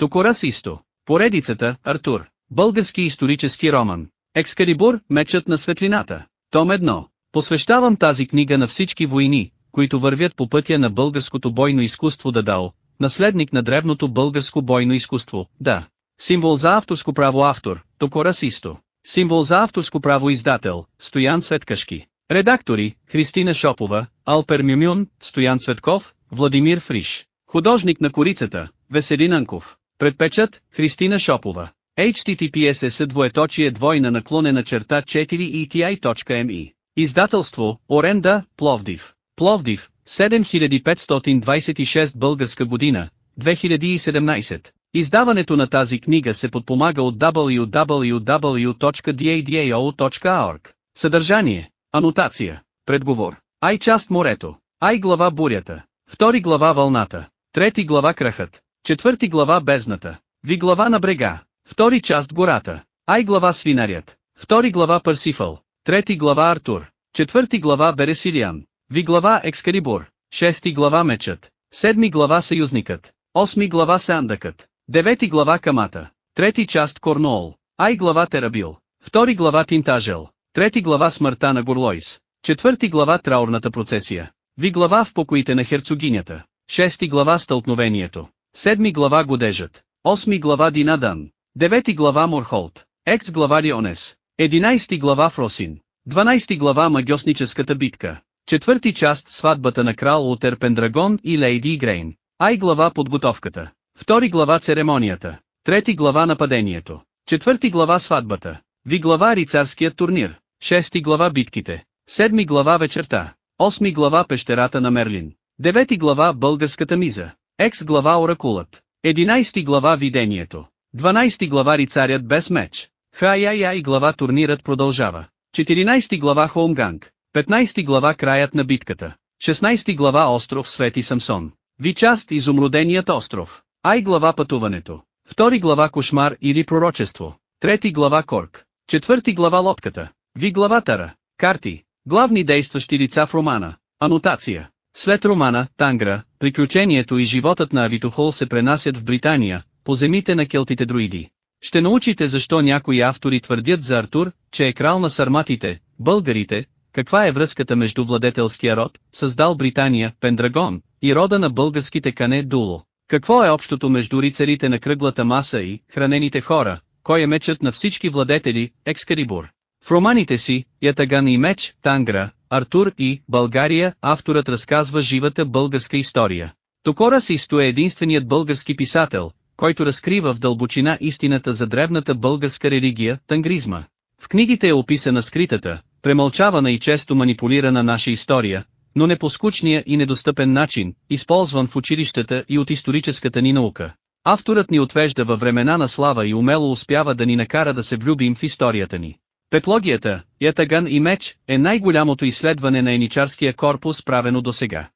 Токора Систо. Поредицата, Артур. Български исторически роман. Екскалибур, мечът на светлината. Том 1. Посвещавам тази книга на всички войни, които вървят по пътя на българското бойно изкуство Дадао, наследник на древното българско бойно изкуство, да. Символ за авторско право автор, Токора Систо. Символ за авторско право издател, Стоян Светкашки. Редактори, Христина Шопова, Алпер Мюмюн, Стоян Цветков, Владимир Фриш. Художник на корицата, Веселин Анков. Предпечат, Христина Шопова. HTTPS двоеточие двойна наклонена черта 4ETI.me. Издателство, Оренда, Пловдив. Пловдив, 7526 българска година, 2017. Издаването на тази книга се подпомага от www.dadao.org. Съдържание, анотация, предговор, Ай част морето, Ай глава бурята, втори глава вълната, трети глава крахът, четвърти глава бездната, Ви глава на брега, втори част гората, Ай глава свинарят, втори глава Парсифъл, трети глава Артур, четвърти глава Бересилиан, Ви глава Екскалибур, шести глава Мечът, седми глава Съюзникът, осми глава Сандъкът, девети глава Камата, трети част Корнуол, Ай глава Терабил, втори глава Тинтажел, трети глава Смъртта на Горлойс, четвърти глава Траурната процесия, Ви глава в покоите на херцогинята, шести глава Стълкновението, седми глава Годежът, осми глава Динадан, девети глава Морхолт, екс глава Лионес, единайсти глава Фросин, 12 глава Магиосническата битка. Четвърти част Сватбата на крал Утер Пендрагон и Лейди Грейн. Ай глава Подготовката. Втори глава Церемонията. Трети глава Нападението. Четвърти глава Сватбата. Ви глава Рицарският турнир. Шести глава Битките. Седми глава Вечерта. Осми глава Пещерата на Мерлин. Девети глава Българската миза. Екс глава Оракулът. Единайсти глава Видението. Дванайсти глава Рицарят без меч. Хай-яй-яй глава Турнирът продължава. 14 глава Холмганг, 15 глава Краят на битката, 16 глава Остров Свети Самсон, Ви част Изумруденият остров, Ай глава Пътуването, 2 глава Кошмар или Пророчество, 3 глава Корк, 4 глава Лодката, Ви глава Тара, Карти, главни действащи лица в романа, Анотация. След романа, Тангра, приключението и животът на Авитохол се пренасят в Британия, по земите на келтите друиди. Ще научите защо някои автори твърдят за Артур, че е крал на сарматите, българите, каква е връзката между владетелския род, създал Британия, Пендрагон, и рода на българските кане Дуло. Какво е общото между рицарите на кръглата маса и хранените хора, кой е мечът на всички владетели, Екскарибур. В романите си, Ятаган и меч, Тангра, Артур и България, авторът разказва живата българска история. Токора Систо е единственият български писател, който разкрива в дълбочина истината за древната българска религия, тангризма. В книгите е описана скритата, премълчавана и често манипулирана наша история, но не по скучния и недостъпен начин, използван в училищата и от историческата ни наука. Авторът ни отвежда във времена на слава и умело успява да ни накара да се влюбим в историята ни. Петлогията, ятаган и меч, е най-голямото изследване на еничарския корпус правено до сега.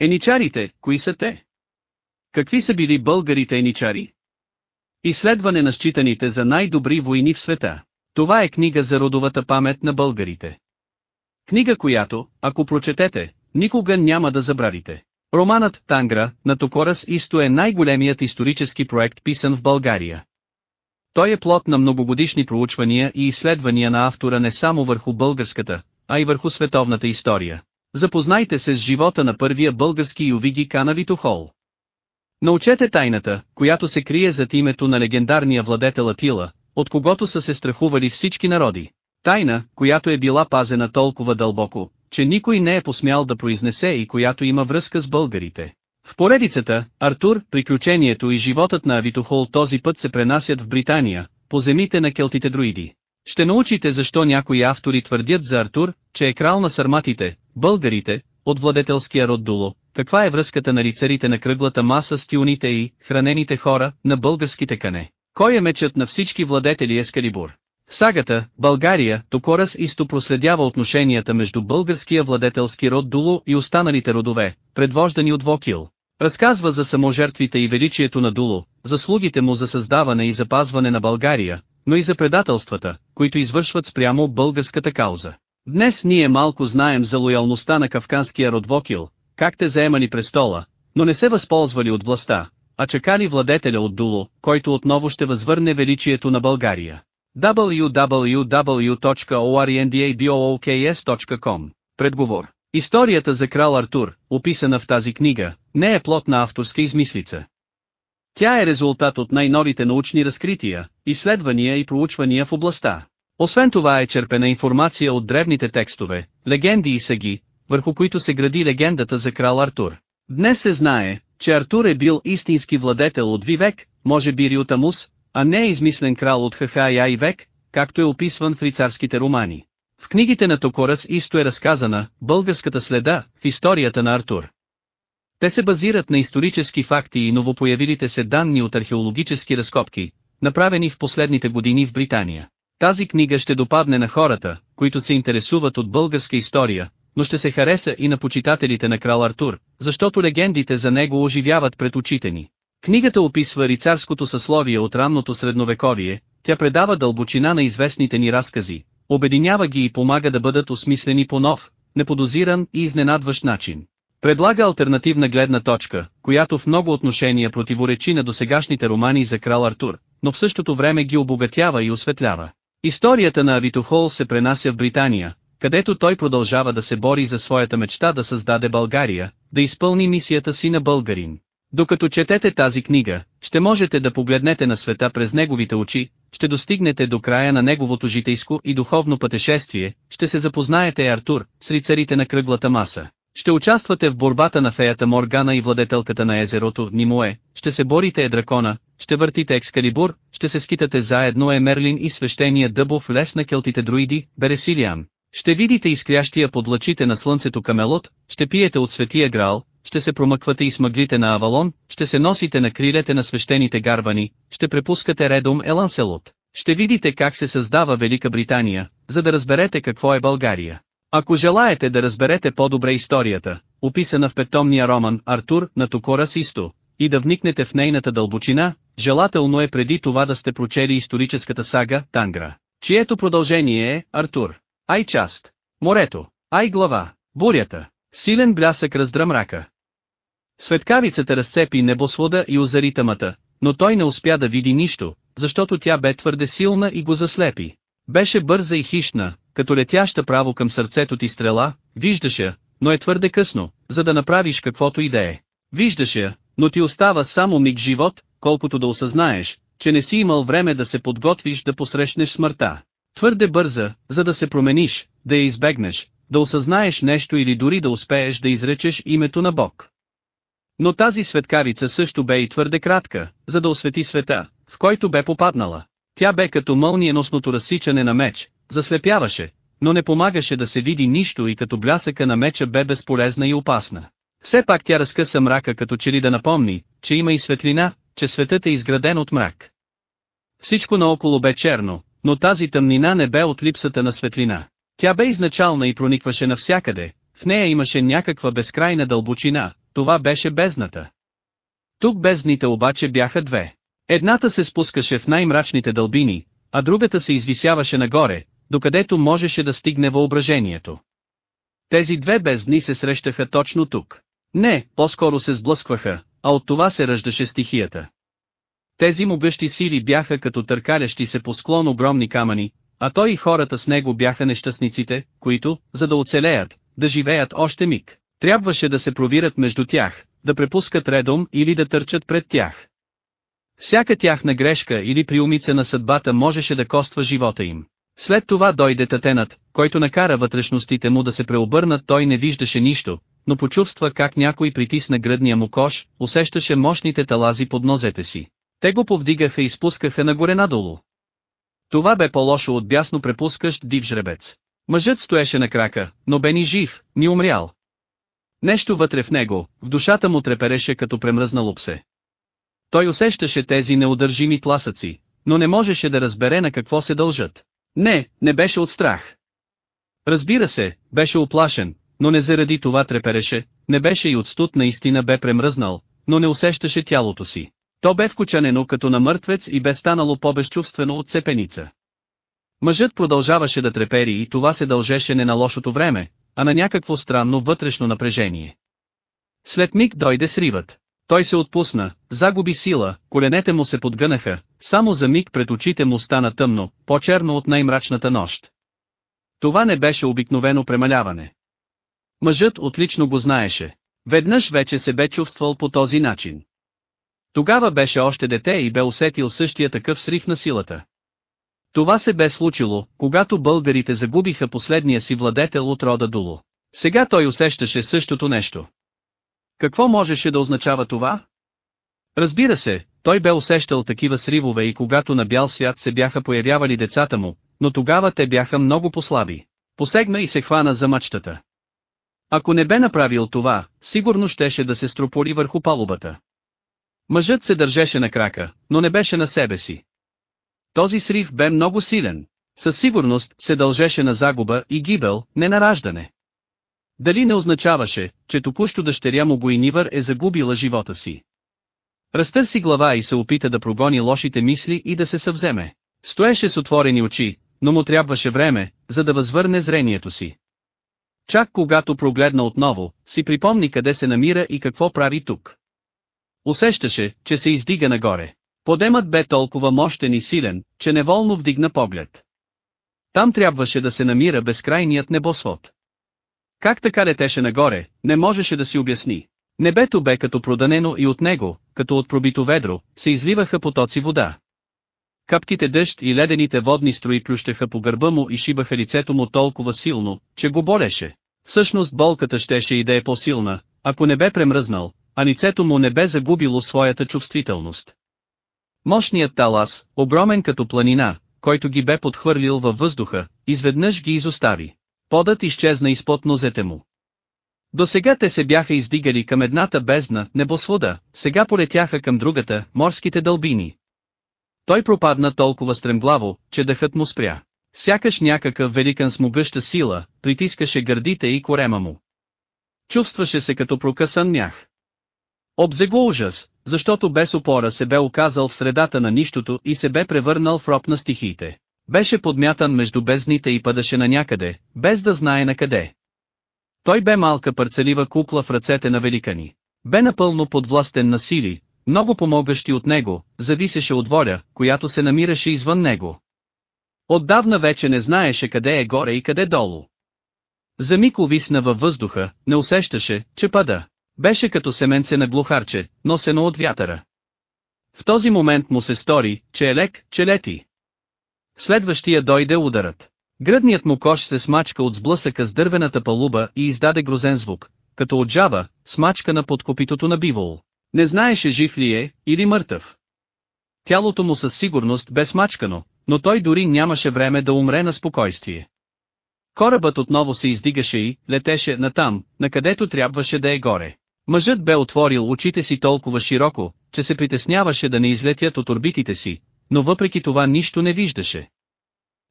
Еничарите, кои са те? Какви са били българите еничари? Изследване на считаните за най-добри войни в света. Това е книга за родовата памет на българите. Книга която, ако прочетете, никога няма да забравите. Романът Тангра на Токорас Исто е най-големият исторически проект писан в България. Той е плод на многогодишни проучвания и изследвания на автора не само върху българската, а и върху световната история. Запознайте се с живота на първия български ювиги Канавито Хол. Научете тайната, която се крие зад името на легендарния владетел Атила, от когото са се страхували всички народи. Тайна, която е била пазена толкова дълбоко, че никой не е посмял да произнесе и която има връзка с българите. В поредицата, Артур, приключението и животът на Авитохол този път се пренасят в Британия, по земите на келтите друиди. Ще научите защо някои автори твърдят за Артур, че е крал на сарматите, българите, от владетелския род Дуло, каква е връзката на рицарите на кръглата маса с тюните и хранените хора на българските кане? Кой е мечът на всички владетели Ескалибур? Сагата, България, Токорас Исто проследява отношенията между българския владетелски род Дуло и останалите родове, предвождани от Вокил. Разказва за саможертвите и величието на Дуло, заслугите му за създаване и запазване на България, но и за предателствата, които извършват спрямо българската кауза. Днес ние малко знаем за лоялността на кавканския род Вокил, как те заемали престола, но не се възползвали от властта, а чакали владетеля от Дуло, който отново ще възвърне величието на България. www.orndabooks.com Предговор Историята за крал Артур, описана в тази книга, не е плод на авторска измислица. Тя е резултат от най-новите научни разкрития, изследвания и проучвания в областта. Освен това е черпена информация от древните текстове, легенди и саги, върху които се гради легендата за крал Артур. Днес се знае, че Артур е бил истински владетел от Вивек, може би Риотамус, а не е измислен крал от Хахая и век, както е описван в рицарските романи. В книгите на Токорас исто е разказана българската следа в историята на Артур. Те се базират на исторически факти и новопоявилите се данни от археологически разкопки, направени в последните години в Британия. Тази книга ще допадне на хората, които се интересуват от българска история, но ще се хареса и на почитателите на крал Артур, защото легендите за него оживяват пред очите ни. Книгата описва рицарското съсловие от ранното средновековие, тя предава дълбочина на известните ни разкази, обединява ги и помага да бъдат осмислени по нов, неподозиран и изненадващ начин. Предлага альтернативна гледна точка, която в много отношения противоречи на досегашните романи за крал Артур, но в същото време ги обогатява и осветлява. Историята на Авитохол се пренася в Британия, където той продължава да се бори за своята мечта да създаде България, да изпълни мисията си на българин. Докато четете тази книга, ще можете да погледнете на света през неговите очи, ще достигнете до края на неговото житейско и духовно пътешествие, ще се запознаете Артур, с рицарите на кръглата маса. Ще участвате в борбата на феята Моргана и владетелката на езерото Нимое, ще се борите е дракона, ще въртите Екскалибур, ще се скитате заедно е Мерлин и свещения дъбов лес на келтите друиди, Бересилиан. Ще видите изкрящия под лъчите на слънцето камелот, ще пиете от светия грал, ще се промъквате и смъглите на Авалон, ще се носите на крилете на свещените гарвани, ще препускате редом Еланселот. Ще видите как се създава Велика Британия, за да разберете какво е България. Ако желаете да разберете по-добре историята, описана в петомния роман Артур на Токора Систо, и да вникнете в нейната дълбочина, желателно е преди това да сте прочели историческата сага Тангра, чието продължение е Артур. Ай част. Морето. Ай глава. Бурята. Силен блясък раздра мрака. Светкавицата разцепи небосвода и озари тъмата, но той не успя да види нищо, защото тя бе твърде силна и го заслепи. Беше бърза и хищна, като летяща право към сърцето ти стрела, виждаше, но е твърде късно, за да направиш каквото и да е. Виждаше, но ти остава само миг живот, колкото да осъзнаеш, че не си имал време да се подготвиш да посрещнеш смъртта. Твърде бърза, за да се промениш, да я избегнеш, да осъзнаеш нещо или дори да успееш да изречеш името на Бог. Но тази светкавица също бе и твърде кратка, за да освети света, в който бе попаднала. Тя бе като мълниеносното разсичане на меч, заслепяваше, но не помагаше да се види нищо и като блясъка на меча бе безполезна и опасна. Все пак тя разкъса мрака като че ли да напомни, че има и светлина, че светът е изграден от мрак. Всичко наоколо бе черно, но тази тъмнина не бе от липсата на светлина. Тя бе изначална и проникваше навсякъде, в нея имаше някаква безкрайна дълбочина, това беше бездната. Тук бездните обаче бяха две. Едната се спускаше в най-мрачните дълбини, а другата се извисяваше нагоре, докъдето можеше да стигне въображението. Тези две бездни се срещаха точно тук. Не, по-скоро се сблъскваха, а от това се ръждаше стихията. Тези могъщи сили бяха като търкалящи се по склон огромни камъни, а той и хората с него бяха нещастниците, които, за да оцелеят, да живеят още миг, трябваше да се провират между тях, да препускат редом или да търчат пред тях. Всяка тяхна грешка или приумица на съдбата можеше да коства живота им. След това дойде татенът, който накара вътрешностите му да се преобърнат той не виждаше нищо, но почувства как някой притисна гръдния му кош, усещаше мощните талази под нозете си. Те го повдигаха и спускаха нагоре надолу. Това бе по-лошо от бясно препускащ див жребец. Мъжът стоеше на крака, но бе ни жив, ни умрял. Нещо вътре в него, в душата му трепереше като премръзнало псе. Той усещаше тези неудържими тласъци, но не можеше да разбере на какво се дължат. Не, не беше от страх. Разбира се, беше оплашен, но не заради това трепереше, не беше и от студ наистина бе премръзнал, но не усещаше тялото си. То бе вкучанено като на мъртвец и бе станало по-безчувствено от цепеница. Мъжът продължаваше да трепери и това се дължеше не на лошото време, а на някакво странно вътрешно напрежение. След миг дойде сривът. Той се отпусна, загуби сила, коленете му се подгънаха, само за миг пред очите му стана тъмно, по-черно от най-мрачната нощ. Това не беше обикновено премаляване. Мъжът отлично го знаеше. Веднъж вече се бе чувствал по този начин. Тогава беше още дете и бе усетил същия такъв срив на силата. Това се бе случило, когато българите загубиха последния си владетел от рода Дулу. Сега той усещаше същото нещо. Какво можеше да означава това? Разбира се, той бе усещал такива сривове и когато на бял свят се бяха появявали децата му, но тогава те бяха много послаби. Посегна и се хвана за мачтата. Ако не бе направил това, сигурно щеше да се строполи върху палубата. Мъжът се държеше на крака, но не беше на себе си. Този срив бе много силен. Със сигурност се дължеше на загуба и гибел, не на раждане. Дали не означаваше, че току-що дъщеря му Бойнивър е загубила живота си? Разтърси глава и се опита да прогони лошите мисли и да се съвземе. Стоеше с отворени очи, но му трябваше време, за да възвърне зрението си. Чак когато прогледна отново, си припомни къде се намира и какво прави тук. Усещаше, че се издига нагоре. Подемът бе толкова мощен и силен, че неволно вдигна поглед. Там трябваше да се намира безкрайният небосвод. Как така летеше нагоре, не можеше да си обясни. Небето бе като проданено и от него, като от пробито ведро, се изливаха потоци вода. Капките дъжд и ледените водни строи плющеха по гърба му и шибаха лицето му толкова силно, че го болеше. Всъщност болката щеше и да е по-силна, ако не бе премръзнал, а лицето му не бе загубило своята чувствителност. Мощният талас, огромен като планина, който ги бе подхвърлил във въздуха, изведнъж ги изостави. Подът изчезна изпод нозете му. До сега те се бяха издигали към едната бездна, небосвода, сега полетяха към другата, морските дълбини. Той пропадна толкова стремглаво, че дъхът му спря. Сякаш някакъв великан с сила, притискаше гърдите и корема му. Чувстваше се като прокъсан мях. Обзе го ужас, защото без опора се бе оказал в средата на нищото и се бе превърнал в роб на стихиите. Беше подмятан между бездните и падаше на някъде, без да знае на къде. Той бе малка парцелива кукла в ръцете на великани. Бе напълно подвластен на сили, много помогащи от него, зависеше от воля, която се намираше извън него. Отдавна вече не знаеше къде е горе и къде долу. За миг увисна във въздуха, не усещаше, че пада. Беше като семенце на глухарче, носено от вятъра. В този момент му се стори, че е лек, че лети. Следващия дойде ударът. Гръдният му кош се смачка от сблъсъка с дървената палуба и издаде грозен звук, като от жаба, смачкана под копитото на бивол. Не знаеше жив ли е, или мъртъв. Тялото му със сигурност бе смачкано, но той дори нямаше време да умре на спокойствие. Корабът отново се издигаше и летеше натам, накъдето трябваше да е горе. Мъжът бе отворил очите си толкова широко, че се притесняваше да не излетят от орбитите си, но въпреки това нищо не виждаше.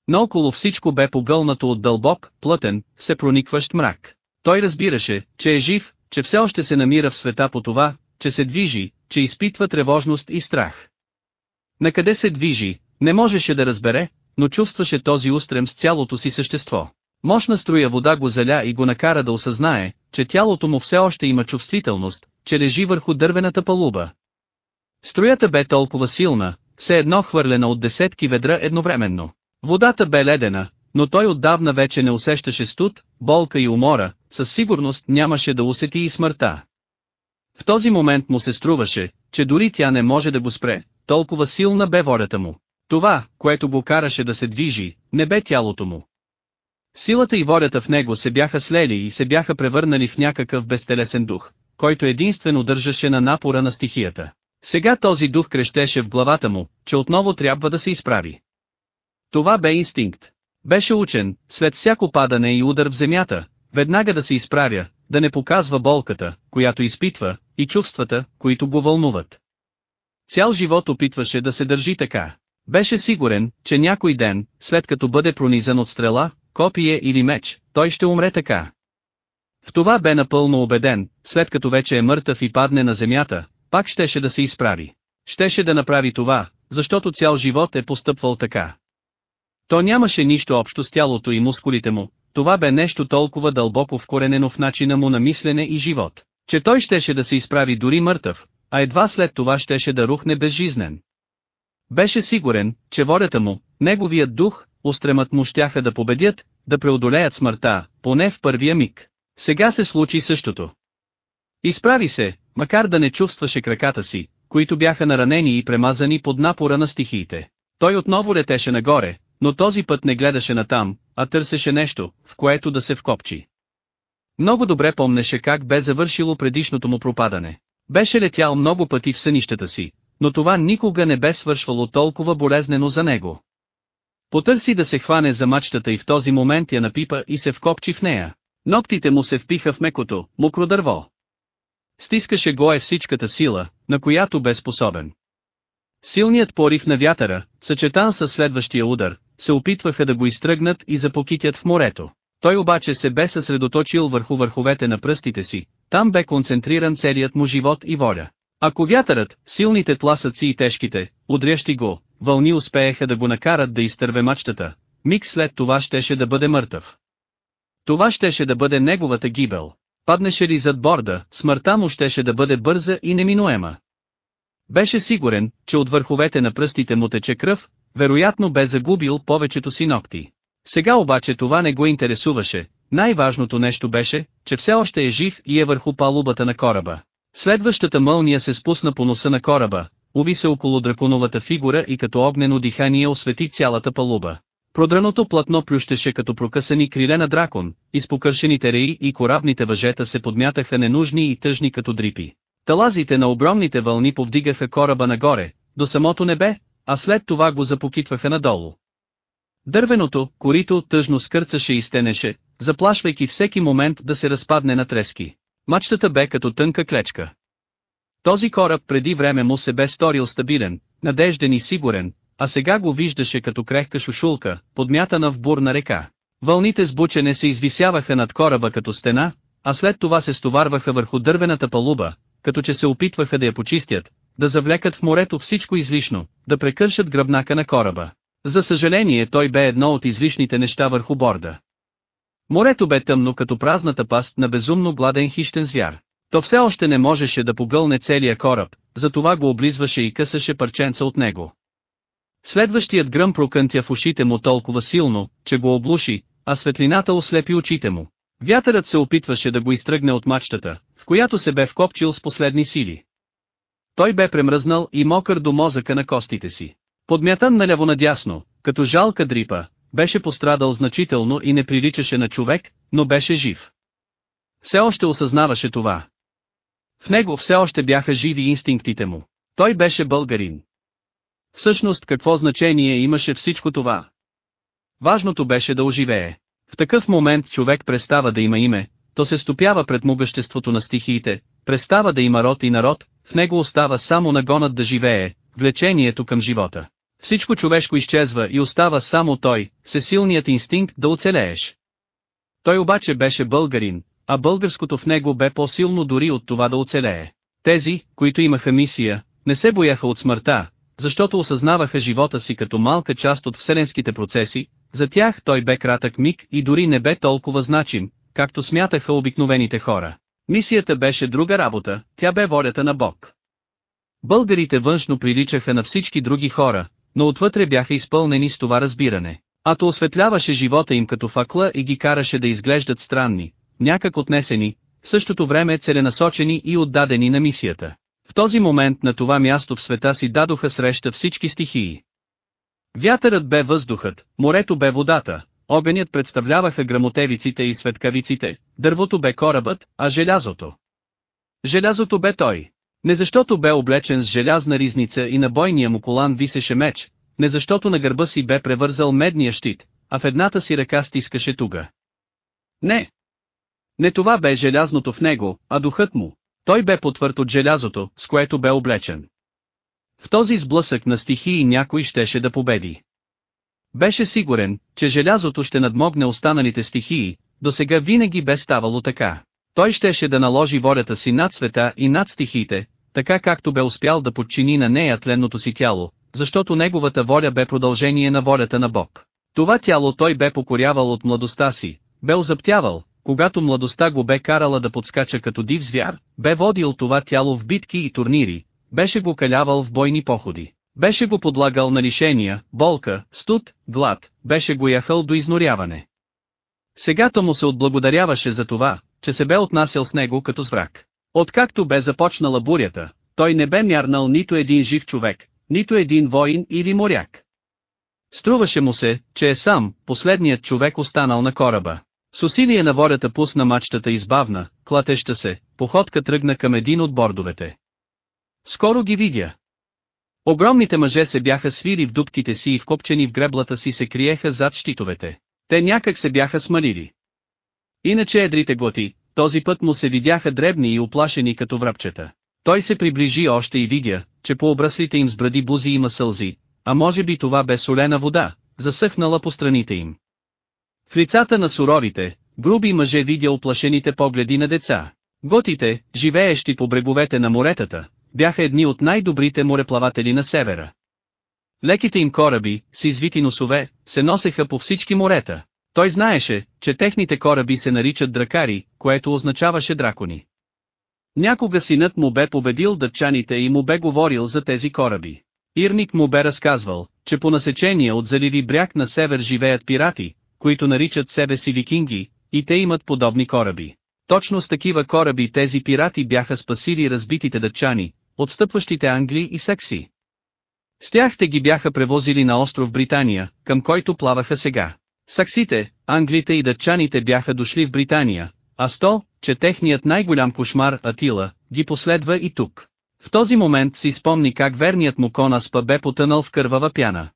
Наоколо всичко бе погълнато от дълбок, плътен, се проникващ мрак. Той разбираше, че е жив, че все още се намира в света по това, че се движи, че изпитва тревожност и страх. Накъде се движи, не можеше да разбере, но чувстваше този устрем с цялото си същество. Мощна струя вода го заля и го накара да осъзнае, че тялото му все още има чувствителност, че лежи върху дървената палуба. Струята бе толкова силна, все едно хвърлена от десетки ведра едновременно. Водата бе ледена, но той отдавна вече не усещаше студ, болка и умора, със сигурност нямаше да усети и смъртта. В този момент му се струваше, че дори тя не може да го спре, толкова силна бе волята му. Това, което го караше да се движи, не бе тялото му. Силата и волята в него се бяха слели и се бяха превърнали в някакъв безтелесен дух, който единствено държаше на напора на стихията. Сега този дух крещеше в главата му, че отново трябва да се изправи. Това бе инстинкт. Беше учен, след всяко падане и удар в земята, веднага да се изправя, да не показва болката, която изпитва, и чувствата, които го вълнуват. Цял живот опитваше да се държи така. Беше сигурен, че някой ден, след като бъде пронизан от стрела, копие или меч, той ще умре така. В това бе напълно убеден, след като вече е мъртъв и падне на земята, пак щеше да се изправи. Щеше да направи това, защото цял живот е постъпвал така. То нямаше нищо общо с тялото и мускулите му, това бе нещо толкова дълбоко вкоренено в начина му на мислене и живот, че той щеше да се изправи дори мъртъв, а едва след това щеше да рухне безжизнен. Беше сигурен, че волята му, неговият дух, устремът му щяха да победят, да преодолеят смъртта, поне в първия миг. Сега се случи същото. Изправи се, макар да не чувстваше краката си, които бяха наранени и премазани под напора на стихиите. Той отново летеше нагоре, но този път не гледаше натам, а търсеше нещо, в което да се вкопчи. Много добре помнеше как бе завършило предишното му пропадане. Беше летял много пъти в сънищата си, но това никога не бе свършвало толкова болезнено за него. Потърси да се хване за мачтата и в този момент я напипа и се вкопчи в нея. Ноктите му се впиха в мекото, мокро дърво. Стискаше го е всичката сила, на която бе способен. Силният порив на вятъра, съчетан с следващия удар, се опитваха да го изтръгнат и запокитят в морето. Той обаче се бе съсредоточил върху върховете на пръстите си, там бе концентриран целият му живот и воля. Ако вятърът, силните тласъци и тежките, удрящи го, вълни успееха да го накарат да изтърве мачтата, миг след това щеше да бъде мъртъв. Това щеше да бъде неговата гибел. Паднеше ли зад борда, смъртта му щеше да бъде бърза и неминуема. Беше сигурен, че от върховете на пръстите му тече кръв, вероятно бе загубил повечето си ногти. Сега обаче това не го интересуваше, най-важното нещо беше, че все още е жив и е върху палубата на кораба. Следващата мълния се спусна по носа на кораба, уви се около драконовата фигура и като огнено дихание освети цялата палуба. Продраното платно плющеше като прокъсани криле на дракон, изпокършените реи и корабните въжета се подмятаха ненужни и тъжни като дрипи. Талазите на огромните вълни повдигаха кораба нагоре, до самото небе, а след това го запокитваха надолу. Дървеното, корито тъжно скърцаше и стенеше, заплашвайки всеки момент да се разпадне на трески. Мачтата бе като тънка клечка. Този кораб преди време му се бе сторил стабилен, надежден и сигурен, а сега го виждаше като крехка шушулка, подмятана в бурна река. Вълните с бучене се извисяваха над кораба като стена, а след това се стоварваха върху дървената палуба, като че се опитваха да я почистят, да завлекат в морето всичко излишно, да прекършат гръбнака на кораба. За съжаление той бе едно от излишните неща върху борда. Морето бе тъмно като празната паст на безумно гладен хищен звяр. То все още не можеше да погълне целия кораб, затова го облизваше и късаше парченца от него. Следващият гръм прокънтя в ушите му толкова силно, че го облуши, а светлината ослепи очите му. Вятърът се опитваше да го изтръгне от мачтата, в която се бе вкопчил с последни сили. Той бе премръзнал и мокър до мозъка на костите си. Подмятан наляво надясно, като жалка дрипа, беше пострадал значително и не приличаше на човек, но беше жив. Все още осъзнаваше това. В него все още бяха живи инстинктите му. Той беше българин. Всъщност какво значение имаше всичко това? Важното беше да оживее. В такъв момент човек престава да има име, то се стопява пред могъществото на стихиите, престава да има род и народ, в него остава само нагонът да живее, влечението към живота. Всичко човешко изчезва и остава само той, всесилният инстинкт да оцелееш. Той обаче беше българин, а българското в него бе по-силно дори от това да оцелее. Тези, които имаха мисия, не се бояха от смъртта, защото осъзнаваха живота си като малка част от вселенските процеси, за тях той бе кратък миг и дори не бе толкова значим, както смятаха обикновените хора. Мисията беше друга работа, тя бе волята на Бог. Българите външно приличаха на всички други хора, но отвътре бяха изпълнени с това разбиране. А то осветляваше живота им като факла и ги караше да изглеждат странни, някак отнесени, в същото време целенасочени и отдадени на мисията. В този момент на това място в света си дадоха среща всички стихии. Вятърът бе въздухът, морето бе водата, огънят представляваха грамотевиците и светкавиците, дървото бе корабът, а желязото. Желязото бе той. Не защото бе облечен с желязна ризница и на бойния му колан висеше меч, не защото на гърба си бе превързал медния щит, а в едната си ръка стискаше туга. Не. Не това бе желязното в него, а духът му. Той бе потвърд от желязото, с което бе облечен. В този сблъсък на стихии някой щеше да победи. Беше сигурен, че желязото ще надмогне останалите стихии, до сега винаги бе ставало така. Той щеше да наложи волята си над света и над стихиите, така както бе успял да подчини на нея тленното си тяло, защото неговата воля бе продължение на волята на Бог. Това тяло той бе покорявал от младостта си, бе озаптявал, когато младостта го бе карала да подскача като див звяр, бе водил това тяло в битки и турнири, беше го калявал в бойни походи, беше го подлагал на лишения, болка, студ, глад, беше го яхал до изноряване. Сегато му се отблагодаряваше за това, че се бе отнасял с него като с враг. Откакто бе започнала бурята, той не бе мярнал нито един жив човек, нито един воин или моряк. Струваше му се, че е сам, последният човек останал на кораба. С усилие на волята пусна мачтата избавна, клатеща се, походка тръгна към един от бордовете. Скоро ги видя. Огромните мъже се бяха свили в дубките си и вкопчени в греблата си се криеха зад щитовете. Те някак се бяха смалили. Иначе едрите готи, този път му се видяха дребни и оплашени като връбчета. Той се приближи още и видя, че по обраслите им с бради бузи има сълзи, а може би това бе солена вода, засъхнала по страните им. В лицата на суровите, груби мъже видя оплашените погледи на деца. Готите, живеещи по бреговете на моретата, бяха едни от най-добрите мореплаватели на севера. Леките им кораби, с извити носове, се носеха по всички морета. Той знаеше, че техните кораби се наричат дракари, което означаваше дракони. Някога синът му бе победил дъчаните и му бе говорил за тези кораби. Ирник му бе разказвал, че по насечение от заливи бряг на север живеят пирати, които наричат себе си викинги, и те имат подобни кораби. Точно с такива кораби тези пирати бяха спасили разбитите дъчани, отстъпващите Англи и Секси. С тях те ги бяха превозили на остров Британия, към който плаваха сега. Саксите, англите и дъчаните бяха дошли в Британия, а сто, че техният най-голям кошмар Атила, ги последва и тук. В този момент си спомни как верният му кон Аспа бе потънал в кървава пяна.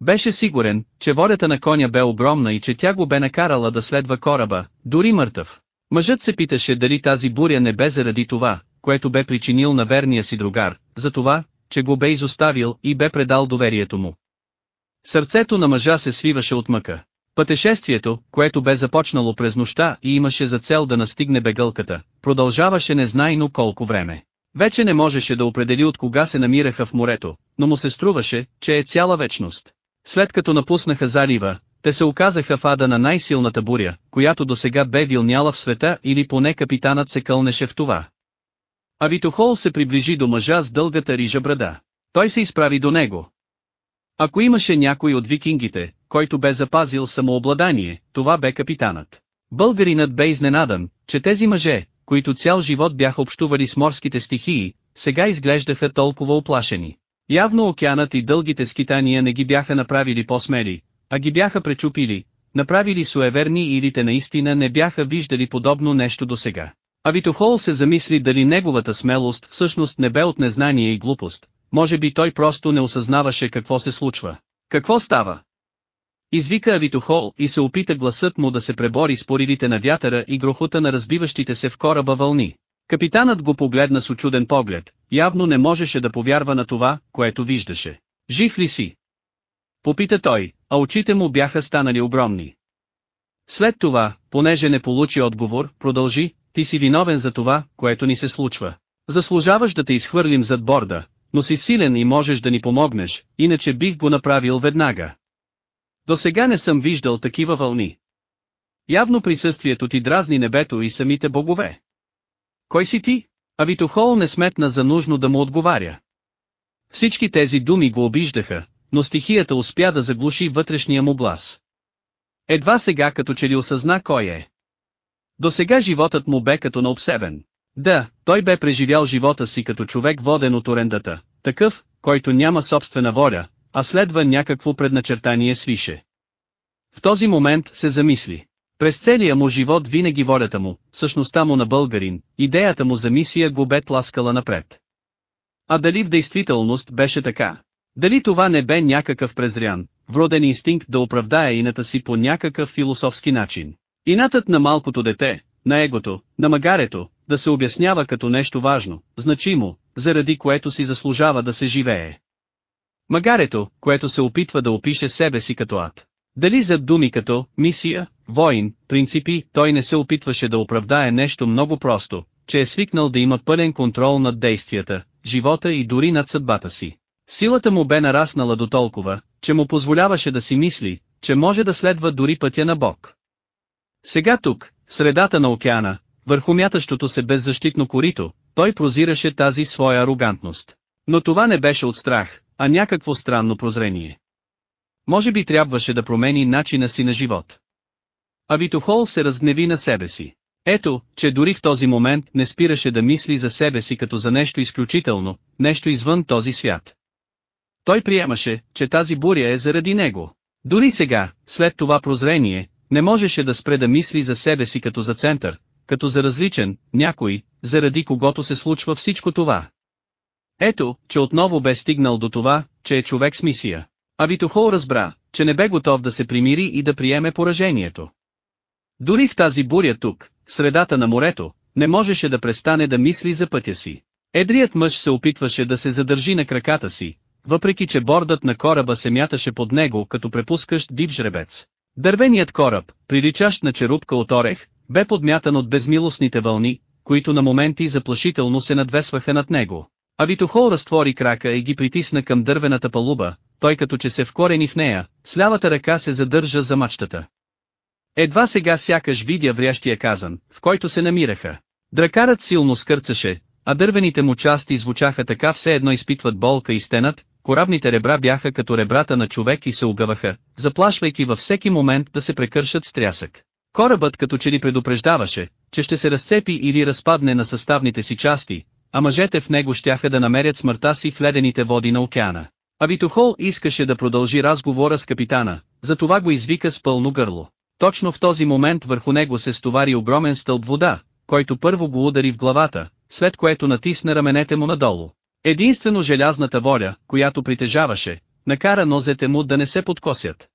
Беше сигурен, че волята на коня бе огромна и че тя го бе накарала да следва кораба, дори мъртъв. Мъжът се питаше дали тази буря не бе заради това, което бе причинил на верния си другар, за това, че го бе изоставил и бе предал доверието му. Сърцето на мъжа се свиваше от мъка. Пътешествието, което бе започнало през нощта и имаше за цел да настигне бегълката, продължаваше незнайно колко време. Вече не можеше да определи от кога се намираха в морето, но му се струваше, че е цяла вечност. След като напуснаха залива, те се оказаха в ада на най-силната буря, която досега бе вилняла в света или поне капитанът се кълнеше в това. Авитохол се приближи до мъжа с дългата рижа брада. Той се изправи до него. Ако имаше някой от викингите, който бе запазил самообладание, това бе капитанът. Българинът бе изненадан, че тези мъже, които цял живот бяха общували с морските стихии, сега изглеждаха толкова оплашени. Явно океанът и дългите скитания не ги бяха направили по-смели, а ги бяха пречупили, направили суеверни или те наистина не бяха виждали подобно нещо досега. А Витохол се замисли дали неговата смелост всъщност не бе от незнание и глупост, може би той просто не осъзнаваше какво се случва. Какво става? Извика Авитохол и се опита гласът му да се пребори с поривите на вятъра и грохота на разбиващите се в кораба вълни. Капитанът го погледна с очуден поглед, явно не можеше да повярва на това, което виждаше. Жив ли си? Попита той, а очите му бяха станали огромни. След това, понеже не получи отговор, продължи, ти си виновен за това, което ни се случва. Заслужаваш да те изхвърлим зад борда, но си силен и можеш да ни помогнеш, иначе бих го направил веднага. До сега не съм виждал такива вълни. Явно присъствието ти дразни небето и самите богове. Кой си ти? Авитохол не сметна за нужно да му отговаря. Всички тези думи го обиждаха, но стихията успя да заглуши вътрешния му глас. Едва сега като че ли осъзна кой е. До сега животът му бе като на обсебен. Да, той бе преживял живота си като човек воден от орендата, такъв, който няма собствена воля, а следва някакво предначертание свише. В този момент се замисли. През целия му живот винаги волята му, същността му на българин, идеята му за мисия го бе тласкала напред. А дали в действителност беше така? Дали това не бе някакъв презрян, вроден инстинкт да оправдае ината си по някакъв философски начин? Инатът на малкото дете, на егото, на магарето, да се обяснява като нещо важно, значимо, заради което си заслужава да се живее. Магарето, което се опитва да опише себе си като ад. Дали зад думи като «мисия», «воин», «принципи» той не се опитваше да оправдае нещо много просто, че е свикнал да има пълен контрол над действията, живота и дори над съдбата си. Силата му бе нараснала до толкова, че му позволяваше да си мисли, че може да следва дори пътя на Бог. Сега тук, в средата на океана, върху мятащото се беззащитно корито, той прозираше тази своя арогантност. Но това не беше от страх, а някакво странно прозрение. Може би трябваше да промени начина си на живот. А Витохол се разгневи на себе си. Ето, че дори в този момент не спираше да мисли за себе си като за нещо изключително, нещо извън този свят. Той приемаше, че тази буря е заради него. Дори сега, след това прозрение, не можеше да спре да мисли за себе си като за център, като за различен, някой, заради когото се случва всичко това. Ето, че отново бе стигнал до това, че е човек с мисия. А Витохол разбра, че не бе готов да се примири и да приеме поражението. Дори в тази буря тук, в средата на морето, не можеше да престане да мисли за пътя си. Едрият мъж се опитваше да се задържи на краката си, въпреки че бордът на кораба се мяташе под него като препускащ див жребец. Дървеният кораб, приличащ на черупка от орех, бе подмятан от безмилостните вълни, които на моменти заплашително се надвесваха над него. А Витохол разтвори крака и ги притисна към дървената палуба, той като че се вкорени в нея, с лявата ръка се задържа за мачтата. Едва сега сякаш видя врящия казан, в който се намираха. Дракарът силно скърцаше, а дървените му части звучаха така все едно изпитват болка и стенат, корабните ребра бяха като ребрата на човек и се огъваха, заплашвайки във всеки момент да се прекършат с трясък. Корабът като че ли предупреждаваше, че ще се разцепи или разпадне на съставните си части, а мъжете в него щяха да намерят смъртта си в ледените води на океана. Абитохол искаше да продължи разговора с капитана, затова го извика с пълно гърло. Точно в този момент върху него се стовари огромен стълб вода, който първо го удари в главата, след което натисна раменете му надолу. Единствено желязната воля, която притежаваше, накара нозете му да не се подкосят.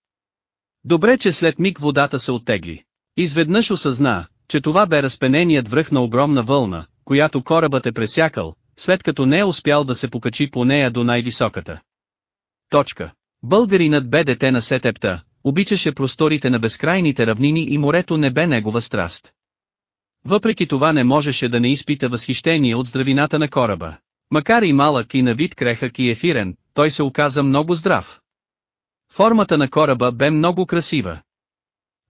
Добре че след миг водата се оттегли. Изведнъж осъзна, че това бе разпененият връх на огромна вълна, която корабът е пресякал, след като не е успял да се покачи по нея до най-високата. Точка. Българинът бе дете на сетепта, обичаше просторите на безкрайните равнини и морето не бе негова страст. Въпреки това не можеше да не изпита възхищение от здравината на кораба. Макар и малък и на вид крехък и ефирен, той се оказа много здрав. Формата на кораба бе много красива.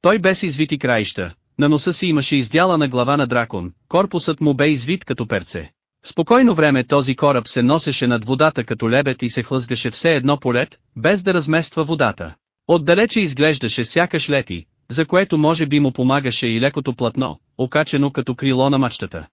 Той бе с извити краища, на носа си имаше издялана глава на дракон, корпусът му бе извит като перце. Спокойно време този кораб се носеше над водата като лебед и се хлъзгаше все едно полет, без да размества водата. Отдалече изглеждаше сякаш лети, за което може би му помагаше и лекото платно, окачено като крило на мачтата.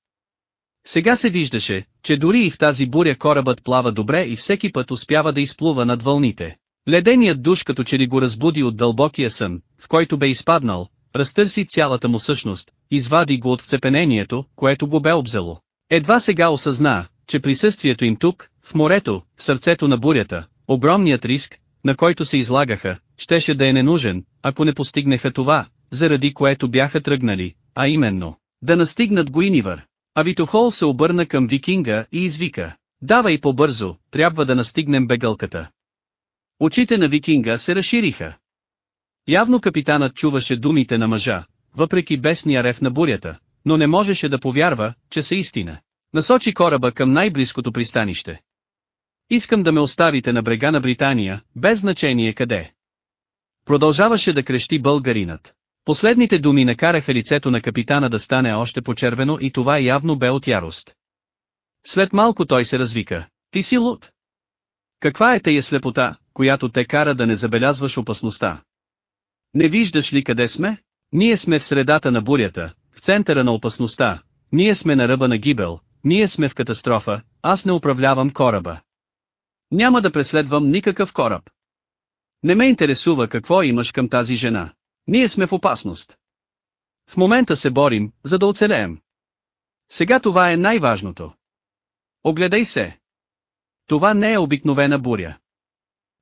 Сега се виждаше, че дори и в тази буря корабът плава добре и всеки път успява да изплува над вълните. Леденият душ като че ли го разбуди от дълбокия сън, в който бе изпаднал, разтърси цялата му същност, извади го от вцепенението, което го бе обзело. Едва сега осъзна, че присъствието им тук, в морето, в сърцето на бурята, огромният риск, на който се излагаха, щеше да е ненужен, ако не постигнеха това, заради което бяха тръгнали, а именно, да настигнат Гуинивър. А Витохол се обърна към викинга и извика, давай по-бързо, трябва да настигнем бегълката. Очите на викинга се разшириха. Явно капитанът чуваше думите на мъжа, въпреки бесния рев на бурята, но не можеше да повярва, че са истина. Насочи кораба към най-близкото пристанище. Искам да ме оставите на брега на Британия, без значение къде. Продължаваше да крещи българинът. Последните думи накараха лицето на капитана да стане още почервено и това явно бе от ярост. След малко той се развика. Ти си луд. Каква е тая слепота, която те кара да не забелязваш опасността? Не виждаш ли къде сме? Ние сме в средата на бурята, центъра на опасността, ние сме на ръба на гибел, ние сме в катастрофа, аз не управлявам кораба. Няма да преследвам никакъв кораб. Не ме интересува какво имаш към тази жена. Ние сме в опасност. В момента се борим, за да оцелеем. Сега това е най-важното. Огледай се. Това не е обикновена буря.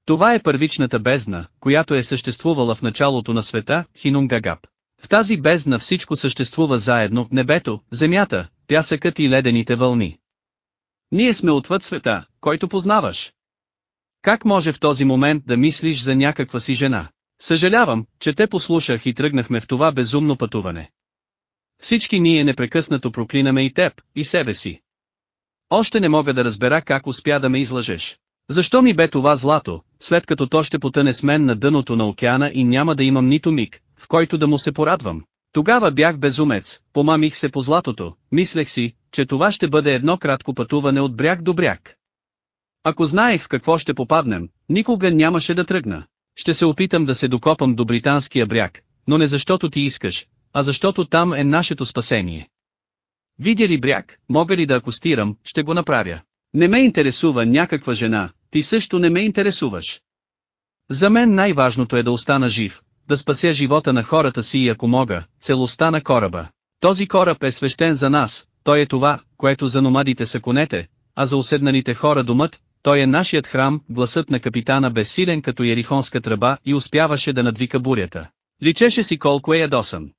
Това е първичната бездна, която е съществувала в началото на света, Хинунгагап. В тази бездна всичко съществува заедно, небето, земята, пясъкът и ледените вълни. Ние сме отвъд света, който познаваш. Как може в този момент да мислиш за някаква си жена? Съжалявам, че те послушах и тръгнахме в това безумно пътуване. Всички ние непрекъснато проклинаме и теб, и себе си. Още не мога да разбера как успя да ме излъжеш. Защо ми бе това злато, след като то ще потъне с мен на дъното на океана и няма да имам нито миг, който да му се порадвам? Тогава бях безумец, помамих се по златото, мислех си, че това ще бъде едно кратко пътуване от бряг до бряг. Ако знаех в какво ще попаднем, никога нямаше да тръгна. Ще се опитам да се докопам до британския бряг, но не защото ти искаш, а защото там е нашето спасение. Видя ли бряг, мога ли да акустирам, ще го направя. Не ме интересува някаква жена, ти също не ме интересуваш. За мен най-важното е да остана жив, да спася живота на хората си и ако мога, целостта на кораба. Този кораб е свещен за нас, той е това, което за номадите са конете, а за уседналите хора домът, той е нашият храм, гласът на капитана безсилен като ерихонска тръба и успяваше да надвика бурята. Личеше си колко е ядосан.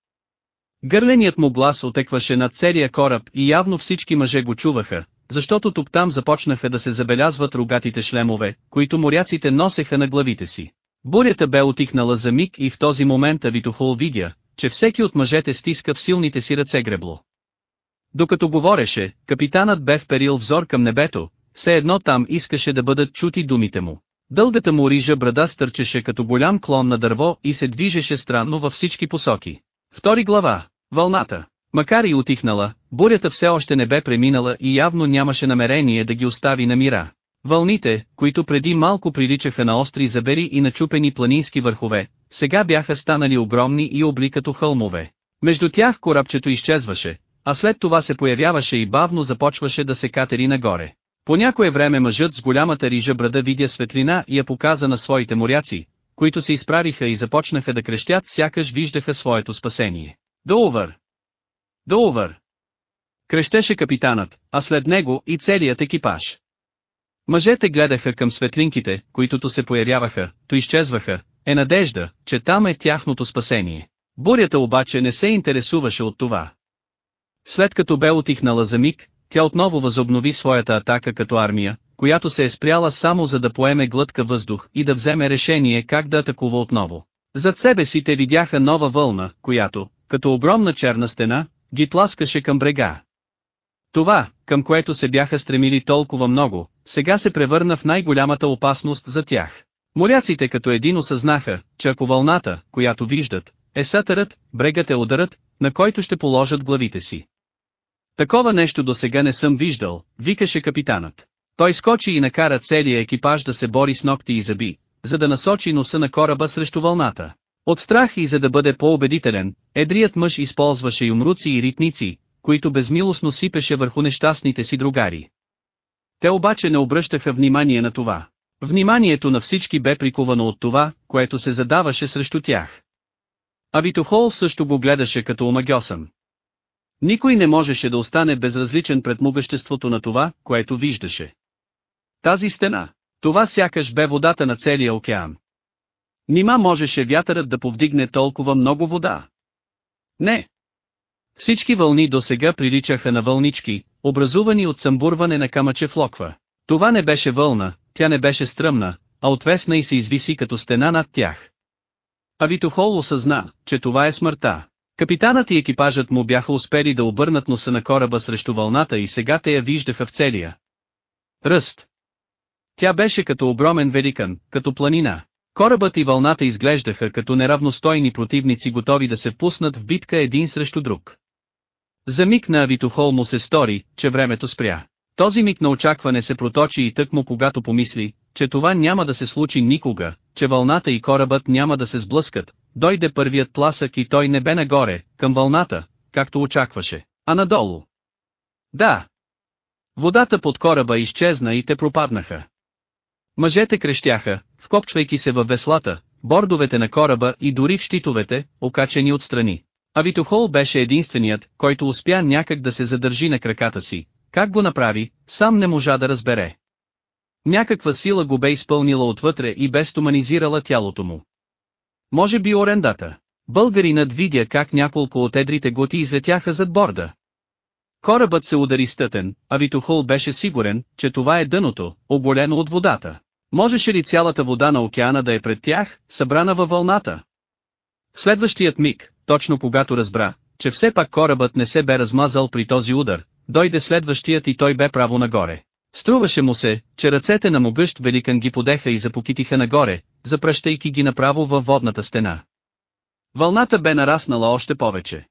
Гърленият му глас отекваше над целия кораб и явно всички мъже го чуваха, защото тук-там започнаха да се забелязват рогатите шлемове, които моряците носеха на главите си. Бурята бе отихнала за миг и в този момент Авитохол видя, че всеки от мъжете стиска в силните си ръце гребло. Докато говореше, капитанът бе вперил взор към небето, все едно там искаше да бъдат чути думите му. Дългата му рижа брада стърчеше като голям клон на дърво и се движеше странно във всички посоки. Втори глава. Вълната. Макар и утихнала, бурята все още не бе преминала и явно нямаше намерение да ги остави на мира. Вълните, които преди малко приличаха на остри забери и начупени планински върхове, сега бяха станали огромни и обли като хълмове. Между тях корабчето изчезваше, а след това се появяваше и бавно започваше да се катери нагоре. По някое време мъжът с голямата рижа брада видя светлина и я показа на своите моряци, които се изправиха и започнаха да крещят сякаш виждаха своето спасение. Доувър! Доувър! Крещеше капитанът, а след него и целият екипаж. Мъжете гледаха към светлинките, които то се появяваха, то изчезваха, е надежда, че там е тяхното спасение. Бурята обаче не се интересуваше от това. След като бе отихнала за миг, тя отново възобнови своята атака като армия, която се е спряла само за да поеме глътка въздух и да вземе решение как да атакува отново. Зад себе си те видяха нова вълна, която, като огромна черна стена, ги тласкаше към брега. Това, към което се бяха стремили толкова много, сега се превърна в най-голямата опасност за тях. Моряците като един осъзнаха, че ако вълната, която виждат, е сатърът, брегът е ударът, на който ще положат главите си. Такова нещо до сега не съм виждал, викаше капитанът. Той скочи и накара целия екипаж да се бори с ногти и зъби, за да насочи носа на кораба срещу вълната. От страх и за да бъде по-убедителен, едрият мъж използваше юмруци и ритници, които безмилостно сипеше върху нещастните си другари. Те обаче не обръщаха внимание на това. Вниманието на всички бе приковано от това, което се задаваше срещу тях. А Витохол също го гледаше като омагьосан. Никой не можеше да остане безразличен пред могъществото на това, което виждаше. Тази стена, това сякаш бе водата на целия океан. Нима можеше вятърът да повдигне толкова много вода? Не. Всички вълни до сега приличаха на вълнички, образувани от самбурване на камъче в локва. Това не беше вълна, тя не беше стръмна, а отвесна и се извиси като стена над тях. А Витохол осъзна, че това е смъртта. Капитанът и екипажът му бяха успели да обърнат носа на кораба срещу вълната и сега те я виждаха в целия. Ръст. Тя беше като огромен великан, като планина. Корабът и вълната изглеждаха като неравностойни противници готови да се пуснат в битка един срещу друг. За миг на Авитохол му се стори, че времето спря. Този миг на очакване се проточи и тъкмо когато помисли, че това няма да се случи никога, че вълната и корабът няма да се сблъскат, дойде първият тласък и той не бе нагоре, към вълната, както очакваше, а надолу. Да. Водата под кораба изчезна и те пропаднаха. Мъжете крещяха, вкопчвайки се във веслата, бордовете на кораба и дори в щитовете, окачени отстрани. А Витохол беше единственият, който успя някак да се задържи на краката си. Как го направи, сам не можа да разбере. Някаква сила го бе изпълнила отвътре и бе стоманизирала тялото му. Може би орендата. Българинът видя как няколко от едрите готи излетяха зад борда. Корабът се удари стътен, а Витохол беше сигурен, че това е дъното, оболено от водата. Можеше ли цялата вода на океана да е пред тях, събрана във вълната? Следващият миг, точно когато разбра, че все пак корабът не се бе размазал при този удар, дойде следващият и той бе право нагоре. Струваше му се, че ръцете на могъщ великан ги подеха и запокитиха нагоре, запръщайки ги направо във водната стена. Вълната бе нараснала още повече.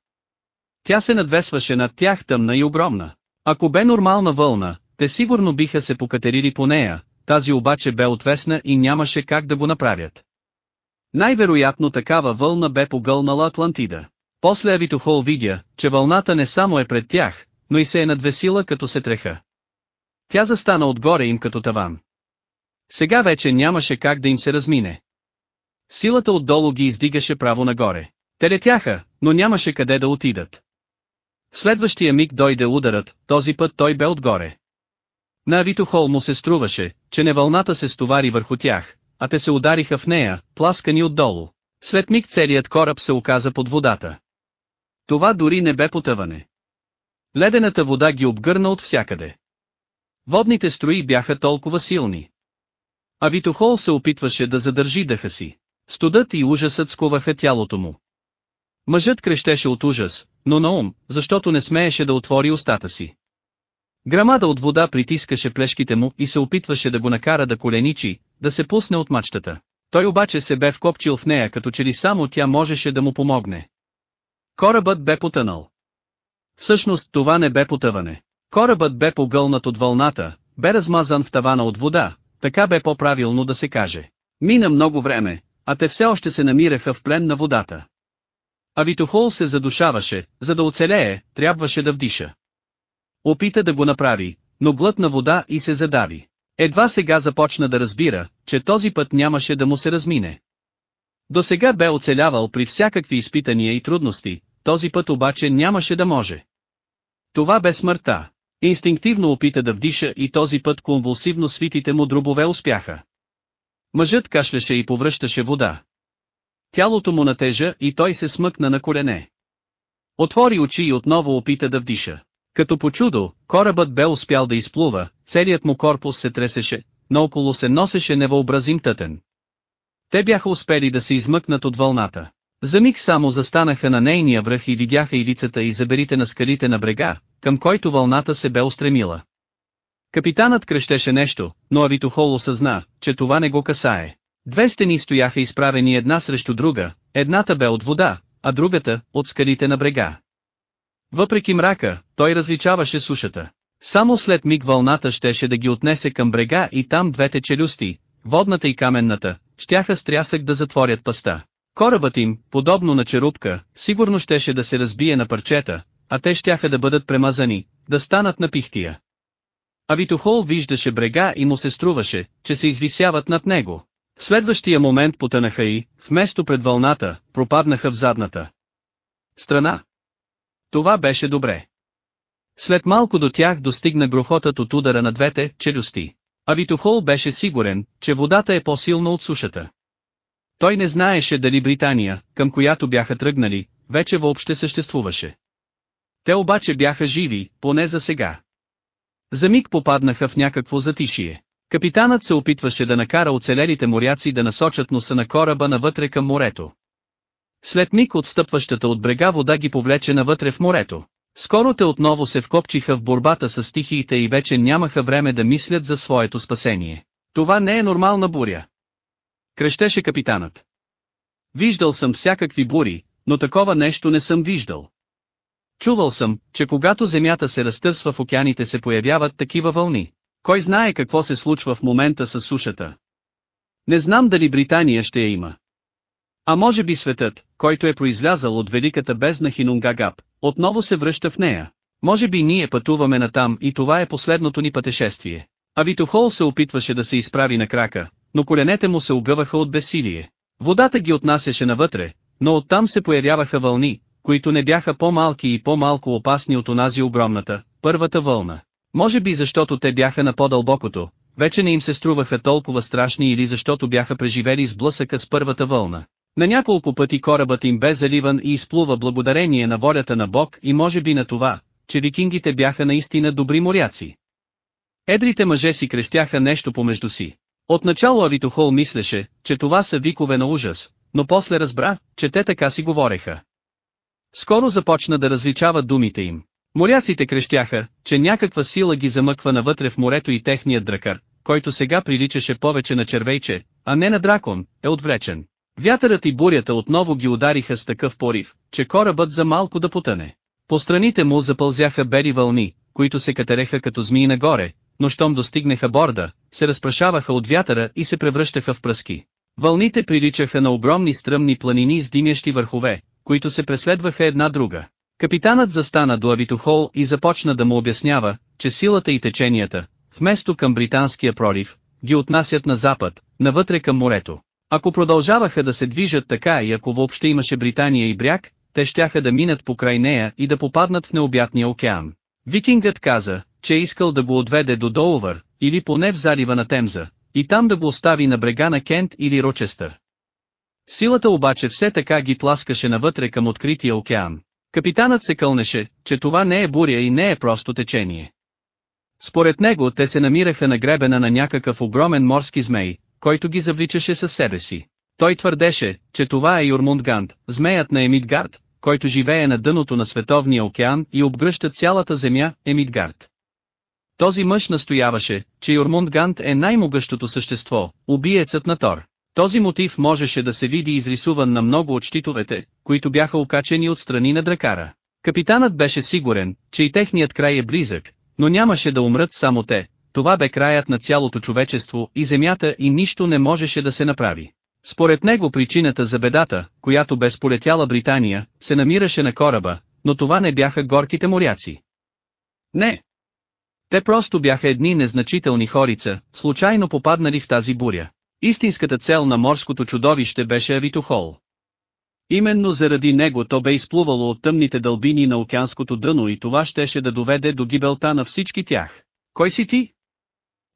Тя се надвесваше над тях тъмна и огромна. Ако бе нормална вълна, те сигурно биха се покатерили по нея, тази обаче бе отвесна и нямаше как да го направят. Най-вероятно такава вълна бе погълнала Атлантида. После Авитохол видя, че вълната не само е пред тях, но и се е надвесила като се треха. Тя застана отгоре им като таван. Сега вече нямаше как да им се размине. Силата отдолу ги издигаше право нагоре. Те летяха, но нямаше къде да отидат. Следващия миг дойде ударът, този път той бе отгоре. На Авитохол му се струваше, че не вълната се стовари върху тях, а те се удариха в нея, пласкани отдолу. След миг целият кораб се оказа под водата. Това дори не бе потъване. Ледената вода ги обгърна от всякъде. Водните строи бяха толкова силни. А Витохол се опитваше да задържи дъха си. Студът и ужасът сковаха тялото му. Мъжът крещеше от ужас, но на ум, защото не смееше да отвори устата си. Грамада от вода притискаше плешките му и се опитваше да го накара да коленичи, да се пусне от мачтата. Той обаче се бе вкопчил в нея като че ли само тя можеше да му помогне. Корабът бе потънал. Всъщност това не бе потъване. Корабът бе погълнат от вълната, бе размазан в тавана от вода, така бе по-правилно да се каже. Мина много време, а те все още се намираха в плен на водата. А Витохол се задушаваше, за да оцелее, трябваше да вдиша. Опита да го направи, но глътна вода и се задави. Едва сега започна да разбира, че този път нямаше да му се размине. До сега бе оцелявал при всякакви изпитания и трудности, този път обаче нямаше да може. Това бе смъртта. Инстинктивно опита да вдиша и този път конвулсивно свитите му дробове успяха. Мъжът кашляше и повръщаше вода. Тялото му натежа и той се смъкна на колене. Отвори очи и отново опита да вдиша. Като по чудо, корабът бе успял да изплува, целият му корпус се тресеше, наоколо се носеше невъобразим тътен. Те бяха успели да се измъкнат от вълната. За миг само застанаха на нейния връх и видяха ивицата и заберите на скалите на брега, към който вълната се бе устремила. Капитанът крещеше нещо, но Авитохол осъзна, че това не го касае. Две стени стояха изправени една срещу друга, едната бе от вода, а другата – от скалите на брега. Въпреки мрака, той различаваше сушата. Само след миг вълната щеше да ги отнесе към брега и там двете челюсти, водната и каменната, щяха с трясък да затворят паста. Корабът им, подобно на черупка, сигурно щеше да се разбие на парчета, а те щяха да бъдат премазани, да станат на пихтия. А Витохол виждаше брега и му се струваше, че се извисяват над него. В следващия момент потънаха и, вместо пред вълната, пропаднаха в задната страна. Това беше добре. След малко до тях достигна грохотът от удара на двете челюсти. А Витохол беше сигурен, че водата е по-силна от сушата. Той не знаеше дали Британия, към която бяха тръгнали, вече въобще съществуваше. Те обаче бяха живи, поне за сега. За миг попаднаха в някакво затишие. Капитанът се опитваше да накара оцелелите моряци да насочат носа на кораба навътре към морето. След миг отстъпващата от брега вода ги повлече навътре в морето. Скоро те отново се вкопчиха в борбата с стихиите и вече нямаха време да мислят за своето спасение. Това не е нормална буря. Крещеше капитанът. Виждал съм всякакви бури, но такова нещо не съм виждал. Чувал съм, че когато земята се разтърсва в океаните се появяват такива вълни. Кой знае какво се случва в момента с сушата. Не знам дали Британия ще я има. А може би светът, който е произлязал от великата бездна Хинунгагап, отново се връща в нея. Може би ние пътуваме натам и това е последното ни пътешествие. А Витохол се опитваше да се изправи на крака, но коленете му се огъваха от безсилие. Водата ги отнасяше навътре, но оттам се появяваха вълни, които не бяха по-малки и по-малко опасни от онази огромната, първата вълна. Може би защото те бяха на по-дълбокото, вече не им се струваха толкова страшни или защото бяха преживели сблъсъка с първата вълна. На няколко пъти корабът им бе заливан и изплува благодарение на волята на Бог и може би на това, че викингите бяха наистина добри моряци. Едрите мъже си крещяха нещо помежду си. Отначало Авитохол мислеше, че това са викове на ужас, но после разбра, че те така си говореха. Скоро започна да различава думите им. Моряците крещяха, че някаква сила ги замъква навътре в морето и техният дракар, който сега приличаше повече на червейче, а не на дракон, е отвлечен. Вятърът и бурята отново ги удариха с такъв порив, че корабът за малко да потъне. По страните му запълзяха бели вълни, които се катереха като змии нагоре, но щом достигнаха борда, се разпрашаваха от вятъра и се превръщаха в пръски. Вълните приличаха на огромни стръмни планини с димящи върхове, които се преследваха една друга. Капитанът застана до Авитохол и започна да му обяснява, че силата и теченията, вместо към британския пролив, ги отнасят на запад, навътре към морето. Ако продължаваха да се движат така и ако въобще имаше Британия и бряг, те щяха да минат покрай нея и да попаднат в необятния океан. Викингът каза, че е искал да го отведе до Доувър, или поне в залива на Темза, и там да го остави на брега на Кент или Рочестър. Силата обаче все така ги тласкаше навътре към открития океан. Капитанът се кълнеше, че това не е буря и не е просто течение. Според него те се намираха на гребена на някакъв огромен морски змей, който ги завличаше със себе си. Той твърдеше, че това е Юрмундганд, змеят на Емидгард, който живее на дъното на Световния океан и обгръща цялата земя, Емидгард. Този мъж настояваше, че Юрмундганд е най-могъщото същество, убиецът на Тор. Този мотив можеше да се види изрисуван на много от щитовете, които бяха окачени от страни на дракара. Капитанът беше сигурен, че и техният край е близък, но нямаше да умрат само те, това бе краят на цялото човечество и земята и нищо не можеше да се направи. Според него причината за бедата, която бе сполетяла Британия, се намираше на кораба, но това не бяха горките моряци. Не. Те просто бяха едни незначителни хорица, случайно попаднали в тази буря. Истинската цел на морското чудовище беше Авитохол. Именно заради него то бе изплувало от тъмните дълбини на океанското дъно и това щеше да доведе до гибелта на всички тях. Кой си ти?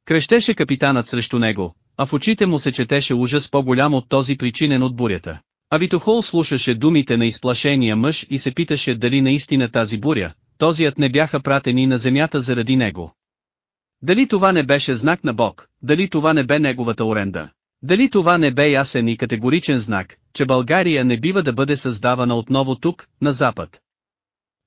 Крещеше капитанът срещу него, а в очите му се четеше ужас по-голям от този причинен от бурята. А Витохол слушаше думите на изплашения мъж и се питаше дали наистина тази буря, тозият не бяха пратени на земята заради него. Дали това не беше знак на Бог, дали това не бе неговата оренда. Дали това не бе ясен и категоричен знак, че България не бива да бъде създавана отново тук, на запад.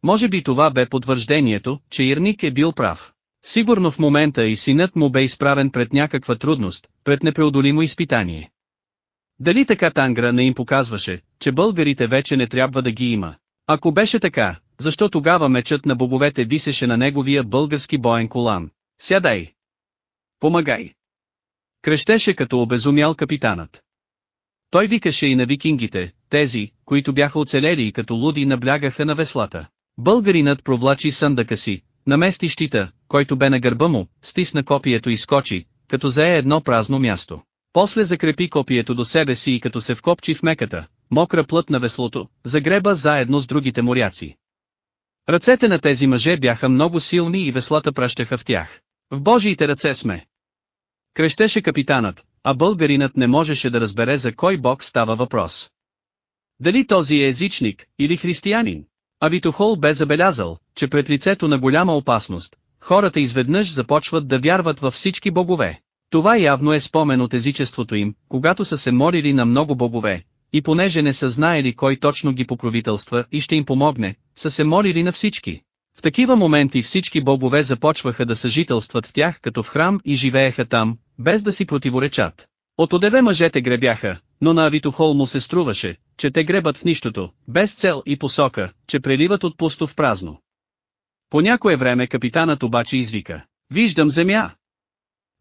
Може би това бе потвърждението, че Ирник е бил прав. Сигурно в момента и синът му бе изправен пред някаква трудност, пред непреодолимо изпитание. Дали така Тангра не им показваше, че българите вече не трябва да ги има? Ако беше така, защо тогава мечът на боговете висеше на неговия български боен колан? Сядай! Помагай! Крещеше като обезумял капитанът. Той викаше и на викингите, тези, които бяха оцелели и като луди наблягаха на веслата. Българинът провлачи съндъка си, намести щита, който бе на гърба му, стисна копието и скочи, като зае едно празно място. После закрепи копието до себе си и като се вкопчи в меката, мокра плът на веслото, загреба заедно с другите моряци. Ръцете на тези мъже бяха много силни и веслата пращаха в тях. В Божиите ръце сме. Крещеше капитанът, а българинът не можеше да разбере за кой бог става въпрос. Дали този е езичник, или християнин? А Витохол бе забелязал, че пред лицето на голяма опасност, хората изведнъж започват да вярват във всички богове. Това явно е спомен от езичеството им, когато са се молили на много богове, и понеже не са знаели кой точно ги покровителства и ще им помогне, са се молили на всички. В такива моменти всички богове започваха да съжителстват в тях като в храм и живееха там, без да си противоречат. От одеве мъжете гребяха, но на Авитохол му се струваше, че те гребат в нищото, без цел и посока, че преливат от пусто в празно. По някое време капитанът обаче извика, виждам земя.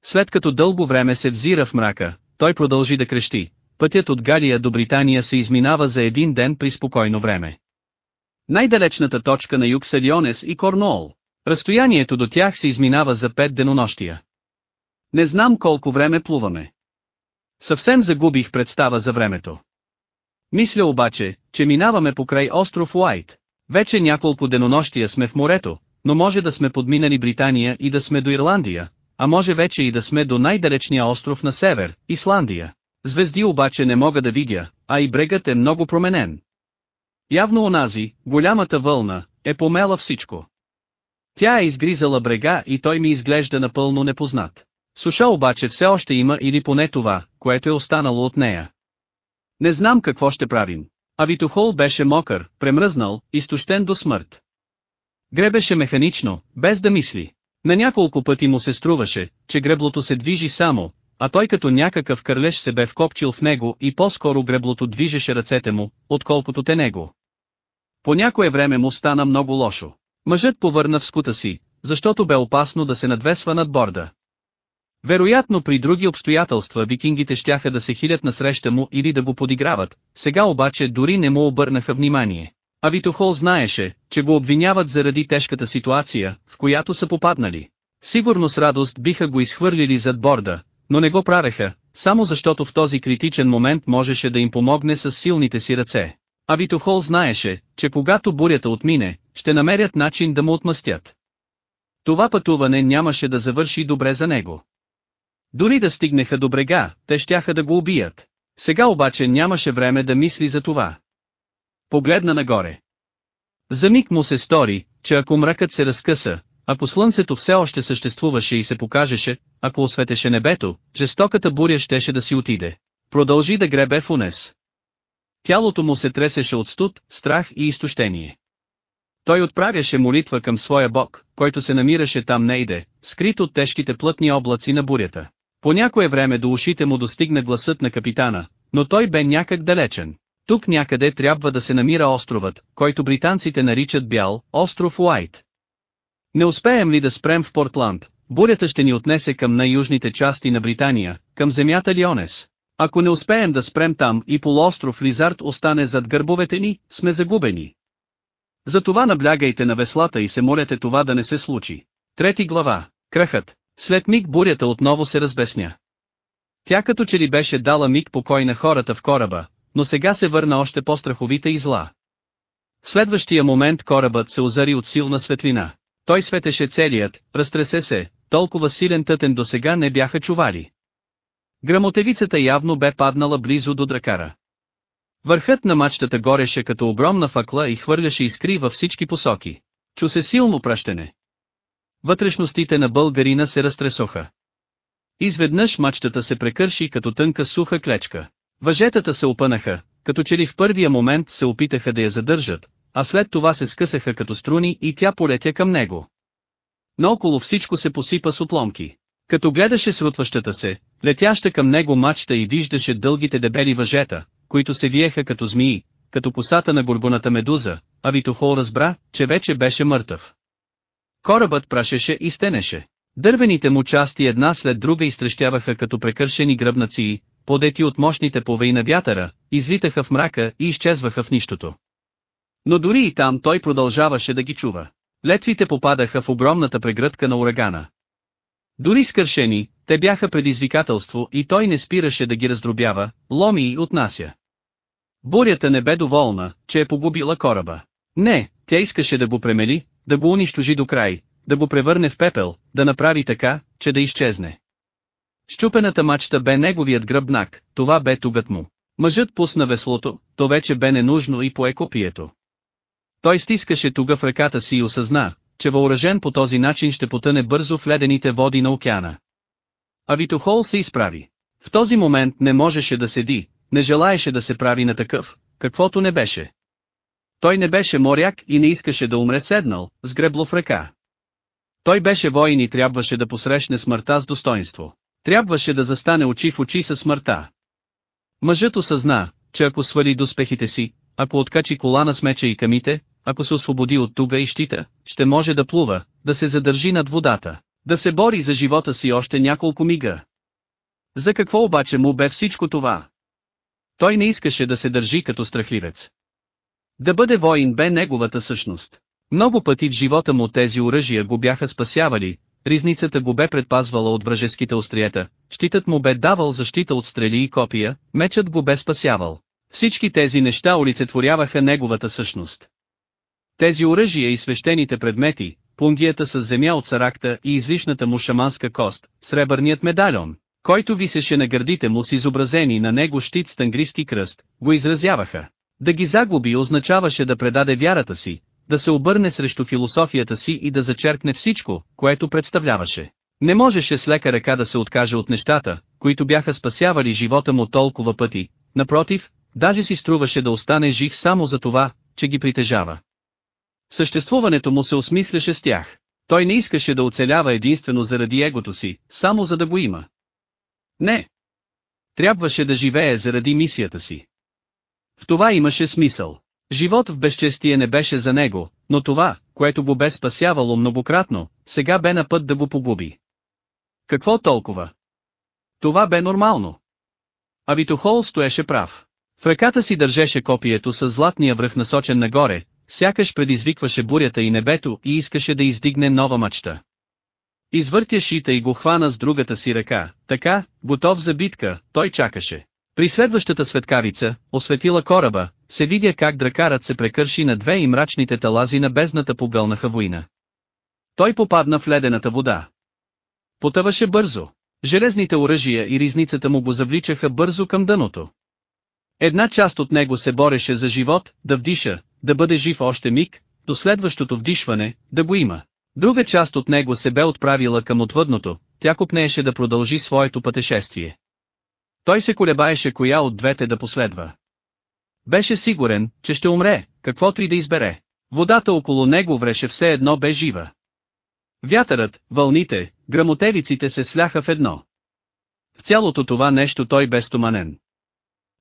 След като дълго време се взира в мрака, той продължи да крещи, пътят от Галия до Британия се изминава за един ден при спокойно време. Най-далечната точка на юг са Лионес и Корнуол. Разстоянието до тях се изминава за пет денонощия. Не знам колко време плуваме. Съвсем загубих представа за времето. Мисля обаче, че минаваме покрай остров Уайт. Вече няколко денонощия сме в морето, но може да сме подминали Британия и да сме до Ирландия, а може вече и да сме до най-далечния остров на север, Исландия. Звезди обаче не мога да видя, а и брегът е много променен. Явно онази, голямата вълна, е помела всичко. Тя е изгризала брега и той ми изглежда напълно непознат. Суша обаче все още има или поне това, което е останало от нея. Не знам какво ще правим. А Витохол беше мокър, премръзнал, изтощен до смърт. Гребеше механично, без да мисли. На няколко пъти му се струваше, че греблото се движи само, а той като някакъв кърлеж се бе вкопчил в него и по-скоро греблото движеше ръцете му, отколкото те него. По някое време му стана много лошо. Мъжът повърна в скута си, защото бе опасно да се надвесва над борда. Вероятно при други обстоятелства викингите щяха да се хилят насреща му или да го подиграват, сега обаче дори не му обърнаха внимание. А Витохол знаеше, че го обвиняват заради тежката ситуация, в която са попаднали. Сигурно с радост биха го изхвърлили зад борда, но не го прареха, само защото в този критичен момент можеше да им помогне с силните си ръце. А Витохол знаеше, че когато бурята отмине, ще намерят начин да му отмъстят. Това пътуване нямаше да завърши добре за него. Дори да стигнеха до брега, те щяха да го убият. Сега обаче нямаше време да мисли за това. Погледна нагоре. За миг му се стори, че ако мракът се разкъса, ако слънцето все още съществуваше и се покажеше, ако осветеше небето, жестоката буря щеше да си отиде. Продължи да гребе в унес. Тялото му се тресеше от студ, страх и изтощение. Той отправяше молитва към своя бог, който се намираше там нейде, скрит от тежките плътни облаци на бурята. По някое време до ушите му достигна гласът на капитана, но той бе някак далечен. Тук някъде трябва да се намира островът, който британците наричат бял, остров Уайт. Не успеем ли да спрем в Портланд, бурята ще ни отнесе към най-южните части на Британия, към земята Лионес. Ако не успеем да спрем там и полуостров Лизард остане зад гърбовете ни, сме загубени. Затова наблягайте на веслата и се молете това да не се случи. Трети глава. Кръхът. След миг бурята отново се разбесня. Тя като че ли беше дала миг покой на хората в кораба, но сега се върна още по-страховита и зла. В следващия момент корабът се озари от силна светлина. Той светеше целият, разтресе се, толкова силен тътен до сега не бяха чували. Грамотевицата явно бе паднала близо до дракара. Върхът на мачтата гореше като огромна факла и хвърляше искри във всички посоки. Чу се силно пръщене. Вътрешностите на българина се разтресоха. Изведнъж мачтата се прекърши като тънка суха клечка. Въжетата се опънаха, като че ли в първия момент се опитаха да я задържат, а след това се скъсаха като струни и тя полетя към него. Но около всичко се посипа с отломки. Като гледаше срутващата се, летяща към него мачта и виждаше дългите дебели въжета, които се виеха като змии, като посата на горбоната медуза, а Витохол разбра, че вече беше мъртъв. Корабът прашеше и стенеше. Дървените му части една след друга изтрещяваха като прекършени гръбнаци подети от мощните повеи на вятъра, извитаха в мрака и изчезваха в нищото. Но дори и там той продължаваше да ги чува. Летвите попадаха в огромната прегръдка на урагана. Дори скършени, те бяха предизвикателство и той не спираше да ги раздробява, ломи и отнася. Бурята не бе доволна, че е погубила кораба. Не, тя искаше да го премели, да го унищожи до край, да го превърне в пепел, да направи така, че да изчезне. Щупената мачта бе неговият гръбнак, това бе тугът му. Мъжът пусна веслото, то вече бе ненужно и пое копието. Той стискаше туга в ръката си и осъзна, че въоръжен по този начин ще потъне бързо в ледените води на океана. А Витохол се изправи. В този момент не можеше да седи, не желаеше да се прави на такъв, каквото не беше. Той не беше моряк и не искаше да умре седнал, с гребло в ръка. Той беше воин и трябваше да посрещне смъртта с достоинство. Трябваше да застане очи в очи с смъртта. Мъжът осъзна, че ако свали доспехите си, ако откачи колана с меча и камите, ако се освободи от туга и щита, ще може да плува, да се задържи над водата, да се бори за живота си още няколко мига. За какво обаче му бе всичко това? Той не искаше да се държи като страхливец. Да бъде воин бе неговата същност. Много пъти в живота му тези оръжия го бяха спасявали, ризницата го бе предпазвала от вражеските остриета, щитът му бе давал защита от стрели и копия, мечът го бе спасявал. Всички тези неща олицетворяваха неговата същност. Тези оръжия и свещените предмети, пунгията с земя от саракта и излишната му шаманска кост, сребърният медальон, който висеше на гърдите му с изобразени на него щит с тангриски кръст, го изразяваха. Да ги загуби означаваше да предаде вярата си, да се обърне срещу философията си и да зачеркне всичко, което представляваше. Не можеше с лека ръка да се откаже от нещата, които бяха спасявали живота му толкова пъти, напротив, даже си струваше да остане жив само за това, че ги притежава. Съществуването му се осмисляше с тях. Той не искаше да оцелява единствено заради егото си, само за да го има. Не. Трябваше да живее заради мисията си. В това имаше смисъл. Живот в безчестие не беше за него, но това, което го бе спасявало многократно, сега бе на път да го погуби. Какво толкова? Това бе нормално. А Витохол стоеше прав. В ръката си държеше копието с златния връх насочен нагоре, сякаш предизвикваше бурята и небето и искаше да издигне нова мачта. Извъртя шита и го хвана с другата си ръка, така, готов за битка, той чакаше. При следващата светкавица, осветила кораба, се видя как дракарът се прекърши на две и мрачните талази на бездната погълнаха война. Той попадна в ледената вода. Потъваше бързо. Железните оръжия и ризницата му го завличаха бързо към дъното. Една част от него се бореше за живот, да вдиша, да бъде жив още миг, до следващото вдишване, да го има. Друга част от него се бе отправила към отвъдното, тя купнееше да продължи своето пътешествие. Той се колебаеше коя от двете да последва. Беше сигурен, че ще умре, каквото и да избере. Водата около него вреше все едно бе жива. Вятърът, вълните, грамотевиците се сляха в едно. В цялото това нещо той бе стоманен.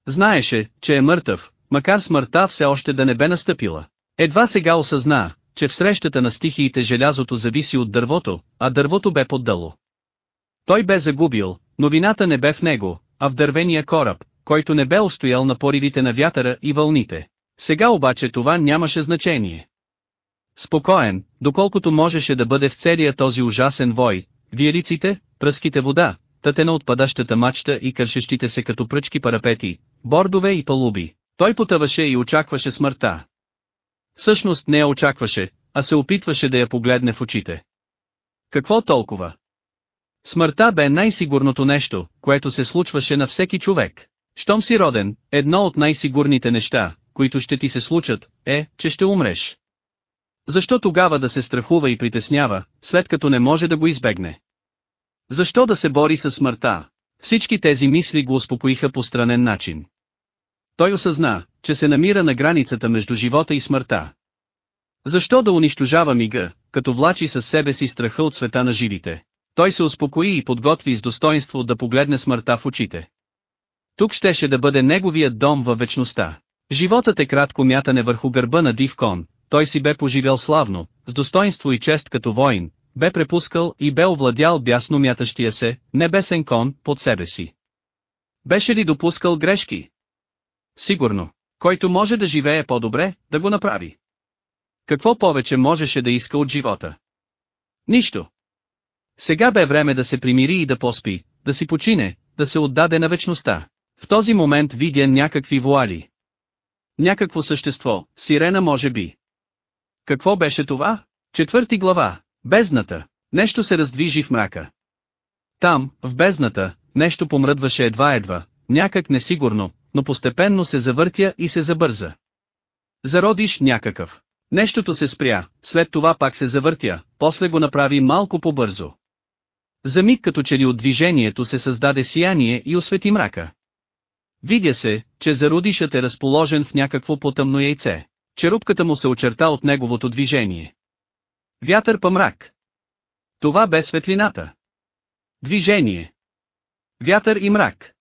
Знаеше, че е мъртъв, макар смъртта все още да не бе настъпила. Едва сега осъзна, че в срещата на стихиите желязото зависи от дървото, а дървото бе поддало. Той бе загубил, но вината не бе в него, а в дървения кораб, който не бе устоял на поривите на вятъра и вълните. Сега обаче това нямаше значение. Спокоен, доколкото можеше да бъде в целия този ужасен вой, виелиците, пръските вода, тътена от падащата мачта и кършещите се като пръчки парапети, бордове и палуби, той потъваше и очакваше смъртта. Всъщност не я очакваше, а се опитваше да я погледне в очите. Какво толкова? Смъртта бе най-сигурното нещо, което се случваше на всеки човек. Щом си роден, едно от най-сигурните неща, които ще ти се случат, е, че ще умреш. Защо тогава да се страхува и притеснява, след като не може да го избегне? Защо да се бори с смъртта? Всички тези мисли го успокоиха по странен начин. Той осъзна, че се намира на границата между живота и смъртта. Защо да унищожава мига, като влачи със себе си страха от света на живите? Той се успокои и подготви с достоинство да погледне смъртта в очите. Тук щеше да бъде неговият дом във вечността. Животът е кратко мятане върху гърба на див кон, той си бе поживял славно, с достоинство и чест като воин, бе препускал и бе овладял бясно мятащия се, небесен кон, под себе си. Беше ли допускал грешки? Сигурно. Който може да живее по-добре, да го направи. Какво повече можеше да иска от живота? Нищо. Сега бе време да се примири и да поспи, да си почине, да се отдаде на вечността. В този момент видя някакви вуали. Някакво същество, сирена може би. Какво беше това? Четвърти глава. Бездната. Нещо се раздвижи в мрака. Там, в бездната, нещо помръдваше едва-едва, някак несигурно, но постепенно се завъртя и се забърза. Зародиш някакъв. Нещото се спря, след това пак се завъртя, после го направи малко по-бързо. За миг като че ли от движението се създаде сияние и освети мрака. Видя се, че зародишът е разположен в някакво потъмно яйце. Черупката му се очерта от неговото движение. Вятър па мрак. Това бе светлината. Движение. Вятър и мрак.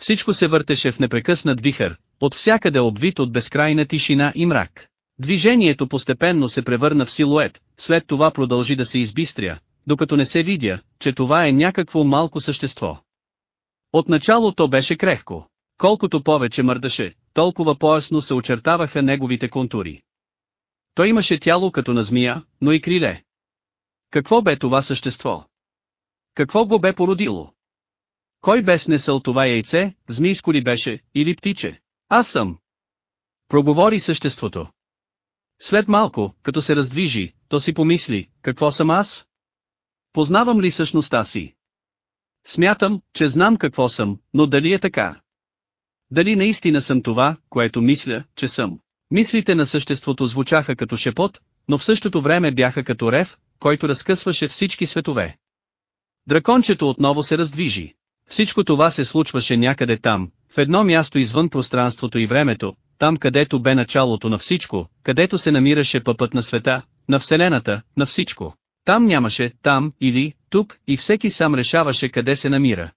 Всичко се въртеше в непрекъснат вихър, от всякъде обвит от безкрайна тишина и мрак. Движението постепенно се превърна в силует, след това продължи да се избистря, докато не се видя, че това е някакво малко същество. Отначало то беше крехко. Колкото повече мърдаше, толкова поясно се очертаваха неговите контури. Той имаше тяло като на змия, но и криле. Какво бе това същество? Какво го бе породило? Кой бе снесъл това яйце, змийско ли беше, или птиче? Аз съм. Проговори съществото. След малко, като се раздвижи, то си помисли, какво съм аз? Познавам ли същността си? Смятам, че знам какво съм, но дали е така? Дали наистина съм това, което мисля, че съм? Мислите на съществото звучаха като шепот, но в същото време бяха като рев, който разкъсваше всички светове. Дракончето отново се раздвижи. Всичко това се случваше някъде там, в едно място извън пространството и времето, там където бе началото на всичко, където се намираше пъпът на света, на Вселената, на всичко. Там нямаше, там, или, тук, и всеки сам решаваше къде се намира.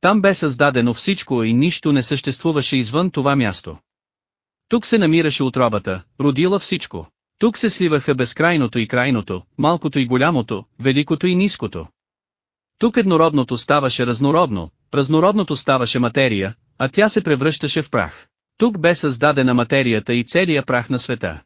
Там бе създадено всичко и нищо не съществуваше извън това място. Тук се намираше отробата, родила всичко. Тук се сливаха безкрайното и крайното, малкото и голямото, великото и ниското. Тук еднородното ставаше разнородно, разнородното ставаше материя, а тя се превръщаше в прах. Тук бе създадена материята и целия прах на света.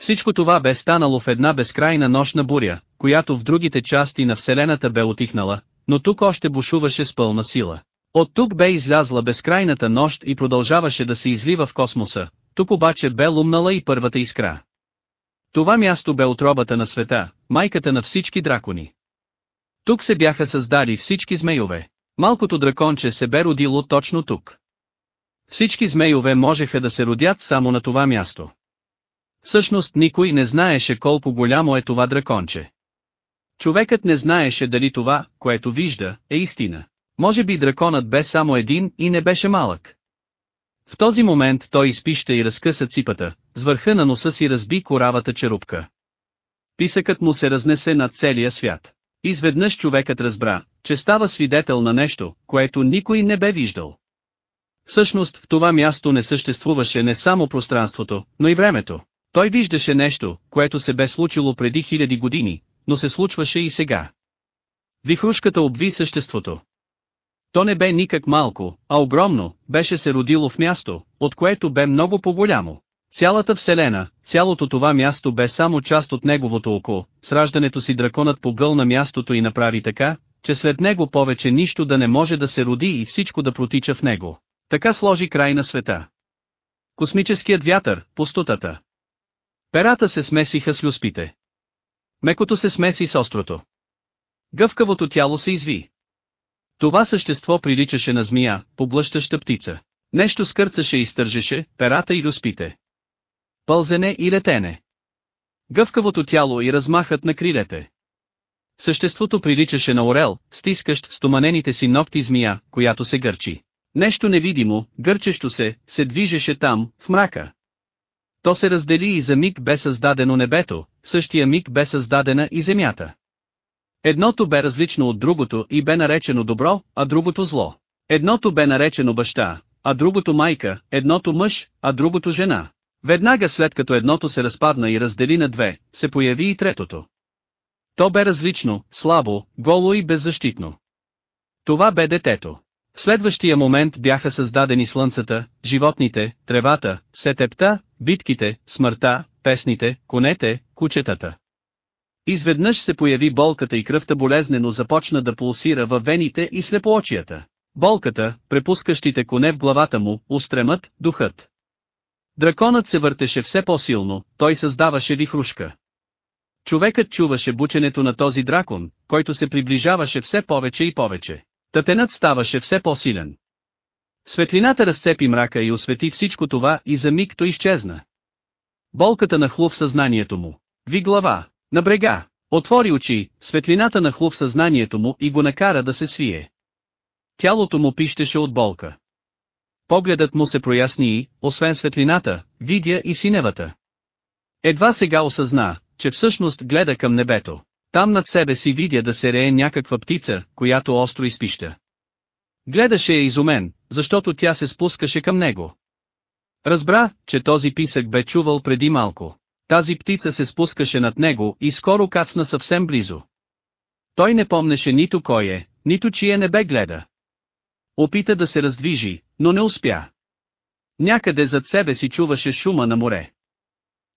Всичко това бе станало в една безкрайна нощна буря, която в другите части на Вселената бе отихнала, но тук още бушуваше с пълна сила. От тук бе излязла безкрайната нощ и продължаваше да се излива в космоса, тук обаче бе лумнала и първата искра. Това място бе отробата на света, майката на всички дракони. Тук се бяха създали всички змейове. Малкото драконче се бе родило точно тук. Всички змейове можеха да се родят само на това място. Всъщност никой не знаеше колко голямо е това драконче. Човекът не знаеше дали това, което вижда, е истина. Може би драконът бе само един и не беше малък. В този момент той изпища и разкъса ципата, с върха на носа си разби коравата черупка. Писъкът му се разнесе над целия свят. Изведнъж човекът разбра, че става свидетел на нещо, което никой не бе виждал. Всъщност в това място не съществуваше не само пространството, но и времето. Той виждаше нещо, което се бе случило преди хиляди години, но се случваше и сега. Вихрушката обви съществото. То не бе никак малко, а огромно, беше се родило в място, от което бе много по-голямо. Цялата Вселена, цялото това място бе само част от неговото око, с раждането си драконът погълна мястото и направи така, че след него повече нищо да не може да се роди и всичко да протича в него. Така сложи край на света. Космическият вятър, пустотата. Перата се смесиха с люспите. Мекото се смеси с острото. Гъвкавото тяло се изви. Това същество приличаше на змия, поблъщаща птица. Нещо скърцаше и стържеше, перата и люспите. Пълзене и летене. Гъвкавото тяло и размахът на крилете. Съществото приличаше на орел, стискащ стоманените си ногти змия, която се гърчи. Нещо невидимо, гърчещо се, се движеше там, в мрака. То се раздели и за миг бе създадено небето, в същия миг бе създадена и земята. Едното бе различно от другото и бе наречено добро, а другото зло. Едното бе наречено баща, а другото майка, едното мъж, а другото жена. Веднага след като едното се разпадна и раздели на две, се появи и третото. То бе различно, слабо, голо и беззащитно. Това бе детето. В следващия момент бяха създадени слънцата, животните, тревата, сетепта, битките, смъртта, песните, конете, кучетата. Изведнъж се появи болката и кръвта болезнено започна да пулсира във вените и слепоочията. Болката, препускащите коне в главата му, устремът, духът. Драконът се въртеше все по-силно, той създаваше вихрушка. Човекът чуваше бученето на този дракон, който се приближаваше все повече и повече. Тътенът ставаше все по-силен. Светлината разцепи мрака и освети всичко това и за миг то изчезна. Болката нахлу в съзнанието му. Ви глава, на брега, отвори очи, светлината нахлу в съзнанието му и го накара да се свие. Тялото му пищеше от болка. Погледът му се проясни и, освен светлината, видя и синевата. Едва сега осъзна, че всъщност гледа към небето. Там над себе си видя да се рее някаква птица, която остро изпища. Гледаше я изумен, защото тя се спускаше към него. Разбра, че този писък бе чувал преди малко. Тази птица се спускаше над него и скоро кацна съвсем близо. Той не помнеше нито кой е, нито чие не бе гледа. Опита да се раздвижи, но не успя. Някъде зад себе си чуваше шума на море.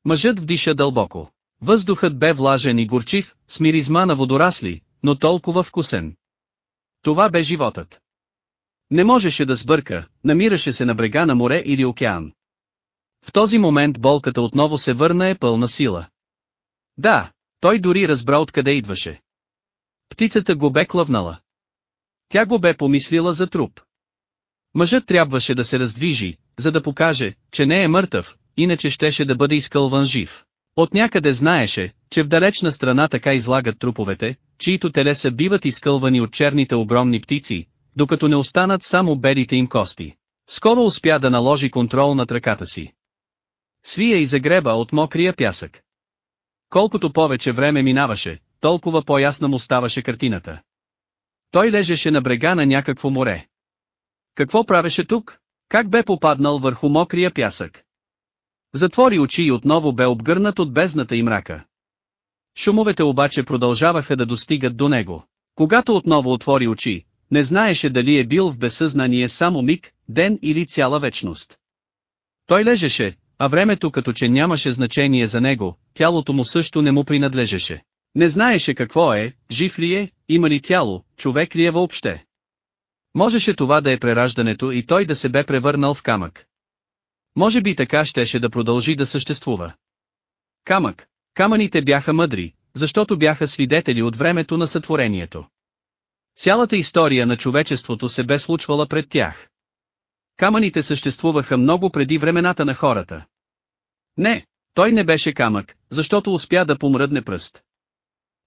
Мъжът вдиша дълбоко. Въздухът бе влажен и горчив, с миризма на водорасли, но толкова вкусен. Това бе животът. Не можеше да сбърка, намираше се на брега на море или океан. В този момент болката отново се върна е пълна сила. Да, той дори разбра откъде идваше. Птицата го бе клъвнала. Тя го бе помислила за труп. Мъжът трябваше да се раздвижи, за да покаже, че не е мъртъв, иначе щеше да бъде изкълван жив. От някъде знаеше, че в далечна страна така излагат труповете, чието телеса биват изкълвани от черните огромни птици, докато не останат само белите им кости. Скоро успя да наложи контрол над ръката си. Свия и загреба от мокрия пясък. Колкото повече време минаваше, толкова по-ясна му ставаше картината. Той лежеше на брега на някакво море. Какво правеше тук? Как бе попаднал върху мокрия пясък? Затвори очи и отново бе обгърнат от бездната и мрака. Шумовете обаче продължаваха да достигат до него. Когато отново отвори очи, не знаеше дали е бил в безсъзнание само миг, ден или цяла вечност. Той лежеше, а времето като че нямаше значение за него, тялото му също не му принадлежеше. Не знаеше какво е, жив ли е, има ли тяло, човек ли е въобще. Можеше това да е прераждането и той да се бе превърнал в камък. Може би така щеше да продължи да съществува. Камък. Камъните бяха мъдри, защото бяха свидетели от времето на сътворението. Цялата история на човечеството се бе случвала пред тях. Камъните съществуваха много преди времената на хората. Не, той не беше камък, защото успя да помръдне пръст.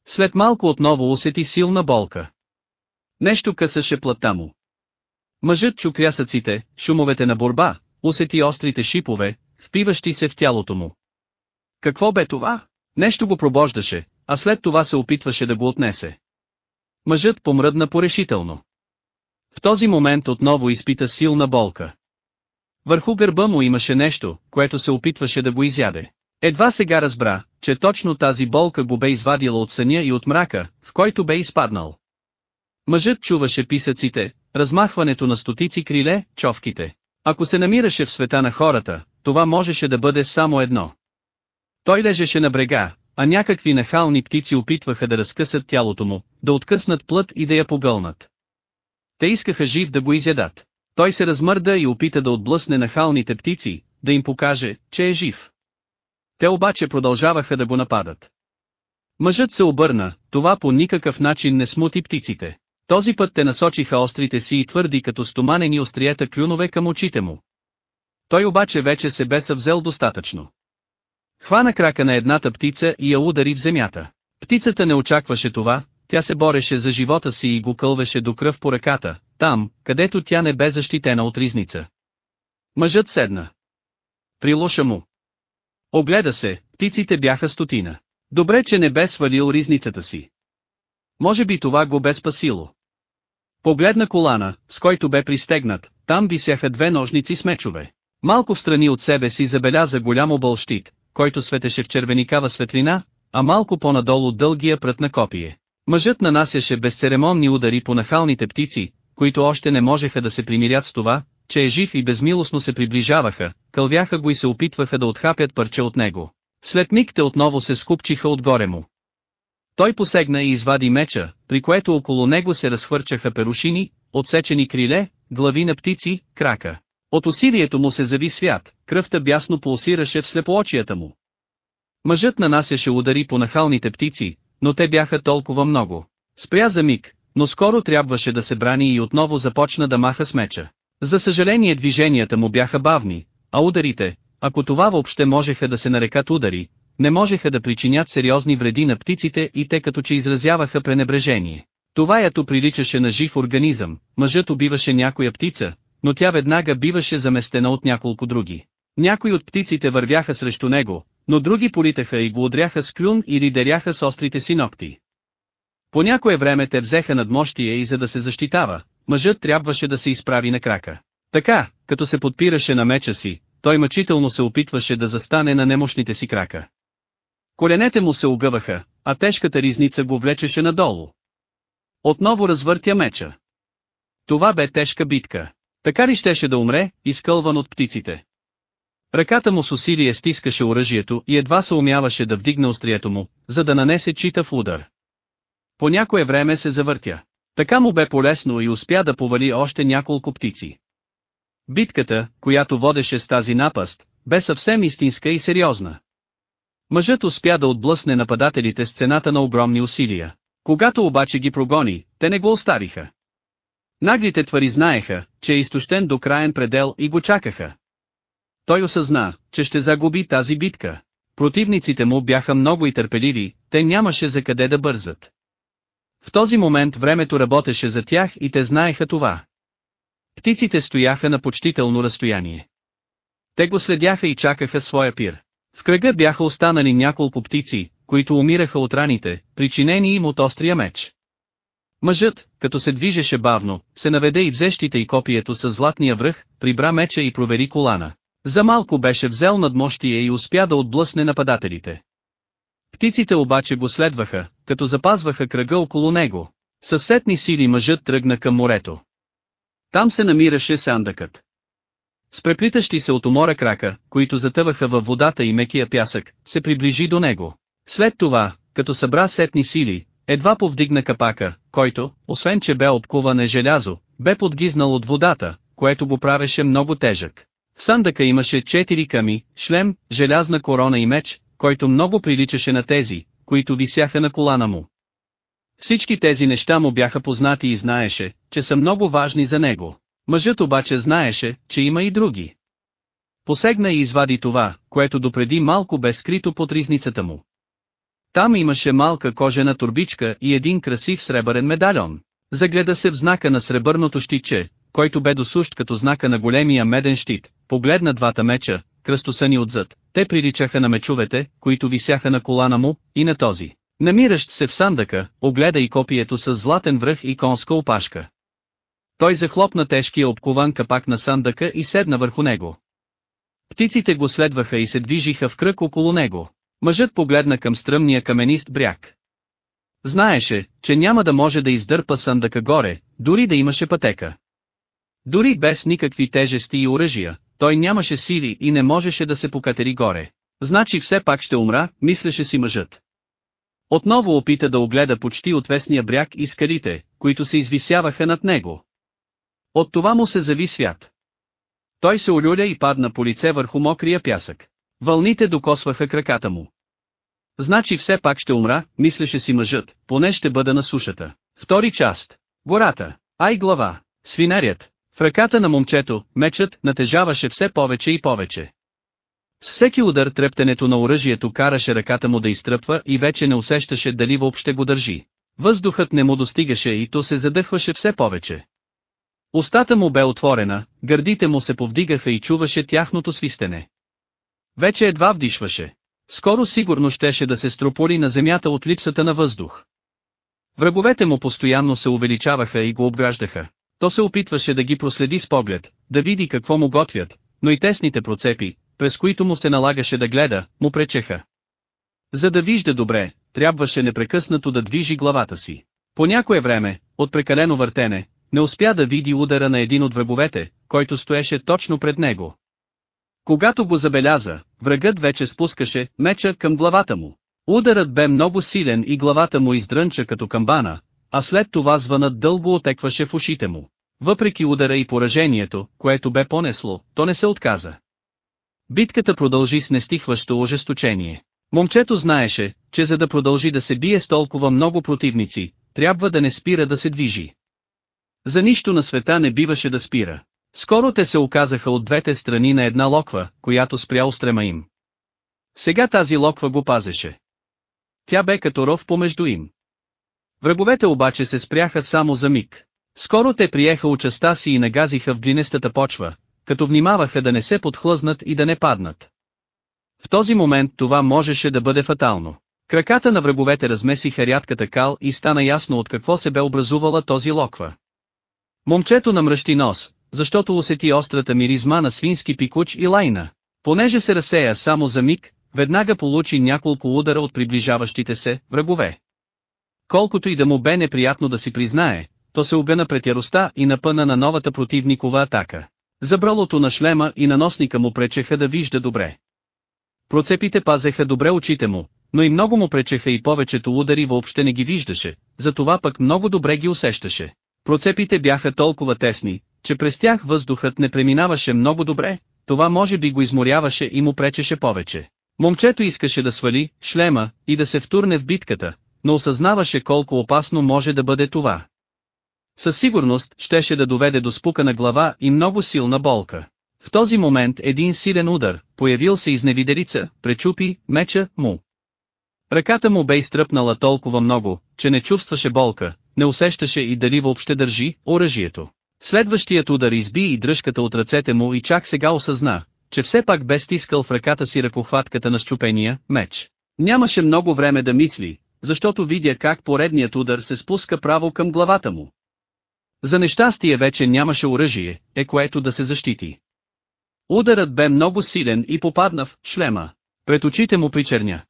След малко отново усети силна болка. Нещо късаше плътта му. Мъжът чу крясъците, шумовете на борба, усети острите шипове, впиващи се в тялото му. Какво бе това? Нещо го пробождаше, а след това се опитваше да го отнесе. Мъжът помръдна порешително. В този момент отново изпита силна болка. Върху гърба му имаше нещо, което се опитваше да го изяде. Едва сега разбра, че точно тази болка го бе извадила от съня и от мрака, в който бе изпаднал. Мъжът чуваше писъците, размахването на стотици криле, човките. Ако се намираше в света на хората, това можеше да бъде само едно. Той лежеше на брега, а някакви нахални птици опитваха да разкъсат тялото му, да откъснат плът и да я погълнат. Те искаха жив да го изядат. Той се размърда и опита да отблъсне нахалните птици, да им покаже, че е жив. Те обаче продължаваха да го нападат. Мъжът се обърна, това по никакъв начин не смути птиците. Този път те насочиха острите си и твърди като стоманени остриета клюнове към очите му. Той обаче вече се бе съвзел достатъчно. Хвана крака на едната птица и я удари в земята. Птицата не очакваше това, тя се бореше за живота си и го кълвеше до кръв по ръката, там, където тя не бе защитена от ризница. Мъжът седна. Прилоша му. Огледа се, птиците бяха стотина. Добре, че не бе свалил ризницата си. Може би това го бе спасило. Погледна колана, с който бе пристегнат, там висяха две ножници с мечове. Малко страни от себе си забеляза голямо бълщит, който светеше в червеникава светлина, а малко по-надолу дългия прът на копие. Мъжът нанасяше безцеремонни удари по нахалните птици, които още не можеха да се примирят с това, че е жив и безмилостно се приближаваха, кълвяха го и се опитваха да отхапят парче от него. След миг те отново се скупчиха отгоре му. Той посегна и извади меча, при което около него се разхвърчаха перушини, отсечени криле, глави на птици, крака. От усилието му се зави свят, кръвта бясно пулсираше в слепоочията му. Мъжът нанасяше удари по нахалните птици, но те бяха толкова много. Спря за миг, но скоро трябваше да се брани и отново започна да маха с меча. За съжаление движенията му бяха бавни, а ударите, ако това въобще можеха да се нарекат удари, не можеха да причинят сериозни вреди на птиците и те като че изразяваха пренебрежение. Това ято приличаше на жив организъм, мъжът убиваше някоя птица, но тя веднага биваше заместена от няколко други. Някои от птиците вървяха срещу него, но други политаха и го удряха с клюн или деряха с острите си ногти. По някое време те взеха надмощие и за да се защитава, мъжът трябваше да се изправи на крака. Така, като се подпираше на меча си, той мъчително се опитваше да застане на немощните си крака. Коленете му се огъваха, а тежката ризница го влечеше надолу. Отново развъртя меча. Това бе тежка битка. Така ли щеше да умре, изкълван от птиците? Ръката му с усилие стискаше оръжието и едва се умяваше да вдигне острието му, за да нанесе читав удар. По някое време се завъртя. Така му бе полезно и успя да повали още няколко птици. Битката, която водеше с тази напаст, бе съвсем истинска и сериозна. Мъжът успя да отблъсне нападателите с цената на огромни усилия. Когато обаче ги прогони, те не го оставиха. Наглите твари знаеха, че е изтощен до краен предел и го чакаха. Той осъзна, че ще загуби тази битка. Противниците му бяха много и търпеливи, те нямаше за къде да бързат. В този момент времето работеше за тях и те знаеха това. Птиците стояха на почтително разстояние. Те го следяха и чакаха своя пир. В кръга бяха останали няколко птици, които умираха от раните, причинени им от острия меч. Мъжът, като се движеше бавно, се наведе и взещите и копието с златния връх, прибра меча и провери колана. За малко беше взел надмощие и успя да отблъсне нападателите. Птиците обаче го следваха, като запазваха кръга около него. Със сетни сили мъжът тръгна към морето. Там се намираше сандъкът. С преплитащи се от умора крака, които затъваха във водата и мекия пясък, се приближи до него. След това, като събра сетни сили, едва повдигна капака, който, освен че бе обкуван е желязо, бе подгизнал от водата, което го правеше много тежък. В сандъка имаше четири ками, шлем, желязна корона и меч, който много приличаше на тези, които висяха на колана му. Всички тези неща му бяха познати и знаеше, че са много важни за него. Мъжът обаче знаеше, че има и други. Посегна и извади това, което допреди малко бе скрито под ризницата му. Там имаше малка кожена турбичка и един красив сребърен медальон. Загледа се в знака на сребърното щитче, който бе досущ като знака на големия меден щит, погледна двата меча, кръстосани отзад, те приличаха на мечовете, които висяха на колана му, и на този. Намиращ се в сандъка, огледа и копието с златен връх и конска опашка. Той захлопна тежкия обкован капак на сандъка и седна върху него. Птиците го следваха и се движиха в кръг около него. Мъжът погледна към стръмния каменист бряг. Знаеше, че няма да може да издърпа съндъка горе, дори да имаше пътека. Дори без никакви тежести и оръжия, той нямаше сили и не можеше да се покатери горе. Значи все пак ще умра, мислеше си мъжът. Отново опита да огледа почти отвесния бряг и скалите, които се извисяваха над него. От това му се зави свят. Той се олюля и падна по лице върху мокрия пясък. Вълните докосваха краката му. Значи все пак ще умра, мислеше си мъжът, поне ще бъда на сушата. Втори част. Гората. Ай глава. Свинарят. В ръката на момчето, мечът, натежаваше все повече и повече. С всеки удар трептенето на оръжието караше ръката му да изтръпва и вече не усещаше дали въобще го държи. Въздухът не му достигаше и то се задъхваше все повече. Устата му бе отворена, гърдите му се повдигаха и чуваше тяхното свистене. Вече едва вдишваше. Скоро сигурно щеше да се строполи на земята от липсата на въздух. Враговете му постоянно се увеличаваха и го обграждаха. То се опитваше да ги проследи с поглед, да види какво му готвят, но и тесните процепи, през които му се налагаше да гледа, му пречеха. За да вижда добре, трябваше непрекъснато да движи главата си. По някое време, от прекалено въртене, не успя да види удара на един от враговете, който стоеше точно пред него. Когато го забеляза, врагът вече спускаше меча към главата му. Ударът бе много силен и главата му издрънча като камбана, а след това звънът дълго отекваше в ушите му. Въпреки удара и поражението, което бе понесло, то не се отказа. Битката продължи с нестихващо ожесточение. Момчето знаеше, че за да продължи да се бие с толкова много противници, трябва да не спира да се движи. За нищо на света не биваше да спира. Скоро те се оказаха от двете страни на една локва, която спря устрема им. Сега тази локва го пазеше. Тя бе като ров помежду им. Враговете обаче се спряха само за миг. Скоро те приеха участа си и нагазиха в глинестата почва, като внимаваха да не се подхлъзнат и да не паднат. В този момент това можеше да бъде фатално. Краката на враговете размесиха рядката кал и стана ясно от какво се бе образувала този локва. Момчето намръщи нос, защото усети острата миризма на свински пикуч и лайна. Понеже се разсея само за миг, веднага получи няколко удара от приближаващите се врагове. Колкото и да му бе неприятно да си признае, то се обена пред яростта и напъна на новата противникова атака. Забралото на шлема и на носника му пречеха да вижда добре. Процепите пазеха добре очите му, но и много му пречеха и повечето удари въобще не ги виждаше, затова пък много добре ги усещаше. Процепите бяха толкова тесни, че през тях въздухът не преминаваше много добре, това може би го изморяваше и му пречеше повече. Момчето искаше да свали шлема и да се втурне в битката, но осъзнаваше колко опасно може да бъде това. Със сигурност щеше да доведе до спукана глава и много силна болка. В този момент един силен удар, появил се изневидерица, пречупи меча му. Ръката му бе изтръпнала толкова много, че не чувстваше болка, не усещаше и дали въобще държи оръжието. Следващият удар изби и дръжката от ръцете му и чак сега осъзна, че все пак бе стискал в ръката си ръкохватката на щупения меч. Нямаше много време да мисли, защото видя как поредният удар се спуска право към главата му. За нещастие вече нямаше оръжие, е което да се защити. Ударът бе много силен и попадна в шлема. Пред очите му причерня.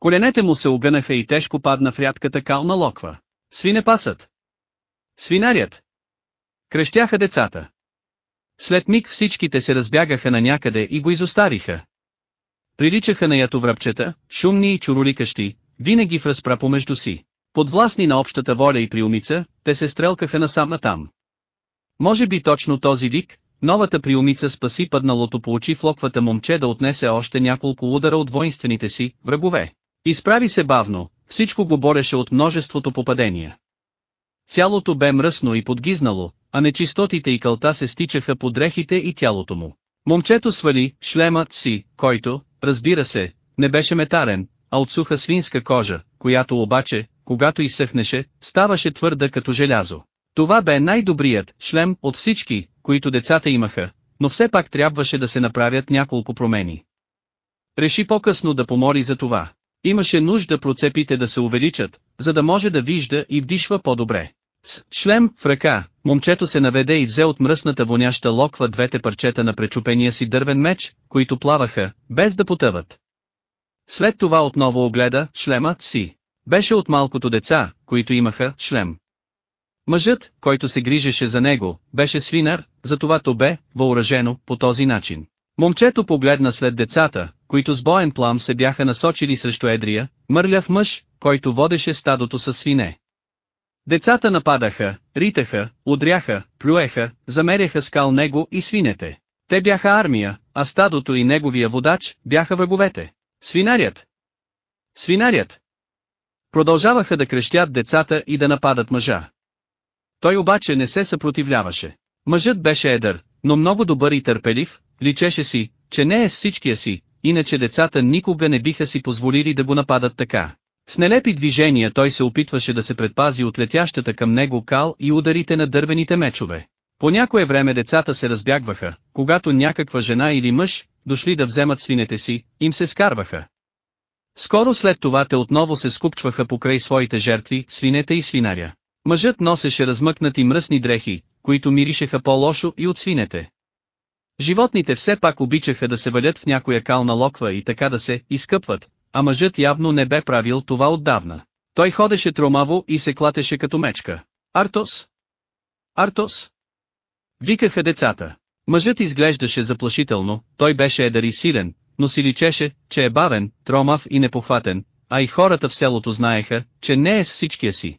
Коленете му се огънаха и тежко падна в рядката кална локва. Свинепасът. Свинарят. Крещяха децата. След миг всичките се разбягаха на някъде и го изоставиха. Приличаха на ятовръбчета, шумни и чуроликащи, винаги в разпра помежду си. Подвластни на общата воля и приумица, те се стрелкаха насам натам. Може би точно този вик, новата приумица спаси падналото по очи в локвата момче да отнесе още няколко удара от воинствените си, врагове. Изправи се бавно, всичко го бореше от множеството попадения. Цялото бе мръсно и подгизнало, а нечистотите и кълта се стичаха по дрехите и тялото му. Момчето свали шлемът си, който, разбира се, не беше метарен, а от суха свинска кожа, която обаче, когато изсъхнеше, ставаше твърда като желязо. Това бе най-добрият шлем от всички, които децата имаха, но все пак трябваше да се направят няколко промени. Реши по-късно да помори за това. Имаше нужда процепите да се увеличат, за да може да вижда и вдишва по-добре. С шлем в ръка, момчето се наведе и взе от мръсната воняща локва двете парчета на пречупения си дървен меч, които плаваха, без да потъват. След това отново огледа шлемът си. Беше от малкото деца, които имаха шлем. Мъжът, който се грижеше за него, беше свинар, затова то бе въоръжено по този начин. Момчето погледна след децата, които с боен плам се бяха насочили срещу едрия, мърляв мъж, който водеше стадото със свине. Децата нападаха, ритаха, удряха, плюеха, замеряха скал него и свинете. Те бяха армия, а стадото и неговия водач бяха враговете. Свинарят! Свинарят! Продължаваха да крещят децата и да нападат мъжа. Той обаче не се съпротивляваше. Мъжът беше едър, но много добър и търпелив, личеше си, че не е с всичкия си, иначе децата никога не биха си позволили да го нападат така. С нелепи движения той се опитваше да се предпази от летящата към него кал и ударите на дървените мечове. По някое време децата се разбягваха, когато някаква жена или мъж, дошли да вземат свинете си, им се скарваха. Скоро след това те отново се скупчваха покрай своите жертви, свинете и свинаря. Мъжът носеше размъкнати мръсни дрехи, които миришеха по-лошо и от свинете. Животните все пак обичаха да се валят в някоя кална локва и така да се изкъпват, а мъжът явно не бе правил това отдавна. Той ходеше тромаво и се клатеше като мечка. Артос! Артос! Викаха децата. Мъжът изглеждаше заплашително, той беше едър и силен, но си личеше, че е бавен, тромав и непохватен, а и хората в селото знаеха, че не е с всичкия си.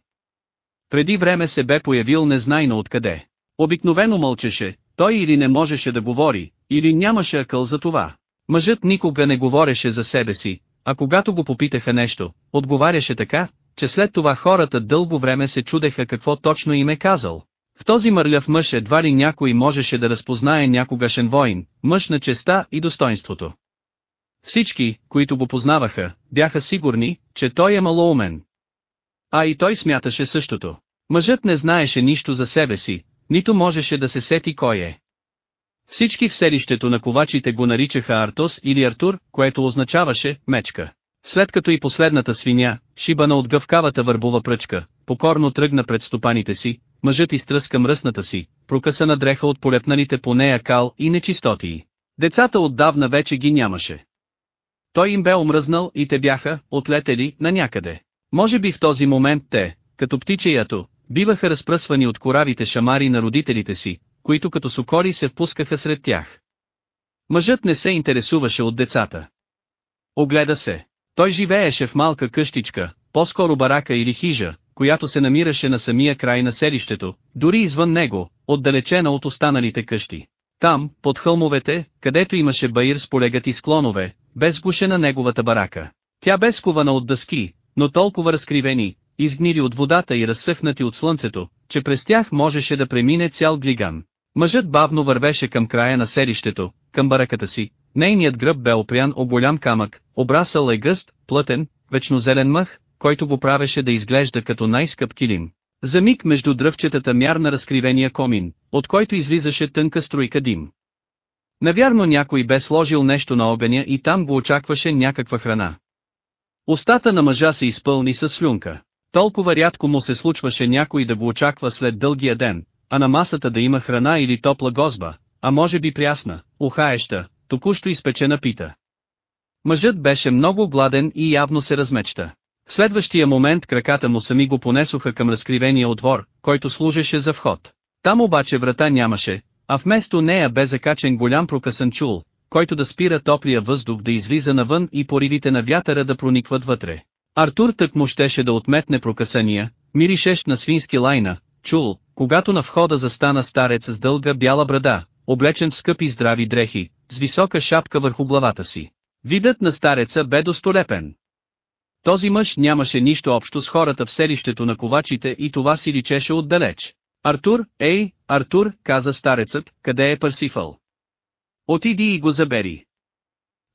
Преди време се бе появил незнайно откъде. Обикновено мълчеше, той или не можеше да говори, или нямаше акъл за това. Мъжът никога не говореше за себе си, а когато го попитаха нещо, отговаряше така, че след това хората дълго време се чудеха какво точно им е казал. В този мърляв мъж едва ли някой можеше да разпознае някогашен воин, мъж на честа и достоинството. Всички, които го познаваха, бяха сигурни, че той е малоумен. А и той смяташе същото. Мъжът не знаеше нищо за себе си, нито можеше да се сети кой е. Всички в селището на ковачите го наричаха Артос или Артур, което означаваше «мечка». След като и последната свиня, шибана от гъвкавата върбова пръчка, покорно тръгна пред стопаните си, мъжът изтръска мръсната си, прокъсана дреха от полепналите по нея кал и нечистотии. Децата отдавна вече ги нямаше. Той им бе омръзнал и те бяха отлетели на някъде. Може би в този момент те, като птичеято, биваха разпръсвани от коравите шамари на родителите си, които като соколи се впускаха сред тях. Мъжът не се интересуваше от децата. Огледа се. Той живееше в малка къщичка, по-скоро барака или хижа, която се намираше на самия край на селището, дори извън него, отдалечена от останалите къщи. Там, под хълмовете, където имаше баир с полегати склонове, без на неговата барака. Тя бе скувана от дъски, но толкова разкривени, изгнили от водата и разсъхнати от слънцето, че през тях можеше да премине цял глиган. Мъжът бавно вървеше към края на селището, към бараката си, нейният гръб бе опрян о голям камък, обрасъл е гъст, плътен, вечнозелен мъх, който го правеше да изглежда като най-скъп килим. За миг между дръвчетата мярна разкривения комин, от който излизаше тънка струйка дим. Навярно някой бе сложил нещо на огъня и там го очакваше някаква храна. Устата на мъжа се изпълни с слюнка. Толкова рядко му се случваше някой да го очаква след дългия ден, а на масата да има храна или топла гозба, а може би прясна, ухаеща, току-що изпечена пита. Мъжът беше много гладен и явно се размечта. В следващия момент краката му сами го понесоха към разкривения отвор, който служеше за вход. Там обаче врата нямаше, а вместо нея бе закачен голям прокъсан чул, който да спира топлия въздух да излиза навън и поривите на вятъра да проникват вътре. Артур тък му щеше да отметне прокъсания, миришещ на свински лайна, чул, когато на входа застана старец с дълга бяла брада, облечен в скъпи здрави дрехи, с висока шапка върху главата си. Видът на стареца бе достолепен. Този мъж нямаше нищо общо с хората в селището на ковачите и това си личеше отдалеч. Артур, ей, Артур, каза старецът, къде е Парсифъл? Отиди и го забери.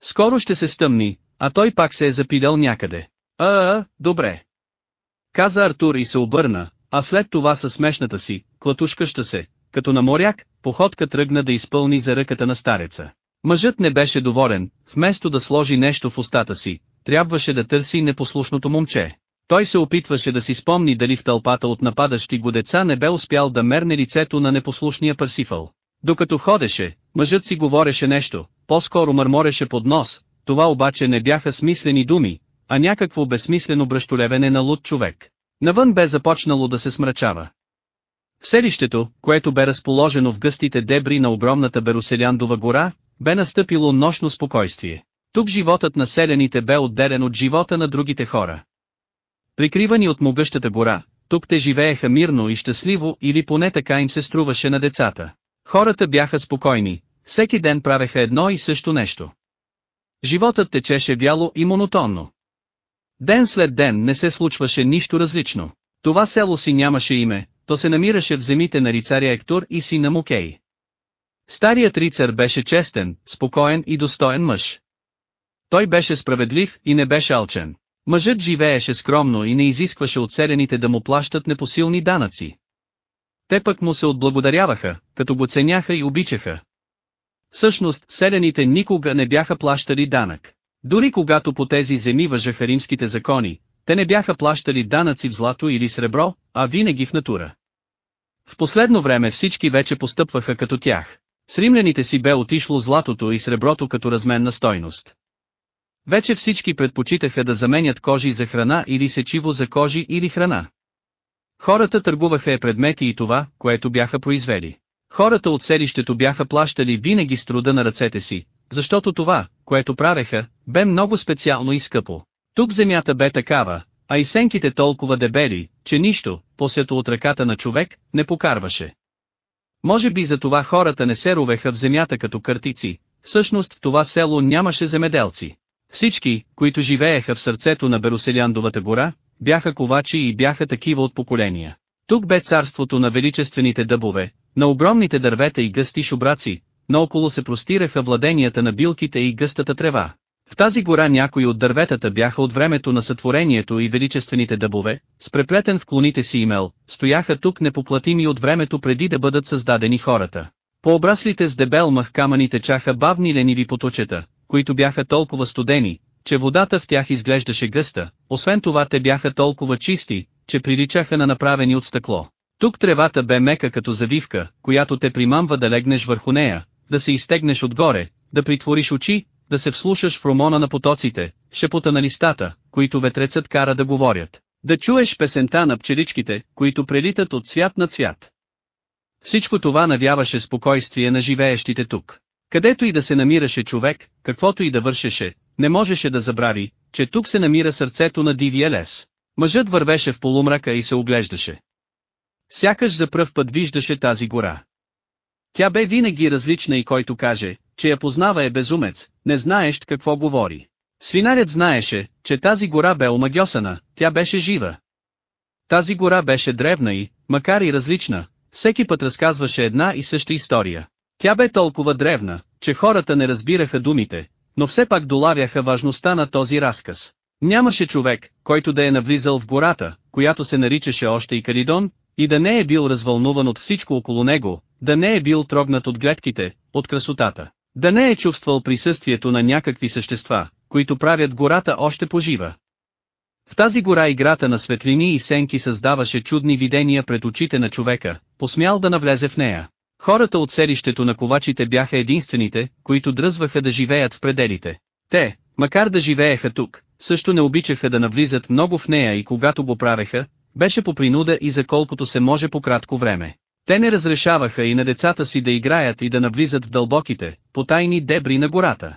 Скоро ще се стъмни, а той пак се е запилял някъде. А, а, добре. Каза Артур и се обърна, а след това със смешната си, клатушкаща се, като на моряк, походка тръгна да изпълни за ръката на стареца. Мъжът не беше доволен, вместо да сложи нещо в устата си, трябваше да търси непослушното момче. Той се опитваше да си спомни дали в тълпата от нападащи го деца не бе успял да мерне лицето на непослушния Парсифъл. Докато ходеше, мъжът си говореше нещо, по-скоро мърмореше под нос, това обаче не бяха смислени думи, а някакво безсмислено бръщолевене на луд човек. Навън бе започнало да се смрачава. Селището, което бе разположено в гъстите дебри на огромната Бероселяндова гора, бе настъпило нощно спокойствие. Тук животът на селените бе отделен от живота на другите хора. Прикривани от могъщата гора, тук те живееха мирно и щастливо или поне така им се струваше на децата. Хората бяха спокойни, всеки ден правеха едно и също нещо. Животът течеше вяло и монотонно. Ден след ден не се случваше нищо различно. Това село си нямаше име, то се намираше в земите на рицаря Ектор и сина Мукей. Старият рицар беше честен, спокоен и достоен мъж. Той беше справедлив и не беше алчен. Мъжът живееше скромно и не изискваше от селените да му плащат непосилни данъци. Те пък му се отблагодаряваха, като го ценяха и обичаха. Всъщност, селените никога не бяха плащали данък. Дори когато по тези земи въжаха римските закони, те не бяха плащали данъци в злато или сребро, а винаги в натура. В последно време всички вече постъпваха като тях. С римляните си бе отишло златото и среброто като разменна стойност. Вече всички предпочитаха да заменят кожи за храна или сечиво за кожи или храна. Хората търгуваха е предмети и това, което бяха произвели. Хората от селището бяха плащали винаги с труда на ръцете си, защото това, което правеха, бе много специално и скъпо. Тук земята бе такава, а и сенките толкова дебели, че нищо, посето от ръката на човек, не покарваше. Може би за това хората не се ровеха в земята като картици, всъщност в това село нямаше земеделци. Всички, които живееха в сърцето на Бероселяндовата гора, бяха ковачи и бяха такива от поколения. Тук бе царството на величествените дъбове, на огромните дървета и гъсти шубраци, наоколо се простираха владенията на билките и гъстата трева. В тази гора някои от дърветата бяха от времето на сътворението и величествените дъбове, с преплетен в клоните си имел, стояха тук непоплатими от времето преди да бъдат създадени хората. По обраслите с дебел мъх камъни течаха бавни лениви поточета, които бяха толкова студени, че водата в тях изглеждаше гъста, освен това те бяха толкова чисти, че приличаха на направени от стъкло. Тук тревата бе мека като завивка, която те примамва да легнеш върху нея, да се изтегнеш отгоре, да притвориш очи, да се вслушаш в ромона на потоците, шепота на листата, които ветрецът кара да говорят, да чуеш песента на пчеличките, които прелитат от цвят на цвят. Всичко това навяваше спокойствие на живеещите тук. Където и да се намираше човек, каквото и да вършеше, не можеше да забрави, че тук се намира сърцето на дивия лес. Мъжът вървеше в полумрака и се оглеждаше. Сякаш за пръв път виждаше тази гора. Тя бе винаги различна и който каже, че я познава е безумец, не знаещ какво говори. Свинарят знаеше, че тази гора бе омагьосана, тя беше жива. Тази гора беше древна и, макар и различна, всеки път разказваше една и съща история. Тя бе толкова древна, че хората не разбираха думите, но все пак долавяха важността на този разказ. Нямаше човек, който да е навлизал в гората, която се наричаше още и Каридон, и да не е бил развълнуван от всичко около него, да не е бил трогнат от гледките, от красотата, да не е чувствал присъствието на някакви същества, които правят гората още пожива. В тази гора играта на светлини и сенки създаваше чудни видения пред очите на човека, посмял да навлезе в нея. Хората от селището на ковачите бяха единствените, които дръзваха да живеят в пределите. Те, макар да живееха тук, също не обичаха да навлизат много в нея и когато го правеха, беше по принуда и за колкото се може по кратко време. Те не разрешаваха и на децата си да играят и да навлизат в дълбоките, потайни дебри на гората.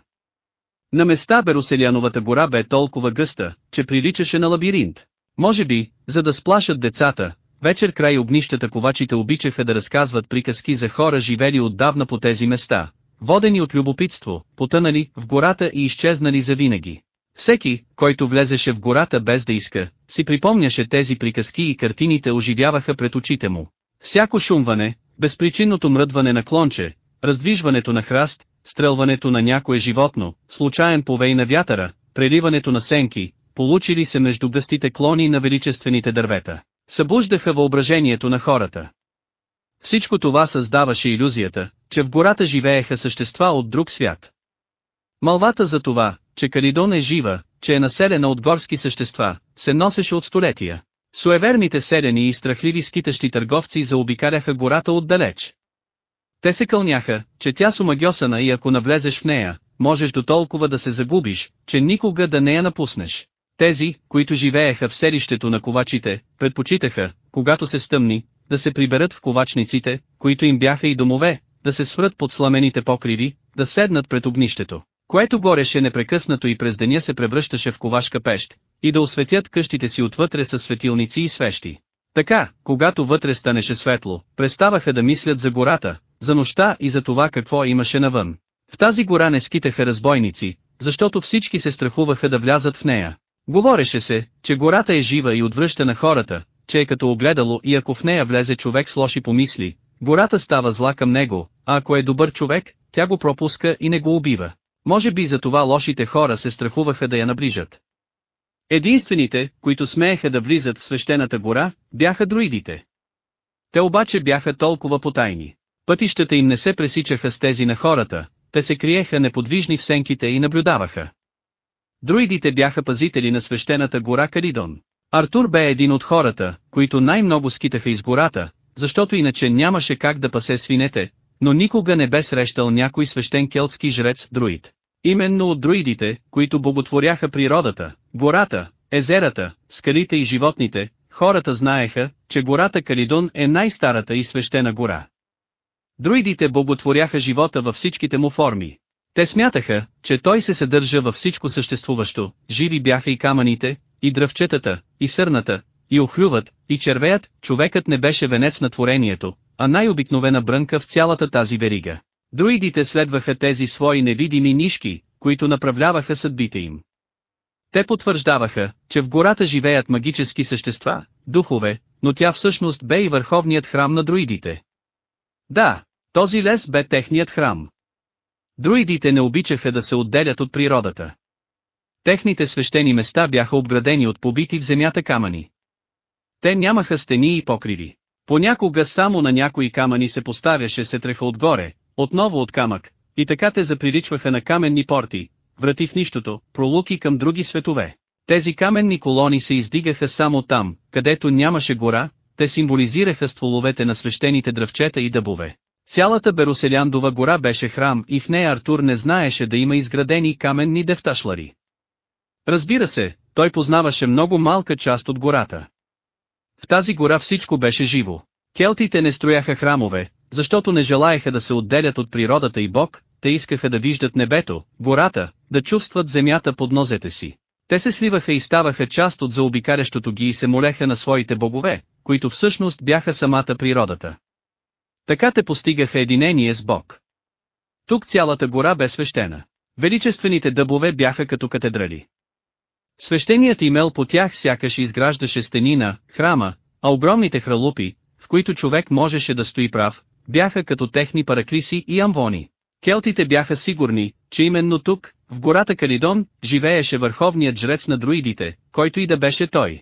На места Бероселяновата гора бе толкова гъста, че приличаше на лабиринт. Може би, за да сплашат децата, вечер край огнищата ковачите обичаха да разказват приказки за хора живели отдавна по тези места, водени от любопитство, потънали в гората и изчезнали завинаги. Всеки, който влезеше в гората без да иска, си припомняше тези приказки и картините оживяваха пред очите му. Всяко шумване, безпричинното мръдване на клонче, раздвижването на храст, стрелването на някое животно, случайен повей на вятъра, преливането на сенки, получили се между гъстите клони на величествените дървета, събуждаха въображението на хората. Всичко това създаваше иллюзията, че в гората живееха същества от друг свят. Малвата за това, че Калидон е жива, че е населена от горски същества, се носеше от столетия. Суеверните селени и страхливи скитащи търговци заобикаляха гората отдалеч. Те се кълняха, че тя сумагьосана и ако навлезеш в нея, можеш до толкова да се загубиш, че никога да не я напуснеш. Тези, които живееха в селището на ковачите, предпочитаха, когато се стъмни, да се приберат в ковачниците, които им бяха и домове, да се сврат под сламените покриви, да седнат пред огнището, което гореше непрекъснато и през деня се превръщаше в ковашка пещ, и да осветят къщите си отвътре с светилници и свещи. Така, когато вътре станеше светло, преставаха да мислят за гората, за нощта и за това какво имаше навън. В тази гора не скитаха разбойници, защото всички се страхуваха да влязат в нея. Говореше се, че гората е жива и отвръща на хората, че е като огледало и ако в нея влезе човек с лоши помисли, гората става зла към него, а ако е добър човек, тя го пропуска и не го убива. Може би за това лошите хора се страхуваха да я наближат. Единствените, които смееха да влизат в свещената гора, бяха друидите. Те обаче бяха толкова потайни. Пътищата им не се пресичаха с тези на хората, те се криеха неподвижни в сенките и наблюдаваха. Друидите бяха пазители на свещената гора Калидон. Артур бе един от хората, които най-много скитаха из гората, защото иначе нямаше как да пасе свинете, но никога не бе срещал някой свещен келтски жрец друид. Именно от друидите, които боготворяха природата, гората, езерата, скалите и животните, хората знаеха, че гората Калидон е най-старата и свещена гора. Друидите боготворяха живота във всичките му форми. Те смятаха, че той се съдържа във всичко съществуващо, живи бяха и камъните, и дръвчетата, и сърната, и охлюват, и червеят, човекът не беше венец на творението, а най-обикновена брънка в цялата тази верига. Друидите следваха тези свои невидими нишки, които направляваха съдбите им. Те потвърждаваха, че в гората живеят магически същества, духове, но тя всъщност бе и върховният храм на друидите. Да, този лес бе техният храм. Друидите не обичаха да се отделят от природата. Техните свещени места бяха обградени от побити в земята камъни. Те нямаха стени и покриви. Понякога само на някои камъни се поставяше сетреха отгоре, отново от камък, и така те заприличваха на каменни порти, врати в нищото, пролуки към други светове. Тези каменни колони се издигаха само там, където нямаше гора, те символизираха стволовете на свещените дръвчета и дъбове. Цялата Бероселяндова гора беше храм и в нея Артур не знаеше да има изградени каменни дефташлари. Разбира се, той познаваше много малка част от гората. В тази гора всичко беше живо. Келтите не строяха храмове, защото не желаеха да се отделят от природата и Бог, те искаха да виждат небето, гората, да чувстват земята под нозете си. Те се сливаха и ставаха част от заобикарящото ги и се молеха на своите богове, които всъщност бяха самата природата. Така те постигаха единение с Бог. Тук цялата гора бе свещена. Величествените дъбове бяха като катедрали. Свещеният имел по тях сякаш изграждаше стени на храма, а огромните хралупи, в които човек можеше да стои прав, бяха като техни параклиси и амвони. Келтите бяха сигурни, че именно тук, в гората Калидон, живееше върховният жрец на друидите, който и да беше той.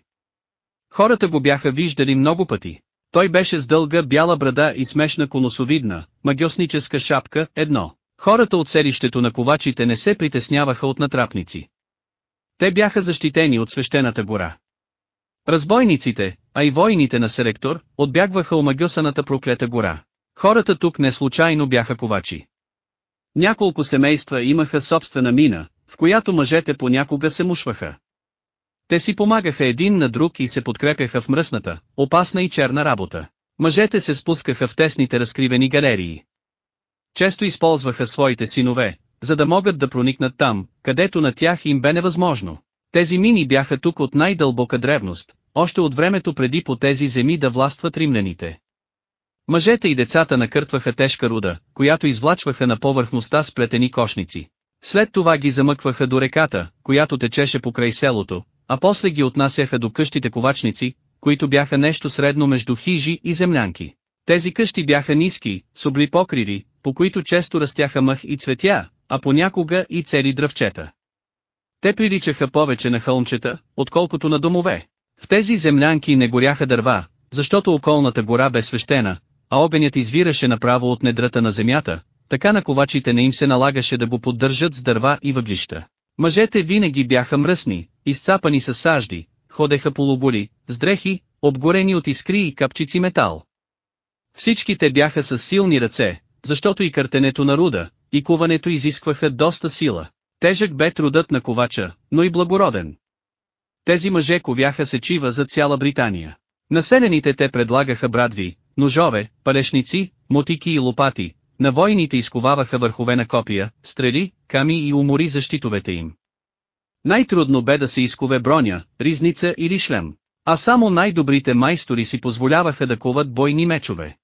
Хората го бяха виждали много пъти. Той беше с дълга бяла брада и смешна конусовидна, магиосническа шапка, едно. Хората от селището на ковачите не се притесняваха от натрапници. Те бяха защитени от свещената гора. Разбойниците, а и воините на Серектор, отбягваха омагюсаната проклета гора. Хората тук не случайно бяха ковачи. Няколко семейства имаха собствена мина, в която мъжете понякога се мушваха. Те си помагаха един на друг и се подкрепяха в мръсната, опасна и черна работа. Мъжете се спускаха в тесните разкривени галерии. Често използваха своите синове, за да могат да проникнат там, където на тях им бе невъзможно. Тези мини бяха тук от най-дълбока древност, още от времето преди по тези земи да властват римляните. Мъжете и децата накъртваха тежка руда, която извлачваха на повърхността с плетени кошници. След това ги замъкваха до реката, която течеше покрай селото, а после ги отнасяха до къщите ковачници, които бяха нещо средно между хижи и землянки. Тези къщи бяха ниски, с обли покриви, по които често растяха мъх и цветя, а понякога и цели дръвчета. Те приличаха повече на хълмчета, отколкото на домове. В тези землянки не горяха дърва, защото околната гора бе свещена, а огънят извираше направо от недрата на земята, така на ковачите не им се налагаше да го поддържат с дърва и въглища. Мъжете винаги бяха мръсни, изцапани с сажди, ходеха полуболи, с дрехи, обгорени от искри и капчици метал. Всичките бяха с силни ръце, защото и къртенето на руда, и куването изискваха доста сила. Тежък бе трудът на ковача, но и благороден. Тези мъже ковяха сечива за цяла Британия. Населените те предлагаха брадви, ножове, палешници, мотики и лопати, на войните изковаваха върхове на копия, стрели, ками и умори защитовете им. Най-трудно бе да се изкове броня, ризница или шлем, а само най-добрите майстори си позволяваха да коват бойни мечове.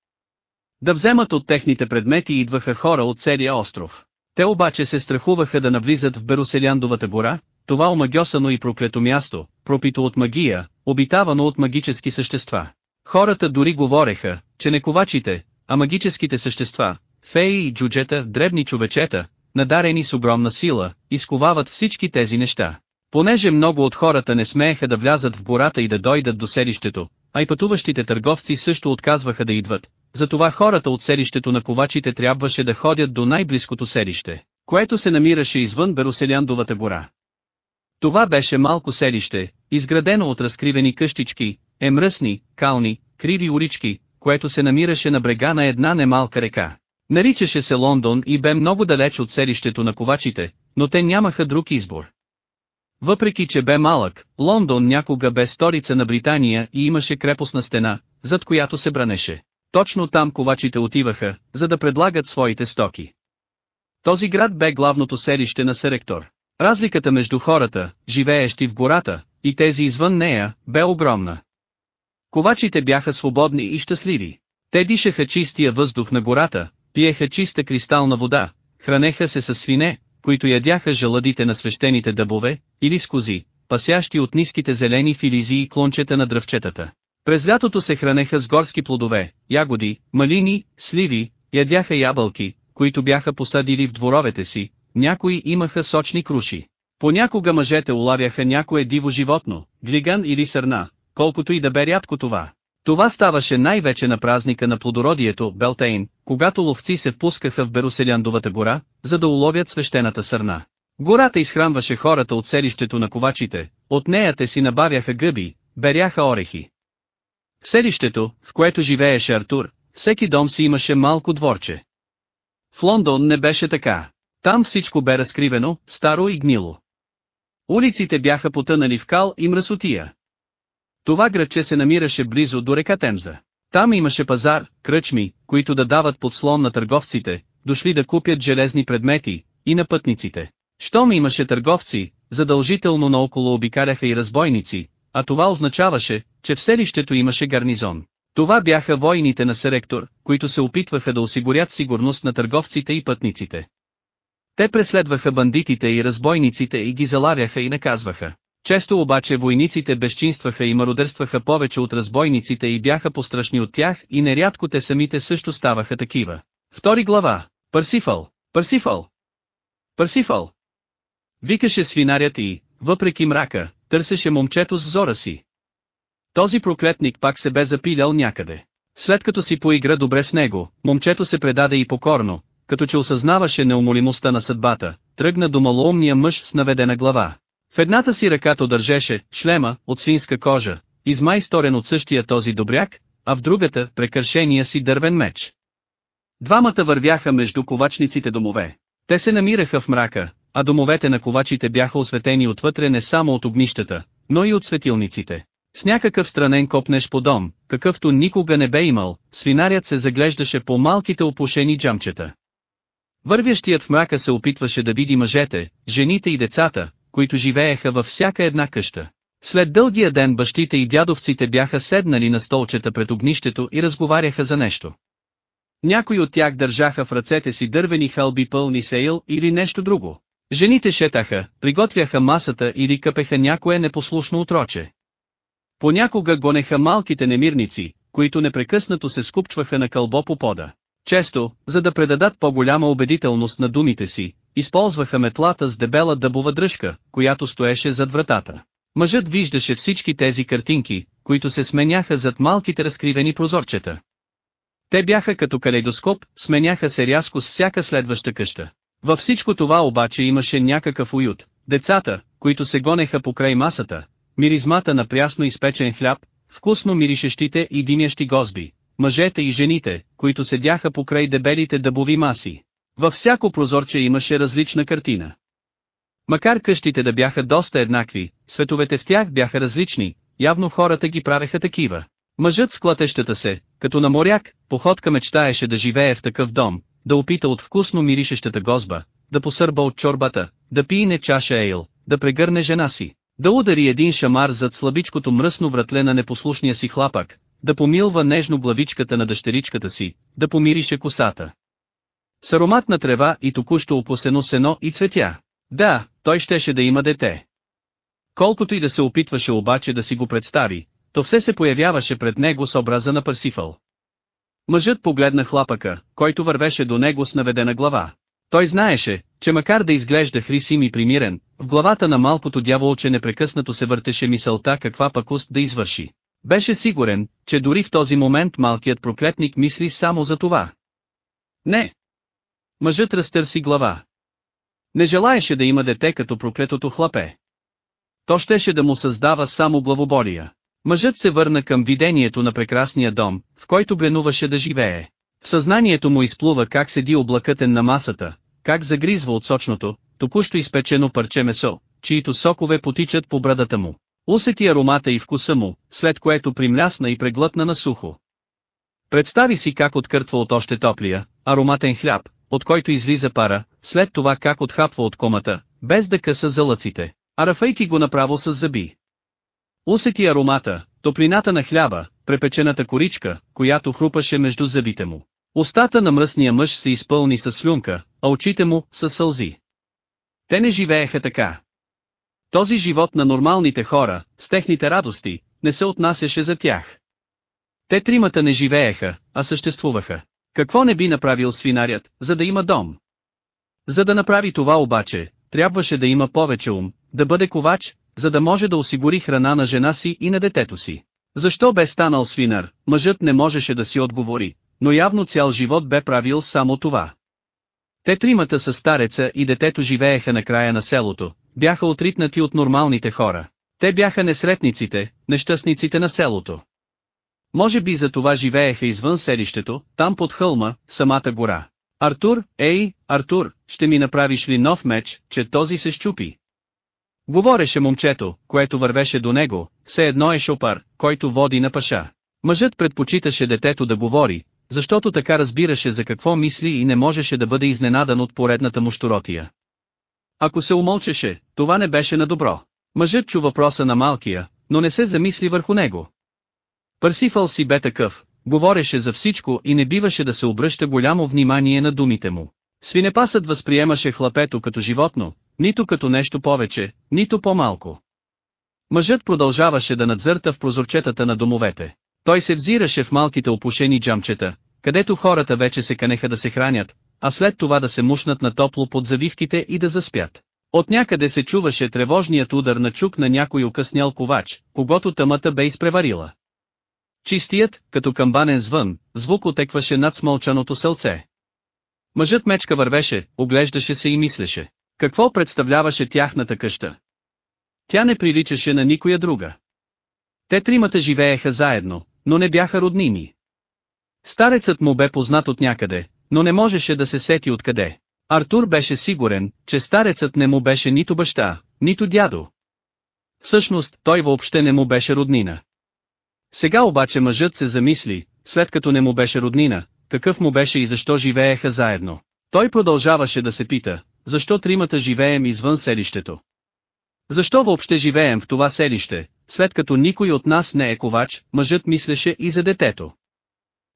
Да вземат от техните предмети идваха хора от целия остров. Те обаче се страхуваха да навлизат в Бероселяндовата гора, това омагьосано и проклето място, пропито от магия, обитавано от магически същества. Хората дори говореха, че не ковачите, а магическите същества, феи и джуджета, дребни човечета, надарени с огромна сила, изковават всички тези неща. Понеже много от хората не смееха да влязат в гората и да дойдат до селището, а и пътуващите търговци също отказваха да идват, затова хората от селището на ковачите трябваше да ходят до най-близкото селище, което се намираше извън Бероселяндовата гора. Това беше малко селище, изградено от разкривени къщички, емръсни, кални, криви улички, което се намираше на брега на една немалка река. Наричаше се Лондон и бе много далеч от селището на ковачите, но те нямаха друг избор. Въпреки че бе малък, Лондон някога бе столица на Британия и имаше крепостна стена, зад която се бранеше. Точно там ковачите отиваха, за да предлагат своите стоки. Този град бе главното селище на Серектор. Разликата между хората, живеещи в гората, и тези извън нея, бе огромна. Ковачите бяха свободни и щастливи. Те дишаха чистия въздух на гората, пиеха чиста кристална вода, хранеха се с свине, които ядяха жалъдите на свещените дъбове, или с кози, пасящи от ниските зелени филизи и клончета на дръвчетата. През лятото се хранеха с горски плодове, ягоди, малини, сливи, ядяха ябълки, които бяха посадили в дворовете си, някои имаха сочни круши. Понякога мъжете улавяха някое диво животно, глиган или сърна, колкото и да бе рядко това. Това ставаше най-вече на празника на плодородието, Белтейн, когато ловци се впускаха в Бероселяндовата гора, за да уловят свещената сърна. Гората изхранваше хората от селището на ковачите, от нея те си набавяха гъби, беряха орехи. В селището, в което живееше Артур, всеки дом си имаше малко дворче. В Лондон не беше така. Там всичко бе разкривено, старо и гнило. Улиците бяха потънали в кал и мръсотия. Това градче се намираше близо до река Темза. Там имаше пазар, кръчми, които да дават подслон на търговците, дошли да купят железни предмети, и на пътниците. Щом имаше търговци, задължително наоколо обикаляха и разбойници, а това означаваше, че в селището имаше гарнизон. Това бяха войните на Серектор, които се опитваха да осигурят сигурност на търговците и пътниците. Те преследваха бандитите и разбойниците и ги заларяха и наказваха. Често обаче войниците безчинстваха и мародерстваха повече от разбойниците и бяха пострашни от тях и нерядко те самите също ставаха такива. Втори глава. Парсифал. Парсифал. Парсифал. Викаше свинарят и, въпреки мрака, търсеше момчето с взора си. Този проклетник пак се бе запилял някъде. След като си поигра добре с него, момчето се предаде и покорно, като че осъзнаваше неумолимостта на съдбата, тръгна до малоумния мъж с наведена глава. В едната си ръка то държеше шлема от свинска кожа, измай сторен от същия този добряк, а в другата, прекършения си дървен меч. Двамата вървяха между ковачниците домове. Те се намираха в мрака, а домовете на ковачите бяха осветени отвътре не само от огнищата, но и от светилниците. С някакъв странен копнеш по дом, какъвто никога не бе имал, свинарят се заглеждаше по малките опушени джамчета. Вървящият в мрака се опитваше да види мъжете, жените и децата, които живееха във всяка една къща. След дългия ден бащите и дядовците бяха седнали на столчета пред огнището и разговаряха за нещо. Някои от тях държаха в ръцете си дървени хълби пълни сейл или нещо друго. Жените шетаха, приготвяха масата или къпеха някое непослушно отроче. Понякога гонеха малките немирници, които непрекъснато се скупчваха на кълбо по пода. Често, за да предадат по-голяма убедителност на думите си, използваха метлата с дебела дъбова дръжка, която стоеше зад вратата. Мъжът виждаше всички тези картинки, които се сменяха зад малките разкривени прозорчета. Те бяха като калейдоскоп, сменяха се рязко с всяка следваща къща. Във всичко това обаче имаше някакъв уют. Децата, които се гонеха покрай масата, миризмата на прясно изпечен хляб, вкусно миришещите и димящи гозби, мъжете и жените, които седяха покрай дебелите дъбови маси. Във всяко прозорче имаше различна картина. Макар къщите да бяха доста еднакви, световете в тях бяха различни, явно хората ги правеха такива. Мъжът с клатещата се, като на моряк, походка мечтаеше да живее в такъв дом, да опита от вкусно миришещата гозба, да посърба от чорбата, да пине чаша ейл, да прегърне жена си, да удари един шамар зад слабичкото мръсно вратле на непослушния си хлапък, да помилва нежно главичката на дъщеричката си, да помирише косата. С ароматна трева и току-що опосено сено и цветя. Да, той щеше да има дете. Колкото и да се опитваше обаче да си го представи, то все се появяваше пред него с образа на Парсифъл. Мъжът погледна хлапъка, който вървеше до него с наведена глава. Той знаеше, че макар да изглежда хрисим и примирен, в главата на малкото дяволче непрекъснато се въртеше мисълта каква пакост да извърши. Беше сигурен, че дори в този момент малкият проклетник мисли само за това. Не. Мъжът разтърси глава. Не желаеше да има дете като проклетото хлапе. То щеше да му създава само главоболия. Мъжът се върна към видението на прекрасния дом, в който бленуваше да живее. В съзнанието му изплува как седи облакътен на масата, как загризва от сочното, току-що изпечено парче месо, чието сокове потичат по брадата му. Усети аромата и вкуса му, след което примлясна и преглътна на сухо. Представи си как откъртва от още топлия, ароматен хляб, от който излиза пара, след това как отхапва от комата, без да къса залъците, а рафайки го направо с зъби. Усети аромата, топлината на хляба, препечената коричка, която хрупаше между зъбите му. Остата на мръсния мъж се изпълни с слюнка, а очите му – с сълзи. Те не живееха така. Този живот на нормалните хора, с техните радости, не се отнасяше за тях. Те тримата не живееха, а съществуваха. Какво не би направил свинарят, за да има дом? За да направи това обаче, трябваше да има повече ум, да бъде ковач, за да може да осигури храна на жена си и на детето си. Защо бе станал свинар, мъжът не можеше да си отговори, но явно цял живот бе правил само това. Те тримата с стареца и детето живееха на края на селото, бяха отритнати от нормалните хора. Те бяха несретниците, нещастниците на селото. Може би за това живееха извън селището, там под хълма, самата гора. Артур, ей, Артур, ще ми направиш ли нов меч, че този се щупи? Говореше момчето, което вървеше до него, все едно е шопар, който води на паша. Мъжът предпочиташе детето да говори, защото така разбираше за какво мисли и не можеше да бъде изненадан от поредната му щуротия. Ако се умълчеше, това не беше на добро. Мъжът чу въпроса на малкия, но не се замисли върху него. Парсифъл си бе такъв, говореше за всичко и не биваше да се обръща голямо внимание на думите му. Свинепасът възприемаше хлапето като животно, нито като нещо повече, нито по-малко. Мъжът продължаваше да надзърта в прозорчетата на домовете. Той се взираше в малките опушени джамчета, където хората вече се канеха да се хранят, а след това да се мушнат на топло под завивките и да заспят. От някъде се чуваше тревожният удар на чук на някой окъснял ковач, когато тъмата бе изпреварила. Чистият, като камбанен звън, звук отекваше над смълчаното селце. Мъжът мечка вървеше, оглеждаше се и мислеше. Какво представляваше тяхната къща? Тя не приличаше на никоя друга. Те тримата живееха заедно, но не бяха роднини. Старецът му бе познат от някъде, но не можеше да се сети откъде. Артур беше сигурен, че старецът не му беше нито баща, нито дядо. Всъщност, той въобще не му беше роднина. Сега обаче мъжът се замисли, след като не му беше роднина, какъв му беше и защо живееха заедно. Той продължаваше да се пита, защо тримата живеем извън селището. Защо въобще живеем в това селище, след като никой от нас не е ковач, мъжът мислеше и за детето.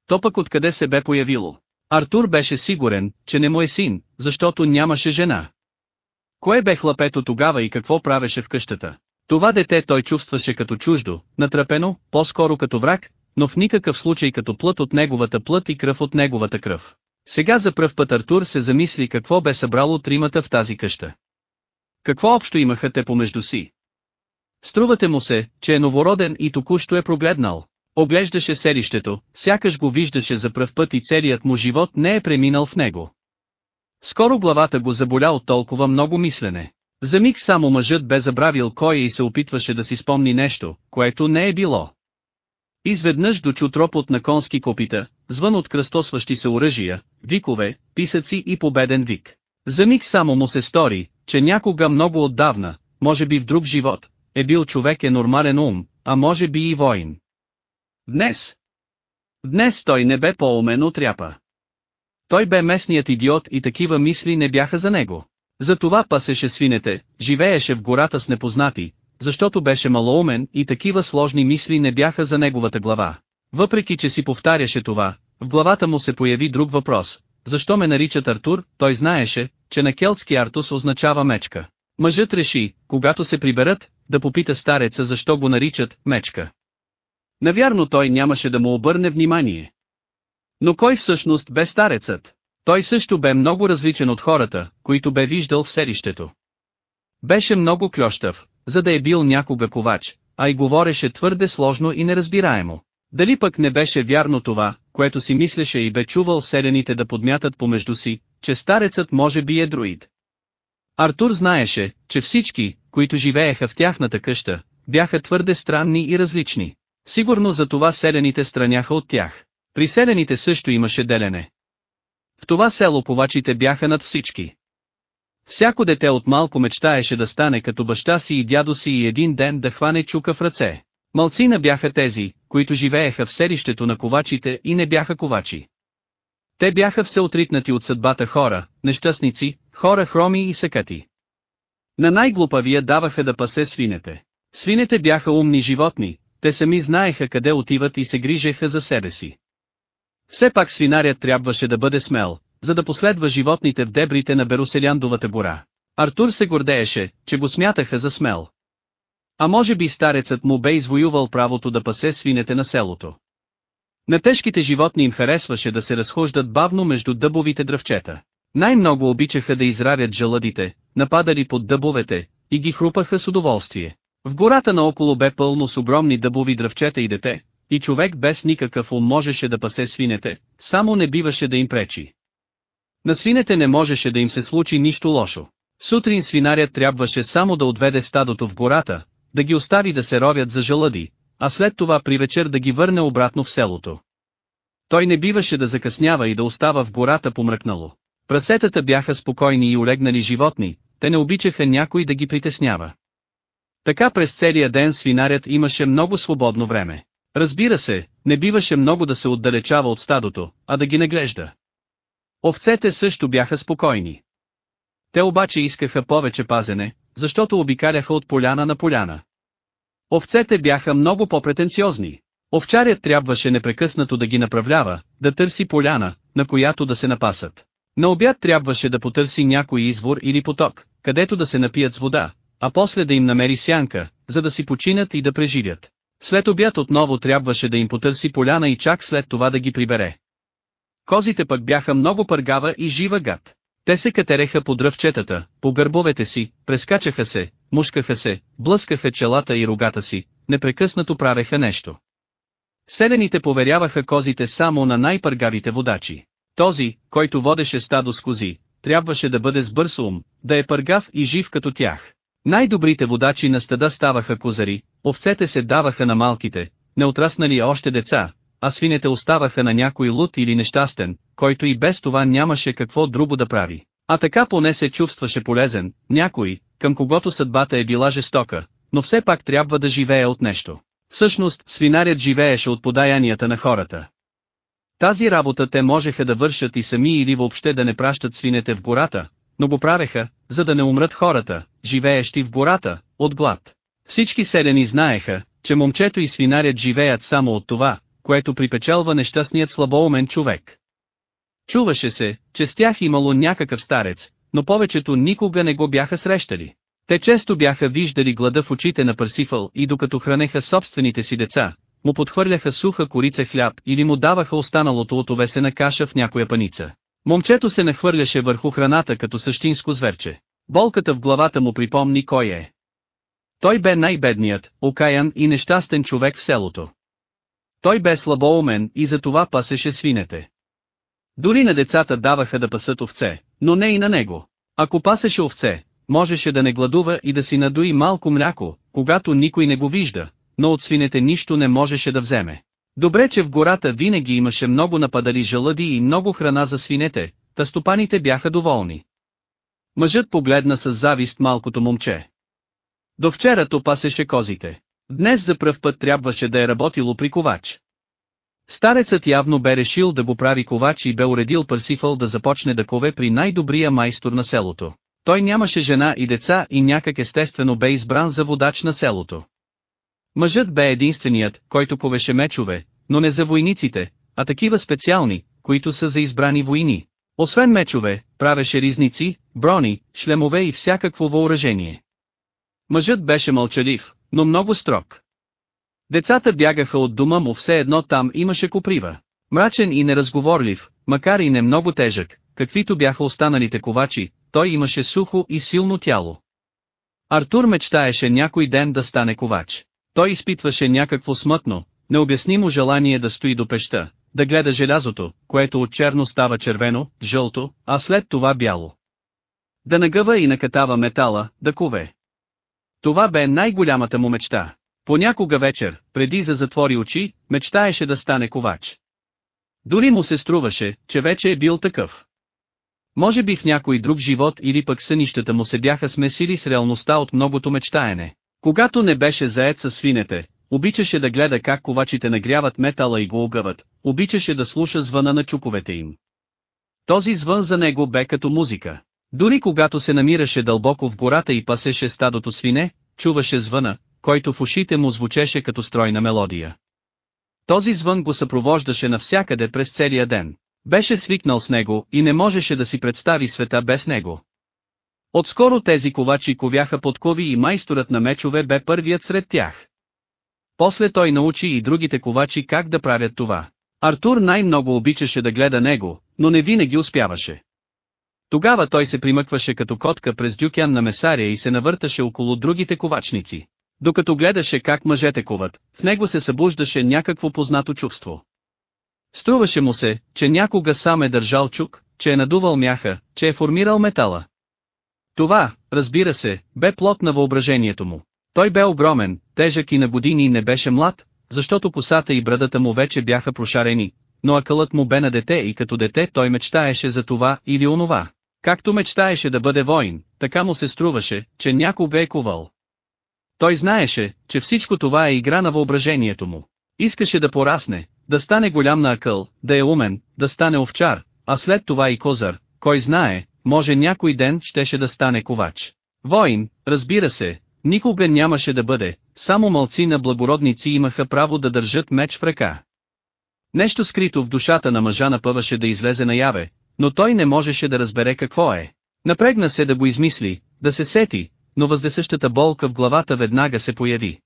То пък откъде се бе появило? Артур беше сигурен, че не му е син, защото нямаше жена. Кое бе хлапето тогава и какво правеше в къщата? Това дете той чувстваше като чуждо, натрапено, по-скоро като враг, но в никакъв случай като плът от неговата плът и кръв от неговата кръв. Сега за пръв път Артур се замисли какво бе събрало тримата в тази къща. Какво общо имаха те помежду си? Струвате му се, че е новороден и току-що е прогледнал. Оглеждаше селището, сякаш го виждаше за пръв път и целият му живот не е преминал в него. Скоро главата го заболя от толкова много мислене. За миг само мъжът бе забравил кой е и се опитваше да си спомни нещо, което не е било. Изведнъж дочу тропот на конски копита, звън от кръстосващи се оръжия, викове, писъци и победен вик. За миг само му се стори, че някога много отдавна, може би в друг живот, е бил човек е нормален ум, а може би и воин. Днес. Днес той не бе по-умен от ряпа. Той бе местният идиот и такива мисли не бяха за него. Затова пасеше свинете, живееше в гората с непознати, защото беше малоумен и такива сложни мисли не бяха за неговата глава. Въпреки че си повтаряше това, в главата му се появи друг въпрос. Защо ме наричат Артур, той знаеше, че на келтски Артус означава мечка. Мъжът реши, когато се приберат, да попита стареца защо го наричат мечка. Навярно той нямаше да му обърне внимание. Но кой всъщност бе старецът? Той също бе много различен от хората, които бе виждал в селището. Беше много клющав, за да е бил някога ковач, а и говореше твърде сложно и неразбираемо. Дали пък не беше вярно това, което си мислеше и бе чувал селените да подмятат помежду си, че старецът може би е друид. Артур знаеше, че всички, които живееха в тяхната къща, бяха твърде странни и различни. Сигурно за това селените страняха от тях. При селените също имаше делене. В това село ковачите бяха над всички. Всяко дете от малко мечтаеше да стане като баща си и дядо си и един ден да хване чука в ръце. Малцина бяха тези, които живееха в селището на ковачите и не бяха ковачи. Те бяха все отритнати от съдбата хора, нещастници, хора хроми и секати. На най-глупавия даваха да пасе свинете. Свинете бяха умни животни, те сами знаеха къде отиват и се грижеха за себе си. Все пак свинарят трябваше да бъде смел, за да последва животните в дебрите на Беруселяндовата гора. Артур се гордееше, че го смятаха за смел. А може би старецът му бе извоювал правото да пасе свинете на селото. На тежките животни им харесваше да се разхождат бавно между дъбовите дръвчета. Най-много обичаха да израрят жалъдите, нападали под дъбовете, и ги хрупаха с удоволствие. В гората наоколо бе пълно с огромни дъбови дръвчета и дете, и човек без никакъв ум можеше да пасе свинете, само не биваше да им пречи. На свинете не можеше да им се случи нищо лошо. Сутрин свинарят трябваше само да отведе стадото в гората, да ги остави да се ровят за жалъди, а след това при вечер да ги върне обратно в селото. Той не биваше да закъснява и да остава в гората помръкнало. Прасетата бяха спокойни и улегнали животни, те не обичаха някой да ги притеснява. Така през целия ден свинарят имаше много свободно време. Разбира се, не биваше много да се отдалечава от стадото, а да ги наглежда. Овцете също бяха спокойни. Те обаче искаха повече пазене, защото обикаляха от поляна на поляна. Овцете бяха много по-претенциозни. Овчарят трябваше непрекъснато да ги направлява, да търси поляна, на която да се напасат. На обяд трябваше да потърси някой извор или поток, където да се напият с вода, а после да им намери сянка, за да си починат и да преживят. След обяд отново трябваше да им потърси поляна и чак след това да ги прибере. Козите пък бяха много пъргава и жива гад. Те се катереха по дръвчетата, по гърбовете си, прескачаха се, мушкаха се, блъскаха челата и рогата си, непрекъснато правеха нещо. Селените поверяваха козите само на най-пъргавите водачи. Този, който водеше стадо с кози, трябваше да бъде с бърз ум, да е пъргав и жив като тях. Най-добрите водачи на стада ставаха козари, овцете се даваха на малките, неотраснали още деца, а свинете оставаха на някой луд или нещастен, който и без това нямаше какво друго да прави. А така поне се чувстваше полезен, някой, към когото съдбата е била жестока, но все пак трябва да живее от нещо. Всъщност, свинарят живееше от подаянията на хората. Тази работа те можеха да вършат и сами или въобще да не пращат свинете в гората, но го правеха, за да не умрат хората, живеещи в гората, от глад. Всички селени знаеха, че момчето и свинарят живеят само от това, което припечелва нещастният слабоумен човек. Чуваше се, че с тях имало някакъв старец, но повечето никога не го бяха срещали. Те често бяха виждали глада в очите на Парсифъл и докато хранеха собствените си деца, му подхвърляха суха корица хляб или му даваха останалото от овесена каша в някоя паница. Момчето се нахвърляше върху храната като същинско зверче. Болката в главата му припомни кой е. Той бе най-бедният, окаян и нещастен човек в селото. Той бе слабоумен и затова пасеше свинете. Дори на децата даваха да пасат овце, но не и на него. Ако пасеше овце, можеше да не гладува и да си надуи малко мляко, когато никой не го вижда, но от свинете нищо не можеше да вземе. Добре, че в гората винаги имаше много нападали жалъди и много храна за свинете, та стопаните бяха доволни. Мъжът погледна с завист малкото момче. До вчера то пасеше козите. Днес за пръв път трябваше да е работило при ковач. Старецът явно бе решил да го прави ковач и бе уредил Парсифъл да започне да кове при най-добрия майстор на селото. Той нямаше жена и деца и някак естествено бе избран за водач на селото. Мъжът бе единственият, който ковеше мечове, но не за войниците, а такива специални, които са за избрани войни. Освен мечове, правеше ризници, брони, шлемове и всякакво въоръжение. Мъжът беше мълчалив, но много строг. Децата бягаха от дома му все едно там имаше коприва. Мрачен и неразговорлив, макар и не много тежък, каквито бяха останалите ковачи, той имаше сухо и силно тяло. Артур мечтаеше някой ден да стане ковач. Той изпитваше някакво смътно, необяснимо желание да стои до пеща, да гледа желязото, което от черно става червено, жълто, а след това бяло. Да нагъва и накатава метала, да кове. Това бе най-голямата му мечта. Понякога вечер, преди за затвори очи, мечтаеше да стане ковач. Дори му се струваше, че вече е бил такъв. Може би в някой друг живот или пък сънищата му се бяха смесили с реалността от многото мечтаене. Когато не беше заед със свинете, обичаше да гледа как ковачите нагряват метала и го огъват, обичаше да слуша звъна на чуковете им. Този звън за него бе като музика. Дори когато се намираше дълбоко в гората и пасеше стадото свине, чуваше звъна, който в ушите му звучеше като стройна мелодия. Този звън го съпровождаше навсякъде през целия ден. Беше свикнал с него и не можеше да си представи света без него. Отскоро тези ковачи ковяха подкови и майсторът на мечове бе първият сред тях. После той научи и другите ковачи как да правят това. Артур най-много обичаше да гледа него, но не винаги успяваше. Тогава той се примъкваше като котка през дюкян на месария и се навърташе около другите ковачници. Докато гледаше как мъжете коват, в него се събуждаше някакво познато чувство. Струваше му се, че някога сам е държал чук, че е надувал мяха, че е формирал метала. Това, разбира се, бе плод на въображението му. Той бе огромен, тежък и на години не беше млад, защото косата и брадата му вече бяха прошарени, но акълът му бе на дете и като дете той мечтаеше за това или онова. Както мечтаеше да бъде воин, така му се струваше, че някога е ковал. Той знаеше, че всичко това е игра на въображението му. Искаше да порасне, да стане голям на акъл, да е умен, да стане овчар, а след това и козар, кой знае, може някой ден щеше да стане ковач. Воин, разбира се, никога нямаше да бъде, само мълци на благородници имаха право да държат меч в ръка. Нещо скрито в душата на мъжа напъваше да излезе наяве, но той не можеше да разбере какво е. Напрегна се да го измисли, да се сети, но въздесъщата болка в главата веднага се появи.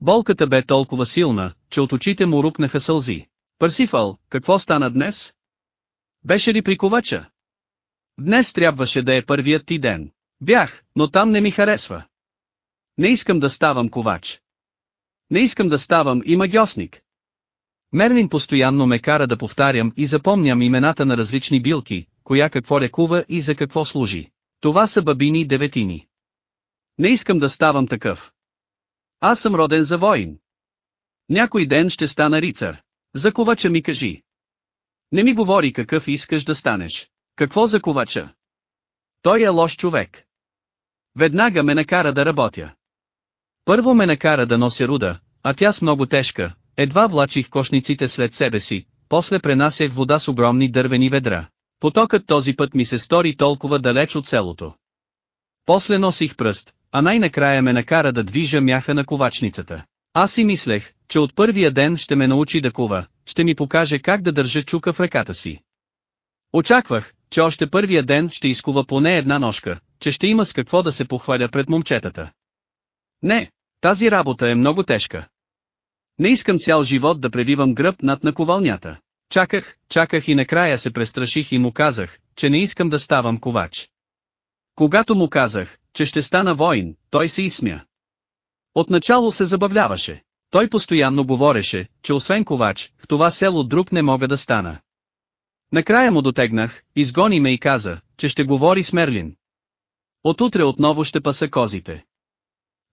Болката бе толкова силна, че от очите му рукнаха сълзи. Парсифал, какво стана днес? Беше ли при ковача? Днес трябваше да е първият ти ден. Бях, но там не ми харесва. Не искам да ставам ковач. Не искам да ставам и магиосник. Мерлин постоянно ме кара да повтарям и запомням имената на различни билки, коя какво лекува и за какво служи. Това са бабини деветини. Не искам да ставам такъв. Аз съм роден за воин. Някой ден ще стана рицар. За ковача ми кажи. Не ми говори какъв искаш да станеш. Какво за ковача? Той е лош човек. Веднага ме накара да работя. Първо ме накара да нося руда, а тя с много тежка, едва влачих кошниците след себе си, после пренасях вода с огромни дървени ведра. Потокът този път ми се стори толкова далеч от селото. После носих пръст, а най-накрая ме накара да движа мяха на ковачницата. Аз си мислех, че от първия ден ще ме научи да кува, ще ми покаже как да държа чука в ръката си. Очаквах, че още първия ден ще изкува поне една ножка, че ще има с какво да се похваля пред момчетата. Не, тази работа е много тежка. Не искам цял живот да превивам гръб над наковалнята. Чаках, чаках и накрая се престраших и му казах, че не искам да ставам ковач. Когато му казах, че ще стана воин, той се изсмя. Отначало се забавляваше. Той постоянно говореше, че освен ковач, в това село друг не мога да стана. Накрая му дотегнах, изгони ме и каза, че ще говори с Мерлин. Отутре отново ще паса козите.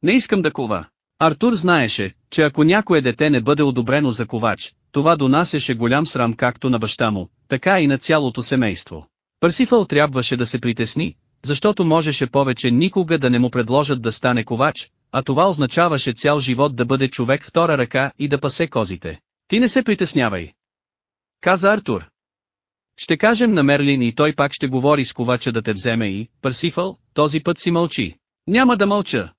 Не искам да кова. Артур знаеше, че ако някое дете не бъде одобрено за ковач, това донасяше голям срам както на баща му, така и на цялото семейство. Парсифъл трябваше да се притесни, защото можеше повече никога да не му предложат да стане ковач, а това означаваше цял живот да бъде човек втора ръка и да пасе козите. Ти не се притеснявай. Каза Артур. Ще кажем на Мерлин и той пак ще говори с ковача да те вземе и, Парсифъл, този път си мълчи. Няма да мълча.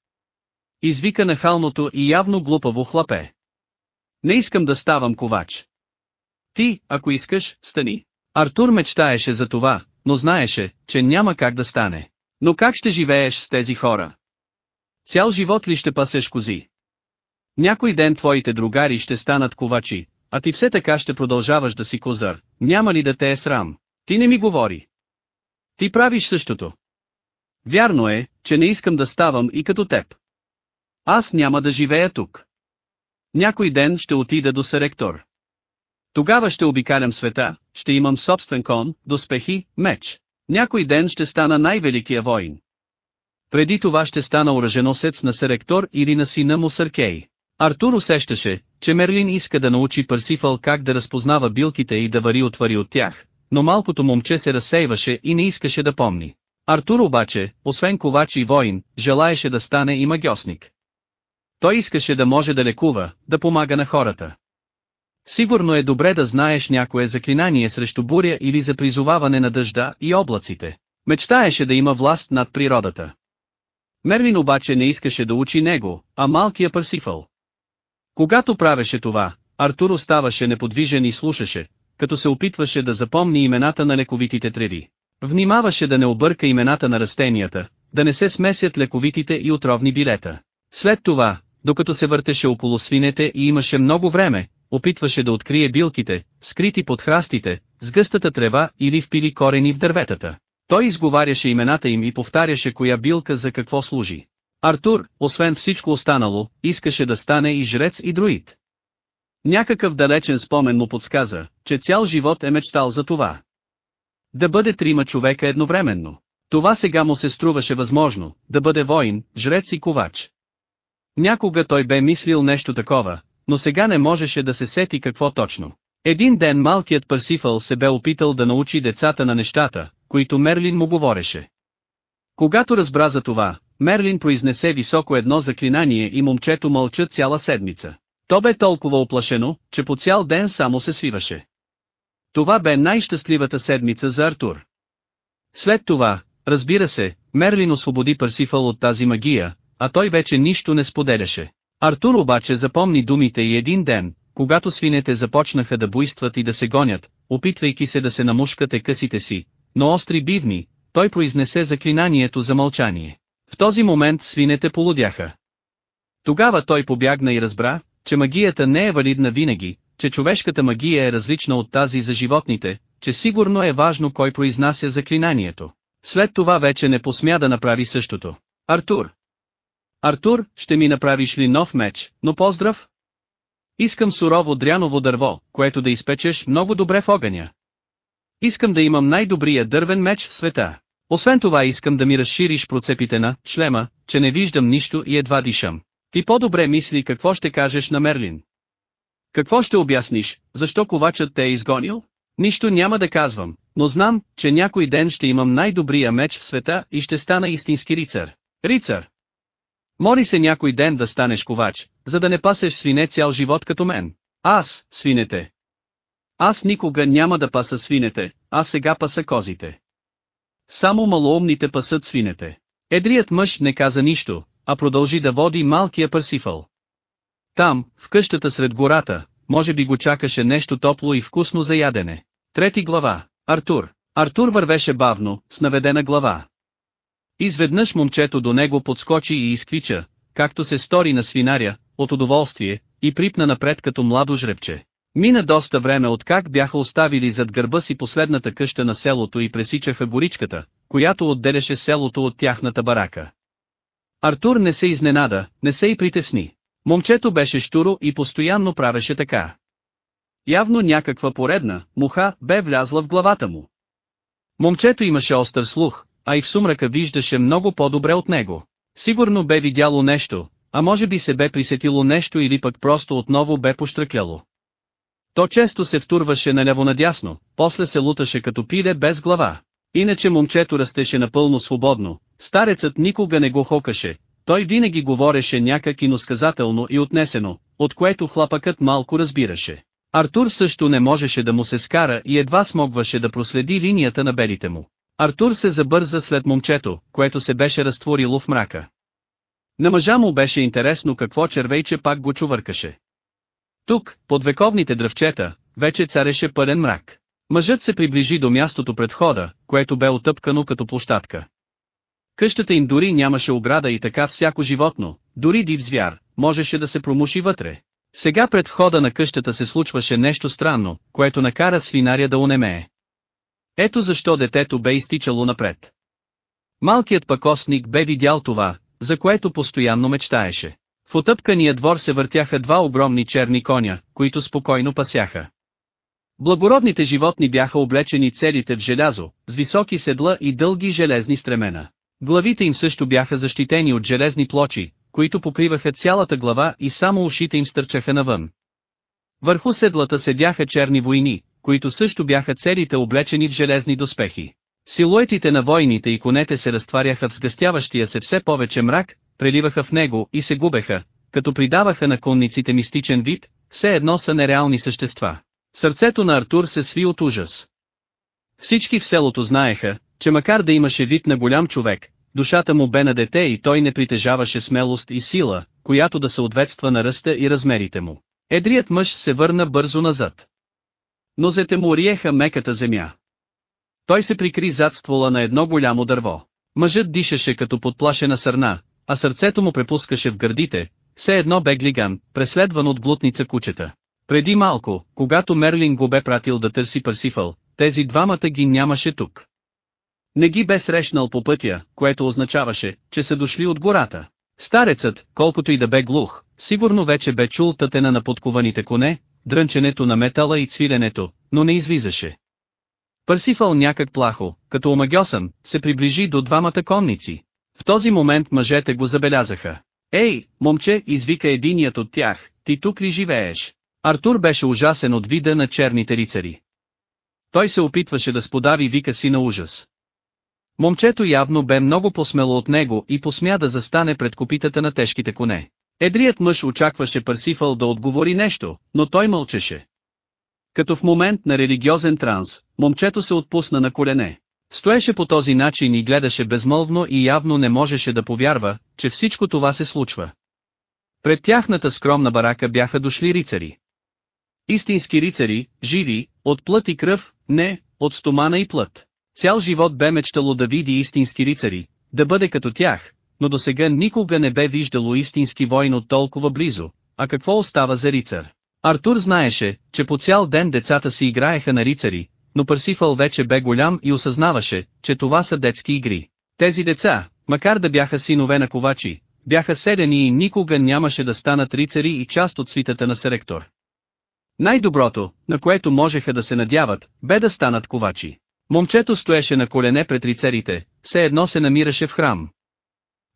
Извика нахалното и явно глупаво хлапе. Не искам да ставам ковач. Ти, ако искаш, стани. Артур мечтаеше за това, но знаеше, че няма как да стане. Но как ще живееш с тези хора? Цял живот ли ще пасеш кози? Някой ден твоите другари ще станат ковачи, а ти все така ще продължаваш да си козър, няма ли да те е срам? Ти не ми говори. Ти правиш същото. Вярно е, че не искам да ставам и като теб. Аз няма да живея тук. Някой ден ще отида до Серектор. Тогава ще обикалям света, ще имам собствен кон, доспехи, меч. Някой ден ще стана най-великия воин. Преди това ще стана оръженосец на Серектор или на сина му Съркей. Артур усещаше, че Мерлин иска да научи Парсифъл как да разпознава билките и да вари отвари от тях, но малкото момче се разсейваше и не искаше да помни. Артур обаче, освен ковач и воин, желаеше да стане и магиосник. Той искаше да може да лекува, да помага на хората. Сигурно е добре да знаеш някое заклинание срещу буря или за призоваване на дъжда и облаците. Мечтаеше да има власт над природата. Мерлин обаче не искаше да учи него, а малкия Парсифъл. Когато правеше това, Артур оставаше неподвижен и слушаше, като се опитваше да запомни имената на лековитите треви. Внимаваше да не обърка имената на растенията, да не се смесят лековитите и отровни билета. След това, докато се въртеше около свинете и имаше много време, опитваше да открие билките, скрити под храстите, с гъстата трева или впили корени в дърветата. Той изговаряше имената им и повтаряше коя билка за какво служи. Артур, освен всичко останало, искаше да стане и жрец и друид. Някакъв далечен спомен му подсказа, че цял живот е мечтал за това. Да бъде трима човека едновременно. Това сега му се струваше възможно, да бъде воин, жрец и ковач. Някога той бе мислил нещо такова, но сега не можеше да се сети какво точно. Един ден малкият Парсифъл се бе опитал да научи децата на нещата, които Мерлин му говореше. Когато разбра за това, Мерлин произнесе високо едно заклинание и момчето мълча цяла седмица. То бе толкова оплашено, че по цял ден само се свиваше. Това бе най-щастливата седмица за Артур. След това, разбира се, Мерлин освободи Парсифъл от тази магия, а той вече нищо не споделяше. Артур обаче запомни думите и един ден, когато свинете започнаха да буйстват и да се гонят, опитвайки се да се намушкате късите си, но остри бивни, той произнесе заклинанието за мълчание. В този момент свинете полудяха. Тогава той побягна и разбра, че магията не е валидна винаги, че човешката магия е различна от тази за животните, че сигурно е важно кой произнася заклинанието. След това вече не посмя да направи същото. Артур. Артур, ще ми направиш ли нов меч, но поздрав? Искам сурово дряново дърво, което да изпечеш много добре в огъня. Искам да имам най-добрия дървен меч в света. Освен това искам да ми разшириш процепите на шлема, че не виждам нищо и едва дишам. Ти по-добре мисли какво ще кажеш на Мерлин. Какво ще обясниш, защо ковачът те е изгонил? Нищо няма да казвам, но знам, че някой ден ще имам най-добрия меч в света и ще стана истински рицар. Рицар! Мори се някой ден да станеш ковач, за да не пасеш свине цял живот като мен. Аз, свинете. Аз никога няма да паса свинете, а сега паса козите. Само малоумните пасат свинете. Едрият мъж не каза нищо, а продължи да води малкия Парсифъл. Там, в къщата сред гората, може би го чакаше нещо топло и вкусно за ядене. Трети глава. Артур. Артур вървеше бавно, с наведена глава. Изведнъж момчето до него подскочи и изквича, както се стори на свинаря, от удоволствие, и припна напред като младо жребче. Мина доста време от как бяха оставили зад гърба си последната къща на селото и пресичаха горичката, която отделяше селото от тяхната барака. Артур не се изненада, не се и притесни. Момчето беше штуро и постоянно правеше така. Явно някаква поредна, муха, бе влязла в главата му. Момчето имаше остър слух, а и в сумрака виждаше много по-добре от него. Сигурно бе видяло нещо, а може би се бе присетило нещо или пък просто отново бе поштръкляло. То често се втурваше наляво-надясно, после се луташе като пиле без глава. Иначе момчето растеше напълно свободно, старецът никога не го хокаше, той винаги говореше някак иносказателно и отнесено, от което хлапъкът малко разбираше. Артур също не можеше да му се скара и едва смогваше да проследи линията на белите му. Артур се забърза след момчето, което се беше разтворило в мрака. На мъжа му беше интересно какво червейче пак го чувъркаше. Тук, под вековните дръвчета, вече цареше пълен мрак. Мъжът се приближи до мястото пред хода, което бе отъпкано като площадка. Къщата им дори нямаше ограда и така всяко животно, дори див звяр, можеше да се промуши вътре. Сега пред входа на къщата се случваше нещо странно, което накара свинаря да унемее. Ето защо детето бе изтичало напред. Малкият пакосник бе видял това, за което постоянно мечтаеше. В отъпкания двор се въртяха два огромни черни коня, които спокойно пасяха. Благородните животни бяха облечени целите в желязо, с високи седла и дълги железни стремена. Главите им също бяха защитени от железни плочи, които покриваха цялата глава и само ушите им стърчаха навън. Върху седлата седяха черни войни, които също бяха целите облечени в железни доспехи. Силуетите на войните и конете се разтваряха в сгъстяващия се все повече мрак, преливаха в него и се губеха, като придаваха на конниците мистичен вид, все едно са нереални същества. Сърцето на Артур се сви от ужас. Всички в селото знаеха, че макар да имаше вид на голям човек, душата му бе на дете и той не притежаваше смелост и сила, която да се ответства на ръста и размерите му. Едрият мъж се върна бързо назад. Нозете му ориеха меката земя. Той се прикри зад ствола на едно голямо дърво. Мъжът дишаше като подплашена сърна, а сърцето му препускаше в гърдите, все едно бе глиган, преследван от глутница кучета. Преди малко, когато Мерлин го бе пратил да търси Парсифъл, тези двамата ги нямаше тук. Не ги бе срещнал по пътя, което означаваше, че са дошли от гората. Старецът, колкото и да бе глух, сигурно вече бе чул тътена на подкованите коне, дрънченето на метала и цвиленето, но не излизаше. Парсифъл някак плахо, като омагьосан, се приближи до двамата конници. В този момент мъжете го забелязаха. Ей, момче, извика единият от тях, ти тук ли живееш? Артур беше ужасен от вида на черните рицари. Той се опитваше да сподави вика си на ужас. Момчето явно бе много посмело от него и посмя да застане пред копитата на тежките коне. Едрият мъж очакваше Парсифъл да отговори нещо, но той мълчеше. Като в момент на религиозен транс, момчето се отпусна на колене. Стоеше по този начин и гледаше безмълвно и явно не можеше да повярва, че всичко това се случва. Пред тяхната скромна барака бяха дошли рицари. Истински рицари, живи, от плът и кръв, не, от стомана и плът. Цял живот бе мечтало да види истински рицари, да бъде като тях, но до сега никога не бе виждало истински войн от толкова близо, а какво остава за рицар? Артур знаеше, че по цял ден децата си играеха на рицари, но Парсифъл вече бе голям и осъзнаваше, че това са детски игри. Тези деца, макар да бяха синове на ковачи, бяха седени и никога нямаше да станат рицари и част от свитата на Серектор. Най-доброто, на което можеха да се надяват, бе да станат ковачи. Момчето стоеше на колене пред рицарите, все едно се намираше в храм.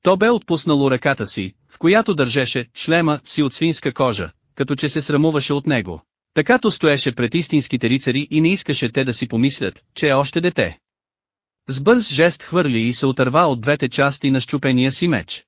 То бе отпуснало ръката си, в която държеше шлема си от свинска кожа, като че се срамуваше от него. Такато стоеше пред истинските рицари и не искаше те да си помислят, че е още дете. С бърз жест хвърли и се отърва от двете части на щупения си меч.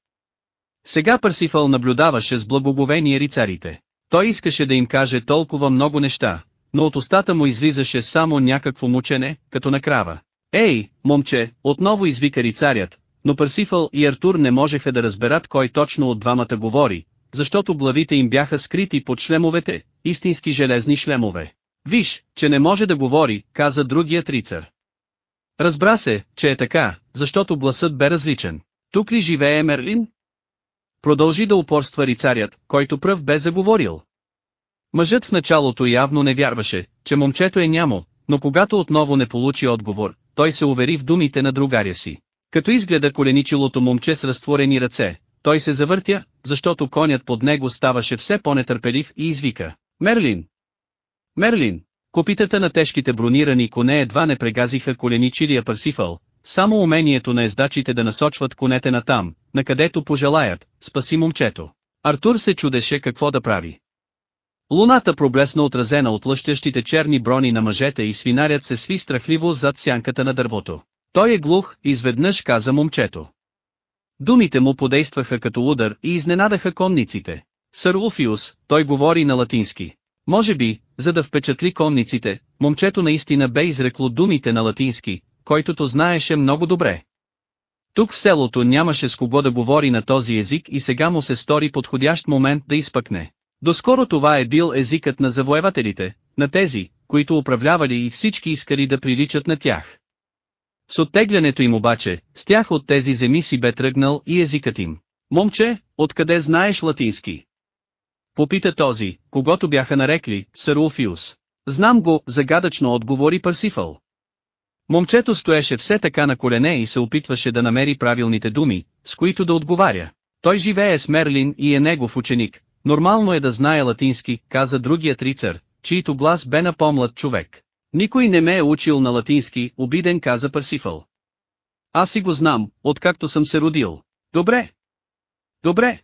Сега Парсифъл наблюдаваше с благоговение рицарите. Той искаше да им каже толкова много неща, но от устата му излизаше само някакво мучене, като на крава. Ей, момче, отново извика рицарят, но Парсифъл и Артур не можеха да разберат кой точно от двамата говори, защото главите им бяха скрити под шлемовете, истински железни шлемове. Виж, че не може да говори, каза другият рицар. Разбра се, че е така, защото гласът бе различен. Тук ли живее Мерлин? Продължи да упорства рицарят, който пръв бе заговорил. Мъжът в началото явно не вярваше, че момчето е нямо, но когато отново не получи отговор, той се увери в думите на другаря си. Като изгледа коленичилото момче с разтворени ръце, той се завъртя, защото конят под него ставаше все по-нетърпелив и извика. Мерлин! Мерлин! Копитата на тежките бронирани коне едва не прегазиха коленичилия Парсифъл, само умението на ездачите да насочват конете на там, на където пожелаят, спаси момчето. Артур се чудеше какво да прави. Луната проблесна отразена от лъщещите черни брони на мъжете и свинарят се сви страхливо зад сянката на дървото. Той е глух, изведнъж каза момчето. Думите му подействаха като удар и изненадаха конниците. Сър Луфиус, той говори на латински. Може би, за да впечатли конниците, момчето наистина бе изрекло думите на латински, който знаеше много добре. Тук в селото нямаше с кого да говори на този език и сега му се стори подходящ момент да изпъкне. Доскоро това е бил езикът на завоевателите, на тези, които управлявали и всички искали да приличат на тях. С оттеглянето им обаче, с тях от тези земи си бе тръгнал и езикът им. Момче, откъде знаеш латински? Попита този, когато бяха нарекли, сър Улфиус. Знам го, загадъчно отговори Парсифъл. Момчето стоеше все така на колене и се опитваше да намери правилните думи, с които да отговаря. Той живее с Мерлин и е негов ученик. Нормално е да знае латински, каза другият рицар, чийто глас бе на по-млад човек. Никой не ме е учил на латински, обиден каза Парсифъл. Аз си го знам, откакто съм се родил. Добре. Добре.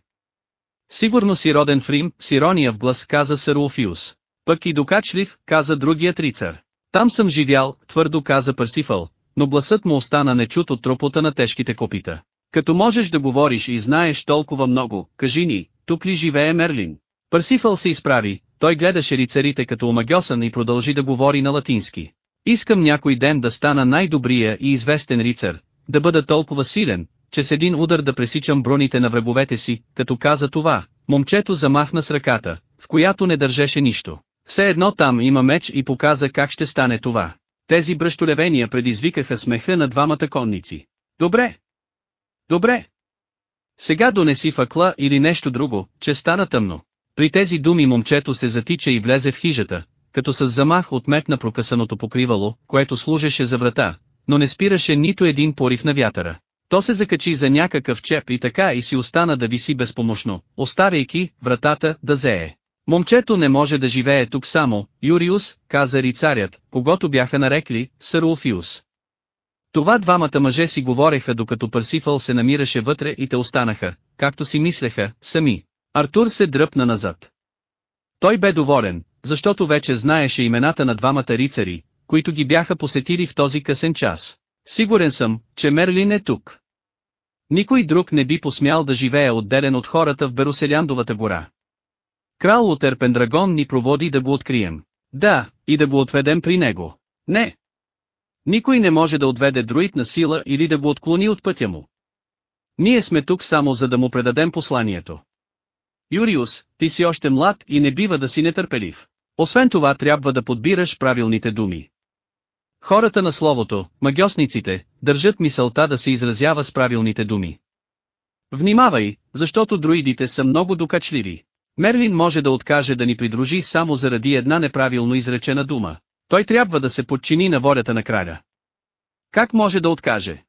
Сигурно си роден в Рим, с ирония в глас каза Саруфиус. Пък и докачлив, каза другият рицар. Там съм живял, твърдо каза Парсифъл, но гласът му остана нечут от тропота на тежките копита. Като можеш да говориш и знаеш толкова много, кажи ни, тук ли живее Мерлин? Парсифъл се изправи, той гледаше рицарите като омагьосан и продължи да говори на латински. Искам някой ден да стана най-добрия и известен рицар, да бъда толкова силен, че с един удар да пресичам броните на враговете си, като каза това, момчето замахна с ръката, в която не държеше нищо. Все едно там има меч и показа как ще стане това. Тези бръщолевения предизвикаха смеха на двамата конници. Добре. Добре. Сега донеси факла или нещо друго, че стана тъмно. При тези думи момчето се затича и влезе в хижата, като с замах отметна прокъсаното покривало, което служеше за врата, но не спираше нито един порив на вятъра. То се закачи за някакъв чеп и така и си остана да виси безпомощно, оставяйки вратата да зее. Момчето не може да живее тук само, Юриус, каза рицарят, когато бяха нарекли, Саруфиус. Това двамата мъже си говореха докато Парсифъл се намираше вътре и те останаха, както си мислеха, сами. Артур се дръпна назад. Той бе доволен, защото вече знаеше имената на двамата рицари, които ги бяха посетили в този късен час. Сигурен съм, че Мерлин е тук. Никой друг не би посмял да живее отделен от хората в Бероселяндовата гора. Крал Лутер Пендрагон ни проводи да го открием. Да, и да го отведем при него. Не. Никой не може да отведе друид на сила или да го отклони от пътя му. Ние сме тук само за да му предадем посланието. Юриус, ти си още млад и не бива да си нетърпелив. Освен това трябва да подбираш правилните думи. Хората на словото, магиосниците, държат мисълта да се изразява с правилните думи. Внимавай, защото друидите са много докачливи. Мерлин може да откаже да ни придружи само заради една неправилно изречена дума. Той трябва да се подчини на волята на краля. Как може да откаже?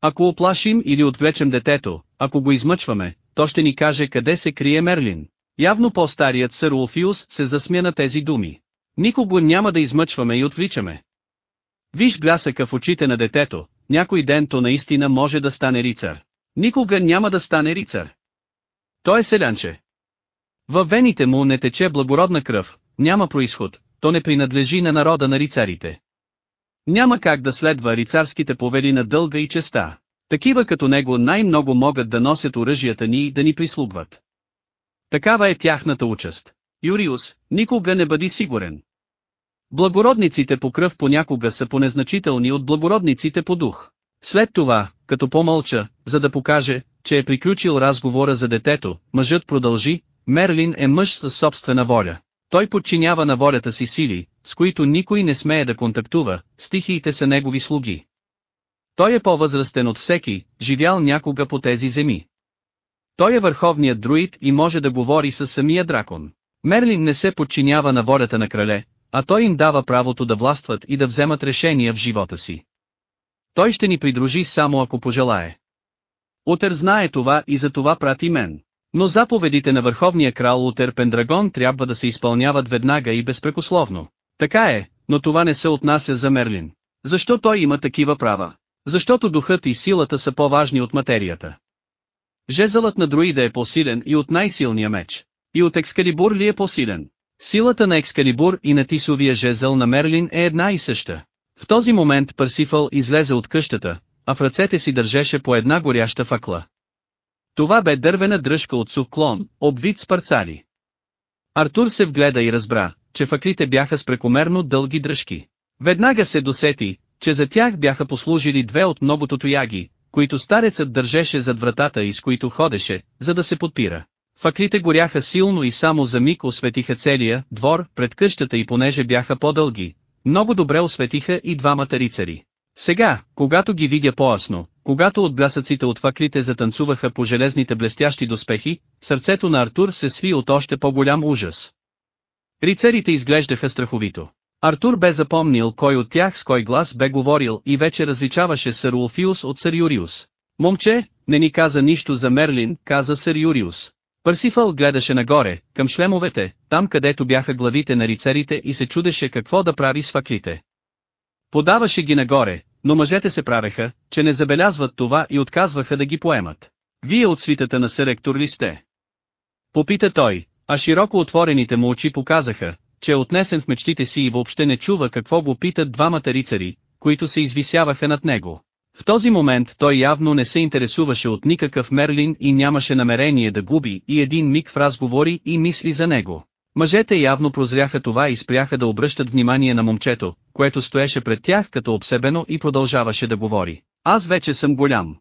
Ако оплашим или отвлечем детето, ако го измъчваме, то ще ни каже къде се крие Мерлин. Явно по-старият сър Улфиус се засмя на тези думи. Никого няма да измъчваме и отвличаме. Виж блясъка в очите на детето, някой ден то наистина може да стане рицар. Никога няма да стане рицар. Той е селянче. Във вените му не тече благородна кръв, няма происход, то не принадлежи на народа на рицарите. Няма как да следва рицарските повели на дълга и честа. Такива като него най-много могат да носят оръжията ни и да ни прислугват. Такава е тяхната участ. Юриус, никога не бъди сигурен. Благородниците по кръв понякога са понезначителни от благородниците по дух. След това, като помълча, за да покаже, че е приключил разговора за детето, мъжът продължи, Мерлин е мъж със собствена воля. Той подчинява на волята си сили, с които никой не смее да контактува, стихиите са негови слуги. Той е по-възрастен от всеки, живял някога по тези земи. Той е върховният друид и може да говори с самия дракон. Мерлин не се подчинява на волята на крале, а той им дава правото да властват и да вземат решения в живота си. Той ще ни придружи само ако пожелае. Утер знае това и за това прати мен. Но заповедите на върховния крал Утер Пендрагон трябва да се изпълняват веднага и безпрекословно. Така е, но това не се отнася за Мерлин. Защо той има такива права? Защото духът и силата са по-важни от материята. Жезълът на друида е по-силен и от най-силния меч. И от Екскалибур ли е по-силен? Силата на Екскалибур и на Тисовия жезъл на Мерлин е една и съща. В този момент Парсифъл излезе от къщата, а в ръцете си държеше по една горяща факла. Това бе дървена дръжка от сух клон, обвит с парцали. Артур се вгледа и разбра, че факлите бяха с прекомерно дълги дръжки. Веднага се досети, че за тях бяха послужили две от многото тояги, които старецът държеше зад вратата и с които ходеше, за да се подпира. Факлите горяха силно и само за миг осветиха целия двор пред къщата и понеже бяха по-дълги, много добре осветиха и двамата рицари. Сега, когато ги видя по-ясно, когато от блясъците от факлите затанцуваха по железните блестящи доспехи, сърцето на Артур се сви от още по-голям ужас. Рицарите изглеждаха страховито. Артур бе запомнил кой от тях с кой глас бе говорил и вече различаваше Сър Улфиус от Сър Юриус. Момче, не ни каза нищо за Мерлин, каза Сър Юриус. Парсифал гледаше нагоре, към шлемовете, там където бяха главите на рицарите и се чудеше какво да прави с факлите. Подаваше ги нагоре, но мъжете се правеха, че не забелязват това и отказваха да ги поемат. Вие от свитата на Серектор ли сте? Попита той, а широко отворените му очи показаха, че е отнесен в мечтите си и въобще не чува какво го питат двамата рицари, които се извисяваха над него. В този момент той явно не се интересуваше от никакъв Мерлин и нямаше намерение да губи и един миг в разговори и мисли за него. Мъжете явно прозряха това и спряха да обръщат внимание на момчето, което стоеше пред тях като обсебено и продължаваше да говори. Аз вече съм голям.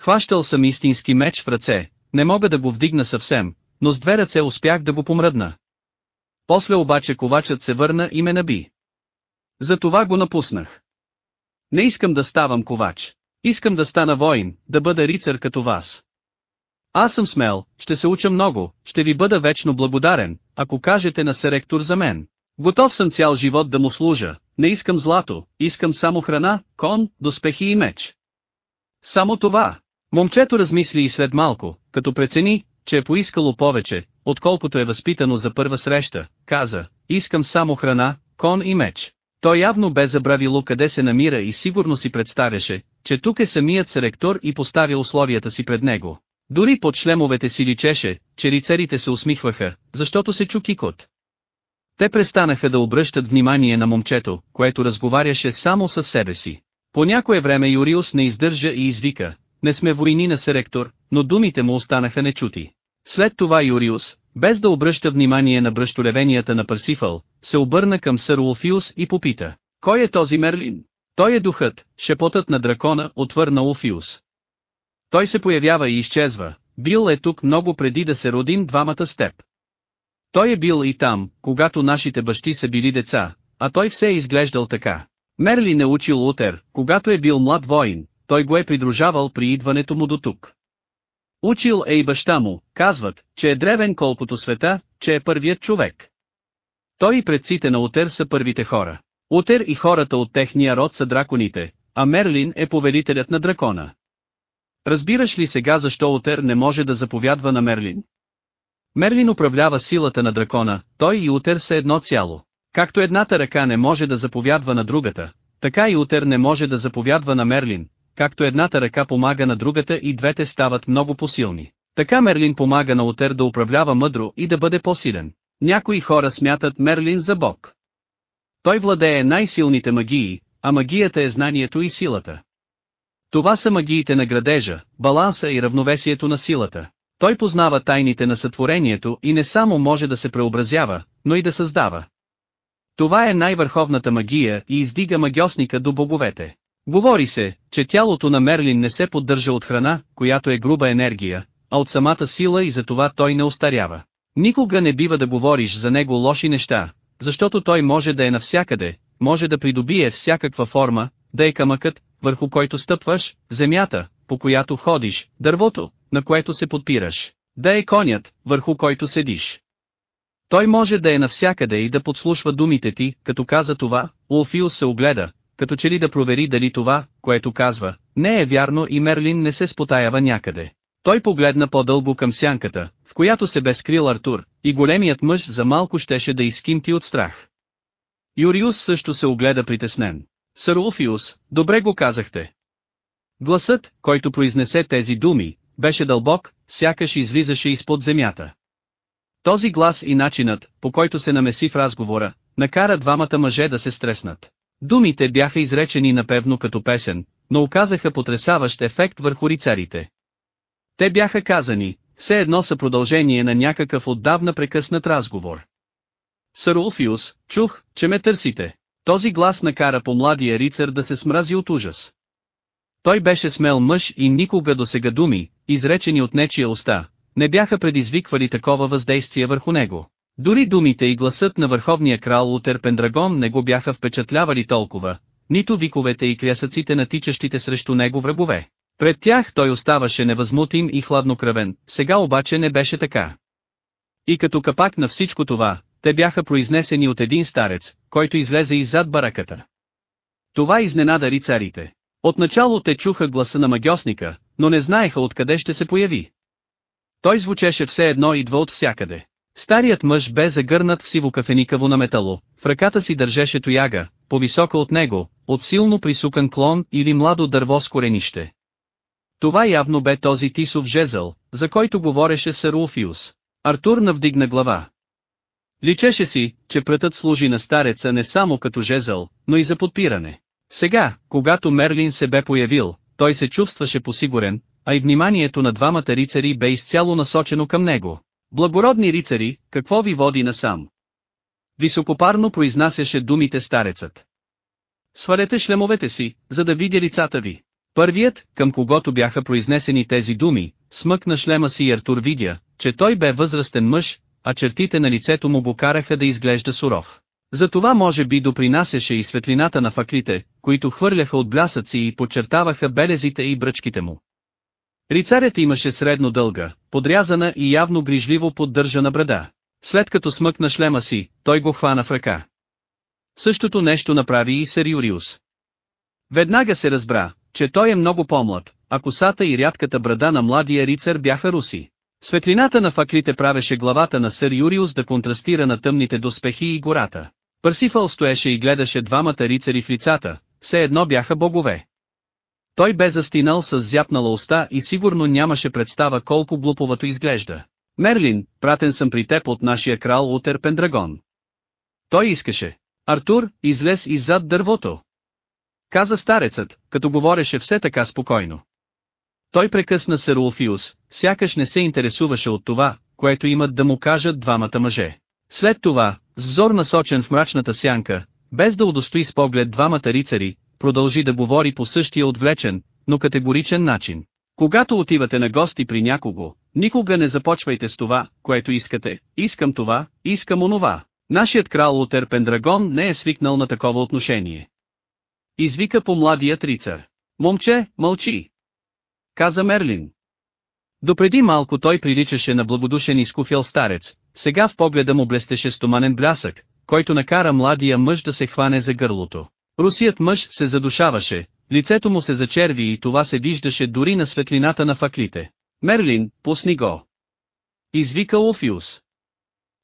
Хващал съм истински меч в ръце, не мога да го вдигна съвсем, но с две ръце успях да го помръдна. После обаче ковачът се върна и ме наби. Затова го напуснах. Не искам да ставам ковач. Искам да стана воин, да бъда рицар като вас. Аз съм смел, ще се уча много, ще ви бъда вечно благодарен, ако кажете на серектор за мен. Готов съм цял живот да му служа, не искам злато, искам само храна, кон, доспехи и меч. Само това. Момчето размисли и след малко, като прецени, че е поискало повече, отколкото е възпитано за първа среща, каза, искам само храна, кон и меч. Той явно бе забравило къде се намира и сигурно си представяше, че тук е самият селектор и поставя условията си пред него. Дори под шлемовете си личеше, че рицарите се усмихваха, защото се чу кикот. Те престанаха да обръщат внимание на момчето, което разговаряше само със себе си. По някое време Юриус не издържа и извика, не сме войни на Серектор, но думите му останаха нечути. След това Юриус, без да обръща внимание на бръщолевенията на Парсифъл, се обърна към сър Улфиус и попита, кой е този Мерлин? Той е духът, шепотът на дракона, отвърна Улфиус. Той се появява и изчезва, бил е тук много преди да се родим двамата с теб. Той е бил и там, когато нашите бащи са били деца, а той все е изглеждал така. Мерлин е учил Утер, когато е бил млад воин, той го е придружавал при идването му до тук. Учил е и баща му, казват, че е древен колкото света, че е първият човек. Той и предците на Утер са първите хора. Утер и хората от техния род са драконите, а Мерлин е повелителят на дракона. Разбираш ли сега защо Утер не може да заповядва на Мерлин? Мерлин управлява силата на дракона, той и Утер са едно цяло. Както едната ръка не може да заповядва на другата, Така и Утер не може да заповядва на Мерлин, както едната ръка помага на другата и двете стават много посилни. Така Мерлин помага на Утер да управлява мъдро и да бъде по-силен. Някои хора смятат Мерлин за бог. Той владее най-силните магии, а магията е знанието и силата. Това са магиите на градежа, баланса и равновесието на силата. Той познава тайните на сътворението и не само може да се преобразява, но и да създава. Това е най-върховната магия и издига магиосника до боговете. Говори се, че тялото на Мерлин не се поддържа от храна, която е груба енергия, а от самата сила и затова той не остарява. Никога не бива да говориш за него лоши неща, защото той може да е навсякъде, може да придобие всякаква форма, да е камъкът, върху който стъпваш, земята, по която ходиш, дървото, на което се подпираш, да е конят, върху който седиш. Той може да е навсякъде и да подслушва думите ти, като каза това, Улфиус се огледа, като че ли да провери дали това, което казва, не е вярно и Мерлин не се спотаява някъде. Той погледна по-дълго към сянката, в която се бе скрил Артур, и големият мъж за малко щеше да изкимти от страх. Юриус също се огледа притеснен. Сър Улфиус, добре го казахте. Гласът, който произнесе тези думи, беше дълбок, сякаш излизаше изпод земята. Този глас и начинът, по който се намеси в разговора, накара двамата мъже да се стреснат. Думите бяха изречени напевно като песен, но оказаха потрясаващ ефект върху рицарите. Те бяха казани, все едно са продължение на някакъв отдавна прекъснат разговор. Сър Улфиус, чух, че ме търсите. Този глас накара по младия рицар да се смрази от ужас. Той беше смел мъж и никога до сега думи, изречени от нечия уста, не бяха предизвиквали такова въздействие върху него. Дори думите и гласът на върховния крал Утер Пендрагон не го бяха впечатлявали толкова, нито виковете и крясъците на тичащите срещу него врагове. Пред тях той оставаше невъзмутим и хладнокръвен, сега обаче не беше така. И като капак на всичко това, те бяха произнесени от един старец, който излезе иззад бараката. Това изненада рицарите. Отначало те чуха гласа на магиосника, но не знаеха откъде ще се появи. Той звучеше все едно идва от всякъде. Старият мъж бе загърнат в сиво кафеникаво на метало, в ръката си държеше тояга, по-висока от него, от силно присукан клон или младо дърво с коренище. Това явно бе този тисов жезъл, за който говореше сър Улфиус. Артур навдигна глава. Личеше си, че прътът служи на стареца не само като жезъл, но и за подпиране. Сега, когато Мерлин се бе появил, той се чувстваше посигурен, а и вниманието на двамата рицари бе изцяло насочено към него. Благородни рицари, какво ви води насам? Високопарно произнасяше думите старецът. Свалете шлемовете си, за да видя лицата ви. Първият, към когото бяха произнесени тези думи, смъкна шлема си и Артур видя, че той бе възрастен мъж, а чертите на лицето му го караха да изглежда суров. За това може би допринасяше и светлината на факлите, които хвърляха от блясъци и подчертаваха белезите и бръчките му. Рицарят имаше средно дълга, подрязана и явно грижливо поддържана брада. След като смъкна шлема си, той го хвана в ръка. Същото нещо направи и Сър Юриус. Веднага се разбра, че той е много по-млад, а косата и рядката брада на младия рицар бяха руси. Светлината на факлите правеше главата на сър Юриус да контрастира на тъмните доспехи и гората. Парсифал стоеше и гледаше двамата рицари в лицата, все едно бяха богове. Той бе застинал с зяпнала уста и сигурно нямаше представа колко глуповато изглежда. Мерлин, пратен съм при теб от нашия крал Утер Пендрагон. Той искаше. Артур, излез иззад дървото. Каза старецът, като говореше все така спокойно. Той прекъсна Серулфиус, сякаш не се интересуваше от това, което имат да му кажат двамата мъже. След това, с взор насочен в мрачната сянка, без да удостои с поглед двамата рицари, продължи да говори по същия отвлечен, но категоричен начин. Когато отивате на гости при някого, никога не започвайте с това, което искате, искам това, искам онова. Нашият крал Лутер Пендрагон не е свикнал на такова отношение. Извика по младият рицар. Момче, мълчи. Каза Мерлин. Допреди малко той приличаше на благодушен изкуфял старец, сега в погледа му блестеше стоманен блясък, който накара младия мъж да се хване за гърлото. Русият мъж се задушаваше, лицето му се зачерви и това се виждаше дори на светлината на факлите. Мерлин, пусни го. Извика Офиус.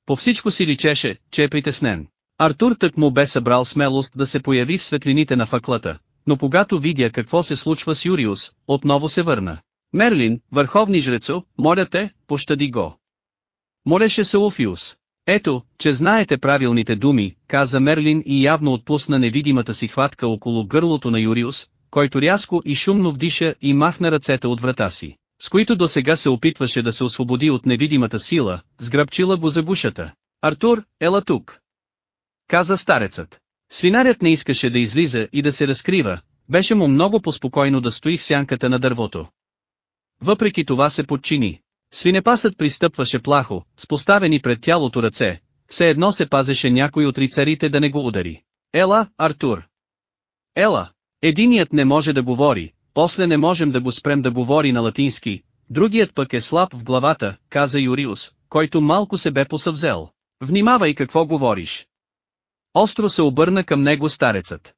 По всичко си личеше, че е притеснен. Артур тък му бе събрал смелост да се появи в светлините на факлата, но когато видя какво се случва с Юриус, отново се върна. Мерлин, върховни жрецо, моля те, пощади го. Молеше се Уфиус. Ето, че знаете правилните думи, каза Мерлин и явно отпусна невидимата си хватка около гърлото на Юриус, който рязко и шумно вдиша и махна ръцете от врата си, с които до сега се опитваше да се освободи от невидимата сила, сграбчила го за гушата. Артур, ела тук. Каза старецът. Свинарят не искаше да излиза и да се разкрива, беше му много поспокойно да стои в сянката на дървото. Въпреки това се подчини. Свинепасът пристъпваше плахо, с поставени пред тялото ръце, все едно се пазеше някой от рицарите да не го удари. Ела, Артур! Ела! Единият не може да говори, после не можем да го спрем да говори на латински, другият пък е слаб в главата, каза Юриус, който малко се бе посъвзел. Внимавай какво говориш. Остро се обърна към него старецът.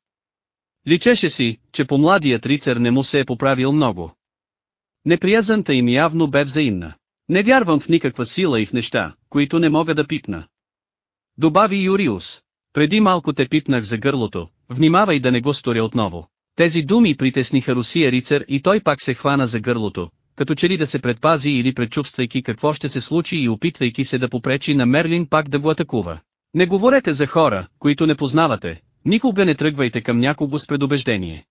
Личеше си, че по младият рицар не му се е поправил много. Неприязанта им явно бе взаимна. Не вярвам в никаква сила и в неща, които не мога да пипна. Добави Юриус. Преди малко те пипнах за гърлото, внимавай да не го сторя отново. Тези думи притесниха Русия рицар и той пак се хвана за гърлото, като че ли да се предпази или предчувствайки какво ще се случи и опитвайки се да попречи на Мерлин пак да го атакува. Не говорете за хора, които не познавате, никога не тръгвайте към някого с предубеждение.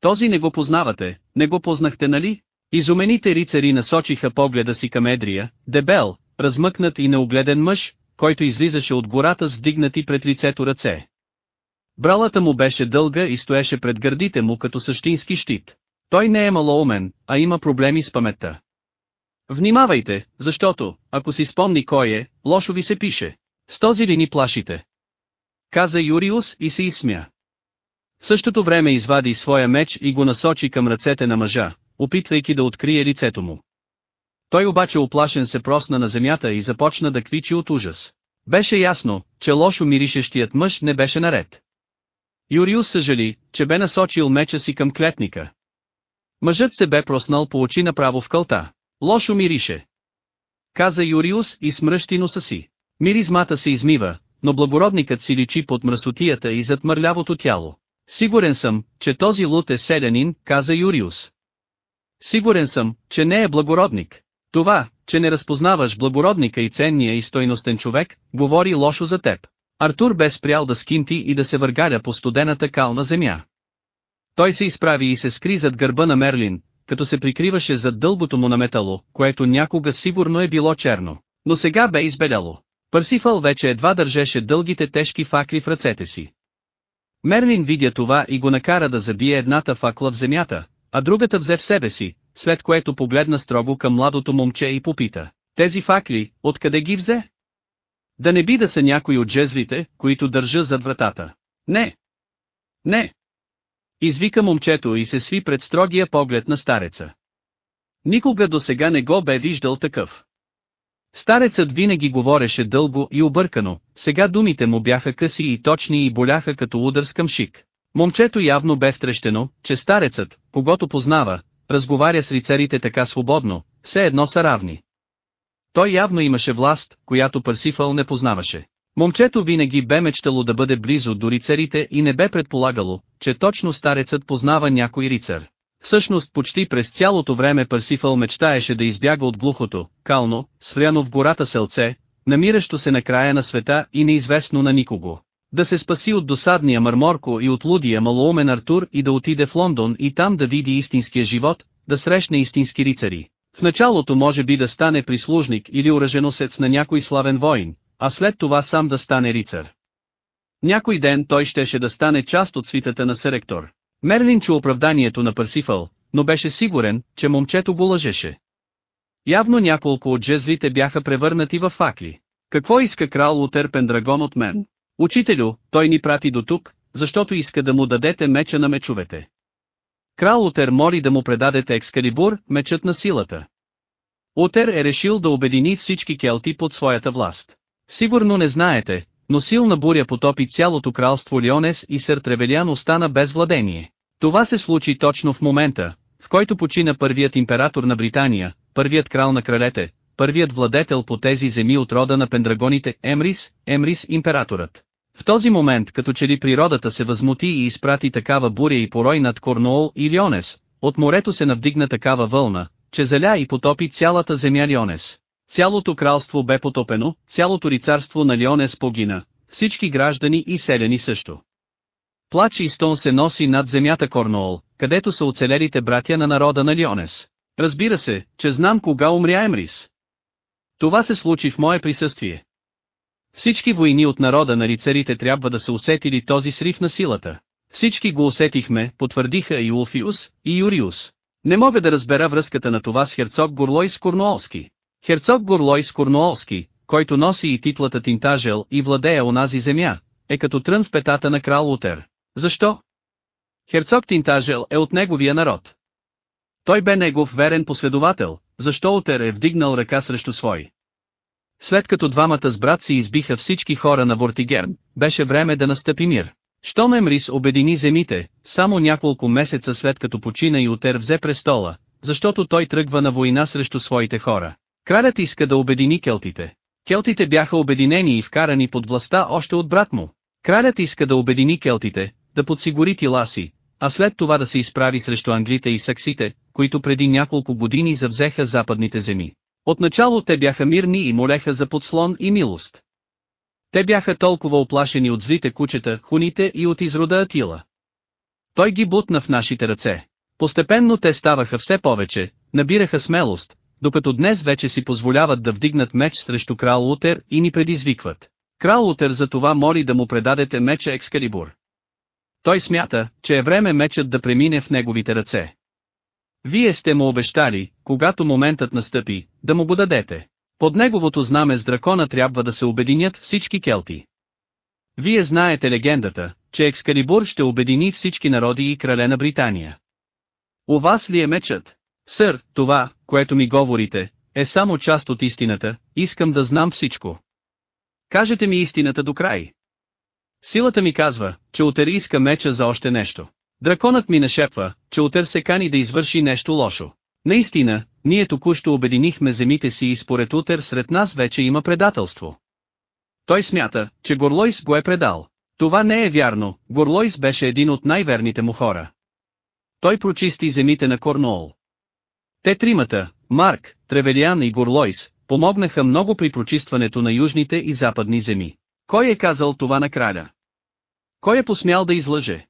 Този не го познавате, не го познахте нали? Изумените рицари насочиха погледа си към Едрия, дебел, размъкнат и неогледен мъж, който излизаше от гората с вдигнати пред лицето ръце. Бралата му беше дълга и стоеше пред гърдите му като същински щит. Той не е малоумен, а има проблеми с паметта. Внимавайте, защото, ако си спомни кой е, лошо ви се пише. С този ли ни плашите? Каза Юриус и се изсмя. В същото време извади своя меч и го насочи към ръцете на мъжа, опитвайки да открие лицето му. Той обаче оплашен се просна на земята и започна да квичи от ужас. Беше ясно, че лошо миришещият мъж не беше наред. Юриус съжали, че бе насочил меча си към клетника. Мъжът се бе проснал по очи направо в кълта. Лошо мирише. Каза Юриус и смръщи носа си. Миризмата се измива, но благородникът си личи под мръсотията и зад мърлявото тяло. Сигурен съм, че този лут е селянин, каза Юриус. Сигурен съм, че не е благородник. Това, че не разпознаваш благородника и ценния и стойностен човек, говори лошо за теб. Артур бе спрял да скинти и да се въргаря по студената кална земя. Той се изправи и се скри зад гърба на Мерлин, като се прикриваше зад дълбото му на метало, което някога сигурно е било черно, но сега бе избеляло. Парсифал вече едва държеше дългите тежки факли в ръцете си. Мерлин видя това и го накара да забие едната факла в земята, а другата взе в себе си, след което погледна строго към младото момче и попита. Тези факли, откъде ги взе? Да не би да са някои от жезлите, които държа зад вратата. Не! Не! Извика момчето и се сви пред строгия поглед на стареца. Никога до сега не го бе виждал такъв. Старецът винаги говореше дълго и объркано, сега думите му бяха къси и точни и боляха като удар с къмшик. Момчето явно бе втрещено, че старецът, когато познава, разговаря с рицарите така свободно, все едно са равни. Той явно имаше власт, която Парсифъл не познаваше. Момчето винаги бе мечтало да бъде близо до рицарите и не бе предполагало, че точно старецът познава някой рицар. Всъщност почти през цялото време Парсифъл мечтаеше да избяга от глухото, кално, свряно в гората селце, намиращо се на края на света и неизвестно на никого. Да се спаси от досадния Марморко и от лудия малоумен Артур и да отиде в Лондон и там да види истинския живот, да срещне истински рицари. В началото може би да стане прислужник или уръженосец на някой славен воин, а след това сам да стане рицар. Някой ден той щеше да стане част от свитата на Серектор. Мерлин чу оправданието на Парсифъл, но беше сигурен, че момчето го лъжеше. Явно няколко от жезлите бяха превърнати в факли. Какво иска крал Лутер Пендрагон от мен? Учителю, той ни прати до тук, защото иска да му дадете меча на мечовете. Крал Утер моли да му предадете Екскалибур, мечът на силата. Утер е решил да обедини всички келти под своята власт. Сигурно не знаете, но силна буря потопи цялото кралство Лионес и Сър Тревелиан остана без владение. Това се случи точно в момента, в който почина първият император на Британия, първият крал на кралете, първият владетел по тези земи от рода на пендрагоните Емрис, Емрис императорът. В този момент като че ли природата се възмути и изпрати такава буря и порой над Корнуол и Лионес, от морето се навдигна такава вълна, че заля и потопи цялата земя Лионес. Цялото кралство бе потопено, цялото рицарство на Лионес погина, всички граждани и селяни също. Плач и стон се носи над земята Корнуол, където са оцелелите братя на народа на Лионес. Разбира се, че знам кога умря Емрис. Това се случи в мое присъствие. Всички войни от народа на рицарите трябва да са усетили този срив на силата. Всички го усетихме, потвърдиха и Улфиус, и Юриус. Не мога да разбера връзката на това с херцог Горлойс Корнуолски. Херцог Горлойс Корнуолски, който носи и титлата Тинтажел и владее онази земя, е като трън в петата на крал Утер. Защо? Херцог Тинтажел е от неговия народ. Той бе негов верен последовател, защо Утер е вдигнал ръка срещу свой. След като двамата с брат си избиха всички хора на Вортигерн, беше време да настъпи мир. Щом Емрис обедини земите, само няколко месеца след като почина и Утер взе престола, защото той тръгва на война срещу своите хора. Кралят иска да обедини келтите. Келтите бяха обединени и вкарани под властта още от брат му. Кралят иска да обедини келтите, да подсигури тила си, а след това да се изправи срещу англите и саксите, които преди няколко години завзеха западните земи. Отначало те бяха мирни и молеха за подслон и милост. Те бяха толкова оплашени от злите кучета, хуните и от изрода Атила. Той ги бутна в нашите ръце. Постепенно те ставаха все повече, набираха смелост, докато днес вече си позволяват да вдигнат меч срещу крал Лутер и ни предизвикват. Крал Лутер за това моли да му предадете меча Екскалибур. Той смята, че е време мечът да премине в неговите ръце. Вие сте му обещали, когато моментът настъпи, да му го дадете. Под неговото знаме с дракона трябва да се обединят всички келти. Вие знаете легендата, че Екскалибур ще обедини всички народи и крале на Британия. У вас ли е мечът? Сър, това, което ми говорите, е само част от истината, искам да знам всичко. Кажете ми истината до край. Силата ми казва, че Утер иска меча за още нещо. Драконът ми нашепва, че Утер се кани да извърши нещо лошо. Наистина, ние току-що обединихме земите си и според Утер сред нас вече има предателство. Той смята, че Горлойс го е предал. Това не е вярно, Горлойс беше един от най-верните му хора. Той прочисти земите на Корнуол. Те тримата, Марк, Тревелиан и Горлойс, помогнаха много при прочистването на южните и западни земи. Кой е казал това на краля? Кой е посмял да излъже?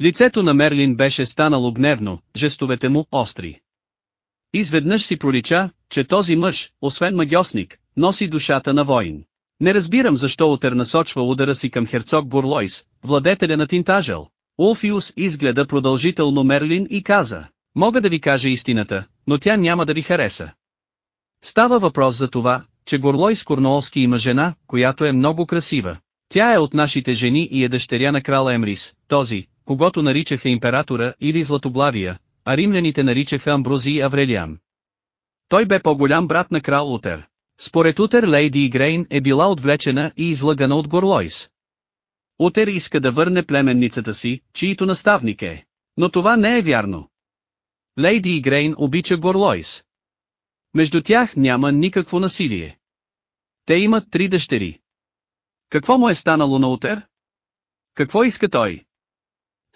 Лицето на Мерлин беше станало гневно, жестовете му остри. Изведнъж си пролича, че този мъж, освен магиосник, носи душата на воин. Не разбирам защо Утер насочва удара си към херцог Бурлойс, владетеля на Тинтажел. Улфиус изгледа продължително Мерлин и каза, мога да ви кажа истината, но тя няма да ви хареса. Става въпрос за това, че Горлойс Корнуолски има жена, която е много красива. Тя е от нашите жени и е дъщеря на крала Емрис, този, когато наричаха императора или Златоблавия, а римляните наричаха Амброзий Аврелиан. Той бе по-голям брат на крал Утер. Според Утер Лейди Грейн е била отвлечена и излъгана от Горлойс. Утер иска да върне племенницата си, чието наставник е. Но това не е вярно. Лейди Грейн обича Горлойс. Между тях няма никакво насилие. Те имат три дъщери. Какво му е станало на Утер? Какво иска той?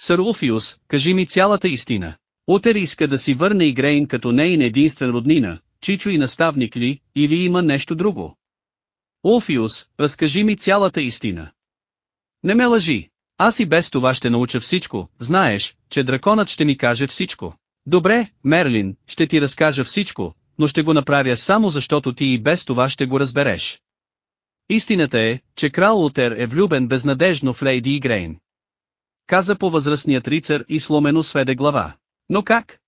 Сър Улфиус, кажи ми цялата истина. Утер иска да си върне Игрейн като нейн единствен роднина, чичо и наставник ли, или има нещо друго. Улфиус, разкажи ми цялата истина. Не ме лъжи. Аз и без това ще науча всичко, знаеш, че драконът ще ми каже всичко. Добре, Мерлин, ще ти разкажа всичко, но ще го направя само защото ти и без това ще го разбереш. Истината е, че крал Лутер е влюбен безнадежно в Лейди Игрейн. Каза по възрастният рицар и сломено сведе глава. Но как?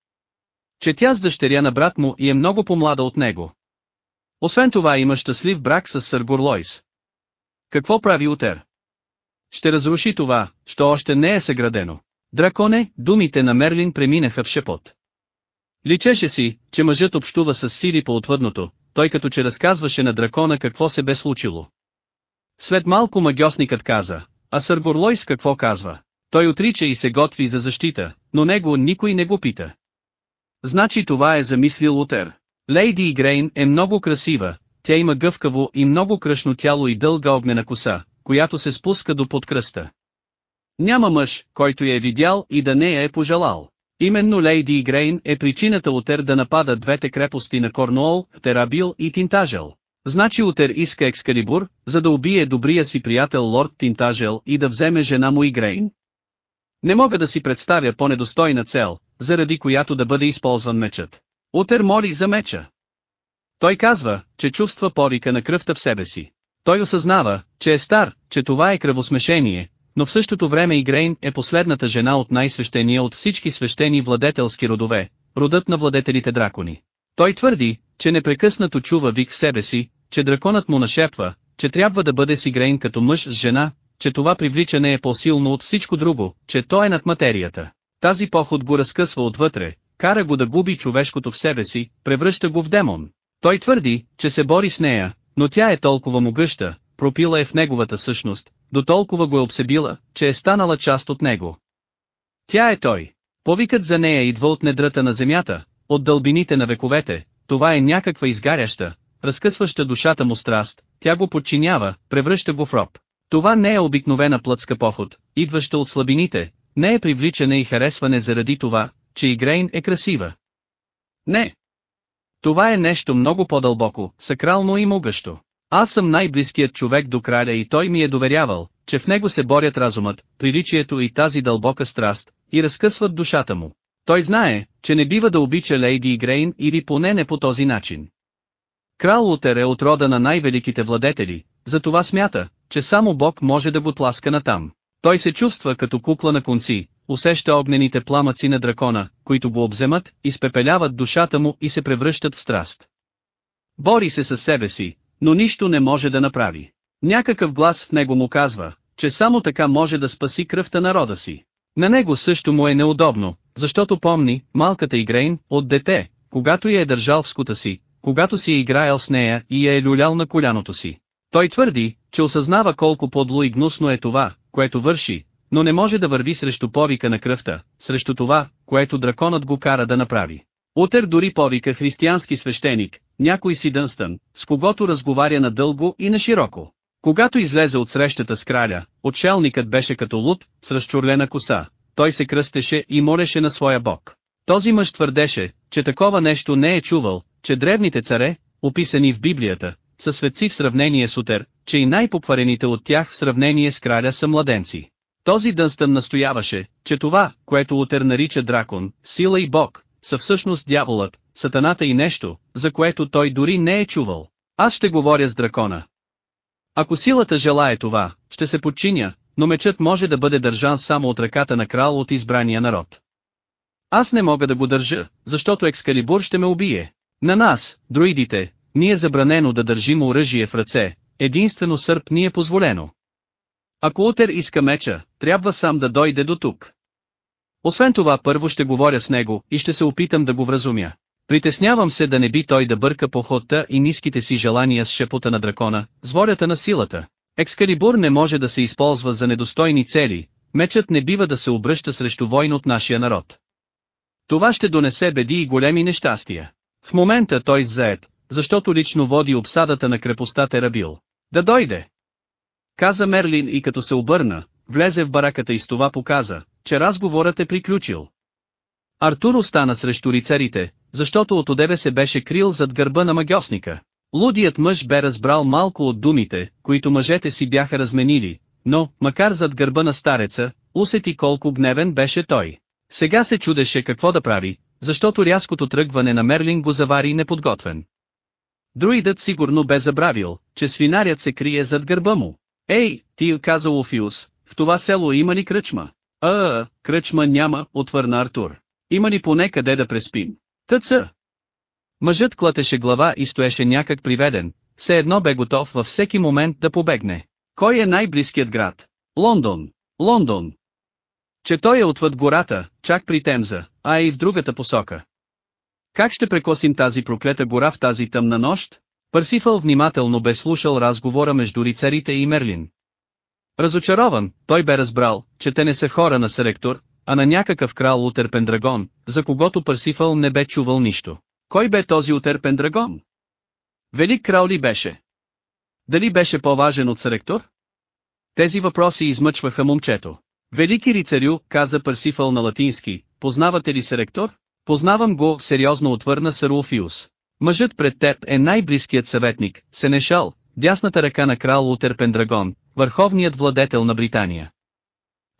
Че тя с дъщеря на брат му и е много по-млада от него. Освен това има щастлив брак с сър Горлойс. Какво прави Утер? Ще разруши това, що още не е съградено. Драконе, думите на Мерлин преминаха в шепот. Личеше си, че мъжът общува с сили по отвъдното, той като че разказваше на дракона какво се бе случило. След малко магиосникът каза, а сър Горлойс какво казва? Той отрича и се готви за защита, но него никой не го пита. Значи това е замислил Лутер. Лейди Грейн е много красива, тя има гъвкаво и много кръшно тяло и дълга огнена коса, която се спуска до подкръста. Няма мъж, който я е видял и да не я е пожелал. Именно Лейди Игрейн е причината Утер да напада двете крепости на Корнуол, Терабил и Тинтажел. Значи Утер иска Екскалибур, за да убие добрия си приятел лорд Тинтажел и да вземе жена му Игрейн? Не мога да си представя по-недостойна цел, заради която да бъде използван мечът. Утер моли за меча. Той казва, че чувства порика на кръвта в себе си. Той осъзнава, че е стар, че това е кръвосмешение, но в същото време Игрейн е последната жена от най-свещения от всички свещени владетелски родове, родът на владетелите дракони. Той твърди, че непрекъснато чува вик в себе си, че драконът му нашепва, че трябва да бъде с Игрейн като мъж с жена, че това привличане е по-силно от всичко друго, че той е над материята. Тази поход го разкъсва отвътре, кара го да губи човешкото в себе си, превръща го в демон. Той твърди, че се бори с нея, но тя е толкова могъща, пропила е в неговата същност, до толкова го е обсебила, че е станала част от него. Тя е той. Повикът за нея идва от недрата на земята, от дълбините на вековете, това е някаква изгаряща, разкъсваща душата му страст, тя го подчинява, превръща го в роб. Това не е обикновена плътска поход, идваща от слабините, не е привличане и харесване заради това, че Игрейн е красива. Не. Това е нещо много по-дълбоко, сакрално и могъщо. Аз съм най-близкият човек до краля и той ми е доверявал, че в него се борят разумът, приличието и тази дълбока страст, и разкъсват душата му. Той знае, че не бива да обича Лейди Грейн или поне не по този начин. Крал Лутер е от рода на най-великите владетели, затова смята, че само Бог може да го тласка натам. Той се чувства като кукла на конци, усеща огнените пламъци на дракона, които го обземат, изпепеляват душата му и се превръщат в страст. Бори се със себе си, но нищо не може да направи. Някакъв глас в него му казва, че само така може да спаси кръвта народа си. На него също му е неудобно, защото помни, малката Игрейн, от дете, когато я е държал в скута си, когато си е играел с нея и я е люлял на коляното си. Той твърди, че осъзнава колко подло и гнусно е това, което върши, но не може да върви срещу повика на кръвта, срещу това, което драконът го кара да направи. Утер дори повика християнски свещеник, някой си Дънстън, с когото разговаря надълго и на широко. Когато излезе от срещата с краля, отшелникът беше като луд, с разчурлена коса, той се кръстеше и молеше на своя бог. Този мъж твърдеше, че такова нещо не е чувал, че древните царе, описани в Библията, са светци в сравнение с Утер, че и най-покварените от тях в сравнение с краля са младенци. Този Дънстън настояваше, че това, което Утер нарича дракон, сила и бог, са всъщност дяволът, сатаната и нещо, за което той дори не е чувал. Аз ще говоря с дракона. Ако силата желае това, ще се подчиня, но мечът може да бъде държан само от ръката на крал от избрания народ. Аз не мога да го държа, защото Екскалибур ще ме убие. На нас, друидите, ни е забранено да държим оръжие в ръце, единствено сърп ни е позволено. Ако Утер иска меча, трябва сам да дойде до тук. Освен това първо ще говоря с него и ще се опитам да го вразумя. Притеснявам се да не би той да бърка походта и ниските си желания с шепота на дракона, с волята на силата. Екскалибур не може да се използва за недостойни цели, мечът не бива да се обръща срещу войн от нашия народ. Това ще донесе беди и големи нещастия. В момента той заед, защото лично води обсадата на крепостта Терабил. Да дойде! Каза Мерлин и като се обърна, влезе в бараката и с това показа, че разговорът е приключил. Артур остана срещу рицарите, защото от одеве се беше крил зад гърба на магиосника. Лудият мъж бе разбрал малко от думите, които мъжете си бяха разменили, но, макар зад гърба на стареца, усети колко гневен беше той. Сега се чудеше какво да прави, защото рязкото тръгване на Мерлин го завари неподготвен. Друидът сигурно бе забравил, че свинарят се крие зад гърба му. Ей, ти каза Офиус, в това село има ли кръчма? А, а, кръчма няма, отвърна Артур. Има ли поне къде да преспим? Тъца! Мъжът клатеше глава и стоеше някак приведен, все едно бе готов във всеки момент да побегне. Кой е най-близкият град? Лондон. Лондон. Че той е отвъд гората, чак при Темза, а и в другата посока. Как ще прекосим тази проклета гора в тази тъмна нощ? Парсифъл внимателно бе слушал разговора между рицарите и Мерлин. Разочарован, той бе разбрал, че те не са хора на селектор, а на някакъв крал Утер Пендрагон, за когото Парсифъл не бе чувал нищо. Кой бе този Утер Пендрагон? Велик крал ли беше? Дали беше по-важен от селектор? Тези въпроси измъчваха момчето. Велики рицарю, каза Парсифал на латински, познавате ли се ректор? Познавам го, сериозно отвърна Саруфиус. Мъжът пред теб е най-близкият съветник, Сенешал, дясната ръка на крал Лутер Пендрагон, върховният владетел на Британия.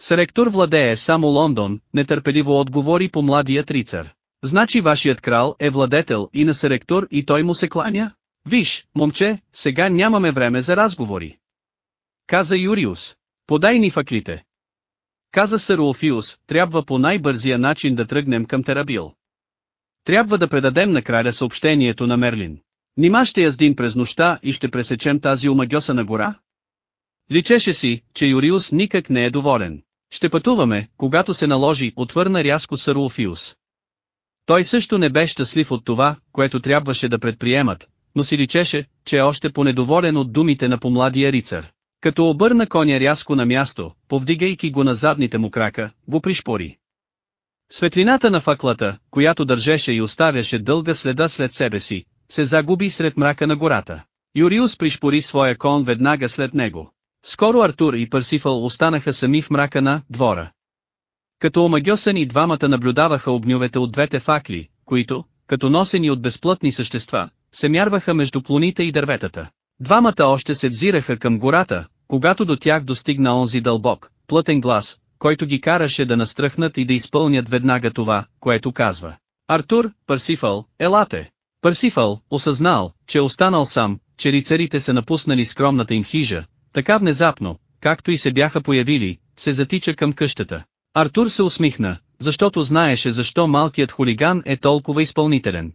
Саректор владее само Лондон, нетърпеливо отговори по младият рицар. Значи вашият крал е владетел и на Саректор и той му се кланя? Виж, момче, сега нямаме време за разговори. Каза Юриус. Подай ни факлите. Каза Саруофиус, трябва по най-бързия начин да тръгнем към Терабил. Трябва да предадем на краля съобщението на Мерлин. Нима ще яздим през нощта и ще пресечем тази омагьосана гора? Личеше си, че Юриус никак не е доволен. Ще пътуваме, когато се наложи, отвърна рязко Саруофиус. Той също не бе щастлив от това, което трябваше да предприемат, но си личеше, че е още понедоволен от думите на помладия рицар. Като обърна коня рязко на място, повдигайки го на задните му крака, го пришпори. Светлината на факлата, която държеше и оставяше дълга следа след себе си, се загуби сред мрака на гората. Юриус пришпори своя кон веднага след него. Скоро Артур и Парсифал останаха сами в мрака на двора. Като омагьосани двамата наблюдаваха огньовете от двете факли, които, като носени от безплътни същества, се мярваха между плоните и дърветата. Двамата още се взираха към гората, когато до тях достигна онзи дълбок, плътен глас, който ги караше да настръхнат и да изпълнят веднага това, което казва. Артур, Парсифал, елате! Парсифал, осъзнал, че е останал сам, че рицарите са напуснали скромната им хижа, така внезапно, както и се бяха появили, се затича към къщата. Артур се усмихна, защото знаеше защо малкият хулиган е толкова изпълнителен.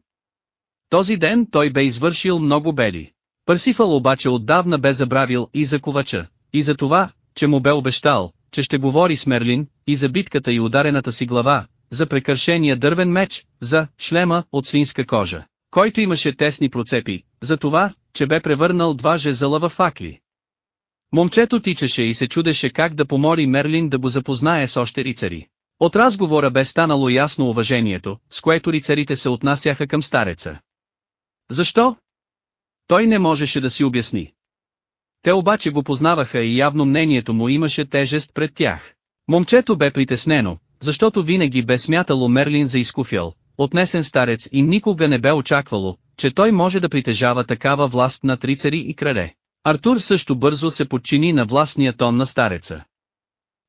Този ден той бе извършил много бели. Парсифал обаче отдавна бе забравил и за ковача, и за това, че му бе обещал, че ще говори с Мерлин, и за битката и ударената си глава, за прекършения дървен меч, за шлема от свинска кожа, който имаше тесни процепи, за това, че бе превърнал два жезъла в факли. Момчето тичаше и се чудеше как да помоли Мерлин да го запознае с още рицари. От разговора бе станало ясно уважението, с което рицарите се отнасяха към стареца. Защо? Той не можеше да си обясни. Те обаче го познаваха и явно мнението му имаше тежест пред тях. Момчето бе притеснено, защото винаги бе смятало Мерлин за изкуфял, отнесен старец и никога не бе очаквало, че той може да притежава такава власт над рицари и крале. Артур също бързо се подчини на властния тон на стареца.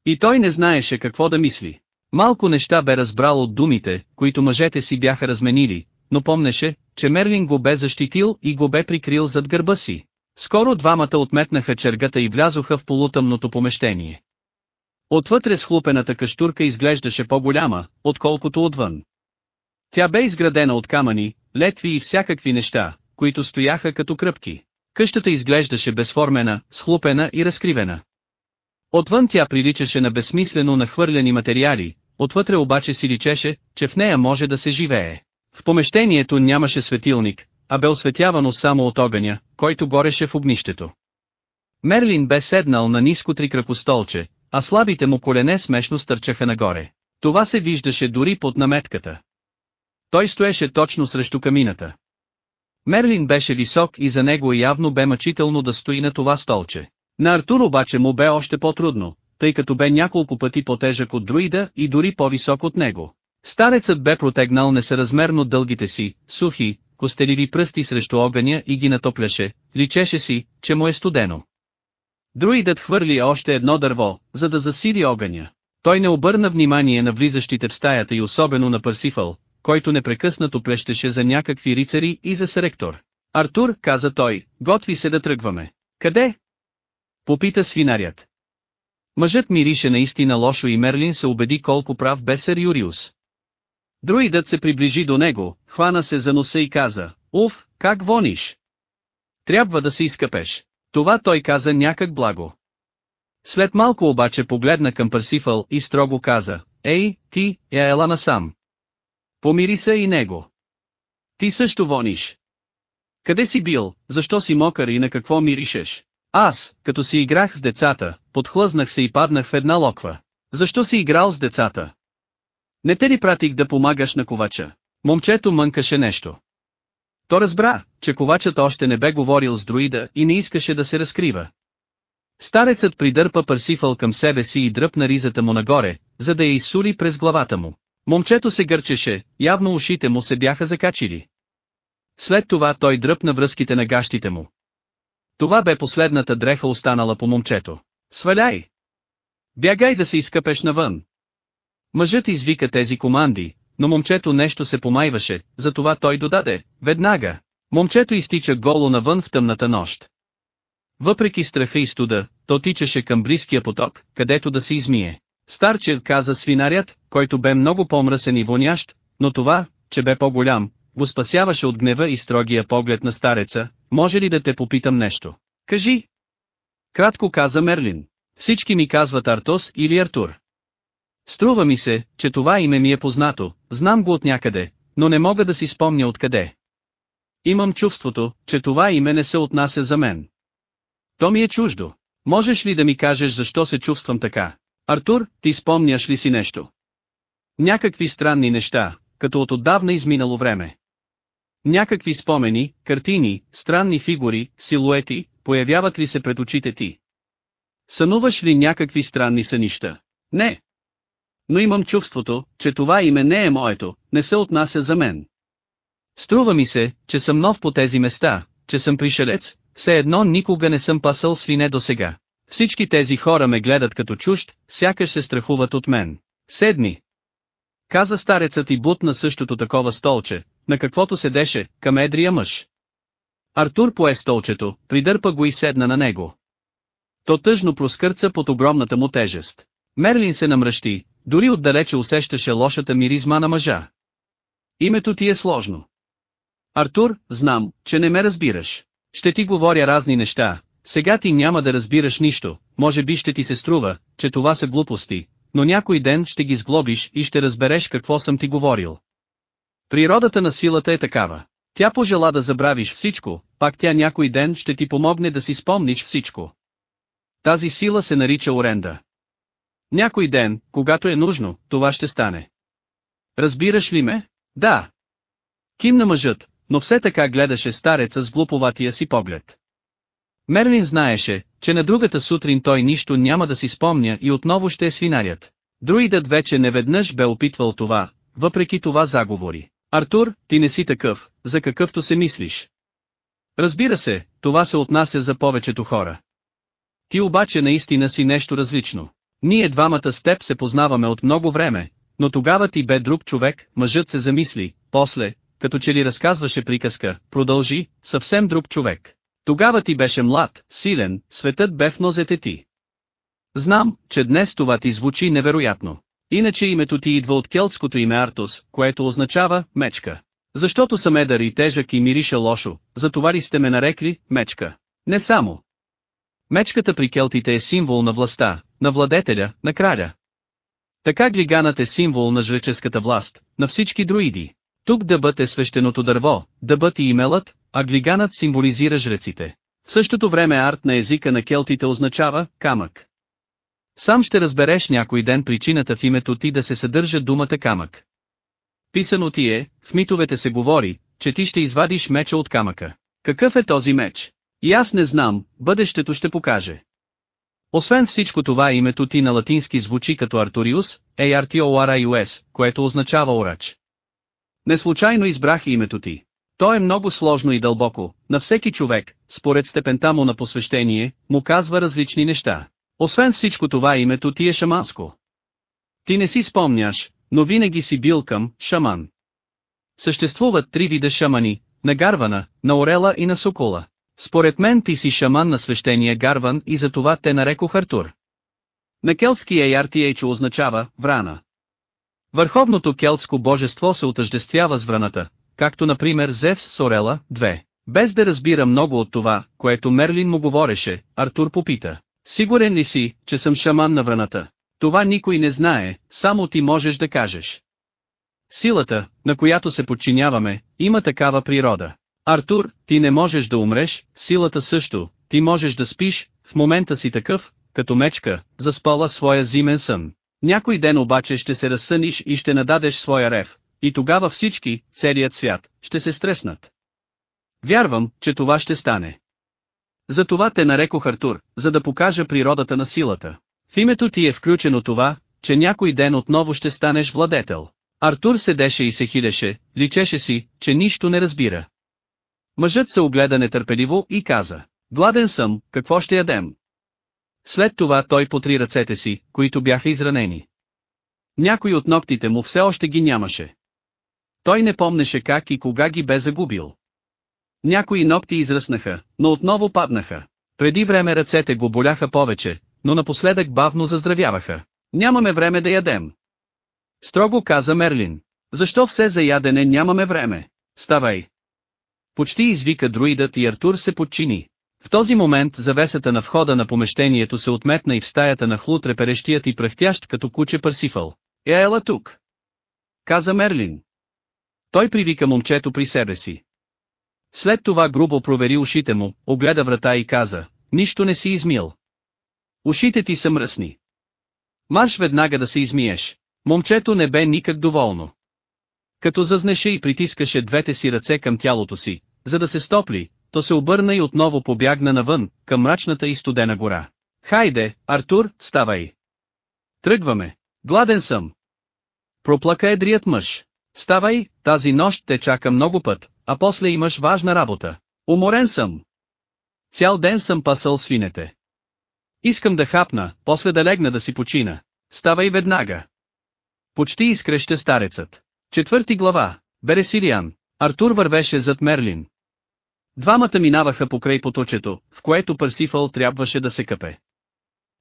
И той не знаеше какво да мисли. Малко неща бе разбрал от думите, които мъжете си бяха разменили, но помнеше, че Мерлин го бе защитил и го бе прикрил зад гърба си. Скоро двамата отметнаха чергата и влязоха в полутъмното помещение. Отвътре схлупената каштурка изглеждаше по-голяма, отколкото отвън. Тя бе изградена от камъни, летви и всякакви неща, които стояха като кръпки. Къщата изглеждаше безформена, схлупена и разкривена. Отвън тя приличаше на безсмислено нахвърляни материали, отвътре обаче си личеше, че в нея може да се живее. В помещението нямаше светилник, а бе осветявано само от огъня, който гореше в огнището. Мерлин бе седнал на ниско трикрапостолче, а слабите му колене смешно стърчаха нагоре. Това се виждаше дори под наметката. Той стоеше точно срещу камината. Мерлин беше висок и за него явно бе мъчително да стои на това столче. На Артур обаче му бе още по-трудно, тъй като бе няколко пъти по-тежък от друида и дори по-висок от него. Старецът бе протегнал несъразмерно дългите си, сухи, костеливи пръсти срещу огъня и ги натопляше, личеше си, че му е студено. Друидът хвърли още едно дърво, за да засили огъня. Той не обърна внимание на влизащите в стаята и особено на Парсифал, който непрекъснато плещеше за някакви рицари и за сректор. Артур, каза той, готви се да тръгваме. Къде? Попита свинарят. Мъжът мирише наистина лошо и Мерлин се убеди колко прав бе Сър Юриус. Друидът се приближи до него, хвана се за носа и каза, Уф, как вониш? Трябва да се изкъпеш. Това той каза някак благо. След малко обаче погледна към Парсифал и строго каза, Ей, ти, я ела насам. Помири се и него. Ти също вониш. Къде си бил, защо си мокър и на какво миришеш? Аз, като си играх с децата, подхлъзнах се и паднах в една локва. Защо си играл с децата? Не те ли пратих да помагаш на ковача? Момчето мънкаше нещо. То разбра, че ковачът още не бе говорил с друида и не искаше да се разкрива. Старецът придърпа Парсифал към себе си и дръпна ризата му нагоре, за да я изсули през главата му. Момчето се гърчеше, явно ушите му се бяха закачили. След това той дръпна връзките на гащите му. Това бе последната дреха останала по момчето. Сваляй! Бягай да се изкъпеш навън. Мъжът извика тези команди, но момчето нещо се помайваше, затова той додаде, веднага. Момчето изтича голо навън в тъмната нощ. Въпреки страха и студа, то тичаше към близкия поток, където да се измие. Старче, каза свинарят, който бе много по-мръсен и вонящ, но това, че бе по-голям, го спасяваше от гнева и строгия поглед на стареца, може ли да те попитам нещо? Кажи! Кратко каза Мерлин. Всички ми казват Артос или Артур. Струва ми се, че това име ми е познато, знам го от някъде, но не мога да си спомня откъде. Имам чувството, че това име не се отнася за мен. То ми е чуждо. Можеш ли да ми кажеш защо се чувствам така? Артур, ти спомняш ли си нещо? Някакви странни неща, като от отдавна изминало време. Някакви спомени, картини, странни фигури, силуети, появяват ли се пред очите ти? Сънуваш ли някакви странни сънища? Не. Но имам чувството, че това име не е моето, не се отнася за мен. Струва ми се, че съм нов по тези места, че съм пришелец, все едно никога не съм пасал свине до сега. Всички тези хора ме гледат като чужд, сякаш се страхуват от мен. Седми. Каза старецът и бутна същото такова столче, на каквото седеше, към едрия мъж. Артур пое столчето, придърпа го и седна на него. То тъжно проскърца под огромната му тежест. Мерлин се намръщи, дори отдалече усещаше лошата миризма на мъжа. Името ти е сложно. Артур, знам, че не ме разбираш. Ще ти говоря разни неща, сега ти няма да разбираш нищо, може би ще ти се струва, че това са глупости, но някой ден ще ги сглобиш и ще разбереш какво съм ти говорил. Природата на силата е такава. Тя пожела да забравиш всичко, пак тя някой ден ще ти помогне да си спомниш всичко. Тази сила се нарича Оренда. Някой ден, когато е нужно, това ще стане. Разбираш ли ме? Да. Кимна мъжът, но все така гледаше стареца с глуповатия си поглед. Мерлин знаеше, че на другата сутрин той нищо няма да си спомня и отново ще е свинарят. Друидът вече неведнъж бе опитвал това, въпреки това заговори. Артур, ти не си такъв, за какъвто се мислиш. Разбира се, това се отнася за повечето хора. Ти обаче наистина си нещо различно. Ние двамата с теб се познаваме от много време, но тогава ти бе друг човек, мъжът се замисли, после, като че ли разказваше приказка, продължи, съвсем друг човек. Тогава ти беше млад, силен, светът бе в нозете ти. Знам, че днес това ти звучи невероятно. Иначе името ти идва от келтското име Артус, което означава «мечка». Защото съм едър и тежък и мириша лошо, затова ли сте ме нарекли «мечка». Не само. Мечката при келтите е символ на властта, на владетеля, на краля. Така глиганът е символ на жреческата власт, на всички друиди. Тук дъбът е свещеното дърво, дъбът и имелът, а глиганът символизира жреците. В същото време арт на езика на келтите означава камък. Сам ще разбереш някой ден причината в името ти да се съдържа думата камък. Писано ти е, в митовете се говори, че ти ще извадиш меча от камъка. Какъв е този меч? И аз не знам, бъдещето ще покаже. Освен всичко това името ти на латински звучи като Артуриус, ARTORIUS, което означава орач. Не случайно избрах името ти. То е много сложно и дълбоко, на всеки човек, според степента му на посвещение, му казва различни неща. Освен всичко това името ти е шаманско. Ти не си спомняш, но винаги си бил към шаман. Съществуват три вида шамани, на гарвана, на орела и на сокола. Според мен ти си шаман на свещения гарван и за това те нарекох Артур. На келтски ARTH означава «врана». Върховното келтско божество се отъждествява с враната, както например Зевс с Орела, 2. Без да разбира много от това, което Мерлин му говореше, Артур попита. Сигурен ли си, че съм шаман на враната? Това никой не знае, само ти можеш да кажеш. Силата, на която се подчиняваме, има такава природа. Артур, ти не можеш да умреш, силата също, ти можеш да спиш, в момента си такъв, като мечка, заспала своя зимен сън. Някой ден обаче ще се разсъниш и ще нададеш своя рев, и тогава всички, целият свят, ще се стреснат. Вярвам, че това ще стане. Затова те нарекох Артур, за да покажа природата на силата. В името ти е включено това, че някой ден отново ще станеш владетел. Артур седеше и се хилеше, личеше си, че нищо не разбира. Мъжът се огледа нетърпеливо и каза, гладен съм, какво ще ядем? След това той потри ръцете си, които бяха изранени. Някой от ногтите му все още ги нямаше. Той не помнеше как и кога ги бе загубил. Някои ногти изръснаха, но отново паднаха. Преди време ръцете го боляха повече, но напоследък бавно заздравяваха. Нямаме време да ядем. Строго каза Мерлин. Защо все за ядене нямаме време? Ставай. Почти извика друидът и Артур се подчини. В този момент завесата на входа на помещението се отметна и в стаята на хлу треперещият и пръхтящ като куче Парсифъл. Е, ела тук. Каза Мерлин. Той привика момчето при себе си. След това грубо провери ушите му, огледа врата и каза, нищо не си измил. Ушите ти са мръсни. Марш веднага да се измиеш. Момчето не бе никак доволно. Като зазнеше и притискаше двете си ръце към тялото си, за да се стопли, то се обърна и отново побягна навън, към мрачната и студена гора. Хайде, Артур, ставай. Тръгваме. Гладен съм. Проплака едрият мъж. Ставай, тази нощ те чака много път, а после имаш важна работа. Уморен съм. Цял ден съм пасал свинете. Искам да хапна, после да легна да си почина. Ставай веднага. Почти изкреща старецът. Четвърти глава. Бересириан. Артур вървеше зад Мерлин. Двамата минаваха покрай поточето, в което Парсифъл трябваше да се къпе.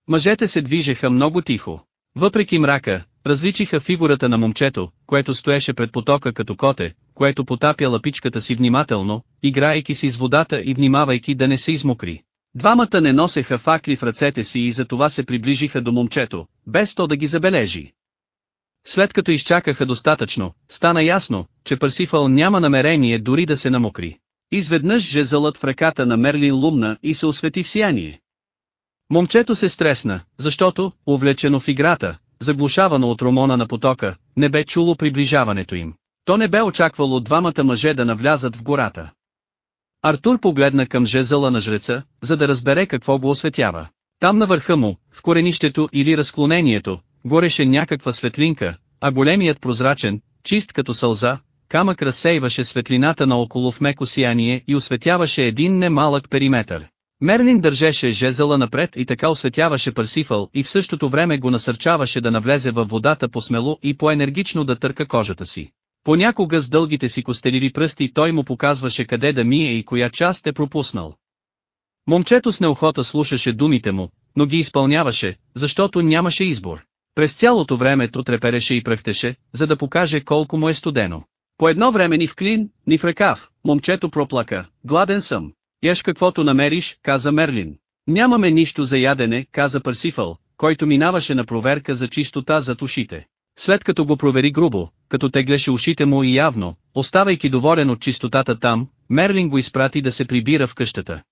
Мъжете се движеха много тихо. Въпреки мрака, различиха фигурата на момчето, което стоеше пред потока като коте, което потапя лапичката си внимателно, играейки си с водата и внимавайки да не се измокри. Двамата не носеха факли в ръцете си и затова се приближиха до момчето, без то да ги забележи. След като изчакаха достатъчно, стана ясно, че Парсифъл няма намерение дори да се намокри. Изведнъж жезълът в ръката на Мерлин лумна и се освети в сияние. Момчето се стресна, защото, увлечено в играта, заглушавано от ромона на потока, не бе чуло приближаването им. То не бе очаквало двамата мъже да навлязат в гората. Артур погледна към жезъла на жреца, за да разбере какво го осветява. Там на върха му, в коренището или разклонението, гореше някаква светлинка, а големият прозрачен, чист като сълза, камък разсейваше светлината наоколо в меко сияние и осветяваше един немалък периметър. Мерлин държеше жезъла напред и така осветяваше Парсифъл и в същото време го насърчаваше да навлезе във водата по-смело и по-енергично да търка кожата си. Понякога с дългите си костеливи пръсти той му показваше къде да мие и коя част е пропуснал. Момчето с неохота слушаше думите му, но ги изпълняваше, защото нямаше избор. През цялото времето трепереше и пръхтеше, за да покаже колко му е студено. По едно време ни в клин, ни в ръкав, момчето проплака, гладен съм. Еш каквото намериш, каза Мерлин. Нямаме нищо за ядене, каза Парсифъл, който минаваше на проверка за чистота зад ушите. След като го провери грубо, като теглеше ушите му и явно, оставайки доволен от чистотата там, Мерлин го изпрати да се прибира в къщата.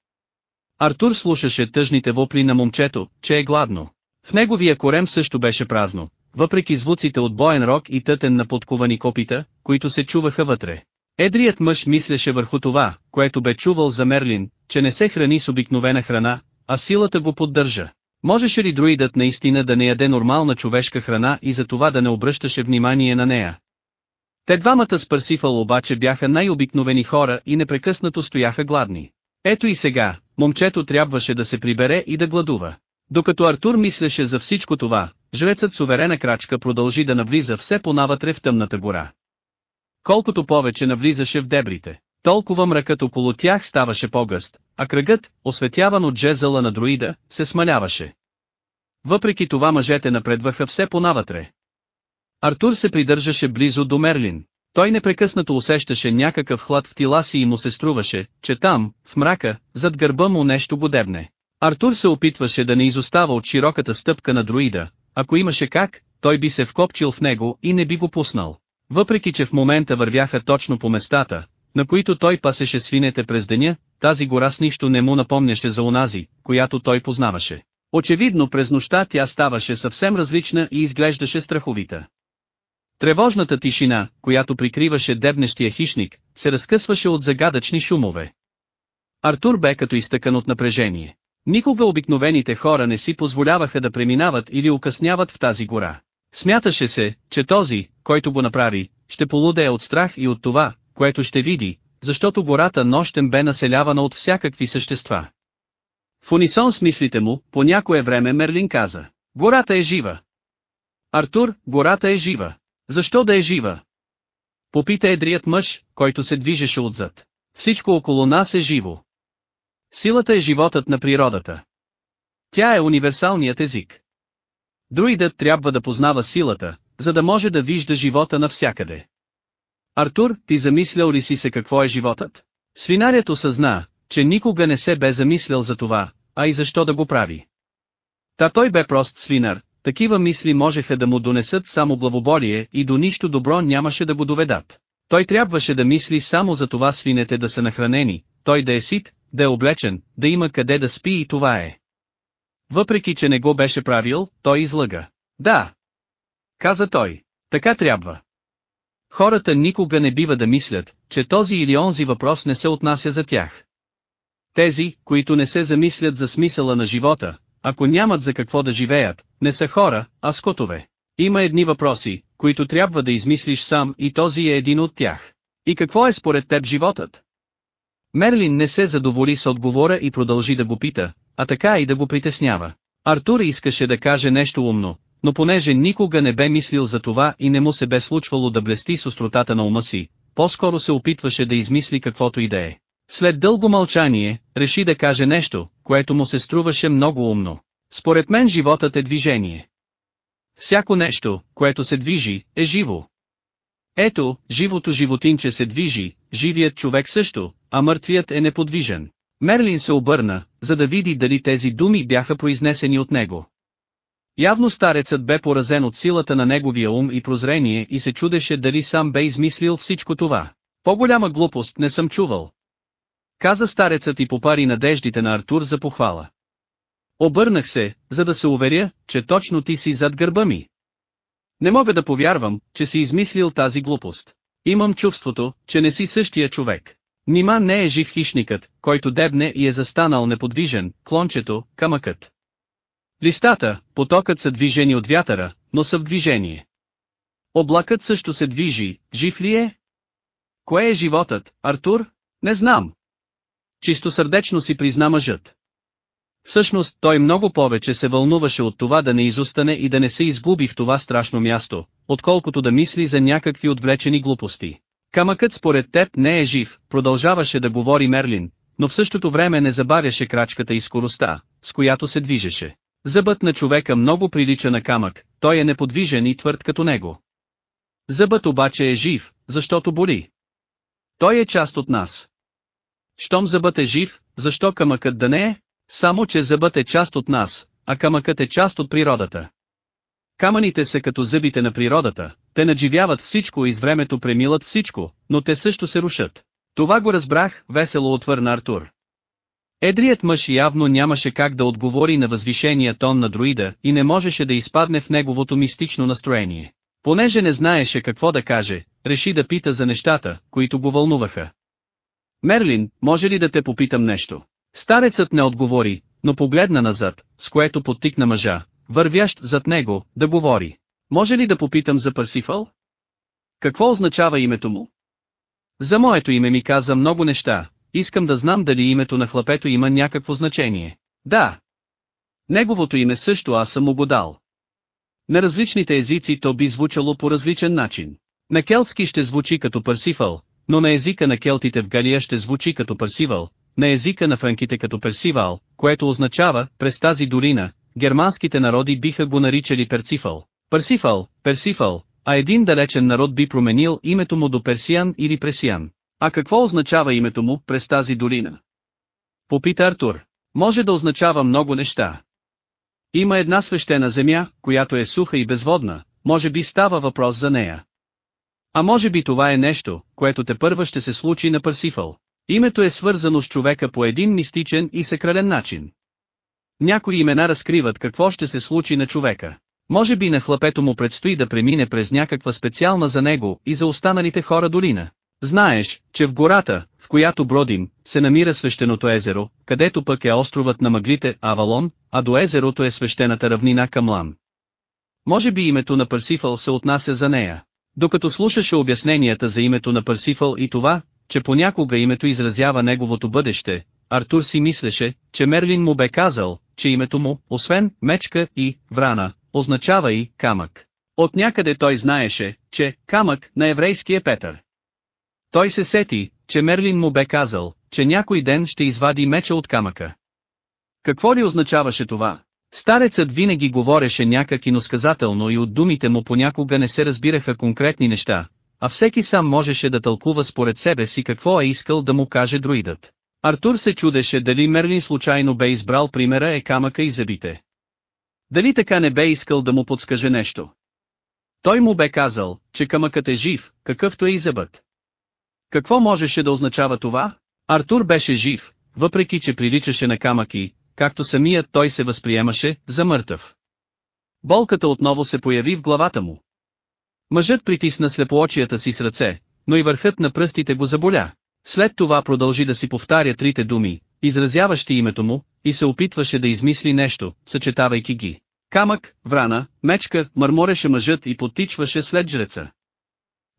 Артур слушаше тъжните вопли на момчето, че е гладно. В неговия корем също беше празно, въпреки звуците от боен рок и тътен на подковани копита, които се чуваха вътре. Едрият мъж мислеше върху това, което бе чувал за Мерлин, че не се храни с обикновена храна, а силата го поддържа. Можеше ли друидът наистина да не яде нормална човешка храна и за това да не обръщаше внимание на нея? Те двамата с Парсифал обаче бяха най-обикновени хора и непрекъснато стояха гладни. Ето и сега, момчето трябваше да се прибере и да гладува. Докато Артур мислеше за всичко това, жрецът с уверена крачка продължи да навлиза все по-навътре в тъмната гора. Колкото повече навлизаше в дебрите, толкова мракът около тях ставаше по-гъст, а кръгът, осветяван от джезъла на друида, се смаляваше. Въпреки това мъжете напредваха все по-навътре. Артур се придържаше близо до Мерлин. Той непрекъснато усещаше някакъв хлад в тила си и му се струваше, че там, в мрака, зад гърба му нещо го дебне. Артур се опитваше да не изостава от широката стъпка на друида, ако имаше как, той би се вкопчил в него и не би го пуснал. Въпреки че в момента вървяха точно по местата, на които той пасеше свинете през деня, тази гора с нищо не му напомняше за онази, която той познаваше. Очевидно през нощта тя ставаше съвсем различна и изглеждаше страховита. Тревожната тишина, която прикриваше дебнещия хищник, се разкъсваше от загадъчни шумове. Артур бе като изтъкан от напрежение. Никога обикновените хора не си позволяваха да преминават или укъсняват в тази гора. Смяташе се, че този, който го направи, ще полудее от страх и от това, което ще види, защото гората нощем бе населявана от всякакви същества. В унисон с мислите му, по някое време Мерлин каза, гората е жива. Артур, гората е жива. Защо да е жива? Попита едрият мъж, който се движеше отзад. Всичко около нас е живо. Силата е животът на природата. Тя е универсалният език. Друидът трябва да познава силата, за да може да вижда живота навсякъде. Артур, ти замислял ли си се какво е животът? Свинарят осъзна, че никога не се бе замислял за това, а и защо да го прави. Та той бе прост свинар, такива мисли можеха да му донесат само главоболие и до нищо добро нямаше да го доведат. Той трябваше да мисли само за това свинете да са нахранени, той да е сит, да е облечен, да има къде да спи и това е. Въпреки че не го беше правил, той излъга. Да. Каза той. Така трябва. Хората никога не бива да мислят, че този или онзи въпрос не се отнася за тях. Тези, които не се замислят за смисъла на живота, ако нямат за какво да живеят, не са хора, а скотове. Има едни въпроси, които трябва да измислиш сам и този е един от тях. И какво е според теб животът? Мерлин не се задоволи с отговора и продължи да го пита, а така и да го притеснява. Артур искаше да каже нещо умно, но понеже никога не бе мислил за това и не му се бе случвало да блести с остротата на ума си, по-скоро се опитваше да измисли каквото и да е. След дълго мълчание, реши да каже нещо, което му се струваше много умно. Според мен животът е движение. Всяко нещо, което се движи, е живо. Ето, живото животинче се движи, живият човек също, а мъртвият е неподвижен. Мерлин се обърна, за да види дали тези думи бяха произнесени от него. Явно старецът бе поразен от силата на неговия ум и прозрение и се чудеше дали сам бе измислил всичко това. По-голяма глупост не съм чувал. Каза старецът и попари надеждите на Артур за похвала. Обърнах се, за да се уверя, че точно ти си зад гърба ми. Не мога да повярвам, че си измислил тази глупост. Имам чувството, че не си същия човек. Нима не е жив хищникът, който дебне и е застанал неподвижен, клончето, камъкът. Листата, потокът са движени от вятъра, но са в движение. Облакът също се движи, жив ли е? Кое е животът, Артур? Не знам. Чисто сърдечно си призна мъжът. Всъщност той много повече се вълнуваше от това да не изостане и да не се изгуби в това страшно място, отколкото да мисли за някакви отвлечени глупости. Камъкът според теб не е жив, продължаваше да говори Мерлин, но в същото време не забавяше крачката и скоростта, с която се движеше. Зъбът на човека много прилича на камък, той е неподвижен и твърд като него. Зъбът обаче е жив, защото боли. Той е част от нас. Щом зъбът е жив, защо камъкът да не е? Само че зъбът е част от нас, а камъкът е част от природата. Камъните са като зъбите на природата, те надживяват всичко и с времето премилат всичко, но те също се рушат. Това го разбрах, весело отвърна Артур. Едрият мъж явно нямаше как да отговори на възвишения тон на друида и не можеше да изпадне в неговото мистично настроение. Понеже не знаеше какво да каже, реши да пита за нещата, които го вълнуваха. Мерлин, може ли да те попитам нещо? Старецът не отговори, но погледна назад, с което подтикна мъжа, вървящ зад него, да говори. Може ли да попитам за Парсифал? Какво означава името му? За моето име ми каза много неща, искам да знам дали името на хлапето има някакво значение. Да. Неговото име също аз съм му. На различните езици то би звучало по различен начин. На келтски ще звучи като Парсифал, но на езика на келтите в Галия ще звучи като Парсивал, на езика на франките като Персивал, което означава, през тази долина, германските народи биха го наричали Перцифал. Персифал, Персифал, а един далечен народ би променил името му до Персиан или Пресиан. А какво означава името му през тази долина? Попита Артур. Може да означава много неща. Има една свещена земя, която е суха и безводна, може би става въпрос за нея. А може би това е нещо, което те първа ще се случи на Парсифал. Името е свързано с човека по един мистичен и сакрален начин. Някои имена разкриват какво ще се случи на човека. Може би на хлапето му предстои да премине през някаква специална за него и за останалите хора долина. Знаеш, че в гората, в която бродим, се намира свещеното езеро, където пък е островът на мъглите Авалон, а до езерото е свещената равнина Камлан. Може би името на Парсифъл се отнася за нея. Докато слушаше обясненията за името на Парсифъл и това, че понякога името изразява неговото бъдеще, Артур си мислеше, че Мерлин му бе казал, че името му, освен мечка и врана, означава и камък. От някъде той знаеше, че камък на еврейски е Петър. Той се сети, че Мерлин му бе казал, че някой ден ще извади меча от камъка. Какво ли означаваше това? Старецът винаги говореше някак иносказателно и от думите му понякога не се разбираха конкретни неща, а всеки сам можеше да тълкува според себе си какво е искал да му каже друидът. Артур се чудеше дали Мерлин случайно бе избрал примера е камъка и зъбите. Дали така не бе искал да му подскаже нещо. Той му бе казал, че камъкът е жив, какъвто е и зъбът. Какво можеше да означава това? Артур беше жив, въпреки че приличаше на камък и, както самият той се възприемаше, за мъртъв. Болката отново се появи в главата му. Мъжът притисна слепоочията си с ръце, но и върхът на пръстите го заболя. След това продължи да си повтаря трите думи, изразяващи името му, и се опитваше да измисли нещо, съчетавайки ги. Камък, врана, мечка, мърмореше мъжът и потичваше след жреца.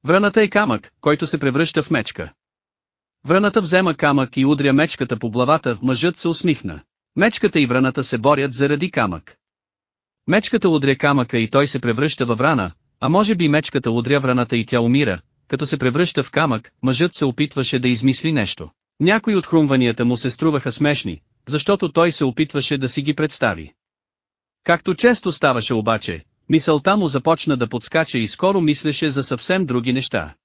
Враната е камък, който се превръща в мечка. Враната взема камък и удря мечката по главата, мъжът се усмихна. Мечката и враната се борят заради камък. Мечката удря камъка и той се превръща във врана, а може би мечката удря враната и тя умира, като се превръща в камък, мъжът се опитваше да измисли нещо. Някои от хрумванията му се струваха смешни, защото той се опитваше да си ги представи. Както често ставаше обаче, мисълта му започна да подскача и скоро мислеше за съвсем други неща.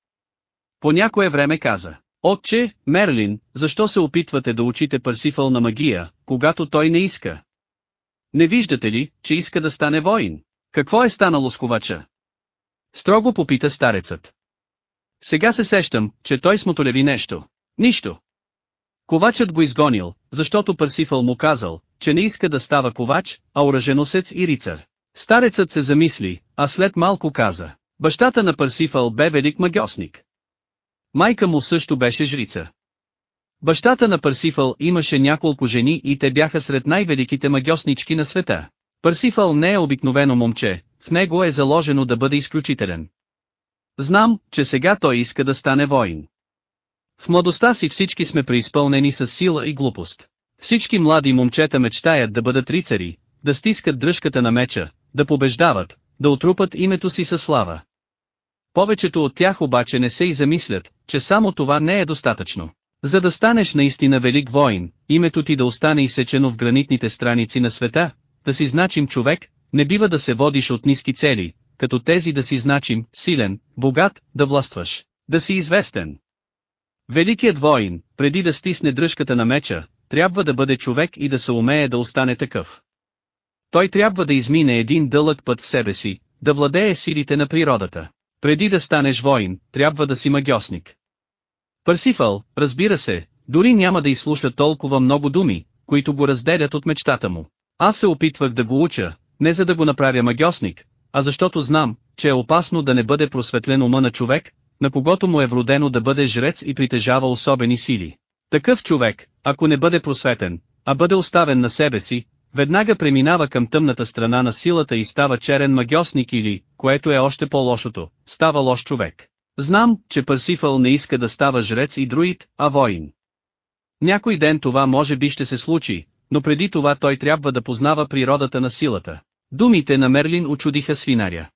По някое време каза, Отче, Мерлин, защо се опитвате да учите Парсифъл на магия, когато той не иска? Не виждате ли, че иска да стане воин? Какво е станало с ковача? Строго попита старецът. Сега се сещам, че той смотолеви нещо. Нищо. Ковачът го изгонил, защото Парсифъл му казал, че не иска да става ковач, а оръженосец и рицар. Старецът се замисли, а след малко каза, бащата на Парсифъл бе велик магиосник. Майка му също беше жрица. Бащата на Парсифъл имаше няколко жени и те бяха сред най-великите магиоснички на света. Парсифъл не е обикновено момче, в него е заложено да бъде изключителен. Знам, че сега той иска да стане воин. В младостта си всички сме преизпълнени с сила и глупост. Всички млади момчета мечтаят да бъдат рицари, да стискат дръжката на меча, да побеждават, да отрупат името си със слава. Повечето от тях обаче не се и замислят, че само това не е достатъчно. За да станеш наистина велик воин, името ти да остане изсечено в гранитните страници на света, да си значим човек, не бива да се водиш от ниски цели, като тези да си значим, силен, богат, да властваш, да си известен. Великият воин, преди да стисне дръжката на меча, трябва да бъде човек и да се умее да остане такъв. Той трябва да измине един дълъг път в себе си, да владее силите на природата. Преди да станеш воин, трябва да си магиосник. Парсифъл, разбира се, дори няма да изслуша толкова много думи, които го разделят от мечтата му. Аз се опитвах да го уча, не за да го направя магиосник, а защото знам, че е опасно да не бъде просветлен ума на човек, на когото му е вродено да бъде жрец и притежава особени сили. Такъв човек, ако не бъде просветен, а бъде оставен на себе си, веднага преминава към тъмната страна на силата и става черен магиосник или, което е още по-лошото, става лош човек. Знам, че Парсифъл не иска да става жрец и друид, а воин. Някой ден това може би ще се случи, но преди това той трябва да познава природата на силата. Думите на Мерлин очудиха свинаря.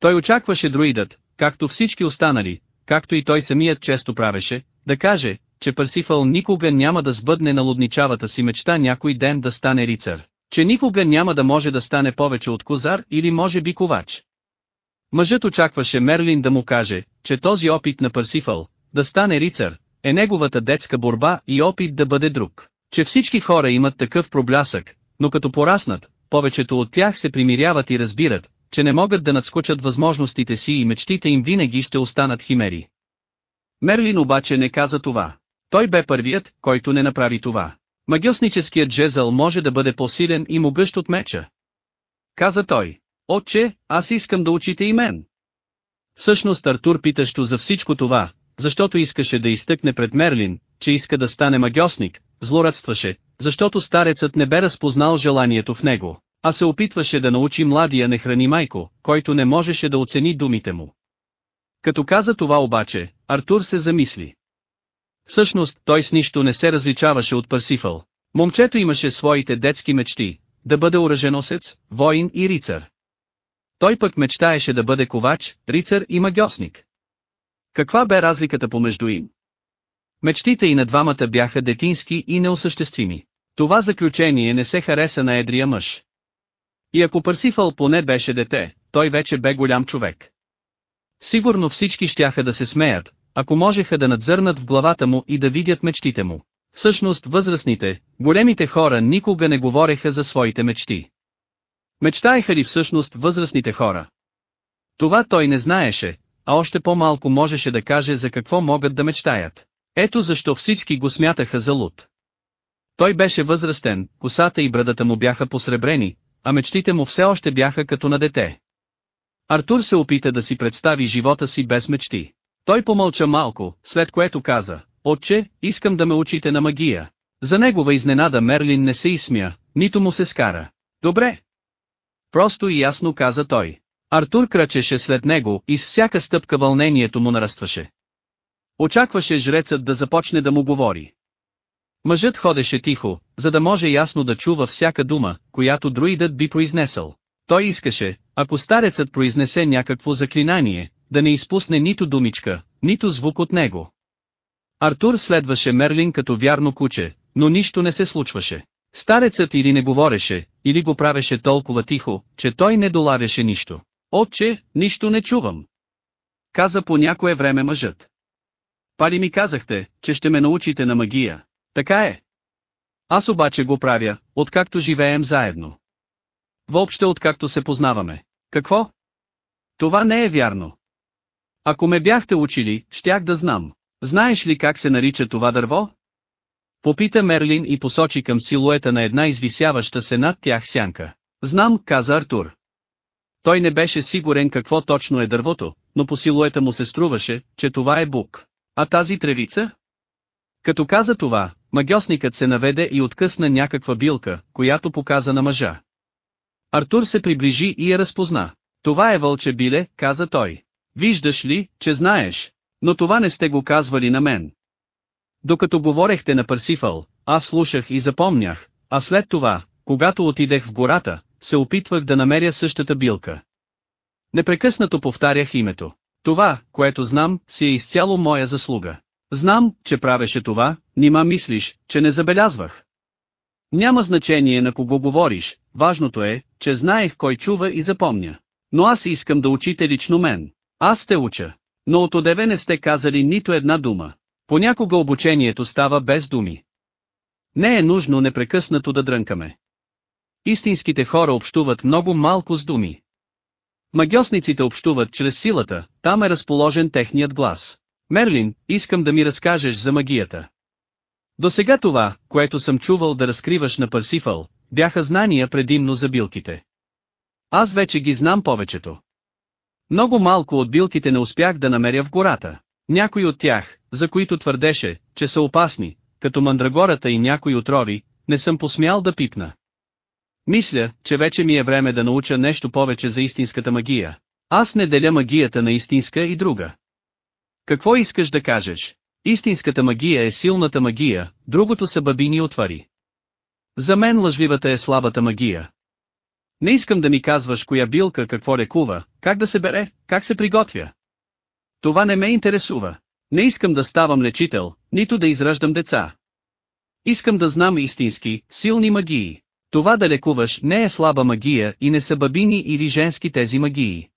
Той очакваше друидът, както всички останали, както и той самият често правеше, да каже, че Парсифъл никога няма да сбъдне на лудничавата си мечта някой ден да стане рицар, че никога няма да може да стане повече от козар или може би ковач. Мъжът очакваше Мерлин да му каже, че този опит на Парсифъл, да стане рицар, е неговата детска борба и опит да бъде друг. Че всички хора имат такъв проблясък, но като пораснат, повечето от тях се примиряват и разбират, че не могат да надскочат възможностите си и мечтите им винаги ще останат химери. Мерлин обаче не каза това. Той бе първият, който не направи това. Магиосническият джезъл може да бъде по-силен и могъщ от меча. Каза той. Отче, аз искам да учите и мен. Всъщност Артур питащо за всичко това, защото искаше да изтъкне пред Мерлин, че иска да стане магиосник, злорадстваше, защото старецът не бе разпознал желанието в него, а се опитваше да научи младия не храни майко, който не можеше да оцени думите му. Като каза това обаче, Артур се замисли. Всъщност, той с нищо не се различаваше от Парсифъл. Момчето имаше своите детски мечти, да бъде оръженосец, воин и рицар. Той пък мечтаеше да бъде ковач, рицар и магиосник. Каква бе разликата помежду им? Мечтите и на двамата бяха детински и неосъществими. Това заключение не се хареса на едрия мъж. И ако Парсифал поне беше дете, той вече бе голям човек. Сигурно всички щяха да се смеят, ако можеха да надзърнат в главата му и да видят мечтите му. Всъщност възрастните, големите хора никога не говореха за своите мечти. Мечтаеха ли всъщност възрастните хора? Това той не знаеше, а още по-малко можеше да каже за какво могат да мечтаят. Ето защо всички го смятаха за луд. Той беше възрастен, косата и брадата му бяха посребрени, а мечтите му все още бяха като на дете. Артур се опита да си представи живота си без мечти. Той помълча малко, след което каза, Отче, искам да ме учите на магия. За негова изненада Мерлин не се изсмя, нито му се скара. Добре. Просто и ясно каза той. Артур кръчеше след него и с всяка стъпка вълнението му нарастваше. Очакваше жрецът да започне да му говори. Мъжът ходеше тихо, за да може ясно да чува всяка дума, която друидът би произнесъл. Той искаше, ако старецът произнесе някакво заклинание, да не изпусне нито думичка, нито звук от него. Артур следваше Мерлин като вярно куче, но нищо не се случваше. Старецът или не говореше, или го правеше толкова тихо, че той не долавяше нищо. Отче, нищо не чувам. Каза по някое време мъжът. Пали ми казахте, че ще ме научите на магия. Така е. Аз обаче го правя, откакто живеем заедно. Въобще откакто се познаваме. Какво? Това не е вярно. Ако ме бяхте учили, щях да знам. Знаеш ли как се нарича това дърво? Попита Мерлин и посочи към силуета на една извисяваща се над тях сянка. Знам, каза Артур. Той не беше сигурен какво точно е дървото, но по силуета му се струваше, че това е бук. А тази тревица? Като каза това, магиосникът се наведе и откъсна някаква билка, която показа на мъжа. Артур се приближи и я разпозна. Това е вълче биле, каза той. Виждаш ли, че знаеш, но това не сте го казвали на мен. Докато говорехте на Парсифал, аз слушах и запомнях, а след това, когато отидех в гората, се опитвах да намеря същата билка. Непрекъснато повтарях името. Това, което знам, си е изцяло моя заслуга. Знам, че правеше това, нима мислиш, че не забелязвах. Няма значение на кого говориш, важното е, че знаех кой чува и запомня. Но аз искам да учите лично мен. Аз те уча. Но от одеве не сте казали нито една дума. Понякога обучението става без думи. Не е нужно непрекъснато да дрънкаме. Истинските хора общуват много малко с думи. Магиосниците общуват чрез силата, там е разположен техният глас. Мерлин, искам да ми разкажеш за магията. До сега това, което съм чувал да разкриваш на Парсифал, бяха знания предимно за билките. Аз вече ги знам повечето. Много малко от билките не успях да намеря в гората. Някои от тях, за които твърдеше, че са опасни, като мандрагората и някои отрови, не съм посмял да пипна. Мисля, че вече ми е време да науча нещо повече за истинската магия. Аз не деля магията на истинска и друга. Какво искаш да кажеш? Истинската магия е силната магия, другото са бабини отвари. За мен лъжливата е слабата магия. Не искам да ми казваш коя билка какво лекува, как да се бере, как се приготвя. Това не ме интересува. Не искам да ставам лечител, нито да израждам деца. Искам да знам истински, силни магии. Това да лекуваш не е слаба магия и не са бабини или женски тези магии.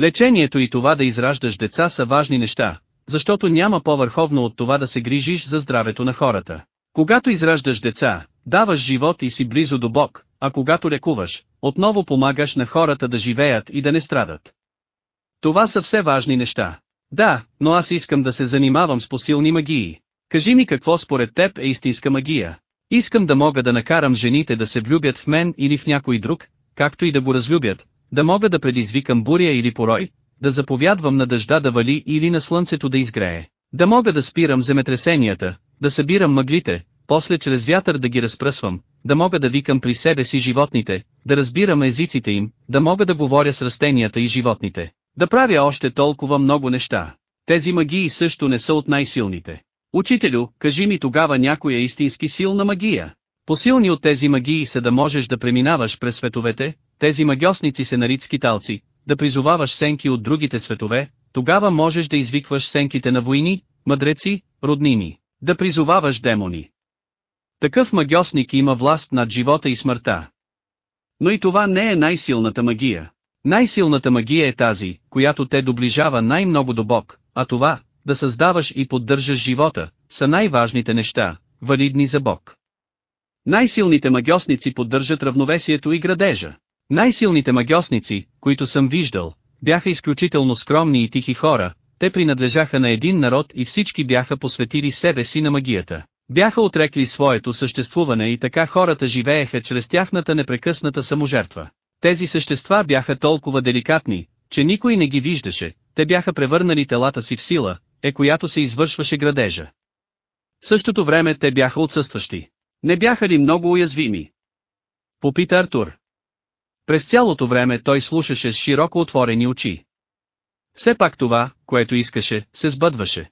Лечението и това да израждаш деца са важни неща, защото няма по-върховно от това да се грижиш за здравето на хората. Когато израждаш деца, даваш живот и си близо до Бог, а когато лекуваш, отново помагаш на хората да живеят и да не страдат. Това са все важни неща. Да, но аз искам да се занимавам с посилни магии. Кажи ми какво според теб е истинска магия. Искам да мога да накарам жените да се влюбят в мен или в някой друг, както и да го разлюбят, да мога да предизвикам буря или порой, да заповядвам на дъжда да вали или на слънцето да изгрее. Да мога да спирам земетресенията, да събирам мъглите, после чрез вятър да ги разпръсвам, да мога да викам при себе си животните, да разбирам езиците им, да мога да говоря с растенията и животните, да правя още толкова много неща. Тези магии също не са от най-силните. Учителю, кажи ми тогава някоя истински силна магия. Посилни от тези магии са да можеш да преминаваш през световете, тези магиосници се нарит скиталци, да призоваваш сенки от другите светове, тогава можеш да извикваш сенките на войни, мъдреци, роднини, да призоваваш демони. Такъв магиосник има власт над живота и смъртта. Но и това не е най-силната магия. Най-силната магия е тази, която те доближава най-много до Бог, а това, да създаваш и поддържаш живота, са най-важните неща, валидни за Бог. Най-силните магиосници поддържат равновесието и градежа. Най-силните магиосници, които съм виждал, бяха изключително скромни и тихи хора, те принадлежаха на един народ и всички бяха посветили себе си на магията. Бяха отрекли своето съществуване и така хората живееха чрез тяхната непрекъсната саможертва. Тези същества бяха толкова деликатни, че никой не ги виждаше, те бяха превърнали телата си в сила, е която се извършваше градежа. В същото време те бяха отсъстващи. Не бяха ли много уязвими? Попита Артур. През цялото време той слушаше с широко отворени очи. Все пак това, което искаше, се сбъдваше.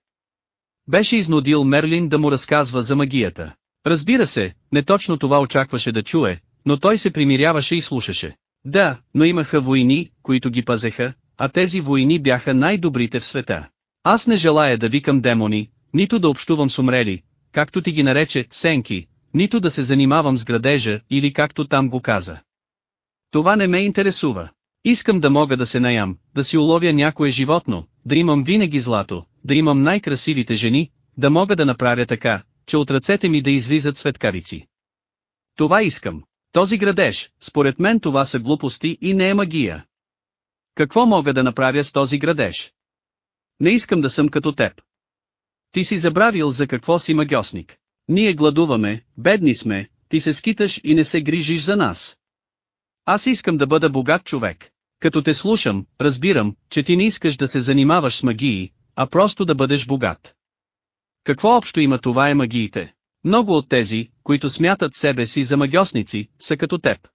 Беше изнудил Мерлин да му разказва за магията. Разбира се, не точно това очакваше да чуе, но той се примиряваше и слушаше. Да, но имаха войни, които ги пазеха, а тези войни бяха най-добрите в света. Аз не желая да викам демони, нито да общувам с умрели, както ти ги нарече, сенки, нито да се занимавам с градежа, или както там го каза. Това не ме интересува. Искам да мога да се наям, да си уловя някое животно, да имам винаги злато, да имам най-красивите жени, да мога да направя така, че от ръцете ми да излизат светкарици. Това искам. Този градеж, според мен това са глупости и не е магия. Какво мога да направя с този градеж? Не искам да съм като теб. Ти си забравил за какво си магиосник. Ние гладуваме, бедни сме, ти се скиташ и не се грижиш за нас. Аз искам да бъда богат човек. Като те слушам, разбирам, че ти не искаш да се занимаваш с магии, а просто да бъдеш богат. Какво общо има това е магиите? Много от тези, които смятат себе си за магиосници, са като теб.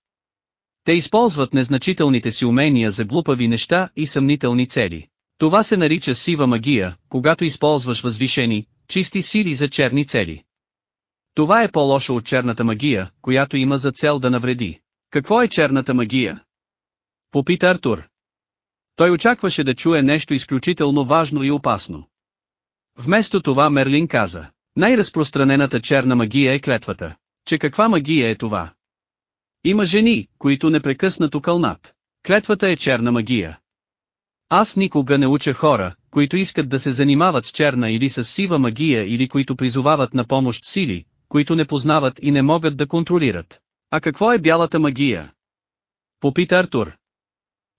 Те използват незначителните си умения за глупави неща и съмнителни цели. Това се нарича сива магия, когато използваш възвишени, чисти сили за черни цели. Това е по-лошо от черната магия, която има за цел да навреди. Какво е черната магия? Попита Артур. Той очакваше да чуе нещо изключително важно и опасно. Вместо това Мерлин каза, най-разпространената черна магия е клетвата. Че каква магия е това? Има жени, които непрекъснато кълнат. Клетвата е черна магия. Аз никога не уча хора, които искат да се занимават с черна или с сива магия или които призовават на помощ сили, които не познават и не могат да контролират. А какво е бялата магия? Попита Артур.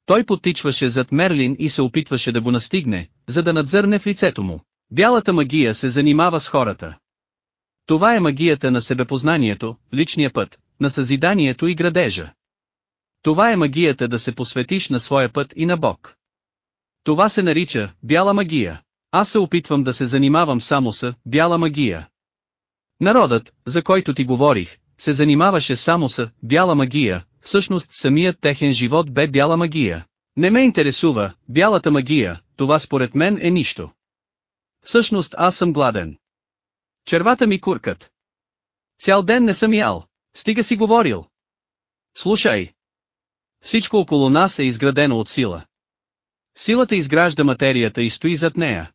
Той потичваше зад Мерлин и се опитваше да го настигне, за да надзърне в лицето му. Бялата магия се занимава с хората. Това е магията на себепознанието, личния път, на съзиданието и градежа. Това е магията да се посветиш на своя път и на Бог. Това се нарича бяла магия. Аз се опитвам да се занимавам само с бяла магия. Народът, за който ти говорих, се занимаваше само с бяла магия, всъщност самият техен живот бе бяла магия. Не ме интересува, бялата магия, това според мен е нищо. Всъщност аз съм гладен. Червата ми куркат. Цял ден не съм ял, стига си говорил. Слушай. Всичко около нас е изградено от сила. Силата изгражда материята и стои зад нея.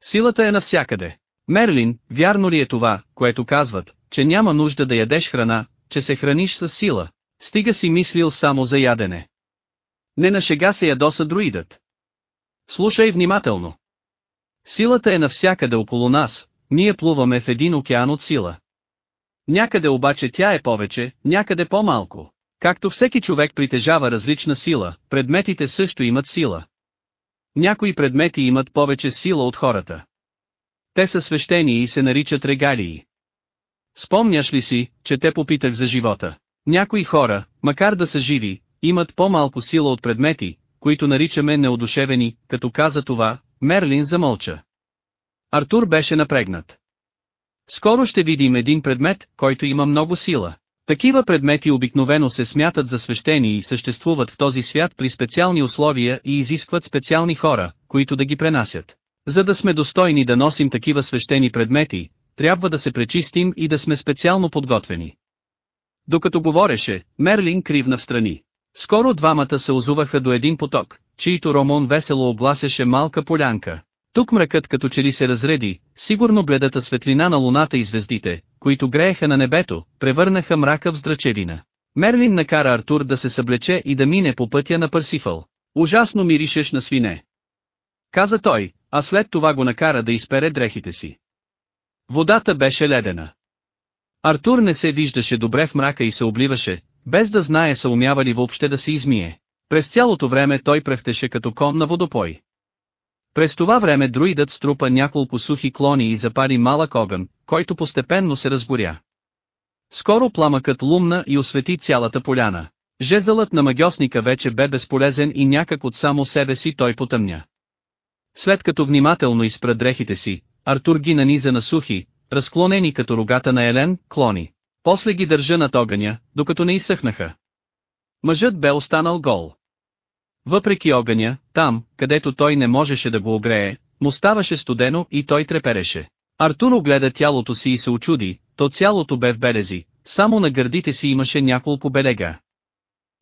Силата е навсякъде. Мерлин, вярно ли е това, което казват, че няма нужда да ядеш храна, че се храниш с сила? Стига си мислил само за ядене. Не на шега се ядоса друидът. Слушай внимателно. Силата е навсякъде около нас, ние плуваме в един океан от сила. Някъде обаче тя е повече, някъде по-малко. Както всеки човек притежава различна сила, предметите също имат сила. Някои предмети имат повече сила от хората. Те са свещени и се наричат регалии. Спомняш ли си, че те попитах за живота? Някои хора, макар да са живи, имат по-малко сила от предмети, които наричаме неодушевени, като каза това, Мерлин замълча. Артур беше напрегнат. Скоро ще видим един предмет, който има много сила. Такива предмети обикновено се смятат за свещени и съществуват в този свят при специални условия и изискват специални хора, които да ги пренасят. За да сме достойни да носим такива свещени предмети, трябва да се пречистим и да сме специално подготвени. Докато говореше, Мерлин кривна в страни. Скоро двамата се озуваха до един поток, чийто ромон весело обласяше малка полянка. Тук мракът като че ли се разреди, сигурно бледата светлина на луната и звездите, които грееха на небето, превърнаха мрака в здрачевина. Мерлин накара Артур да се съблече и да мине по пътя на Парсифъл. Ужасно миришеш на свине. Каза той, а след това го накара да изпере дрехите си. Водата беше ледена. Артур не се виждаше добре в мрака и се обливаше, без да знае са умява ли въобще да се измие. През цялото време той прехтеше като кон на водопой. През това време друидът струпа няколко сухи клони и запари малък огън, който постепенно се разгоря. Скоро пламъкът лумна и освети цялата поляна. Жезълът на магиосника вече бе безполезен и някак от само себе си той потъмня. След като внимателно изпра дрехите си, Артур ги наниза на сухи, разклонени като рогата на Елен, клони. После ги държа над огъня, докато не изсъхнаха. Мъжът бе останал гол. Въпреки огъня, там, където той не можеше да го огрее, му ставаше студено и той трепереше. Артур огледа тялото си и се очуди, то цялото бе в белези, само на гърдите си имаше няколко белега.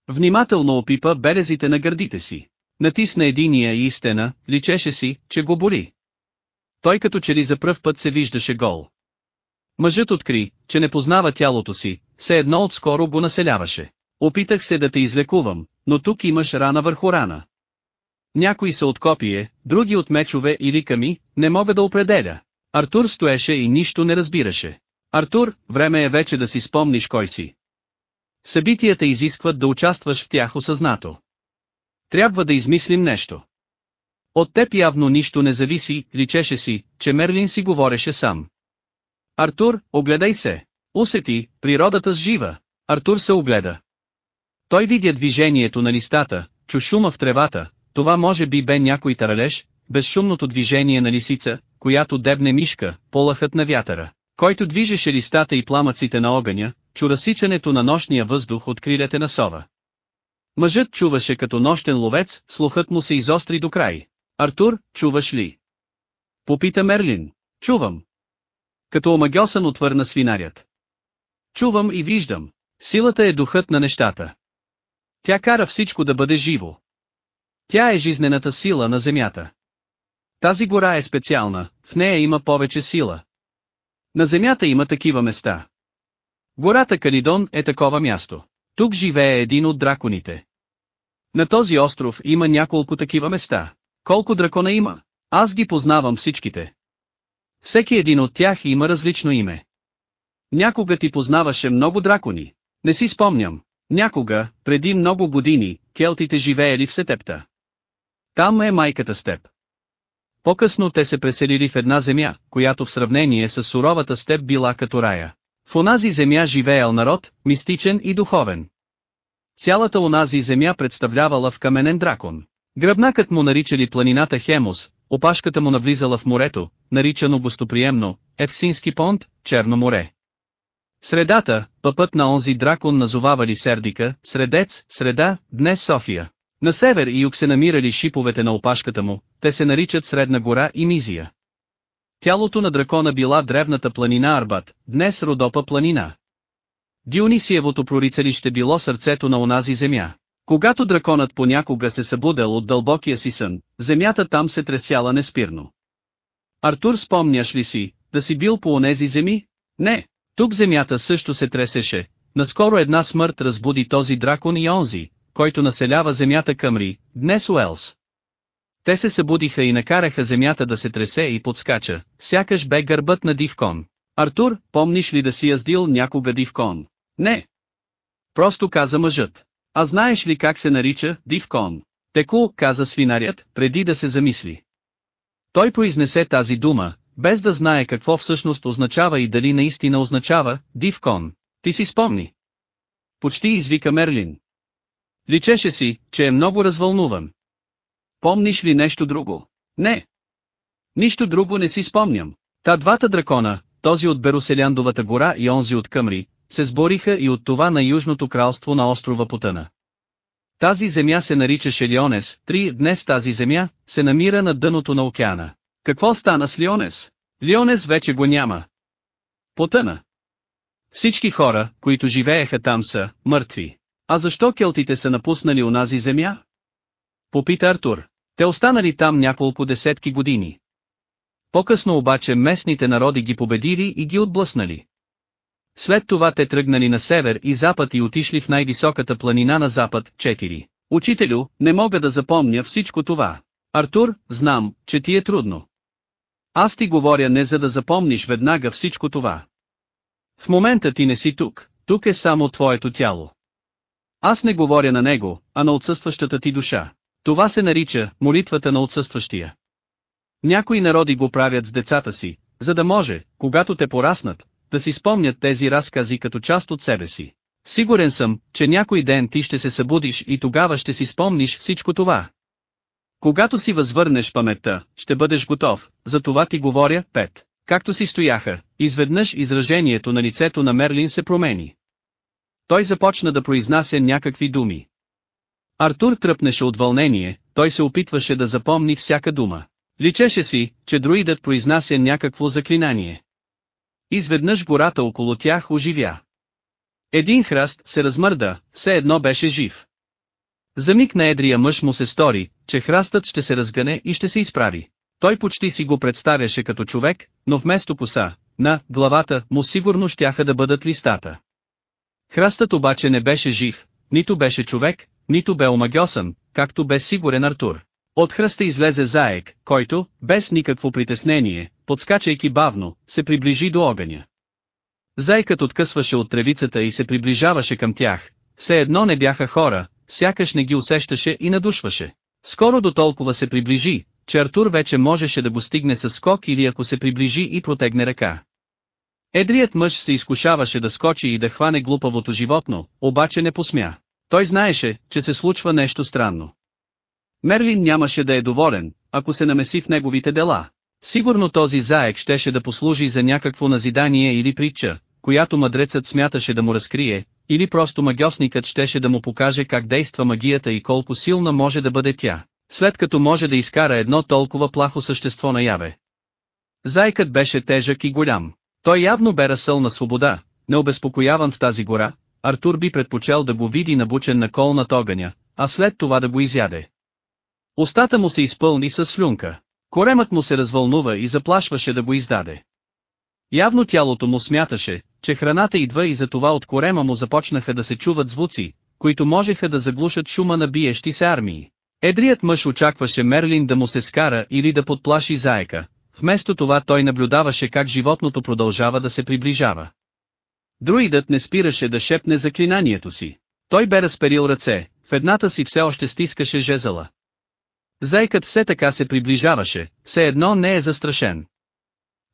Внимателно опипа белезите на гърдите си. Натисна единия и истина, личеше си, че го боли. Той като че ли за пръв път се виждаше гол. Мъжът откри, че не познава тялото си, все едно отскоро го населяваше. Опитах се да те излекувам, но тук имаш рана върху рана. Някои са от копие, други от мечове или ками, не мога да определя. Артур стоеше и нищо не разбираше. Артур, време е вече да си спомниш кой си. Събитията изискват да участваш в тях осъзнато. Трябва да измислим нещо. От теб явно нищо не зависи, личеше си, че Мерлин си говореше сам. Артур, огледай се. Усети, природата с жива. Артур се огледа. Той видя движението на листата, чу шума в тревата, това може би бе някой таралеж, безшумното движение на лисица, която дебне мишка, полахът на вятъра, който движеше листата и пламъците на огъня, чу разсичането на нощния въздух от крилете на сова. Мъжът чуваше като нощен ловец, слухът му се изостри до край. Артур, чуваш ли? Попита Мерлин. Чувам. Като омагьосан отвърна свинарят. Чувам и виждам. Силата е духът на нещата. Тя кара всичко да бъде живо. Тя е жизнената сила на земята. Тази гора е специална, в нея има повече сила. На земята има такива места. Гората Калидон е такова място. Тук живее един от драконите. На този остров има няколко такива места. Колко дракона има? Аз ги познавам всичките. Всеки един от тях има различно име. Някога ти познаваше много дракони. Не си спомням. Някога, преди много години, келтите живеели в Сетепта. Там е майката степ. По-късно те се преселили в една земя, която в сравнение с суровата степ била като рая. В онази земя живеел народ, мистичен и духовен. Цялата онази земя представлявала в каменен дракон. Гръбнакът му наричали планината Хемос, опашката му навлизала в морето, наричано гостоприемно, Евсински понт, Черно море. Средата, пъпът на онзи дракон назовавали Сердика, Средец, Среда, днес София. На север и юг се намирали шиповете на опашката му, те се наричат Средна гора и Мизия. Тялото на дракона била древната планина Арбат, днес Родопа планина. Дионисиевото прорицалище било сърцето на онази земя. Когато драконът понякога се събудел от дълбокия си сън, земята там се тресяла неспирно. Артур спомняш ли си, да си бил по онези земи? Не, тук земята също се тресеше, наскоро една смърт разбуди този дракон и онзи, който населява земята Къмри, днес Уелс. Те се събудиха и накараха земята да се тресе и подскача, сякаш бе гърбът на дивкон. Артур, помниш ли да си яздил някога дивкон? Не. Просто каза мъжът. А знаеш ли как се нарича дивкон? Теку, каза свинарят, преди да се замисли. Той произнесе тази дума, без да знае какво всъщност означава и дали наистина означава дивкон. Ти си спомни. Почти извика Мерлин. Личеше си, че е много развълнуван. Помниш ли нещо друго? Не. Нищо друго не си спомням. Та двата дракона, този от Бероселяндовата гора и онзи от Къмри, се сбориха и от това на Южното кралство на острова Потъна. Тази земя се наричаше Лионес, три днес тази земя, се намира на дъното на океана. Какво стана с Лионес? Лионес вече го няма. Потъна. Всички хора, които живееха там са, мъртви. А защо келтите са напуснали унази земя? Попита Артур. Те останали там няколко десетки години. По-късно обаче местните народи ги победили и ги отблъснали. След това те тръгнали на север и запад и отишли в най-високата планина на запад, 4. Учителю, не мога да запомня всичко това. Артур, знам, че ти е трудно. Аз ти говоря не за да запомниш веднага всичко това. В момента ти не си тук, тук е само твоето тяло. Аз не говоря на него, а на отсъстващата ти душа. Това се нарича молитвата на отсъстващия. Някои народи го правят с децата си, за да може, когато те пораснат, да си спомнят тези разкази като част от себе си. Сигурен съм, че някой ден ти ще се събудиш и тогава ще си спомниш всичко това. Когато си възвърнеш паметта, ще бъдеш готов, за това ти говоря, Пет. Както си стояха, изведнъж изражението на лицето на Мерлин се промени. Той започна да произнася някакви думи. Артур тръпнеше от вълнение, той се опитваше да запомни всяка дума. Личеше си, че друидът произнася някакво заклинание. Изведнъж гората около тях оживя. Един храст се размърда, все едно беше жив. За миг на едрия мъж му се стори, че храстът ще се разгъне и ще се изправи. Той почти си го представяше като човек, но вместо коса, на главата му сигурно щяха да бъдат листата. Храстът обаче не беше жив, нито беше човек, нито бе омагьосан, както бе сигурен Артур. От хръста излезе заек, който, без никакво притеснение, подскачайки бавно, се приближи до огъня. Зайкът откъсваше от тревицата и се приближаваше към тях, все едно не бяха хора, сякаш не ги усещаше и надушваше. Скоро до толкова се приближи, че Артур вече можеше да го стигне с скок или ако се приближи и протегне ръка. Едрият мъж се изкушаваше да скочи и да хване глупавото животно, обаче не посмя. Той знаеше, че се случва нещо странно. Мерлин нямаше да е доволен, ако се намеси в неговите дела. Сигурно този заек щеше да послужи за някакво назидание или притча, която мъдрецът смяташе да му разкрие, или просто магиосникът щеше да му покаже как действа магията и колко силна може да бъде тя, след като може да изкара едно толкова плахо същество наяве. Зайкът беше тежък и голям. Той явно бе разсъл на свобода, необезпокояван в тази гора, Артур би предпочел да го види набучен на кол над огъня, а след това да го изяде. Остата му се изпълни с слюнка. Коремът му се развълнува и заплашваше да го издаде. Явно тялото му смяташе, че храната идва и затова от корема му започнаха да се чуват звуци, които можеха да заглушат шума на биещи се армии. Едрият мъж очакваше Мерлин да му се скара или да подплаши заека, вместо това той наблюдаваше как животното продължава да се приближава. Друидът не спираше да шепне заклинанието си. Той бе разперил ръце, в едната си все още стискаше жезъла. Зайкът все така се приближаваше, все едно не е застрашен.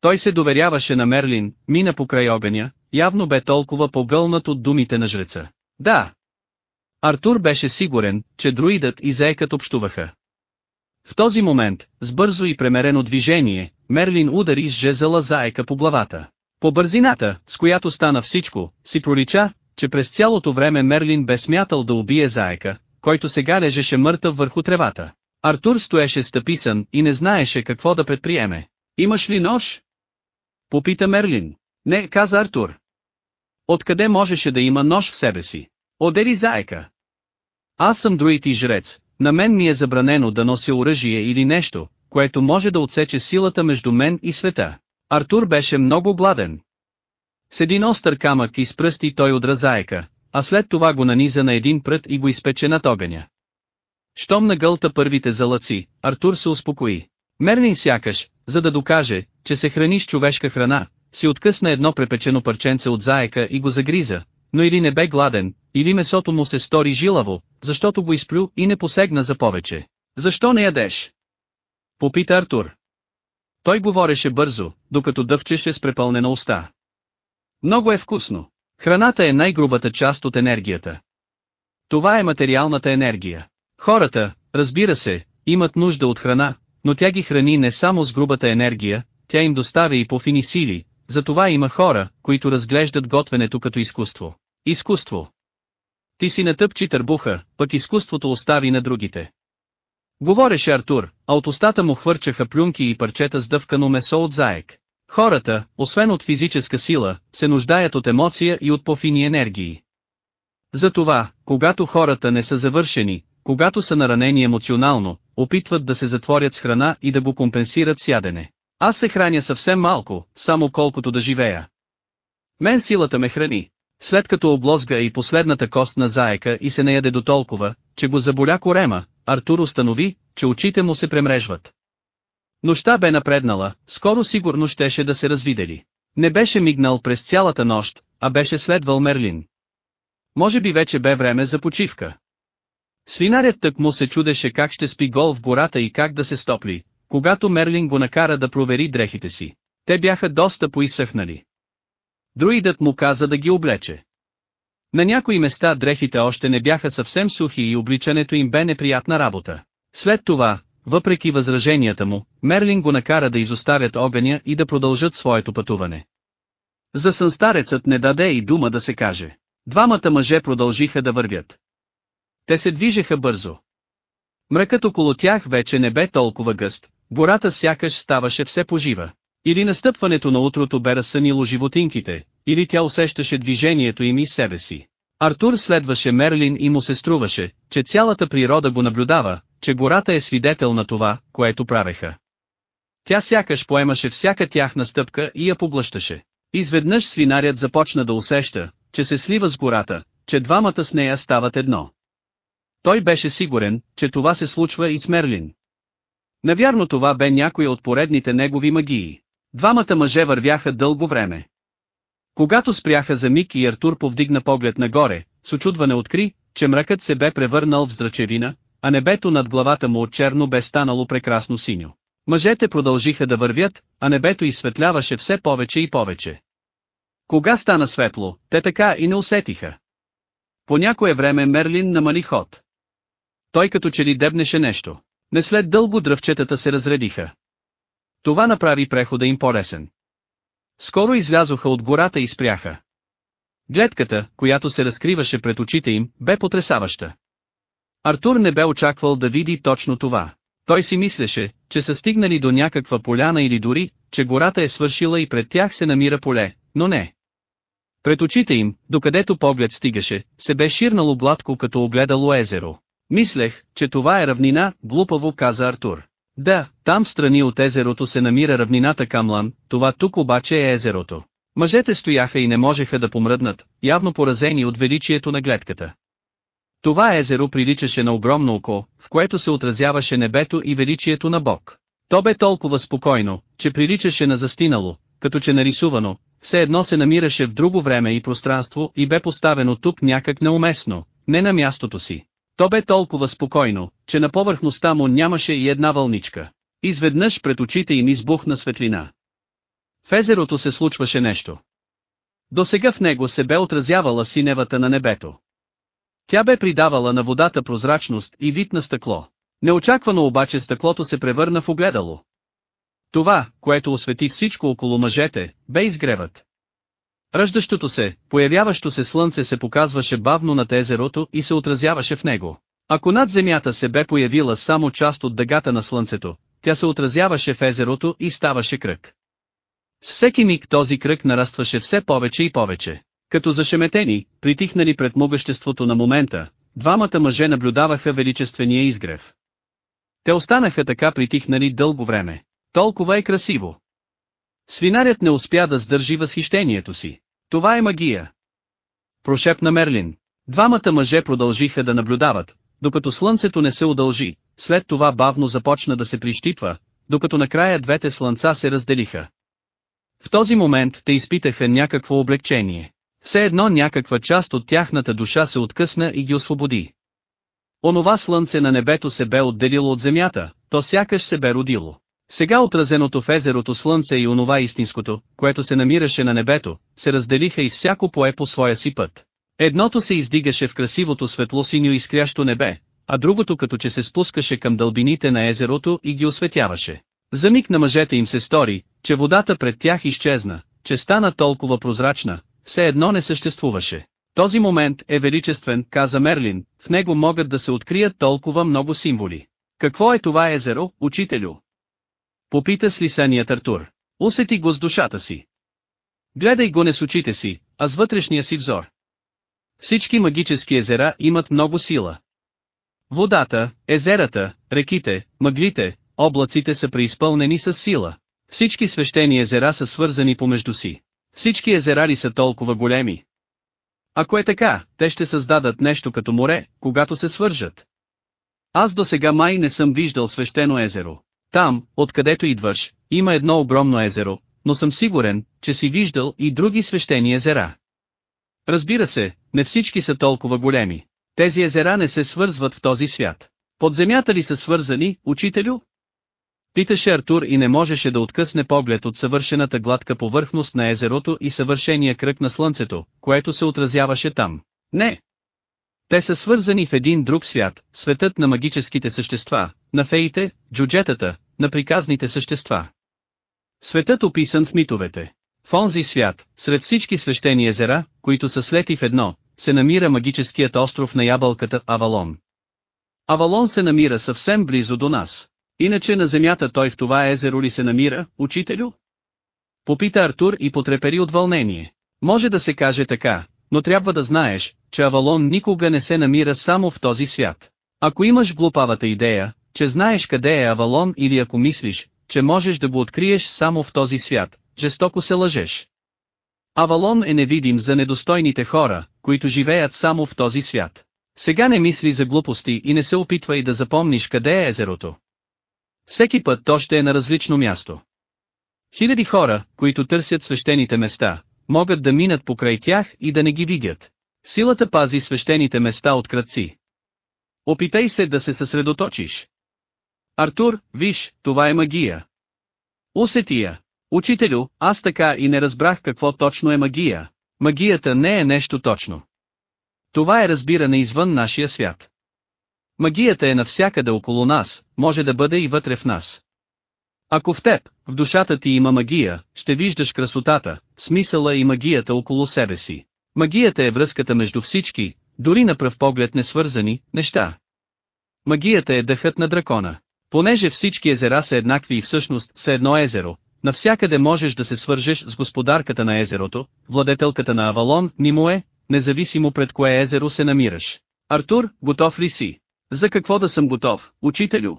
Той се доверяваше на Мерлин, мина покрай огъня, явно бе толкова погълнат от думите на жреца. Да. Артур беше сигурен, че друидът и заекът общуваха. В този момент, с бързо и премерено движение, Мерлин удари с жезъла заека по главата. По бързината, с която стана всичко, си пролича, че през цялото време Мерлин бе смятал да убие заека, който сега лежеше мъртъв върху тревата. Артур стоеше стъписан и не знаеше какво да предприеме. Имаш ли нож? Попита Мерлин. Не, каза Артур. Откъде можеше да има нож в себе си? Одери заека. Аз съм друид и жрец, на мен ми е забранено да нося оръжие или нещо, което може да отсече силата между мен и света. Артур беше много гладен. С един остър камък изпръсти той от заека, а след това го наниза на един прът и го изпече над огъня. Щом нагълта първите залъци, Артур се успокои. Мерлин сякаш, за да докаже, че се храни с човешка храна, си откъсна едно препечено парченце от заека и го загриза, но или не бе гладен, или месото му се стори жилаво, защото го изплю и не посегна за повече. Защо не ядеш? Попита Артур. Той говореше бързо, докато дъвчеше с препълнена уста. Много е вкусно. Храната е най-грубата част от енергията. Това е материалната енергия. Хората, разбира се, имат нужда от храна, но тя ги храни не само с грубата енергия, тя им доставя и по фини сили, затова има хора, които разглеждат готвенето като изкуство. Изкуство. Ти си натъпчи търбуха, пък изкуството остави на другите. Говореше Артур, а от устата му хвърчаха плюнки и парчета с дъвкано месо от заек. Хората, освен от физическа сила, се нуждаят от емоция и от пофини енергии. Затова, когато хората не са завършени, когато са наранени емоционално, опитват да се затворят с храна и да го компенсират с ядене. Аз се храня съвсем малко, само колкото да живея. Мен силата ме храни. След като облозга и последната кост на заека и се наяде до толкова, че го заболя корема, Артур установи, че очите му се премрежват. Нощта бе напреднала, скоро сигурно щеше да се развидели. Не беше мигнал през цялата нощ, а беше следвал Мерлин. Може би вече бе време за почивка. Свинарят тък му се чудеше как ще спи гол в гората и как да се стопли, когато Мерлин го накара да провери дрехите си. Те бяха доста поизсъхнали. Друидът му каза да ги облече. На някои места дрехите още не бяха съвсем сухи и обличането им бе неприятна работа. След това, въпреки възраженията му, Мерлин го накара да изоставят огъня и да продължат своето пътуване. За сънстарецът не даде и дума да се каже. Двамата мъже продължиха да вървят. Те се движеха бързо. Мръкът около тях вече не бе толкова гъст, гората сякаш ставаше все пожива. Или настъпването на утрото бе разсънило животинките, или тя усещаше движението им и себе си. Артур следваше Мерлин и му се струваше, че цялата природа го наблюдава, че гората е свидетел на това, което правеха. Тя сякаш поемаше всяка тяхна стъпка и я поглъщаше. Изведнъж свинарят започна да усеща, че се слива с гората, че двамата с нея стават едно. Той беше сигурен, че това се случва и с Мерлин. Навярно това бе някоя от поредните негови магии. Двамата мъже вървяха дълго време. Когато спряха за миг и Артур повдигна поглед нагоре, с очудване откри, че мракът се бе превърнал в здрачевина, а небето над главата му от черно бе станало прекрасно синьо. Мъжете продължиха да вървят, а небето изсветляваше все повече и повече. Кога стана светло, те така и не усетиха. По някое време Мерлин намали ход. Той като че ли дебнеше нещо. Не след дълго дръвчетата се разредиха. Това направи прехода им по-лесен. Скоро излязоха от гората и спряха. Гледката, която се разкриваше пред очите им, бе потрясаваща. Артур не бе очаквал да види точно това. Той си мислеше, че са стигнали до някаква поляна или дори, че гората е свършила и пред тях се намира поле, но не. Пред очите им, докъдето поглед стигаше, се бе ширнало гладко като огледало езеро. Мислех, че това е равнина, глупаво каза Артур. Да, там в страни от езерото се намира равнината Камлан, това тук обаче е езерото. Мъжете стояха и не можеха да помръднат, явно поразени от величието на гледката. Това езеро приличаше на огромно око, в което се отразяваше небето и величието на Бог. То бе толкова спокойно, че приличаше на застинало, като че нарисувано, все едно се намираше в друго време и пространство и бе поставено тук някак неуместно, не на мястото си. То бе толкова спокойно, че на повърхността му нямаше и една вълничка. Изведнъж пред очите им избухна светлина. В езерото се случваше нещо. До сега в него се бе отразявала синевата на небето. Тя бе придавала на водата прозрачност и вид на стъкло. Неочаквано обаче стъклото се превърна в огледало. Това, което освети всичко около мъжете, бе изгревът. Ръждащото се, появяващо се слънце се показваше бавно над езерото и се отразяваше в него. Ако над земята се бе появила само част от дъгата на слънцето, тя се отразяваше в езерото и ставаше кръг. С всеки миг този кръг нарастваше все повече и повече. Като зашеметени, притихнали пред могъществото на момента, двамата мъже наблюдаваха величествения изгрев. Те останаха така притихнали дълго време. Толкова е красиво. Свинарят не успя да сдържи възхищението си. Това е магия. Прошепна Мерлин. Двамата мъже продължиха да наблюдават, докато слънцето не се удължи, след това бавно започна да се прищипва, докато накрая двете слънца се разделиха. В този момент те изпитаха някакво облегчение. Все едно някаква част от тяхната душа се откъсна и ги освободи. Онова слънце на небето се бе отделило от земята, то сякаш се бе родило. Сега отразеното в езерото слънце и онова истинското, което се намираше на небето, се разделиха и всяко пое по своя си път. Едното се издигаше в красивото светло-синьо изкрящо небе, а другото като че се спускаше към дълбините на езерото и ги осветяваше. За миг на мъжете им се стори, че водата пред тях изчезна, че стана толкова прозрачна, все едно не съществуваше. Този момент е величествен, каза Мерлин, в него могат да се открият толкова много символи. Какво е това езеро, учителю? Попита с лисаният Артур. Усети го с душата си. Гледай го не с очите си, а с вътрешния си взор. Всички магически езера имат много сила. Водата, езерата, реките, мъглите, облаците са преизпълнени с сила. Всички свещени езера са свързани помежду си. Всички езера ли са толкова големи? Ако е така, те ще създадат нещо като море, когато се свържат. Аз до сега май не съм виждал свещено езеро. Там, откъдето идваш, има едно огромно езеро, но съм сигурен, че си виждал и други свещени езера. Разбира се, не всички са толкова големи. Тези езера не се свързват в този свят. Под земята ли са свързани, учителю? Питаше Артур и не можеше да откъсне поглед от съвършената гладка повърхност на езерото и съвършения кръг на слънцето, което се отразяваше там. Не! Те са свързани в един друг свят, светът на магическите същества, на феите, джуджетата, на приказните същества. Светът описан в митовете. В онзи свят, сред всички свещени езера, които са слети в едно, се намира магическият остров на ябълката Авалон. Авалон се намира съвсем близо до нас. Иначе на земята той в това езеро ли се намира, учителю? Попита Артур и потрепери от вълнение. Може да се каже така, но трябва да знаеш, че Авалон никога не се намира само в този свят. Ако имаш глупавата идея, че знаеш къде е Авалон или ако мислиш, че можеш да го откриеш само в този свят, жестоко се лъжеш. Авалон е невидим за недостойните хора, които живеят само в този свят. Сега не мисли за глупости и не се опитвай да запомниш къде е езерото. Всеки път то ще е на различно място. Хиляди хора, които търсят свещените места, могат да минат покрай тях и да не ги видят. Силата пази свещените места от кръци. Опитай се да се съсредоточиш. Артур, виж, това е магия. Усети я. Учителю, аз така и не разбрах какво точно е магия. Магията не е нещо точно. Това е разбиране извън нашия свят. Магията е навсякъде около нас, може да бъде и вътре в нас. Ако в теб, в душата ти има магия, ще виждаш красотата, смисъла и магията около себе си. Магията е връзката между всички, дори на пръв поглед несвързани, неща. Магията е дъхът на дракона. Понеже всички езера са еднакви и всъщност са едно езеро, навсякъде можеш да се свържеш с господарката на езерото, владетелката на Авалон, Нимое, независимо пред кое езеро се намираш. Артур, готов ли си? За какво да съм готов, учителю?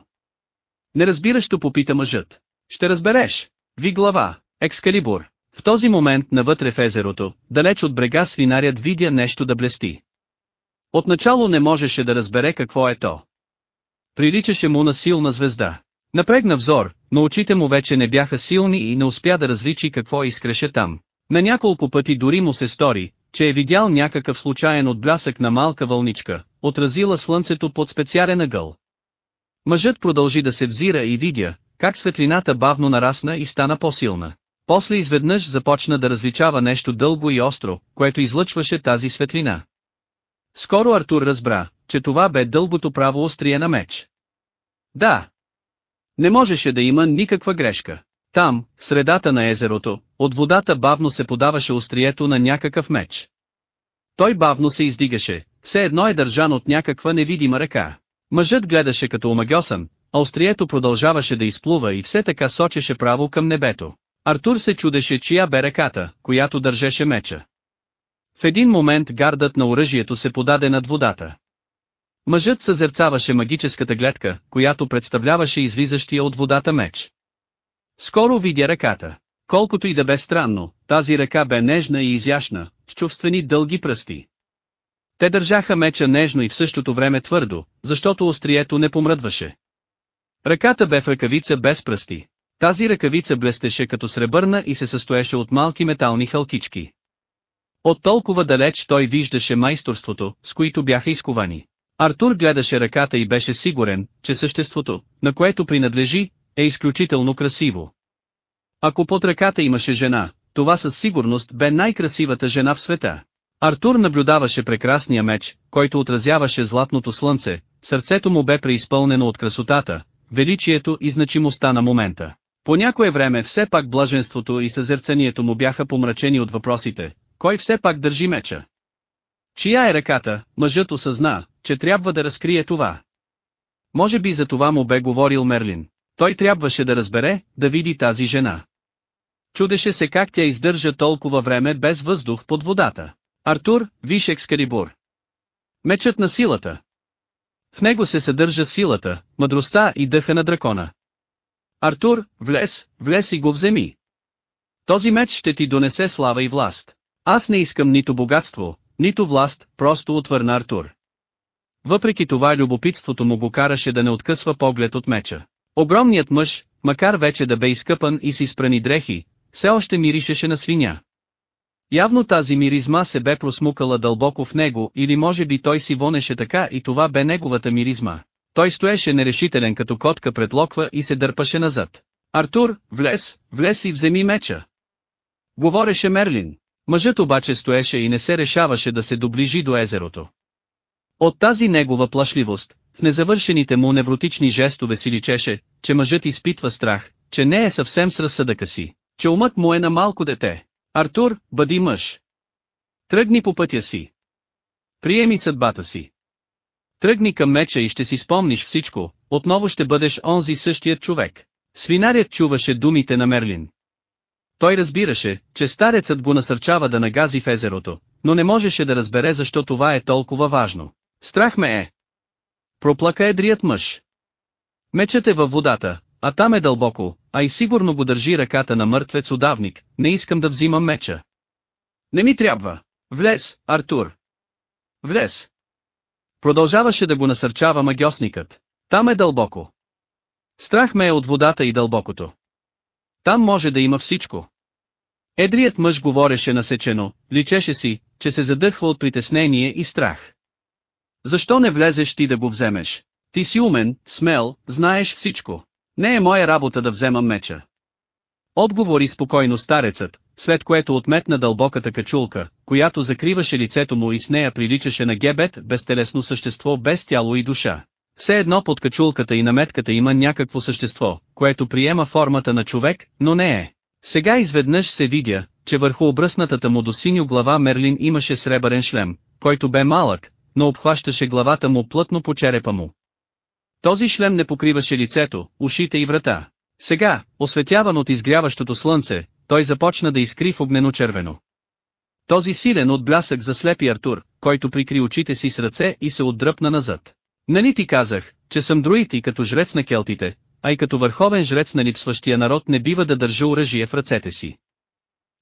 Не разбиращо попита мъжът. Ще разбереш. Ви глава, Екскалибур. В този момент навътре в езерото, далеч от брега свинарят видя нещо да блести. Отначало не можеше да разбере какво е то. Приличаше му на силна звезда. Напрегна взор, но очите му вече не бяха силни и не успя да различи какво изкреше там. На няколко пъти дори му се стори, че е видял някакъв случайен отблясък на малка вълничка, отразила слънцето под специален ъгъл. Мъжът продължи да се взира и видя, как светлината бавно нарасна и стана по-силна. После изведнъж започна да различава нещо дълго и остро, което излъчваше тази светлина. Скоро Артур разбра, че това бе дългото право острие на меч. Да. Не можеше да има никаква грешка. Там, в средата на езерото, от водата бавно се подаваше острието на някакъв меч. Той бавно се издигаше, все едно е държан от някаква невидима ръка. Мъжът гледаше като омагьосан, а острието продължаваше да изплува и все така сочеше право към небето. Артур се чудеше чия бе ръката, която държеше меча. В един момент гардът на оръжието се подаде над водата. Мъжът съзерцаваше магическата гледка, която представляваше излизащия от водата меч. Скоро видя ръката. Колкото и да бе странно, тази ръка бе нежна и изящна, с чувствени дълги пръсти. Те държаха меча нежно и в същото време твърдо, защото острието не помръдваше. Ръката бе в ръкавица без пръсти. Тази ръкавица блестеше като сребърна и се състоеше от малки метални халкички. От толкова далеч той виждаше майсторството, с които бяха изковани. Артур гледаше ръката и беше сигурен, че съществото, на което принадлежи, е изключително красиво. Ако под ръката имаше жена, това със сигурност бе най-красивата жена в света. Артур наблюдаваше прекрасния меч, който отразяваше златното слънце, сърцето му бе преизпълнено от красотата, величието и значимостта на момента. По някое време все пак блаженството и съзерцанието му бяха помрачени от въпросите, кой все пак държи меча? Чия е ръката, мъжът осъзна, че трябва да разкрие това. Може би за това му бе говорил Мерлин. Той трябваше да разбере, да види тази жена. Чудеше се как тя издържа толкова време без въздух под водата. Артур, виж Екскарибур. Мечът на силата. В него се съдържа силата, мъдростта и дъха на дракона. Артур, влез, влез и го вземи. Този меч ще ти донесе слава и власт. Аз не искам нито богатство, нито власт, просто отвърна Артур. Въпреки това любопитството му го караше да не откъсва поглед от меча. Огромният мъж, макар вече да бе изкъпан и си спрани дрехи, все още миришеше на свиня. Явно тази миризма се бе просмукала дълбоко в него или може би той си вонеше така и това бе неговата миризма. Той стоеше нерешителен като котка пред локва и се дърпаше назад. Артур, влез, влез и вземи меча. Говореше Мерлин. Мъжът обаче стоеше и не се решаваше да се доближи до езерото. От тази негова плашливост, в незавършените му невротични жестове си личеше, че мъжът изпитва страх, че не е съвсем с разсъдъка си, че умът му е на малко дете. Артур, бъди мъж. Тръгни по пътя си. Приеми съдбата си. Тръгни към меча и ще си спомниш всичко, отново ще бъдеш онзи същият човек. Свинарят чуваше думите на Мерлин. Той разбираше, че старецът го насърчава да нагази в езерото, но не можеше да разбере защо това е толкова важно. Страх ме е. Проплака едрият мъж. Мечът е във водата, а там е дълбоко, а и сигурно го държи ръката на мъртвец удавник, не искам да взимам меча. Не ми трябва. Влез, Артур. Влез. Продължаваше да го насърчава магиосникът. Там е дълбоко. Страх ме е от водата и дълбокото. Там може да има всичко. Едрият мъж говореше насечено, личеше си, че се задъхва от притеснение и страх. Защо не влезеш ти да го вземеш? Ти си умен, смел, знаеш всичко. Не е моя работа да вземам меча. Отговори спокойно старецът, след което отметна дълбоката качулка, която закриваше лицето му и с нея приличаше на гебет, безтелесно същество без тяло и душа. Все едно под качулката и наметката има някакво същество, което приема формата на човек, но не е. Сега изведнъж се видя, че върху обръснатата му до синьо глава Мерлин имаше сребърен шлем, който бе малък, но обхващаше главата му плътно по черепа му. Този шлем не покриваше лицето, ушите и врата. Сега, осветяван от изгряващото слънце, той започна да изкри в огнено-червено. Този силен отблясък заслепи Артур, който прикри очите си с ръце и се отдръпна назад. Нали ти казах, че съм друид и като жрец на келтите, а и като върховен жрец на липсващия народ не бива да държа оръжие в ръцете си.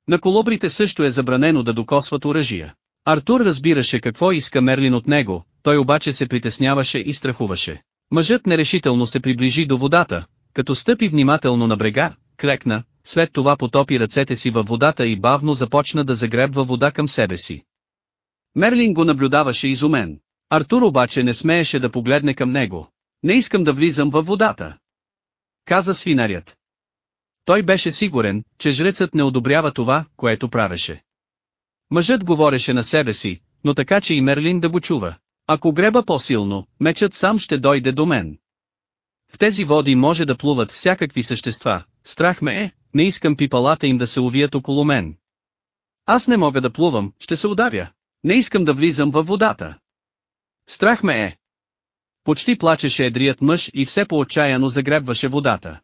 На колобрите също е забранено да докосват оръжия. Артур разбираше какво иска Мерлин от него, той обаче се притесняваше и страхуваше. Мъжът нерешително се приближи до водата, като стъпи внимателно на брега, клекна, след това потопи ръцете си във водата и бавно започна да загребва вода към себе си. Мерлин го наблюдаваше изумен. Артур обаче не смееше да погледне към него. Не искам да влизам във водата. Каза свинарят. Той беше сигурен, че жрецът не одобрява това, което правеше. Мъжът говореше на себе си, но така че и Мерлин да го чува. Ако греба по-силно, мечът сам ще дойде до мен. В тези води може да плуват всякакви същества, страх ме е, не искам пипалата им да се увият около мен. Аз не мога да плувам, ще се удавя. Не искам да влизам във водата. Страх ме е. Почти плачеше едрият мъж и все по-отчаяно загребваше водата.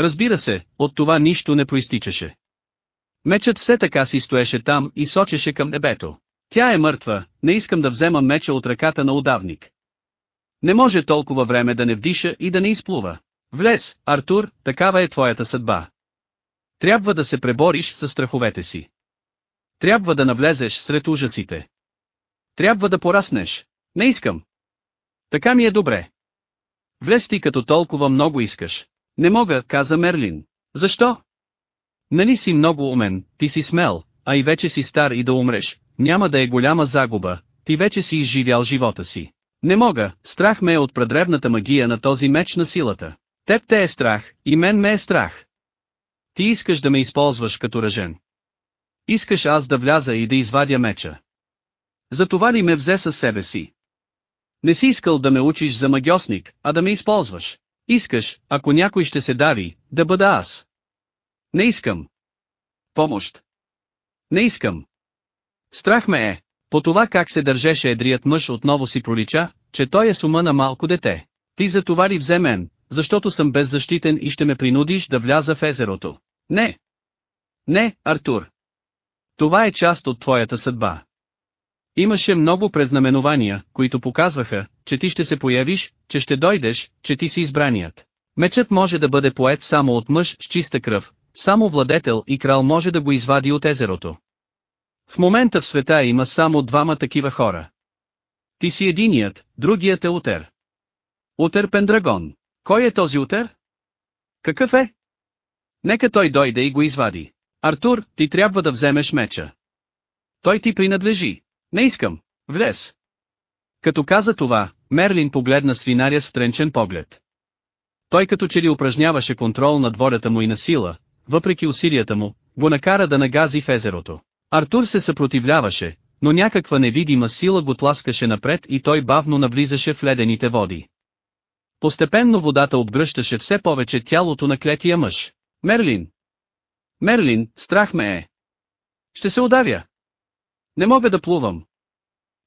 Разбира се, от това нищо не проистичаше. Мечът все така си стоеше там и сочеше към небето. Тя е мъртва, не искам да взема меча от ръката на удавник. Не може толкова време да не вдиша и да не изплува. Влез, Артур, такава е твоята съдба. Трябва да се пребориш с страховете си. Трябва да навлезеш сред ужасите. Трябва да пораснеш. Не искам. Така ми е добре. Влез ти като толкова много искаш. Не мога, каза Мерлин. Защо? Нали си много умен, ти си смел, а и вече си стар и да умреш, няма да е голяма загуба, ти вече си изживял живота си. Не мога, страх ме е от предревната магия на този меч на силата. Теб те е страх, и мен ме е страх. Ти искаш да ме използваш като ръжен. Искаш аз да вляза и да извадя меча. Затова ли ме взе със себе си? Не си искал да ме учиш за магиосник, а да ме използваш. Искаш, ако някой ще се дави, да бъда аз. Не искам. Помощ. Не искам. Страх ме е. По това как се държеше едрият мъж отново си пролича, че той е с ума на малко дете. Ти за това ли взе мен, защото съм беззащитен и ще ме принудиш да вляза в езерото. Не. Не, Артур. Това е част от твоята съдба. Имаше много презнаменования, които показваха, че ти ще се появиш, че ще дойдеш, че ти си избраният. Мечът може да бъде поет само от мъж с чиста кръв, само владетел и крал може да го извади от езерото. В момента в света има само двама такива хора. Ти си единият, другият е Утер. Утер Пендрагон. Кой е този Утер? Какъв е? Нека той дойде и го извади. Артур, ти трябва да вземеш меча. Той ти принадлежи. Не искам. Влез. Като каза това, Мерлин погледна свинаря с втренчен поглед. Той като че ли упражняваше контрол над волята му и на сила, въпреки усилията му, го накара да нагази в езерото. Артур се съпротивляваше, но някаква невидима сила го тласкаше напред и той бавно навлизаше в ледените води. Постепенно водата обгръщаше все повече тялото на клетия мъж. Мерлин! Мерлин, страх ме е! Ще се удавя! Не мога да плувам!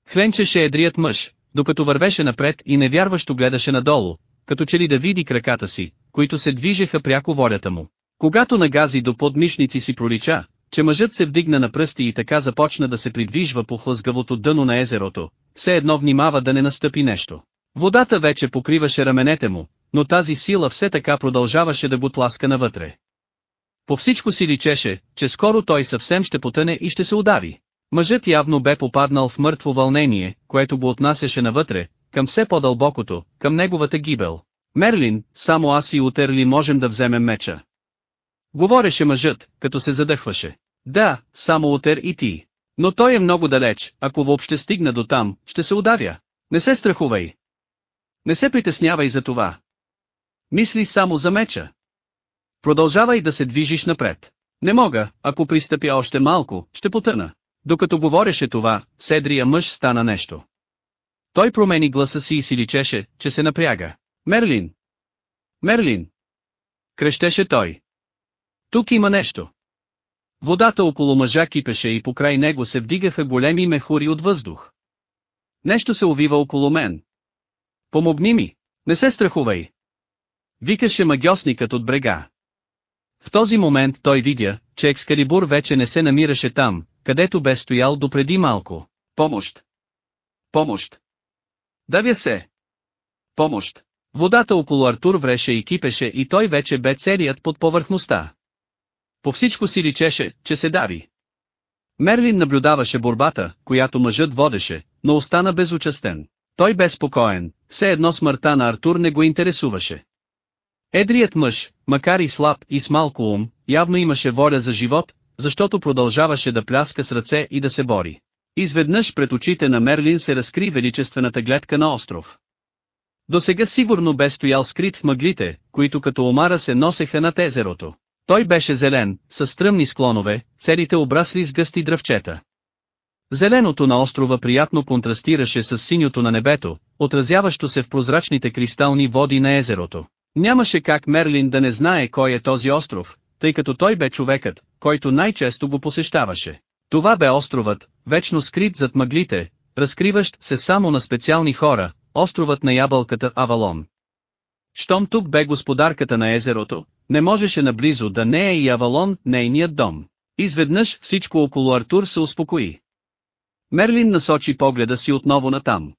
Хленчеше едрият мъж, докато вървеше напред и невярващо гледаше надолу, като че ли да види краката си, които се движеха пряко волята му. Когато нагази до подмишници си пролича, че мъжът се вдигна на пръсти и така започна да се придвижва по хлъзгавото дъно на езерото, все едно внимава да не настъпи нещо. Водата вече покриваше раменете му, но тази сила все така продължаваше да го тласка навътре. По всичко си личеше, че скоро той съвсем ще потъне и ще се удави. Мъжът явно бе попаднал в мъртво вълнение, което го отнасяше навътре, към все по-дълбокото, към неговата гибел. Мерлин, само аз и Утерли можем да вземем меча. Говореше мъжът, като се задъхваше. Да, само Утер и ти. Но той е много далеч, ако въобще стигна до там, ще се удавя. Не се страхувай. Не се притеснявай за това. Мисли само за меча. Продължавай да се движиш напред. Не мога, ако пристъпя още малко, ще потъна. Докато говореше това, седрия мъж стана нещо. Той промени гласа си и си личеше, че се напряга. Мерлин! Мерлин! Крещеше той. Тук има нещо. Водата около мъжа кипеше и покрай него се вдигаха големи мехури от въздух. Нещо се увива около мен. Помогни ми, не се страхувай. Викаше магиосникът от брега. В този момент той видя, че Екскалибур вече не се намираше там, където бе стоял допреди малко. Помощ! Помощ! Давя се! Помощ! Водата около Артур вреше и кипеше и той вече бе целият под повърхността. По всичко си личеше, че се дави. Мерлин наблюдаваше борбата, която мъжът водеше, но остана безучастен. Той бе спокоен, все едно смъртта на Артур не го интересуваше. Едрият мъж, макар и слаб и с малко ум, явно имаше воля за живот, защото продължаваше да пляска с ръце и да се бори. Изведнъж пред очите на Мерлин се разкри величествената гледка на остров. До сега сигурно бе стоял скрит в мъглите, които като омара се носеха над езерото. Той беше зелен, с стръмни склонове, целите обрасли с гъсти дръвчета. Зеленото на острова приятно контрастираше с синьото на небето, отразяващо се в прозрачните кристални води на езерото. Нямаше как Мерлин да не знае кой е този остров, тъй като той бе човекът, който най-често го посещаваше. Това бе островът, вечно скрит зад мъглите, разкриващ се само на специални хора, островът на ябълката Авалон. Щом тук бе господарката на езерото, не можеше наблизо да не е и Авалон, нейният дом. Изведнъж всичко около Артур се успокои. Мерлин насочи погледа си отново натам.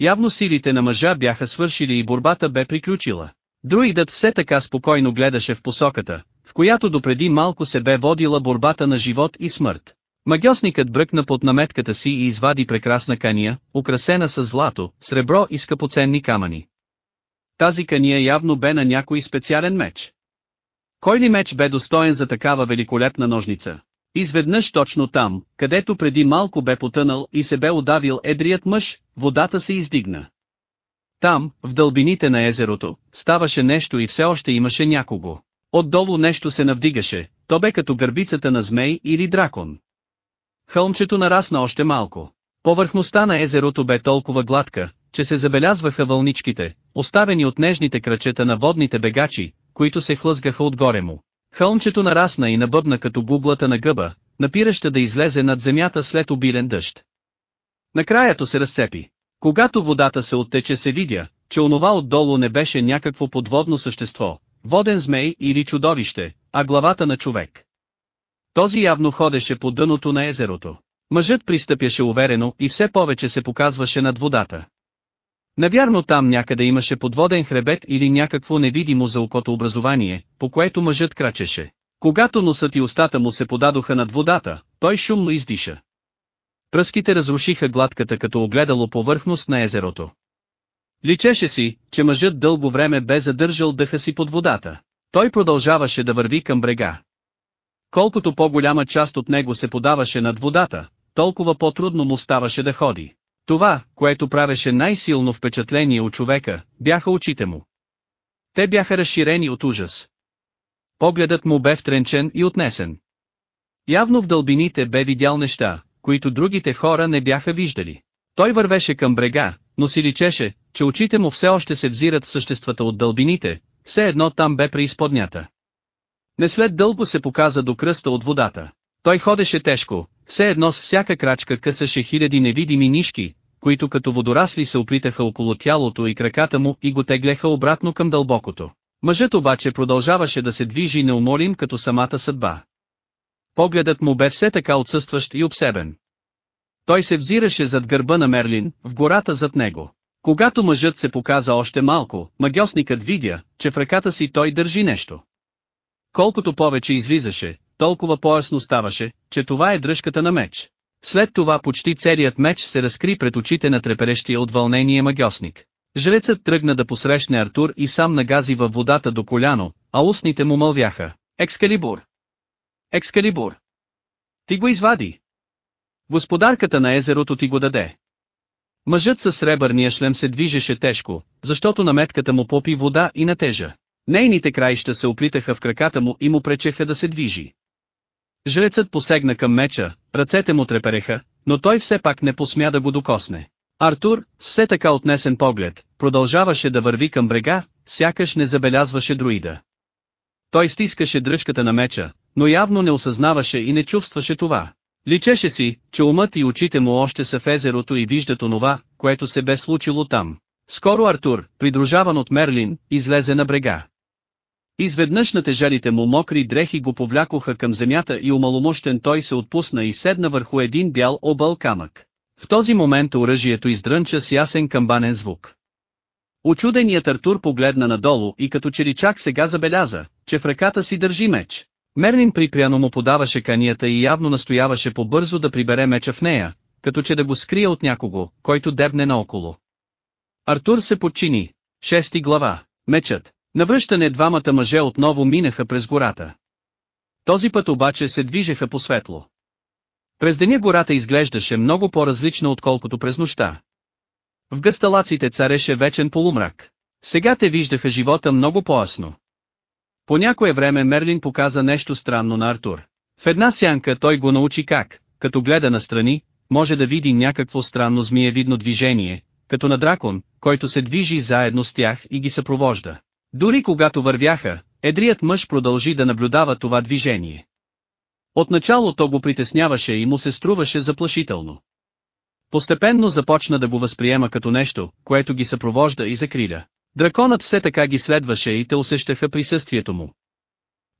Явно силите на мъжа бяха свършили и борбата бе приключила. Друидът все така спокойно гледаше в посоката, която допреди малко се бе водила борбата на живот и смърт. Магиосникът бръкна под наметката си и извади прекрасна кания, украсена с злато, сребро и скъпоценни камъни. Тази кания явно бе на някой специален меч. Кой ли меч бе достоен за такава великолепна ножница? Изведнъж точно там, където преди малко бе потънал и се бе удавил едрият мъж, водата се издигна. Там, в дълбините на езерото, ставаше нещо и все още имаше някого. Отдолу нещо се навдигаше, то бе като гърбицата на змей или дракон. Хълмчето нарасна още малко. Повърхността на езерото бе толкова гладка, че се забелязваха вълничките, оставени от нежните кръчета на водните бегачи, които се хлъзгаха отгоре му. Хълмчето нарасна и набъбна като гублата на гъба, напираща да излезе над земята след обилен дъжд. Накраято се разцепи. Когато водата се оттече се видя, че онова отдолу не беше някакво подводно същество, воден змей или чудовище, а главата на човек. Този явно ходеше по дъното на езерото. Мъжът пристъпяше уверено и все повече се показваше над водата. Навярно там някъде имаше подводен хребет или някакво невидимо за окото образование, по което мъжът крачеше. Когато носът и устата му се подадоха над водата, той шумно издиша. Пръските разрушиха гладката като огледало повърхност на езерото. Личеше си, че мъжът дълго време бе задържал дъха си под водата. Той продължаваше да върви към брега. Колкото по-голяма част от него се подаваше над водата, толкова по-трудно му ставаше да ходи. Това, което правеше най-силно впечатление от човека, бяха очите му. Те бяха разширени от ужас. Погледът му бе втренчен и отнесен. Явно в дълбините бе видял неща, които другите хора не бяха виждали. Той вървеше към брега, но си личеше, че очите му все още се взират в съществата от дълбините, все едно там бе преизподнята. Не след дълго се показа до кръста от водата. Той ходеше тежко, все едно с всяка крачка късаше хиляди невидими нишки, които като водорасли се оплитаха около тялото и краката му и го теглеха обратно към дълбокото. Мъжът обаче продължаваше да се движи неумолим като самата съдба. Погледът му бе все така отсъстващ и обсебен. Той се взираше зад гърба на Мерлин, в гората зад него. Когато мъжът се показа още малко, магиосникът видя, че в ръката си той държи нещо. Колкото повече излизаше, толкова по-ясно ставаше, че това е дръжката на меч. След това почти целият меч се разкри пред очите на треперещия от вълнение магиосник. Жрецът тръгна да посрещне Артур и сам нагази във водата до коляно, а устните му мълвяха. Екскалибур! Екскалибур! Ти го извади! Господарката на езерото ти го даде. Мъжът със сребърния шлем се движеше тежко, защото на метката му попи вода и натежа. Нейните краища се оплитаха в краката му и му пречеха да се движи. Жрецът посегна към меча, ръцете му трепереха, но той все пак не посмя да го докосне. Артур, с все така отнесен поглед, продължаваше да върви към брега, сякаш не забелязваше друида. Той стискаше дръжката на меча, но явно не осъзнаваше и не чувстваше това. Личеше си, че умът и очите му още са в езерото и виждат онова, което се бе случило там. Скоро Артур, придружаван от Мерлин, излезе на брега. Изведнъж натежалите му мокри дрехи го повлякоха към земята и умаломощен той се отпусна и седна върху един бял объл камък. В този момент оръжието издрънча с ясен камбанен звук. Очуденият Артур погледна надолу и като че ли чак сега забеляза, че в ръката си държи меч. Мерлин припряно му подаваше канията и явно настояваше побързо да прибере меча в нея, като че да го скрие от някого, който дебне наоколо. Артур се подчини. Шести глава. Мечът. Навръщане двамата мъже отново минаха през гората. Този път обаче се движеха по светло. През деня гората изглеждаше много по-различна отколкото през нощта. В гъсталаците цареше вечен полумрак. Сега те виждаха живота много по-ясно. По някое време Мерлин показа нещо странно на Артур. В една сянка той го научи как, като гледа настрани, може да види някакво странно змиевидно движение, като на дракон, който се движи заедно с тях и ги съпровожда. Дори когато вървяха, едрият мъж продължи да наблюдава това движение. Отначало то го притесняваше и му се струваше заплашително. Постепенно започна да го възприема като нещо, което ги съпровожда и закриля. Драконът все така ги следваше и те усещаха присъствието му.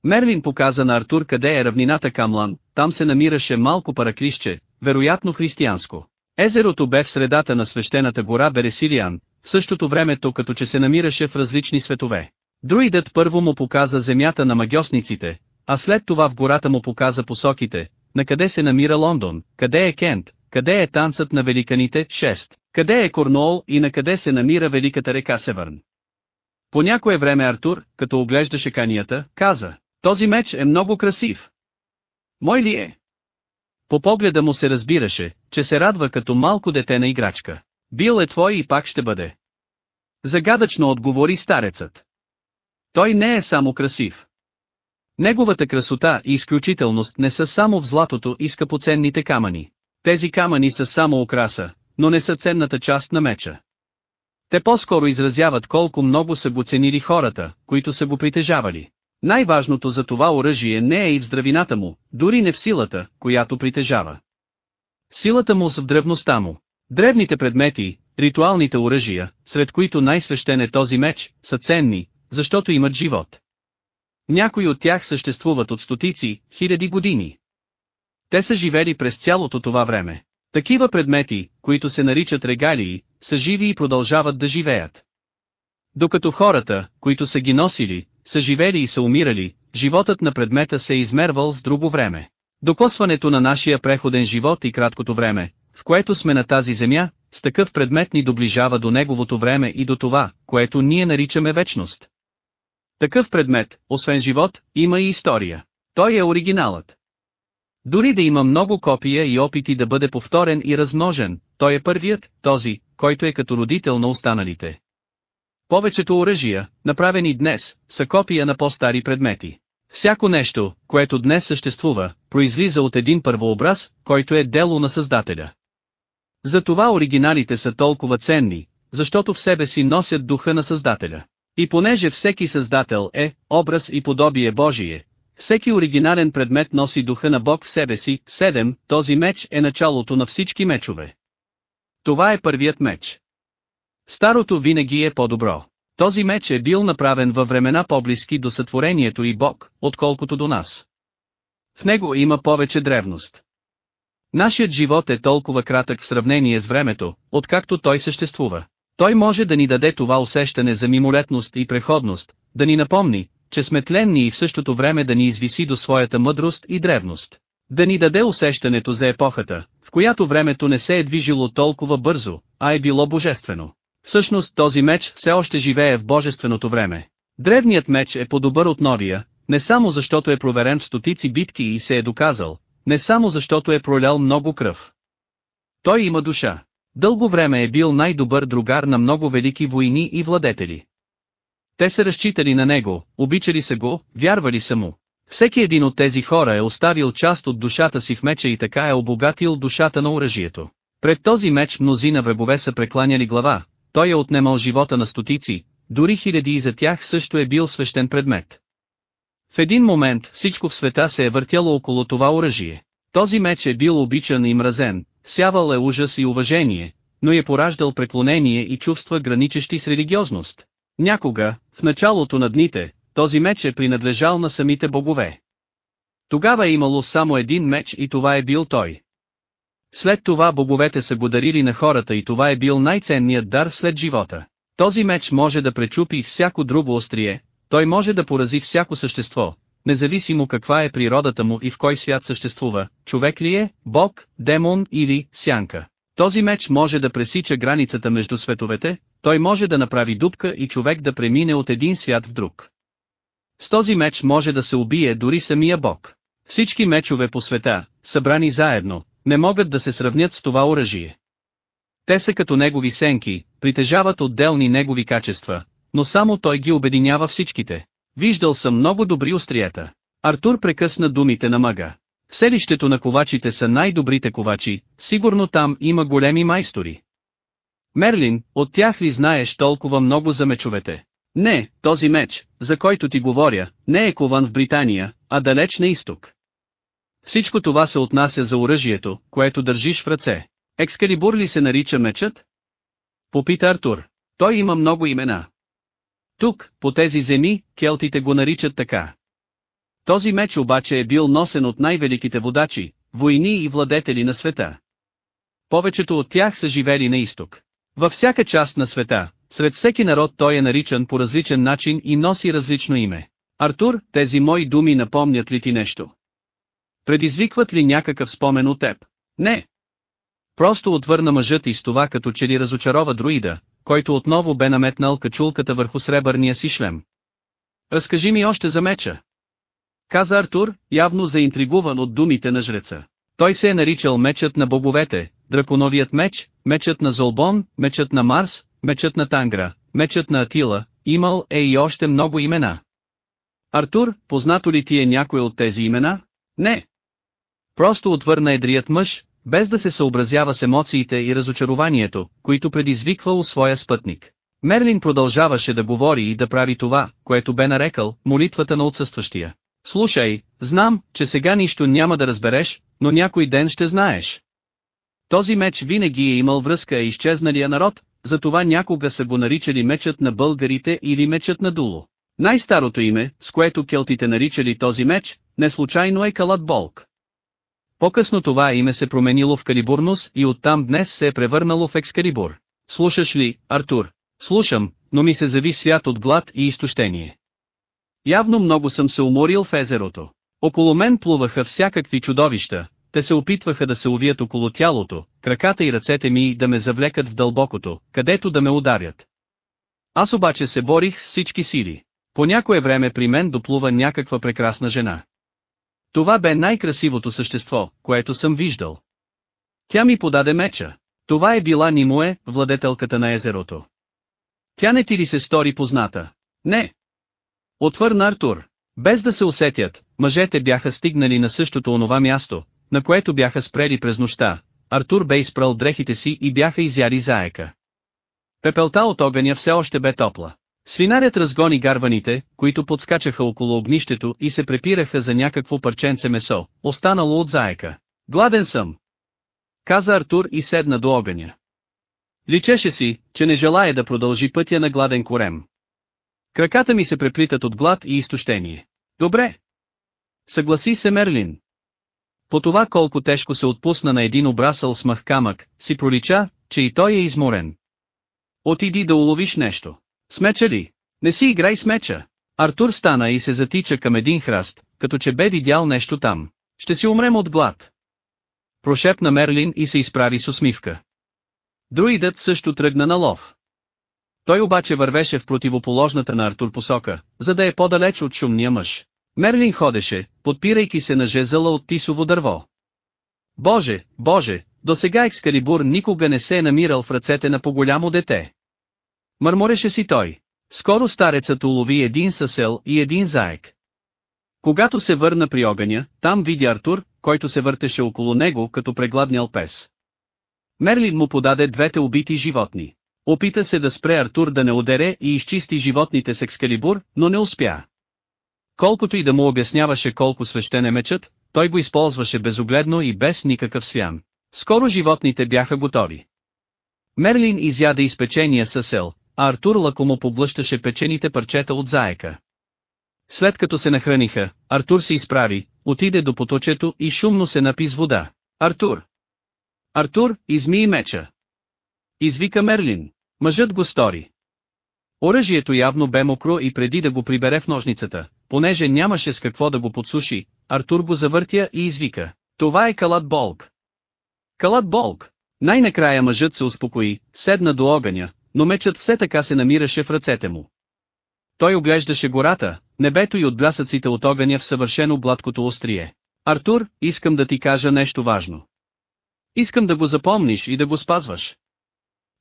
Мерлин показа на Артур къде е равнината Камлан, там се намираше малко параклище, вероятно християнско. Езерото бе в средата на свещената гора Бересилиан, в същото времето като че се намираше в различни светове. Друидът първо му показа земята на магиосниците, а след това в гората му показа посоките, на къде се намира Лондон, къде е Кент, къде е танцът на великаните, 6, къде е Корнуол и на къде се намира великата река Севърн. По някое време Артур, като оглеждаше канията, каза, този меч е много красив. Мой ли е? По погледа му се разбираше, че се радва като малко дете на играчка. Бил е твой и пак ще бъде. Загадъчно отговори старецът. Той не е само красив. Неговата красота и изключителност не са само в златото и скъпоценните камъни. Тези камъни са само украса, но не са ценната част на меча. Те по-скоро изразяват колко много са го ценили хората, които са го притежавали. Най-важното за това оръжие не е и в здравината му, дори не в силата, която притежава. Силата му с в древността му. Древните предмети, ритуалните оръжия, сред които най-свещен е този меч, са ценни, защото имат живот. Някои от тях съществуват от стотици, хиляди години. Те са живели през цялото това време. Такива предмети, които се наричат регалии, са живи и продължават да живеят. Докато хората, които са ги носили, са живели и са умирали, животът на предмета се е измервал с друго време. Докосването на нашия преходен живот и краткото време, в което сме на тази земя, с такъв предмет ни доближава до неговото време и до това, което ние наричаме вечност. Такъв предмет, освен живот, има и история. Той е оригиналът. Дори да има много копия и опити да бъде повторен и размножен, той е първият, този, който е като родител на останалите. Повечето оръжия, направени днес, са копия на по-стари предмети. Всяко нещо, което днес съществува, произлиза от един първообраз, който е дело на Създателя. Затова оригиналите са толкова ценни, защото в себе си носят духа на Създателя. И понеже всеки Създател е, образ и подобие Божие, всеки оригинален предмет носи духа на Бог в себе си, 7, този меч е началото на всички мечове. Това е първият меч. Старото винаги е по-добро. Този меч е бил направен във времена по-близки до сътворението и Бог, отколкото до нас. В него има повече древност. Нашият живот е толкова кратък в сравнение с времето, откакто той съществува. Той може да ни даде това усещане за мимолетност и преходност, да ни напомни, че сме тленни и в същото време да ни извиси до своята мъдрост и древност. Да ни даде усещането за епохата, в която времето не се е движило толкова бързо, а е било божествено. Всъщност този меч все още живее в божественото време. Древният меч е по-добър от новия, не само защото е проверен в стотици битки и се е доказал, не само защото е пролял много кръв. Той има душа. Дълго време е бил най-добър другар на много велики войни и владетели. Те са разчитали на него, обичали са го, вярвали са му. Всеки един от тези хора е оставил част от душата си в меча и така е обогатил душата на оръжието. Пред този меч мнозина врагове са прекланяли глава, той е отнемал живота на стотици, дори хиляди и за тях също е бил свещен предмет. В един момент всичко в света се е въртяло около това оръжие. Този меч е бил обичан и мразен, сявал е ужас и уважение, но е пораждал преклонение и чувства граничещи с религиозност. Някога, в началото на дните, този меч е принадлежал на самите богове. Тогава е имало само един меч и това е бил той. След това боговете са го дарили на хората и това е бил най-ценният дар след живота. Този меч може да пречупи всяко друго острие, той може да порази всяко същество, независимо каква е природата му и в кой свят съществува, човек ли е, бог, демон или сянка. Този меч може да пресича границата между световете, той може да направи дупка и човек да премине от един свят в друг. С този меч може да се убие дори самия бог. Всички мечове по света, събрани заедно, не могат да се сравнят с това оръжие. Те са като негови сенки, притежават отделни негови качества, но само той ги обединява всичките. Виждал съм много добри острията. Артур прекъсна думите на мъга. В селището на ковачите са най-добрите ковачи, сигурно там има големи майстори. Мерлин, от тях ли знаеш толкова много за мечовете? Не, този меч, за който ти говоря, не е кован в Британия, а далеч на изток. Всичко това се отнася за оръжието, което държиш в ръце. Екскалибур ли се нарича мечът? Попита Артур. Той има много имена. Тук, по тези земи, келтите го наричат така. Този меч обаче е бил носен от най-великите водачи, войни и владетели на света. Повечето от тях са живели на изток. Във всяка част на света, сред всеки народ той е наричан по различен начин и носи различно име. Артур, тези мои думи напомнят ли ти нещо? Предизвикват ли някакъв спомен от теб? Не. Просто отвърна мъжът и с това като че ли разочарова друида, който отново бе наметнал качулката върху сребърния си шлем. Разкажи ми още за меча. Каза Артур, явно заинтригуван от думите на жреца. Той се е наричал мечът на боговете, драконовият меч, мечът на Золбон, мечът на Марс, мечът на Тангра, мечът на Атила, имал е и още много имена. Артур, познато ли ти е някой от тези имена? Не. Просто отвърна едрият мъж, без да се съобразява с емоциите и разочарованието, които предизвиква у своя спътник. Мерлин продължаваше да говори и да прави това, което бе нарекал молитвата на отсъстващия. Слушай, знам, че сега нищо няма да разбереш, но някой ден ще знаеш. Този меч винаги е имал връзка е изчезналия народ, затова някога са го наричали мечът на българите или мечът на Дуло. Най-старото име, с което келтите наричали този меч, не случайно е Калат Болк. По-късно това име се променило в Калибурнус и оттам днес се е превърнало в Екскалибур. Слушаш ли, Артур? Слушам, но ми се зави свят от глад и изтощение. Явно много съм се уморил в езерото. Около мен плуваха всякакви чудовища, те се опитваха да се увият около тялото, краката и ръцете ми и да ме завлекат в дълбокото, където да ме ударят. Аз обаче се борих с всички сили. По някое време при мен доплува някаква прекрасна жена. Това бе най-красивото същество, което съм виждал. Тя ми подаде меча. Това е била Нимуе, владетелката на езерото. Тя не ти ли се стори позната? Не. Отвърна Артур. Без да се усетят, мъжете бяха стигнали на същото онова място, на което бяха спрели през нощта. Артур бе изпрал дрехите си и бяха изяли заека. Пепелта от огъня все още бе топла. Свинарят разгони гарваните, които подскачаха около огнището и се препираха за някакво парченце месо, останало от заека. Гладен съм! Каза Артур и седна до огъня. Личеше си, че не желая да продължи пътя на гладен корем. Краката ми се преплитат от глад и изтощение. Добре. Съгласи се Мерлин. По това колко тежко се отпусна на един обрасъл с мъх камък, си пролича, че и той е изморен. Отиди да уловиш нещо. Смеча ли? Не си играй с меча. Артур стана и се затича към един храст, като че бе видял нещо там. Ще си умрем от глад. Прошепна Мерлин и се изправи с усмивка. Друидът също тръгна на лов. Той обаче вървеше в противоположната на Артур посока, за да е по-далеч от шумния мъж. Мерлин ходеше, подпирайки се на жезъла от тисово дърво. Боже, Боже, до сега Екскалибур никога не се е намирал в ръцете на по-голямо дете. Мърмореше си той. Скоро старецът улови един съсел и един заек. Когато се върна при огъня, там видя Артур, който се въртеше около него като прегладнял пес. Мерлин му подаде двете убити животни. Опита се да спре Артур да не удере и изчисти животните с екскалибур, но не успя. Колкото и да му обясняваше колко свещен е мечът, той го използваше безогледно и без никакъв свян. Скоро животните бяха готови. Мерлин изяда изпечения съсел, а Артур лако му поблъщаше печените парчета от заека. След като се нахраниха, Артур се изправи, отиде до поточето и шумно се напи с вода. Артур! Артур, изми меча! Извика Мерлин. Мъжът го стори. Оръжието явно бе мокро и преди да го прибере в ножницата, понеже нямаше с какво да го подсуши, Артур го завъртя и извика. Това е Калат Болк. Калат Болк. Най-накрая мъжът се успокои, седна до огъня, но мечът все така се намираше в ръцете му. Той оглеждаше гората, небето и отблясъците от огъня в съвършено гладкото острие. Артур, искам да ти кажа нещо важно. Искам да го запомниш и да го спазваш.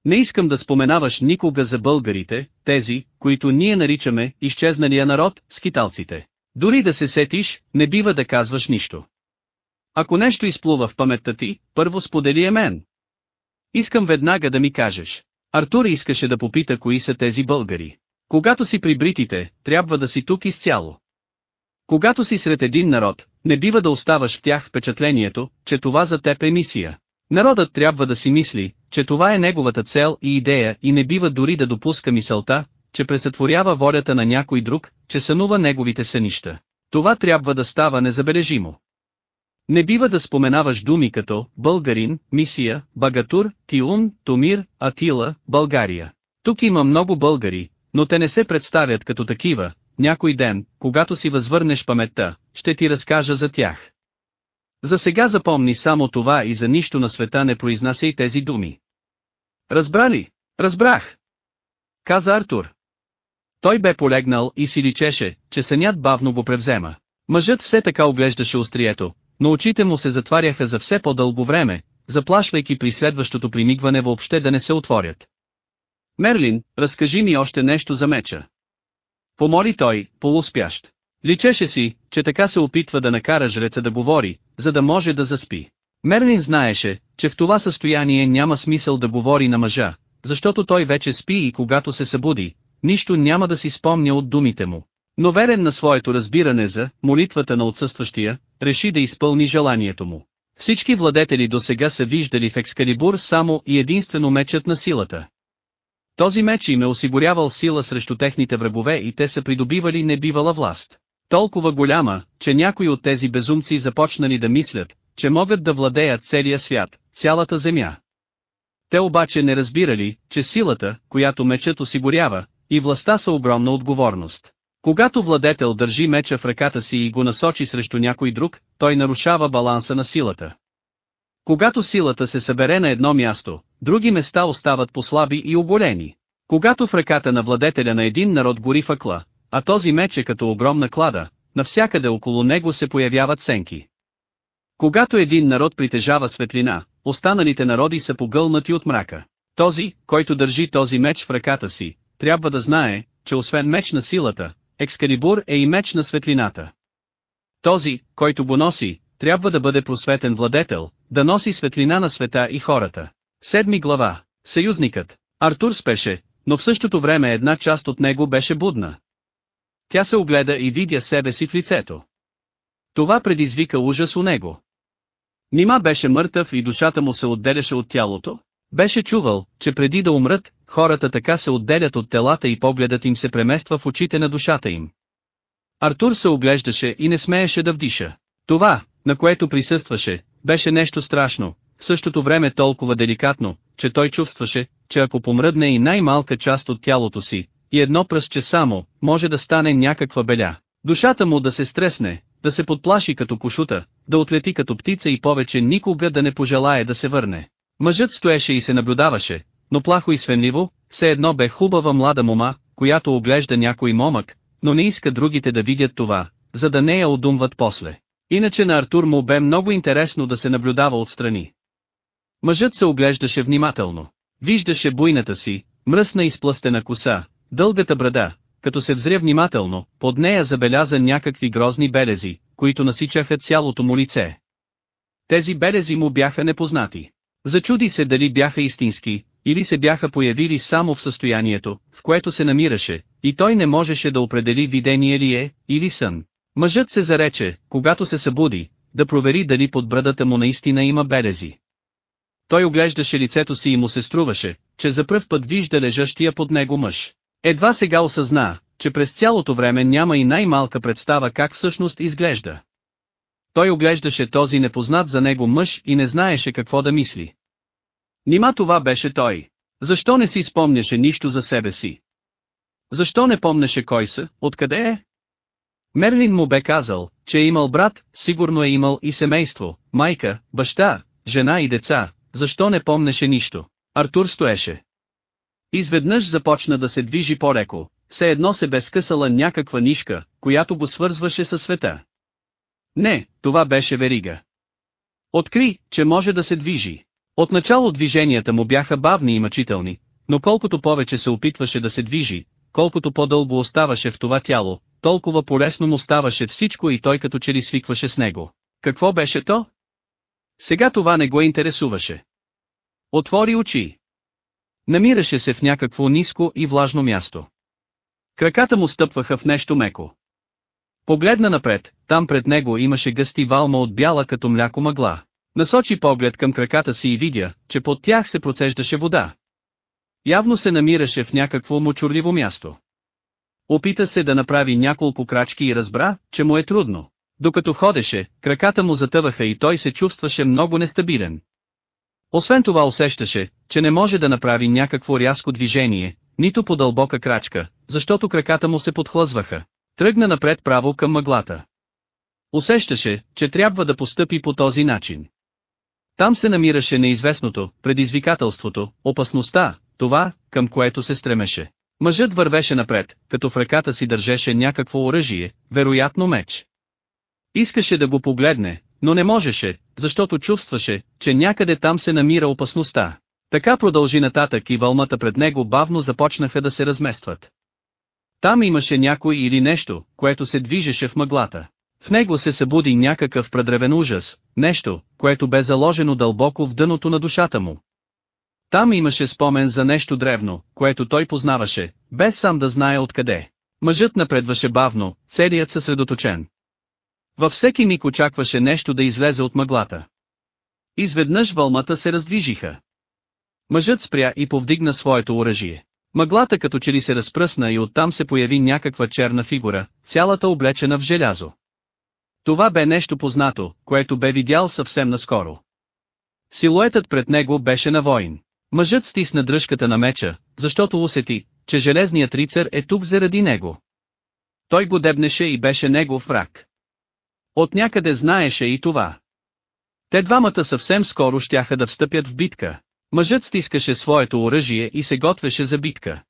Не искам да споменаваш никога за българите, тези, които ние наричаме изчезналия народ, скиталците. Дори да се сетиш, не бива да казваш нищо. Ако нещо изплува в паметта ти, първо сподели е мен. Искам веднага да ми кажеш. Артур искаше да попита кои са тези българи. Когато си при бритите, трябва да си тук изцяло. Когато си сред един народ, не бива да оставаш в тях впечатлението, че това за теб е мисия. Народът трябва да си мисли, че това е неговата цел и идея и не бива дори да допуска мисълта, че пресътворява волята на някой друг, че сънува неговите сънища. Това трябва да става незабележимо. Не бива да споменаваш думи като българин, мисия, багатур, тиун, томир, атила, България. Тук има много българи, но те не се представят като такива, някой ден, когато си възвърнеш паметта, ще ти разкажа за тях. За сега запомни само това и за нищо на света не произнасяй тези думи. Разбрали? Разбрах! Каза Артур. Той бе полегнал и си личеше, че сънят бавно го превзема. Мъжът все така оглеждаше острието, но очите му се затваряха за все по-дълго време, заплашвайки при следващото примигване въобще да не се отворят. Мерлин, разкажи ми още нещо за меча. Помоли той, полуспящ. Личеше си, че така се опитва да накара жреца да говори, за да може да заспи. Мерлин знаеше, че в това състояние няма смисъл да говори на мъжа, защото той вече спи и когато се събуди, нищо няма да си спомня от думите му. Но верен на своето разбиране за молитвата на отсъстващия, реши да изпълни желанието му. Всички владетели до сега са виждали в Екскалибур само и единствено мечът на силата. Този меч им е осигурявал сила срещу техните врагове и те са придобивали небивала власт. Толкова голяма, че някои от тези безумци започнали да мислят, че могат да владеят целия свят, цялата земя. Те обаче не разбирали, че силата, която мечът осигурява, и властта са огромна отговорност. Когато владетел държи меча в ръката си и го насочи срещу някой друг, той нарушава баланса на силата. Когато силата се събере на едно място, други места остават послаби и оболени. Когато в ръката на владетеля на един народ гори факла, а този меч е като огромна клада, навсякъде около него се появяват сенки. Когато един народ притежава светлина, останалите народи са погълнати от мрака. Този, който държи този меч в ръката си, трябва да знае, че освен меч на силата, Екскалибур е и меч на светлината. Този, който го носи, трябва да бъде просветен владетел, да носи светлина на света и хората. Седми глава. Съюзникът. Артур спеше, но в същото време една част от него беше будна. Тя се огледа и видя себе си в лицето. Това предизвика ужас у него. Нима беше мъртъв и душата му се отделяше от тялото? Беше чувал, че преди да умрат, хората така се отделят от телата и погледът им се премества в очите на душата им. Артур се оглеждаше и не смееше да вдиша. Това, на което присъстваше, беше нещо страшно, в същото време толкова деликатно, че той чувстваше, че ако помръдне и най-малка част от тялото си, и едно пръстче само, може да стане някаква беля. Душата му да се стресне, да се подплаши като кошута, да отлети като птица и повече никога да не пожелае да се върне. Мъжът стоеше и се наблюдаваше, но плахо и свенливо, все едно бе хубава млада мома, която оглежда някой момък, но не иска другите да видят това, за да не я одумват после. Иначе на Артур му бе много интересно да се наблюдава отстрани. Мъжът се оглеждаше внимателно. Виждаше буйната си, мръсна изплъстена коса, дългата брада, като се взря внимателно, под нея забеляза някакви грозни белези, които насичаха цялото му лице. Тези белези му бяха непознати. Зачуди се дали бяха истински, или се бяха появили само в състоянието, в което се намираше, и той не можеше да определи видение ли е, или сън. Мъжът се зарече, когато се събуди, да провери дали под брадата му наистина има белези. Той оглеждаше лицето си и му се струваше, че за пръв път вижда лежащия под него мъж. Едва сега осъзна, че през цялото време няма и най-малка представа как всъщност изглежда. Той оглеждаше този непознат за него мъж и не знаеше какво да мисли. Нима това беше той. Защо не си спомняше нищо за себе си? Защо не помнеше кой са, откъде е? Мерлин му бе казал, че е имал брат, сигурно е имал и семейство, майка, баща, жена и деца, защо не помнеше нищо? Артур стоеше. Изведнъж започна да се движи по-леко, все едно се бе скъсала някаква нишка, която го свързваше със света. Не, това беше верига. Откри, че може да се движи. Отначало движенията му бяха бавни и мъчителни, но колкото повече се опитваше да се движи, колкото по-дълго оставаше в това тяло, толкова полезно му ставаше всичко и той като че ли свикваше с него. Какво беше то? Сега това не го интересуваше. Отвори очи. Намираше се в някакво ниско и влажно място. Краката му стъпваха в нещо меко. Погледна напред, там пред него имаше гъсти валма от бяла като мляко мъгла. Насочи поглед към краката си и видя, че под тях се процеждаше вода. Явно се намираше в някакво мочурливо място. Опита се да направи няколко крачки и разбра, че му е трудно. Докато ходеше, краката му затъваха и той се чувстваше много нестабилен. Освен това усещаше, че не може да направи някакво рязко движение, нито по дълбока крачка, защото краката му се подхлъзваха. Тръгна напред право към мъглата. Усещаше, че трябва да постъпи по този начин. Там се намираше неизвестното, предизвикателството, опасността, това, към което се стремеше. Мъжът вървеше напред, като в ръката си държеше някакво оръжие, вероятно меч. Искаше да го погледне, но не можеше, защото чувстваше, че някъде там се намира опасността. Така продължи нататък и вълмата пред него бавно започнаха да се разместват. Там имаше някой или нещо, което се движеше в мъглата. В него се събуди някакъв предревен ужас, нещо, което бе заложено дълбоко в дъното на душата му. Там имаше спомен за нещо древно, което той познаваше, без сам да знае откъде. Мъжът напредваше бавно, целият съсредоточен. Във всеки миг очакваше нещо да излезе от мъглата. Изведнъж вълмата се раздвижиха. Мъжът спря и повдигна своето оръжие. Мъглата като че ли се разпръсна и оттам се появи някаква черна фигура, цялата облечена в желязо. Това бе нещо познато, което бе видял съвсем наскоро. Силуетът пред него беше на воин. Мъжът стисна дръжката на меча, защото усети, че железният рицар е тук заради него. Той го дебнеше и беше негов враг. От някъде знаеше и това. Те двамата съвсем скоро щяха да встъпят в битка. Мъжът стискаше своето оръжие и се готвеше за битка.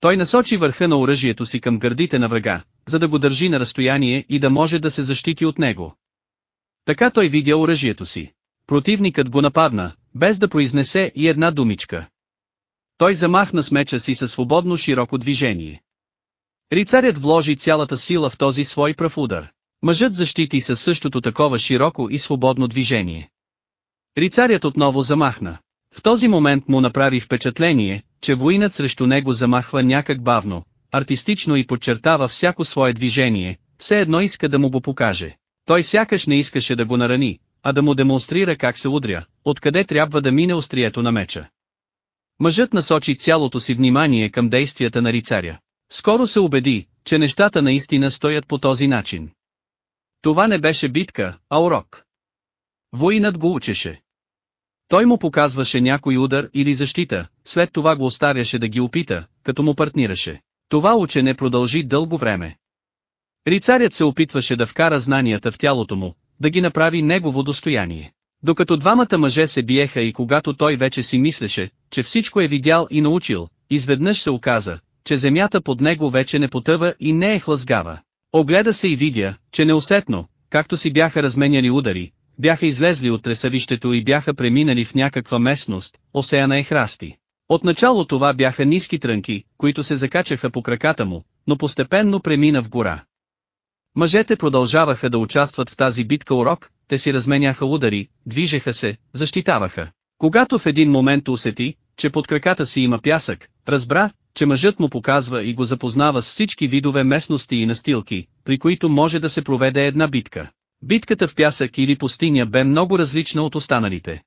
Той насочи върха на оръжието си към гърдите на врага, за да го държи на разстояние и да може да се защити от него. Така той видя оръжието си. Противникът го нападна, без да произнесе и една думичка. Той замахна с меча си със свободно широко движение. Рицарят вложи цялата сила в този свой пръв удар. Мъжът защити със същото такова широко и свободно движение. Рицарят отново замахна. В този момент му направи впечатление, че воинът срещу него замахва някак бавно, артистично и подчертава всяко свое движение, все едно иска да му го покаже. Той сякаш не искаше да го нарани, а да му демонстрира как се удря, откъде трябва да мине острието на меча. Мъжът насочи цялото си внимание към действията на рицаря. Скоро се убеди, че нещата наистина стоят по този начин. Това не беше битка, а урок. Воинът го учеше. Той му показваше някой удар или защита, след това го оставяше да ги опита, като му партнираше. Това учене продължи дълго време. Рицарят се опитваше да вкара знанията в тялото му, да ги направи негово достояние. Докато двамата мъже се биеха и когато той вече си мислеше, че всичко е видял и научил, изведнъж се оказа, че земята под него вече не потъва и не е хлъзгава. Огледа се и видя, че неусетно, както си бяха разменяли удари, бяха излезли от тресавището и бяха преминали в някаква местност, осеяна е храсти. Отначало това бяха ниски трънки, които се закачаха по краката му, но постепенно премина в гора. Мъжете продължаваха да участват в тази битка урок, те си разменяха удари, движеха се, защитаваха. Когато в един момент усети, че под краката си има пясък, разбра, че мъжът му показва и го запознава с всички видове местности и настилки, при които може да се проведе една битка. Битката в пясък или пустиня бе много различна от останалите.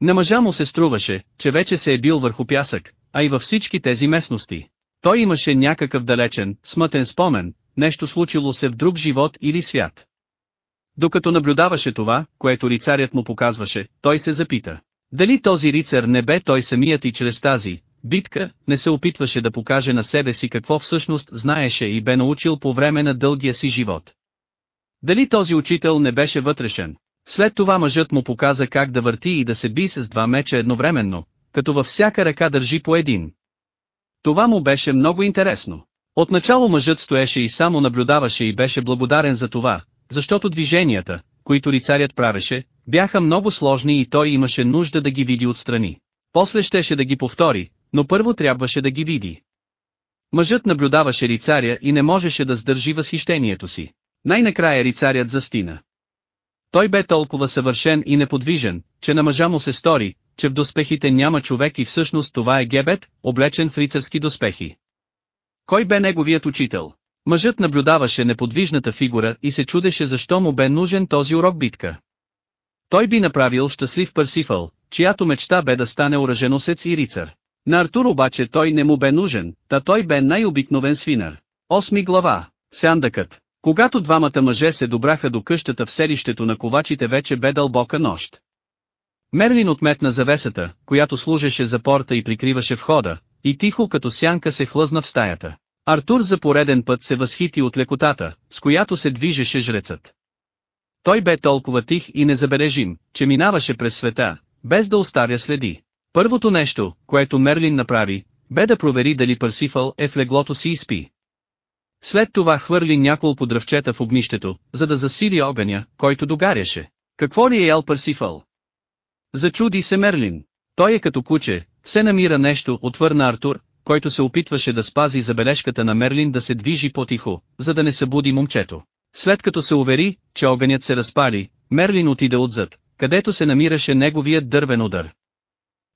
На мъжа му се струваше, че вече се е бил върху пясък, а и във всички тези местности. Той имаше някакъв далечен, смътен спомен, нещо случило се в друг живот или свят. Докато наблюдаваше това, което рицарят му показваше, той се запита. Дали този рицар не бе той самият и чрез тази битка, не се опитваше да покаже на себе си какво всъщност знаеше и бе научил по време на дългия си живот. Дали този учител не беше вътрешен? След това мъжът му показа как да върти и да се би с два меча едновременно, като във всяка ръка държи по един. Това му беше много интересно. Отначало мъжът стоеше и само наблюдаваше и беше благодарен за това, защото движенията, които рицарят правеше, бяха много сложни и той имаше нужда да ги види отстрани. После щеше да ги повтори, но първо трябваше да ги види. Мъжът наблюдаваше рицаря и не можеше да сдържи възхищението си. Най-накрая рицарят застина. Той бе толкова съвършен и неподвижен, че на мъжа му се стори, че в доспехите няма човек и всъщност това е гебет, облечен в рицарски доспехи. Кой бе неговият учител? Мъжът наблюдаваше неподвижната фигура и се чудеше защо му бе нужен този урок битка. Той би направил щастлив Парсифъл, чиято мечта бе да стане оръженосец и рицар. На Артур обаче той не му бе нужен, та той бе най-обикновен свинар. Осми глава. Сяндъкът. Когато двамата мъже се добраха до къщата в селището на ковачите вече бе дълбока нощ. Мерлин отметна завесата, която служеше за порта и прикриваше входа, и тихо като сянка се хлъзна в стаята. Артур за пореден път се възхити от лекотата, с която се движеше жрецът. Той бе толкова тих и незабележим, че минаваше през света, без да оставя следи. Първото нещо, което Мерлин направи, бе да провери дали Парсифъл е в леглото си и спи. След това хвърли няколко дръвчета в огнището, за да засили огъня, който догаряше. Какво ли е ел Парсифъл? Зачуди се Мерлин. Той е като куче, се намира нещо, отвърна Артур, който се опитваше да спази забележката на Мерлин да се движи по-тихо, за да не събуди момчето. След като се увери, че огънят се разпали, Мерлин отиде отзад, където се намираше неговият дървен удар.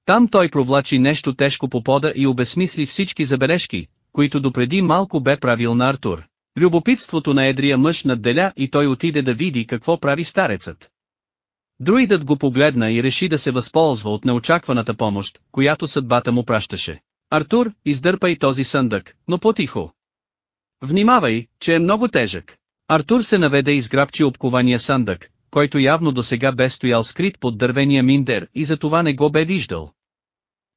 Там той провлачи нещо тежко по пода и обесмисли всички забележки, които допреди малко бе правил на Артур. Любопитството на едрия мъж надделя и той отиде да види какво прави старецът. Друидът го погледна и реши да се възползва от неочакваната помощ, която съдбата му пращаше. Артур, издърпай този съндък, но по-тихо. Внимавай, че е много тежък. Артур се наведе и сграбчи обкования съндък, който явно до сега бе стоял скрит под дървения миндер и за това не го бе виждал.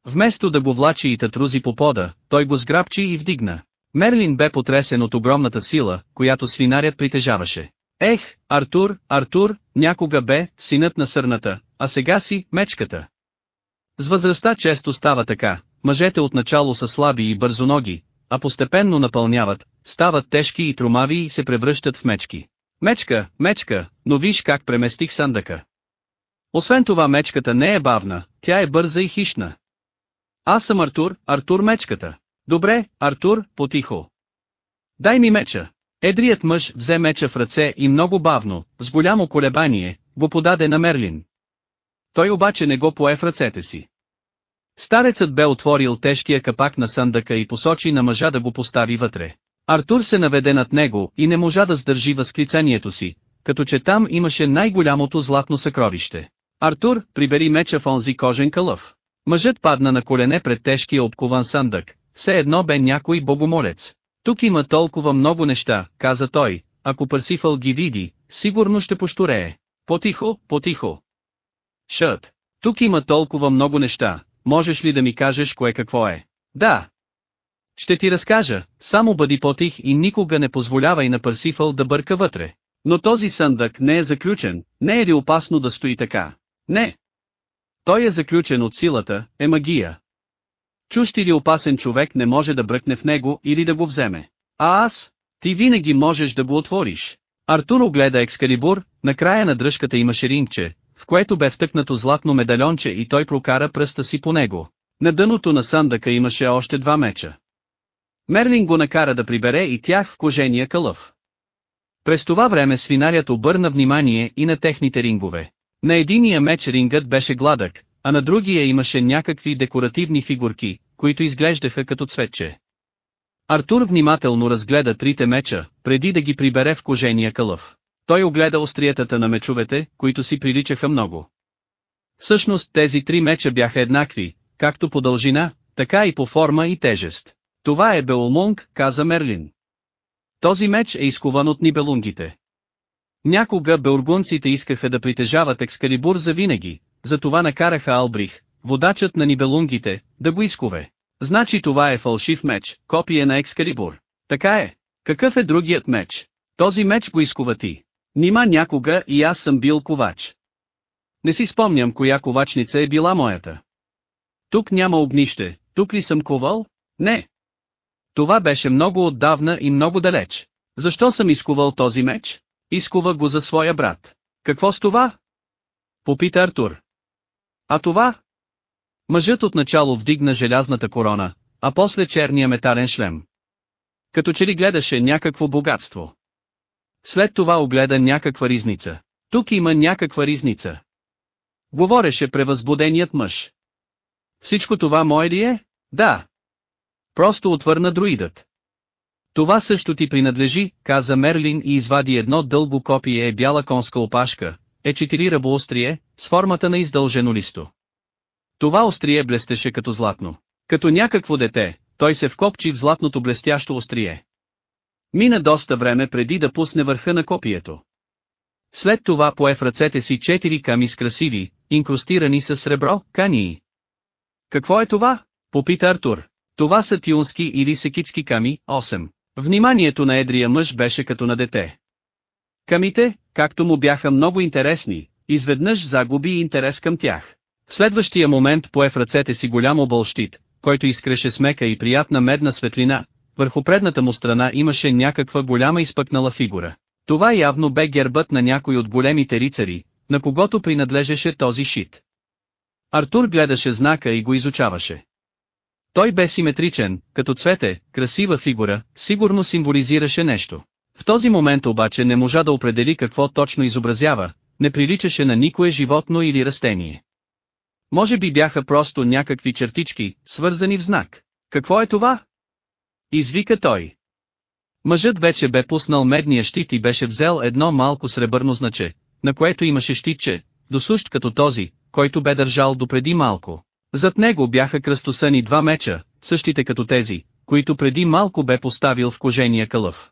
Вместо да го влачи и татрузи по пода, той го сграбчи и вдигна. Мерлин бе потресен от огромната сила, която свинарят притежаваше. Ех, Артур, Артур, някога бе, синът на сърната, а сега си, мечката. С възрастта често става така, мъжете отначало са слаби и бързоноги, а постепенно напълняват, стават тежки и тромави и се превръщат в мечки. Мечка, мечка, но виж как преместих сандъка. Освен това мечката не е бавна, тя е бърза и хищна. Аз съм Артур, Артур мечката. Добре, Артур, потихо. Дай ми меча. Едрият мъж взе меча в ръце и много бавно, с голямо колебание, го подаде на Мерлин. Той обаче не го пое в ръцете си. Старецът бе отворил тежкия капак на съндъка и посочи на мъжа да го постави вътре. Артур се наведе над него и не можа да сдържи възклицанието си, като че там имаше най-голямото златно съкровище. Артур, прибери меча в онзи кожен кълъв. Мъжът падна на колене пред тежкия обкован съндък, все едно бе някой богомолец. Тук има толкова много неща, каза той, ако Парсифъл ги види, сигурно ще пошторее. Потихо, потихо. Шът. Тук има толкова много неща, можеш ли да ми кажеш кое какво е? Да. Ще ти разкажа, само бъди потих и никога не позволявай на Парсифъл да бърка вътре. Но този съндък не е заключен, не е ли опасно да стои така? Не. Той е заключен от силата, е магия. Чущ или опасен човек не може да бръкне в него или да го вземе. А аз? Ти винаги можеш да го отвориш. Артур огледа Екскалибур, на края на дръжката имаше рингче, в което бе втъкнато златно медальонче и той прокара пръста си по него. На дъното на сандъка имаше още два меча. Мерлин го накара да прибере и тях в кожения кълъв. През това време свинарят обърна внимание и на техните рингове. На единия меч рингът беше гладък, а на другия имаше някакви декоративни фигурки, които изглеждаха като цветче. Артур внимателно разгледа трите меча, преди да ги прибере в кожения кълъв. Той огледа остриетата на мечовете, които си приличаха много. Всъщност тези три меча бяха еднакви, както по дължина, така и по форма и тежест. Това е Беолмунг, каза Мерлин. Този меч е изкован от нибелунгите. Някога белгунците искаха да притежават екскалибур за винаги, затова накараха Албрих, водачът на нибелунгите, да го изкове. Значи това е фалшив меч, копие на екскалибур. Така е. Какъв е другият меч? Този меч го изкова ти. Нима някога и аз съм бил ковач. Не си спомням коя ковачница е била моята. Тук няма огнище, тук ли съм ковал? Не. Това беше много отдавна и много далеч. Защо съм изкувал този меч? Изкува го за своя брат. Какво с това? Попита Артур. А това? Мъжът отначало вдигна желязната корона, а после черния метален шлем. Като че ли гледаше някакво богатство. След това огледа някаква ризница. Тук има някаква ризница. Говореше превъзбуденият мъж. Всичко това мое ли е? Да. Просто отвърна друидът. Това също ти принадлежи, каза Мерлин и извади едно дълго копие е бяла конска опашка, е четири ръбоострие, с формата на издължено листо. Това острие блестеше като златно. Като някакво дете, той се вкопчи в златното блестящо острие. Мина доста време преди да пусне върха на копието. След това пое в ръцете си четири ками с красиви, инкрустирани с сребро, кании. Какво е това? Попита Артур. Това са тюнски или секитски ками, 8. Вниманието на едрия мъж беше като на дете. Камите, както му бяха много интересни, изведнъж загуби интерес към тях. В следващия момент пое в ръцете си голям обълщит, който изкреше смека и приятна медна светлина, върху предната му страна имаше някаква голяма изпъкнала фигура. Това явно бе гербът на някой от големите рицари, на когото принадлежеше този шит. Артур гледаше знака и го изучаваше. Той бе симетричен, като цвете, красива фигура, сигурно символизираше нещо. В този момент обаче не можа да определи какво точно изобразява, не приличаше на никое животно или растение. Може би бяха просто някакви чертички, свързани в знак. Какво е това? Извика той. Мъжът вече бе пуснал медния щит и беше взел едно малко сребърно значе, на което имаше щитче, досущ като този, който бе държал допреди малко. Зад него бяха кръстосани два меча, същите като тези, които преди малко бе поставил в кожения кълъв.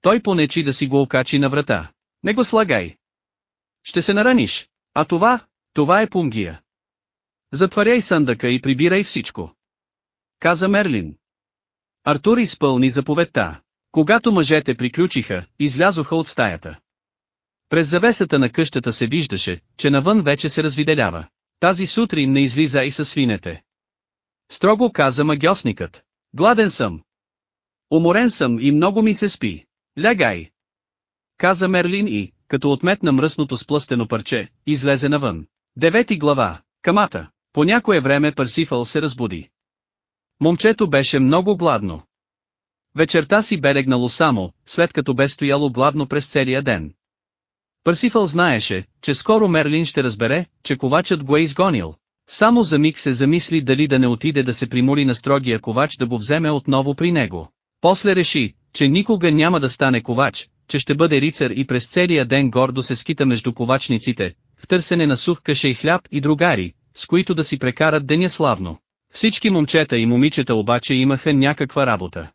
Той понечи да си го окачи на врата. Не го слагай. Ще се нараниш. А това, това е пунгия. Затваряй съндъка и прибирай всичко. Каза Мерлин. Артур изпълни заповедта. Когато мъжете приключиха, излязоха от стаята. През завесата на къщата се виждаше, че навън вече се развиделява. Тази сутрин не излиза и със свинете. Строго каза магиосникът. Гладен съм. Уморен съм и много ми се спи. Лягай. Каза Мерлин и, като отметна мръсното сплъстено парче, излезе навън. Девети глава. Камата. По някое време Парсифъл се разбуди. Момчето беше много гладно. Вечерта си бе легнало само, след като бе стояло гладно през целия ден. Парсифъл знаеше, че скоро Мерлин ще разбере, че ковачът го е изгонил. Само за миг се замисли дали да не отиде да се примоли на строгия ковач да го вземе отново при него. После реши, че никога няма да стане ковач, че ще бъде рицар и през целия ден гордо се скита между ковачниците, в търсене на сух каша и хляб и другари, с които да си прекарат деня славно. Всички момчета и момичета обаче имаха някаква работа.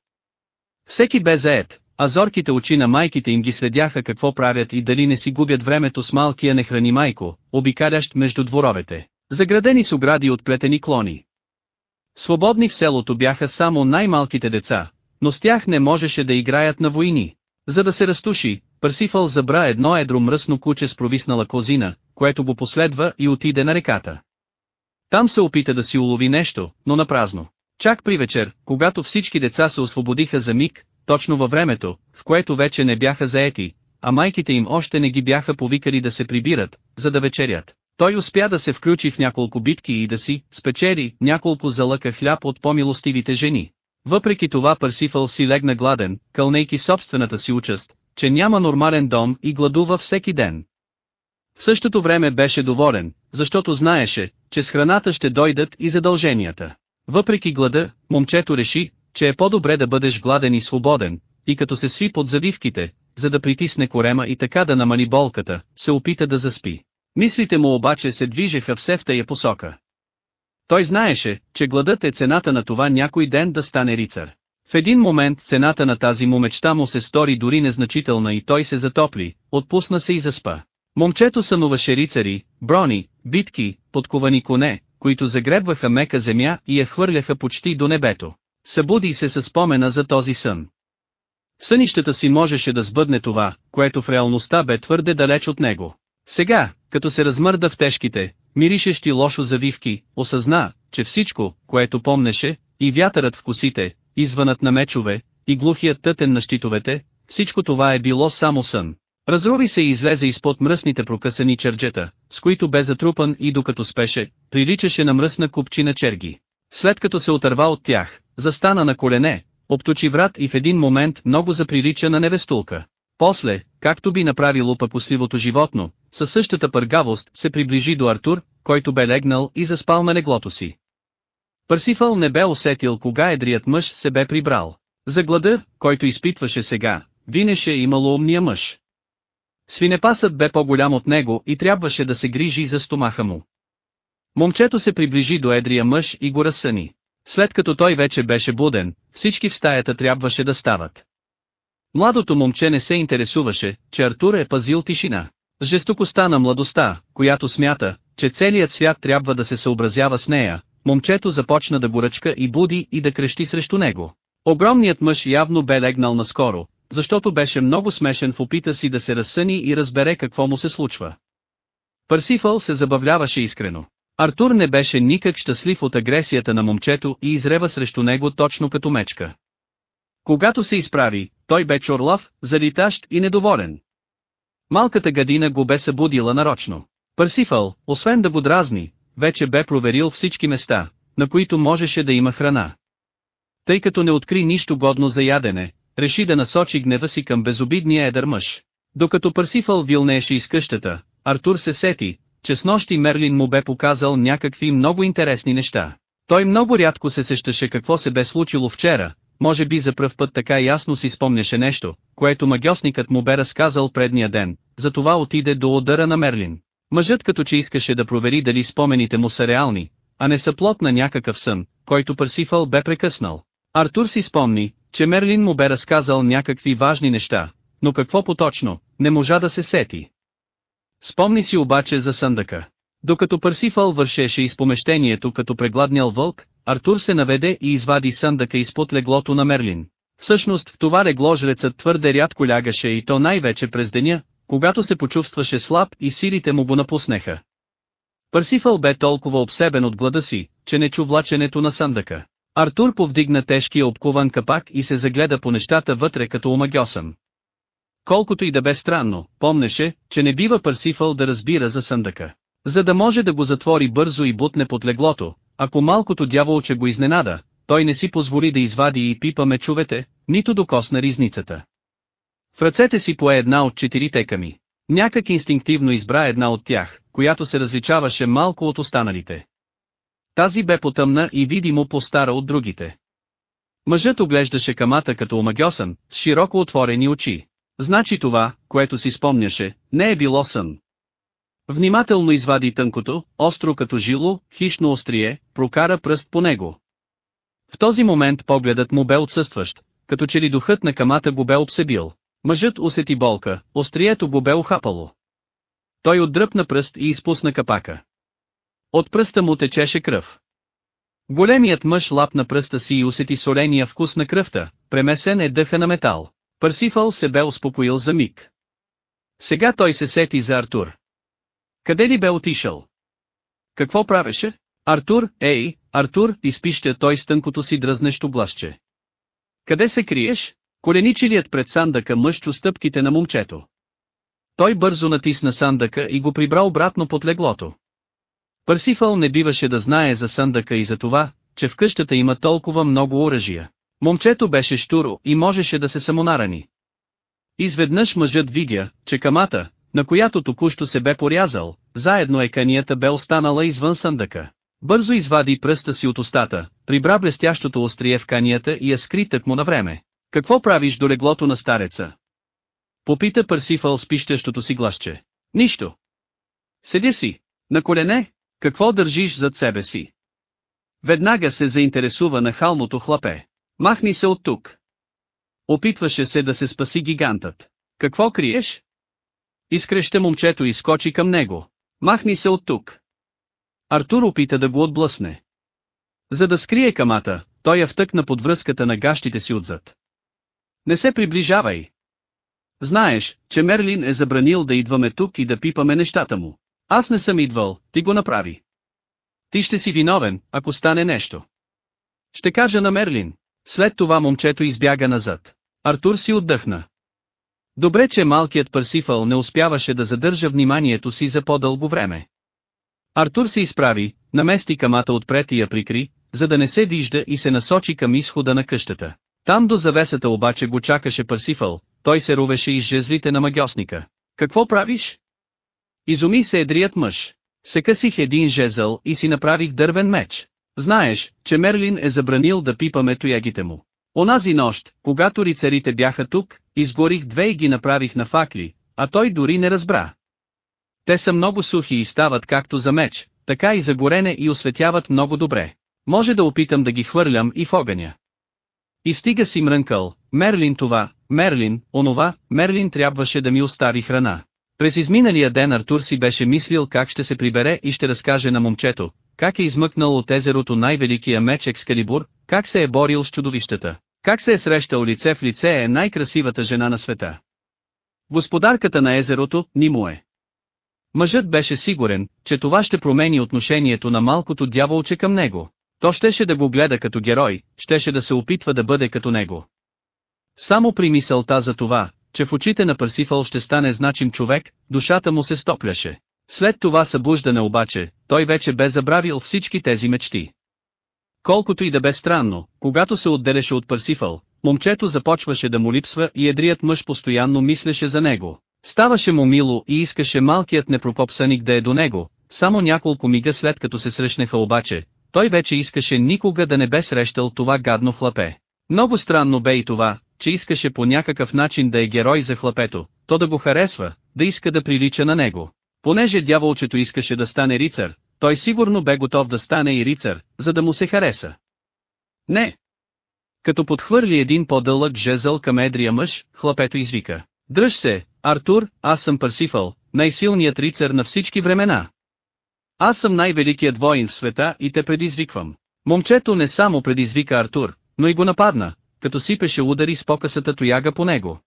Всеки бе заед, а зорките очи на майките им ги следяха какво правят и дали не си губят времето с малкия нехрани майко, обикалящ между дворовете, заградени с огради от плетени клони. Свободни в селото бяха само най-малките деца, но с тях не можеше да играят на войни. За да се разтуши, Парсифъл забра едно едро мръсно куче с провиснала козина, което го последва и отиде на реката. Там се опита да си улови нещо, но на празно. Чак при вечер, когато всички деца се освободиха за миг, точно във времето, в което вече не бяха заети, а майките им още не ги бяха повикали да се прибират, за да вечерят. Той успя да се включи в няколко битки и да си спечели няколко залъка хляб от помилостивите жени. Въпреки това Парсифъл си легна гладен, кълнейки собствената си участ, че няма нормален дом и гладува всеки ден. В същото време беше доволен, защото знаеше, че с храната ще дойдат и задълженията. Въпреки глада, момчето реши, че е по-добре да бъдеш гладен и свободен, и като се сви под завивките, за да притисне корема и така да намали болката, се опита да заспи. Мислите му обаче се движеха все в тая посока. Той знаеше, че гладът е цената на това някой ден да стане рицар. В един момент цената на тази му мечта му се стори дори незначителна и той се затопли, отпусна се и заспа. Момчето сънуваше рицари, брони, битки, подковани коне, които загребваха мека земя и я хвърляха почти до небето. Събуди се със спомена за този сън. В сънищата си можеше да сбъдне това, което в реалността бе твърде далеч от него. Сега, като се размърда в тежките, миришещи лошо завивки, осъзна, че всичко, което помнеше, и вятърът в косите, извънът на мечове, и глухият тътен на щитовете, всичко това е било само сън. Разруби се и излезе изпод мръсните прокъсани черджета, с които бе затрупан и докато спеше, приличаше на мръсна купчина черги. След като се отърва от тях, застана на колене, обточи врат и в един момент много заприлича на невестулка. После, както би направило пъпосливото животно, със същата пъргавост се приближи до Артур, който бе легнал и заспал на леглото си. Парсифъл не бе усетил кога едрият мъж се бе прибрал. За глада, който изпитваше сега, винеше имало умния мъж. Свинепасът бе по-голям от него и трябваше да се грижи за стомаха му. Момчето се приближи до едрия мъж и го разсъни. След като той вече беше буден, всички в стаята трябваше да стават. Младото момче не се интересуваше, че Артур е пазил тишина. С жестокостта на младостта, която смята, че целият свят трябва да се съобразява с нея, момчето започна да го ръчка и буди и да крещи срещу него. Огромният мъж явно бе легнал наскоро, защото беше много смешен в опита си да се разсъни и разбере какво му се случва. Парсифъл се забавляваше искрено. Артур не беше никак щастлив от агресията на момчето и изрева срещу него точно като мечка. Когато се изправи, той бе чорлав, залитащ и недоволен. Малката гадина го бе събудила нарочно. Парсифъл, освен да го дразни, вече бе проверил всички места, на които можеше да има храна. Тъй като не откри нищо годно за ядене, реши да насочи гнева си към безобидния едър мъж. Докато Парсифал вилнееше из къщата, Артур се сети, че с нощи Мерлин му бе показал някакви много интересни неща. Той много рядко се сещаше какво се бе случило вчера, може би за пръв път така ясно си спомняше нещо, което магиосникът му бе разказал предния ден, затова отиде до удара на Мерлин. Мъжът като че искаше да провери дали спомените му са реални, а не са плод на някакъв сън, който Парсифал бе прекъснал. Артур си спомни, че Мерлин му бе разказал някакви важни неща, но какво поточно, не можа да се сети. Спомни си обаче за съндъка. Докато Парсифал вършеше из помещението като прегладнял вълк, Артур се наведе и извади съндъка изпод леглото на Мерлин. Всъщност в това легло жрецът твърде рядко лягаше и то най-вече през деня, когато се почувстваше слаб и силите му го напуснеха. Парсифал бе толкова обсебен от глада си, че не чу влаченето на съндъка. Артур повдигна тежкия обкуван капак и се загледа по нещата вътре като омагьосан. Колкото и да бе странно, помнеше, че не бива Парсифал да разбира за съндъка. За да може да го затвори бързо и бутне под леглото, ако малкото дяволче го изненада, той не си позволи да извади и пипа мечовете, нито докосна ризницата. В ръцете си пое една от четирите ками. Някак инстинктивно избра една от тях, която се различаваше малко от останалите. Тази бе потъмна и видимо по-стара от другите. Мъжът оглеждаше камата като омагьосан, с широко отворени очи. Значи това, което си спомняше, не е било сън. Внимателно извади тънкото, остро като жило, хищно острие, прокара пръст по него. В този момент погледът му бе отсъстващ, като че ли духът на камата го бе обсебил. Мъжът усети болка, острието го бе ухапало. Той отдръпна пръст и изпусна капака. От пръста му течеше кръв. Големият мъж лапна пръста си и усети соления вкус на кръвта, премесен е дъха на метал. Парсифал се бе успокоил за миг. Сега той се сети за Артур. Къде ли бе отишъл? Какво правеше? Артур, ей, Артур, изпища той с тънкото си дръзнещо гласче. Къде се криеш? Коленичилият пред сандъка чу стъпките на момчето. Той бързо натисна сандъка и го прибра обратно под леглото. Парсифал не биваше да знае за сандъка и за това, че в къщата има толкова много оръжия. Момчето беше штуро и можеше да се самонарани. Изведнъж мъжът видя, че камата, на която току-що се бе порязал, заедно еканията бе останала извън съндъка. Бързо извади пръста си от устата, прибра блестящото острие в канията и я скри му на време. Какво правиш до леглото на стареца? Попита Парсифал с пищещото си гласче. Нищо. Седи си. На колене? Какво държиш зад себе си? Веднага се заинтересува на халмото хлапе. Махни се от тук. Опитваше се да се спаси гигантът. Какво криеш? Изкреща момчето и скочи към него. Махни се от тук. Артур опита да го отблъсне. За да скрие камата, той я втъкна под връзката на гащите си отзад. Не се приближавай. Знаеш, че Мерлин е забранил да идваме тук и да пипаме нещата му. Аз не съм идвал, ти го направи. Ти ще си виновен, ако стане нещо. Ще кажа на Мерлин. След това момчето избяга назад. Артур си отдъхна. Добре, че малкият Парсифал не успяваше да задържа вниманието си за по-дълго време. Артур се изправи, намести камата отпред и я прикри, за да не се вижда и се насочи към изхода на къщата. Там до завесата обаче го чакаше Парсифал, той се рувеше из жезлите на магиосника. Какво правиш? Изуми се едрият мъж. Се късих един жезъл и си направих дървен меч. Знаеш, че Мерлин е забранил да пипаме тоягите му. Онази нощ, когато рицарите бяха тук, изгорих две и ги направих на факли, а той дори не разбра. Те са много сухи и стават както за меч, така и за горене и осветяват много добре. Може да опитам да ги хвърлям и в огъня. И стига си мрънкал, Мерлин това, Мерлин, онова, Мерлин трябваше да ми остави храна. През изминалия ден Артур си беше мислил как ще се прибере и ще разкаже на момчето, как е измъкнал от езерото най-великия меч Екскалибур, как се е борил с чудовищата, как се е срещал лице в лице е най-красивата жена на света. Господарката на езерото, ни му е. Мъжът беше сигурен, че това ще промени отношението на малкото дяволче към него. То щеше да го гледа като герой, щеше да се опитва да бъде като него. Само при мисълта за това, че в очите на Парсифал ще стане значим човек, душата му се стопляше. След това събуждане обаче, той вече бе забравил всички тези мечти. Колкото и да бе странно, когато се отделяше от Парсифал, момчето започваше да му липсва и едрият мъж постоянно мислеше за него. Ставаше му мило и искаше малкият непрокопсаник да е до него, само няколко мига след като се срещнаха обаче, той вече искаше никога да не бе срещал това гадно хлапе. Много странно бе и това, че искаше по някакъв начин да е герой за хлапето, то да го харесва, да иска да прилича на него. Понеже дяволчето искаше да стане рицар, той сигурно бе готов да стане и рицар, за да му се хареса. Не. Като подхвърли един по-дълъг жезъл към едрия мъж, хлапето извика. Дръж се, Артур, аз съм Парсифал, най-силният рицар на всички времена. Аз съм най-великият воин в света и те предизвиквам. Момчето не само предизвика Артур, но и го нападна, като сипеше удари с покъсата тояга по него.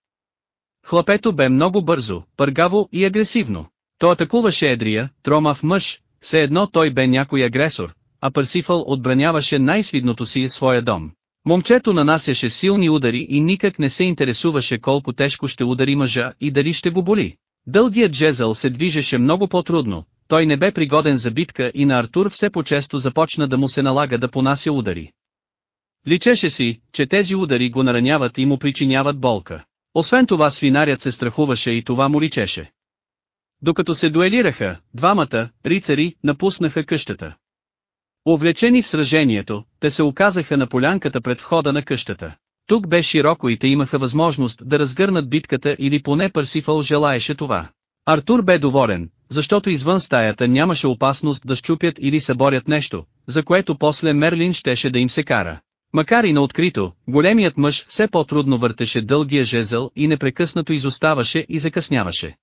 Хлапето бе много бързо, пъргаво и агресивно. Той атакуваше едрия, тромав мъж, все едно той бе някой агресор, а Парсифал отбраняваше най-свидното си своя дом. Момчето нанасяше силни удари и никак не се интересуваше колко тежко ще удари мъжа и дали ще го боли. Дългият жезъл се движеше много по-трудно, той не бе пригоден за битка и на Артур все по-често започна да му се налага да понася удари. Личеше си, че тези удари го нараняват и му причиняват болка. Освен това свинарят се страхуваше и това му личеше. Докато се дуелираха, двамата, рицари, напуснаха къщата. Увлечени в сражението, те се оказаха на полянката пред входа на къщата. Тук бе широко и те имаха възможност да разгърнат битката или поне Парсифал желаеше това. Артур бе доволен, защото извън стаята нямаше опасност да щупят или съборят нещо, за което после Мерлин щеше да им се кара. Макар и на открито, големият мъж все по-трудно въртеше дългия жезъл и непрекъснато изоставаше и закъсняваше.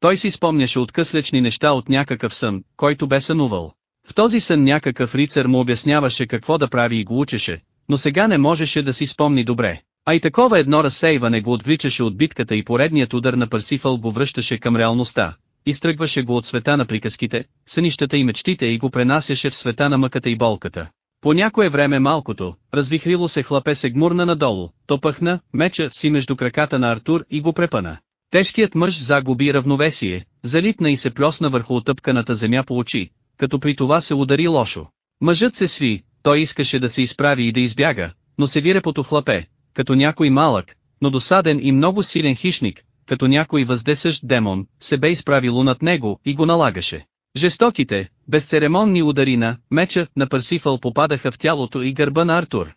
Той си спомняше откъслечни неща от някакъв сън, който бе сънувал. В този сън някакъв рицар му обясняваше какво да прави и го учеше, но сега не можеше да си спомни добре. А и такова едно разсейване го отвличаше от битката и поредният удар на Парсифал го връщаше към реалността, изтръгваше го от света на приказките, сънищата и мечтите и го пренасяше в света на мъката и болката. По някое време малкото, развихрило се хлапе се гмурна надолу, то пъхна, меча си между краката на Артур и го препъна. Тежкият мъж загуби равновесие, залитна и се плесна върху отъпканата земя по очи, като при това се удари лошо. Мъжът се сви, той искаше да се изправи и да избяга, но се вире по хлапе, като някой малък, но досаден и много силен хищник, като някой въздесъщ демон, се бе изправило над него и го налагаше. Жестоките, безцеремонни удари на меча на Парсифал попадаха в тялото и гърба на Артур.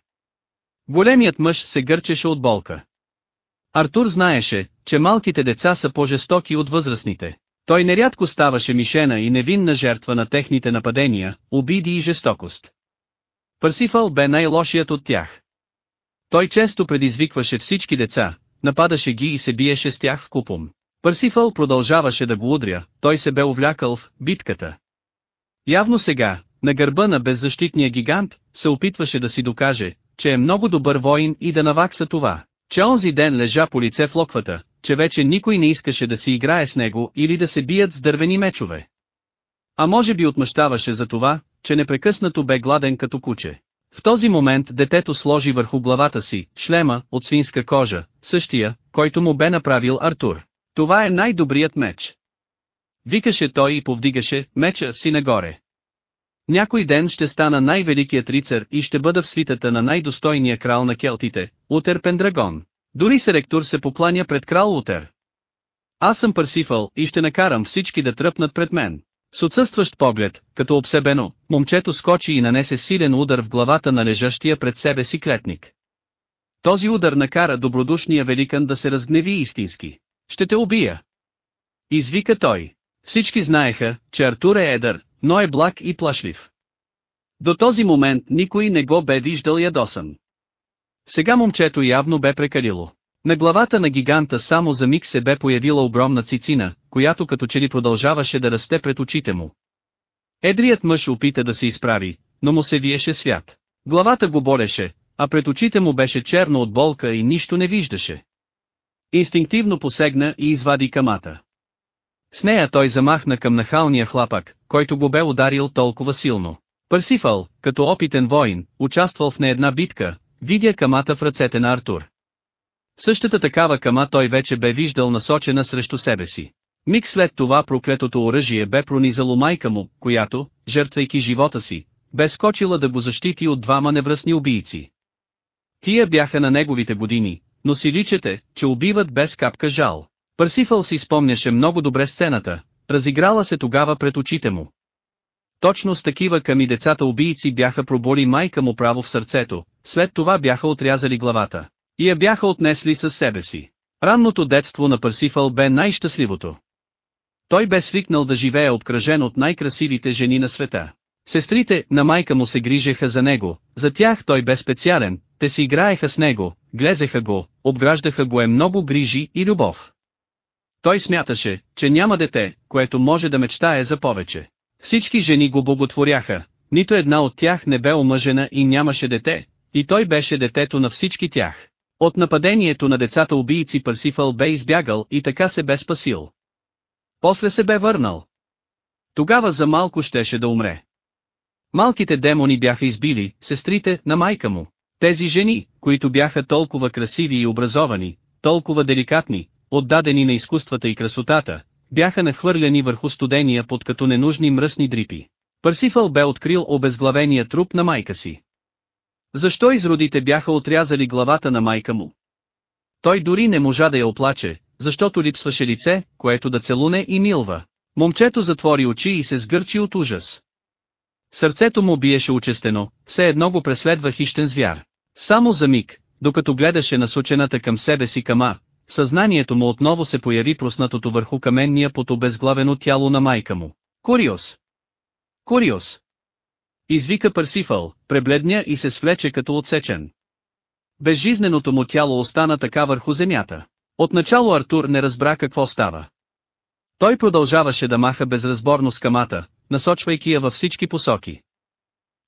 Големият мъж се гърчеше от болка. Артур знаеше, че малките деца са по-жестоки от възрастните. Той нерядко ставаше мишена и невинна жертва на техните нападения, обиди и жестокост. Парсифал бе най-лошият от тях. Той често предизвикваше всички деца, нападаше ги и се биеше с тях в купом. Парсифал продължаваше да го удря, той се бе увлякал в битката. Явно сега, на гърба на беззащитния гигант, се опитваше да си докаже, че е много добър воин и да навакса това, че онзи ден лежа по лице в локвата, че вече никой не искаше да си играе с него или да се бият с дървени мечове. А може би отмъщаваше за това, че непрекъснато бе гладен като куче. В този момент детето сложи върху главата си шлема от свинска кожа, същия, който му бе направил Артур. Това е най-добрият меч. Викаше той и повдигаше меча си нагоре. Някой ден ще стана най-великият рицар и ще бъда в свитата на най-достойния крал на келтите, Утер Пендрагон. Дори Серектор се покланя пред крал Утер. Аз съм Парсифал и ще накарам всички да тръпнат пред мен. С отсъстващ поглед, като обсебено, момчето скочи и нанесе силен удар в главата на лежащия пред себе си клетник. Този удар накара добродушния великан да се разгневи истински. Ще те убия. Извика той. Всички знаеха, че Артур е едър, но е благ и плашлив. До този момент никой не го бе виждал ядосан. Сега момчето явно бе прекалило. На главата на гиганта само за миг се бе появила огромна цицина, която като че ли продължаваше да расте пред очите му. Едрият мъж опита да се изправи, но му се виеше свят. Главата го болеше, а пред очите му беше черно от болка и нищо не виждаше. Инстинктивно посегна и извади камата. С нея той замахна към нахалния хлапък, който го бе ударил толкова силно. Парсифал, като опитен воин, участвал в не една битка, видя камата в ръцете на Артур. Същата такава кама той вече бе виждал насочена срещу себе си. Миг след това проклетото оръжие бе пронизало майка му, която, жертвайки живота си, бе скочила да го защити от двама невръстни убийци. Тия бяха на неговите години, но си личете, че убиват без капка жал. Парсифъл си спомняше много добре сцената, разиграла се тогава пред очите му. Точно с такива към и децата убийци бяха проболи майка му право в сърцето, след това бяха отрязали главата. И я бяха отнесли със себе си. Ранното детство на Парсифъл бе най-щастливото. Той бе свикнал да живее обкръжен от най-красивите жени на света. Сестрите на майка му се грижеха за него, за тях той бе специален, те си играеха с него, глезеха го, обграждаха го е много грижи и любов. Той смяташе, че няма дете, което може да мечтае за повече. Всички жени го боготворяха, нито една от тях не бе омъжена и нямаше дете, и той беше детето на всички тях. От нападението на децата убийци Парсифъл бе избягал и така се бе спасил. После се бе върнал. Тогава за малко щеше да умре. Малките демони бяха избили, сестрите, на майка му. Тези жени, които бяха толкова красиви и образовани, толкова деликатни, отдадени на изкуствата и красотата, бяха нахвърляни върху студения под като ненужни мръсни дрипи. Парсифъл бе открил обезглавения труп на майка си. Защо изродите бяха отрязали главата на майка му? Той дори не можа да я оплаче, защото липсваше лице, което да целуне и милва. Момчето затвори очи и се сгърчи от ужас. Сърцето му биеше учестено, все едно го преследва хищен звяр. Само за миг, докато гледаше насочената към себе си кама, съзнанието му отново се появи проснатото върху каменния под обезглавено тяло на майка му. Куриос! Куриос! Извика Парсифъл, пребледня и се свлече като отсечен. Безжизненото му тяло остана така върху земята. Отначало Артур не разбра какво става. Той продължаваше да маха безразборно с камата, насочвайки я във всички посоки.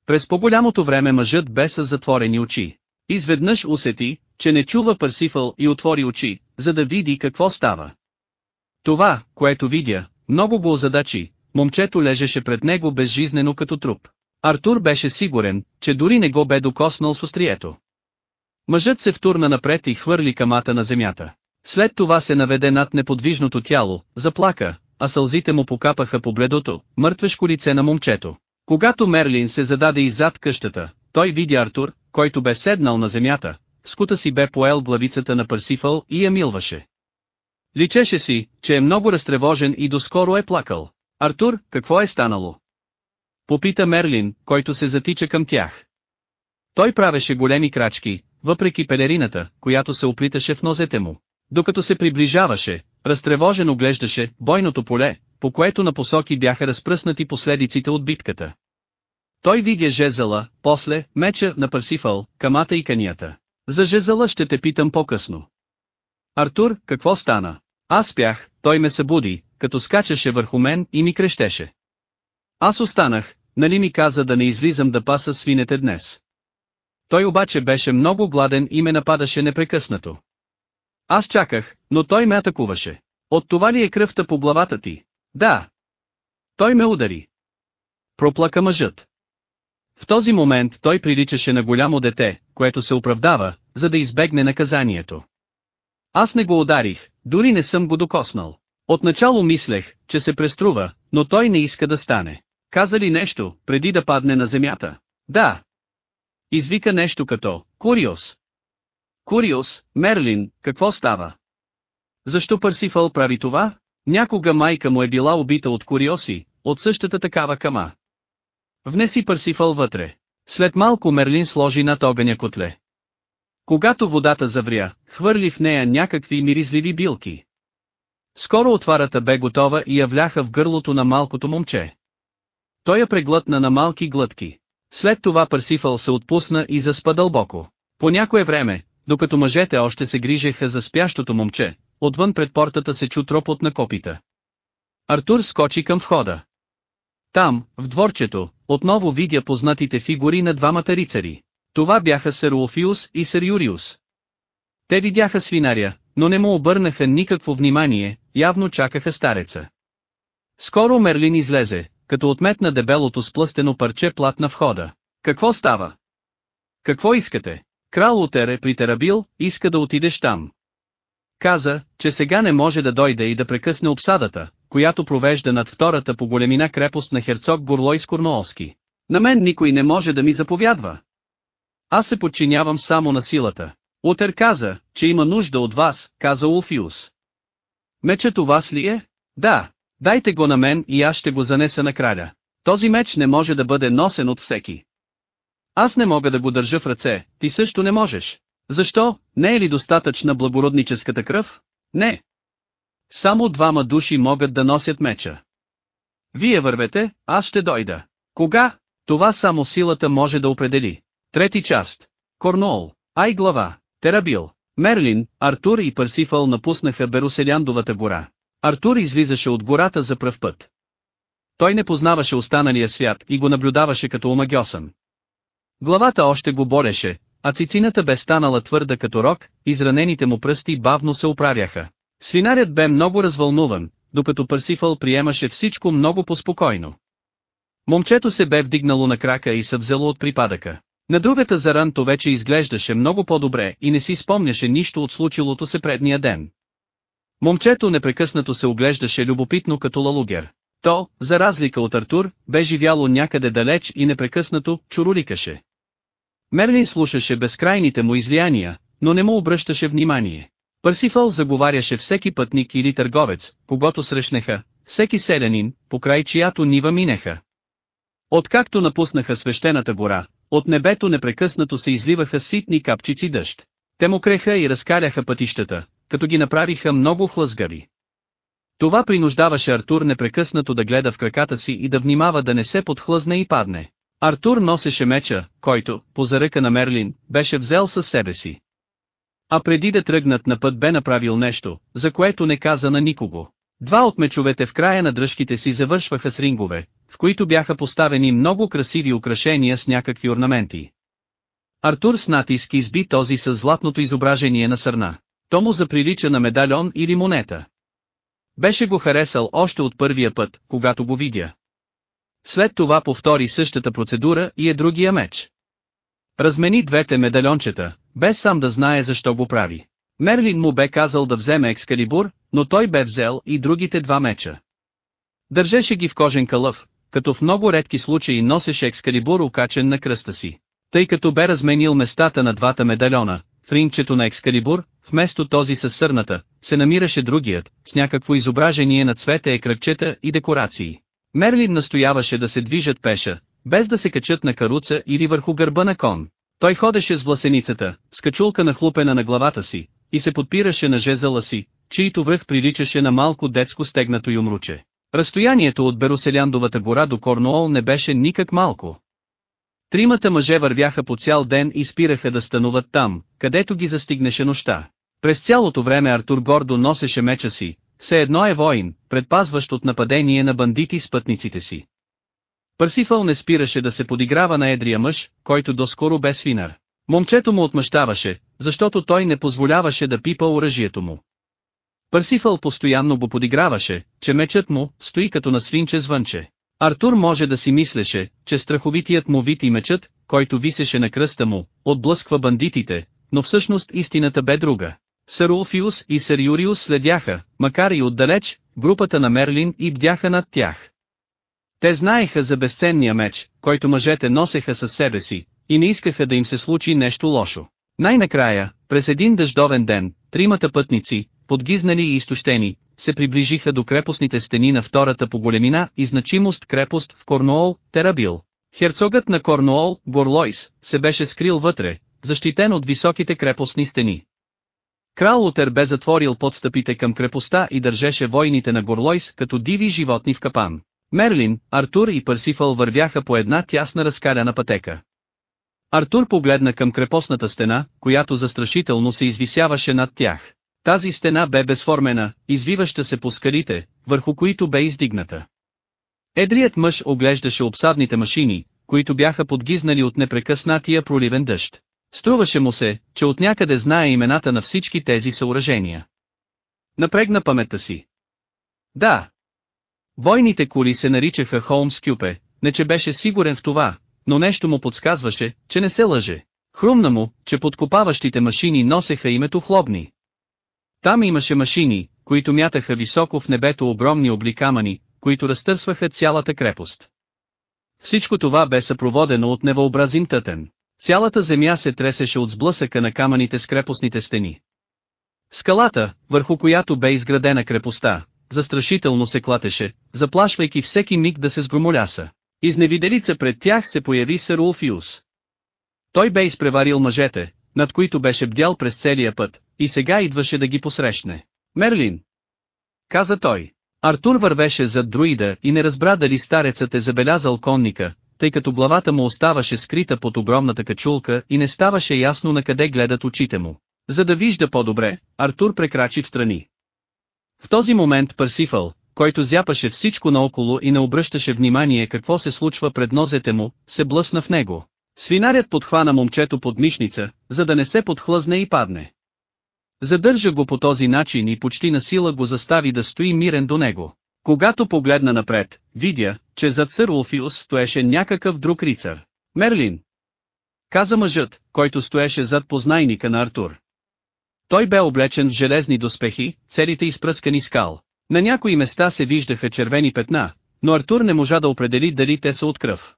През по-голямото време мъжът бе с затворени очи. Изведнъж усети, че не чува Парсифъл и отвори очи, за да види какво става. Това, което видя, много го озадачи, момчето лежеше пред него безжизнено като труп. Артур беше сигурен, че дори не го бе докоснал с острието. Мъжът се втурна напред и хвърли камата на земята. След това се наведе над неподвижното тяло, заплака, а сълзите му покапаха по бледото, мъртвешко лице на момчето. Когато Мерлин се зададе иззад къщата, той видя Артур, който бе седнал на земята, скута си бе поел главицата на Парсифъл и я милваше. Личеше си, че е много разтревожен и доскоро е плакал. Артур, какво е станало? Попита Мерлин, който се затича към тях. Той правеше големи крачки, въпреки пелерината, която се оплиташе в нозете му. Докато се приближаваше, разтревожено глеждаше бойното поле, по което на посоки бяха разпръснати последиците от битката. Той видя жезъла, после, меча на Парсифъл, камата и канията. За жезъла ще те питам по-късно. Артур, какво стана? Аз спях, той ме събуди, като скачаше върху мен и ми крещеше. Аз останах, нали ми каза да не излизам да паса свинете днес. Той обаче беше много гладен и ме нападаше непрекъснато. Аз чаках, но той ме атакуваше. От това ли е кръвта по главата ти? Да. Той ме удари. Проплака мъжът. В този момент той приличаше на голямо дете, което се оправдава, за да избегне наказанието. Аз не го ударих, дори не съм го докоснал. Отначало мислех, че се преструва, но той не иска да стане. Каза ли нещо, преди да падне на земята? Да. Извика нещо като, Куриос. Куриос, Мерлин, какво става? Защо Парсифъл прави това? Някога майка му е била убита от Куриоси, от същата такава кама. Внеси Парсифъл вътре. След малко Мерлин сложи над огъня котле. Когато водата завря, хвърли в нея някакви миризливи билки. Скоро отварата бе готова и я вляха в гърлото на малкото момче. Той я преглътна на малки глътки. След това Парсифъл се отпусна и заспа дълбоко. По някое време, докато мъжете още се грижеха за спящото момче, отвън пред портата се чу тропот на копита. Артур скочи към входа. Там, в дворчето, отново видя познатите фигури на двамата рицари. Това бяха Сър Улфиус и Сър Юриус. Те видяха свинаря, но не му обърнаха никакво внимание, явно чакаха стареца. Скоро Мерлин излезе, като отметна дебелото сплъстено парче плат на входа. Какво става? Какво искате? Крал Утере при Терабил, иска да отидеш там. Каза, че сега не може да дойде и да прекъсне обсадата, която провежда над втората по големина крепост на херцог Горлой Скорноолски. На мен никой не може да ми заповядва. Аз се подчинявам само на силата. Утер каза, че има нужда от вас, каза Улфиус. Мечът у вас ли е? Да. Дайте го на мен и аз ще го занеса на краля. Този меч не може да бъде носен от всеки. Аз не мога да го държа в ръце, ти също не можеш. Защо, не е ли достатъчна благородническата кръв? Не. Само двама души могат да носят меча. Вие вървете, аз ще дойда. Кога? Това само силата може да определи. Трети част. Корнуол. Ай глава. Терабил. Мерлин, Артур и Парсифал напуснаха Беруселяндовата гора. Артур излизаше от гората за пръв път. Той не познаваше останалия свят и го наблюдаваше като омагьосан. Главата още го болеше, а цицината бе станала твърда като рок, изранените му пръсти бавно се оправяха. Свинарят бе много развълнуван, докато Парсифал приемаше всичко много поспокойно. Момчето се бе вдигнало на крака и се взело от припадъка. На другата заран то вече изглеждаше много по-добре и не си спомняше нищо от случилото се предния ден. Момчето непрекъснато се оглеждаше любопитно като лалугер. То, за разлика от Артур, бе живяло някъде далеч и непрекъснато чуруликаше. Мерлин слушаше безкрайните му излияния, но не му обръщаше внимание. Парсифал заговаряше всеки пътник или търговец, когато срещнаха, всеки селянин, покрай чиято нива минеха. Откакто напуснаха свещената гора, от небето непрекъснато се изливаха ситни капчици дъжд. Те мокреха и разкаляха пътищата, като ги направиха много хлъзгари. Това принуждаваше Артур непрекъснато да гледа в краката си и да внимава да не се подхлъзне и падне. Артур носеше меча, който, по заръка на Мерлин, беше взел със себе си. А преди да тръгнат на път бе направил нещо, за което не каза на никого. Два от мечовете в края на дръжките си завършваха с рингове, в които бяха поставени много красиви украшения с някакви орнаменти. Артур с натиск изби този с златното изображение на сърна. То му заприлича на медальон или монета. Беше го харесал още от първия път, когато го видя. След това повтори същата процедура и е другия меч. Размени двете медальончета, без сам да знае защо го прави. Мерлин му бе казал да вземе екскалибур, но той бе взел и другите два меча. Държеше ги в кожен кълъв, като в много редки случаи носеше екскалибур окачен на кръста си. Тъй като бе разменил местата на двата медальона, в ринчето на екскалибур, вместо този с сърната, се намираше другият, с някакво изображение на цвете е кръгчета и декорации. Мерлин настояваше да се движат пеша, без да се качат на каруца или върху гърба на кон. Той ходеше с власеницата, с качулка нахлупена на главата си, и се подпираше на жезъла си, чието връх приличаше на малко детско стегнато юмруче. Разстоянието от Бероселяндовата гора до Корнуол не беше никак малко. Тримата мъже вървяха по цял ден и спираха да стануват там, където ги застигнеше нощта. През цялото време Артур гордо носеше меча си, все едно е воин, предпазващ от нападение на бандити с пътниците си. Парсифъл не спираше да се подиграва на едрия мъж, който доскоро бе свинар. Момчето му отмъщаваше, защото той не позволяваше да пипа оръжието му. Парсифъл постоянно го подиграваше, че мечът му стои като на свинче звънче. Артур може да си мислеше, че страховитият му вид и мечът, който висеше на кръста му, отблъсква бандитите, но всъщност истината бе друга. Сър Улфиус и Сър Юриус следяха, макар и отдалеч, групата на Мерлин и бдяха над тях. Те знаеха за безценния меч, който мъжете носеха със себе си, и не искаха да им се случи нещо лошо. Най-накрая, през един дъждовен ден, тримата пътници, подгизнали и изтощени, се приближиха до крепостните стени на втората по големина и значимост крепост в Корнуол, Терабил. Херцогът на Корнуол, Горлойс, се беше скрил вътре, защитен от високите крепостни стени. Крал Лутер бе затворил подстъпите към крепостта и държеше войните на Горлойс като диви животни в капан. Мерлин, Артур и Парсифал вървяха по една тясна разкаляна пътека. Артур погледна към крепостната стена, която застрашително се извисяваше над тях. Тази стена бе безформена, извиваща се по скалите, върху които бе издигната. Едрият мъж оглеждаше обсадните машини, които бяха подгизнали от непрекъснатия проливен дъжд. Струваше му се, че от някъде знае имената на всички тези съоръжения. Напрегна паметта си. Да. Бойните кули се наричаха Холмс Кюпе, не че беше сигурен в това, но нещо му подсказваше, че не се лъже. Хрумна му, че подкопаващите машини носеха името хлобни. Там имаше машини, които мятаха високо в небето огромни обликамани, които разтърсваха цялата крепост. Всичко това бе съпроводено от невъобразим тътен. Цялата земя се тресеше от сблъсъка на камъните с крепостните стени. Скалата, върху която бе изградена крепостта, застрашително се клатеше, заплашвайки всеки миг да се сгромоляса. Изневиделица пред тях се появи сър Улфиус. Той бе изпреварил мъжете, над които беше бдял през целия път, и сега идваше да ги посрещне. Мерлин! Каза той. Артур вървеше зад друида и не разбра дали старецът е забелязал конника, тъй като главата му оставаше скрита под огромната качулка и не ставаше ясно на къде гледат очите му. За да вижда по-добре, Артур прекрачи в страни. В този момент Парсифъл, който зяпаше всичко наоколо и не обръщаше внимание какво се случва пред нозете му, се блъсна в него. Свинарят подхвана момчето под мишница, за да не се подхлъзне и падне. Задържа го по този начин и почти на сила го застави да стои мирен до него. Когато погледна напред, видя, че зад сър Улфиус стоеше някакъв друг рицар. Мерлин! Каза мъжът, който стоеше зад познайника на Артур. Той бе облечен в железни доспехи, целите изпръскани скал. На някои места се виждаха червени петна, но Артур не можа да определи дали те са от кръв.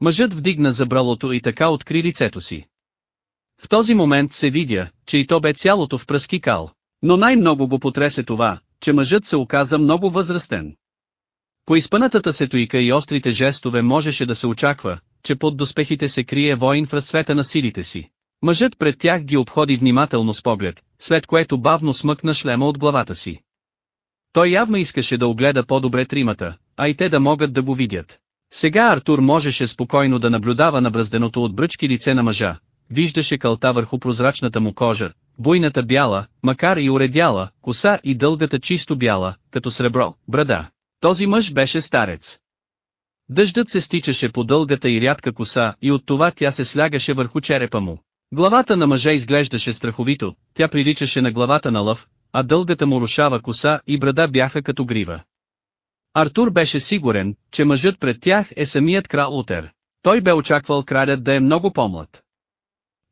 Мъжът вдигна забралото и така откри лицето си. В този момент се видя, че и то бе цялото в пръски кал. Но най-много го потресе това, че мъжът се оказа много възрастен. По изпънатата сетуика и острите жестове можеше да се очаква, че под доспехите се крие воин в разцвета на силите си. Мъжът пред тях ги обходи внимателно с поглед, след което бавно смъкна шлема от главата си. Той явно искаше да огледа по-добре тримата, а и те да могат да го видят. Сега Артур можеше спокойно да наблюдава набразденото от бръчки лице на мъжа, виждаше кълта върху прозрачната му кожа, буйната бяла, макар и уредяла, коса и дългата чисто бяла, като сребро, брада. Този мъж беше старец. Дъждът се стичаше по дългата и рядка коса и от това тя се слягаше върху черепа му. Главата на мъжа изглеждаше страховито, тя приличаше на главата на лъв, а дългата му рушава коса и брада бяха като грива. Артур беше сигурен, че мъжът пред тях е самият крал Утер. Той бе очаквал кралят да е много по-млад.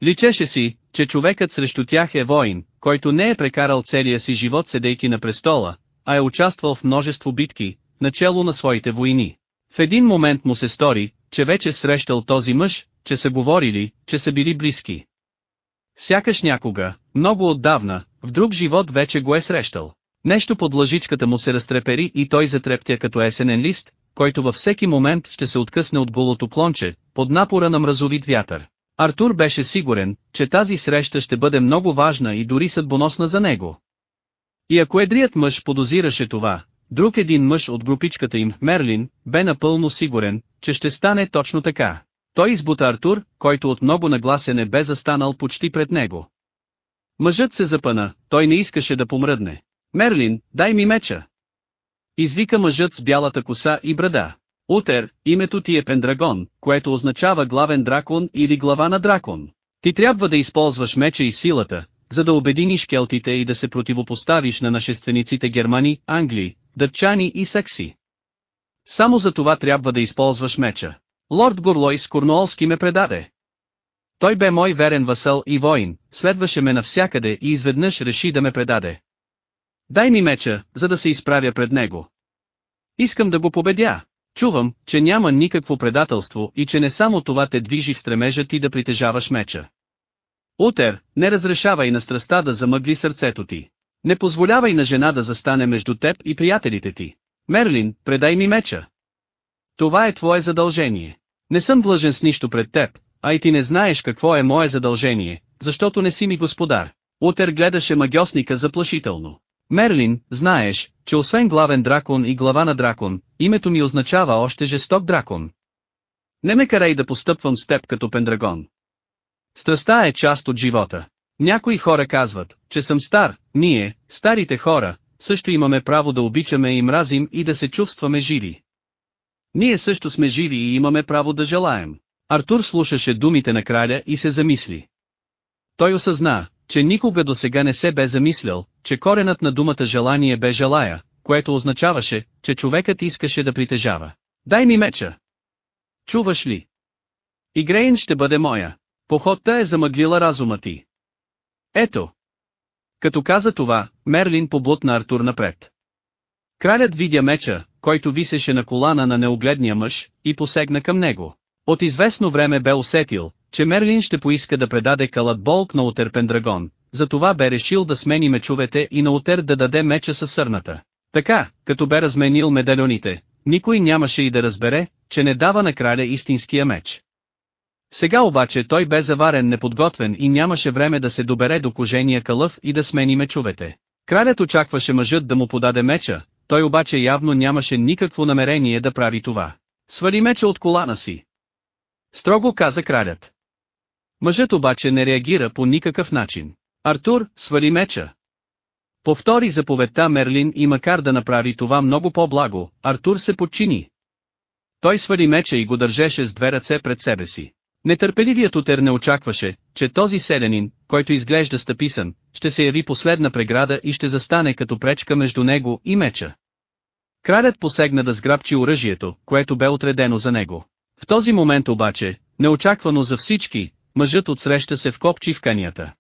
Личеше си, че човекът срещу тях е воин, който не е прекарал целия си живот седейки на престола, а е участвал в множество битки, начало на своите войни. В един момент му се стори, че вече срещал този мъж, че са говорили, че са били близки. Сякаш някога, много отдавна, в друг живот вече го е срещал. Нещо под лъжичката му се разтрепери и той затрептя като есенен лист, който във всеки момент ще се откъсне от голото клонче, под напора на мразовит вятър. Артур беше сигурен, че тази среща ще бъде много важна и дори съдбоносна за него. И ако едрият мъж подозираше това, друг един мъж от групичката им, Мерлин, бе напълно сигурен, че ще стане точно така. Той избута Артур, който от много нагласене бе застанал почти пред него. Мъжът се запъна, той не искаше да помръдне. Мерлин, дай ми меча. Извика мъжът с бялата коса и брада. Утер, името ти е Пендрагон, което означава главен дракон или глава на дракон. Ти трябва да използваш меча и силата, за да обединиш келтите и да се противопоставиш на нашествениците германи, англи, дъчани и сакси. Само за това трябва да използваш меча. Лорд Горлойс Корнуолски ме предаде. Той бе мой верен васал и воин, следваше ме навсякъде и изведнъж реши да ме предаде. Дай ми меча, за да се изправя пред него. Искам да го победя. Чувам, че няма никакво предателство и че не само това те движи в стремежа ти да притежаваш меча. Утер, не разрешавай на страста да замъгли сърцето ти. Не позволявай на жена да застане между теб и приятелите ти. Мерлин, предай ми меча. Това е твое задължение. Не съм длъжен с нищо пред теб, а и ти не знаеш какво е мое задължение, защото не си ми господар. Утер гледаше магиосника заплашително. Мерлин, знаеш, че освен главен дракон и глава на дракон, името ми означава още жесток дракон. Не ме карай да постъпвам с теб като пендрагон. Страстта е част от живота. Някои хора казват, че съм стар, ние, старите хора, също имаме право да обичаме и мразим и да се чувстваме живи. Ние също сме живи и имаме право да желаем. Артур слушаше думите на краля и се замисли. Той осъзна, че никога до сега не се бе замислял, че коренът на думата желание бе желая, което означаваше, че човекът искаше да притежава. Дай ми меча! Чуваш ли? Игрейн ще бъде моя. Походта е замъглила разума ти. Ето. Като каза това, Мерлин поблутна Артур напред. Кралят видя меча, който висеше на колана на неогледния мъж, и посегна към него. От известно време бе усетил, че Мерлин ще поиска да предаде Калат Болк на Утер Пендрагон, затова бе решил да смени мечовете и на Утер да даде меча със сърната. Така, като бе разменил медальоните, никой нямаше и да разбере, че не дава на краля истинския меч. Сега обаче той бе заварен неподготвен и нямаше време да се добере до кожения кълъв и да смени мечовете. Кралят очакваше мъжът да му подаде меча, той обаче явно нямаше никакво намерение да прави това. Свали меча от колана си. Строго каза кралят. Мъжът обаче не реагира по никакъв начин. Артур, свали меча. Повтори заповедта Мерлин и макар да направи това много по-благо, Артур се подчини. Той свали меча и го държеше с две ръце пред себе си. Нетърпеливият утер не очакваше, че този селянин, който изглежда стъписан, ще се яви последна преграда и ще застане като пречка между него и меча. Кралят посегна да сграбчи оръжието, което бе отредено за него. В този момент обаче, неочаквано за всички, мъжът отсреща се вкопчи в канията.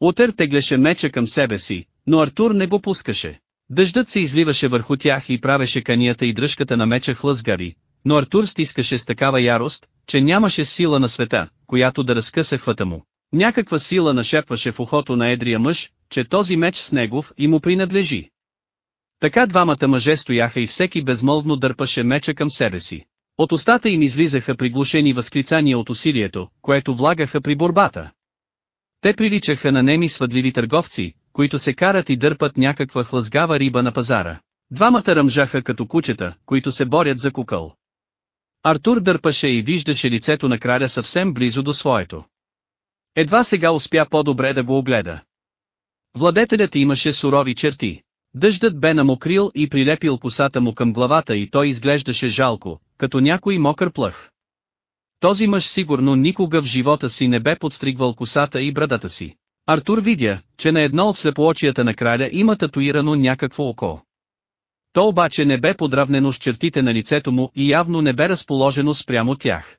Утер теглеше меча към себе си, но Артур не го пускаше. Дъждът се изливаше върху тях и правеше канията и дръжката на меча хлъзгари, но Артур стискаше с такава ярост, че нямаше сила на света, която да разкъса хвата му. Някаква сила нашепваше в ухото на едрия мъж, че този меч с негов и му принадлежи. Така двамата мъже стояха и всеки безмолвно дърпаше меча към себе си. От устата им излизаха приглушени възклицания от усилието, което влагаха при борбата. Те приличаха на неми свъдливи търговци, които се карат и дърпат някаква хлъзгава риба на пазара. Двамата ръмжаха като кучета, които се борят за кукъл. Артур дърпаше и виждаше лицето на краля съвсем близо до своето. Едва сега успя по-добре да го огледа. Владетелят имаше сурови черти. Дъждът бе намокрил и прилепил косата му към главата и той изглеждаше жалко, като някой мокър плъх. Този мъж сигурно никога в живота си не бе подстригвал косата и брадата си. Артур видя, че на едно от слепоочията на краля има татуирано някакво око. То обаче не бе подравнено с чертите на лицето му и явно не бе разположено спрямо тях.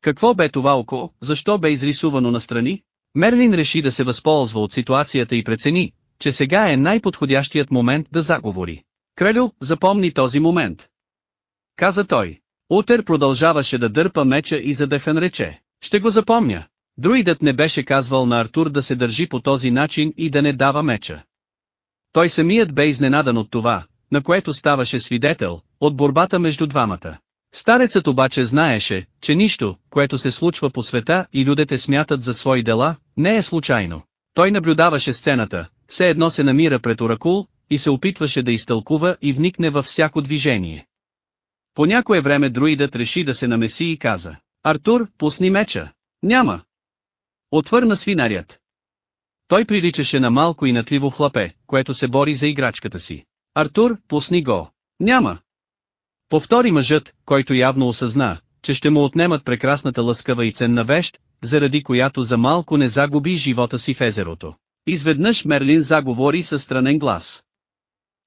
Какво бе това око, защо бе изрисувано настрани? Мерлин реши да се възползва от ситуацията и прецени, че сега е най-подходящият момент да заговори. Кралю, запомни този момент. Каза той. Утер продължаваше да дърпа меча и задъхан рече. Ще го запомня. Друидът не беше казвал на Артур да се държи по този начин и да не дава меча. Той самият бе изненадан от това, на което ставаше свидетел, от борбата между двамата. Старецът обаче знаеше, че нищо, което се случва по света и людите смятат за свои дела, не е случайно. Той наблюдаваше сцената, все едно се намира пред оракул, и се опитваше да изтълкува и вникне във всяко движение. По някое време друидът реши да се намеси и каза, Артур, пусни меча. Няма. Отвърна свинарят. Той приличаше на малко и натливо хлапе, което се бори за играчката си. Артур, пусни го. Няма. Повтори мъжът, който явно осъзна, че ще му отнемат прекрасната лъскава и ценна вещ, заради която за малко не загуби живота си в езерото. Изведнъж Мерлин заговори със странен глас.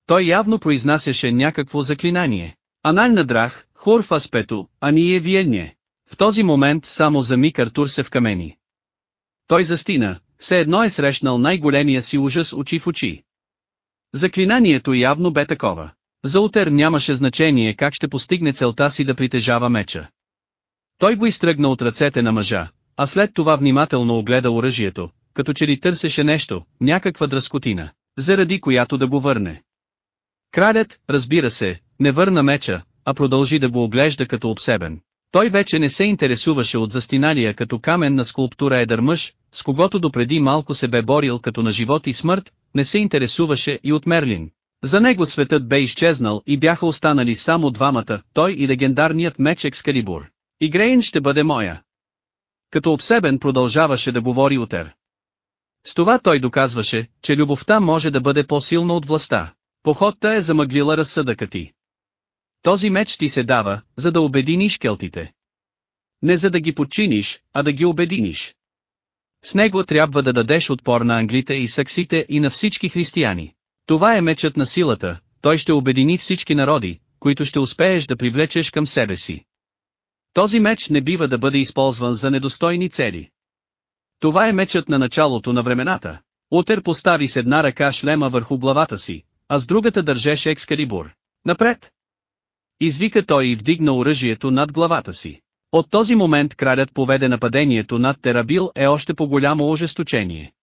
Той явно произнасяше някакво заклинание. Аналь на драх, хур в аспето, а ние виелне. В този момент само за миг Артур се вкамени. Той застина, все едно е срещнал най-големия си ужас очи в очи. Заклинанието явно бе такова. За Утер нямаше значение как ще постигне целта си да притежава меча. Той го изтръгна от ръцете на мъжа, а след това внимателно огледа оръжието, като че ли търсеше нещо, някаква дръскотина, заради която да го върне. Кралят, разбира се, не върна меча, а продължи да го оглежда като обсебен. Той вече не се интересуваше от застиналия като камен на скулптура едър мъж, с когото допреди малко се бе борил като на живот и смърт, не се интересуваше и от Мерлин. За него светът бе изчезнал и бяха останали само двамата, той и легендарният меч Екскалибур. Игрейн ще бъде моя. Като обсебен продължаваше да говори Утер. С това той доказваше, че любовта може да бъде по-силна от властта. Походта е замъглила разсъдъка ти. Този меч ти се дава, за да обединиш келтите. Не за да ги подчиниш, а да ги обединиш. С него трябва да дадеш отпор на англите и саксите и на всички християни. Това е мечът на силата, той ще обедини всички народи, които ще успееш да привлечеш към себе си. Този меч не бива да бъде използван за недостойни цели. Това е мечът на началото на времената. Утер постави с една ръка шлема върху главата си, а с другата държеше екскалибур. Напред! Извика той и вдигна оръжието над главата си. От този момент кралят поведе нападението над Терабил е още по-голямо ожесточение.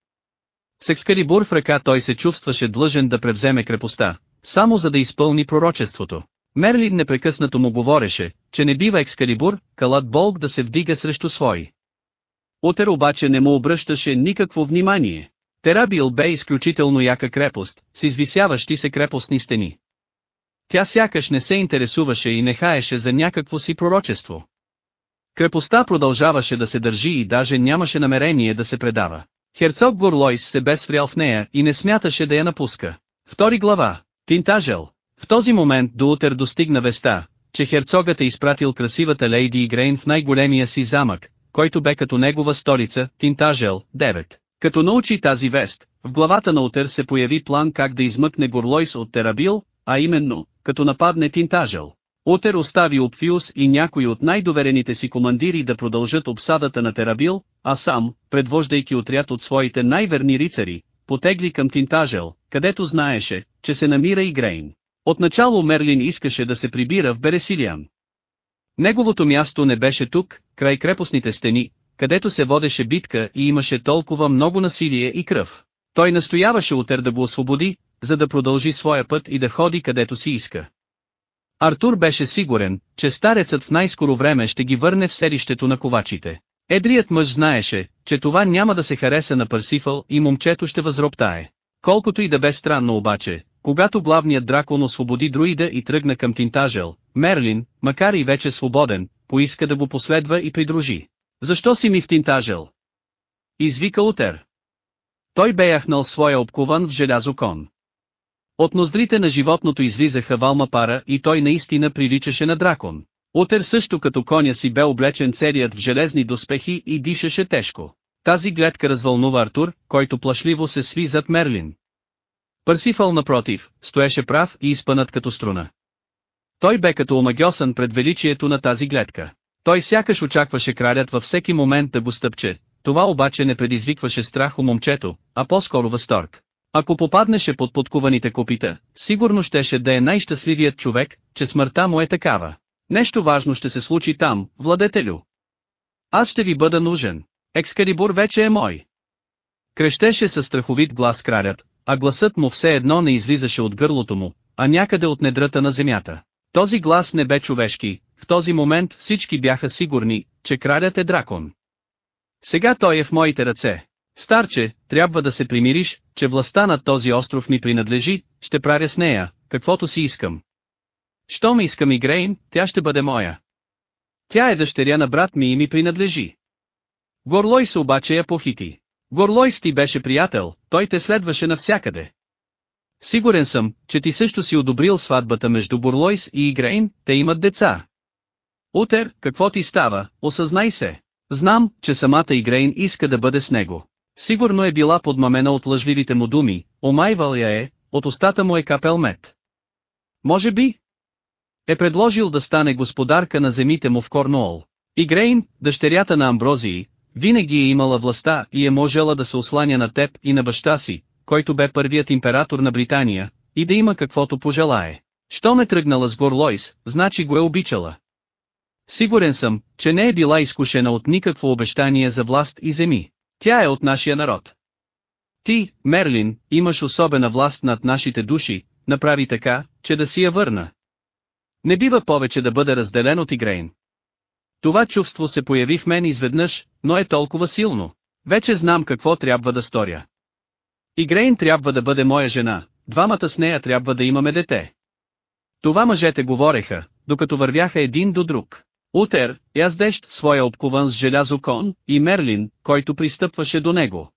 С Екскалибур в ръка той се чувстваше длъжен да превземе крепостта, само за да изпълни пророчеството. Мерлин непрекъснато му говореше, че не бива Екскалибур, калат Болк да се вдига срещу свои. Утер обаче не му обръщаше никакво внимание. Терабил бе изключително яка крепост, с извисяващи се крепостни стени. Тя сякаш не се интересуваше и не хаеше за някакво си пророчество. Крепостта продължаваше да се държи и даже нямаше намерение да се предава. Херцог Горлойс се бе сврял в нея и не смяташе да я напуска. Втори глава. Тинтажел. В този момент до утър достигна веста, че херцогът е изпратил красивата лейди Игрейн в най-големия си замък, който бе като негова столица, Тинтажел, 9. Като научи тази вест, в главата на Утер се появи план как да измъкне Горлойс от Терабил, а именно, като нападне Тинтажел. Утер остави Опфиус и някои от най-доверените си командири да продължат обсадата на Терабил, а сам, предвождайки отряд от своите най-верни рицари, потегли към Тинтажел, където знаеше, че се намира и Грейн. Отначало Мерлин искаше да се прибира в Бересилиан. Неговото място не беше тук, край крепостните стени, където се водеше битка и имаше толкова много насилие и кръв. Той настояваше Утер да го освободи, за да продължи своя път и да ходи където си иска. Артур беше сигурен, че старецът в най-скоро време ще ги върне в селището на ковачите. Едрият мъж знаеше, че това няма да се хареса на Парсифъл и момчето ще възроптае. Колкото и да бе странно обаче, когато главният дракон освободи друида и тръгна към Тинтажел, Мерлин, макар и вече свободен, поиска да го последва и придружи. Защо си ми в Тинтажел? Извика Утер. Той бе яхнал своя обкован в желязо кон. От ноздрите на животното излизаха валма пара и той наистина приличаше на дракон. Утер също като коня си бе облечен целият в железни доспехи и дишаше тежко. Тази гледка развълнува Артур, който плашливо се сви зад Мерлин. Парсифал напротив, стоеше прав и изпънат като струна. Той бе като омагьосан пред величието на тази гледка. Той сякаш очакваше кралят във всеки момент да го стъпче, това обаче не предизвикваше страх у момчето, а по-скоро възторг. Ако попаднеше под подкуваните копита, сигурно щеше да е най-щастливият човек, че смъртта му е такава. Нещо важно ще се случи там, владетелю. Аз ще ви бъда нужен. Екскалибур вече е мой. Крещеше със страховит глас кралят, а гласът му все едно не излизаше от гърлото му, а някъде от недрата на земята. Този глас не бе човешки, в този момент всички бяха сигурни, че кралят е дракон. Сега той е в моите ръце. Старче, трябва да се примириш, че властта над този остров ми принадлежи, ще правя с нея, каквото си искам. Щом искам и Грейн, тя ще бъде моя. Тя е дъщеря на брат ми и ми принадлежи. Горлой се обаче я похити. Горлойс ти беше приятел, той те следваше навсякъде. Сигурен съм, че ти също си одобрил сватбата между Бурлойс и Игрейн, те имат деца. Утер, какво ти става, осъзнай се. Знам, че самата Игрейн иска да бъде с него. Сигурно е била подмамена от лъжливите му думи, омайвал я е, от устата му е капел мед. Може би? Е предложил да стане господарка на земите му в Корнуол. Игрейн, дъщерята на Амброзии, винаги е имала властта и е можела да се осланя на теб и на баща си, който бе първият император на Британия, и да има каквото пожелае. Що ме тръгнала с Горлойс, значи го е обичала. Сигурен съм, че не е била изкушена от никакво обещание за власт и земи. Тя е от нашия народ. Ти, Мерлин, имаш особена власт над нашите души, направи така, че да си я върна. Не бива повече да бъде разделен от Игрейн. Това чувство се появи в мен изведнъж, но е толкова силно. Вече знам какво трябва да сторя. Игрейн трябва да бъде моя жена, двамата с нея трябва да имаме дете. Това мъжете говореха, докато вървяха един до друг. Утер, яздещ своя обкован с желязо кон, и Мерлин, който пристъпваше до него.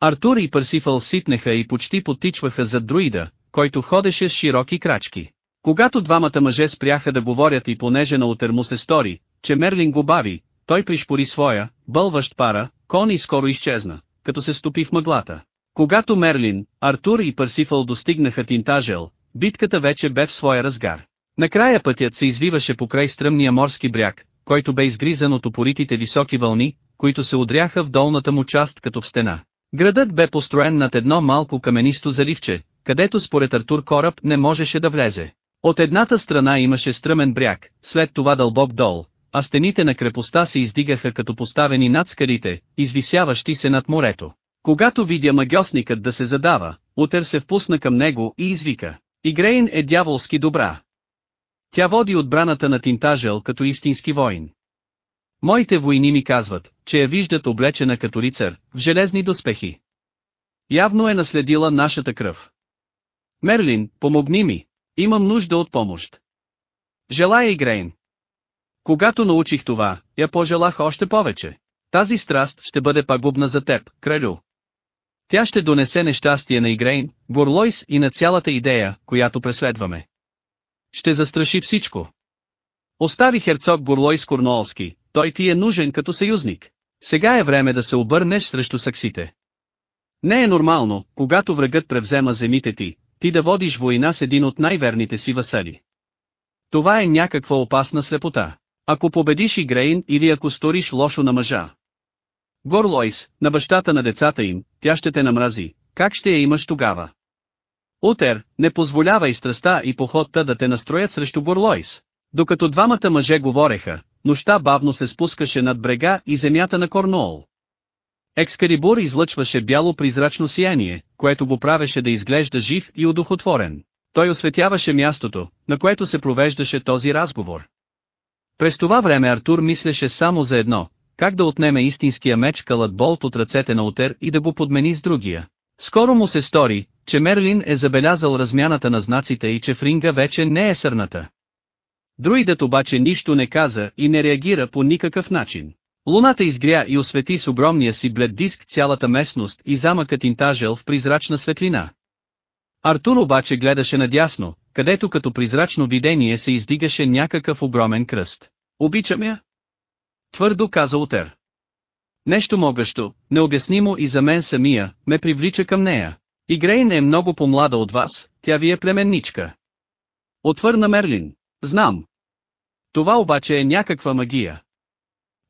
Артур и Парсифъл ситнеха и почти потичваха зад друида, който ходеше с широки крачки. Когато двамата мъже спряха да говорят и понеже на Утер му се стори, че Мерлин го бави, той пришпори своя, бълващ пара, кон и скоро изчезна, като се стопи в мъглата. Когато Мерлин, Артур и Парсифъл достигнаха Тинтажел, битката вече бе в своя разгар. Накрая пътят се извиваше покрай стръмния морски бряг, който бе изгризан от опоритите високи вълни, които се удряха в долната му част като в стена. Градът бе построен над едно малко каменисто заливче, където според Артур кораб не можеше да влезе. От едната страна имаше стръмен бряг, след това дълбок дол, а стените на крепостта се издигаха като поставени над скалите, извисяващи се над морето. Когато видя магиосникът да се задава, Утер се впусна към него и извика. Игрейн е дяволски добра. Тя води отбраната на Тинтажел като истински воин. Моите войни ми казват, че я виждат облечена като рицар, в железни доспехи. Явно е наследила нашата кръв. Мерлин, помогни ми. Имам нужда от помощ. Желая Игрейн. Когато научих това, я пожелах още повече. Тази страст ще бъде пагубна за теб, кралю. Тя ще донесе нещастие на Игрейн, Горлойс и на цялата идея, която преследваме. Ще застраши всичко. Остави херцог Горлойс Корнуолски, той ти е нужен като съюзник. Сега е време да се обърнеш срещу саксите. Не е нормално, когато врагът превзема земите ти, ти да водиш война с един от най-верните си васали. Това е някаква опасна слепота. Ако победиш Игрейн или ако сториш лошо на мъжа. Горлойс, на бащата на децата им, тя ще те намрази, как ще я имаш тогава? Утер, не позволявай страста и походта да те настроят срещу Горлойс. Докато двамата мъже говореха, нощта бавно се спускаше над брега и земята на Корнуол. Екскарибур излъчваше бяло призрачно сияние, което го правеше да изглежда жив и удохотворен. Той осветяваше мястото, на което се провеждаше този разговор. През това време Артур мислеше само за едно, как да отнеме истинския меч Калът Болт от ръцете на Отер и да го подмени с другия. Скоро му се стори, че Мерлин е забелязал размяната на знаците и че в ринга вече не е сърната. Друидът обаче нищо не каза и не реагира по никакъв начин. Луната изгря и освети с огромния си блед диск цялата местност и замъкът интажел в призрачна светлина. Артур обаче гледаше надясно, където като призрачно видение се издигаше някакъв огромен кръст. Обичам я? Твърдо каза Утер. Нещо могъщо, необяснимо и за мен самия, ме привлича към нея. Игрейн е много по-млада от вас, тя ви е племенничка. Отвърна Мерлин. Знам. Това обаче е някаква магия.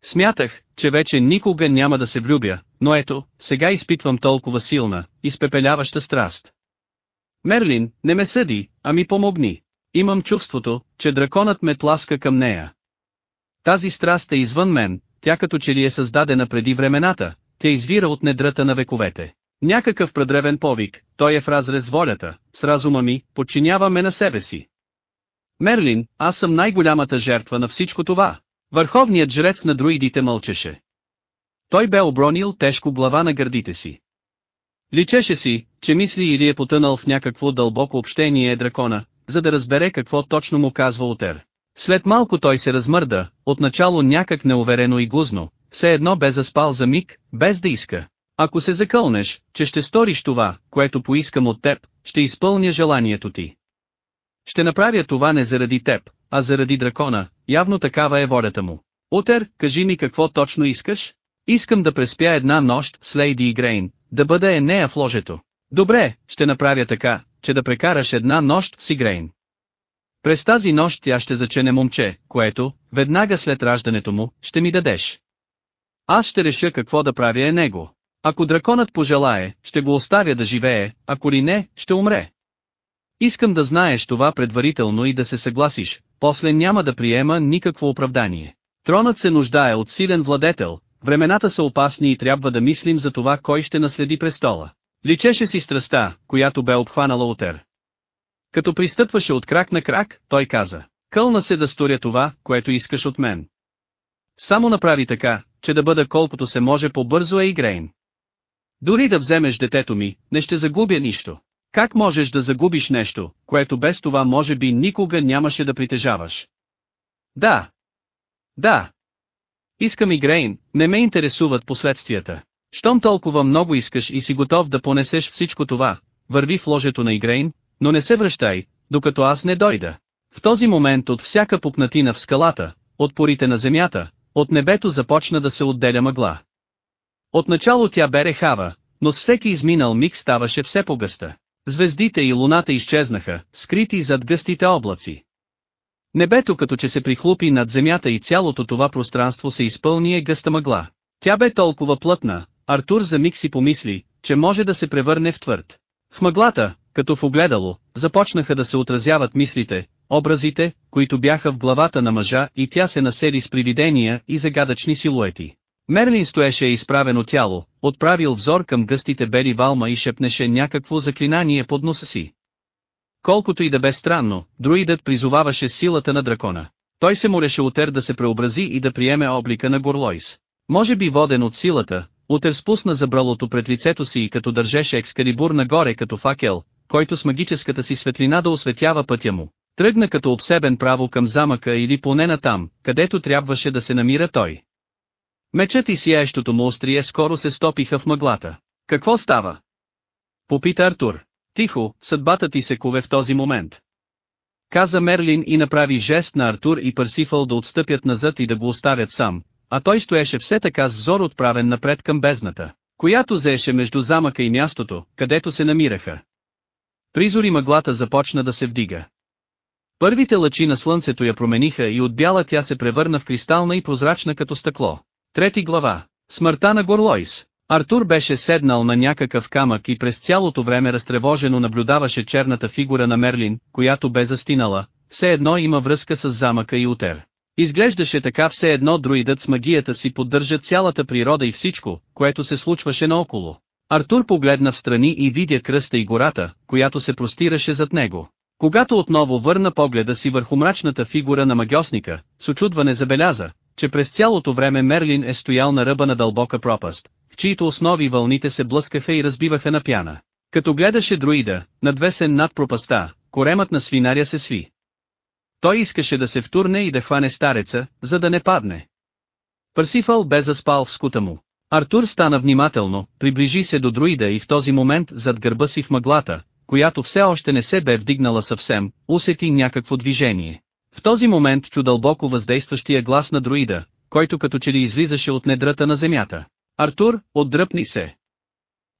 Смятах, че вече никога няма да се влюбя, но ето, сега изпитвам толкова силна, изпепеляваща страст. Мерлин, не ме съди, а ми помогни. Имам чувството, че драконът ме тласка към нея. Тази страст е извън мен, тя като че ли е създадена преди времената, тя извира от недрата на вековете. Някакъв предревен повик, той е в разрез волята, с разума ми, подчинява ме на себе си. Мерлин, аз съм най-голямата жертва на всичко това. Върховният жрец на друидите мълчеше. Той бе обронил тежко глава на гърдите си. Личеше си, че мисли или е потънал в някакво дълбоко общение дракона, за да разбере какво точно му казва Отер. След малко той се размърда, отначало някак неуверено и гузно, все едно бе заспал за миг, без да иска. Ако се закълнеш, че ще сториш това, което поискам от теб, ще изпълня желанието ти. Ще направя това не заради теб, а заради дракона, явно такава е волята му. Утер, кажи ми какво точно искаш? Искам да преспя една нощ с Лейди Игрейн, да бъда Енея в ложето. Добре, ще направя така, че да прекараш една нощ с Игрейн. През тази нощ тя ще зачене момче, което, веднага след раждането му, ще ми дадеш. Аз ще реша какво да правя е него. Ако драконът пожелае, ще го оставя да живее, ако ли не, ще умре. Искам да знаеш това предварително и да се съгласиш, после няма да приема никакво оправдание. Тронът се нуждае от силен владетел, времената са опасни и трябва да мислим за това кой ще наследи престола. Личеше си страста, която бе обхванала Утер. Като пристъпваше от крак на крак, той каза, кълна се да сторя това, което искаш от мен. Само направи така, че да бъда колкото се може по-бързо е Игрейн. Дори да вземеш детето ми, не ще загубя нищо. Как можеш да загубиш нещо, което без това може би никога нямаше да притежаваш? Да. Да. Искам Игрейн, не ме интересуват последствията. Щом толкова много искаш и си готов да понесеш всичко това, върви в ложето на Игрейн, но не се връщай, докато аз не дойда. В този момент от всяка пупнатина в скалата, от порите на земята, от небето започна да се отделя мъгла. Отначало тя бе рехава, но с всеки изминал миг ставаше все по-гъста. Звездите и луната изчезнаха, скрити зад гъстите облаци. Небето като че се прихлупи над земята и цялото това пространство се изпълни е гъста мъгла. Тя бе толкова плътна, Артур за миг си помисли, че може да се превърне в твърд. В мъглата, като в огледало, започнаха да се отразяват мислите, образите, които бяха в главата на мъжа и тя се насели с привидения и загадъчни силуети. Мерлин стоеше изправено тяло, отправил взор към гъстите бели валма и шепнеше някакво заклинание под носа си. Колкото и да бе странно, друидът призоваваше силата на дракона. Той се молеше Утер да се преобрази и да приеме облика на Горлойс. Може би воден от силата, Утер спусна забралото пред лицето си и като държеше екскалибур нагоре като факел, който с магическата си светлина да осветява пътя му. Тръгна като обсебен право към замъка или поне на там, където трябваше да се намира той. Мечът и сияещото му острие скоро се стопиха в мъглата. Какво става? Попита Артур. Тихо, съдбата ти се кове в този момент. Каза Мерлин и направи жест на Артур и Парсифъл да отстъпят назад и да го оставят сам, а той стоеше все така с взор отправен напред към бездната, която заеше между замъка и мястото, където се намираха. Призори мъглата започна да се вдига. Първите лъчи на слънцето я промениха и от бяла тя се превърна в кристална и прозрачна като стъкло. Трети глава. Смъртта на Горлойс. Артур беше седнал на някакъв камък и през цялото време разтревожено наблюдаваше черната фигура на Мерлин, която бе застинала, все едно има връзка с замъка и утер. Изглеждаше така все едно друидът с магията си поддържа цялата природа и всичко, което се случваше наоколо. Артур погледна в страни и видя кръста и гората, която се простираше зад него. Когато отново върна погледа си върху мрачната фигура на магиосника, с очудване забеляза, че през цялото време Мерлин е стоял на ръба на дълбока пропаст, в чието основи вълните се блъскаха и разбиваха на пяна. Като гледаше друида, надвесен над пропаста, коремът на свинаря се сви. Той искаше да се втурне и да хване стареца, за да не падне. Парсифал бе заспал в скута му. Артур стана внимателно, приближи се до друида и в този момент зад гърба си в мъглата, която все още не се бе вдигнала съвсем, усети някакво движение. В този момент чу дълбоко въздействащия глас на друида, който като че ли излизаше от недрата на земята. Артур, отдръпни се.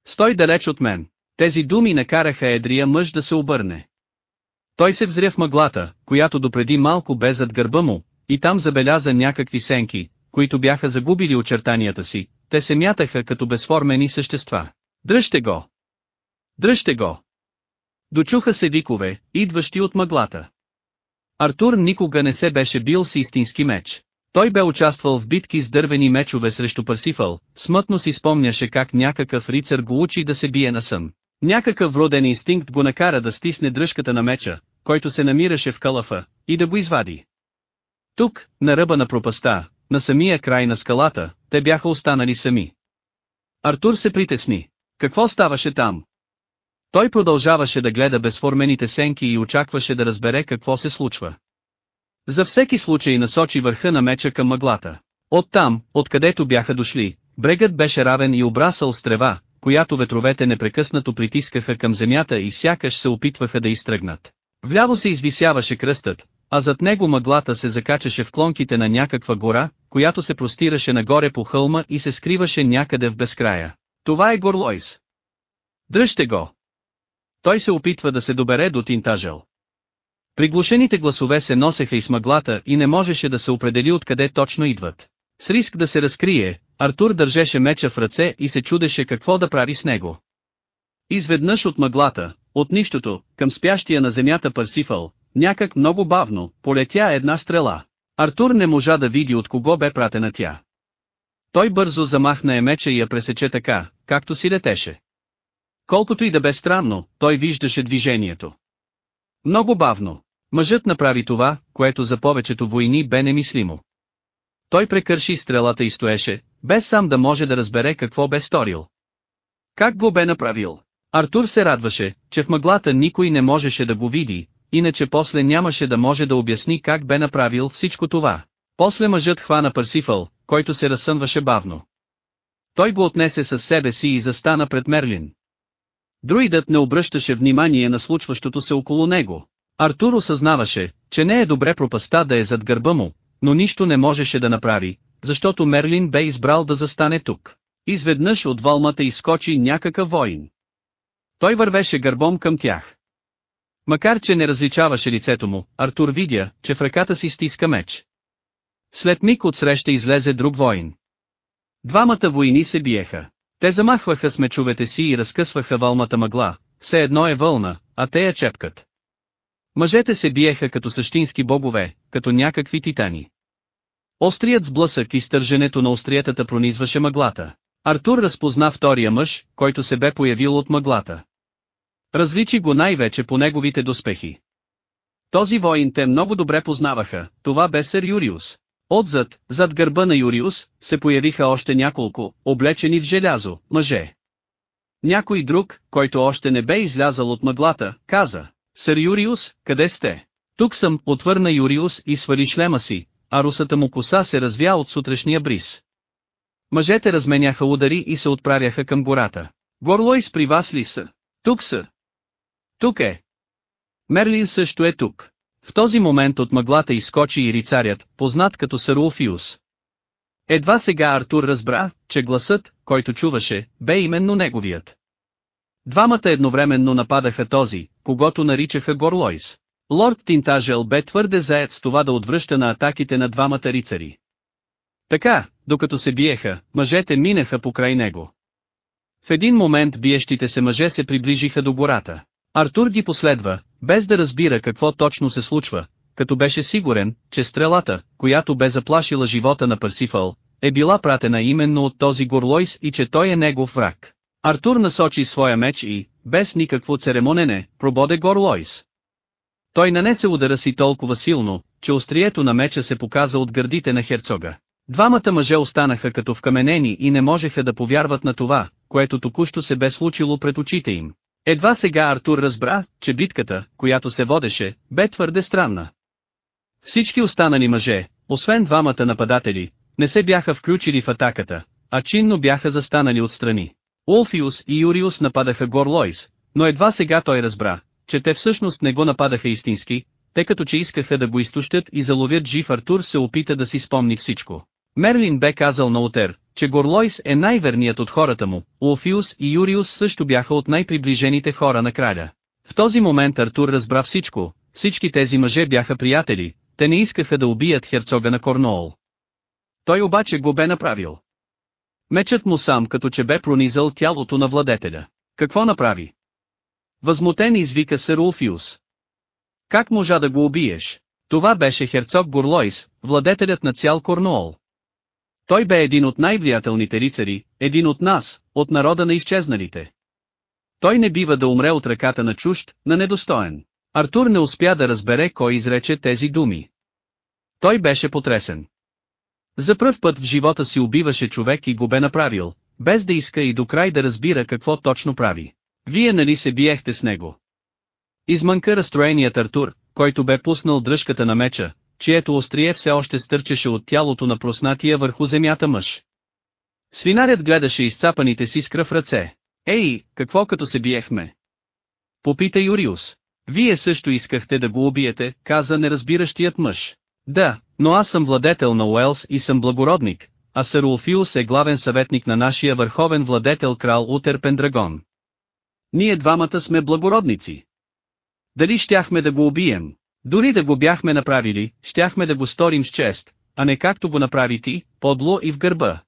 Стой далеч от мен. Тези думи накараха едрия мъж да се обърне. Той се взря в мъглата, която допреди малко бе зад гърба му, и там забеляза някакви сенки, които бяха загубили очертанията си, те се мятаха като безформени същества. Дръжте го! Дръжте го! Дочуха се викове, идващи от мъглата. Артур никога не се беше бил с истински меч. Той бе участвал в битки с дървени мечове срещу Парсифъл, смътно си спомняше как някакъв рицар го учи да се бие на сън. Някакъв вроден инстинкт го накара да стисне дръжката на меча, който се намираше в калафа, и да го извади. Тук, на ръба на пропаста, на самия край на скалата, те бяха останали сами. Артур се притесни. Какво ставаше там? Той продължаваше да гледа безформените сенки и очакваше да разбере какво се случва. За всеки случай насочи върха на меча към мъглата. Оттам, откъдето бяха дошли, брегът беше равен и обрасъл с трева, която ветровете непрекъснато притискаха към земята и сякаш се опитваха да изтръгнат. Вляво се извисяваше кръстът, а зад него мъглата се закачаше в клонките на някаква гора, която се простираше нагоре по хълма и се скриваше някъде в безкрая. Това е Горлойс. Дръжте го! Той се опитва да се добере до Тинтажел. Приглушените гласове се носеха из мъглата и не можеше да се определи откъде точно идват. С риск да се разкрие, Артур държеше меча в ръце и се чудеше какво да прави с него. Изведнъж от мъглата, от нищото, към спящия на земята Парсифъл, някак много бавно, полетя една стрела. Артур не можа да види от кого бе пратена тя. Той бързо замахна е меча и я пресече така, както си летеше. Колкото и да бе странно, той виждаше движението. Много бавно. Мъжът направи това, което за повечето войни бе немислимо. Той прекърши стрелата и стоеше, без сам да може да разбере какво бе сторил. Как го бе направил? Артур се радваше, че в мъглата никой не можеше да го види, иначе после нямаше да може да обясни как бе направил всичко това. После мъжът хвана Парсифъл, който се разсънваше бавно. Той го отнесе със себе си и застана пред Мерлин. Друидът не обръщаше внимание на случващото се около него. Артур осъзнаваше, че не е добре пропаста да е зад гърба му, но нищо не можеше да направи, защото Мерлин бе избрал да застане тук. Изведнъж от валмата изскочи някакъв воин. Той вървеше гърбом към тях. Макар че не различаваше лицето му, Артур видя, че в ръката си стиска меч. След миг отсреща излезе друг воин. Двамата войни се биеха. Те замахваха с мечовете си и разкъсваха вълмата мъгла, все едно е вълна, а те я чепкат. Мъжете се биеха като същински богове, като някакви титани. Острият сблъсък и стърженето на остриятата пронизваше мъглата. Артур разпозна втория мъж, който се бе появил от мъглата. Различи го най-вече по неговите доспехи. Този воин те много добре познаваха, това бе сър Юриус. Отзад, зад гърба на Юриус, се появиха още няколко, облечени в желязо, мъже. Някой друг, който още не бе излязал от мъглата, каза, Сър Юриус, къде сте? Тук съм, отвърна Юриус и свали шлема си, а русата му коса се развя от сутрешния бриз. Мъжете разменяха удари и се отправяха към гората. Горлойс при вас ли са? Тук са. Тук е. Мерлин също е тук. В този момент от мъглата изскочи и рицарят, познат като Саруфиус. Едва сега Артур разбра, че гласът, който чуваше, бе именно неговият. Двамата едновременно нападаха този, когато наричаха Горлойс. Лорд Тинтажел бе твърде заед с това да отвръща на атаките на двамата рицари. Така, докато се биеха, мъжете минаха покрай него. В един момент биещите се мъже се приближиха до гората. Артур ги последва, без да разбира какво точно се случва, като беше сигурен, че стрелата, която бе заплашила живота на Парсифал, е била пратена именно от този Горлойс и че той е негов враг. Артур насочи своя меч и, без никакво церемонене, прободе Горлойс. Той нанесе удара си толкова силно, че острието на меча се показа от гърдите на херцога. Двамата мъже останаха като вкаменени и не можеха да повярват на това, което току-що се бе случило пред очите им. Едва сега Артур разбра, че битката, която се водеше, бе твърде странна. Всички останали мъже, освен двамата нападатели, не се бяха включили в атаката, а чинно бяха застанали отстрани. Улфиус и Юриус нападаха Горлойс, но едва сега той разбра, че те всъщност не го нападаха истински, тъй като че искаха да го изтощат и заловят жив Артур се опита да си спомни всичко. Мерлин бе казал на Отер, че Горлойс е най-верният от хората му, Улфиус и Юриус също бяха от най-приближените хора на краля. В този момент Артур разбра всичко, всички тези мъже бяха приятели, те не искаха да убият херцога на Корноол. Той обаче го бе направил. Мечът му сам като че бе пронизал тялото на владетеля. Какво направи? Възмутен извика се Рулфиус. Как можа да го убиеш? Това беше херцог Горлойс, владетелят на цял Корнуол. Той бе един от най-влиятелните рицари, един от нас, от народа на изчезналите. Той не бива да умре от ръката на чужд, на недостоен. Артур не успя да разбере кой изрече тези думи. Той беше потресен. За пръв път в живота си убиваше човек и го бе направил, без да иска и до край да разбира какво точно прави. Вие нали се биехте с него? Измънка разстроеният Артур, който бе пуснал дръжката на меча, чието острие все още стърчеше от тялото на проснатия върху земята мъж. Свинарят гледаше изцапаните си с кръв ръце. Ей, какво като се биехме? Попита Юриус. Вие също искахте да го убиете, каза неразбиращият мъж. Да, но аз съм владетел на Уелс и съм благородник, а сър Улфиус е главен съветник на нашия върховен владетел крал Утер Пендрагон. Ние двамата сме благородници. Дали щяхме да го убием? Дори да го бяхме направили, щяхме да го сторим с чест, а не както го направи ти, подло и в гърба.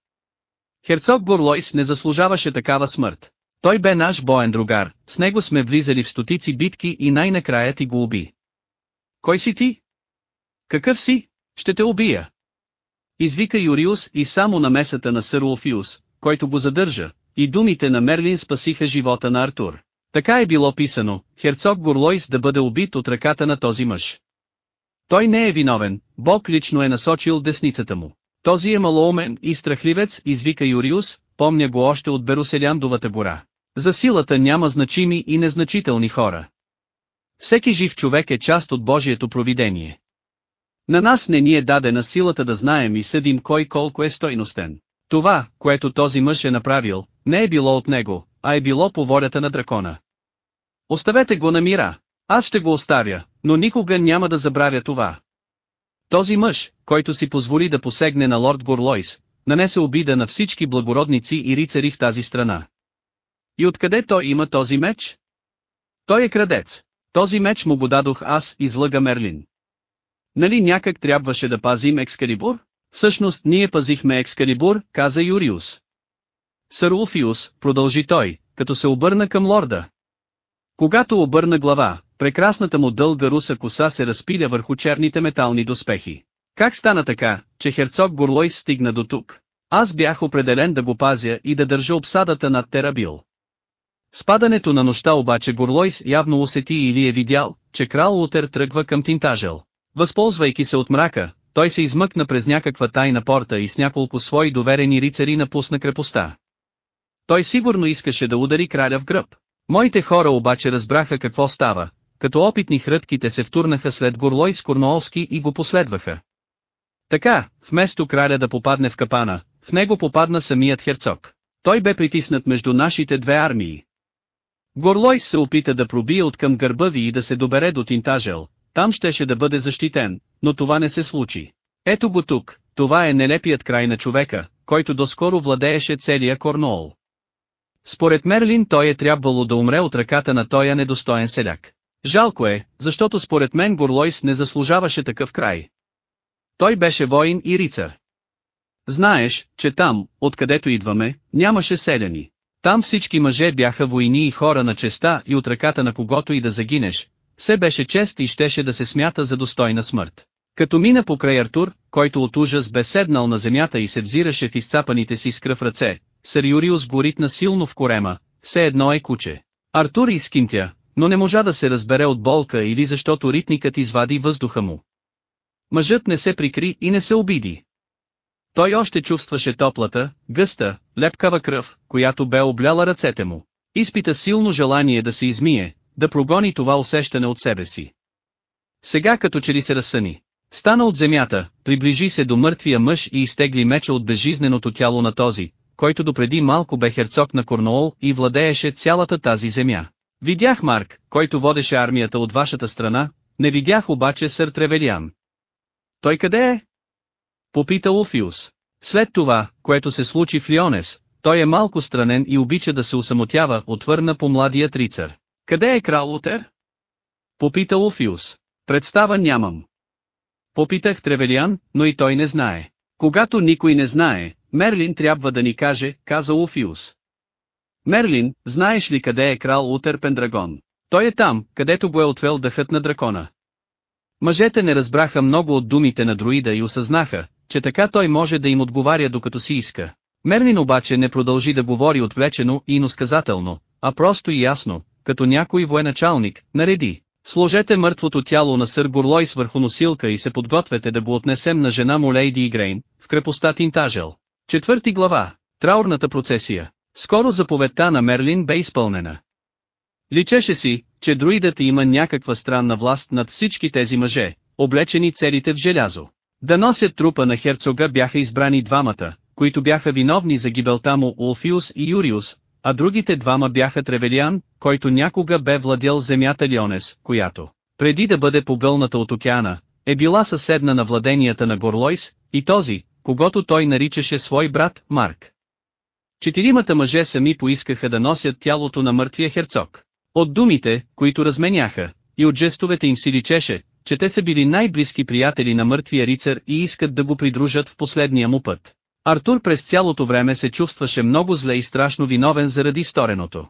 Херцог Горлойс не заслужаваше такава смърт. Той бе наш боен другар, с него сме влизали в стотици битки и най-накрая ти го уби. Кой си ти? Какъв си? Ще те убия. Извика Юриус и само намесата на сър Улфиус, който го задържа, и думите на Мерлин спасиха живота на Артур. Така е било писано, херцог Горлойс да бъде убит от ръката на този мъж. Той не е виновен, Бог лично е насочил десницата му. Този е малоумен и страхливец, извика Юриус, помня го още от Беруселяндовата гора. За силата няма значими и незначителни хора. Всеки жив човек е част от Божието провидение. На нас не ни е дадена силата да знаем и съдим кой колко е стойностен. Това, което този мъж е направил, не е било от него, а е било по волята на дракона. Оставете го на мира. Аз ще го оставя, но никога няма да забравя това. Този мъж, който си позволи да посегне на лорд Горлойс, нанесе обида на всички благородници и рицари в тази страна. И откъде той има този меч? Той е крадец. Този меч му го дадох аз, излъга Мерлин. Нали някак трябваше да пазим Екскалибур? Всъщност ние пазихме Екскалибур, каза Юриус. Сър продължи той, като се обърна към лорда. Когато обърна глава, прекрасната му дълга руса коса се разпиля върху черните метални доспехи. Как стана така, че херцог Горлойс стигна до тук? Аз бях определен да го пазя и да държа обсадата над Терабил. Спадането на нощта обаче Горлойс явно усети или е видял, че крал Лутер тръгва към Тинтажел. Възползвайки се от мрака, той се измъкна през някаква тайна порта и с няколко свои доверени рицари напусна крепостта. Той сигурно искаше да удари краля в гръб. Моите хора обаче разбраха какво става, като опитни хрътките се втурнаха след Горлой с Корноолски и го последваха. Така, вместо краля да попадне в капана, в него попадна самият херцог. Той бе притиснат между нашите две армии. Горлой се опита да пробие от към гърба ви и да се добере до Тинтажел, там щеше да бъде защитен, но това не се случи. Ето го тук, това е нелепият край на човека, който доскоро владееше целия Корнуол. Според Мерлин той е трябвало да умре от ръката на тоя недостоен селяк. Жалко е, защото според мен Горлойс не заслужаваше такъв край. Той беше воин и рицар. Знаеш, че там, откъдето идваме, нямаше селяни. Там всички мъже бяха войни и хора на честа и от ръката на когото и да загинеш, все беше чест и щеше да се смята за достойна смърт. Като мина покрай Артур, който от ужас бе седнал на земята и се взираше в изцапаните си с кръв ръце, Сър Юриус горитна силно в корема, все едно е куче. Артур изкимтя, но не можа да се разбере от болка или защото ритникът извади въздуха му. Мъжът не се прикри и не се обиди. Той още чувстваше топлата, гъста, лепкава кръв, която бе обляла ръцете му. Изпита силно желание да се измие, да прогони това усещане от себе си. Сега като че ли се разсъни. Стана от земята, приближи се до мъртвия мъж и изтегли меча от безжизненото тяло на този, който допреди малко бе херцог на Корнуол и владееше цялата тази земя. Видях Марк, който водеше армията от вашата страна, не видях обаче сър Тревелиан. Той къде е? Попита Уфиус. След това, което се случи в Лионес, той е малко странен и обича да се усамотява, отвърна по младият рицар. Къде е крал Лутер? Попита Уфиус. Представа нямам. Попитах Тревелиан, но и той не знае. Когато никой не знае, Мерлин трябва да ни каже, каза Уфиус. Мерлин, знаеш ли къде е крал Утер Пендрагон? Той е там, където го е отвел дъхът на дракона. Мъжете не разбраха много от думите на друида и осъзнаха, че така той може да им отговаря докато си иска. Мерлин обаче не продължи да говори отвлечено и иносказателно, а просто и ясно, като някой военачалник, нареди. Сложете мъртвото тяло на сър Горлойс върху носилка и се подгответе да го отнесем на жена му Лейди Игрейн, в крепостта Тинтажел. Четвърти глава. Траурната процесия. Скоро заповедта на Мерлин бе изпълнена. Личеше си, че друидът има някаква странна власт над всички тези мъже, облечени целите в желязо. Да носят трупа на херцога бяха избрани двамата, които бяха виновни за гибелта му Улфиус и Юриус, а другите двама бяха Тревелиан, който някога бе владял земята Лионес, която, преди да бъде погълната от океана, е била съседна на владенията на Горлойс, и този, когато той наричаше свой брат, Марк. Четиримата мъже сами поискаха да носят тялото на мъртвия херцог. От думите, които разменяха, и от жестовете им си личеше, че те са били най-близки приятели на мъртвия рицар и искат да го придружат в последния му път. Артур през цялото време се чувстваше много зле и страшно виновен заради стореното.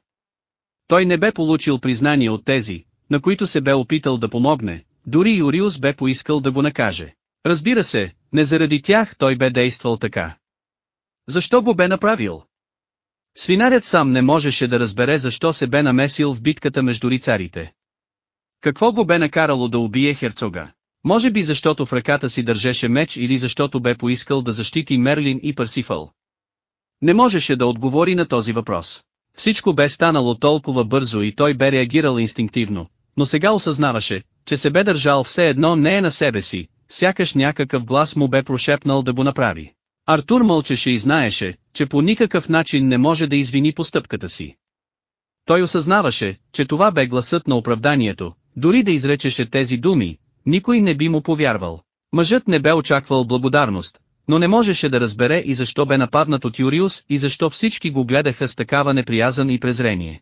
Той не бе получил признание от тези, на които се бе опитал да помогне, дори Юриус бе поискал да го накаже. Разбира се, не заради тях той бе действал така. Защо го бе направил? Свинарят сам не можеше да разбере защо се бе намесил в битката между рицарите. Какво го бе накарало да убие херцога? Може би защото в ръката си държеше меч или защото бе поискал да защити Мерлин и Парсифъл. Не можеше да отговори на този въпрос. Всичко бе станало толкова бързо и той бе реагирал инстинктивно, но сега осъзнаваше, че се бе държал все едно не е на себе си, сякаш някакъв глас му бе прошепнал да го направи. Артур мълчеше и знаеше, че по никакъв начин не може да извини постъпката си. Той осъзнаваше, че това бе гласът на оправданието, дори да изречеше тези думи, никой не би му повярвал. Мъжът не бе очаквал благодарност, но не можеше да разбере и защо бе нападнат от Юриус и защо всички го гледаха с такава неприязан и презрение.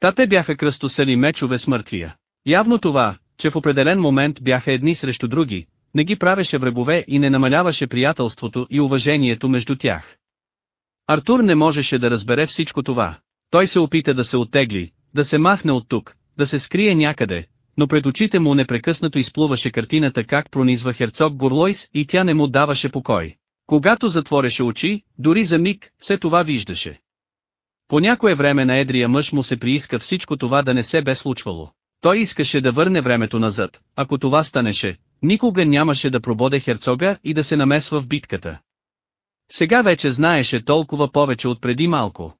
Та те бяха кръстосали мечове с мъртвия. Явно това, че в определен момент бяха едни срещу други, не ги правеше врагове и не намаляваше приятелството и уважението между тях. Артур не можеше да разбере всичко това. Той се опита да се оттегли, да се махне от тук, да се скрие някъде, но пред очите му непрекъснато изплуваше картината как пронизва херцог Бурлойс и тя не му даваше покой. Когато затвореше очи, дори за миг, все това виждаше. По някое време на едрия мъж му се прииска всичко това да не се бе случвало. Той искаше да върне времето назад, ако това станеше, никога нямаше да прободе херцога и да се намесва в битката. Сега вече знаеше толкова повече от преди малко.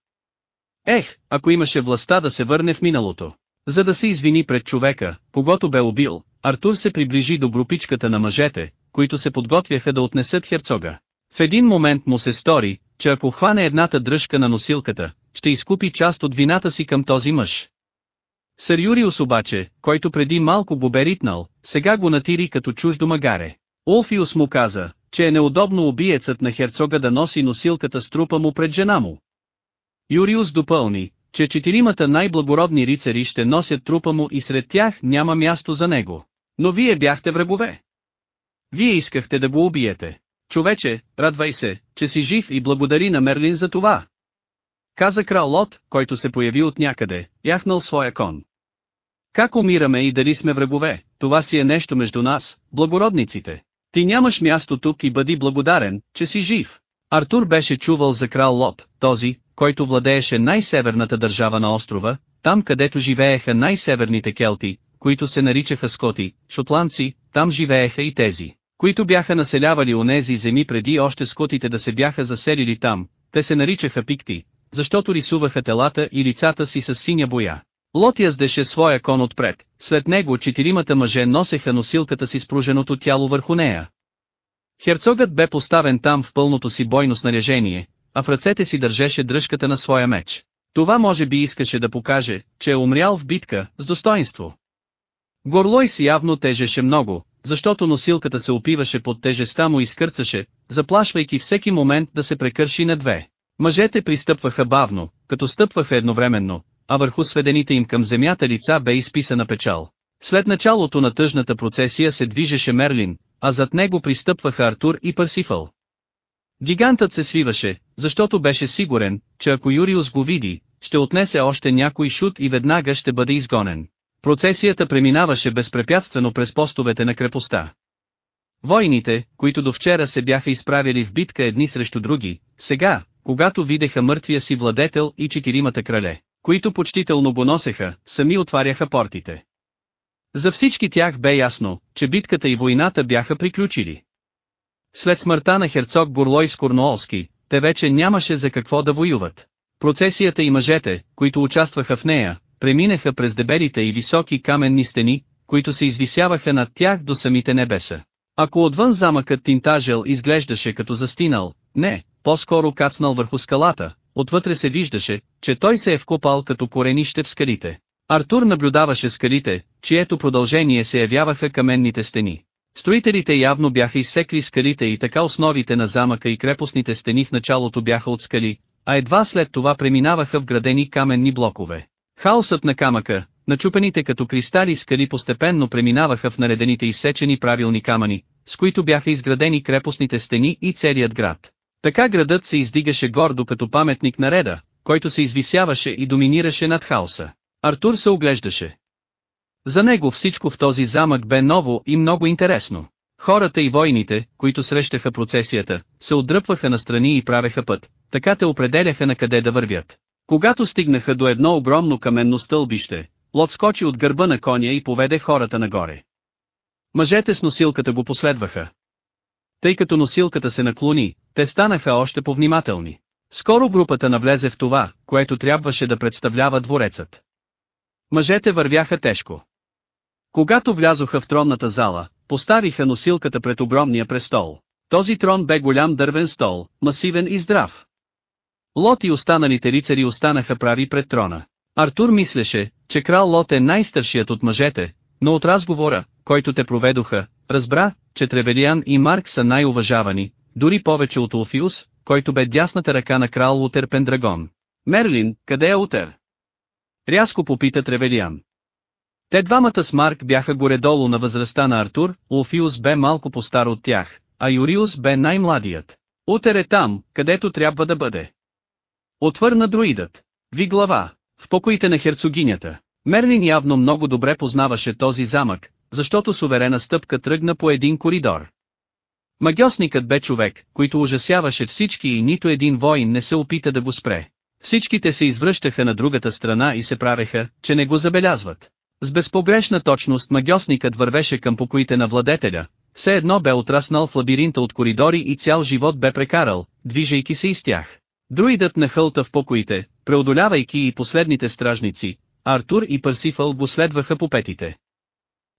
Ех, ако имаше властта да се върне в миналото. За да се извини пред човека, когато бе убил, Артур се приближи до групичката на мъжете, които се подготвяха да отнесат херцога. В един момент му се стори, че ако хване едната дръжка на носилката, ще изкупи част от вината си към този мъж. Сър Юриус обаче, който преди малко го бе ритнал, сега го натири като чуждо магаре. Улфиус му каза, че е неудобно убиецът на херцога да носи носилката с трупа му пред жена му. Юриус допълни, че четиримата най-благородни рицари ще носят трупа му и сред тях няма място за него. Но вие бяхте врагове. Вие искахте да го убиете. Човече, радвай се, че си жив и благодари на Мерлин за това. Каза крал Лот, който се появи от някъде, яхнал своя кон. Как умираме и дали сме врагове, това си е нещо между нас, благородниците. Ти нямаш място тук и бъди благодарен, че си жив. Артур беше чувал за крал Лот, този, който владееше най-северната държава на острова, там където живееха най-северните келти, които се наричаха скоти, шотландци, там живееха и тези, които бяха населявали онези земи преди още скотите да се бяха заселили там, те се наричаха пикти, защото рисуваха телата и лицата си с синя боя. Лот яздеше своя кон отпред, след него четиримата мъже носеха носилката си с пруженото тяло върху нея. Херцогът бе поставен там в пълното си бойно снаряжение, а в ръцете си държеше дръжката на своя меч. Това може би искаше да покаже, че е умрял в битка, с достоинство. Горлой си явно тежеше много, защото носилката се опиваше под тежеста му и скърцаше, заплашвайки всеки момент да се прекърши на две. Мъжете пристъпваха бавно, като стъпваха едновременно, а върху сведените им към земята лица бе изписана печал. След началото на тъжната процесия се движеше Мерлин, а зад него пристъпваха Артур и Парсифъл. Гигантът се свиваше, защото беше сигурен, че ако Юриус го види, ще отнесе още някой шут и веднага ще бъде изгонен. Процесията преминаваше безпрепятствено през постовете на крепостта. Войните, които до вчера се бяха изправили в битка едни срещу други, сега, когато видеха мъртвия си владетел и четиримата крале, които почтително го носеха, сами отваряха портите. За всички тях бе ясно, че битката и войната бяха приключили. След смъртта на херцог Бурлой Корнуолски, те вече нямаше за какво да воюват. Процесията и мъжете, които участваха в нея, преминаха през дебелите и високи каменни стени, които се извисяваха над тях до самите небеса. Ако отвън замъкът Тинтажел изглеждаше като застинал, не, по-скоро кацнал върху скалата, отвътре се виждаше, че той се е вкопал като коренище в скалите. Артур наблюдаваше скалите, чието продължение се явяваха каменните стени. Строителите явно бяха изсекли скалите и така основите на замъка и крепостните стени в началото бяха от скали, а едва след това преминаваха в градени каменни блокове. Хаосът на камъка, начупените като кристали скали постепенно преминаваха в наредените изсечени правилни камъни, с които бяха изградени крепостните стени и целият град. Така градът се издигаше гордо като паметник на реда, който се извисяваше и доминираше над хаоса. Артур се оглеждаше. За него всичко в този замък бе ново и много интересно. Хората и войните, които срещаха процесията, се отдръпваха настрани и правеха път, така те определяха на къде да вървят. Когато стигнаха до едно огромно каменно стълбище, Лот скочи от гърба на коня и поведе хората нагоре. Мъжете с носилката го последваха. Тъй като носилката се наклони, те станаха още повнимателни. Скоро групата навлезе в това, което трябваше да представлява дворецът. Мъжете вървяха тежко. Когато влязоха в тронната зала, поставиха носилката пред огромния престол. Този трон бе голям дървен стол, масивен и здрав. Лот и останалите рицари останаха прави пред трона. Артур мислеше, че крал Лот е най-старшият от мъжете, но от разговора, който те проведоха, разбра, че Тревелиан и Марк са най-уважавани, дори повече от Улфиус, който бе дясната ръка на крал Утер Пендрагон. Мерлин, къде е Утер? Рязко попита Тревелиан. Те двамата с Марк бяха горе-долу на възрастта на Артур, Улфиус бе малко по-стар от тях, а Юриус бе най-младият. Утер е там, където трябва да бъде. Отвърна друидът. Ви глава, в покоите на херцогинята. Мерлин явно много добре познаваше този замък, защото суверена стъпка тръгна по един коридор. Магиосникът бе човек, който ужасяваше всички и нито един воин не се опита да го спре. Всичките се извръщаха на другата страна и се правеха, че не го забелязват. С безпогрешна точност магиосникът вървеше към покоите на владетеля, все едно бе отраснал в лабиринта от коридори и цял живот бе прекарал, движейки се из тях. Друидът на хълта в покоите, преодолявайки и последните стражници, Артур и Парсифъл го следваха по петите.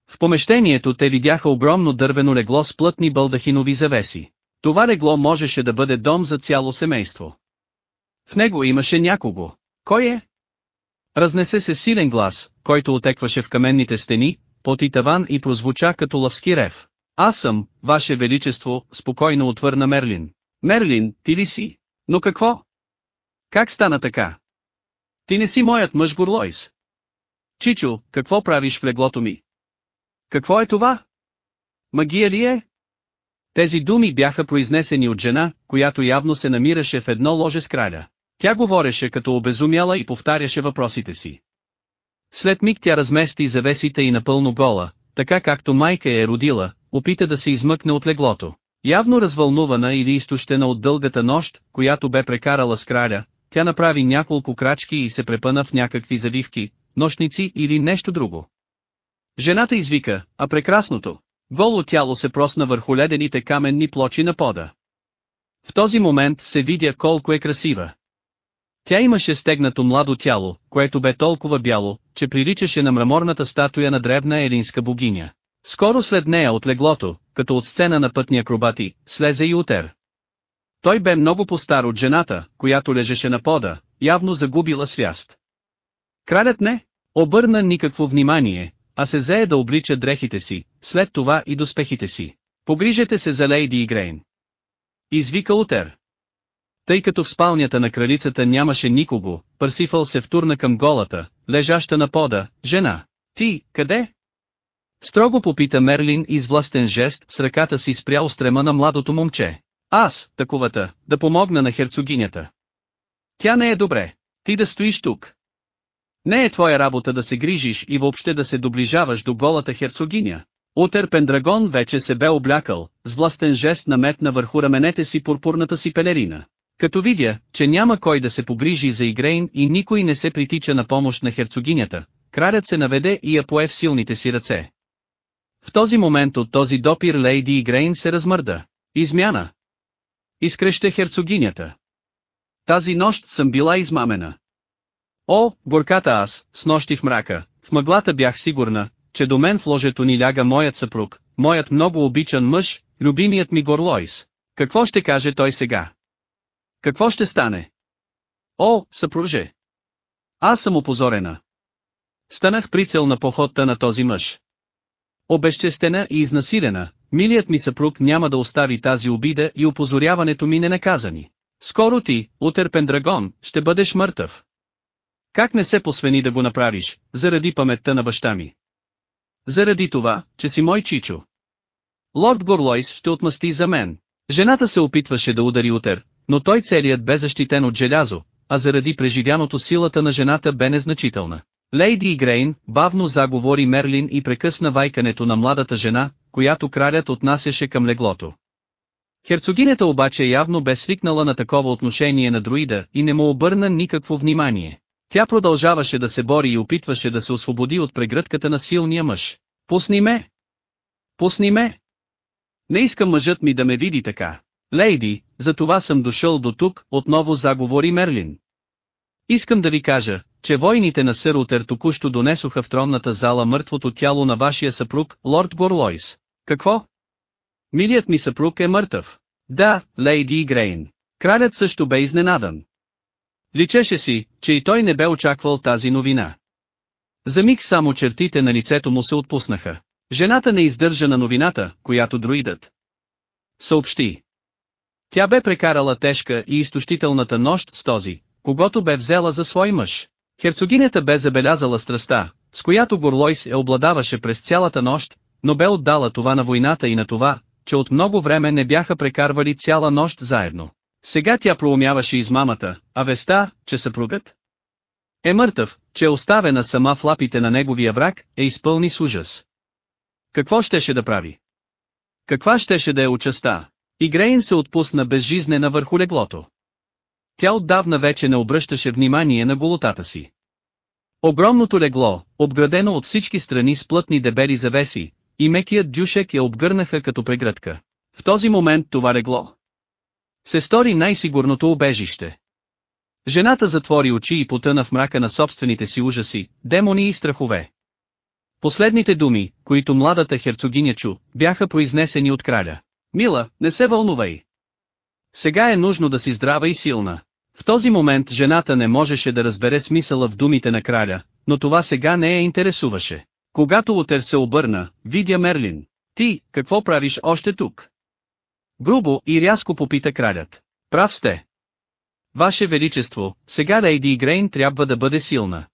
В помещението те видяха огромно дървено легло с плътни бълдахинови завеси. Това легло можеше да бъде дом за цяло семейство. В него имаше някого. Кой е? Разнесе се силен глас, който отекваше в каменните стени, под и таван и прозвуча като лъвски рев. Аз съм, Ваше Величество, спокойно отвърна Мерлин. Мерлин, ти ли си? Но какво? Как стана така? Ти не си моят мъж Горлойс. Чичо, какво правиш в леглото ми? Какво е това? Магия ли е? Тези думи бяха произнесени от жена, която явно се намираше в едно ложе с краля. Тя говореше като обезумяла и повтаряше въпросите си. След миг тя размести завесите и напълно гола, така както майка е родила, опита да се измъкне от леглото. Явно развълнувана или изтощена от дългата нощ, която бе прекарала с краля, тя направи няколко крачки и се препъна в някакви завивки, нощници или нещо друго. Жената извика, а прекрасното, голо тяло се просна върху ледените каменни плочи на пода. В този момент се видя колко е красива. Тя имаше стегнато младо тяло, което бе толкова бяло, че приличаше на мраморната статуя на древна елинска богиня. Скоро след нея от леглото, като от сцена на пътни акробати, слезе и Утер. Той бе много по-стар от жената, която лежеше на пода, явно загубила свяст. Кралят не обърна никакво внимание, а се зае да облича дрехите си, след това и доспехите си. Погрижете се за Лейди Грейн. Извика Утер. Тъй като в спалнята на кралицата нямаше никого, Парсифъл се втурна към голата, лежаща на пода, жена. Ти, къде? Строго попита Мерлин и с властен жест с ръката си спря устрема на младото момче. Аз, таковата, да помогна на херцогинята. Тя не е добре. Ти да стоиш тук. Не е твоя работа да се грижиш и въобще да се доближаваш до голата херцогиня. Утер Пендрагон вече се бе облякал, с властен жест наметна върху раменете си пурпурната си пелерина. Като видя, че няма кой да се погрижи за Игрейн и никой не се притича на помощ на херцогинята, кралят се наведе и я пое в силните си ръце. В този момент от този допир Лейди Игрейн се размърда. Измяна. Изкреща херцогинята. Тази нощ съм била измамена. О, горката аз, с нощи в мрака, в мъглата бях сигурна, че до мен в ложето ни ляга моят съпруг, моят много обичан мъж, любимият ми Горлойс. Какво ще каже той сега? Какво ще стане? О, съпруже! Аз съм опозорена. Станах прицел на походта на този мъж. Обезчестена и изнасилена, милият ми съпруг няма да остави тази обида и опозоряването ми ненаказани. Скоро ти, утер Пендрагон, ще бъдеш мъртъв. Как не се посвени да го направиш, заради паметта на баща ми? Заради това, че си мой чичо. Лорд Горлойс ще отмъсти за мен. Жената се опитваше да удари Утер, но той целият бе защитен от желязо, а заради преживяното силата на жената бе незначителна. Лейди Грейн, бавно заговори Мерлин и прекъсна вайкането на младата жена, която кралят отнасяше към леглото. Херцогинята обаче явно бе свикнала на такова отношение на друида и не му обърна никакво внимание. Тя продължаваше да се бори и опитваше да се освободи от прегръдката на силния мъж. Пусни ме! Пусни ме! Не искам мъжът ми да ме види така. Лейди, за това съм дошъл до тук, отново заговори Мерлин. Искам да ви кажа, че войните на Сър Утер току-що донесоха в тронната зала мъртвото тяло на вашия съпруг, лорд Горлойс. Какво? Милият ми съпруг е мъртъв. Да, лейди Грейн. Кралят също бе изненадан. Личеше си, че и той не бе очаквал тази новина. За миг само чертите на лицето му се отпуснаха. Жената не издържа на новината, която друидът. Съобщи. Тя бе прекарала тежка и изтощителната нощ с този, когато бе взела за свой мъж. Херцогинята бе забелязала страста, с която Горлойс е обладаваше през цялата нощ, но бе отдала това на войната и на това, че от много време не бяха прекарвали цяла нощ заедно. Сега тя проумяваше измамата, а веста, че съпругът Е мъртъв, че е оставена сама в лапите на неговия враг, е изпълни с ужас. Какво щеше да прави? Каква щеше да е участа? И Грейн се отпусна безжизнена върху леглото. Тя отдавна вече не обръщаше внимание на голотата си. Огромното легло, обградено от всички страни с плътни дебели завеси, и мекият дюшек я обгърнаха като прегръдка. В този момент това легло се стори най-сигурното убежище. Жената затвори очи и потъна в мрака на собствените си ужаси, демони и страхове. Последните думи, които младата херцогиня чу, бяха произнесени от краля. Мила, не се вълнувай. Сега е нужно да си здрава и силна. В този момент жената не можеше да разбере смисъла в думите на краля, но това сега не я интересуваше. Когато Утер се обърна, видя Мерлин. Ти, какво правиш още тук? Грубо и рязко попита кралят. Прав сте. Ваше Величество, сега Лейди Игрейн трябва да бъде силна.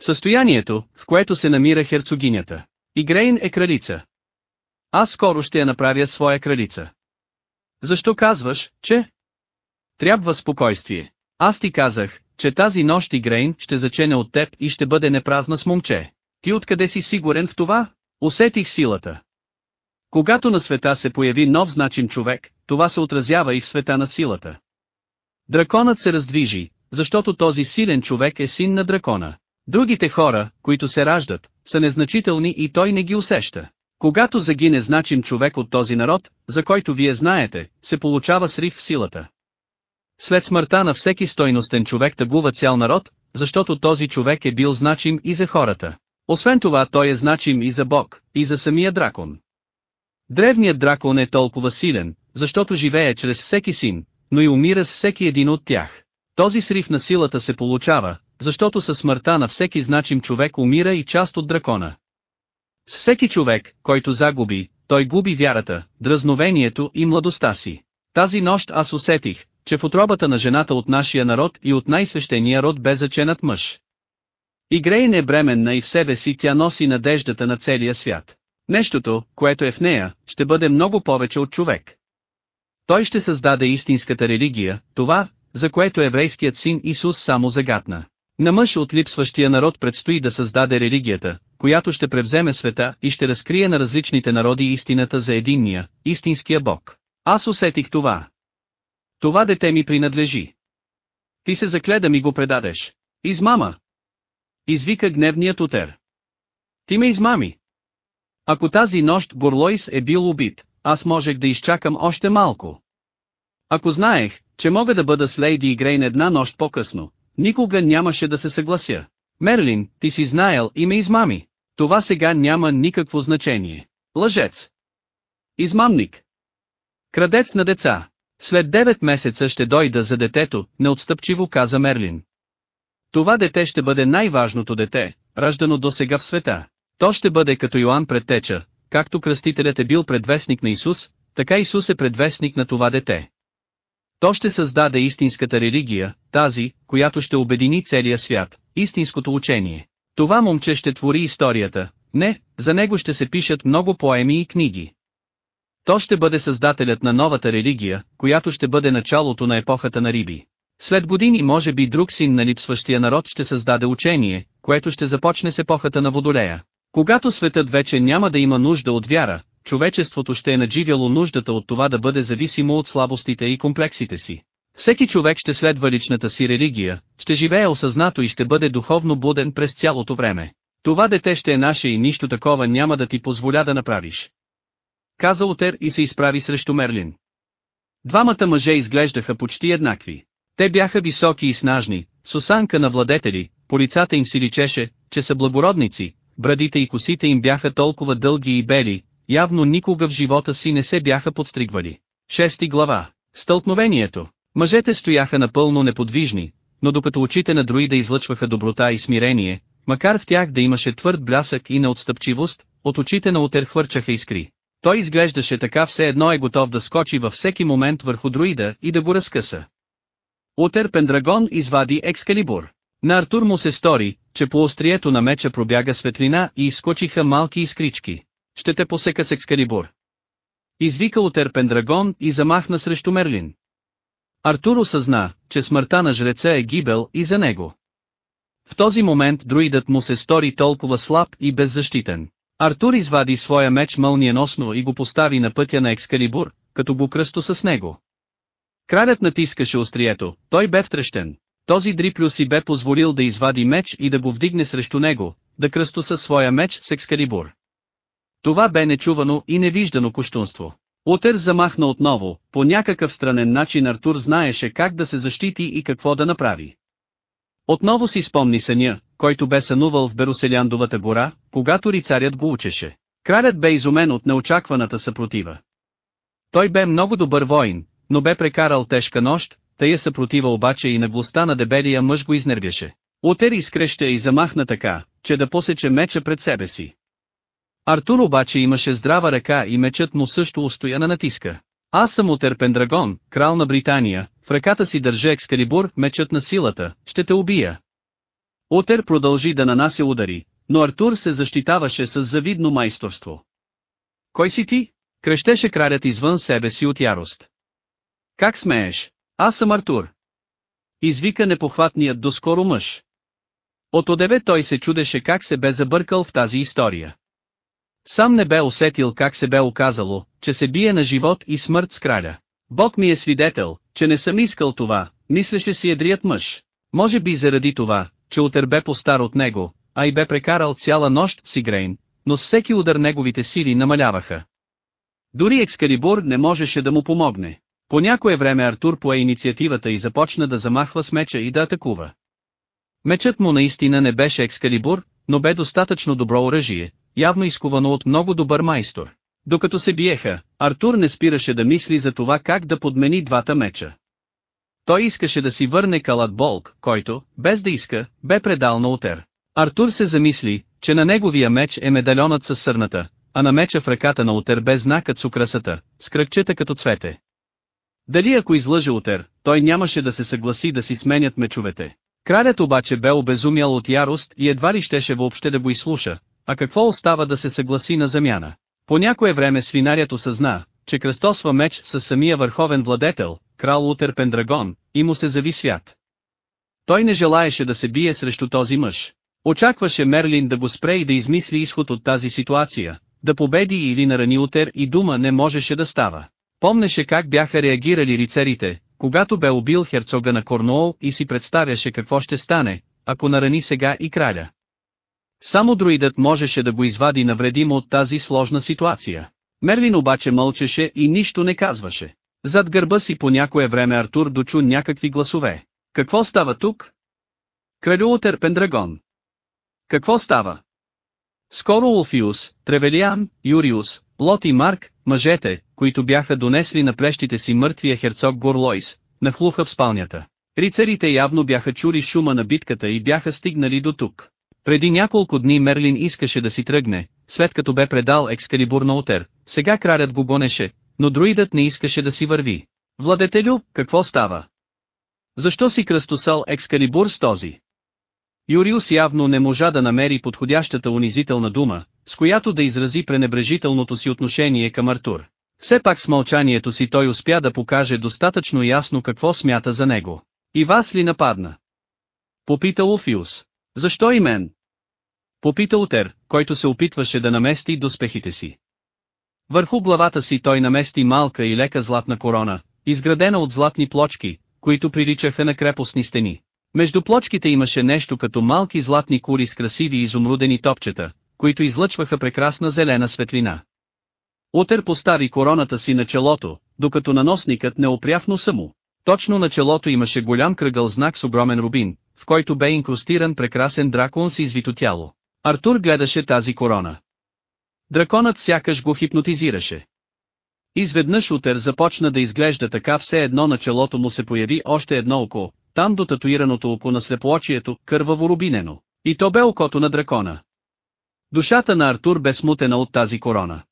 Състоянието, в което се намира херцогинята. Игрейн е кралица. Аз скоро ще я направя своя кралица. Защо казваш, че? Трябва спокойствие. Аз ти казах, че тази нощ Игрейн ще зачене от теб и ще бъде непразна с момче. Ти откъде си сигурен в това? Усетих силата. Когато на света се появи нов значим човек, това се отразява и в света на силата. Драконът се раздвижи, защото този силен човек е син на дракона. Другите хора, които се раждат, са незначителни и той не ги усеща. Когато загине значим човек от този народ, за който вие знаете, се получава срив в силата. След смъртта на всеки стойностен човек тъгува цял народ, защото този човек е бил значим и за хората. Освен това той е значим и за Бог, и за самия дракон. Древният дракон е толкова силен, защото живее чрез всеки син, но и умира с всеки един от тях. Този срив на силата се получава, защото със смъртта на всеки значим човек умира и част от дракона. С всеки човек, който загуби, той губи вярата, дразновението и младостта си. Тази нощ аз усетих, че в отробата на жената от нашия народ и от най-свещения род бе заченат мъж. Игрейн е бременна и в себе си тя носи надеждата на целия свят. Нещото, което е в нея, ще бъде много повече от човек. Той ще създаде истинската религия, това, за което еврейският син Исус само загатна. На мъж от липсващия народ предстои да създаде религията, която ще превземе света и ще разкрие на различните народи истината за единния, истинския Бог. Аз усетих това. Това дете ми принадлежи. Ти се закле да ми го предадеш. Измама! Извика гневният утер. Ти ме измами. Ако тази нощ Горлойс е бил убит, аз можех да изчакам още малко. Ако знаех, че мога да бъда с Лейди Грейн една нощ по-късно, никога нямаше да се съглася. Мерлин, ти си знаел и ме измами. Това сега няма никакво значение. Лъжец. Измамник. Крадец на деца. След 9 месеца ще дойда за детето, неотстъпчиво каза Мерлин. Това дете ще бъде най-важното дете, раждано до сега в света. То ще бъде като Йоанн предтеча, както кръстителят е бил предвестник на Исус, така Исус е предвестник на това дете. То ще създаде истинската религия, тази, която ще обедини целия свят, истинското учение. Това момче ще твори историята, не, за него ще се пишат много поеми и книги. То ще бъде създателят на новата религия, която ще бъде началото на епохата на Риби. След години може би друг син на липсващия народ ще създаде учение, което ще започне с епохата на Водолея. Когато светът вече няма да има нужда от вяра, човечеството ще е надживяло нуждата от това да бъде зависимо от слабостите и комплексите си. Всеки човек ще следва личната си религия, ще живее осъзнато и ще бъде духовно буден през цялото време. Това дете ще е наше и нищо такова няма да ти позволя да направиш. Каза Отер и се изправи срещу Мерлин. Двамата мъже изглеждаха почти еднакви. Те бяха високи и снажни, с осанка на владетели, по лицата им си личеше, че са благородници, брадите и косите им бяха толкова дълги и бели, явно никога в живота си не се бяха подстригвали. Шести глава. Стълкновението. Мъжете стояха напълно неподвижни, но докато очите на друида излъчваха доброта и смирение, макар в тях да имаше твърд блясък и неотстъпчивост, от очите на Утер хвърчаха искри. Той изглеждаше така все едно е готов да скочи във всеки момент върху друида и да го разкъса. Утер Пендрагон извади екскалибур. На Артур му се стори, че по острието на меча пробяга светлина и изкочиха малки искрички. Ще те посека с екскалибур. Извика Утер Пендрагон и замахна срещу Мерлин. Артур осъзна, че смъртта на жреца е гибел и за него. този момент друидът му се стори толкова слаб и беззащитен. Артур извади своя меч мълниеносно и го постави на пътя на Екскалибур, като го кръсто с него. Кралят натискаше острието, той бе втрещен. Този Дриплю си бе позволил да извади меч и да го вдигне срещу него, да кръсто със своя меч с Екскалибур. Това бе нечувано и невиждано куштунство. Утер замахна отново, по някакъв странен начин Артур знаеше как да се защити и какво да направи. Отново си спомни съня, който бе сънувал в Бероселяндовата гора, когато рицарят го учеше. Кралят бе изумен от неочакваната съпротива. Той бе много добър воин, но бе прекарал тежка нощ, тая съпротива обаче и наглостта на дебелия мъж го изнервяше. Утер изкреща и замахна така, че да посече меча пред себе си. Артур обаче имаше здрава ръка и мечът му също устоя на натиска. Аз съм Утер Пендрагон, крал на Британия, в ръката си държа екскалибур, мечът на силата, ще те убия. Утер продължи да нанася удари, но Артур се защитаваше с завидно майсторство. Кой си ти? Крещеше кралят извън себе си от ярост. Как смееш? Аз съм Артур. Извика непохватният доскоро мъж. От одеве той се чудеше как се бе забъркал в тази история. Сам не бе усетил как се бе оказало, че се бие на живот и смърт с краля. Бог ми е свидетел, че не съм искал това, мислеше си едрият мъж. Може би заради това, че утър бе по-стар от него, а и бе прекарал цяла нощ с Игрейн, но с всеки удар неговите сили намаляваха. Дори Екскалибур не можеше да му помогне. По някое време Артур пое инициативата и започна да замахва с меча и да атакува. Мечът му наистина не беше Екскалибур, но бе достатъчно добро оръжие, явно изкувано от много добър майстор. Докато се биеха, Артур не спираше да мисли за това как да подмени двата меча. Той искаше да си върне Калат Болк, който, без да иска, бе предал на Утер. Артур се замисли, че на неговия меч е медальонът с сърната, а на меча в ръката на Утер бе знакът с украсата, с кръгчета като цвете. Дали ако излъже Утер, той нямаше да се съгласи да си сменят мечовете. Кралят обаче бе обезумял от ярост и едва ли щеше въобще да го изслуша, а какво остава да се съгласи на замяна? По някое време свинарят осъзна, че кръстосва меч с самия върховен владетел, крал Утер Пендрагон, и му се зави свят. Той не желаеше да се бие срещу този мъж. Очакваше Мерлин да го спре и да измисли изход от тази ситуация, да победи или нарани Утер и дума не можеше да става. Помнеше как бяха реагирали рицарите, когато бе убил херцога на Корнуол и си представяше какво ще стане, ако нарани сега и краля. Само друидът можеше да го извади навредимо от тази сложна ситуация. Мерлин обаче мълчеше и нищо не казваше. Зад гърба си по някое време Артур дочу някакви гласове. Какво става тук? Кралюотер Пендрагон. Какво става? Скоро Улфиус, Тревелиан, Юриус, Лот и Марк, мъжете, които бяха донесли на плещите си мъртвия херцог Горлойс, нахлуха в спалнята. Рицарите явно бяха чули шума на битката и бяха стигнали до тук. Преди няколко дни Мерлин искаше да си тръгне, след като бе предал Екскалибур на Утер, сега кралят го гонеше, но друидът не искаше да си върви. Владетелю, какво става? Защо си кръстосал Екскалибур с този? Юриус явно не можа да намери подходящата унизителна дума, с която да изрази пренебрежителното си отношение към Артур. Все пак с мълчанието си той успя да покаже достатъчно ясно какво смята за него. И вас ли нападна? Попита Уфиус. Защо и мен? Попита Утер, който се опитваше да намести доспехите си. Върху главата си той намести малка и лека златна корона, изградена от златни плочки, които приличаха на крепостни стени. Между плочките имаше нещо като малки златни кури с красиви изумрудени топчета, които излъчваха прекрасна зелена светлина. Утер постави короната си на челото, докато наносникът не опря в носа му. Точно на челото имаше голям кръгъл знак с огромен рубин, в който бе инкрустиран прекрасен дракон с извито тяло. Артур гледаше тази корона. Драконът сякаш го хипнотизираше. Изведнъж Утер започна да изглежда така все едно на челото му се появи още едно око, там до татуираното око на слепоочието, кърваво рубинено. И то бе окото на дракона. Душата на Артур бе смутена от тази корона.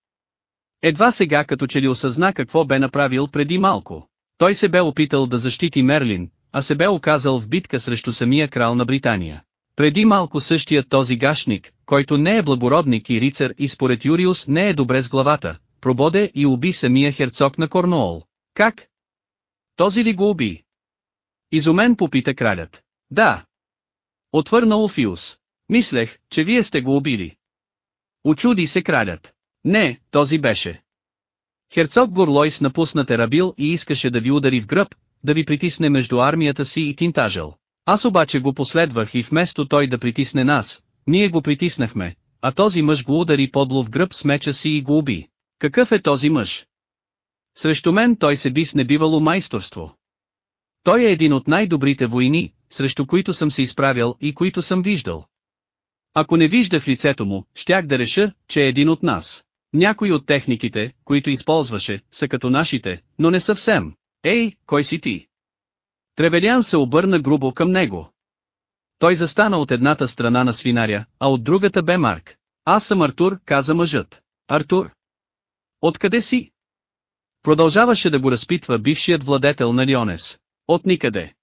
Едва сега като че ли осъзна какво бе направил преди малко. Той се бе опитал да защити Мерлин, а се бе оказал в битка срещу самия крал на Британия. Преди малко същият този гашник, който не е благородник и рицар и според Юриус не е добре с главата, прободе и уби самия херцог на Корнуол. Как? Този ли го уби? Изумен попита кралят. Да. Отвърна Офиус. Мислех, че вие сте го убили. Очуди се кралят. Не, този беше. Херцог Горлойс напусна Терабил и искаше да ви удари в гръб, да ви притисне между армията си и Тинтажел. Аз обаче го последвах и вместо той да притисне нас, ние го притиснахме, а този мъж го удари подло в гръб с меча си и го уби. Какъв е този мъж? Срещу мен той се би с небивало майсторство. Той е един от най-добрите войни, срещу които съм се изправял и които съм виждал. Ако не виждах лицето му, щях да реша, че е един от нас. Някои от техниките, които използваше, са като нашите, но не съвсем. Ей, кой си ти? Тревелян се обърна грубо към него. Той застана от едната страна на свинаря, а от другата бе Марк. Аз съм Артур, каза мъжът. Артур? Откъде си? Продължаваше да го разпитва бившият владетел на Лионес. От никъде.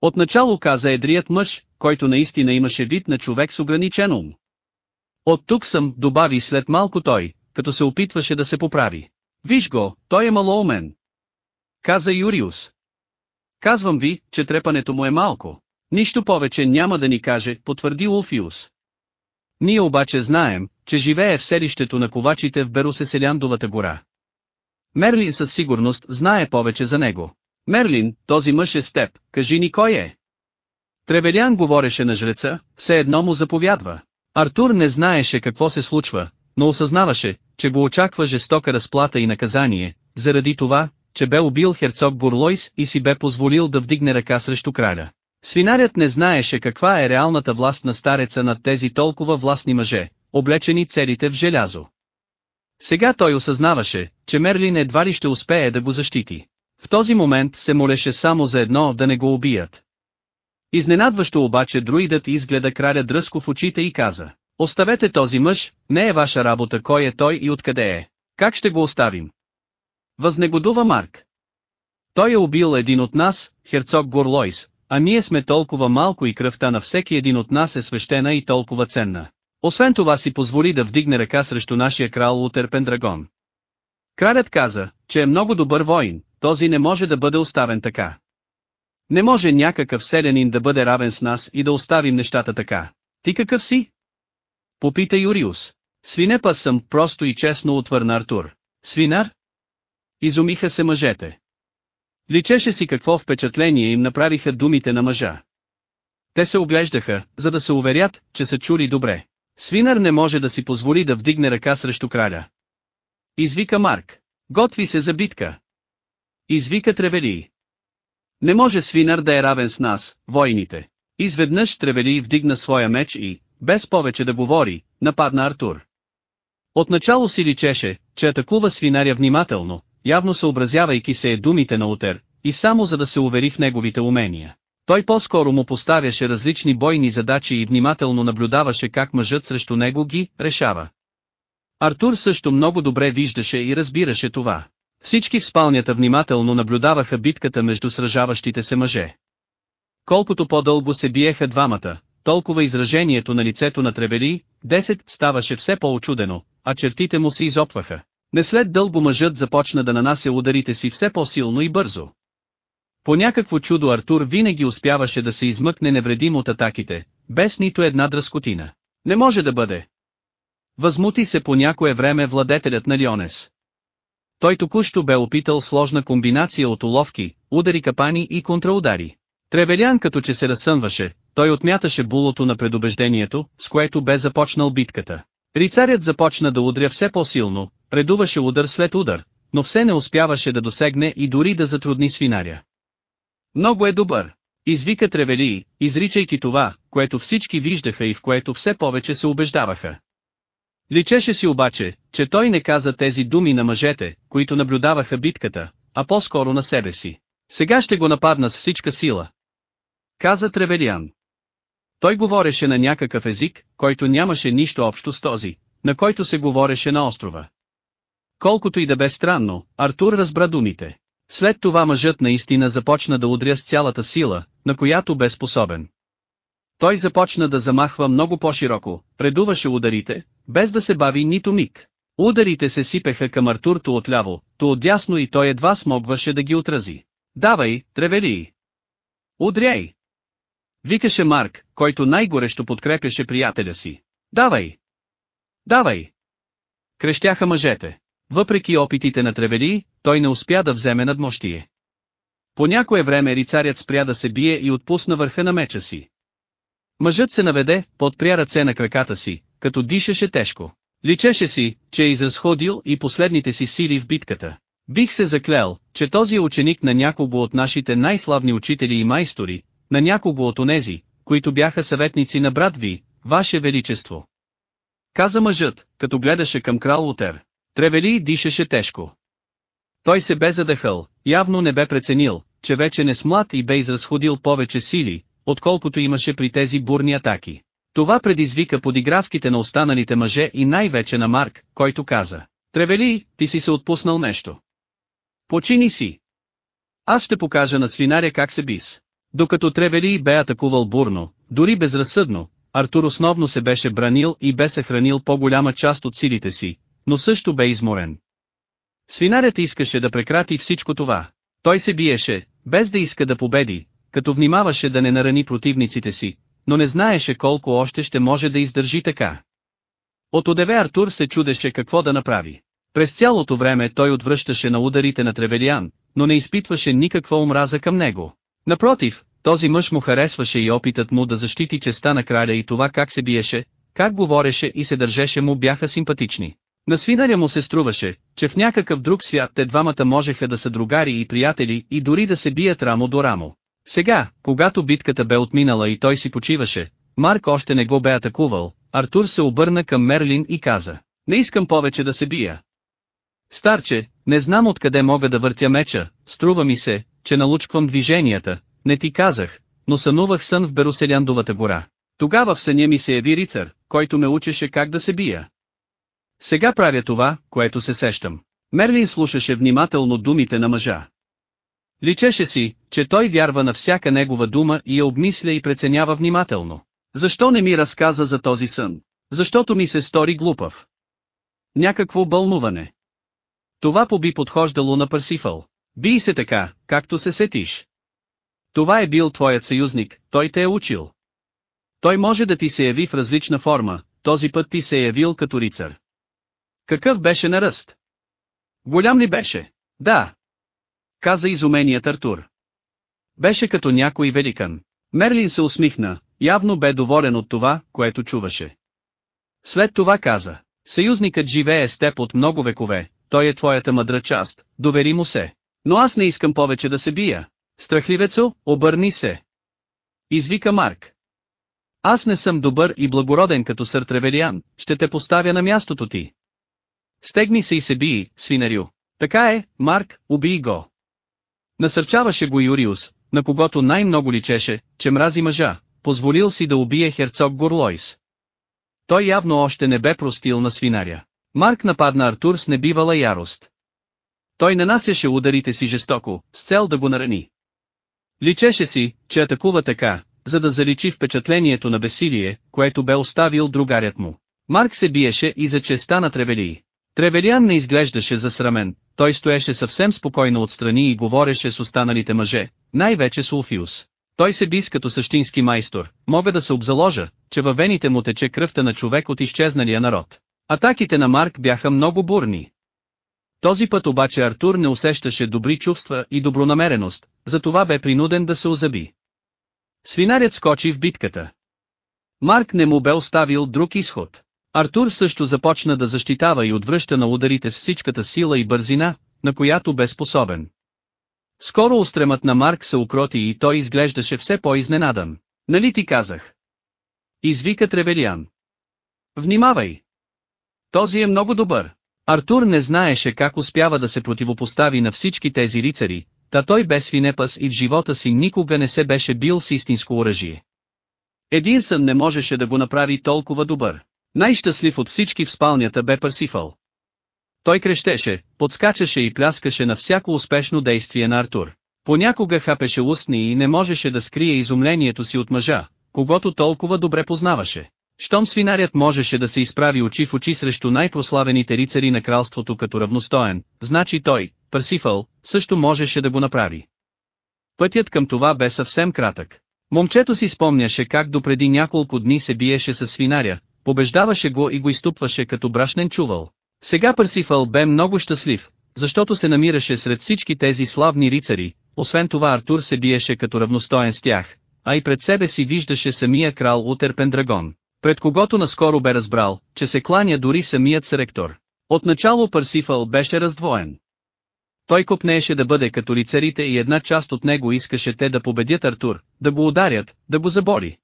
Отначало каза едрият мъж, който наистина имаше вид на човек с ограничен ум. От тук съм, добави след малко той, като се опитваше да се поправи. Виж го, той е малоумен. Каза Юриус. Казвам ви, че трепането му е малко. Нищо повече няма да ни каже, потвърди Улфиус. Ние обаче знаем, че живее в селището на ковачите в Берусеселяндовата гора. Мерлин със сигурност знае повече за него. Мерлин, този мъж е с теб, кажи ни кой е. Тревелян говореше на жреца, все едно му заповядва. Артур не знаеше какво се случва, но осъзнаваше, че го очаква жестока разплата и наказание, заради това, че бе убил херцог Бурлойс и си бе позволил да вдигне ръка срещу краля. Свинарят не знаеше каква е реалната власт на стареца над тези толкова властни мъже, облечени целите в желязо. Сега той осъзнаваше, че Мерлин едва ли ще успее да го защити. В този момент се молеше само за едно да не го убият. Изненадващо обаче друидът изгледа краля дръско в очите и каза, оставете този мъж, не е ваша работа кой е той и откъде е. Как ще го оставим? Възнегодува Марк. Той е убил един от нас, херцог Горлойс, а ние сме толкова малко и кръвта на всеки един от нас е свещена и толкова ценна. Освен това си позволи да вдигне ръка срещу нашия крал Лутер Пендрагон. Кралят каза, че е много добър воин, този не може да бъде оставен така. Не може някакъв селянин да бъде равен с нас и да оставим нещата така. Ти какъв си? Попита Юриус. Свинепа съм, просто и честно отвърна Артур. Свинар? Изумиха се мъжете. Личеше си какво впечатление им направиха думите на мъжа. Те се оглеждаха, за да се уверят, че са чули добре. Свинар не може да си позволи да вдигне ръка срещу краля. Извика Марк. Готви се за битка. Извика Тревели. Не може свинар да е равен с нас, войните. Изведнъж Тревели вдигна своя меч и, без повече да говори, нападна Артур. Отначало си личеше, че атакува свинаря внимателно, явно съобразявайки се думите на Утер, и само за да се увери в неговите умения. Той по-скоро му поставяше различни бойни задачи и внимателно наблюдаваше как мъжът срещу него ги решава. Артур също много добре виждаше и разбираше това. Всички в спалнята внимателно наблюдаваха битката между сражаващите се мъже. Колкото по-дълго се биеха двамата, толкова изражението на лицето на Тревели, 10 ставаше все по-очудено, а чертите му се изопваха. Не след дълго мъжът започна да нанася ударите си все по-силно и бързо. По някакво чудо Артур винаги успяваше да се измъкне невредим от атаките, без нито една дръскотина. Не може да бъде. Възмути се по някое време владетелят на Лионес. Той току-що бе опитал сложна комбинация от уловки, удари капани и контраудари. Тревелян като че се разсънваше, той отмяташе булото на предубеждението, с което бе започнал битката. Рицарят започна да удря все по-силно, редуваше удар след удар, но все не успяваше да досегне и дори да затрудни свинаря. Много е добър. Извика Тревелии, изричайки това, което всички виждаха и в което все повече се убеждаваха. Личеше си обаче, че той не каза тези думи на мъжете, които наблюдаваха битката, а по-скоро на себе си. Сега ще го нападна с всичка сила. Каза Тревелиан. Той говореше на някакъв език, който нямаше нищо общо с този, на който се говореше на острова. Колкото и да бе странно, Артур разбра думите. След това мъжът наистина започна да удря с цялата сила, на която бе способен. Той започна да замахва много по-широко, предуваше ударите, без да се бави нито миг. Ударите се сипеха към Артур то отляво, то отдясно и той едва смогваше да ги отрази. Давай, тревели! Удряй! Викаше Марк, който най-горещо подкрепяше приятеля си. Давай! Давай! Крещяха мъжете. Въпреки опитите на Тревели, той не успя да вземе надмощие. По някое време рицарят спря да се бие и отпусна върха на меча си. Мъжът се наведе, подпря ръце на краката си, като дишаше тежко. Личеше си, че е изразходил и последните си сили в битката. Бих се заклел, че този ученик на някого от нашите най-славни учители и майстори, на някого от онези, които бяха съветници на брат ви, Ваше Величество. Каза мъжът, като гледаше към крал Лутер. Тревели дишаше тежко. Той се бе задъхал, явно не бе преценил, че вече не смлад и бе изразходил повече сили, отколкото имаше при тези бурни атаки. Това предизвика подигравките на останалите мъже и най-вече на Марк, който каза. Тревели, ти си се отпуснал нещо. Почини си. Аз ще покажа на свинаря как се бис. Докато Тревели бе атакувал бурно, дори безразсъдно, Артур основно се беше бранил и бе съхранил по-голяма част от силите си, но също бе изморен. Свинарят искаше да прекрати всичко това. Той се биеше, без да иска да победи, като внимаваше да не нарани противниците си, но не знаеше колко още ще може да издържи така. От одеве Артур се чудеше какво да направи. През цялото време той отвръщаше на ударите на Тревелиан, но не изпитваше никаква омраза към него. Напротив, този мъж му харесваше и опитът му да защити честа на краля и това как се биеше, как говореше и се държеше му бяха симпатични. На свинаря му се струваше, че в някакъв друг свят те двамата можеха да са другари и приятели и дори да се бият рамо до рамо. Сега, когато битката бе отминала и той си почиваше, Марк още не го бе атакувал, Артур се обърна към Мерлин и каза, не искам повече да се бия. Старче, не знам откъде мога да въртя меча, струва ми се, че налучквам движенията, не ти казах, но сънувах сън в Бероселяндовата гора. Тогава в съня ми се яви рицар, който ме учеше как да се бия. Сега правя това, което се сещам. Мерлин слушаше внимателно думите на мъжа. Личеше си, че той вярва на всяка негова дума и я обмисля и преценява внимателно. Защо не ми разказа за този сън? Защото ми се стори глупав. Някакво бълнуване. Това поби подхождало на Парсифъл. Бий се така, както се сетиш. Това е бил твоят съюзник, той те е учил. Той може да ти се яви в различна форма, този път ти се е явил като рицар. Какъв беше на ръст? Голям ли беше? Да. Каза изуменият Артур. Беше като някой великан. Мерлин се усмихна, явно бе доволен от това, което чуваше. След това каза, съюзникът живее с теб от много векове, той е твоята мъдра част, довери му се. Но аз не искам повече да се бия. Страхливецо, обърни се. Извика Марк. Аз не съм добър и благороден като сър Тревелиан, ще те поставя на мястото ти. Стегни се и се бии, свинарю. Така е, Марк, убий го. Насърчаваше го Юриус, на когото най-много личеше, че мрази мъжа, позволил си да убие херцог Горлойс. Той явно още не бе простил на свинаря. Марк нападна Артур с небивала ярост. Той нанасяше ударите си жестоко, с цел да го нарани. Личеше си, че атакува така, за да заличи впечатлението на бесилие, което бе оставил другарят му. Марк се биеше и за честа на Тревелии. Тревелиан не изглеждаше засрамен, той стоеше съвсем спокойно отстрани и говореше с останалите мъже, най-вече с Улфиус. Той се бис като същински майстор, мога да се обзаложа, че във вените му тече кръвта на човек от изчезналия народ. Атаките на Марк бяха много бурни. Този път обаче Артур не усещаше добри чувства и добронамереност, затова бе принуден да се озаби. Свинарят скочи в битката. Марк не му бе оставил друг изход. Артур също започна да защитава и отвръща на ударите с всичката сила и бързина, на която бе способен. Скоро устремът на Марк се укроти и той изглеждаше все по-изненадан. Нали ти казах? Извика Тревелиан. Внимавай! Този е много добър. Артур не знаеше как успява да се противопостави на всички тези рицари, та той без свинепас и в живота си никога не се беше бил с истинско оръжие. Един сън не можеше да го направи толкова добър. Най-щастлив от всички в спалнята бе Парсифал. Той крещеше, подскачаше и пляскаше на всяко успешно действие на Артур. Понякога хапеше устни и не можеше да скрие изумлението си от мъжа, когато толкова добре познаваше. Щом свинарят можеше да се изправи очи в очи срещу най-прославените рицари на кралството като равностоен, значи той, Парсифал, също можеше да го направи. Пътят към това бе съвсем кратък. Момчето си спомняше как допреди няколко дни се биеше с свинаря, побеждаваше го и го изтупваше като брашнен чувал. Сега Парсифал бе много щастлив, защото се намираше сред всички тези славни рицари, освен това Артур се биеше като равностоен с тях, а и пред себе си виждаше самия крал Утер Пендрагон, пред когото наскоро бе разбрал, че се кланя дори самият сректор. Отначало Парсифал беше раздвоен. Той копнееше да бъде като рицарите и една част от него искаше те да победят Артур, да го ударят, да го заболи.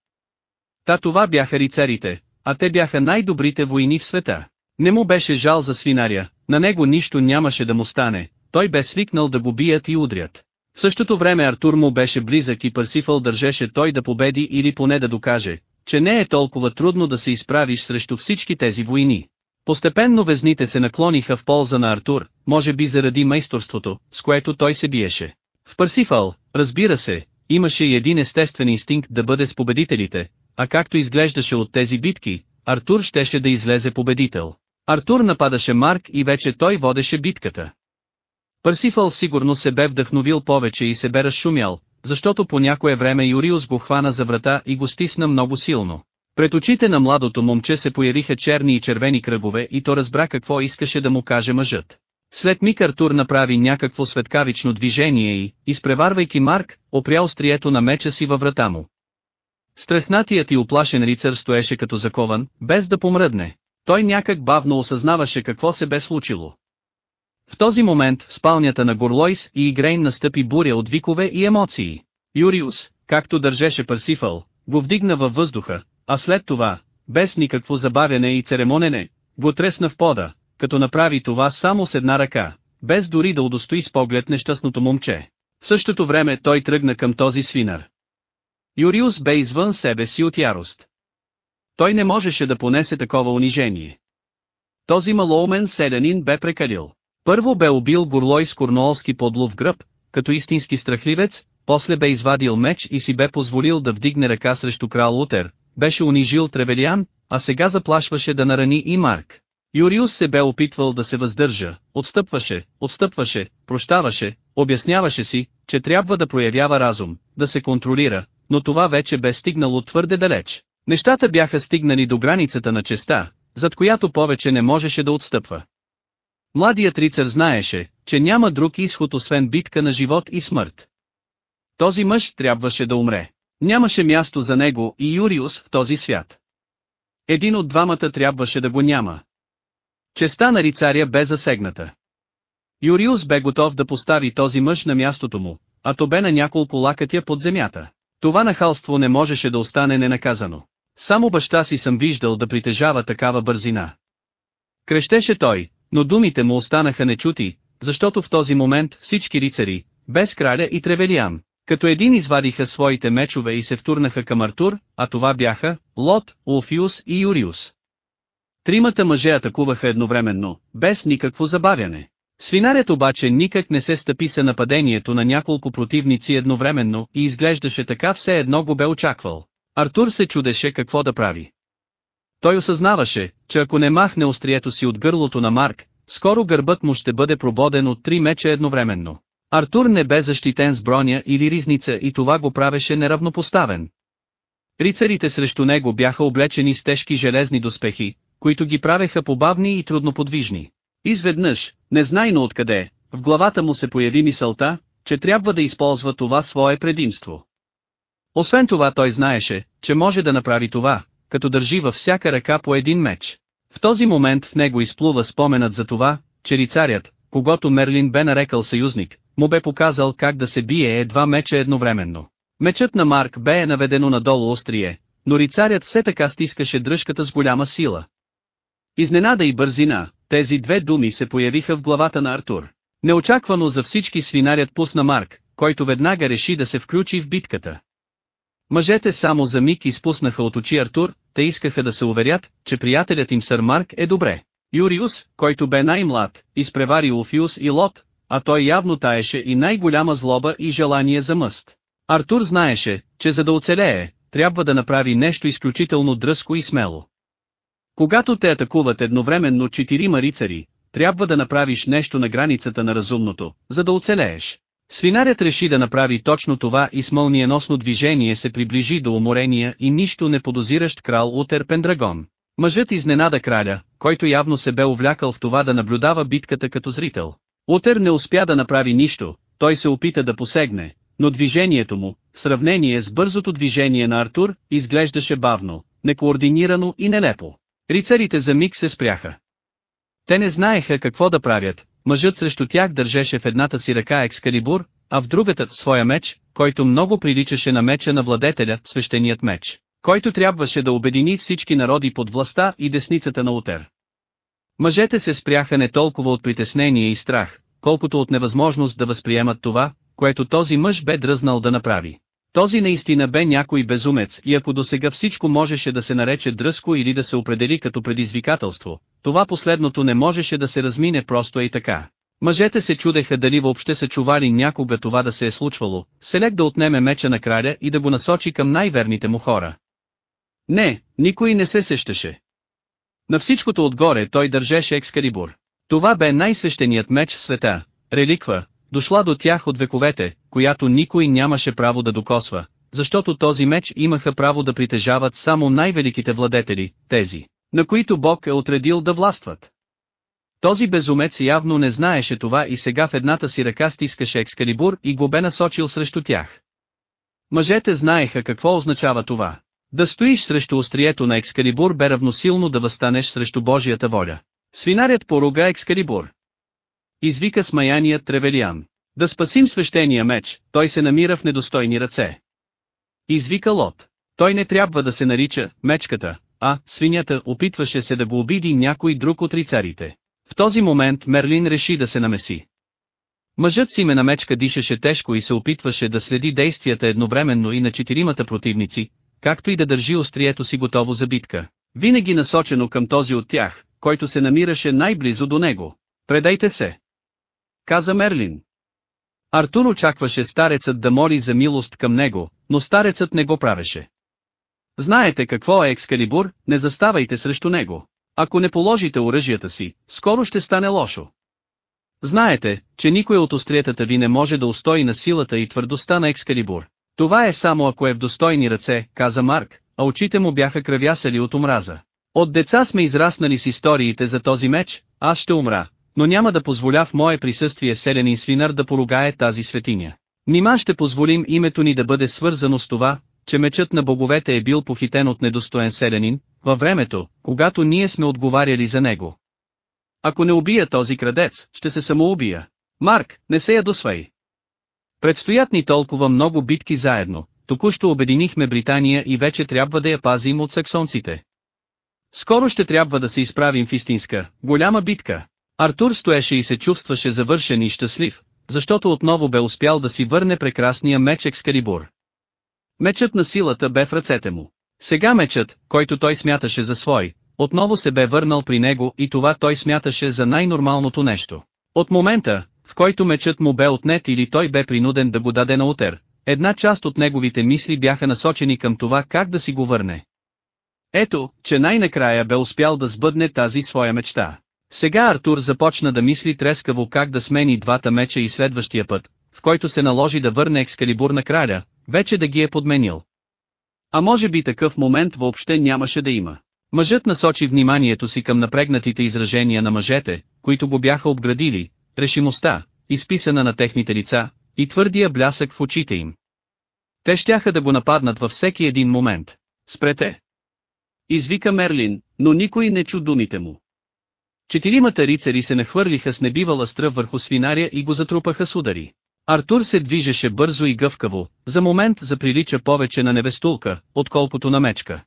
Та това бяха рицарите, а те бяха най-добрите войни в света. Не му беше жал за свинаря, на него нищо нямаше да му стане, той бе свикнал да го бият и удрят. В същото време Артур му беше близък и Парсифал държеше той да победи или поне да докаже, че не е толкова трудно да се изправиш срещу всички тези войни. Постепенно везните се наклониха в полза на Артур, може би заради майсторството, с което той се биеше. В Парсифал, разбира се, имаше и един естествен инстинкт да бъде с победителите, а както изглеждаше от тези битки, Артур щеше да излезе победител. Артур нападаше Марк и вече той водеше битката. Парсифал сигурно се бе вдъхновил повече и се бе разшумял, защото по някое време Юриус го хвана за врата и го стисна много силно. Пред очите на младото момче се появиха черни и червени кръгове и то разбра какво искаше да му каже мъжът. След миг Артур направи някакво светкавично движение и, изпреварвайки Марк, опря острието на меча си във врата му. Стреснатият и оплашен рицар стоеше като закован, без да помръдне. Той някак бавно осъзнаваше какво се бе случило. В този момент в спалнята на Горлойс и Игрейн настъпи буря от викове и емоции. Юриус, както държеше Парсифал, го вдигна във въздуха, а след това, без никакво забавяне и церемонене, го тресна в пода, като направи това само с една ръка, без дори да удостои с поглед нещастното момче. В същото време той тръгна към този свинар. Юриус бе извън себе си от ярост. Той не можеше да понесе такова унижение. Този малоумен седанин бе прекалил. Първо бе убил Горлой с корнуолски подлов гръб, като истински страхливец, после бе извадил меч и си бе позволил да вдигне ръка срещу крал Лутер, беше унижил Тревелиан, а сега заплашваше да нарани и Марк. Юриус се бе опитвал да се въздържа, отстъпваше, отстъпваше, прощаваше, обясняваше си, че трябва да проявява разум, да се контролира, но това вече бе стигнало твърде далеч. Нещата бяха стигнали до границата на честа, зад която повече не можеше да отстъпва. Младият рицар знаеше, че няма друг изход освен битка на живот и смърт. Този мъж трябваше да умре. Нямаше място за него и Юриус в този свят. Един от двамата трябваше да го няма. Честа на рицаря бе засегната. Юриус бе готов да постави този мъж на мястото му, а то бе на няколко лакътя под земята. Това нахалство не можеше да остане ненаказано. Само баща си съм виждал да притежава такава бързина. Крещеше той, но думите му останаха нечути, защото в този момент всички рицари, без краля и Тревелиан, като един извадиха своите мечове и се втурнаха към Артур, а това бяха, Лот, Улфиус и Юриус. Тримата мъже атакуваха едновременно, без никакво забавяне. Свинарят обаче никак не се стъпи се нападението на няколко противници едновременно и изглеждаше така все едно го бе очаквал. Артур се чудеше какво да прави. Той осъзнаваше, че ако не махне острието си от гърлото на Марк, скоро гърбът му ще бъде прободен от три меча едновременно. Артур не бе защитен с броня или ризница и това го правеше неравнопоставен. Рицарите срещу него бяха облечени с тежки железни доспехи, които ги правеха побавни и трудноподвижни. Изведнъж, незнайно откъде, в главата му се появи мисълта, че трябва да използва това свое предимство. Освен това той знаеше, че може да направи това, като държи във всяка ръка по един меч. В този момент в него изплува споменът за това, че рицарят, когато Мерлин бе нарекал съюзник, му бе показал как да се бие едва меча едновременно. Мечът на Марк бе е наведено надолу острие, но рицарят все така стискаше дръжката с голяма сила. Изненада и бързина, тези две думи се появиха в главата на Артур. Неочаквано за всички свинарят пусна Марк, който веднага реши да се включи в битката. Мъжете само за миг изпуснаха от очи Артур, те искаха да се уверят, че приятелят им сър Марк е добре. Юриус, който бе най-млад, изпревари Улфиус и Лот, а той явно таеше и най-голяма злоба и желание за мъст. Артур знаеше, че за да оцелее, трябва да направи нещо изключително дръско и смело. Когато те атакуват едновременно четирима рицари, трябва да направиш нещо на границата на разумното, за да оцелееш. Свинарят реши да направи точно това и с мълниеносно движение се приближи до уморения и нищо не подозиращ крал Утер Пендрагон. Мъжът изненада краля, който явно се бе увлякал в това да наблюдава битката като зрител. Утер не успя да направи нищо, той се опита да посегне, но движението му, в сравнение с бързото движение на Артур, изглеждаше бавно, некоординирано и нелепо. Рицарите за миг се спряха. Те не знаеха какво да правят, мъжът срещу тях държеше в едната си ръка екскалибур, а в другата – своя меч, който много приличаше на меча на владетеля, свещеният меч, който трябваше да обедини всички народи под властта и десницата на Утер. Мъжете се спряха не толкова от притеснение и страх, колкото от невъзможност да възприемат това, което този мъж бе дръзнал да направи. Този наистина бе някой безумец и ако досега всичко можеше да се нарече дръско или да се определи като предизвикателство, това последното не можеше да се размине просто и така. Мъжете се чудеха дали въобще са чували някога това да се е случвало, селек да отнеме меча на краля и да го насочи към най-верните му хора. Не, никой не се сещаше. На всичкото отгоре той държеше екскалибур. Това бе най-свещеният меч в света, реликва, дошла до тях от вековете, която никой нямаше право да докосва, защото този меч имаха право да притежават само най-великите владетели, тези, на които Бог е отредил да властват. Този безумец явно не знаеше това и сега в едната си ръка стискаше екскалибур и го бе насочил срещу тях. Мъжете знаеха какво означава това. Да стоиш срещу острието на екскалибур бе равносилно да възстанеш срещу Божията воля. Свинарят поруга екскалибур. Извика смаяният Тревелиан. Да спасим свещения меч, той се намира в недостойни ръце. Извика Лот. Той не трябва да се нарича мечката, а свинята опитваше се да го обиди някой друг от рицарите. В този момент Мерлин реши да се намеси. Мъжът си ме на мечка дишаше тежко и се опитваше да следи действията едновременно и на четиримата противници, както и да държи острието си готово за битка. Винаги насочено към този от тях, който се намираше най-близо до него. Предайте се! Каза Мерлин. Артур очакваше старецът да моли за милост към него, но старецът не го правеше. Знаете какво е екскалибур, не заставайте срещу него. Ако не положите оръжията си, скоро ще стане лошо. Знаете, че никой от остриетата ви не може да устои на силата и твърдостта на екскалибур. Това е само ако е в достойни ръце, каза Марк, а очите му бяха кръвясали от омраза. От деца сме израснали с историите за този меч, аз ще умра, но няма да позволя в мое присъствие селянин свинар да поругае тази светиня. Нима ще позволим името ни да бъде свързано с това, че мечът на боговете е бил похитен от недостоен селянин, във времето, когато ние сме отговаряли за него. Ако не убия този крадец, ще се самоубия. Марк, не се ядосвай. Предстоят ни толкова много битки заедно, току-що обединихме Британия и вече трябва да я пазим от саксонците. Скоро ще трябва да се изправим в истинска, голяма битка. Артур стоеше и се чувстваше завършен и щастлив, защото отново бе успял да си върне прекрасния меч Екскалибур. Мечът на силата бе в ръцете му. Сега мечът, който той смяташе за свой, отново се бе върнал при него и това той смяташе за най-нормалното нещо. От момента, в който мечът му бе отнет или той бе принуден да го даде на утер, една част от неговите мисли бяха насочени към това как да си го върне. Ето, че най-накрая бе успял да сбъдне тази своя мечта. Сега Артур започна да мисли трескаво как да смени двата меча и следващия път, в който се наложи да върне екскалибур на краля, вече да ги е подменил. А може би такъв момент въобще нямаше да има. Мъжът насочи вниманието си към напрегнатите изражения на мъжете, които го бяха обградили, решимостта, изписана на техните лица, и твърдия блясък в очите им. Те щяха да го нападнат във всеки един момент. Спрете! Извика Мерлин, но никой не чу думите му. Четиримата рицари се нахвърлиха с небивала стръв върху свинаря и го затрупаха с удари. Артур се движеше бързо и гъвкаво, за момент заприлича повече на невестулка, отколкото на мечка.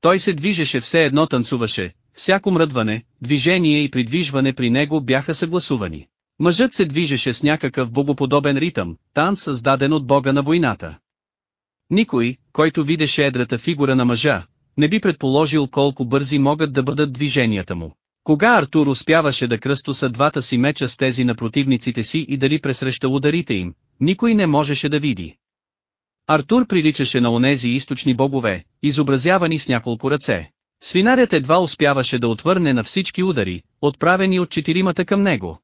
Той се движеше все едно танцуваше, всяко мръдване, движение и придвижване при него бяха съгласувани. Мъжът се движеше с някакъв богоподобен ритъм, танц създаден от бога на войната. Никой, който видеше едрата фигура на мъжа, не би предположил колко бързи могат да бъдат движенията му. Кога Артур успяваше да кръстоса двата си меча с тези на противниците си и дали пресреща ударите им, никой не можеше да види. Артур приличаше на онези източни богове, изобразявани с няколко ръце. Свинарят едва успяваше да отвърне на всички удари, отправени от четиримата към него.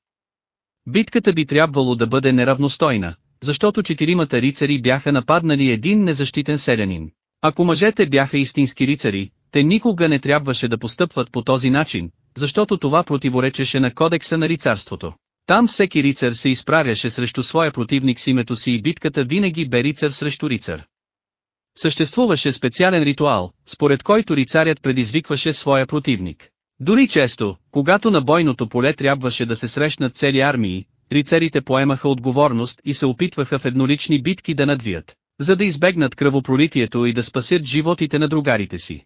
Битката би трябвало да бъде неравностойна, защото четиримата рицари бяха нападнали един незащитен селянин. Ако мъжете бяха истински рицари, те никога не трябваше да постъпват по този начин, защото това противоречеше на кодекса на рицарството. Там всеки рицар се изправяше срещу своя противник с името си и битката винаги бе рицар срещу рицар. Съществуваше специален ритуал, според който рицарят предизвикваше своя противник. Дори често, когато на бойното поле трябваше да се срещнат цели армии, рицарите поемаха отговорност и се опитваха в еднолични битки да надвият, за да избегнат кръвопролитието и да спасят животите на другарите си.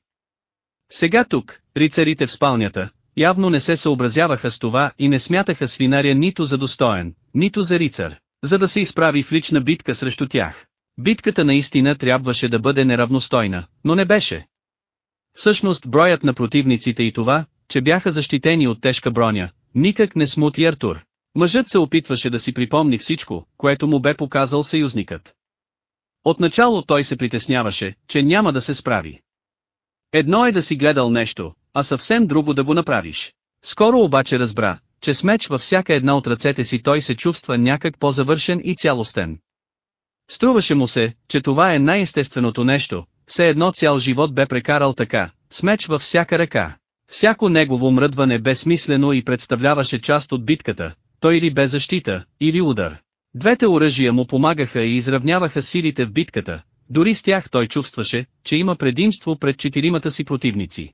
Сега тук, рицарите в спалнята, явно не се съобразяваха с това и не смятаха свинаря нито за достоен, нито за рицар, за да се изправи в лична битка срещу тях. Битката наистина трябваше да бъде неравностойна, но не беше. Всъщност броят на противниците и това, че бяха защитени от тежка броня, никак не смути Артур. Мъжът се опитваше да си припомни всичко, което му бе показал съюзникът. Отначало той се притесняваше, че няма да се справи. Едно е да си гледал нещо, а съвсем друго да го направиш. Скоро обаче разбра, че с меч във всяка една от ръцете си той се чувства някак по-завършен и цялостен. Струваше му се, че това е най-естественото нещо, все едно цял живот бе прекарал така, с меч във всяка ръка. Всяко негово мръдване бе смислено и представляваше част от битката, той или бе защита, или удар. Двете оръжия му помагаха и изравняваха силите в битката, дори с тях той чувстваше, че има предимство пред четиримата си противници.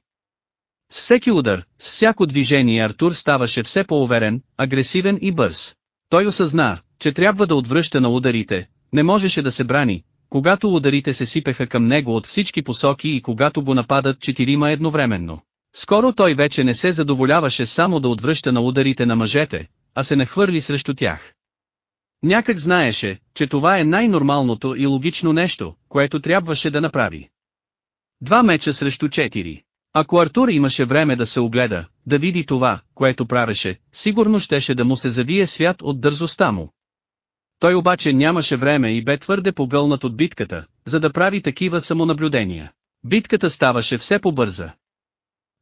С всеки удар, с всяко движение Артур ставаше все по-уверен, агресивен и бърз. Той осъзна, че трябва да отвръща на ударите, не можеше да се брани, когато ударите се сипеха към него от всички посоки и когато го нападат четирима едновременно. Скоро той вече не се задоволяваше само да отвръща на ударите на мъжете, а се нахвърли срещу тях. Някак знаеше, че това е най-нормалното и логично нещо, което трябваше да направи. Два меча срещу четири. Ако Артур имаше време да се огледа, да види това, което правеше, сигурно щеше да му се завие свят от дързостта му. Той обаче нямаше време и бе твърде погълнат от битката, за да прави такива самонаблюдения. Битката ставаше все по-бърза.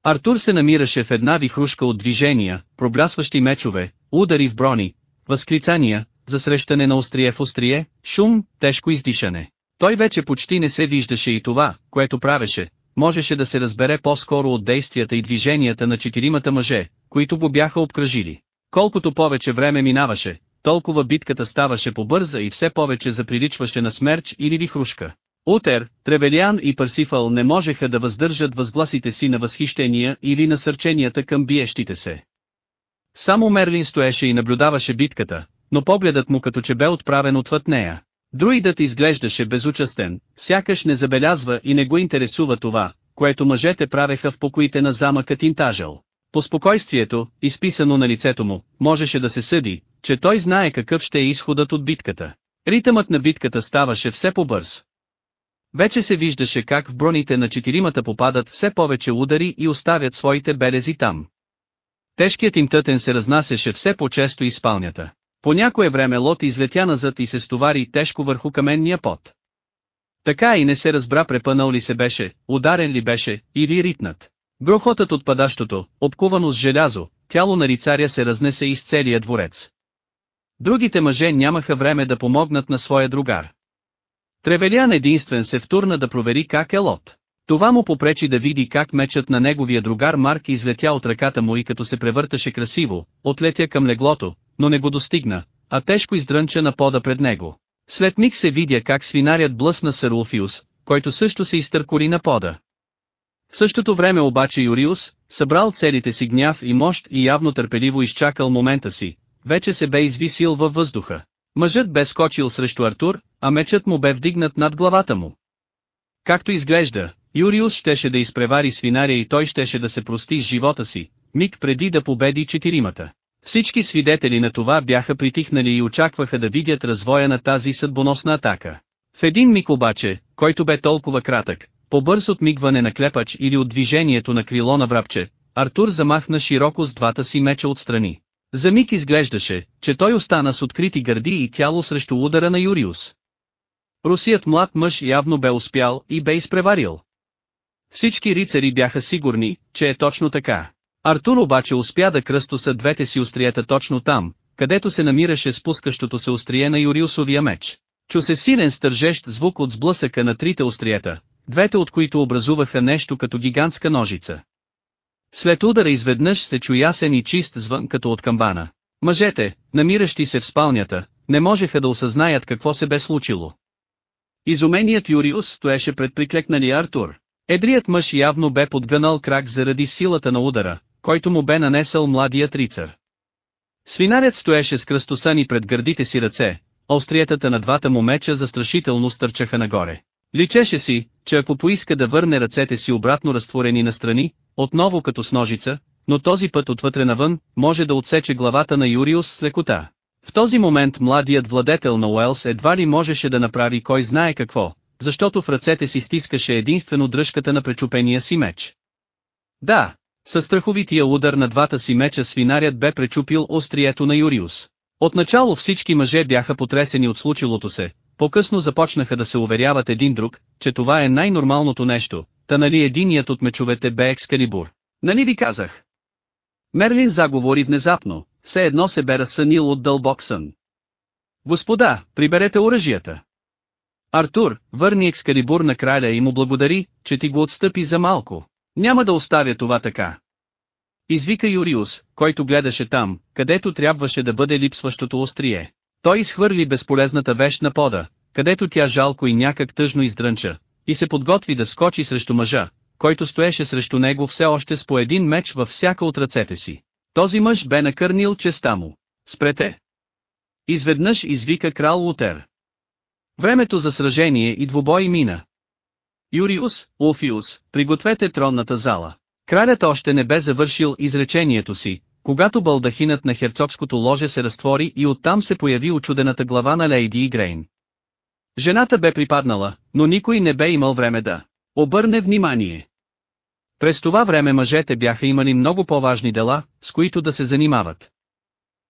Артур се намираше в една вихрушка от движения, проблясващи мечове, удари в брони, възклицания, засрещане на острие в острие, шум, тежко издишане. Той вече почти не се виждаше и това, което правеше, можеше да се разбере по-скоро от действията и движенията на четиримата мъже, които го бяха обкръжили. Колкото повече време минаваше, толкова битката ставаше побърза и все повече заприличваше на смерч или вихрушка. Утер, Тревелиан и Парсифал не можеха да въздържат възгласите си на възхищения или насърченията към биещите се. Само Мерлин стоеше и наблюдаваше битката, но погледът му като че бе отправен отвъд нея. Друидът изглеждаше безучастен, сякаш не забелязва и не го интересува това, което мъжете правеха в покоите на замъка Тинтажел. По спокойствието, изписано на лицето му, можеше да се съди, че той знае какъв ще е изходът от битката. Ритъмът на битката ставаше все по-бърз. Вече се виждаше как в броните на четиримата попадат все повече удари и оставят своите белези там. Тежкият им тътен се разнасяше все по-често из спалнята. По някое време Лот излетя назад и се стовари тежко върху каменния пот. Така и не се разбра препънал ли се беше, ударен ли беше, или ритнат. Грохотът от падащото, обкувано с желязо, тяло на рицаря се разнесе из целия дворец. Другите мъже нямаха време да помогнат на своя другар. Тревелиан единствен се втурна да провери как е Лот. Това му попречи да види как мечът на неговия другар Марк излетя от ръката му и като се превърташе красиво, отлетя към леглото, но не го достигна, а тежко издрънча на пода пред него. След миг се видя как свинарят блъсна Саруфиус, който също се изтърколи на пода. В същото време обаче Юриус, събрал целите си гняв и мощ и явно търпеливо изчакал момента си, вече се бе извисил във въздуха. Мъжът бе скочил срещу Артур, а мечът му бе вдигнат над главата му. Както изглежда, Юриус щеше да изпревари свинаря и той щеше да се прости с живота си, миг преди да победи четиримата. Всички свидетели на това бяха притихнали и очакваха да видят развоя на тази съдбоносна атака. В един миг обаче, който бе толкова кратък, по-бърз от мигване на клепач или от движението на крило на врабче, Артур замахна широко с двата си меча отстрани. За миг изглеждаше, че той остана с открити гърди и тяло срещу удара на Юриус. Русият млад мъж явно бе успял и бе изпреварил. Всички рицари бяха сигурни, че е точно така. Артур обаче успя да кръстоса двете си остриета точно там, където се намираше спускащото се острие на Юриусовия меч. Чу се силен стържещ звук от сблъсъка на трите остриета, двете от които образуваха нещо като гигантска ножица. След удара изведнъж се чу ясен и чист звън като от камбана. Мъжете, намиращи се в спалнята, не можеха да осъзнаят какво се бе случило. Изуменият Юриус стоеше пред приклекнали Артур. Едрият мъж явно бе подгънал крак заради силата на удара, който му бе нанесъл младият рицар. Свинарят стоеше с кръстосани пред гърдите си ръце, остриетата на двата му меча застрашително стърчаха нагоре. Личеше си, че ако поиска да върне ръцете си обратно разтворени настрани, отново като с ножица, но този път отвътре навън, може да отсече главата на Юриус с лекота. В този момент младият владетел на Уелс едва ли можеше да направи кой знае какво, защото в ръцете си стискаше единствено дръжката на пречупения си меч. Да, със страховития удар на двата си меча свинарят бе пречупил острието на Юриус. Отначало всички мъже бяха потресени от случилото се, по-късно започнаха да се уверяват един друг, че това е най-нормалното нещо, та нали единият от мечовете бе Екскалибур. Нали ви казах? Мерлин заговори внезапно, все едно се бе разсънил от дълбок сън. Господа, приберете оръжията. Артур, върни Екскалибур на краля и му благодари, че ти го отстъпи за малко. Няма да оставя това така. Извика Юриус, който гледаше там, където трябваше да бъде липсващото острие. Той изхвърли безполезната вещ на пода, където тя жалко и някак тъжно издрънча, и се подготви да скочи срещу мъжа, който стоеше срещу него все още с по един меч във всяка от ръцете си. Този мъж бе накърнил честа му. Спрете! Изведнъж извика крал Лутер. Времето за сражение и двубой мина. Юриус, Улфиус, пригответе тронната зала. Кралят още не бе завършил изречението си, когато балдахинът на херцогското ложе се разтвори и оттам се появи очудената глава на Лейди Игрейн. Жената бе припаднала, но никой не бе имал време да обърне внимание. През това време мъжете бяха имали много по-важни дела, с които да се занимават.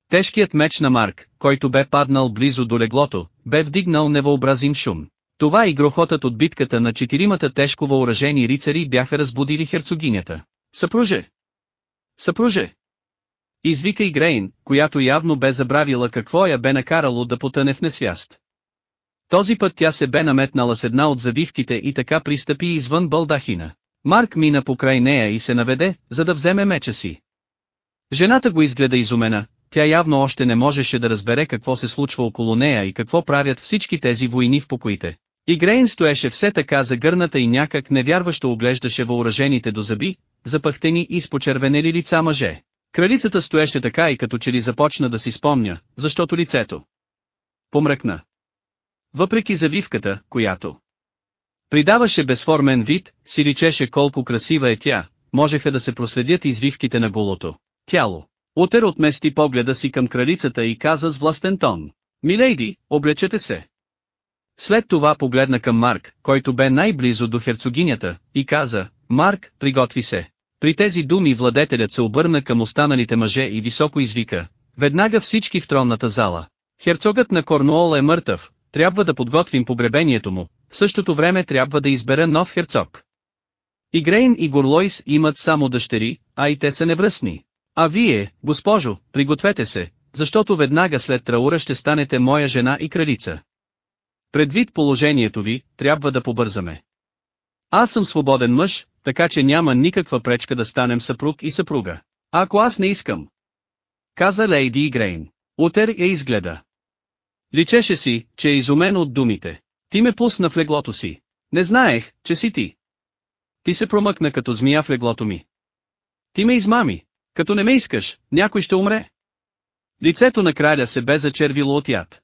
Тежкият меч на Марк, който бе паднал близо до леглото, бе вдигнал невъобразим шум. Това и грохотът от битката на четиримата тежко въоръжени рицари бяха разбудили херцогинята. Съпруже! Съпруже! Извика и Грейн, която явно бе забравила какво я бе накарало да потъне в несвяст. Този път тя се бе наметнала с една от завивките и така пристъпи извън балдахина. Марк мина покрай нея и се наведе, за да вземе меча си. Жената го изгледа изумена, тя явно още не можеше да разбере какво се случва около нея и какво правят всички тези войни в покоите. И Грейн стоеше все така загърната и някак невярващо оглеждаше въоръжените до зъби, запъхтени и с почервенели лица мъже. Кралицата стоеше така и като че ли започна да си спомня, защото лицето помръкна. Въпреки завивката, която придаваше безформен вид, си личеше колко красива е тя, можеха да се проследят извивките на голото тяло. Утер отмести погледа си към кралицата и каза с властен тон. Милейди, облечете се. След това погледна към Марк, който бе най-близо до херцогинята, и каза, Марк, приготви се. При тези думи владетелят се обърна към останалите мъже и високо извика, веднага всички в тронната зала. Херцогът на Корнуол е мъртъв, трябва да подготвим погребението му, в същото време трябва да избера нов херцог. И Грейн и Горлойс имат само дъщери, а и те са невръстни. А вие, госпожо, пригответе се, защото веднага след траура ще станете моя жена и кралица. Предвид положението ви, трябва да побързаме. Аз съм свободен мъж, така че няма никаква пречка да станем съпруг и съпруга. Ако аз не искам. Каза Лейди Грейн. Утер я изгледа. Личеше си, че е изумен от думите. Ти ме пусна в леглото си. Не знаех, че си ти. Ти се промъкна като змия в леглото ми. Ти ме измами. Като не ме искаш, някой ще умре. Лицето на краля се бе зачервило от яд.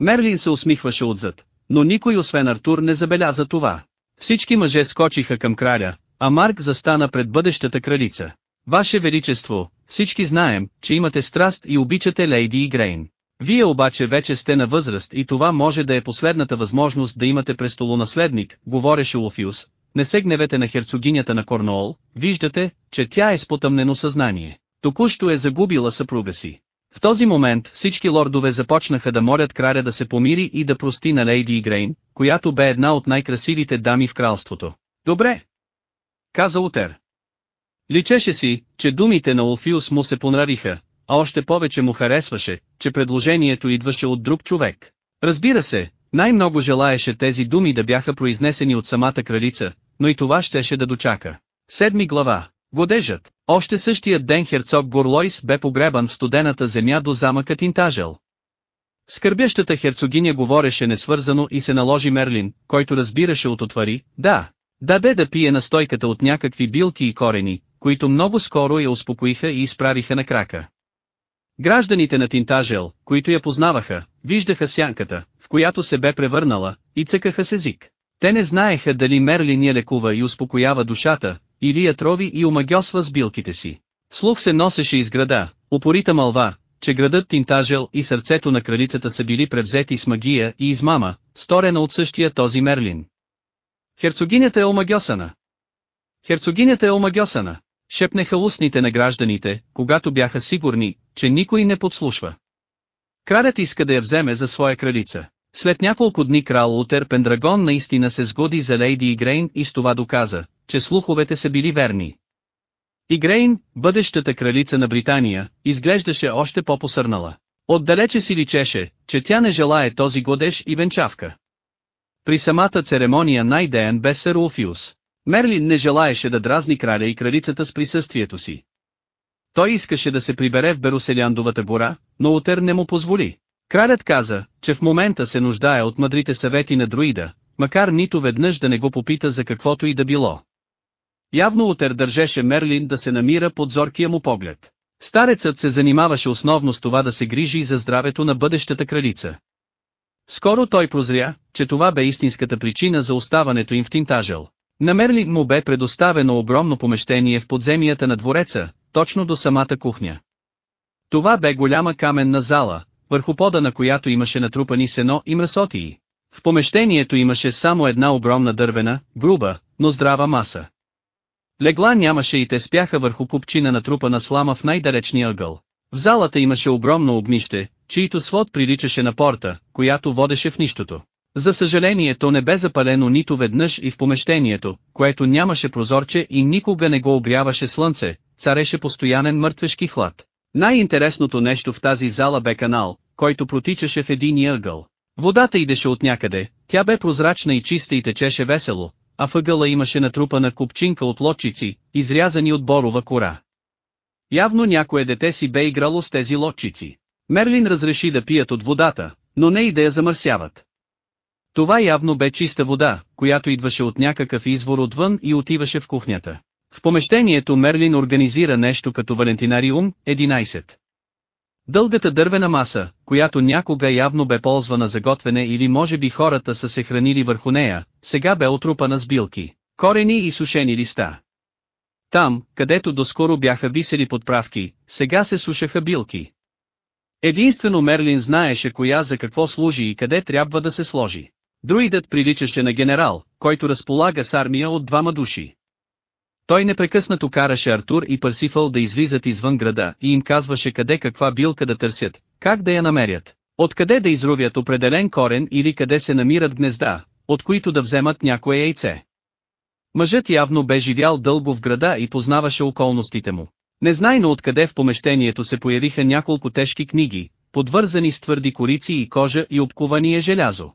Мерлин се усмихваше отзад, но никой освен Артур не забеляза това. Всички мъже скочиха към краля, а Марк застана пред бъдещата кралица. Ваше Величество, всички знаем, че имате страст и обичате Лейди и Грейн. Вие обаче вече сте на възраст и това може да е последната възможност да имате престолонаследник, говореше Лофиус. Не се гневете на херцогинята на Корнуол, виждате, че тя е с потъмнено съзнание. Току-що е загубила съпруга си. В този момент всички лордове започнаха да молят краля да се помири и да прости на Лейди Игрейн, която бе една от най-красивите дами в кралството. Добре. Каза Утер. Личеше си, че думите на Олфиус му се понравиха, а още повече му харесваше, че предложението идваше от друг човек. Разбира се, най-много желаеше тези думи да бяха произнесени от самата кралица, но и това щеше да дочака. Седми глава. Водежът. Още същият ден херцог Горлойс бе погребан в студената земя до замъка Тинтажел. Скърбящата херцогиня говореше несвързано и се наложи Мерлин, който разбираше от отвари, да, даде да пие настойката от някакви билки и корени, които много скоро я успокоиха и изправиха на крака. Гражданите на Тинтажел, които я познаваха, виждаха сянката, в която се бе превърнала, и цъкаха с език. Те не знаеха дали Мерлин я лекува и успокоява душата, или я трови и омагьосва с билките си. Слух се носеше из града, упорита мълва, че градът Тинтажел и сърцето на кралицата са били превзети с магия и измама, сторена от същия този Мерлин. Херцогинята е омагьосана. Херцогинята е омагьосана, шепнеха устните на гражданите, когато бяха сигурни, че никой не подслушва. Кралят иска да я вземе за своя кралица. След няколко дни крал Лутер Пендрагон наистина се сгоди за Лейди Игрейн и с това доказа, че слуховете са били верни. Игрейн, бъдещата кралица на Британия, изглеждаше още по-посърнала. Отдалече си личеше, че тя не желае този годеж и венчавка. При самата церемония най-деян бе сър Улфиус. Мерлин не желаеше да дразни краля и кралицата с присъствието си. Той искаше да се прибере в Бероселяндовата гора, но Утер не му позволи. Кралят каза, че в момента се нуждае от мъдрите съвети на друида, макар нито веднъж да не го попита за каквото и да било. Явно Утер държеше Мерлин да се намира под зоркия му поглед. Старецът се занимаваше основно с това да се грижи за здравето на бъдещата кралица. Скоро той прозря, че това бе истинската причина за оставането им в Тинтажел. На Мерлин му бе предоставено огромно помещение в подземията на двореца, точно до самата кухня. Това бе голяма каменна зала, върху пода на която имаше натрупани сено и мръсотии. В помещението имаше само една огромна дървена, груба, но здрава маса. Легла нямаше и те спяха върху купчина натрупана слама в най-далечния ъгъл. В залата имаше огромно огнище, чието свод приличаше на порта, която водеше в нищото. За съжаление то не бе запалено нито веднъж и в помещението, което нямаше прозорче и никога не го огряваше слънце, цареше постоянен мъртвешки хлад. Най-интересното нещо в тази зала бе канал, който протичаше в единия ъгъл. Водата идеше от някъде, тя бе прозрачна и чиста и течеше весело, а въгъла имаше натрупана купчинка от лодчици, изрязани от борова кора. Явно някое дете си бе играло с тези лодчици. Мерлин разреши да пият от водата, но не и да я замърсяват. Това явно бе чиста вода, която идваше от някакъв извор отвън и отиваше в кухнята. В помещението Мерлин организира нещо като Валентинариум, 11. Дългата дървена маса, която някога явно бе ползвана за готвене или може би хората са се хранили върху нея, сега бе отрупана с билки, корени и сушени листа. Там, където доскоро бяха висели подправки, сега се сушаха билки. Единствено Мерлин знаеше коя за какво служи и къде трябва да се сложи. Друидът приличаше на генерал, който разполага с армия от двама души. Той непрекъснато караше Артур и Парсифъл да излизат извън града и им казваше къде каква билка да търсят, как да я намерят, откъде да изровят определен корен или къде се намират гнезда, от които да вземат някое яйце. Мъжът явно бе живял дълго в града и познаваше околностите му. Незнайно откъде в помещението се появиха няколко тежки книги, подвързани с твърди корици и кожа и обкувания желязо.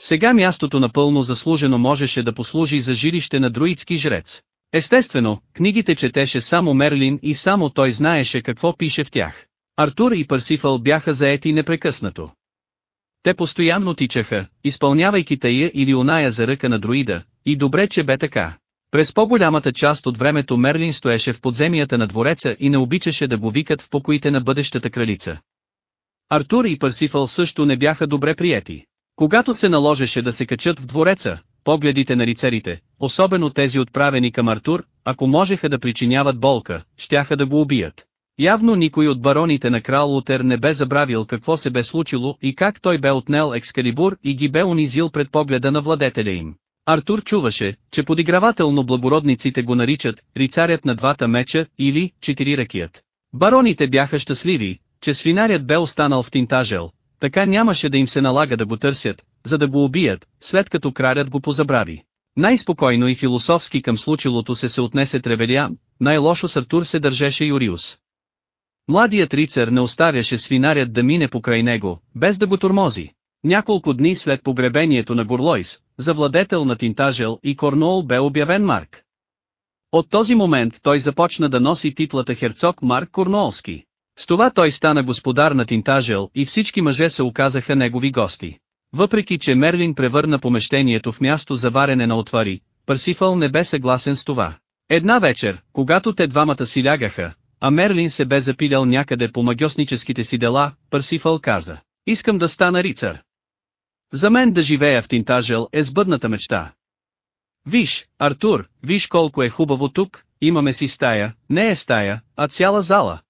Сега мястото напълно заслужено можеше да послужи за жилище на друидски жрец. Естествено, книгите четеше само Мерлин и само той знаеше какво пише в тях. Артур и Парсифъл бяха заети непрекъснато. Те постоянно тичаха, изпълнявайки тая или оная за ръка на друида, и добре че бе така. През по-голямата част от времето Мерлин стоеше в подземията на двореца и не обичаше да го викат в покоите на бъдещата кралица. Артур и Парсифъл също не бяха добре приети. Когато се наложеше да се качат в двореца, погледите на рицарите, особено тези отправени към Артур, ако можеха да причиняват болка, щяха да го убият. Явно никой от бароните на крал Лутер не бе забравил какво се бе случило и как той бе отнел Екскалибур и ги бе унизил пред погледа на владетеля им. Артур чуваше, че подигравателно благородниците го наричат «рицарят на двата меча» или «четириракият». Бароните бяха щастливи, че свинарят бе останал в Тинтажел, така нямаше да им се налага да го търсят, за да го убият, след като кралят го позабрави. Най-спокойно и философски към случилото се се отнесе Тревелиан, най-лошо с Артур се държеше Юриус. Младият рицар не оставяше свинарят да мине покрай него, без да го тормози. Няколко дни след погребението на Горлойс, за владетел на Тинтажел и Корнуол бе обявен Марк. От този момент той започна да носи титлата херцог Марк Корнуолски. С това той стана господар на Тинтажел и всички мъже се оказаха негови гости. Въпреки че Мерлин превърна помещението в място за варене на отвари, Парсифъл не бе съгласен с това. Една вечер, когато те двамата си лягаха, а Мерлин се бе запилял някъде по магиосническите си дела, Парсифъл каза, искам да стана рицар. За мен да живея в Тинтажел е сбъдната мечта. Виж, Артур, виж колко е хубаво тук, имаме си стая, не е стая, а цяла зала.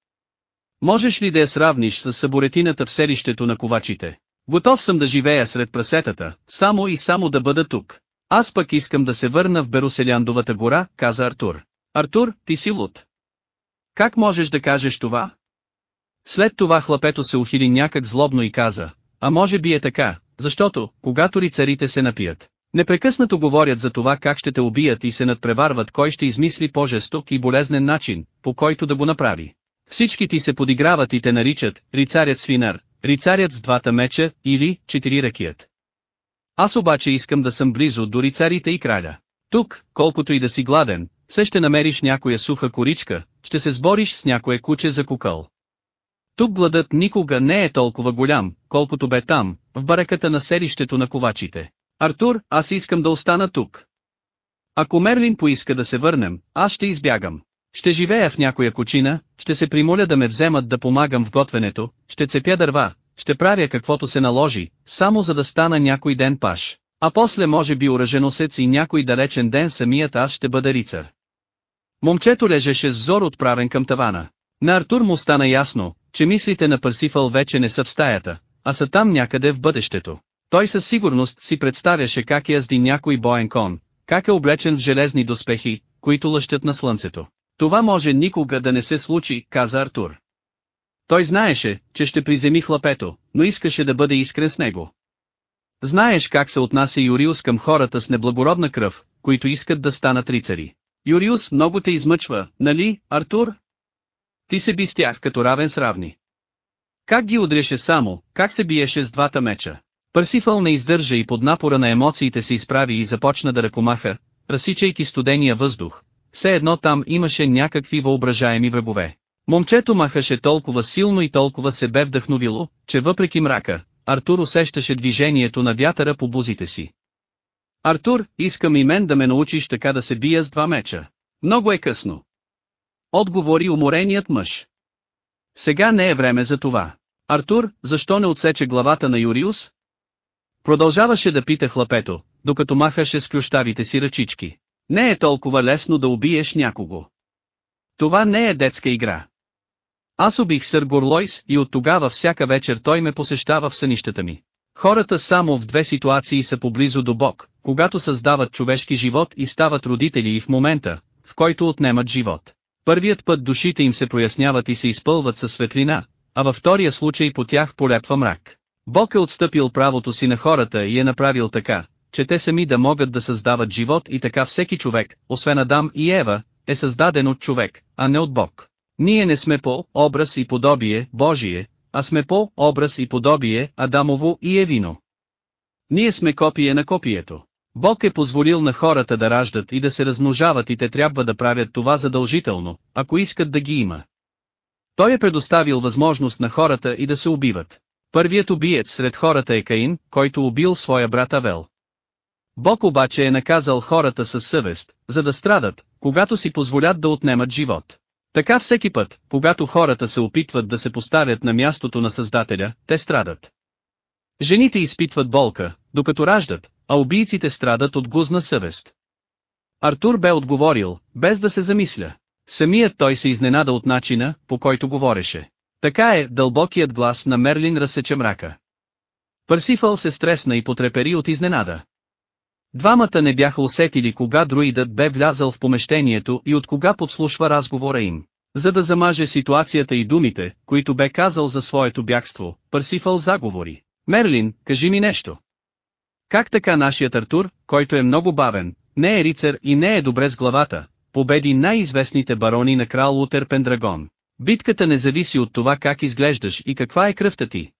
Можеш ли да я сравниш с съборетината в селището на ковачите? Готов съм да живея сред прасетата, само и само да бъда тук. Аз пък искам да се върна в Бероселяндовата гора, каза Артур. Артур, ти си луд. Как можеш да кажеш това? След това хлапето се ухили някак злобно и каза, а може би е така, защото, когато рицарите се напият, непрекъснато говорят за това как ще те убият и се надпреварват кой ще измисли по-жесток и болезнен начин, по който да го направи. Всички ти се подиграват и те наричат, рицарят свинар, рицарят с двата меча, или, четири ракият. Аз обаче искам да съм близо до рицарите и краля. Тук, колкото и да си гладен, все ще намериш някоя суха коричка, ще се сбориш с някое куче за кукъл. Тук гладът никога не е толкова голям, колкото бе там, в бараката на селището на ковачите. Артур, аз искам да остана тук. Ако Мерлин поиска да се върнем, аз ще избягам. Ще живея в някоя кучина, ще се примоля да ме вземат да помагам в готвенето, ще цепя дърва, ще правя каквото се наложи, само за да стана някой ден паш. А после може би оръженосец и някой далечен ден самият аз ще бъда рицар. Момчето лежеше с взор отправен към тавана. На Артур му стана ясно, че мислите на Парсифъл вече не са в стаята, а са там някъде в бъдещето. Той със сигурност си представяше как язди някой боен кон, как е облечен в железни доспехи, които лъщат на слънцето. Това може никога да не се случи, каза Артур. Той знаеше, че ще приземи хлапето, но искаше да бъде искрен с него. Знаеш как се отнася Юриус към хората с неблагородна кръв, които искат да станат рицари. Юриус много те измъчва, нали, Артур? Ти се би с тях като равен с равни. Как ги удреше само, как се биеше с двата меча? Парсифъл не издържа и под напора на емоциите се изправи и започна да ръкомаха, разсичайки студения въздух. Все едно там имаше някакви въображаеми врагове. Момчето махаше толкова силно и толкова се бе вдъхновило, че въпреки мрака, Артур усещаше движението на вятъра по бузите си. Артур, искам и мен да ме научиш така да се бия с два меча. Много е късно. Отговори умореният мъж. Сега не е време за това. Артур, защо не отсече главата на Юриус? Продължаваше да пита хлапето, докато махаше с клющавите си ръчички. Не е толкова лесно да убиеш някого. Това не е детска игра. Аз убих сър Горлойс и от тогава всяка вечер той ме посещава в сънищата ми. Хората само в две ситуации са поблизо до Бог, когато създават човешки живот и стават родители и в момента, в който отнемат живот. Първият път душите им се проясняват и се изпълват със светлина, а във втория случай по тях полепва мрак. Бог е отстъпил правото си на хората и е направил така, че те сами да могат да създават живот и така всеки човек, освен Адам и Ева, е създаден от човек, а не от Бог. Ние не сме по образ и подобие Божие, а сме по образ и подобие Адамово и Евино. Ние сме копие на копието. Бог е позволил на хората да раждат и да се размножават и те трябва да правят това задължително, ако искат да ги има. Той е предоставил възможност на хората и да се убиват. Първият убиец сред хората е Каин, който убил своя брат Авел. Бог обаче е наказал хората със съвест, за да страдат, когато си позволят да отнемат живот. Така всеки път, когато хората се опитват да се поставят на мястото на Създателя, те страдат. Жените изпитват болка, докато раждат, а убийците страдат от гузна съвест. Артур бе отговорил, без да се замисля. Самият той се изненада от начина, по който говореше. Така е, дълбокият глас на Мерлин разсече мрака. Парсифъл се стресна и потрепери от изненада. Двамата не бяха усетили кога друидът бе влязал в помещението и от кога подслушва разговора им. За да замаже ситуацията и думите, които бе казал за своето бягство, Парсифъл заговори. Мерлин, кажи ми нещо. Как така нашият Артур, който е много бавен, не е рицар и не е добре с главата, победи най-известните барони на крал Лутер Пендрагон. Битката не зависи от това как изглеждаш и каква е кръвта ти.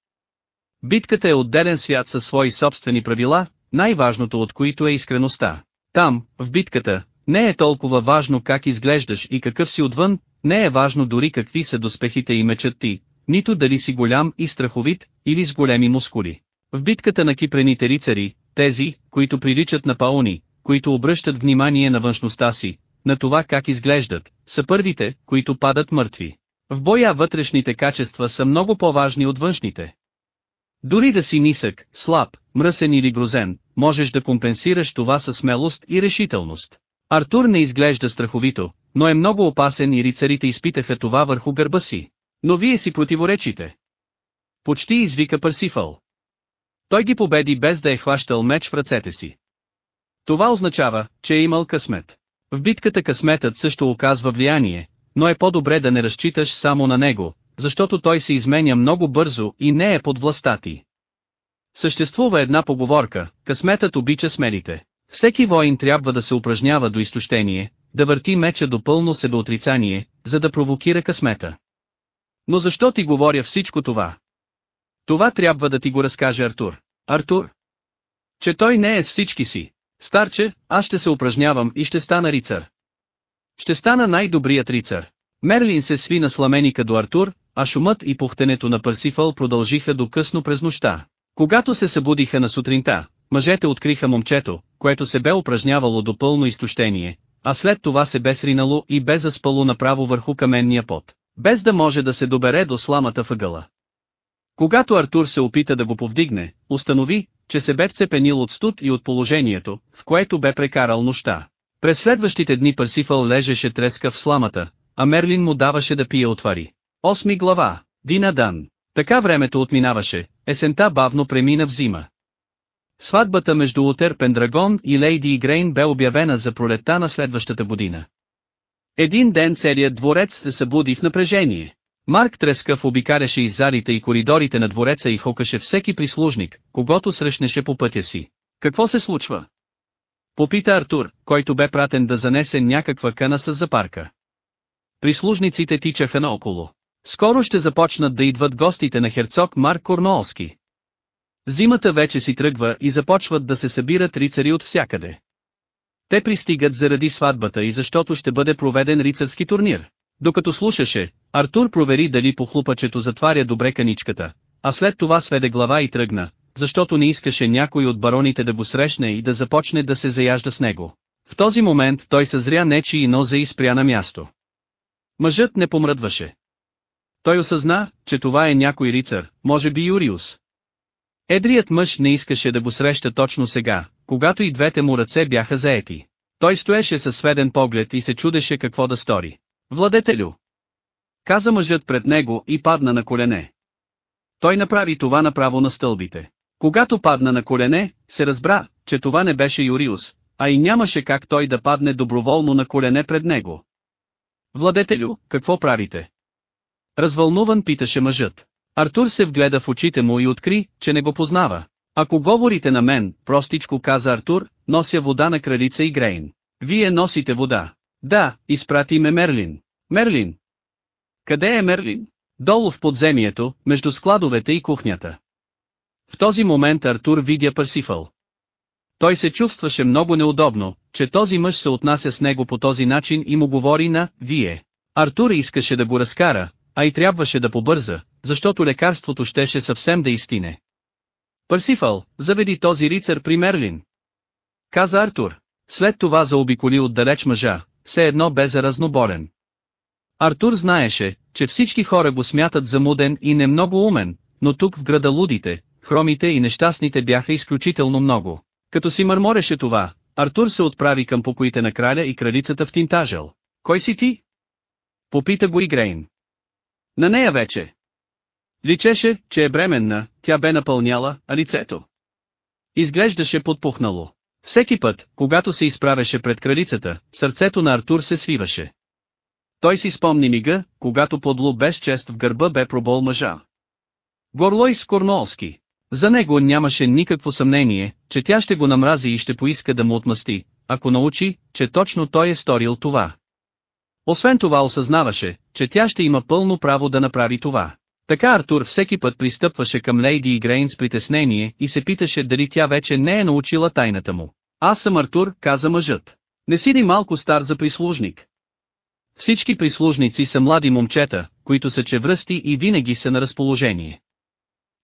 Битката е отделен свят със свои собствени правила, най-важното от които е искреността. Там, в битката, не е толкова важно как изглеждаш и какъв си отвън, не е важно дори какви са доспехите и мечът ти, нито дали си голям и страховит, или с големи мускули. В битката на кипрените рицари, тези, които приличат на паони, които обръщат внимание на външността си, на това как изглеждат, са първите, които падат мъртви. В боя вътрешните качества са много по-важни от външните. Дори да си нисък, слаб, мръсен или грозен, можеш да компенсираш това със смелост и решителност. Артур не изглежда страховито, но е много опасен и рицарите изпитаха това върху гърба си. Но вие си противоречите. Почти извика Парсифал. Той ги победи без да е хващал меч в ръцете си. Това означава, че е имал късмет. В битката късметът също оказва влияние, но е по-добре да не разчиташ само на него, защото той се изменя много бързо и не е под властта ти. Съществува една поговорка, късметът обича смелите. Всеки воин трябва да се упражнява до изтощение, да върти меча до пълно себеотрицание, за да провокира късмета. Но защо ти говоря всичко това? Това трябва да ти го разкаже Артур. Артур? Че той не е с всички си. Старче, аз ще се упражнявам и ще стана рицар. Ще стана най-добрият рицар. Мерлин се сви на сламеника до Артур, а шумът и пухтенето на Парсифал продължиха до късно през нощта. Когато се събудиха на сутринта, мъжете откриха момчето, което се бе упражнявало до пълно изтощение, а след това се бе сринало и бе заспало направо върху каменния пот, без да може да се добере до сламата въгъла. Когато Артур се опита да го повдигне, установи, че се бе вцепенил от студ и от положението, в което бе прекарал нощта. През следващите дни Парсифал лежеше треска в сламата, а Мерлин му даваше да пие отвари. Осми глава, Дина Дан. Така времето отминаваше, есента бавно премина в зима. Сватбата между Утер Пендрагон и Лейди Игрейн бе обявена за пролетта на следващата година. Един ден целият дворец се събуди в напрежение. Марк Трескав обикаряше из залите и коридорите на двореца и хокаше всеки прислужник, когато срещнеше по пътя си. Какво се случва? Попита Артур, който бе пратен да занесе някаква къна с запарка. Прислужниците тичаха наоколо. Скоро ще започнат да идват гостите на херцог Марк Корнуолски. Зимата вече си тръгва и започват да се събират рицари от всякъде. Те пристигат заради сватбата и защото ще бъде проведен рицарски турнир. Докато слушаше, Артур провери дали похлупачето затваря добре каничката, а след това сведе глава и тръгна, защото не искаше някой от бароните да го срещне и да започне да се заяжда с него. В този момент той съзря нечи и нозе и спря на място. Мъжът не помръдваше. Той осъзна, че това е някой рицар, може би Юриус. Едрият мъж не искаше да го среща точно сега, когато и двете му ръце бяха заети. Той стоеше със сведен поглед и се чудеше какво да стори. Владетелю! Каза мъжът пред него и падна на колене. Той направи това направо на стълбите. Когато падна на колене, се разбра, че това не беше Юриус, а и нямаше как той да падне доброволно на колене пред него. Владетелю, какво правите? Развълнуван питаше мъжът. Артур се вгледа в очите му и откри, че не го познава. Ако говорите на мен, простичко каза Артур, нося вода на кралица и Грейн. Вие носите вода. Да, изпрати ме Мерлин. Мерлин. Къде е Мерлин? Долу в подземието, между складовете и кухнята. В този момент Артур видя Парсифъл. Той се чувстваше много неудобно, че този мъж се отнася с него по този начин и му говори на «Вие». Артур искаше да го разкара, а и трябваше да побърза, защото лекарството щеше съвсем да изтине. Парсифал, заведи този рицар при Мерлин. Каза Артур. След това заобиколи отдалеч мъжа, все едно бе заразноборен. Артур знаеше, че всички хора го смятат за муден и не много умен, но тук в града лудите, хромите и нещастните бяха изключително много. Като си мърмореше това, Артур се отправи към покоите на краля и кралицата в Тинтажел. Кой си ти? Попита го и Грейн. На нея вече. Личеше, че е бременна, тя бе напълняла, а лицето. Изглеждаше подпухнало. Всеки път, когато се изправеше пред кралицата, сърцето на Артур се свиваше. Той си спомни мига, когато подло без чест в гърба бе пробол мъжа. Горлой с Корнуолски. За него нямаше никакво съмнение, че тя ще го намрази и ще поиска да му отмъсти, ако научи, че точно той е сторил това. Освен това осъзнаваше, че тя ще има пълно право да направи това. Така Артур всеки път пристъпваше към Лейди Игрейн с притеснение и се питаше дали тя вече не е научила тайната му. Аз съм Артур, каза мъжът. Не си ли малко стар за прислужник? Всички прислужници са млади момчета, които са чевръсти и винаги са на разположение.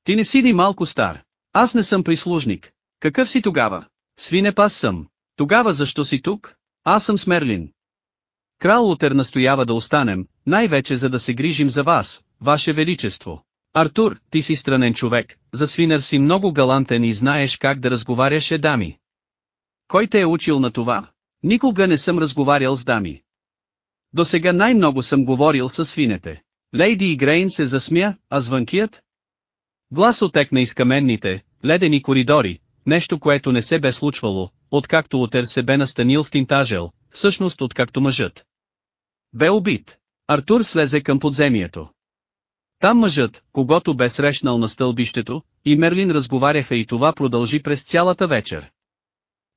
Ти не си ли малко стар? Аз не съм прислужник. Какъв си тогава? Свинепас съм. Тогава защо си тук? Аз съм Смерлин. Крал Лутер настоява да останем, най-вече за да се грижим за вас, ваше величество. Артур, ти си странен човек, за свинер си много галантен и знаеш как да разговаряш е дами. Кой те е учил на това? Никога не съм разговарял с дами. До сега най-много съм говорил с свинете. Лейди Грейн се засмя, а звънкият? Глас отекна из каменните, ледени коридори, нещо което не се бе случвало, откакто Утер се бе настанил в Тинтажел, всъщност откакто мъжът. Бе убит. Артур слезе към подземието. Там мъжът, когато бе срещнал на стълбището, и Мерлин разговаряха и това продължи през цялата вечер.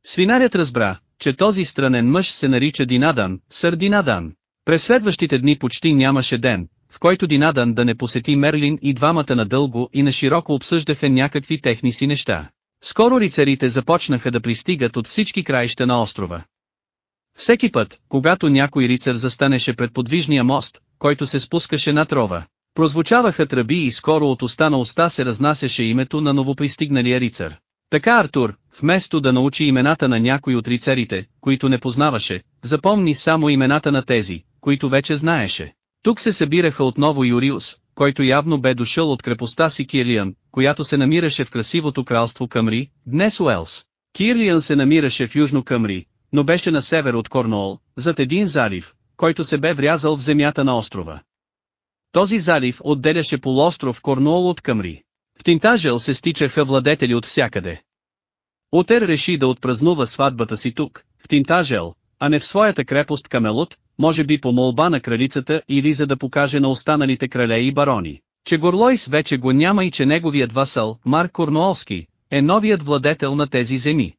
Свинарят разбра, че този странен мъж се нарича Динадан, сър Динадан. През следващите дни почти нямаше ден, в който Динадан да не посети Мерлин и двамата надълго и на широко обсъждаха някакви техни си неща. Скоро рицарите започнаха да пристигат от всички краища на острова. Всеки път, когато някой рицар застанеше пред подвижния мост, който се спускаше над рова, прозвучаваха тръби и скоро от уста на уста се разнасяше името на новопристигналия рицар. Така Артур, вместо да научи имената на някой от рицарите, които не познаваше, запомни само имената на тези, които вече знаеше. Тук се събираха отново Юриус, който явно бе дошъл от крепостта си Кирлиан, която се намираше в красивото кралство Къмри, днес Уелс. Кирлиан се намираше в Южно Къмри, но беше на север от Корнуол, зад един залив, който се бе врязал в земята на острова. Този залив отделяше полуостров Корнуол от Къмри. В Тинтажел се стичаха владетели от всякъде. Утер реши да отпразнува сватбата си тук, в Тинтажел, а не в своята крепост Камелот, може би по молба на кралицата или за да покаже на останалите крале и барони, че Горлойс вече го няма и че неговият васал, Марк Корнуолски, е новият владетел на тези земи.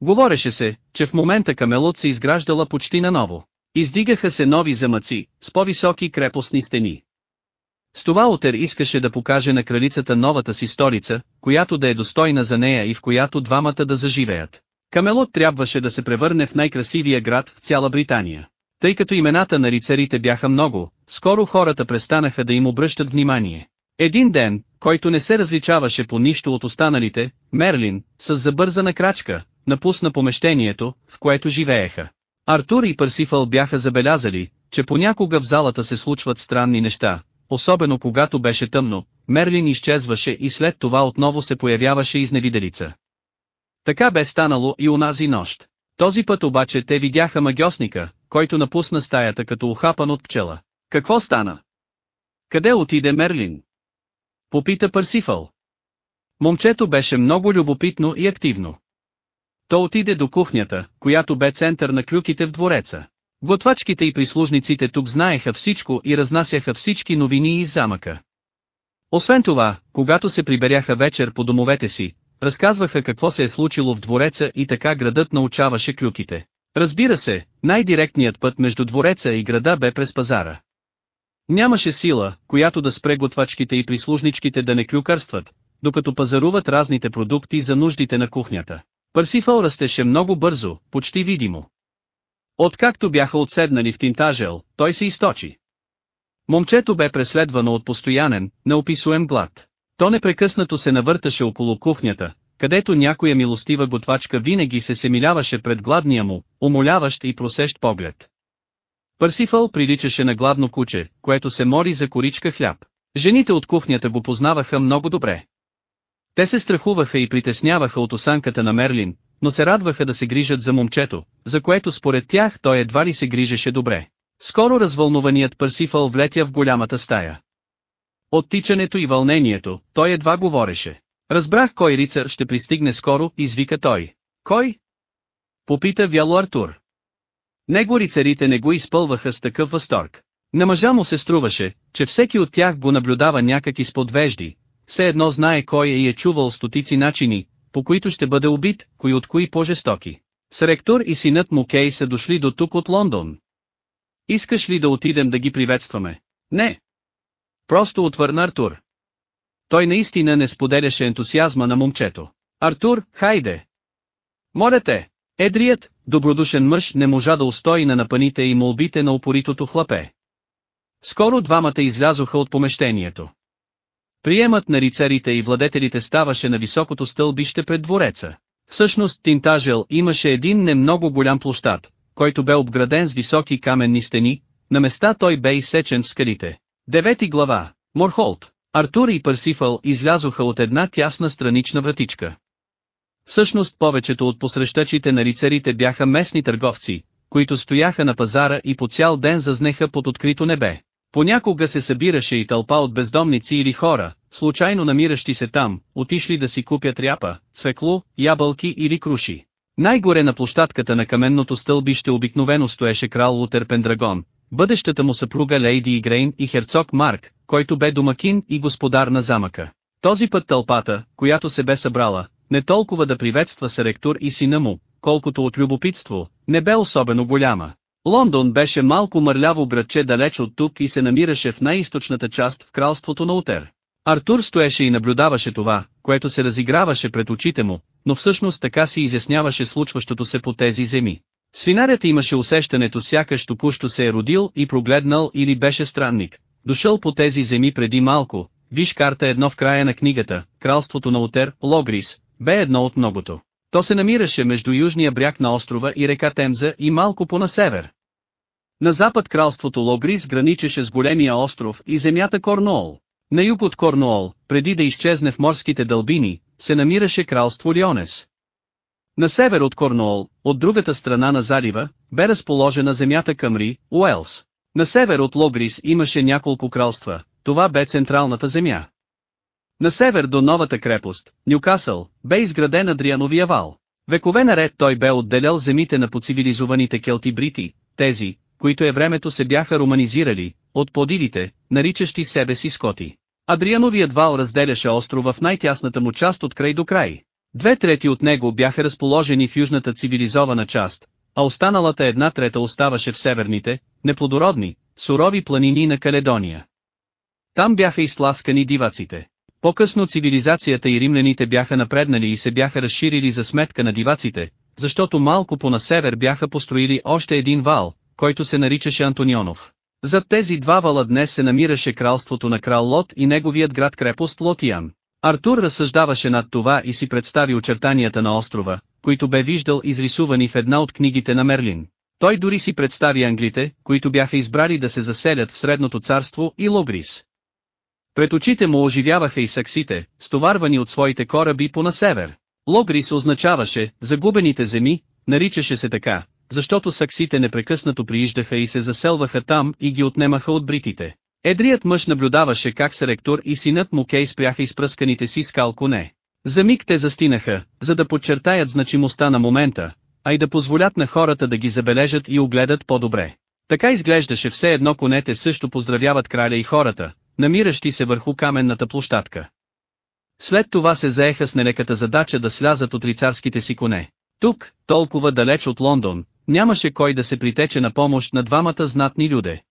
Говореше се, че в момента Камелот се изграждала почти наново. Издигаха се нови замъци, с по-високи крепостни стени. С това Отер искаше да покаже на кралицата новата си столица, която да е достойна за нея и в която двамата да заживеят. Камелот трябваше да се превърне в най-красивия град в цяла Британия. Тъй като имената на рицарите бяха много, скоро хората престанаха да им обръщат внимание. Един ден, който не се различаваше по нищо от останалите, Мерлин, с забързана крачка, напусна помещението, в което живееха. Артур и Парсифъл бяха забелязали, че понякога в залата се случват странни неща, особено когато беше тъмно, Мерлин изчезваше и след това отново се появяваше изневиделица. Така бе станало и унази нощ. Този път обаче те видяха магиосника, който напусна стаята като ухапан от пчела. Какво стана? Къде отиде Мерлин? Попита Парсифъл. Момчето беше много любопитно и активно. То отиде до кухнята, която бе център на клюките в двореца. Готвачките и прислужниците тук знаеха всичко и разнасяха всички новини из замъка. Освен това, когато се приберяха вечер по домовете си, разказваха какво се е случило в двореца и така градът научаваше клюките. Разбира се, най-директният път между двореца и града бе през пазара. Нямаше сила, която да спре готвачките и прислужничките да не клюкърстват, докато пазаруват разните продукти за нуждите на кухнята. Парсифъл растеше много бързо, почти видимо. Откакто бяха отседнали в Тинтажел, той се източи. Момчето бе преследвано от постоянен, неописуем глад. То непрекъснато се навърташе около кухнята, където някоя милостива готвачка винаги се семиляваше пред гладния му, умоляващ и просещ поглед. Парсифъл приличаше на гладно куче, което се мори за коричка хляб. Жените от кухнята го познаваха много добре. Те се страхуваха и притесняваха от осанката на Мерлин, но се радваха да се грижат за момчето, за което според тях той едва ли се грижеше добре. Скоро развълнуваният Парсифъл влетя в голямата стая. От тичането и вълнението, той едва говореше. Разбрах кой рицар ще пристигне скоро, извика той. Кой? Попита вяло Артур. Него рицарите не го изпълваха с такъв възторг. На мъжа му се струваше, че всеки от тях го наблюдава някак изпод вежди, все едно знае кой е и е чувал стотици начини, по които ще бъде убит, кои от кои по-жестоки. Сректор и синът му Кей са дошли до тук от Лондон. Искаш ли да отидем да ги приветстваме? Не. Просто отвърна Артур. Той наистина не споделяше ентусиазма на момчето. Артур, хайде! Моля те! Едрият, добродушен мъж не можа да устои на напаните и молбите на упоритото хлапе. Скоро двамата излязоха от помещението. Приемът на рицарите и владетелите ставаше на високото стълбище пред двореца. Всъщност Тинтажел имаше един не много голям площад, който бе обграден с високи каменни стени, на места той бе изсечен в скалите. Девети глава. Морхолт. Артур и Парсифал излязоха от една тясна странична вратичка. Всъщност повечето от посрещачите на рицарите бяха местни търговци, които стояха на пазара и по цял ден зазнеха под открито небе. Понякога се събираше и тълпа от бездомници или хора, случайно намиращи се там, отишли да си купят ряпа, цвекло, ябълки или круши. Най-горе на площадката на каменното стълбище обикновено стоеше крал Лутер Пендрагон, бъдещата му съпруга Лейди Игрейн и херцог Марк, който бе домакин и господар на замъка. Този път тълпата, която се бе събрала, не толкова да приветства Серектор и сина му, колкото от любопитство, не бе особено голяма. Лондон беше малко мърляво градче далеч от тук и се намираше в най-источната част в кралството на Утер. Артур стоеше и наблюдаваше това, което се разиграваше пред очите му, но всъщност така си изясняваше случващото се по тези земи. Свинарят имаше усещането сякаш току-що се е родил и прогледнал или беше странник, дошъл по тези земи преди малко, виж карта едно в края на книгата, кралството на Утер, Логрис, бе едно от многото. То се намираше между южния бряг на острова и река Темза и малко по на север. На запад кралството Логрис граничеше с големия остров и земята Корнуол. На юг от Корнуол, преди да изчезне в морските дълбини, се намираше кралство Лионес. На север от Корнуол, от другата страна на залива, бе разположена земята Камри, Уелс. На север от Логрис имаше няколко кралства, това бе централната земя. На север до новата крепост, Нюкасъл, бе изграден Адриановия вал. Векове наред той бе отделял земите на поцивилизованите келти-брити, тези, които е времето се бяха романизирали, от подилите, наричащи себе си скоти. Адриановият вал разделяше острова в най-тясната му част от край до край. Две трети от него бяха разположени в южната цивилизована част, а останалата една трета оставаше в северните, неплодородни, сурови планини на Каледония. Там бяха изтласкани диваците. По-късно цивилизацията и римляните бяха напреднали и се бяха разширили за сметка на диваците, защото малко по на север бяха построили още един вал, който се наричаше Антонионов. Зад тези два вала днес се намираше кралството на крал Лот и неговият град-крепост Лотиян. Артур разсъждаваше над това и си представи очертанията на острова, които бе виждал изрисувани в една от книгите на Мерлин. Той дори си представи англите, които бяха избрали да се заселят в Средното царство и Логрис. Пред очите му оживяваха и саксите, стоварвани от своите кораби по на север. Логрис означаваше «загубените земи», наричаше се така, защото саксите непрекъснато прииждаха и се заселваха там и ги отнемаха от бритите. Едрият мъж наблюдаваше как Серектор и синът му Кей спряха изпръсканите си скал коне. За миг те застинаха, за да подчертаят значимостта на момента, а и да позволят на хората да ги забележат и огледат по-добре. Така изглеждаше все едно конете също поздравяват краля и хората, намиращи се върху каменната площадка. След това се заеха с нелеката задача да слязат от рицарските си коне. Тук, толкова далеч от Лондон, нямаше кой да се притече на помощ на двамата знатни люде.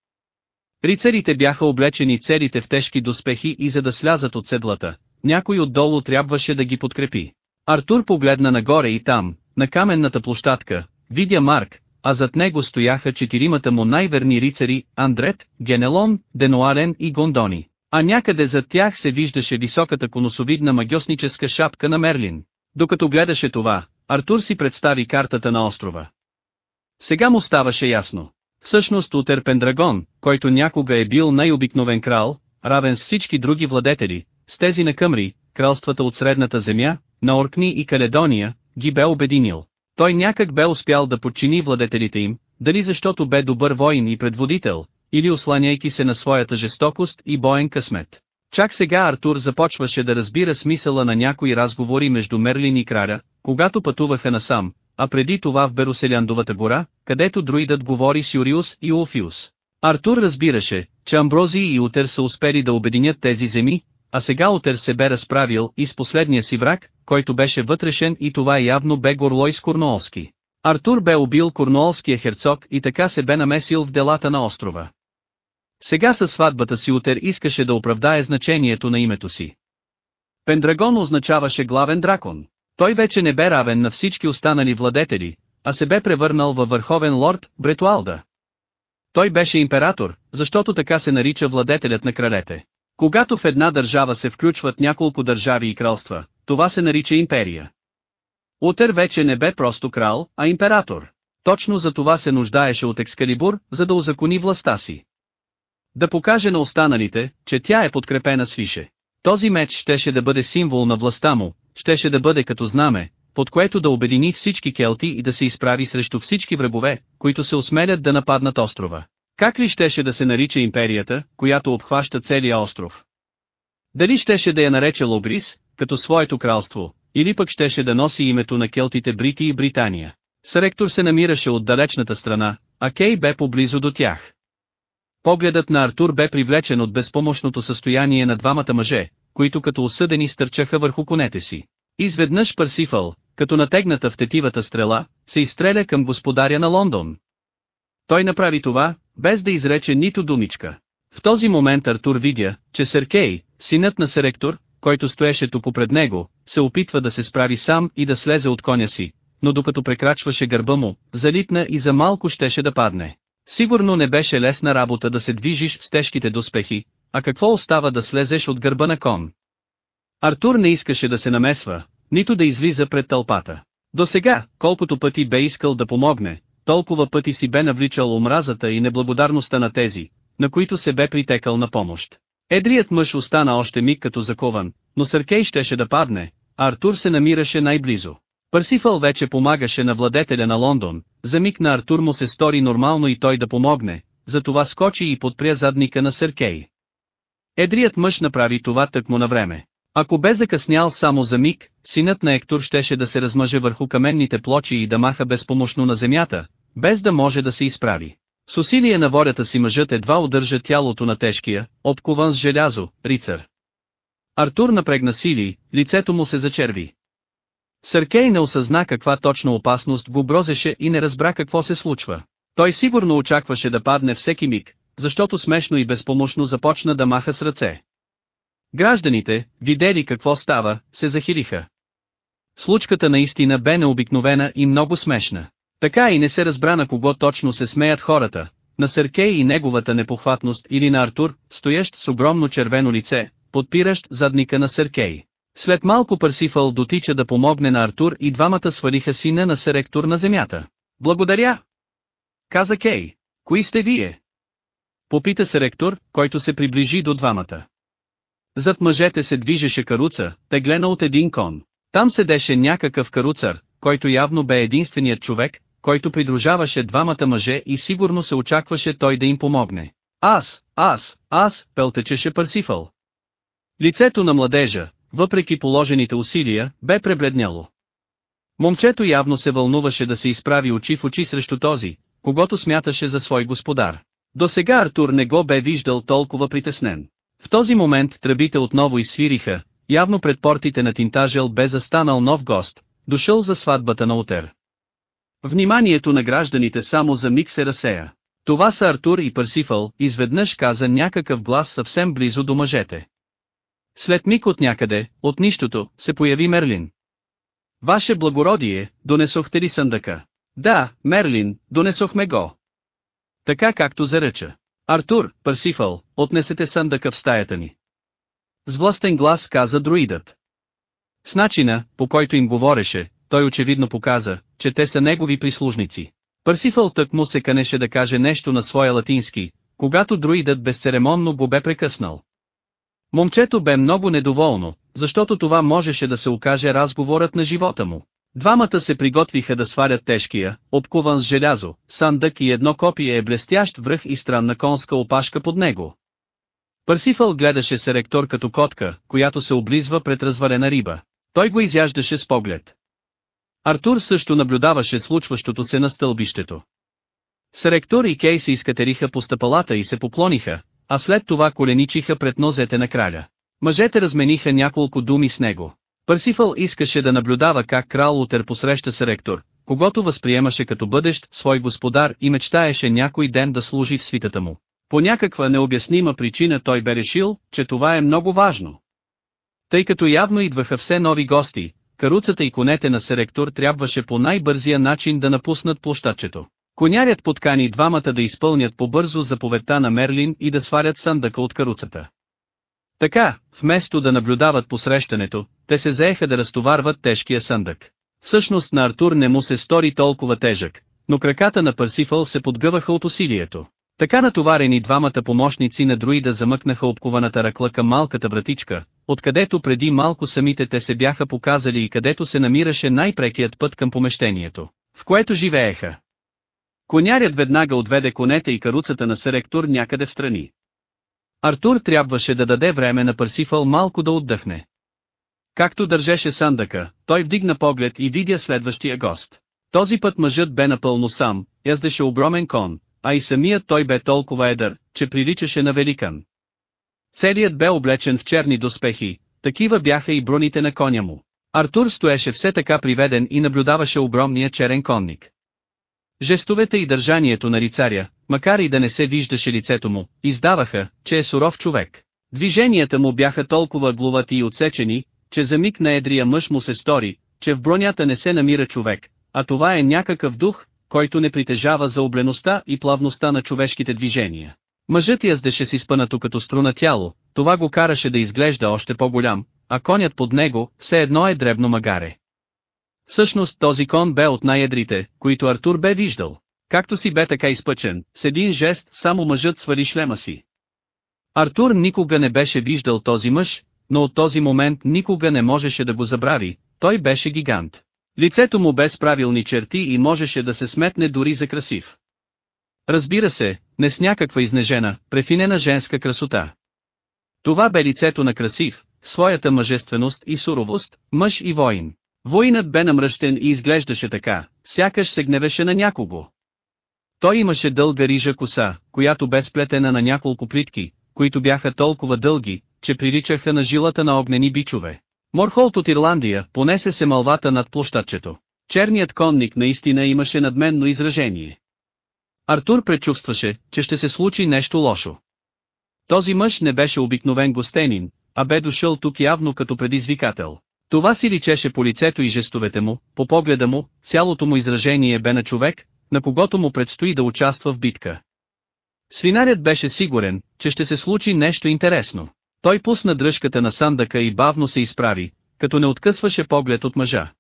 Рицарите бяха облечени целите в тежки доспехи и за да слязат от седлата, някой отдолу трябваше да ги подкрепи. Артур погледна нагоре и там, на каменната площадка, видя Марк, а зад него стояха четиримата му най-верни рицари, Андрет, Генелон, Денуарен и Гондони. А някъде зад тях се виждаше високата конусовидна магиосническа шапка на Мерлин. Докато гледаше това, Артур си представи картата на острова. Сега му ставаше ясно. Всъщност Утер Пендрагон, който някога е бил най-обикновен крал, равен с всички други владетели, с тези на Къмри, кралствата от Средната земя, на Оркни и Каледония, ги бе обединил. Той някак бе успял да подчини владетелите им, дали защото бе добър воин и предводител, или осланяйки се на своята жестокост и боен късмет. Чак сега Артур започваше да разбира смисъла на някои разговори между Мерлин и краля, когато пътуваха насам, а преди това в Бероселяндовата гора, където друидът говори с Юриус и Улфиус. Артур разбираше, че Амброзий и Утер са успели да обединят тези земи, а сега Утер се бе разправил и с последния си враг, който беше вътрешен и това явно бе Горлой с Корноолски. Артур бе убил корнуолския херцог и така се бе намесил в делата на острова. Сега със сватбата си Утер искаше да оправдае значението на името си. Пендрагон означаваше главен дракон. Той вече не бе равен на всички останали владетели, а се бе превърнал във върховен лорд, Бретуалда. Той беше император, защото така се нарича владетелят на кралете. Когато в една държава се включват няколко държави и кралства, това се нарича империя. Утер вече не бе просто крал, а император. Точно за това се нуждаеше от Екскалибур, за да узакони властта си. Да покаже на останалите, че тя е подкрепена с више. Този меч щеше да бъде символ на властта му, щеше да бъде като знаме, под което да обедини всички келти и да се изправи срещу всички врагове, които се осмелят да нападнат острова. Как ли щеше да се нарича империята, която обхваща целия остров? Дали щеше да я нарече Лобрис, като своето кралство, или пък щеше да носи името на келтите Брити и Британия. Сректор се намираше от далечната страна, а Кей бе поблизо до тях. Погледът на Артур бе привлечен от безпомощното състояние на двамата мъже, които като осъдени стърчаха върху конете си. Изведнъж Парсифъл, като натегната в тетивата стрела, се изстреля към господаря на Лондон. Той направи това, без да изрече нито думичка. В този момент Артур видя, че Серкей, синът на Серектор, който стоеше тук пред него, се опитва да се справи сам и да слезе от коня си, но докато прекрачваше гърба му, залитна и за малко щеше да падне. Сигурно не беше лесна работа да се движиш с тежките доспехи, а какво остава да слезеш от гърба на кон? Артур не искаше да се намесва, нито да излиза пред тълпата. До сега, колкото пъти бе искал да помогне, толкова пъти си бе навличал омразата и неблагодарността на тези, на които се бе притекал на помощ. Едрият мъж остана още миг като закован, но Съркей щеше да падне, а Артур се намираше най-близо. Парсифъл вече помагаше на владетеля на Лондон, за миг на Артур му се стори нормално и той да помогне, затова скочи и подпря задника на Съркей. Едрият мъж направи това тъкмо на време. Ако бе закъснял само за миг, синът на Ектор щеше да се размъже върху каменните плочи и да маха безпомощно на земята, без да може да се изправи. С усилие на волята си мъжът едва удържа тялото на тежкия, обкован с желязо, рицар. Артур напрегна сили, лицето му се зачерви. Съркей не осъзна каква точно опасност го брозеше и не разбра какво се случва. Той сигурно очакваше да падне всеки миг, защото смешно и безпомощно започна да маха с ръце. Гражданите, видели какво става, се захириха. Случката наистина бе необикновена и много смешна. Така и не се разбра на кого точно се смеят хората, на Серкей и неговата непохватност или на Артур, стоящ с огромно червено лице, подпиращ задника на Серкей. След малко Парсифъл дотича да помогне на Артур и двамата свалиха сина на Серектор на земята. Благодаря! Каза Кей. Кои сте вие? Попита Серектор, който се приближи до двамата. Зад мъжете се движеше каруца, теглена от един кон. Там седеше някакъв каруцар, който явно бе единственият човек, който придружаваше двамата мъже и сигурно се очакваше той да им помогне. Аз, аз, аз, пелтечеше Парсифъл. Лицето на младежа, въпреки положените усилия, бе пребледняло. Момчето явно се вълнуваше да се изправи очи в очи срещу този, когато смяташе за свой господар. До сега Артур не го бе виждал толкова притеснен. В този момент тръбите отново изсвириха, явно пред портите на Тинтажел бе застанал нов гост, дошъл за сватбата на Утер. Вниманието на гражданите само за миг се разсея. Това са Артур и Парсифъл, изведнъж каза някакъв глас съвсем близо до мъжете. След миг от някъде, от нищото, се появи Мерлин. Ваше благородие, донесохте ли съндъка? Да, Мерлин, донесохме го. Така както заръча. Артур, Парсифъл, отнесете съндъка в стаята ни. С властен глас каза друидът. С начина, по който им говореше, той очевидно показа, че те са негови прислужници. Парсифъл тък му се канеше да каже нещо на своя латински, когато друидът безцеремонно го бе прекъснал. Момчето бе много недоволно, защото това можеше да се окаже разговорът на живота му. Двамата се приготвиха да сварят тежкия, обкуван с желязо, сандък и едно копие е блестящ връх и странна конска опашка под него. Парсифъл гледаше се ректор като котка, която се облизва пред развалена риба. Той го изяждаше с поглед. Артур също наблюдаваше случващото се на стълбището. Сректор и Кей се изкатериха по стъпалата и се поклониха, а след това коленичиха пред нозете на краля. Мъжете размениха няколко думи с него. Парсифъл искаше да наблюдава как крал Утер посреща Сректор, когато възприемаше като бъдещ свой господар и мечтаеше някой ден да служи в свитата му. По някаква необяснима причина той бе решил, че това е много важно. Тъй като явно идваха все нови гости, каруцата и конете на Серектор трябваше по най-бързия начин да напуснат площадчето. Конярят подкани двамата да изпълнят побързо заповедта на Мерлин и да сварят съндъка от каруцата. Така, вместо да наблюдават посрещането, те се заеха да разтоварват тежкия съндък. Всъщност на Артур не му се стори толкова тежък, но краката на Парсифъл се подгъваха от усилието. Така натоварени двамата помощници на друида замъкнаха обкованата ръкла към малката вратичка, откъдето преди малко самите те се бяха показали и където се намираше най-прекият път към помещението, в което живееха. Конярят веднага отведе конете и каруцата на Серектор някъде в страни. Артур трябваше да даде време на Парсифъл малко да отдъхне. Както държеше сандъка, той вдигна поглед и видя следващия гост. Този път мъжът бе напълно сам, яздеше огромен кон, а и самият той бе толкова едър, че приличаше на великан. Целият бе облечен в черни доспехи, такива бяха и броните на коня му. Артур стоеше все така приведен и наблюдаваше огромния черен конник. Жестовете и държанието на рицаря, макар и да не се виждаше лицето му, издаваха, че е суров човек. Движенията му бяха толкова глувати и отсечени, че за миг на едрия мъж му се стори, че в бронята не се намира човек, а това е някакъв дух, който не притежава за облеността и плавността на човешките движения. Мъжът яздеше си спънато като струна тяло, това го караше да изглежда още по-голям, а конят под него, все едно е дребно магаре. Всъщност този кон бе от най-едрите, които Артур бе виждал. Както си бе така изпъчен, с един жест само мъжът свали шлема си. Артур никога не беше виждал този мъж, но от този момент никога не можеше да го забрави, той беше гигант. Лицето му без правилни черти и можеше да се сметне дори за красив. Разбира се, не с някаква изнежена, префинена женска красота. Това бе лицето на красив, своята мъжественост и суровост, мъж и воин. Воинът бе намръщен и изглеждаше така, сякаш се гневеше на някого. Той имаше дълга рижа коса, която бе сплетена на няколко плитки, които бяха толкова дълги, че приличаха на жилата на огнени бичове. Морхолт от Ирландия понесе се мълвата над площадчето. Черният конник наистина имаше надменно изражение. Артур предчувстваше, че ще се случи нещо лошо. Този мъж не беше обикновен гостенин, а бе дошъл тук явно като предизвикател. Това си личеше по лицето и жестовете му, по погледа му, цялото му изражение бе на човек, на когото му предстои да участва в битка. Свинарят беше сигурен, че ще се случи нещо интересно. Той пусна дръжката на сандъка и бавно се изправи, като не откъсваше поглед от мъжа.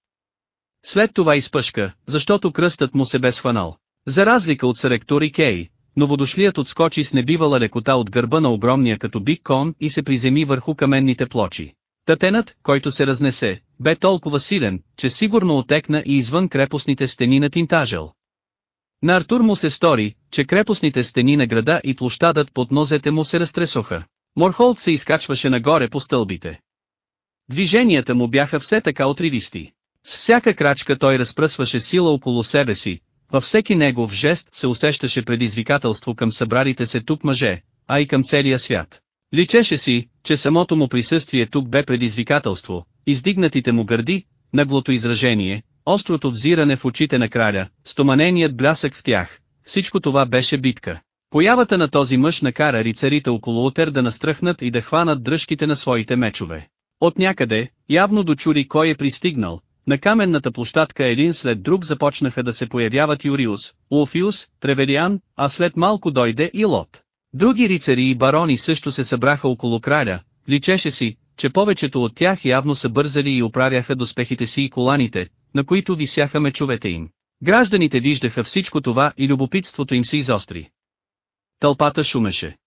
След това изпъшка, защото кръстът му се бе схванал. За разлика от Саректор и Кей, новодошлият отскочи с небивала лекота от гърба на огромния като бик кон и се приземи върху каменните плочи. Татенът, който се разнесе, бе толкова силен, че сигурно отекна и извън крепостните стени на Тинтажел. На Артур му се стори, че крепостните стени на града и площадът под нозете му се разтресоха. Морхолд се изкачваше нагоре по стълбите. Движенията му бяха все така отривисти. С всяка крачка той разпръсваше сила около себе си, във всеки негов жест се усещаше предизвикателство към събралите се тук мъже, а и към целия свят. Личеше си, че самото му присъствие тук бе предизвикателство, издигнатите му гърди, наглото изражение, острото взиране в очите на краля, стоманеният блясък в тях, всичко това беше битка. Появата на този мъж накара рицарите около Утер да настръхнат и да хванат дръжките на своите мечове. От някъде, явно дочури кой е пристигнал, на каменната площадка един след друг започнаха да се появяват Юриус, Улфиус, Тревериан, а след малко дойде и Лот. Други рицари и барони също се събраха около краля, личеше си, че повечето от тях явно са бързали и оправяха доспехите си и коланите, на които висяха мечовете им. Гражданите виждаха всичко това и любопитството им се изостри. Тълпата шумеше.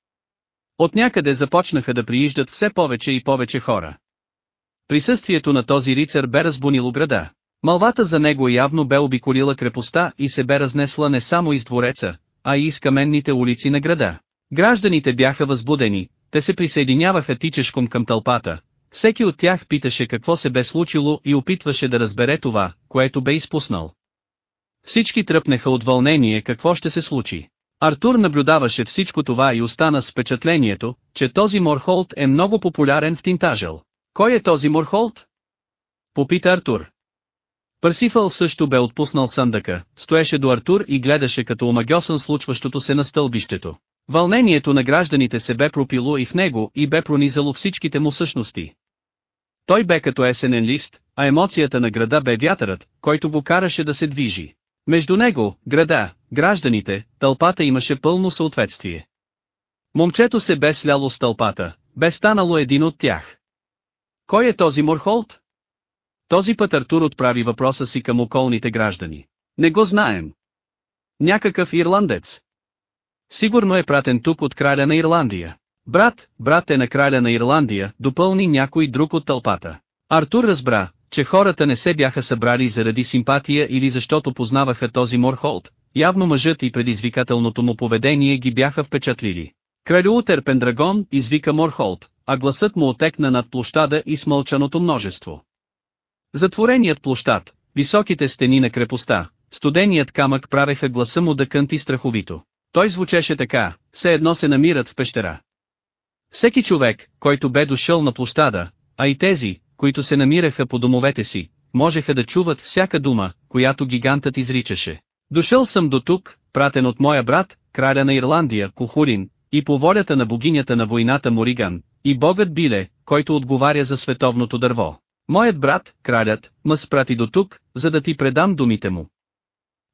От някъде започнаха да прииждат все повече и повече хора. Присъствието на този рицар бе разбунило града. Малвата за него явно бе обиколила крепостта и се бе разнесла не само из двореца, а и из каменните улици на града. Гражданите бяха възбудени, те се присъединяваха тичешком към тълпата. Всеки от тях питаше какво се бе случило и опитваше да разбере това, което бе изпуснал. Всички тръпнеха от вълнение какво ще се случи. Артур наблюдаваше всичко това и остана с впечатлението, че този Морхолд е много популярен в Тинтажел. Кой е този Морхолд? Попита Артур. Парсифъл също бе отпуснал съндъка, стоеше до Артур и гледаше като омагьосан случващото се на стълбището. Вълнението на гражданите се бе пропило и в него и бе пронизало всичките му същности. Той бе като есенен лист, а емоцията на града бе вятърът, който го караше да се движи. Между него, града, гражданите, тълпата имаше пълно съответствие. Момчето се бе сляло с тълпата, бе станало един от тях. Кой е този Морхолт? Този път Артур отправи въпроса си към околните граждани. Не го знаем. Някакъв ирландец. Сигурно е пратен тук от краля на Ирландия. Брат, брат е на краля на Ирландия, допълни някой друг от тълпата. Артур разбра, че хората не се бяха събрали заради симпатия или защото познаваха този Морхолд, явно мъжът и предизвикателното му поведение ги бяха впечатлили. Кралюутер Пендрагон извика Морхолд, а гласът му отекна над площада и смълчаното множество. Затвореният площад, високите стени на крепостта, студеният камък правеха гласа му да кънти страховито. Той звучеше така, все едно се намират в пещера. Всеки човек, който бе дошъл на площада, а и тези, които се намираха по домовете си, можеха да чуват всяка дума, която гигантът изричаше. Дошъл съм до тук, пратен от моя брат, краля на Ирландия, Кухурин, и по волята на богинята на войната Мориган, и богът Биле, който отговаря за световното дърво. Моят брат, кралят, ме спрати до тук, за да ти предам думите му.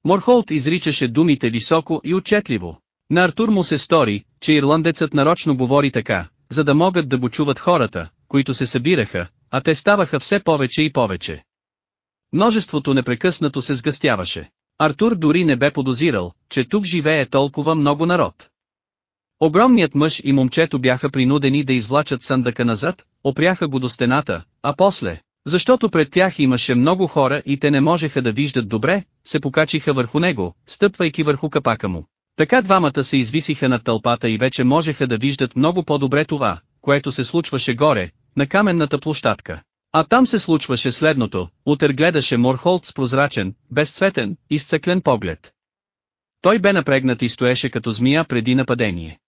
Морхолт изричаше думите високо и отчетливо. На Артур му се стори, че ирландецът нарочно говори така, за да могат да го чуват хората, които се събираха, а те ставаха все повече и повече. Множеството непрекъснато се сгъстяваше. Артур дори не бе подозирал, че тук живее толкова много народ. Огромният мъж и момчето бяха принудени да извлачат съндъка назад, опряха го до стената, а после, защото пред тях имаше много хора и те не можеха да виждат добре, се покачиха върху него, стъпвайки върху капака му. Така двамата се извисиха над тълпата и вече можеха да виждат много по-добре това, което се случваше горе, на каменната площадка. А там се случваше следното, Утер гледаше Морхолд с прозрачен, безцветен, изцъклен поглед. Той бе напрегнат и стоеше като змия преди нападение.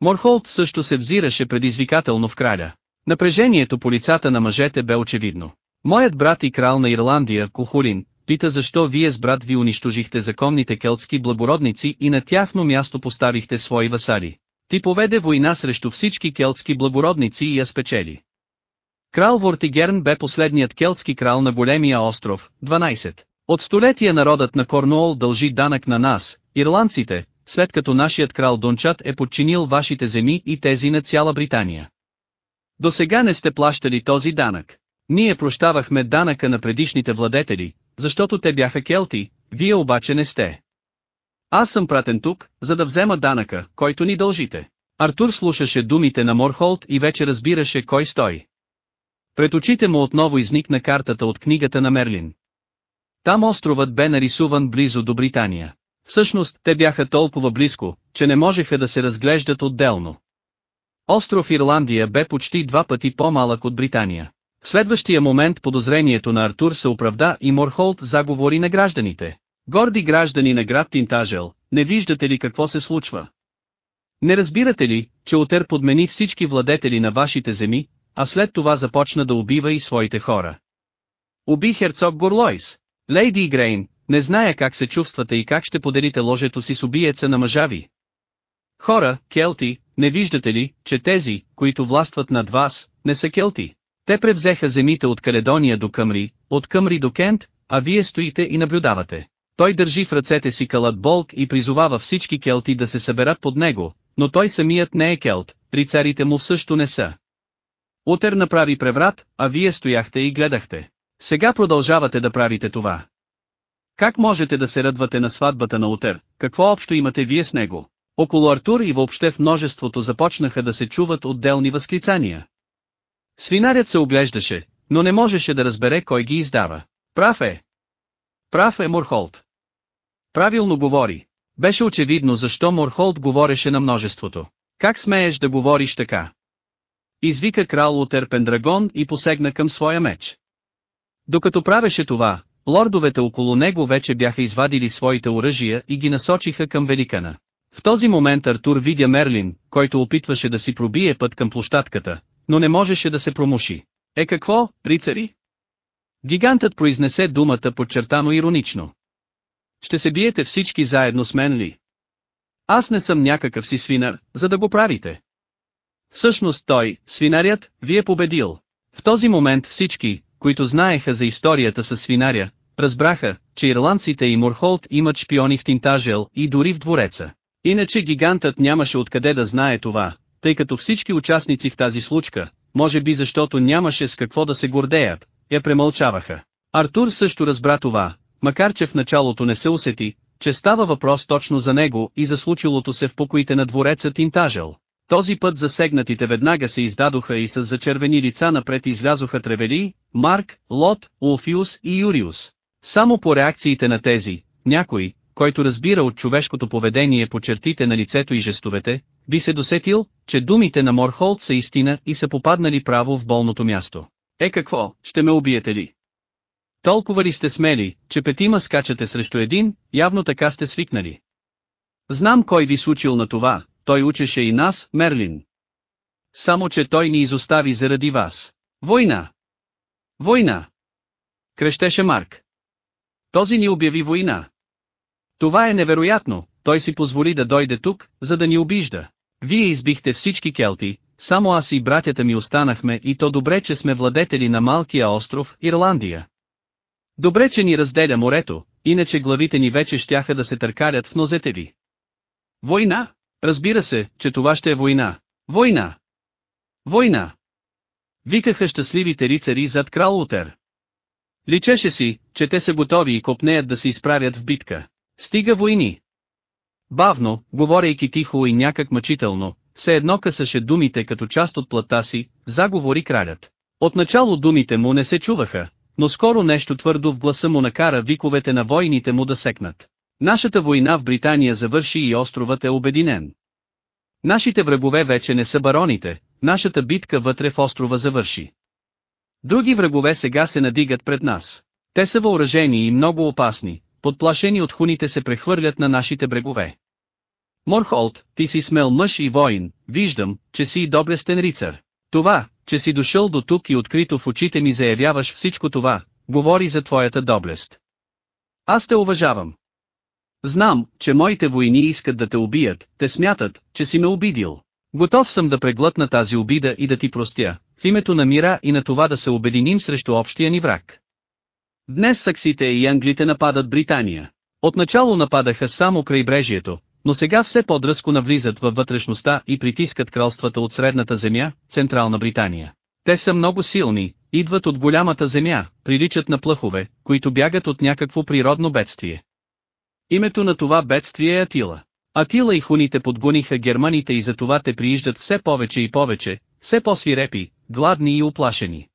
Морхолд също се взираше предизвикателно в краля. Напрежението по лицата на мъжете бе очевидно. Моят брат и крал на Ирландия, Кухулин, пита защо вие с брат ви унищожихте законните келтски благородници и на тяхно място поставихте свои васали. Ти поведе война срещу всички келтски благородници и я спечели. Крал Вортигерн бе последният келтски крал на големия остров, 12. От столетия народът на Корнуол дължи данък на нас, ирландците, след като нашият крал Дончат е подчинил вашите земи и тези на цяла Британия. До сега не сте плащали този данък. Ние прощавахме данъка на предишните владетели, защото те бяха келти, вие обаче не сте. Аз съм пратен тук, за да взема данъка, който ни дължите. Артур слушаше думите на Морхолд и вече разбираше кой стои. Пред очите му отново изникна картата от книгата на Мерлин. Там островът бе нарисуван близо до Британия. Всъщност, те бяха толкова близко, че не можеха да се разглеждат отделно. Остров Ирландия бе почти два пъти по-малък от Британия. В следващия момент подозрението на Артур се оправда и Морхолд заговори на гражданите. Горди граждани на град Тинтажел, не виждате ли какво се случва? Не разбирате ли, че Отер подмени всички владетели на вашите земи, а след това започна да убива и своите хора? Уби херцог Горлойс. Лейди Грейн, не зная как се чувствате и как ще поделите ложето си с убиеца на мъжа ви. Хора, келти, не виждате ли, че тези, които властват над вас, не са келти? Те превзеха земите от Каледония до Къмри, от Къмри до Кент, а вие стоите и наблюдавате. Той държи в ръцете си калат болк и призовава всички келти да се съберат под него, но той самият не е келт, рицарите му също не са. Утер направи преврат, а вие стояхте и гледахте. Сега продължавате да правите това. Как можете да се радвате на сватбата на Утер, какво общо имате вие с него? Около Артур и въобще в множеството започнаха да се чуват отделни възклицания. Свинарят се оглеждаше, но не можеше да разбере кой ги издава. Прав е. Прав е Морхолд. Правилно говори. Беше очевидно защо Морхолд говореше на множеството. Как смееш да говориш така? Извика крал Утер Пендрагон и посегна към своя меч. Докато правеше това, лордовете около него вече бяха извадили своите оръжия и ги насочиха към Великана. В този момент Артур видя Мерлин, който опитваше да си пробие път към площадката, но не можеше да се промуши. Е какво, рицари? Гигантът произнесе думата подчертано иронично. Ще се биете всички заедно с мен ли? Аз не съм някакъв си свинар, за да го правите. Всъщност той, свинарят, ви е победил. В този момент всички, които знаеха за историята с свинаря, разбраха, че ирландците и Мурхолт имат шпиони в Тинтажел и дори в двореца. Иначе гигантът нямаше откъде да знае това, тъй като всички участници в тази случка, може би защото нямаше с какво да се гордеят, я премълчаваха. Артур също разбра това, макар че в началото не се усети, че става въпрос точно за него и за случилото се в покоите на двореца Тинтажел. Този път засегнатите веднага се издадоха и с зачервени лица напред излязоха Тревели, Марк, Лот, Улфиус и Юриус. Само по реакциите на тези, някой, който разбира от човешкото поведение по чертите на лицето и жестовете, би се досетил, че думите на Морхолд са истина и са попаднали право в болното място. Е какво, ще ме убиете ли? Толкова ли сте смели, че петима скачате срещу един, явно така сте свикнали. Знам кой ви случил на това, той учеше и нас, Мерлин. Само че той ни изостави заради вас. Война! Война! Крещеше Марк. Този ни обяви война. Това е невероятно, той си позволи да дойде тук, за да ни обижда. Вие избихте всички келти, само аз и братята ми останахме и то добре, че сме владетели на малкия остров, Ирландия. Добре, че ни разделя морето, иначе главите ни вече щяха да се търкалят в нозете ви. Война? Разбира се, че това ще е война. Война! Война! Викаха щастливите рицари зад крал Утер. Личеше си, че те са готови и копнеят да се изправят в битка. Стига войни! Бавно, говорейки тихо и някак мъчително, все едно късаше думите като част от плата си, заговори кралят. Отначало думите му не се чуваха, но скоро нещо твърдо в гласа му накара виковете на войните му да секнат. Нашата война в Британия завърши и островът е обединен. Нашите врагове вече не са бароните, нашата битка вътре в острова завърши. Други врагове сега се надигат пред нас. Те са въоръжени и много опасни, подплашени от хуните се прехвърлят на нашите брегове. Морхолд, ти си смел мъж и воин, виждам, че си и доблестен рицар. Това, че си дошъл до тук и открито в очите ми заявяваш всичко това, говори за твоята доблест. Аз те уважавам. Знам, че моите войни искат да те убият, те смятат, че си ме обидил. Готов съм да преглътна тази обида и да ти простя, в името на мира и на това да се обединим срещу общия ни враг. Днес саксите и англите нападат Британия. Отначало нападаха само крайбрежието, но сега все по-дръско навлизат във вътрешността и притискат кралствата от Средната земя, Централна Британия. Те са много силни, идват от голямата земя, приличат на плъхове, които бягат от някакво природно бедствие. Името на това бедствие е Атила. Атила и хуните подгониха германите и затова те прииждат все повече и повече, все по-свирепи, гладни и оплашени.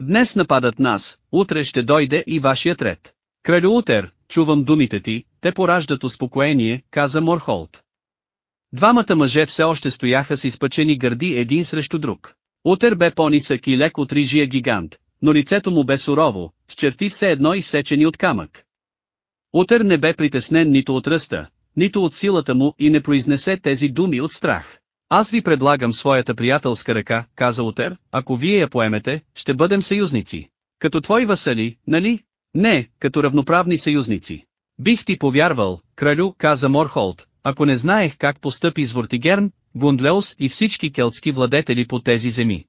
Днес нападат нас, утре ще дойде и вашият ред. Кралю Утер, чувам думите ти, те пораждат успокоение, каза Морхолд. Двамата мъже все още стояха с изпъчени гърди един срещу друг. Утер бе по-нисък и лек от рижия гигант, но лицето му бе сурово, с черти все едно изсечени от камък. Утер не бе притеснен нито от ръста, нито от силата му и не произнесе тези думи от страх. Аз ви предлагам своята приятелска ръка, каза Утер, ако вие я поемете, ще бъдем съюзници. Като твои васали, нали? Не, като равноправни съюзници. Бих ти повярвал, кралю, каза Морхолд, ако не знаех как постъпи с Вортигерн, Гундлеус и всички келтски владетели по тези земи.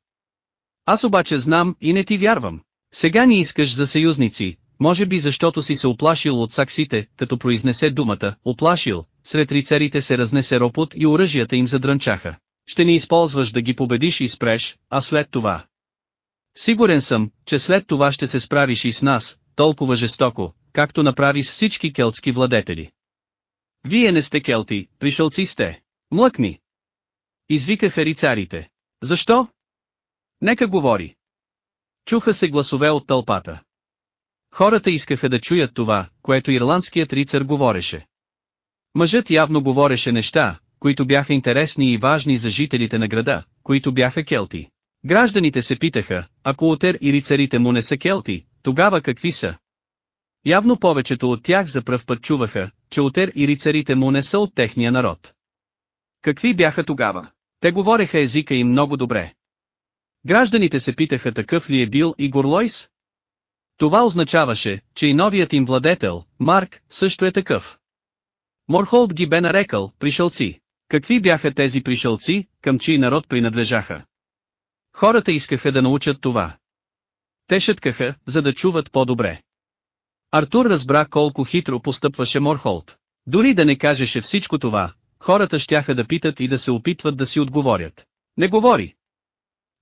Аз обаче знам и не ти вярвам. Сега ни искаш за съюзници, може би защото си се оплашил от саксите, като произнесе думата, оплашил, сред рицарите се разнесе ропот и оръжията им задрънчаха. Ще ни използваш да ги победиш и спреш, а след това. Сигурен съм, че след това ще се справиш и с нас, толкова жестоко, както направи с всички келтски владетели. Вие не сте келти, пришълци сте. Млъкни! Извикаха рицарите. Защо? Нека говори. Чуха се гласове от тълпата. Хората искаха да чуят това, което ирландският рицар говореше. Мъжът явно говореше неща, които бяха интересни и важни за жителите на града, които бяха келти. Гражданите се питаха, ако Отер и рицарите му не са келти, тогава какви са? Явно повечето от тях за пръв път чуваха, че Отер и рицарите му не са от техния народ. Какви бяха тогава? Те говореха езика им много добре. Гражданите се питаха такъв ли е бил и Горлойс? Това означаваше, че и новият им владетел, Марк, също е такъв. Морхолд ги бе нарекал «пришълци». Какви бяха тези пришълци, към чий народ принадлежаха? Хората искаха да научат това. Те шъткаха, за да чуват по-добре. Артур разбра колко хитро постъпваше Морхолд. Дори да не кажеше всичко това, хората щяха да питат и да се опитват да си отговорят. Не говори.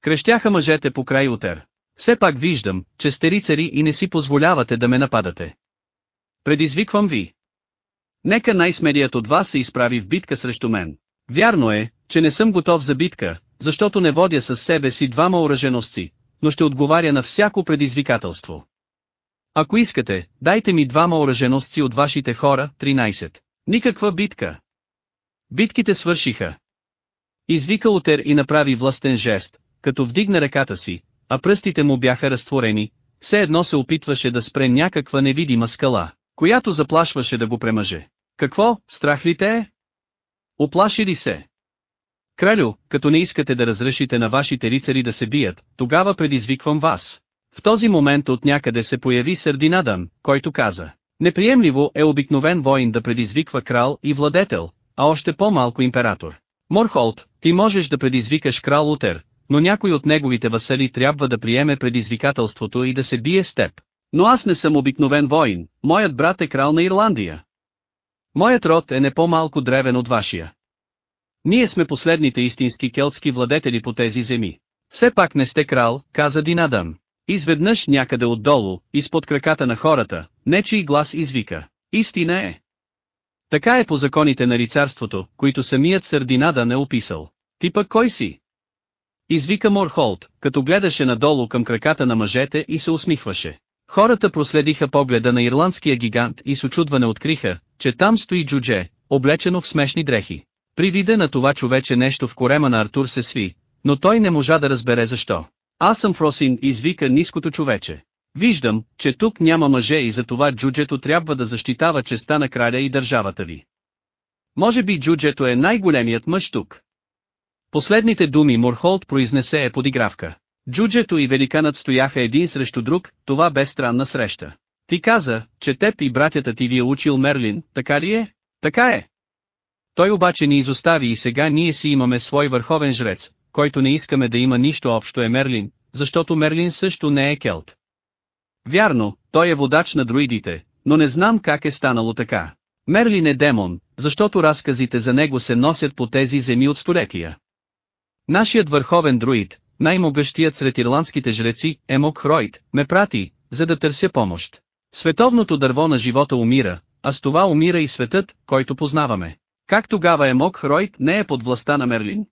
Крещяха мъжете по край утер. Все пак виждам, че сте рицари и не си позволявате да ме нападате. Предизвиквам ви. Нека най-смелият от вас се изправи в битка срещу мен. Вярно е, че не съм готов за битка, защото не водя със себе си двама оръженосци, но ще отговаря на всяко предизвикателство. Ако искате, дайте ми двама оръженосци от вашите хора, 13. Никаква битка. Битките свършиха. Извика Лутер и направи властен жест, като вдигна ръката си, а пръстите му бяха разтворени, все едно се опитваше да спре някаква невидима скала, която заплашваше да го премъже. Какво, страх ли те е? Оплаши ли се? Кралю, като не искате да разрешите на вашите рицари да се бият, тогава предизвиквам вас. В този момент от някъде се появи Сърдинадан, който каза. Неприемливо е обикновен воин да предизвиква крал и владетел, а още по-малко император. Морхолд, ти можеш да предизвикаш крал Утер, но някой от неговите васали трябва да приеме предизвикателството и да се бие с теб. Но аз не съм обикновен воин, моят брат е крал на Ирландия. Моят род е не по-малко древен от вашия. Ние сме последните истински келтски владетели по тези земи. Все пак не сте крал, каза Динадън. Изведнъж някъде отдолу, изпод краката на хората, нечий глас извика. Истина е. Така е по законите на рицарството, които самият Сърдинада не описал. Ти пък кой си? Извика Морхолд, като гледаше надолу към краката на мъжете и се усмихваше. Хората проследиха погледа на ирландския гигант и с очудване откриха, че там стои джудже, облечено в смешни дрехи. При вида на това човече нещо в корема на Артур се сви, но той не можа да разбере защо. Аз съм Фросин, извика ниското човече. Виждам, че тук няма мъже и затова джуджето трябва да защитава честа на краля и държавата ви. Може би джуджето е най-големият мъж тук. Последните думи Морхолд произнесе е подигравка. Джуджето и великанът стояха един срещу друг, това бе странна среща. Ти каза, че теб и братята ти ви е учил Мерлин, така ли е? Така е. Той обаче ни изостави и сега ние си имаме свой върховен жрец, който не искаме да има нищо общо е Мерлин, защото Мерлин също не е келт. Вярно, той е водач на друидите, но не знам как е станало така. Мерлин е демон, защото разказите за него се носят по тези земи от столетия. Нашият върховен друид, най-могъщият сред ирландските жреци, Емок Хройд, ме прати, за да търся помощ. Световното дърво на живота умира, а с това умира и светът, който познаваме. Как тогава Емок Хройд не е под властта на Мерлин?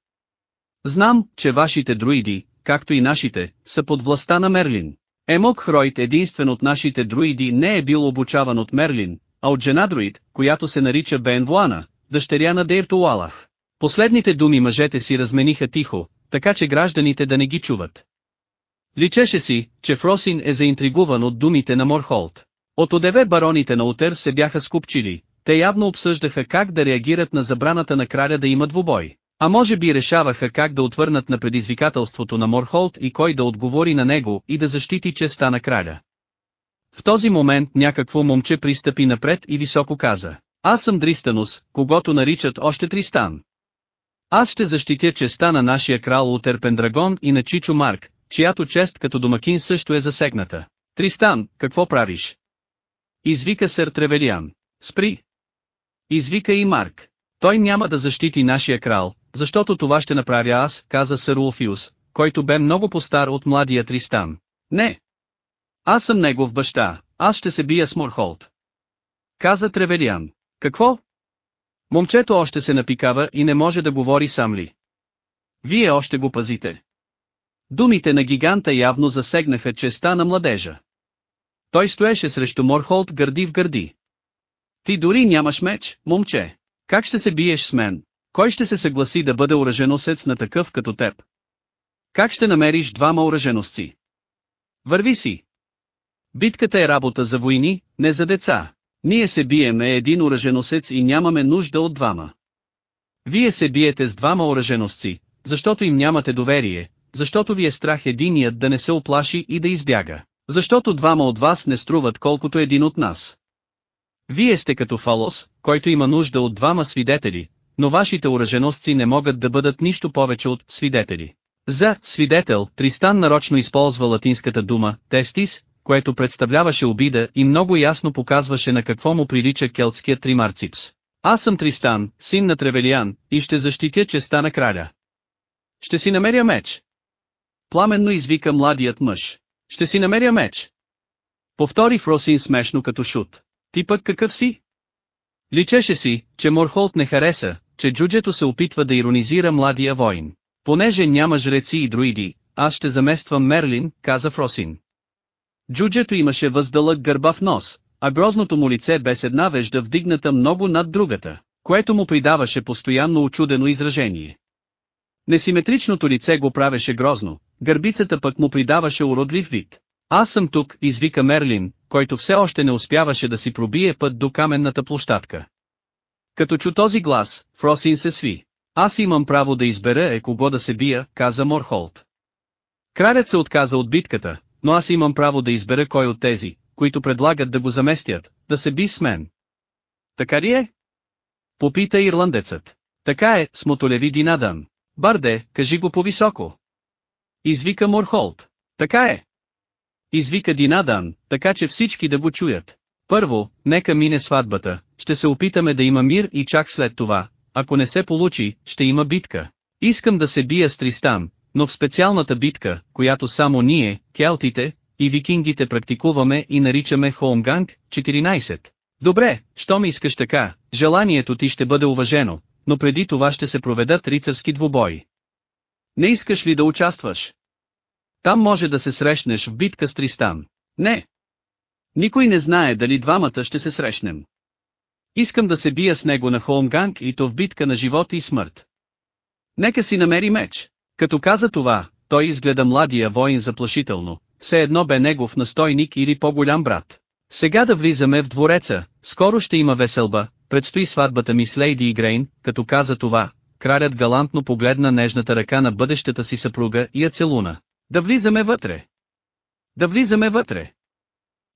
Знам, че вашите друиди, както и нашите, са под властта на Мерлин. Емок Хройд единствен от нашите друиди не е бил обучаван от Мерлин, а от жена друид, която се нарича Бенвуана, дъщеря на Дейртуалах. Последните думи мъжете си размениха тихо, така че гражданите да не ги чуват. Личеше си, че Фросин е заинтригуван от думите на Морхолд. От одеве бароните на Утер се бяха скупчили, те явно обсъждаха как да реагират на забраната на краля да имат двубой. А може би решаваха как да отвърнат на предизвикателството на Морхолд и кой да отговори на него и да защити честа на краля. В този момент някакво момче пристъпи напред и високо каза, аз съм Дристанус, когато наричат още Тристан. Аз ще защитя честа на нашия крал Утер Пендрагон и на Чичо Марк, чиято чест като домакин също е засегната. Тристан, какво правиш? Извика сър Тревелиан. Спри. Извика и Марк. Той няма да защити нашия крал, защото това ще направя аз, каза сър Улфиус, който бе много по-стар от младия Тристан. Не. Аз съм негов баща, аз ще се бия с Морхолд. Каза Тревелиан. Какво? Момчето още се напикава и не може да говори сам ли. Вие още го пазите. Думите на гиганта явно засегнаха честа на младежа. Той стоеше срещу Морхолд гърди в гърди. Ти дори нямаш меч, момче. Как ще се биеш с мен? Кой ще се съгласи да бъде оръженосец на такъв като теб? Как ще намериш двама оръженосци? Върви си! Битката е работа за войни, не за деца. Ние се биеме един оръженосец и нямаме нужда от двама. Вие се биете с двама оръженосци, защото им нямате доверие, защото ви е страх единият да не се оплаши и да избяга. Защото двама от вас не струват колкото един от нас. Вие сте като Фалос, който има нужда от двама свидетели, но вашите ураженосци не могат да бъдат нищо повече от свидетели. За свидетел, Тристан нарочно използва латинската дума «тестис», което представляваше обида и много ясно показваше на какво му прилича келтският тримарципс. Аз съм Тристан, син на Тревелиан, и ще защитя честа на краля. Ще си намеря меч. Пламенно извика младият мъж. Ще си намеря меч. Повтори Фросин смешно като шут. Ти пък какъв си? Личеше си, че Морхолт не хареса, че джуджето се опитва да иронизира младия воин. Понеже няма жреци и друиди, аз ще замествам Мерлин, каза Фросин. Джуджето имаше въздълъг гърбав нос, а грозното му лице бе с една вежда вдигната много над другата, което му придаваше постоянно очудено изражение. Несиметричното лице го правеше грозно, гърбицата пък му придаваше уродлив вид. Аз съм тук, извика Мерлин, който все още не успяваше да си пробие път до каменната площадка. Като чу този глас, Фросин се сви. Аз имам право да избера е кого да се бия, каза Морхолд. Кралят се отказа от битката, но аз имам право да избера кой от тези, които предлагат да го заместят, да се би с мен. Така ли е? Попита ирландецът. Така е, смотолеви Динадан. Барде, кажи го по-високо. Извика Морхолд. Така е. Извика Динадан, така че всички да го чуят. Първо, нека мине сватбата, ще се опитаме да има мир и чак след това, ако не се получи, ще има битка. Искам да се бия с Тристан, но в специалната битка, която само ние, келтите, и викингите практикуваме и наричаме Хоумганг, 14. Добре, що ми искаш така, желанието ти ще бъде уважено, но преди това ще се проведат рицарски двубои. Не искаш ли да участваш? Там може да се срещнеш в битка с Тристан. Не. Никой не знае дали двамата ще се срещнем. Искам да се бия с него на Холмганг и то в битка на живот и смърт. Нека си намери меч. Като каза това, той изгледа младия воин заплашително, все едно бе негов настойник или по-голям брат. Сега да влизаме в двореца, скоро ще има веселба, предстои сватбата ми с Лейди Игрейн, като каза това, кралят галантно погледна нежната ръка на бъдещата си съпруга и я целуна. Да влизаме вътре. Да влизаме вътре.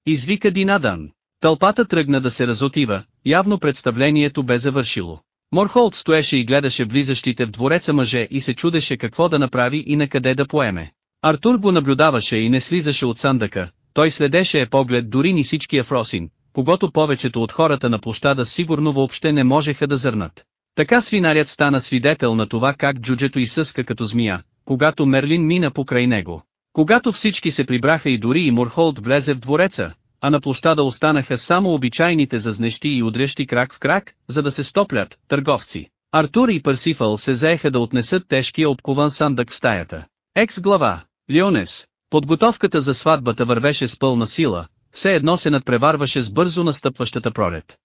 Извика Динадан. Тълпата тръгна да се разотива, явно представлението бе завършило. Морхолд стоеше и гледаше влизащите в двореца мъже и се чудеше какво да направи и на къде да поеме. Артур го наблюдаваше и не слизаше от сандъка, той следеше е поглед дори ни всичкия Фросин, когато повечето от хората на площада сигурно въобще не можеха да зърнат. Така свинарят стана свидетел на това как джуджето изсъска като змия, когато Мерлин мина покрай него. Когато всички се прибраха и дори и Морхолд влезе в двореца, а на площада останаха само обичайните зазнещи и удрящи крак в крак, за да се стоплят, търговци. Артур и Парсифал се заеха да отнесат тежкия обкован сандък в стаята. Екс глава, Лионес, подготовката за сватбата вървеше с пълна сила, все едно се надпреварваше с бързо настъпващата пролет.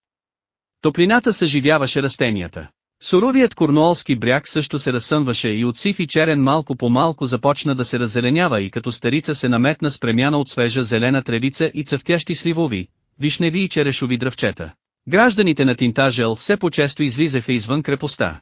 Топлината съживяваше растенията. Суровият корнуолски бряг също се разсъмваше и от сив и черен малко по малко започна да се раззеленява и като старица се наметна с премяна от свежа зелена тревица и цъфтящи сливови, вишневи и черешови дръвчета. Гражданите на Тинтажел все по-често излизаха извън крепостта.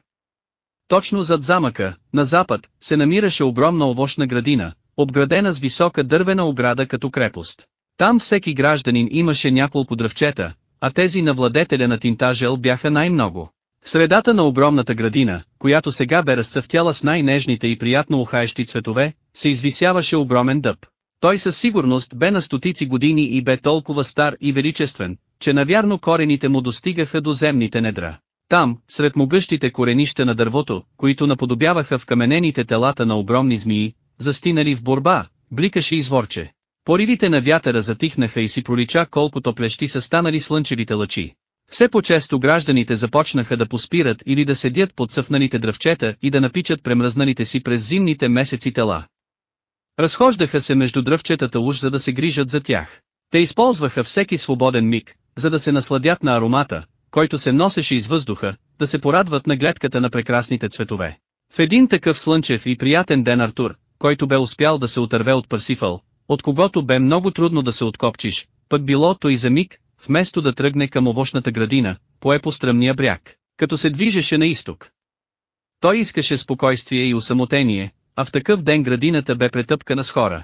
Точно зад замъка, на запад, се намираше огромна овощна градина, обградена с висока дървена ограда като крепост. Там всеки гражданин имаше няколко дръвчета, а тези на владетеля на Тинтажел бяха най-много. Средата на огромната градина, която сега бе разцъфтяла с най-нежните и приятно ухаещи цветове, се извисяваше огромен дъб. Той със сигурност бе на стотици години и бе толкова стар и величествен, че навярно корените му достигаха до земните недра. Там, сред могъщите коренища на дървото, които наподобяваха в каменените телата на огромни змии, застинали в борба, бликаше изворче. Поривите на вятъра затихнаха и си пролича колко топлещи са станали слънчевите лъчи. Все по-често гражданите започнаха да поспират или да седят под съфнаните дръвчета и да напичат премръзналите си през зимните месеци тела. Разхождаха се между дръвчетата уж за да се грижат за тях. Те използваха всеки свободен миг, за да се насладят на аромата, който се носеше из въздуха, да се порадват на гледката на прекрасните цветове. В един такъв слънчев и приятен ден Артур, който бе успял да се отърве от Парсифъл, от когото бе много трудно да се откопчиш, пък било то и за миг, вместо да тръгне към овощната градина, пое по стръмния бряг, като се движеше на изток. Той искаше спокойствие и усамотение, а в такъв ден градината бе претъпкана с хора.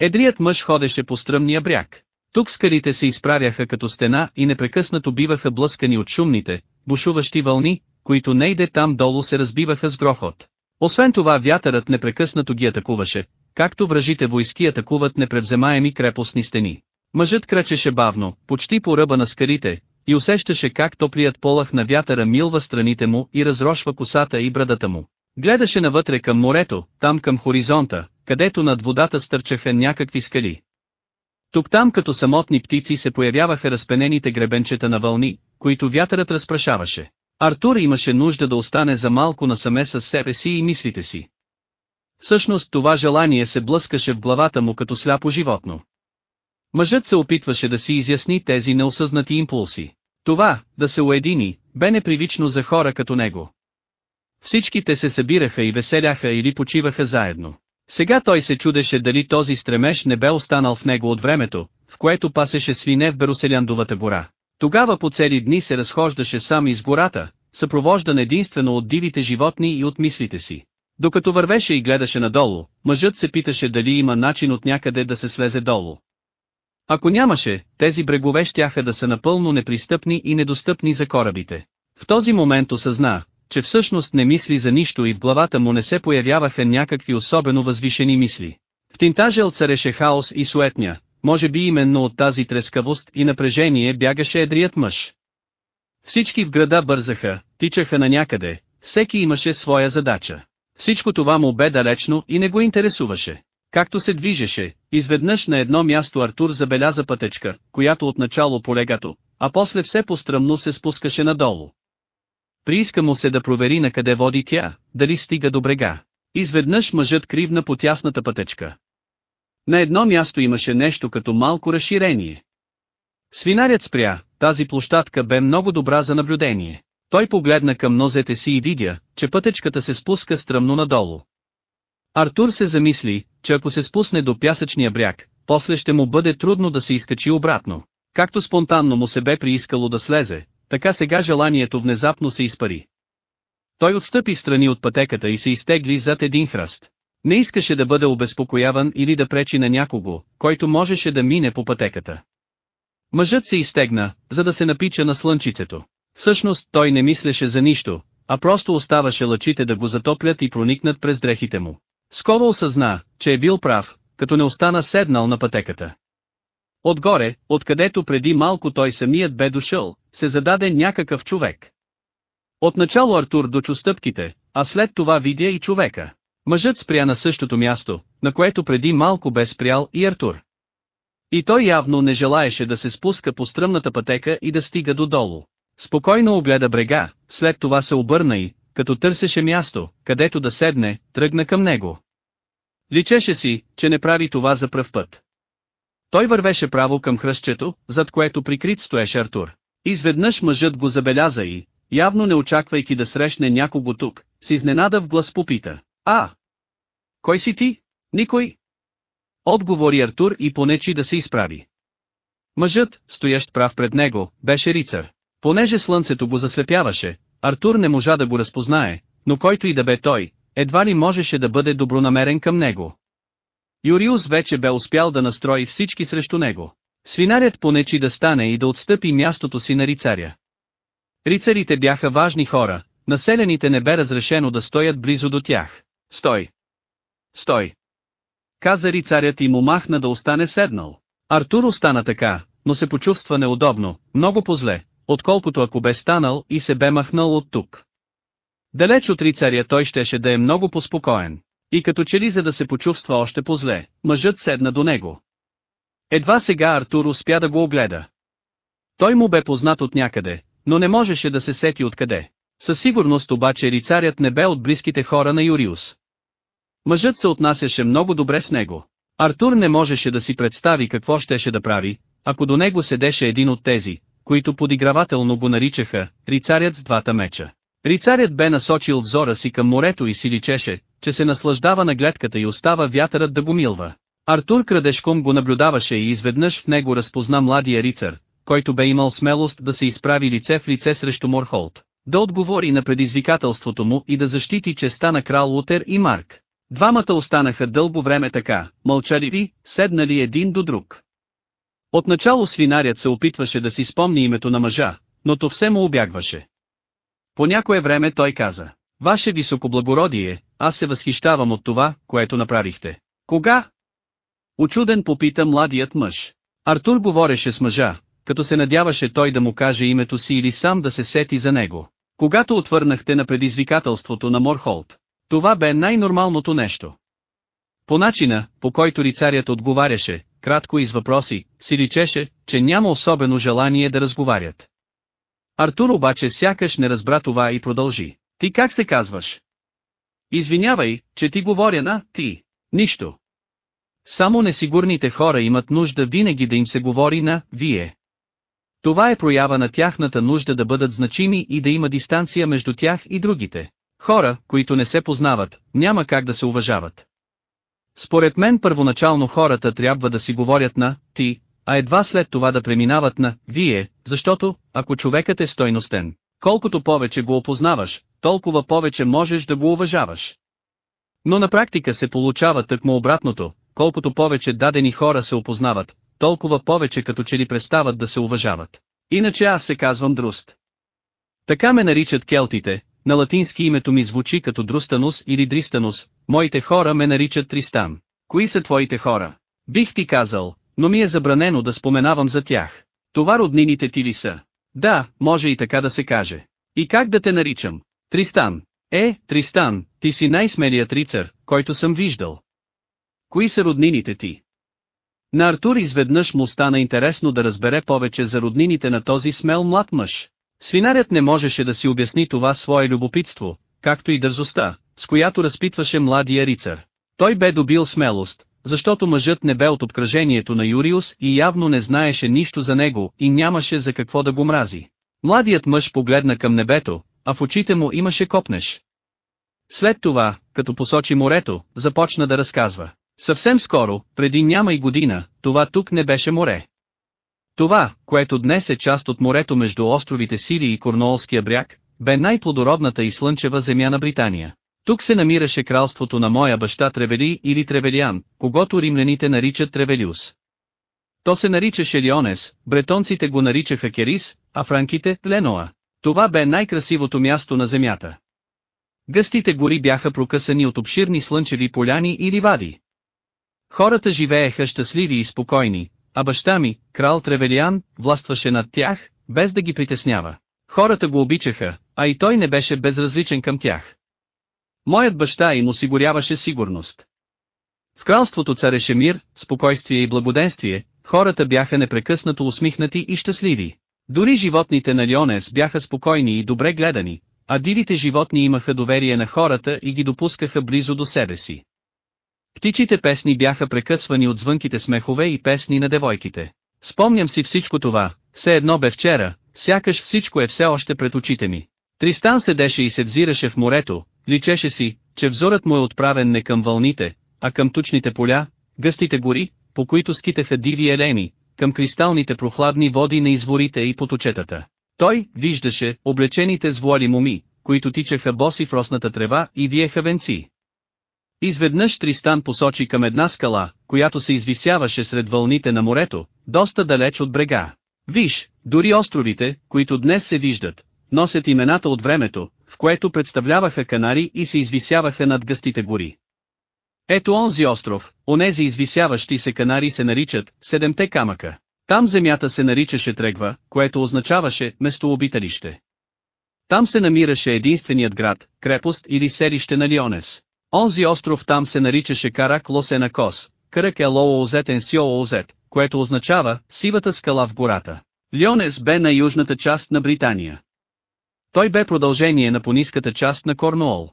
Едрият мъж ходеше по стръмния бряг. Тук скалите се изправяха като стена и непрекъснато биваха блъскани от шумните, бушуващи вълни, които нейде там долу се разбиваха с грохот. Освен това вятърът непрекъснато ги атакуваше, както вражите войски атакуват непревземаеми крепостни стени. Мъжът крачеше бавно, почти по ръба на скалите, и усещаше как топлият полах на вятъра милва страните му и разрошва косата и брадата му. Гледаше навътре към морето, там към хоризонта, където над водата стърчаха някакви скали. Тук-там като самотни птици се появяваха разпенените гребенчета на вълни, които вятърът разпрашаваше. Артур имаше нужда да остане за малко насаме с себе си и мислите си. Всъщност това желание се блъскаше в главата му като сляпо животно. Мъжът се опитваше да си изясни тези неосъзнати импулси. Това, да се уедини, бе непривично за хора като него. Всички те се събираха и веселяха или почиваха заедно. Сега той се чудеше дали този стремеж не бе останал в него от времето, в което пасеше свине в Бероселяндовата гора. Тогава по цели дни се разхождаше сам из гората, съпровождан единствено от дивите животни и от мислите си. Докато вървеше и гледаше надолу, мъжът се питаше дали има начин от някъде да се слезе долу. Ако нямаше, тези брегове щяха да са напълно непристъпни и недостъпни за корабите. В този момент осъзна, че всъщност не мисли за нищо и в главата му не се появяваха някакви особено възвишени мисли. В Тинтажел цареше хаос и суетня, може би именно от тази трескавост и напрежение бягаше едрият мъж. Всички в града бързаха, тичаха на някъде, всеки имаше своя задача. Всичко това му бе далечно и не го интересуваше. Както се движеше, изведнъж на едно място Артур забеляза пътечка, която отначало полегато, а после все постръмно се спускаше надолу. Прииска му се да провери на къде води тя, дали стига до брега. Изведнъж мъжът кривна по тясната пътечка. На едно място имаше нещо като малко разширение. Свинарят спря, тази площадка бе много добра за наблюдение. Той погледна към нозете си и видя, че пътечката се спуска стръмно надолу. Артур се замисли, че ако се спусне до пясъчния бряг, после ще му бъде трудно да се изкачи обратно. Както спонтанно му се бе приискало да слезе, така сега желанието внезапно се изпари. Той отстъпи страни от пътеката и се изтегли зад един хръст. Не искаше да бъде обезпокояван или да пречи на някого, който можеше да мине по пътеката. Мъжът се изтегна, за да се напича на слънчицето. Всъщност той не мислеше за нищо, а просто оставаше лъчите да го затоплят и проникнат през дрехите му. Скоро осъзна, че е бил прав, като не остана седнал на пътеката. Отгоре, откъдето преди малко той самият бе дошъл, се зададе някакъв човек. Отначало Артур дочу стъпките, а след това видя и човека. Мъжът спря на същото място, на което преди малко бе спрял и Артур. И той явно не желаеше да се спуска по стръмната пътека и да стига додолу. Спокойно огледа брега, след това се обърна и, като търсеше място, където да седне, тръгна към него. Личеше си, че не прави това за пръв път. Той вървеше право към хръстчето, зад което прикрит стоеше Артур. Изведнъж мъжът го забеляза и, явно не очаквайки да срещне някого тук, с изненада в глас попита. А! Кой си ти? Никой? Отговори Артур и понечи да се изправи. Мъжът, стоящ прав пред него, беше рицар. Понеже слънцето го заслепяваше, Артур не можа да го разпознае, но който и да бе той, едва ли можеше да бъде добронамерен към него. Юриус вече бе успял да настрои всички срещу него. Свинарят понечи да стане и да отстъпи мястото си на рицаря. Рицарите бяха важни хора, населените не бе разрешено да стоят близо до тях. Стой! Стой! Каза рицарят и му махна да остане седнал. Артур остана така, но се почувства неудобно, много позле, отколкото ако бе станал и се бе махнал от тук. Далеч от рицаря той щеше да е много поспокоен. И като че ли за да се почувства още по-зле, мъжът седна до него. Едва сега Артур успя да го огледа. Той му бе познат от някъде, но не можеше да се сети откъде. Със сигурност обаче рицарят не бе от близките хора на Юриус. Мъжът се отнасяше много добре с него. Артур не можеше да си представи какво щеше да прави, ако до него седеше един от тези, които подигравателно го наричаха «рицарят с двата меча». Рицарят бе насочил взора си към морето и си личеше, че се наслаждава на гледката и остава вятърът да го милва. Артур крадешком го наблюдаваше и изведнъж в него разпозна младия рицар, който бе имал смелост да се изправи лице в лице срещу Морхолд, да отговори на предизвикателството му и да защити честа на крал Лутер и Марк. Двамата останаха дълго време така, мълчаливи, седнали един до друг. Отначало свинарят се опитваше да си спомни името на мъжа, но то все му обягваше. По някое време той каза, Ваше високоблагородие, аз се възхищавам от това, което направихте. Кога? Очуден попита младият мъж. Артур говореше с мъжа, като се надяваше той да му каже името си или сам да се сети за него. Когато отвърнахте на предизвикателството на Морхолд, това бе най-нормалното нещо. По начина, по който рицарят отговаряше, кратко и с въпроси, си личеше, че няма особено желание да разговарят. Артур обаче сякаш не разбра това и продължи. Ти как се казваш? Извинявай, че ти говоря на «ти». Нищо. Само несигурните хора имат нужда винаги да им се говори на «вие». Това е проява на тяхната нужда да бъдат значими и да има дистанция между тях и другите. Хора, които не се познават, няма как да се уважават. Според мен първоначално хората трябва да си говорят на «ти», а едва след това да преминават на «вие», защото, ако човекът е стойностен, колкото повече го опознаваш, толкова повече можеш да го уважаваш. Но на практика се получава тъкмо обратното, колкото повече дадени хора се опознават, толкова повече като че ли престават да се уважават. Иначе аз се казвам Друст. Така ме наричат келтите, на латински името ми звучи като Друстанус или Дристанус, моите хора ме наричат Тристан. Кои са твоите хора? Бих ти казал, но ми е забранено да споменавам за тях. Това роднините ти ли са? Да, може и така да се каже. И как да те наричам? Тристан. Е, Тристан, ти си най-смелият рицар, който съм виждал. Кои са роднините ти? На Артур изведнъж му стана интересно да разбере повече за роднините на този смел млад мъж. Свинарят не можеше да си обясни това свое любопитство, както и дързостта, с която разпитваше младия рицар. Той бе добил смелост, защото мъжът не бе от обкръжението на Юриус и явно не знаеше нищо за него и нямаше за какво да го мрази. Младият мъж погледна към небето, а в очите му имаше копнеш. След това, като посочи морето, започна да разказва. Съвсем скоро, преди няма и година, това тук не беше море. Това, което днес е част от морето между островите Сири и Корнуолския бряг, бе най-плодородната и слънчева земя на Британия. Тук се намираше кралството на моя баща Тревели или Тревелиан, когато римляните наричат Тревелиус. То се наричаше Лионес, бретонците го наричаха Керис, а франките – Леноа. Това бе най-красивото място на земята. Гъстите гори бяха прокъсани от обширни слънчеви поляни и ливади. Хората живееха щастливи и спокойни, а баща ми, крал Тревелиан, властваше над тях, без да ги притеснява. Хората го обичаха, а и той не беше безразличен към тях. Моят баща им осигуряваше сигурност. В кралството цареше мир, спокойствие и благоденствие, хората бяха непрекъснато усмихнати и щастливи. Дори животните на Лионес бяха спокойни и добре гледани, а дивите животни имаха доверие на хората и ги допускаха близо до себе си. Птичите песни бяха прекъсвани от звънките смехове и песни на девойките. Спомням си всичко това, все едно бе вчера, сякаш всичко е все още пред очите ми. Тристан седеше и се взираше в морето, личеше си, че взорът му е отправен не към вълните, а към тучните поля, гъстите гори, по които скитаха диви елени, към кристалните прохладни води на изворите и поточетата. Той, виждаше, облечените с вуали моми, които тичаха боси в росната трева и виеха венци. Изведнъж Тристан посочи към една скала, която се извисяваше сред вълните на морето, доста далеч от брега. Виж, дори островите, които днес се виждат, носят имената от времето, в което представляваха канари и се извисяваха над гъстите гори. Ето онзи остров, онези извисяващи се канари се наричат Седемте камъка. Там земята се наричаше Трегва, което означаваше местообиталище. Там се намираше единственият град, крепост или селище на Лионес. Онзи остров там се наричаше Карак Лосена Кос, Карак Елоо Озетен Сио Озет, което означава «сивата скала в гората». Лионес бе на южната част на Британия. Той бе продължение на пониската част на Корнуол.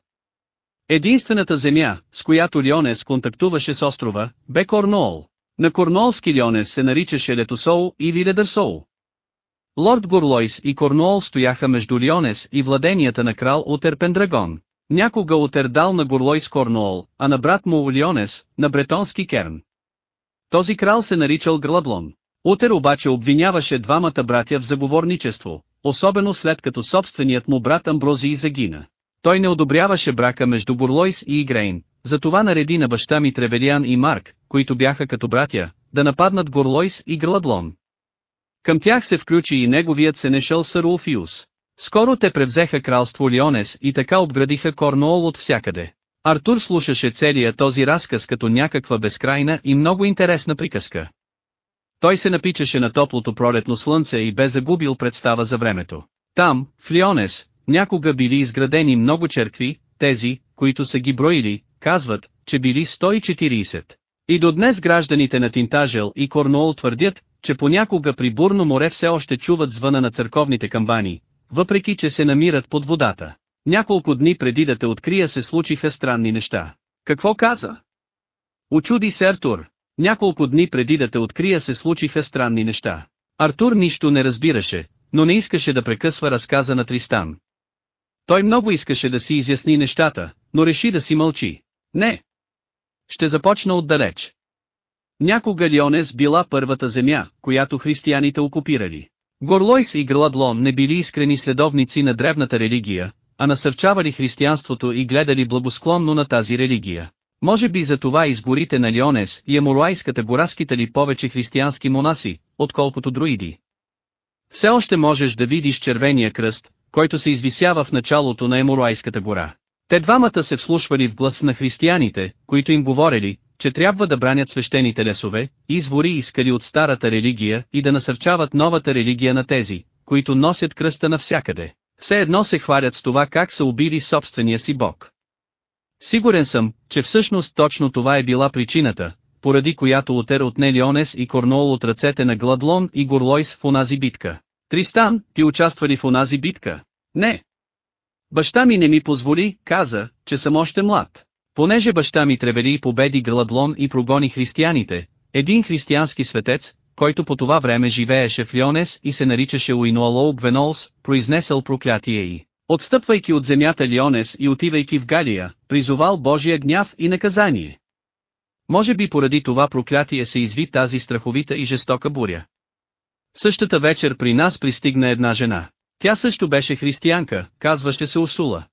Единствената земя, с която Лионес контактуваше с острова, бе Корнуол. На Корнуолски Лионес се наричаше Летосоу или Ледърсоу. Лорд Горлойс и Корнуол стояха между Лионес и владенията на крал Утер Пендрагон. Някога Утер дал на Горлойс Корнуол, а на брат му Лионес, на бретонски Керн. Този крал се наричал Гладлон. Утер обаче обвиняваше двамата братя в заговорничество, особено след като собственият му брат Амброзий загина. Той не одобряваше брака между Бурлойс и Игрейн, затова нареди на баща ми Тревелиан и Марк, които бяха като братя, да нападнат Горлойс и Гладлон. Към тях се включи и неговият сенешъл Сър Улфиус. Скоро те превзеха кралство Лионес и така обградиха Корнуол от всякъде. Артур слушаше целия този разказ като някаква безкрайна и много интересна приказка. Той се напичаше на топлото пролетно слънце и бе загубил представа за времето. Там, в Лионес, някога били изградени много черкви, тези, които са ги броили, казват, че били 140. И до днес гражданите на Тинтажел и Корнуол твърдят, че понякога при бурно море все още чуват звъна на църковните камбани, въпреки че се намират под водата. Няколко дни преди да те открия се случиха странни неща. Какво каза? Очуди се Артур. Няколко дни преди да те открия се случиха странни неща. Артур нищо не разбираше, но не искаше да прекъсва разказа на Тристан. Той много искаше да си изясни нещата, но реши да си мълчи. Не. Ще започна отдалеч. Някога Лионес била първата земя, която християните окупирали. Горлойс и Грладлон не били искрени следовници на древната религия, а насърчавали християнството и гледали благосклонно на тази религия. Може би за това из горите на Лионес и Амуруайската гора скитали повече християнски монаси, отколкото друиди. Все още можеш да видиш червения кръст, който се извисява в началото на Емуруайската гора. Те двамата се вслушвали в глас на християните, които им говорили, че трябва да бранят свещените лесове, извори и скали от старата религия и да насърчават новата религия на тези, които носят кръста навсякъде. Все едно се хвалят с това как са убили собствения си бог. Сигурен съм, че всъщност точно това е била причината, поради която Лутер отне Лионес и Корнуол от ръцете на Гладлон и Горлойс в онази битка. Тристан, ти участва ли в онази битка? Не. Баща ми не ми позволи, каза, че съм още млад. Понеже баща ми тревели и победи Гладлон и прогони християните, един християнски светец, който по това време живееше в Лионес и се наричаше Уинуалоу Гвенолс, произнесъл проклятие и, отстъпвайки от земята Лионес и отивайки в Галия, призовал Божия гняв и наказание. Може би поради това проклятие се изви тази страховита и жестока буря. Същата вечер при нас пристигна една жена. Тя също беше християнка, казваше се Усула.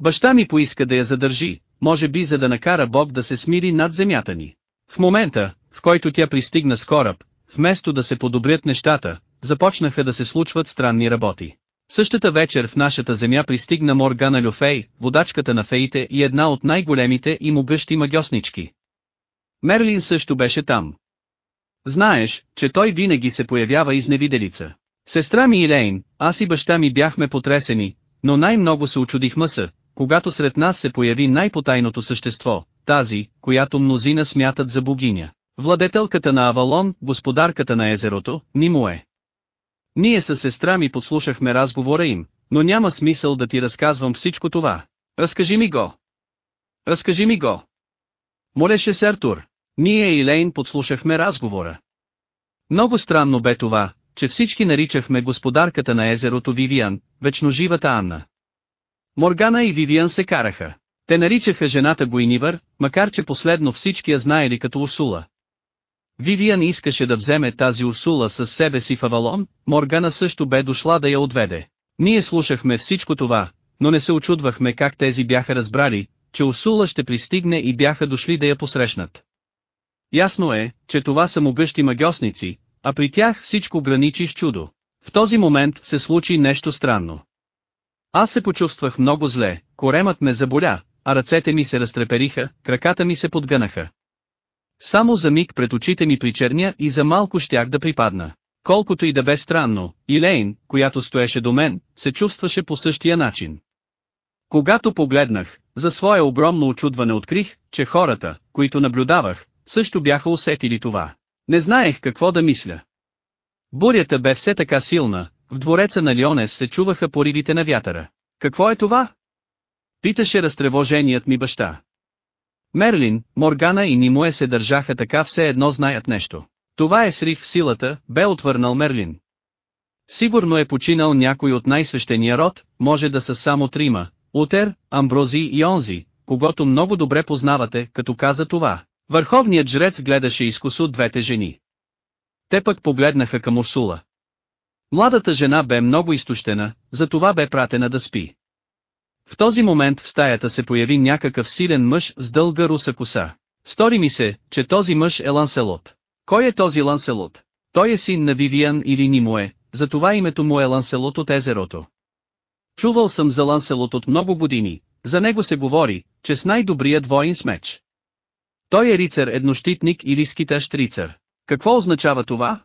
Баща ми поиска да я задържи, може би за да накара Бог да се смири над земята ни. В момента, в който тя пристигна с кораб, вместо да се подобрят нещата, започнаха да се случват странни работи. Същата вечер в нашата земя пристигна Моргана Люфей, водачката на феите и една от най-големите и могъщи магиоснички. Мерлин също беше там. Знаеш, че той винаги се появява изневиделица. Сестра ми Илейн, аз и баща ми бяхме потресени, но най-много се очудих мъса, когато сред нас се появи най-потайното същество, тази, която мнозина смятат за богиня. Владетелката на Авалон, господарката на езерото, Нимуе. Ние със сестра ми подслушахме разговора им, но няма смисъл да ти разказвам всичко това. Разкажи ми го. Разкажи ми го. Молеше се Артур. Ние и Лейн подслушахме разговора. Много странно бе това, че всички наричахме господарката на езерото Вивиан, вечноживата Анна. Моргана и Вивиан се караха. Те наричаха жената Гуинивър, макар че последно всички я знаели като Урсула. Вивиан искаше да вземе тази Урсула с себе си в Авалон, Моргана също бе дошла да я отведе. Ние слушахме всичко това, но не се очудвахме как тези бяха разбрали, че Урсула ще пристигне и бяха дошли да я посрещнат. Ясно е, че това са могъщи магиосници, а при тях всичко граничи с чудо. В този момент се случи нещо странно. Аз се почувствах много зле, коремът ме заболя, а ръцете ми се разтрепериха, краката ми се подгънаха. Само за миг пред очите ми причерня и за малко щях да припадна. Колкото и да бе странно, Илейн, която стоеше до мен, се чувстваше по същия начин. Когато погледнах, за свое огромно очудване открих, че хората, които наблюдавах, също бяха усетили това. Не знаех какво да мисля. Бурята бе все така силна, в двореца на Лионес се чуваха поривите на вятъра. Какво е това? Питаше разтревоженият ми баща. Мерлин, Моргана и Нимуе се държаха така все едно знаят нещо. Това е срив в силата, бе отвърнал Мерлин. Сигурно е починал някой от най-свещения род, може да са само трима, Утер, Амбрози и Онзи, когато много добре познавате, като каза това. Върховният жрец гледаше изкусо двете жени. Те пък погледнаха към Урсула. Младата жена бе много изтощена, затова бе пратена да спи. В този момент в стаята се появи някакъв силен мъж с дълга руса коса. Стори ми се, че този мъж е Ланселот. Кой е този Ланселот? Той е син на Вивиан или Нимое, затова името му е Ланселот от езерото. Чувал съм за Ланселот от много години, за него се говори, че с най-добрият воин с меч. Той е рицар еднощитник или скитащ рицар. Какво означава това?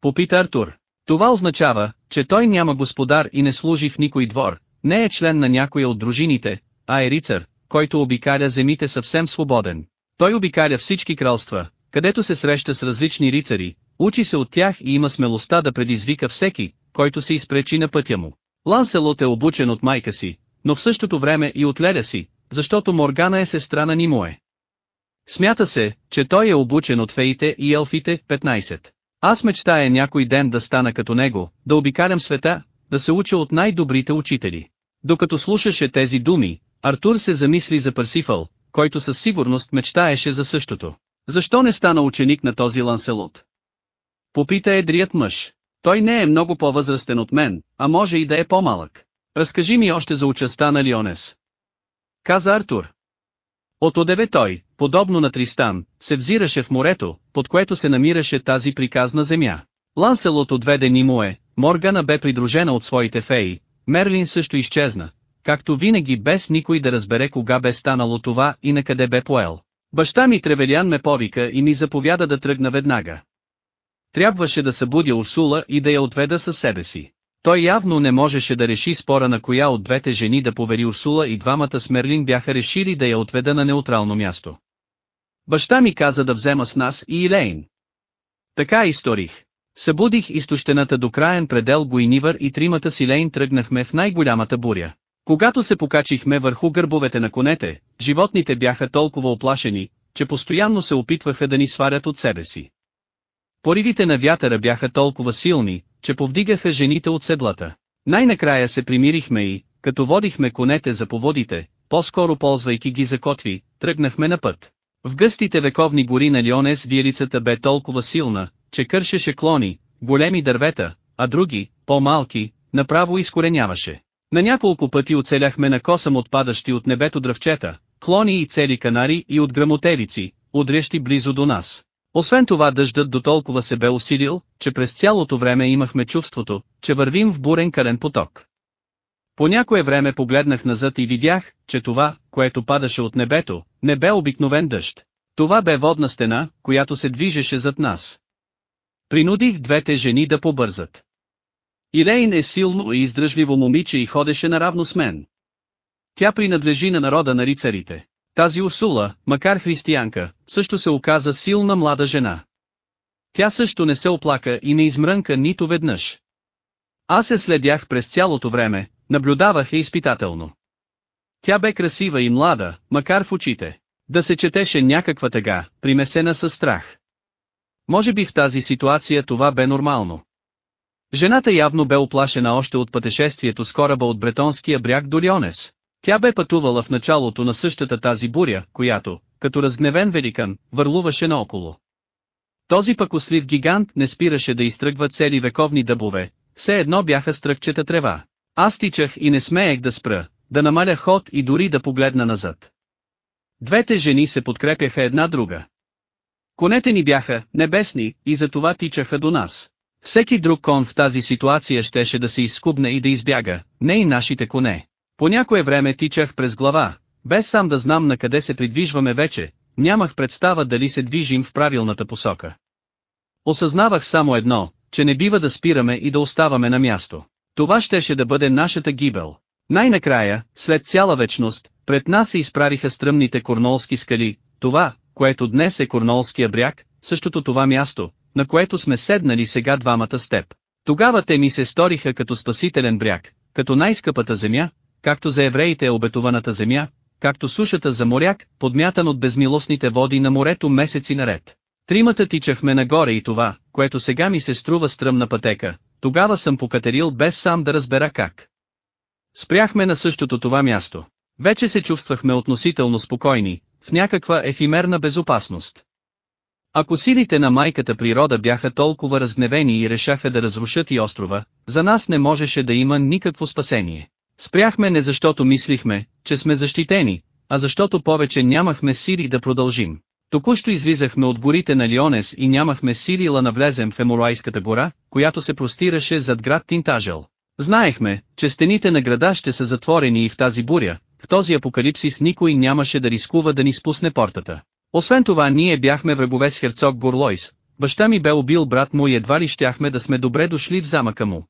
Попита Артур. Това означава, че той няма господар и не служи в никой двор, не е член на някоя от дружините, а е рицар, който обикаля земите съвсем свободен. Той обикаля всички кралства, където се среща с различни рицари, учи се от тях и има смелостта да предизвика всеки, който се изпречи на пътя му. Ланселот е обучен от майка си, но в същото време и от леля си, защото Моргана е сестра на Нимое. Смята се, че той е обучен от феите и елфите, 15. Аз мечтая някой ден да стана като него, да обикалям света, да се уча от най-добрите учители. Докато слушаше тези думи, Артур се замисли за Парсифал, който със сигурност мечтаеше за същото. Защо не стана ученик на този Ланселот? Попита едрият мъж. Той не е много по-възрастен от мен, а може и да е по-малък. Разкажи ми още за участа на Лионес. Каза Артур. От одеве той, подобно на Тристан, се взираше в морето, под което се намираше тази приказна земя. Ланселот отведе Нимуе, Моргана бе придружена от своите феи, Мерлин също изчезна, както винаги без никой да разбере кога бе станало това и на къде бе поел. Баща ми Тревелиан ме повика и ми заповяда да тръгна веднага. Трябваше да събудя Урсула и да я отведа със себе си. Той явно не можеше да реши спора на коя от двете жени да повери Урсула и двамата с Мерлин бяха решили да я отведа на неутрално място. Баща ми каза да взема с нас и Илейн. Така и сторих. Събудих изтощената до краен предел Гуинивър и тримата си Лейн тръгнахме в най-голямата буря. Когато се покачихме върху гърбовете на конете, животните бяха толкова оплашени, че постоянно се опитваха да ни сварят от себе си. Поривите на вятъра бяха толкова силни, че повдигаха жените от седлата. Най-накрая се примирихме и, като водихме конете за поводите, по-скоро ползвайки ги за котви, тръгнахме на път. В гъстите вековни гори на Лионес виелицата бе толкова силна, че кършеше клони, големи дървета, а други, по-малки, направо изкореняваше. На няколко пъти оцеляхме на косъм отпадащи от небето дръвчета, клони и цели канари и от грамотевици, удрящи близо до нас. Освен това дъждът до толкова се бе усилил, че през цялото време имахме чувството, че вървим в бурен кален поток. По някое време погледнах назад и видях, че това, което падаше от небето, не бе обикновен дъжд. Това бе водна стена, която се движеше зад нас. Принудих двете жени да побързат. Илейн е силно и издръжливо момиче и ходеше наравно с мен. Тя принадлежи на народа на рицарите. Тази Урсула, макар християнка, също се оказа силна млада жена. Тя също не се оплака и не измрънка нито веднъж. Аз се следях през цялото време, наблюдавах я изпитателно. Тя бе красива и млада, макар в очите. Да се четеше някаква тъга, примесена със страх. Може би в тази ситуация това бе нормално. Жената явно бе оплашена още от пътешествието с кораба от бретонския бряг до Лионес. Тя бе пътувала в началото на същата тази буря, която, като разгневен великан, върлуваше наоколо. Този пък ослив гигант не спираше да изтръгва цели вековни дъбове, все едно бяха стръкчета трева. Аз тичах и не смеех да спра, да намаля ход и дори да погледна назад. Двете жени се подкрепяха една друга. Конете ни бяха небесни и затова тичаха до нас. Всеки друг кон в тази ситуация щеше да се изскубне и да избяга, не и нашите коне. По някое време тичах през глава, без сам да знам на къде се придвижваме вече, нямах представа дали се движим в правилната посока. Осъзнавах само едно, че не бива да спираме и да оставаме на място. Това щеше да бъде нашата гибел. Най-накрая, след цяла вечност, пред нас се изправиха стръмните корнолски скали, това, което днес е Корнолския бряг, същото това място, на което сме седнали сега двамата с теб. Тогава те ми се сториха като спасителен бряг, като най-скъпата земя, както за евреите е обетованата земя, както сушата за моряк, подмятан от безмилостните води на морето месеци наред. Тримата тичахме нагоре и това, което сега ми се струва стръмна пътека, тогава съм покатерил без сам да разбера как. Спряхме на същото това място. Вече се чувствахме относително спокойни, в някаква ефимерна безопасност. Ако силите на майката природа бяха толкова разгневени и решаха да разрушат и острова, за нас не можеше да има никакво спасение. Спряхме не защото мислихме, че сме защитени, а защото повече нямахме сили да продължим. Току-що излизахме от горите на Лионес и нямахме сили да навлезем в Еморайската гора, която се простираше зад град Тинтажел. Знаехме, че стените на града ще са затворени и в тази буря, в този апокалипсис никой нямаше да рискува да ни спусне портата. Освен това ние бяхме врагове с херцог Горлойс, баща ми бе убил брат му и едва ли щяхме да сме добре дошли в замъка му.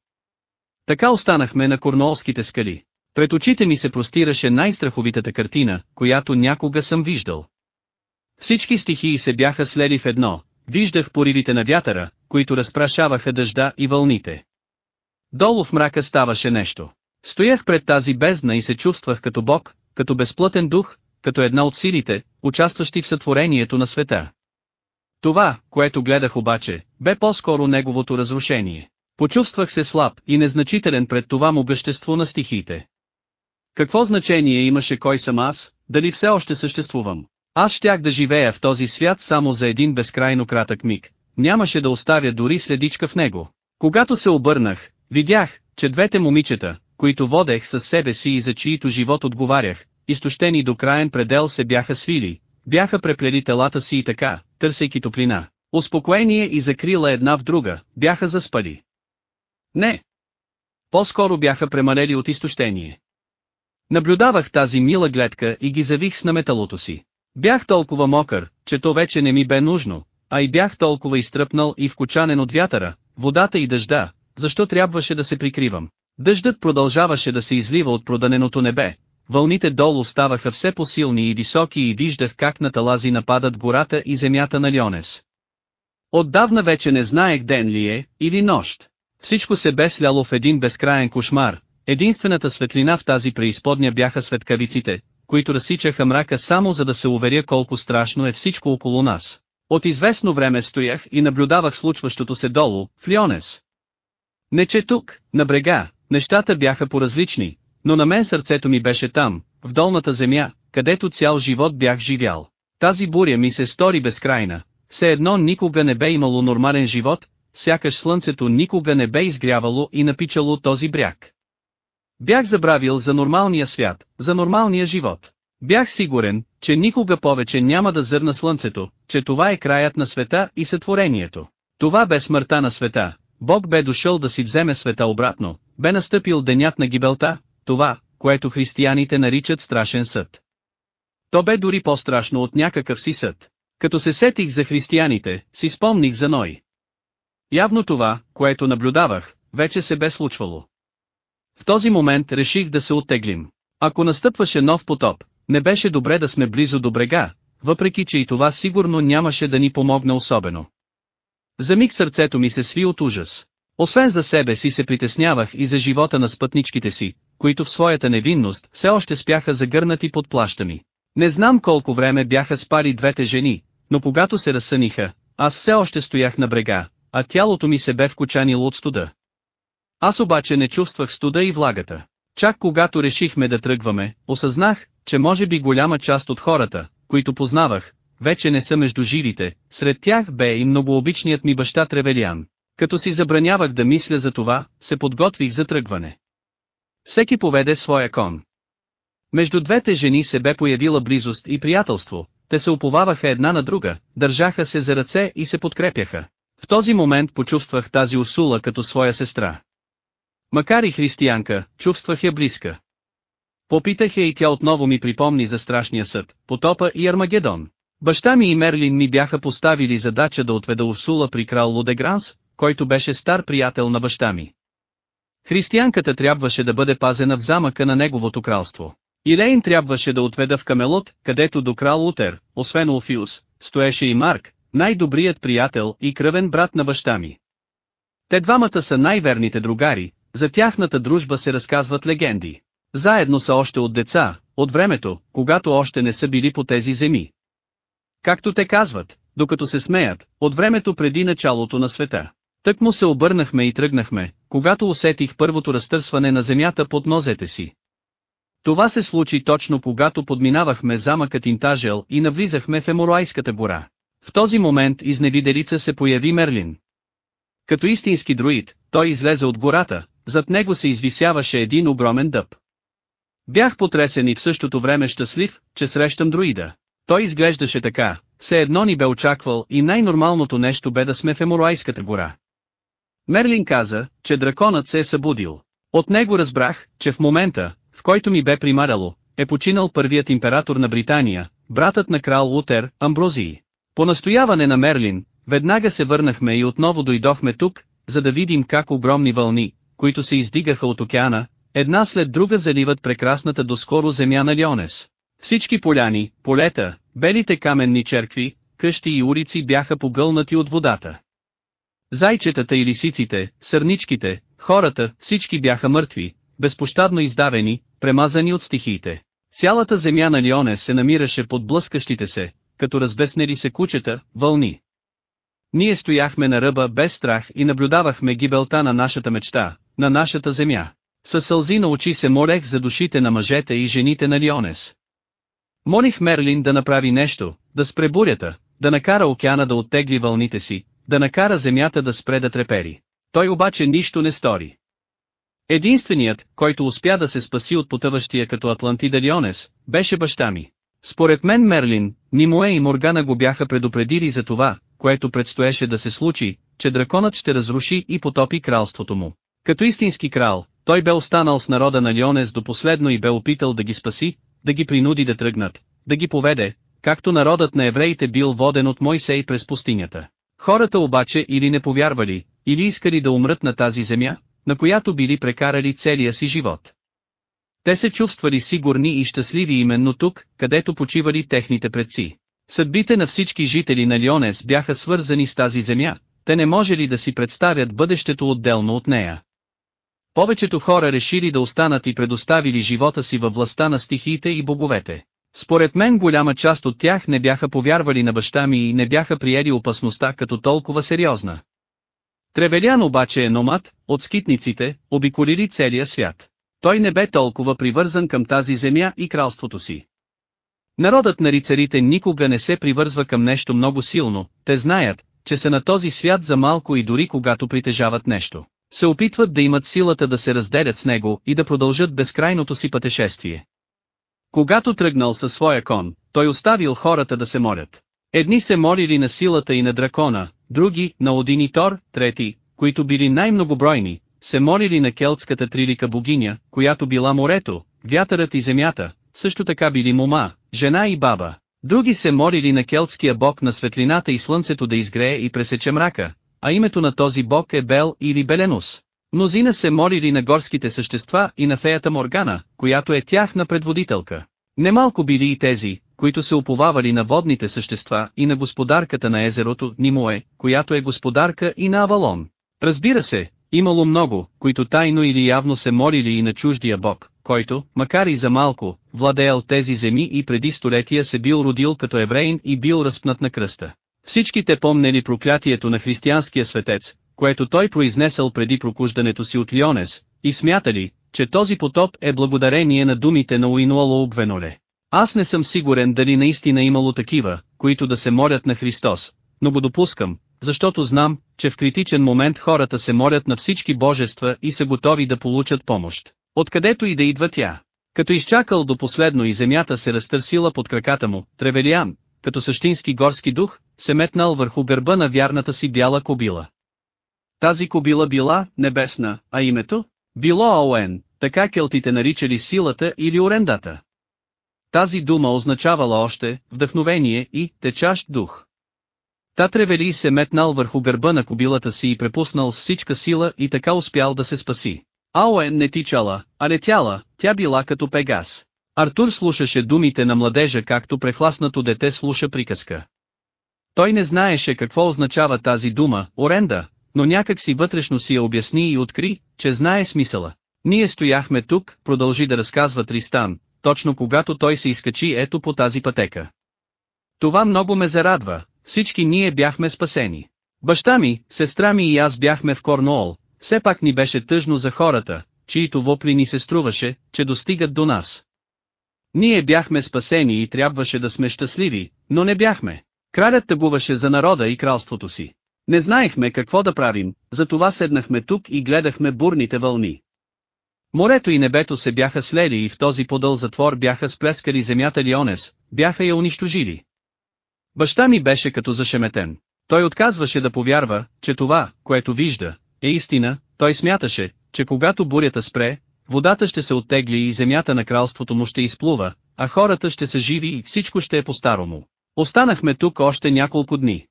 Така останахме на Корнуолските скали. Пред очите ми се простираше най-страховитата картина, която някога съм виждал. Всички стихии се бяха слели в едно, виждах поривите на вятъра, които разпрашаваха дъжда и вълните. Долу в мрака ставаше нещо. Стоях пред тази бездна и се чувствах като Бог, като безплътен дух, като една от силите, участващи в сътворението на света. Това, което гледах обаче, бе по-скоро неговото разрушение. Почувствах се слаб и незначителен пред това му бъщество на стихиите. Какво значение имаше кой съм аз, дали все още съществувам? Аз щях да живея в този свят само за един безкрайно кратък миг, нямаше да оставя дори следичка в него. Когато се обърнах, видях, че двете момичета, които водех със себе си и за чието живот отговарях, изтощени до краен предел се бяха свили, бяха преплели телата си и така, търсейки топлина, успокоение и закрила една в друга, бяха заспали. Не. По-скоро бяха премалели от изтощение. Наблюдавах тази мила гледка и ги завих с наметалото си. Бях толкова мокър, че то вече не ми бе нужно, а и бях толкова изтръпнал и вкочанен от вятъра, водата и дъжда, защо трябваше да се прикривам. Дъждът продължаваше да се излива от проданеното небе, вълните долу ставаха все по-силни и високи и виждах как на талази нападат гората и земята на Льонес. Отдавна вече не знаех ден ли е, или нощ. Всичко се бе сляло в един безкраен кошмар, единствената светлина в тази преизподня бяха светкавиците, които разсичаха мрака само за да се уверя колко страшно е всичко около нас. От известно време стоях и наблюдавах случващото се долу, в Лионес. Не че тук, на брега, нещата бяха поразлични, но на мен сърцето ми беше там, в долната земя, където цял живот бях живял. Тази буря ми се стори безкрайна, все едно никога не бе имало нормален живот, сякаш слънцето никога не бе изгрявало и напичало този бряг. Бях забравил за нормалния свят, за нормалния живот. Бях сигурен, че никога повече няма да зърна слънцето, че това е краят на света и сътворението. Това бе смъртта на света, Бог бе дошъл да си вземе света обратно, бе настъпил денят на гибелта, това, което християните наричат страшен съд. То бе дори по-страшно от някакъв си съд. Като се сетих за християните, си спомних за Ной. Явно това, което наблюдавах, вече се бе случвало. В този момент реших да се оттеглим. Ако настъпваше нов потоп, не беше добре да сме близо до брега, въпреки че и това сигурно нямаше да ни помогне особено. За миг сърцето ми се сви от ужас. Освен за себе си се притеснявах и за живота на спътничките си, които в своята невинност все още спяха загърнати под плаща ми. Не знам колко време бяха спали двете жени, но когато се разсъниха, аз все още стоях на брега, а тялото ми се бе вкочанило от студа. Аз обаче не чувствах студа и влагата. Чак когато решихме да тръгваме, осъзнах, че може би голяма част от хората, които познавах, вече не са между живите, сред тях бе и многообичният ми баща Тревелиан. Като си забранявах да мисля за това, се подготвих за тръгване. Всеки поведе своя кон. Между двете жени се бе появила близост и приятелство, те се уповаваха една на друга, държаха се за ръце и се подкрепяха. В този момент почувствах тази Урсула като своя сестра. Макар и християнка, чувствах я близка. Попитах я и тя отново ми припомни за страшния съд, потопа и Армагедон. Баща ми и Мерлин ми бяха поставили задача да отведа Урсула при крал Лудегранс, който беше стар приятел на баща ми. Християнката трябваше да бъде пазена в замъка на неговото кралство. Илейн трябваше да отведа в Камелот, където до крал Утер, освен Олфиус, стоеше и Марк, най-добрият приятел и кръвен брат на баща ми. Те двамата са най-верните другари, за тяхната дружба се разказват легенди. Заедно са още от деца, от времето, когато още не са били по тези земи. Както те казват, докато се смеят, от времето преди началото на света. Тък му се обърнахме и тръгнахме, когато усетих първото разтърсване на земята под нозете си. Това се случи точно когато подминавахме замъкът Интажел и навлизахме в Еморуайската гора. В този момент изневиделица се появи Мерлин. Като истински друид, той излезе от гората, зад него се извисяваше един огромен дъб. Бях потресен и в същото време щастлив, че срещам друида. Той изглеждаше така, все едно ни бе очаквал и най-нормалното нещо бе да сме в Еморайската гора. Мерлин каза, че драконът се е събудил. От него разбрах, че в момента, в който ми бе примаряло, е починал първият император на Британия, братът на крал Лутер, Амброзии. По настояване на Мерлин, веднага се върнахме и отново дойдохме тук, за да видим как огромни вълни, които се издигаха от океана, една след друга заливат прекрасната доскоро земя на Лионес. Всички поляни, полета, белите каменни черкви, къщи и улици бяха погълнати от водата. Зайчетата и лисиците, сърничките, хората, всички бяха мъртви, безпощадно издавени, премазани от стихиите. Цялата земя на Лионе се намираше под блъскащите се, като разбеснели се кучета, вълни. Ние стояхме на ръба без страх и наблюдавахме гибелта на нашата мечта, на нашата земя. Със сълзи на очи се молех за душите на мъжете и жените на Лионес. Молих Мерлин да направи нещо, да спре бурята, да накара океана да оттегли вълните си, да накара земята да спре да трепери. Той обаче нищо не стори. Единственият, който успя да се спаси от потъващия като Атлантида Лионес, беше баща ми. Според мен Мерлин, Нимуе и Моргана го бяха предупредили за това, което предстоеше да се случи, че драконът ще разруши и потопи кралството му. Като истински крал, той бе останал с народа на Лионес до последно и бе опитал да ги спаси, да ги принуди да тръгнат, да ги поведе, както народът на евреите бил воден от Мойсей през пустинята. Хората обаче или не повярвали, или искали да умрат на тази земя, на която били прекарали целия си живот. Те се чувствали сигурни и щастливи именно тук, където почивали техните предци. Съдбите на всички жители на Лионес бяха свързани с тази земя, те не можели да си представят бъдещето отделно от нея. Повечето хора решили да останат и предоставили живота си във властта на стихиите и боговете. Според мен голяма част от тях не бяха повярвали на баща ми и не бяха приели опасността като толкова сериозна. Тревелян обаче е номад, от скитниците, обиколили целия свят. Той не бе толкова привързан към тази земя и кралството си. Народът на рицарите никога не се привързва към нещо много силно, те знаят, че са на този свят за малко и дори когато притежават нещо, се опитват да имат силата да се разделят с него и да продължат безкрайното си пътешествие. Когато тръгнал със своя кон, той оставил хората да се молят. Едни се молили на силата и на дракона, други, на Один Тор, трети, които били най-многобройни, се молили на келтската трилика богиня, която била морето, вятърът и земята, също така били мома, жена и баба. Други се молили на келтския бог на светлината и слънцето да изгрее и пресече мрака, а името на този бог е Бел или Беленус. Мнозина се молили на горските същества и на феята Моргана, която е тяхна предводителка. Немалко били и тези, които се уповавали на водните същества и на господарката на езерото Нимое, която е господарка и на Авалон. Разбира се, имало много, които тайно или явно се молили и на чуждия бог, който, макар и за малко, владеял тези земи и преди столетия се бил родил като евреин и бил разпнат на кръста. Всички те помнели проклятието на християнския светец, което той произнесъл преди прокуждането си от Лионес, и смятали, че този потоп е благодарение на думите на Уинуало Обвеноле. Аз не съм сигурен дали наистина имало такива, които да се молят на Христос, но го допускам, защото знам, че в критичен момент хората се молят на всички божества и са готови да получат помощ. Откъдето и да идва тя. Като изчакал до последно и земята се разтърсила под краката му, Тревелиан, като същински горски дух, се метнал върху гърба на вярната си бяла кобила. Тази кобила била небесна, а името? Било Оуен, така келтите наричали силата или орендата. Тази дума означавала още вдъхновение и течащ дух. Та Тревели се метнал върху гърба на кобилата си и препуснал с всичка сила и така успял да се спаси. Ауен не тичала, а летяла, тя била като пегас. Артур слушаше думите на младежа както прехласнато дете слуша приказка. Той не знаеше какво означава тази дума, оренда, но някак си вътрешно си я обясни и откри, че знае смисъла. Ние стояхме тук, продължи да разказва Тристан, точно когато той се изкачи ето по тази пътека. Това много ме зарадва, всички ние бяхме спасени. Баща ми, сестра ми и аз бяхме в Корнуол, все пак ни беше тъжно за хората, чието вопли ни се струваше, че достигат до нас. Ние бяхме спасени и трябваше да сме щастливи, но не бяхме. Кралят тъгуваше за народа и кралството си. Не знаехме какво да правим, затова седнахме тук и гледахме бурните вълни. Морето и небето се бяха слели и в този подъл затвор бяха сплескали земята Лионес, бяха я унищожили. Баща ми беше като зашеметен. Той отказваше да повярва, че това, което вижда, е истина, той смяташе, че когато бурята спре, водата ще се оттегли и земята на кралството му ще изплува, а хората ще са живи и всичко ще е по-старому. Останахме тук още няколко дни.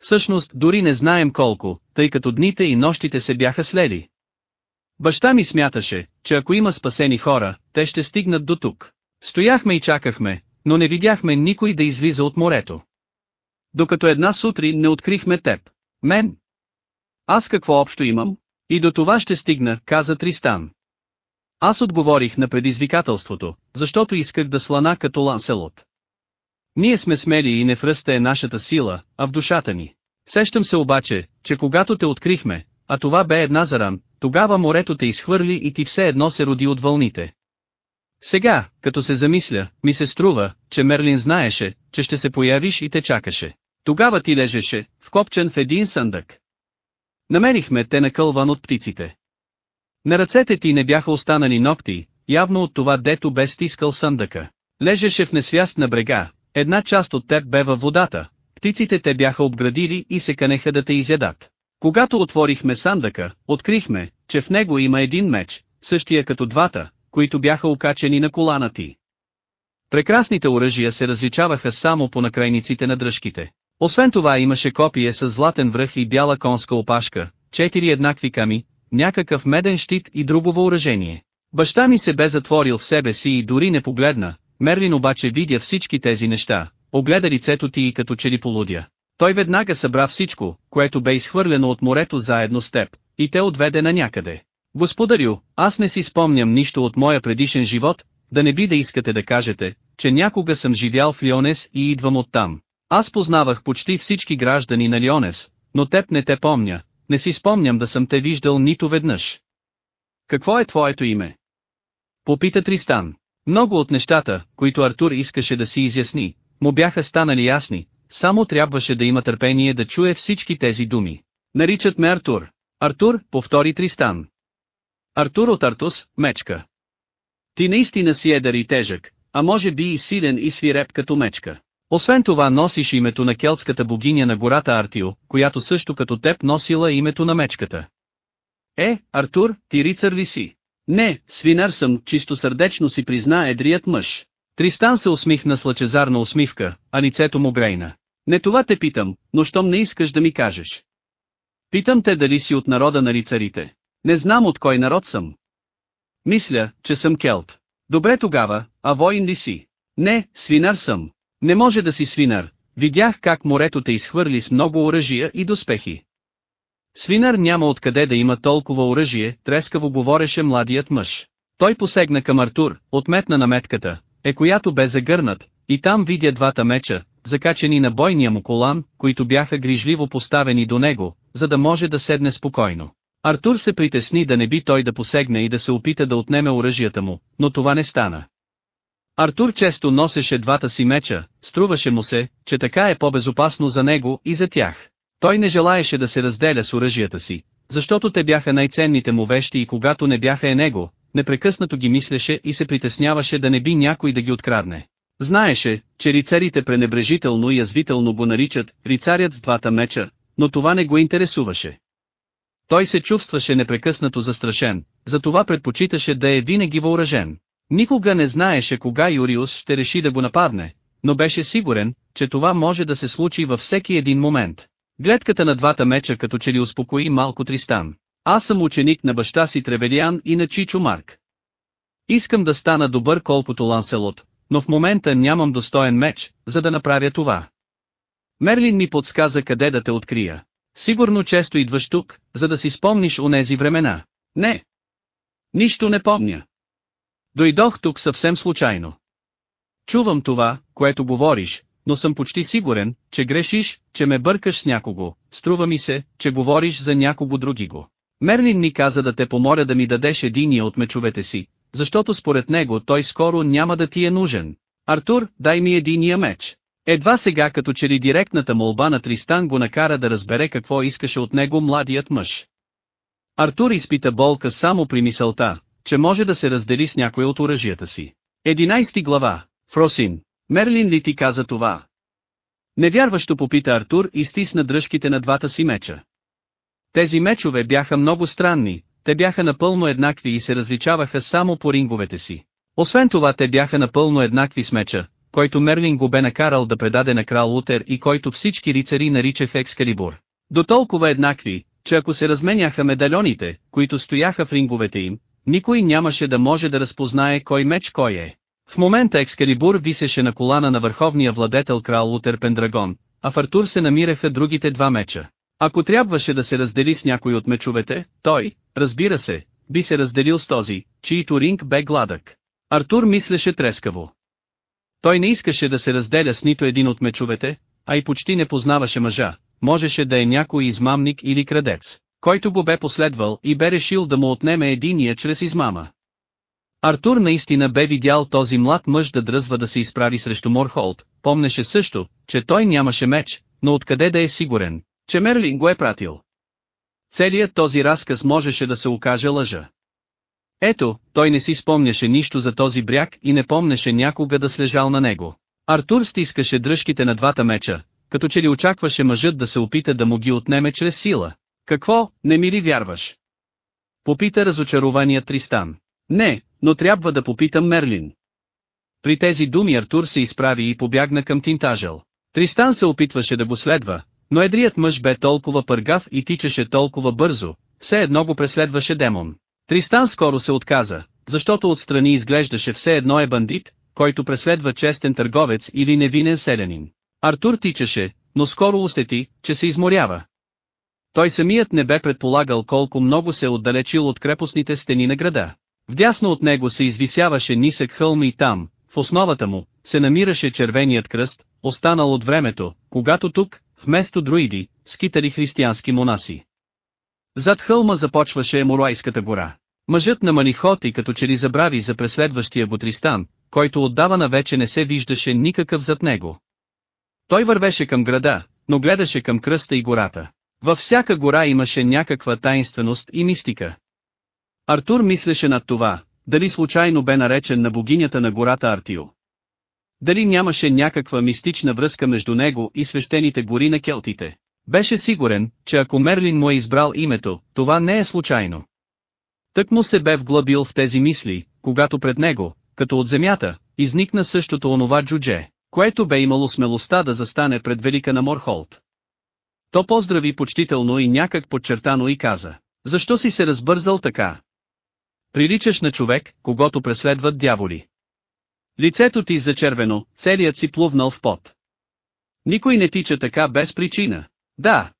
Всъщност, дори не знаем колко, тъй като дните и нощите се бяха слели. Баща ми смяташе, че ако има спасени хора, те ще стигнат до тук. Стояхме и чакахме, но не видяхме никой да излиза от морето. Докато една сутрин не открихме теб. Мен. Аз какво общо имам? И до това ще стигна, каза Тристан. Аз отговорих на предизвикателството, защото исках да слана като Ланселот. Ние сме смели и не в ръста е нашата сила, а в душата ни. Сещам се обаче, че когато те открихме, а това бе една заран, тогава морето те изхвърли и ти все едно се роди от вълните. Сега, като се замисля, ми се струва, че Мерлин знаеше, че ще се появиш и те чакаше. Тогава ти лежеше, вкопчен в един съндък. Намерихме те накълван от птиците. На ръцете ти не бяха останали ногти, явно от това дето бе стискал съндъка. Лежеше в несвяст на брега, една част от теб бе във водата, птиците те бяха обградили и се канеха да те изядат. Когато отворихме сандъка, открихме, че в него има един меч, същия като двата, които бяха окачени на колана ти. Прекрасните оръжия се различаваха само по накрайниците на дръжките. Освен това имаше копие с златен връх и бяла конска опашка, четири еднакви ками, някакъв меден щит и друго въоръжение. Баща ми се бе затворил в себе си и дори не погледна, Мерлин обаче видя всички тези неща, огледа лицето ти и като че ли полудя. Той веднага събра всичко, което бе изхвърлено от морето заедно с теб, и те отведе на някъде. Господарю, аз не си спомням нищо от моя предишен живот, да не би да искате да кажете, че някога съм живял в Лионес и идвам оттам. Аз познавах почти всички граждани на Лионес, но теб не те помня, не си спомням да съм те виждал нито веднъж. Какво е твоето име? Попита Тристан. Много от нещата, които Артур искаше да си изясни, му бяха станали ясни, само трябваше да има търпение да чуе всички тези думи. Наричат ме Артур. Артур, повтори Тристан. Артур от Артус, мечка. Ти наистина си едър и тежък, а може би и силен и свиреп като мечка. Освен това носиш името на келтската богиня на гората Артио, която също като теб носила името на мечката. Е, Артур, ти рицар ли си? Не, свинар съм, чисто сърдечно си призна едрият мъж. Тристан се усмихна с лъчезарна усмивка, а лицето му грейна. Не това те питам, но щом не искаш да ми кажеш. Питам те дали си от народа на рицарите. Не знам от кой народ съм. Мисля, че съм келт. Добре тогава, а воин ли си? Не, свинар съм. Не може да си свинар. Видях как морето те изхвърли с много оръжия и доспехи. Свинар няма откъде да има толкова оръжие, трескаво говореше младият мъж. Той посегна към Артур, отметна на метката, е която бе загърнат, и там видя двата меча, закачени на бойния му колан, които бяха грижливо поставени до него, за да може да седне спокойно. Артур се притесни да не би той да посегне и да се опита да отнеме оръжията му, но това не стана. Артур често носеше двата си меча, струваше му се, че така е по-безопасно за него и за тях. Той не желаеше да се разделя с оръжията си, защото те бяха най-ценните му вещи и когато не бяха е него, непрекъснато ги мислеше и се притесняваше да не би някой да ги открадне. Знаеше, че рицарите пренебрежително и язвително го наричат «рицарят с двата меча», но това не го интересуваше. Той се чувстваше непрекъснато застрашен, затова предпочиташе да е винаги въоръжен. Никога не знаеше кога Юриус ще реши да го нападне, но беше сигурен, че това може да се случи във всеки един момент. Гледката на двата меча като че ли успокои малко Тристан. Аз съм ученик на баща си Тревелиан и на Чичо Марк. Искам да стана добър колкото Ланселот, но в момента нямам достоен меч, за да направя това. Мерлин ми подсказа къде да те открия. Сигурно често идваш тук, за да си спомниш онези времена. Не. Нищо не помня. Дойдох тук съвсем случайно. Чувам това, което говориш, но съм почти сигурен, че грешиш, че ме бъркаш с някого, струва ми се, че говориш за някого други го. Мерлин ми каза да те помоля да ми дадеш единия от мечовете си, защото според него той скоро няма да ти е нужен. Артур, дай ми единия меч. Едва сега като че ли директната молба на Тристан го накара да разбере какво искаше от него младият мъж. Артур изпита болка само при мисълта, че може да се раздели с някой от оръжията си. 11 глава. Фросин. Мерлин ли ти каза това? Невярващо попита Артур и стисна дръжките на двата си меча. Тези мечове бяха много странни, те бяха напълно еднакви и се различаваха само по ринговете си. Освен това те бяха напълно еднакви с меча, който Мерлин го бе накарал да предаде на крал Лутер и който всички рицари наричаха Екскалибур. До толкова еднакви, че ако се разменяха медальоните, които стояха в ринговете им, никой нямаше да може да разпознае кой меч кой е. В момента Екскалибур висеше на колана на върховния владетел крал Лутер Пендрагон, а в Артур се намираха другите два меча. Ако трябваше да се раздели с някой от мечовете, той, разбира се, би се разделил с този, чието ринг бе гладък. Артур мислеше трескаво. Той не искаше да се разделя с нито един от мечовете, а и почти не познаваше мъжа, можеше да е някой измамник или крадец, който го бе последвал и бе решил да му отнеме единия чрез измама. Артур наистина бе видял този млад мъж да дръзва да се изправи срещу Морхолд, помнеше също, че той нямаше меч, но откъде да е сигурен, че Мерлин го е пратил. Целият този разказ можеше да се окаже лъжа. Ето, той не си спомняше нищо за този бряг и не помнеше някога да слежал на него. Артур стискаше дръжките на двата меча, като че ли очакваше мъжът да се опита да му ги отнеме чрез сила. Какво, не ми ли вярваш? Попита разочарования Тристан. Не, но трябва да попитам Мерлин. При тези думи Артур се изправи и побягна към Тинтажел. Тристан се опитваше да го следва, но едрият мъж бе толкова пъргав и тичаше толкова бързо, все едно го преследваше демон. Тристан скоро се отказа, защото отстрани изглеждаше все едно е бандит, който преследва честен търговец или невинен селянин. Артур тичаше, но скоро усети, че се изморява. Той самият не бе предполагал колко много се отдалечил от крепостните стени на града. Вдясно от него се извисяваше нисък хълм и там, в основата му, се намираше червеният кръст, останал от времето, когато тук, вместо друиди, скитали християнски монаси. Зад хълма започваше Еморайската гора. Мъжът намани ход и като че ли забрави за преследващия го който отдавана вече не се виждаше никакъв зад него. Той вървеше към града, но гледаше към кръста и гората. Във всяка гора имаше някаква таинственост и мистика. Артур мислеше над това, дали случайно бе наречен на богинята на гората Артио. Дали нямаше някаква мистична връзка между него и свещените гори на келтите. Беше сигурен, че ако Мерлин му е избрал името, това не е случайно. Тък му се бе вглъбил в тези мисли, когато пред него, като от земята, изникна същото онова джудже, което бе имало смелостта да застане пред велика на Морхолд. То поздрави почтително и някак подчертано и каза, защо си се разбързал така? Приличаш на човек, когато преследват дяволи. Лицето ти зачервено, целият си плувнал в пот. Никой не тича така без причина. Да.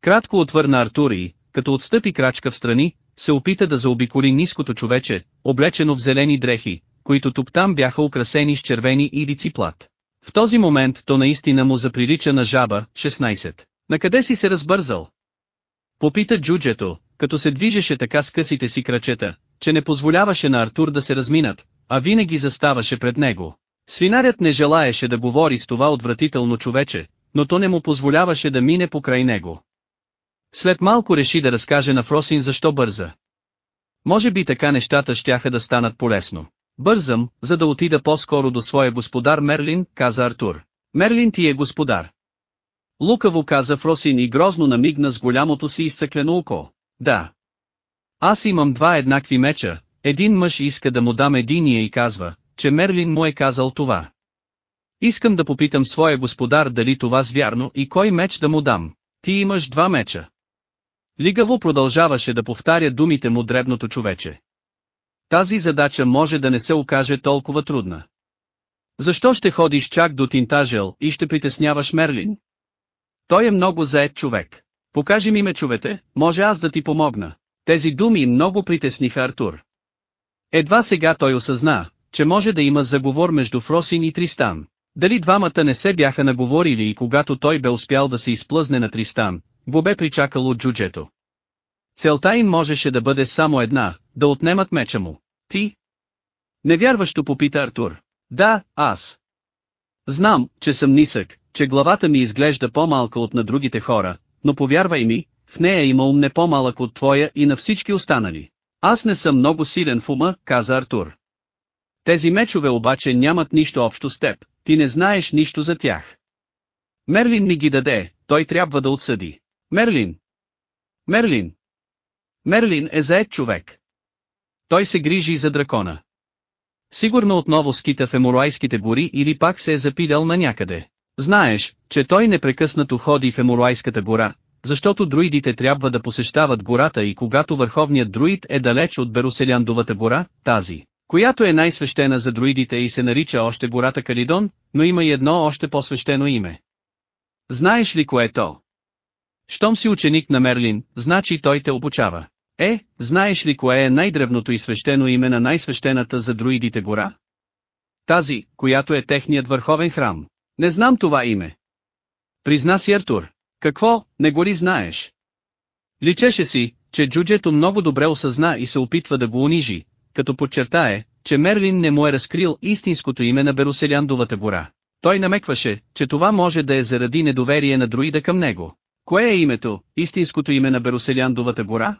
Кратко отвърна Артури, като отстъпи крачка в страни, се опита да заобиколи ниското човече, облечено в зелени дрехи, които тук-там бяха украсени с червени ивици плат. В този момент то наистина му заприлича на жаба, 16. Накъде си се разбързал? Попита джуджето, като се движеше така с късите си крачета, че не позволяваше на Артур да се разминат, а винаги заставаше пред него. Свинарят не желаеше да говори с това отвратително човече, но то не му позволяваше да мине покрай него. След малко реши да разкаже на Фросин защо бърза. Може би така нещата щяха да станат полезно. Бързам, за да отида по-скоро до своя господар Мерлин, каза Артур. Мерлин ти е господар. Лукаво каза Фросин и грозно намигна с голямото си изцъклено око. Да. Аз имам два еднакви меча, един мъж иска да му дам единия и казва, че Мерлин му е казал това. Искам да попитам своя господар дали това свярно и кой меч да му дам. Ти имаш два меча. Лигаво продължаваше да повтаря думите му дребното човече. Тази задача може да не се окаже толкова трудна. Защо ще ходиш чак до Тинтажел и ще притесняваш Мерлин? Той е много заед човек. Покажи ми мечовете, може аз да ти помогна. Тези думи много притесниха Артур. Едва сега той осъзна, че може да има заговор между Фросин и Тристан. Дали двамата не се бяха наговорили и когато той бе успял да се изплъзне на Тристан, го бе причакал от джуджето. Целта им можеше да бъде само една, да отнемат меча му. Ти? Невярващо попита Артур. Да, аз. Знам, че съм нисък, че главата ми изглежда по-малка от на другите хора, но повярвай ми, в нея има ум не по-малък от твоя и на всички останали. Аз не съм много силен в ума, каза Артур. Тези мечове обаче нямат нищо общо с теб, ти не знаеш нищо за тях. Мерлин ми ги даде, той трябва да отсъди. Мерлин! Мерлин! Мерлин е заед човек. Той се грижи за дракона. Сигурно отново скита в еморуайските гори или пак се е запилял на някъде. Знаеш, че той непрекъснато ходи в еморуайската гора, защото друидите трябва да посещават гората и когато върховният друид е далеч от Бероселяндовата гора, тази, която е най-свещена за друидите и се нарича още гората Калидон, но има и едно още по-свещено име. Знаеш ли кое е то? Щом си ученик на Мерлин, значи той те обучава. Е, знаеш ли кое е най-древното и свещено име на най-свещената за друидите гора? Тази, която е техният върховен храм. Не знам това име. Призна си Артур. Какво, не го ли знаеш? Личеше си, че джуджето много добре осъзна и се опитва да го унижи, като подчертае, че Мерлин не му е разкрил истинското име на Бероселяндовата гора. Той намекваше, че това може да е заради недоверие на друида към него. Кое е името, истинското име на Бероселяндовата гора?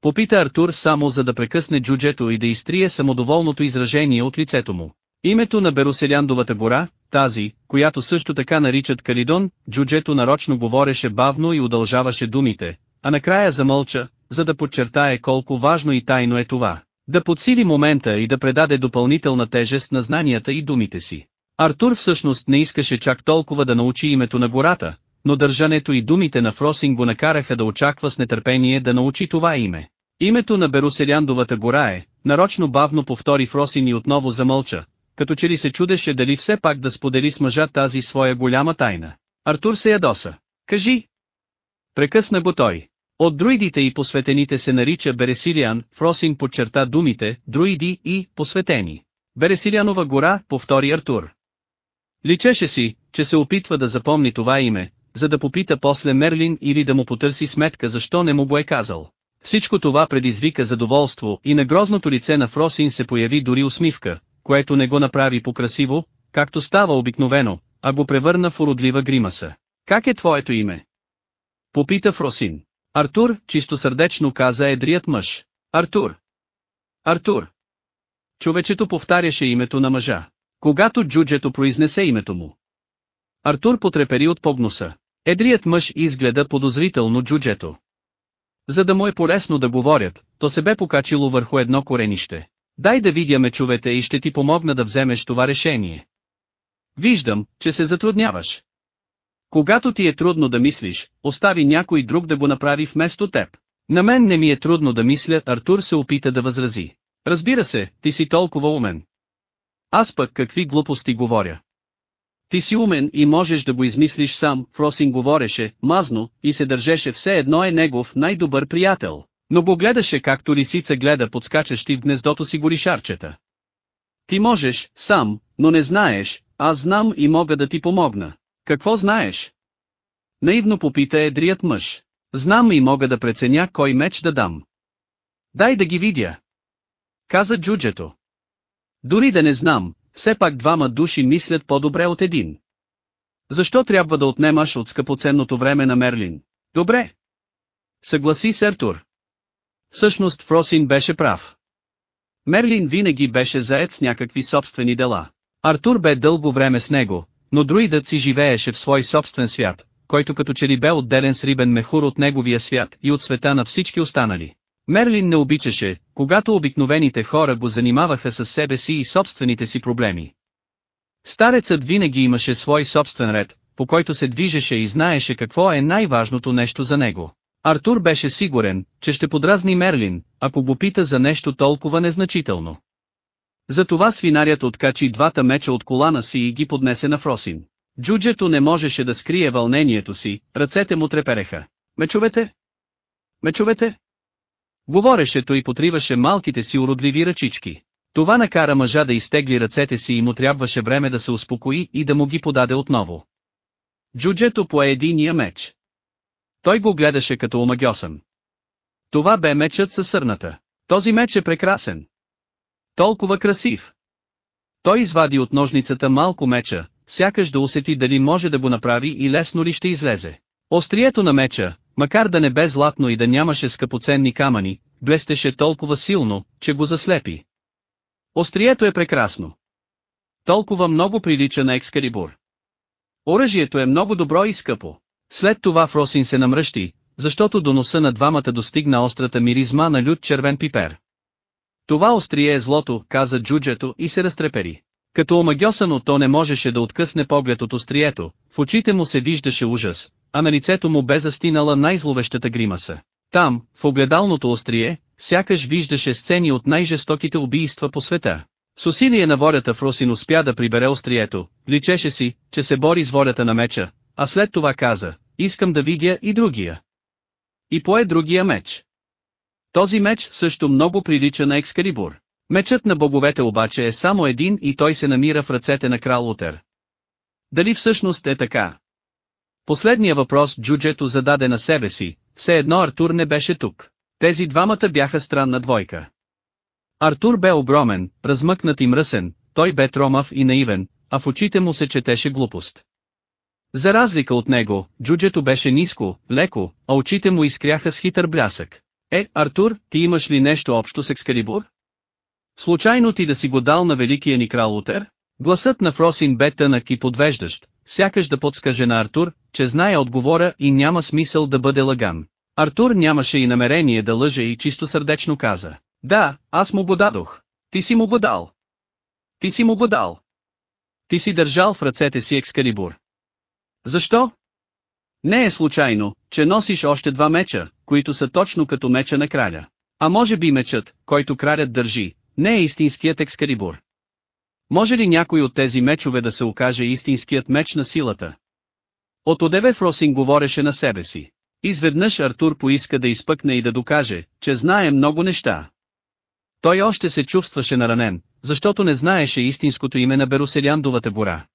Попита Артур само за да прекъсне джуджето и да изтрие самодоволното изражение от лицето му. Името на Бероселяндовата гора, тази, която също така наричат Калидон, джуджето нарочно говореше бавно и удължаваше думите, а накрая замълча, за да подчертае колко важно и тайно е това. Да подсили момента и да предаде допълнителна тежест на знанията и думите си. Артур всъщност не искаше чак толкова да научи името на гората, но държането и думите на Фросин го накараха да очаква с нетърпение да научи това име. Името на Беруселяндовата гора е, нарочно бавно повтори Фросин и отново замълча, като че ли се чудеше дали все пак да сподели с мъжа тази своя голяма тайна. Артур се ядоса. Кажи! Прекъсна го той. От друидите и посветените се нарича Бересилиан, Фросин подчерта думите, друиди и посветени. Бересилианова гора, повтори Артур. Личеше си, че се опитва да запомни това име, за да попита после Мерлин или да му потърси сметка защо не му го е казал. Всичко това предизвика задоволство и на грозното лице на Фросин се появи дори усмивка, което не го направи покрасиво, както става обикновено, а го превърна в уродлива гримаса. Как е твоето име? Попита Фросин. Артур, чисто сърдечно каза едрият мъж. Артур. Артур. Човечето повтаряше името на мъжа. Когато джуджето произнесе името му. Артур потрепери от погноса. Едрият мъж изгледа подозрително джуджето. За да му е полезно да говорят, то се бе покачило върху едно коренище. Дай да видя мечовете и ще ти помогна да вземеш това решение. Виждам, че се затрудняваш. Когато ти е трудно да мислиш, остави някой друг да го направи вместо теб. На мен не ми е трудно да мисля, Артур се опита да възрази. Разбира се, ти си толкова умен. Аз пък какви глупости говоря. Ти си умен и можеш да го измислиш сам, Фросин говореше, мазно, и се държеше все едно е негов най-добър приятел, но го гледаше както лисица гледа подскачащи в гнездото си горишарчета. Ти можеш, сам, но не знаеш, аз знам и мога да ти помогна. Какво знаеш? Наивно попита едрият мъж. Знам и мога да преценя кой меч да дам. Дай да ги видя. Каза джуджето. Дори да не знам, все пак двама души мислят по-добре от един. Защо трябва да отнемаш от скъпоценното време на Мерлин? Добре. Съгласи Сертур. Всъщност Фросин беше прав. Мерлин винаги беше заед с някакви собствени дела. Артур бе дълго време с него, но друидът си живееше в свой собствен свят, който като че ли бе отделен с рибен мехур от неговия свят и от света на всички останали. Мерлин не обичаше, когато обикновените хора го занимаваха с себе си и собствените си проблеми. Старецът винаги имаше свой собствен ред, по който се движеше и знаеше какво е най-важното нещо за него. Артур беше сигурен, че ще подразни Мерлин, ако го пита за нещо толкова незначително. Затова свинарят откачи двата меча от колана си и ги поднесе на Фросин. Джуджето не можеше да скрие вълнението си, ръцете му трепереха. Мечовете? Мечовете? Говореше той и потриваше малките си уродливи ръчички. Това накара мъжа да изтегли ръцете си и му трябваше време да се успокои и да му ги подаде отново. Джуджето пое единия меч. Той го гледаше като омагьосан. Това бе мечът със сърната. Този меч е прекрасен. Толкова красив. Той извади от ножницата малко меча, сякаш да усети дали може да го направи и лесно ли ще излезе. Острието на меча, макар да не бе златно и да нямаше скъпоценни камъни, блестеше толкова силно, че го заслепи. Острието е прекрасно. Толкова много прилича на екскалибур. Оръжието е много добро и скъпо. След това Фросин се намръщи, защото до носа на двамата достигна острата миризма на лют червен пипер. Това острие е злото, каза джуджето и се разтрепери. Като омагьосано то не можеше да откъсне поглед от острието, в очите му се виждаше ужас, а на лицето му бе застинала най-зловещата гримаса. Там, в огледалното острие, сякаш виждаше сцени от най-жестоките убийства по света. С усилие на волята Фросин успя да прибере острието, личеше си, че се бори с волята на меча, а след това каза, искам да видя и другия. И пое другия меч. Този меч също много прилича на Екскалибур. Мечът на боговете обаче е само един и той се намира в ръцете на крал Лутер. Дали всъщност е така? Последния въпрос Джуджето зададе на себе си, все едно Артур не беше тук. Тези двамата бяха странна двойка. Артур бе огромен, размъкнат и мръсен, той бе тромав и наивен, а в очите му се четеше глупост. За разлика от него, джуджето беше ниско, леко, а очите му изкряха с хитър блясък. Е, Артур, ти имаш ли нещо общо с Екскалибур? Случайно ти да си го дал на великия ни крал Лутер? Гласът на Фросин бе тънък и подвеждащ, сякаш да подскаже на Артур, че знае отговора и няма смисъл да бъде лаган. Артур нямаше и намерение да лъже и чисто сърдечно каза. Да, аз му го дадох. Ти си му го дал. Ти си му го дал. Ти си държал в ръцете си екскалибур. Защо? Не е случайно, че носиш още два меча, които са точно като меча на краля. А може би мечът, който кралят държи, не е истинският екскалибур. Може ли някой от тези мечове да се окаже истинският меч на силата? От одеве Фросин говореше на себе си. Изведнъж Артур поиска да изпъкне и да докаже, че знае много неща. Той още се чувстваше наранен, защото не знаеше истинското име на Бероселяндовата гора.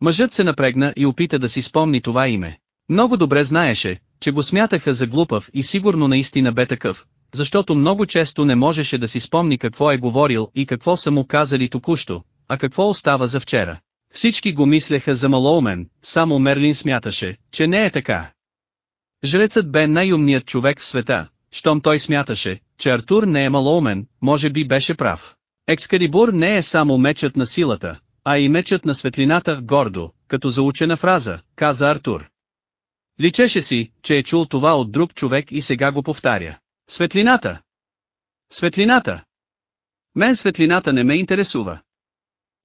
Мъжът се напрегна и опита да си спомни това име. Много добре знаеше, че го смятаха за глупав и сигурно наистина бе такъв, защото много често не можеше да си спомни какво е говорил и какво са му казали току-що, а какво остава за вчера. Всички го мислеха за малоумен, само Мерлин смяташе, че не е така. Жрецът бе най-умният човек в света, щом той смяташе, че Артур не е малоумен, може би беше прав. Екскалибур не е само мечът на силата, а и мечът на светлината, гордо, като заучена фраза, каза Артур. Личеше си, че е чул това от друг човек и сега го повтаря. Светлината! Светлината! Мен светлината не ме интересува.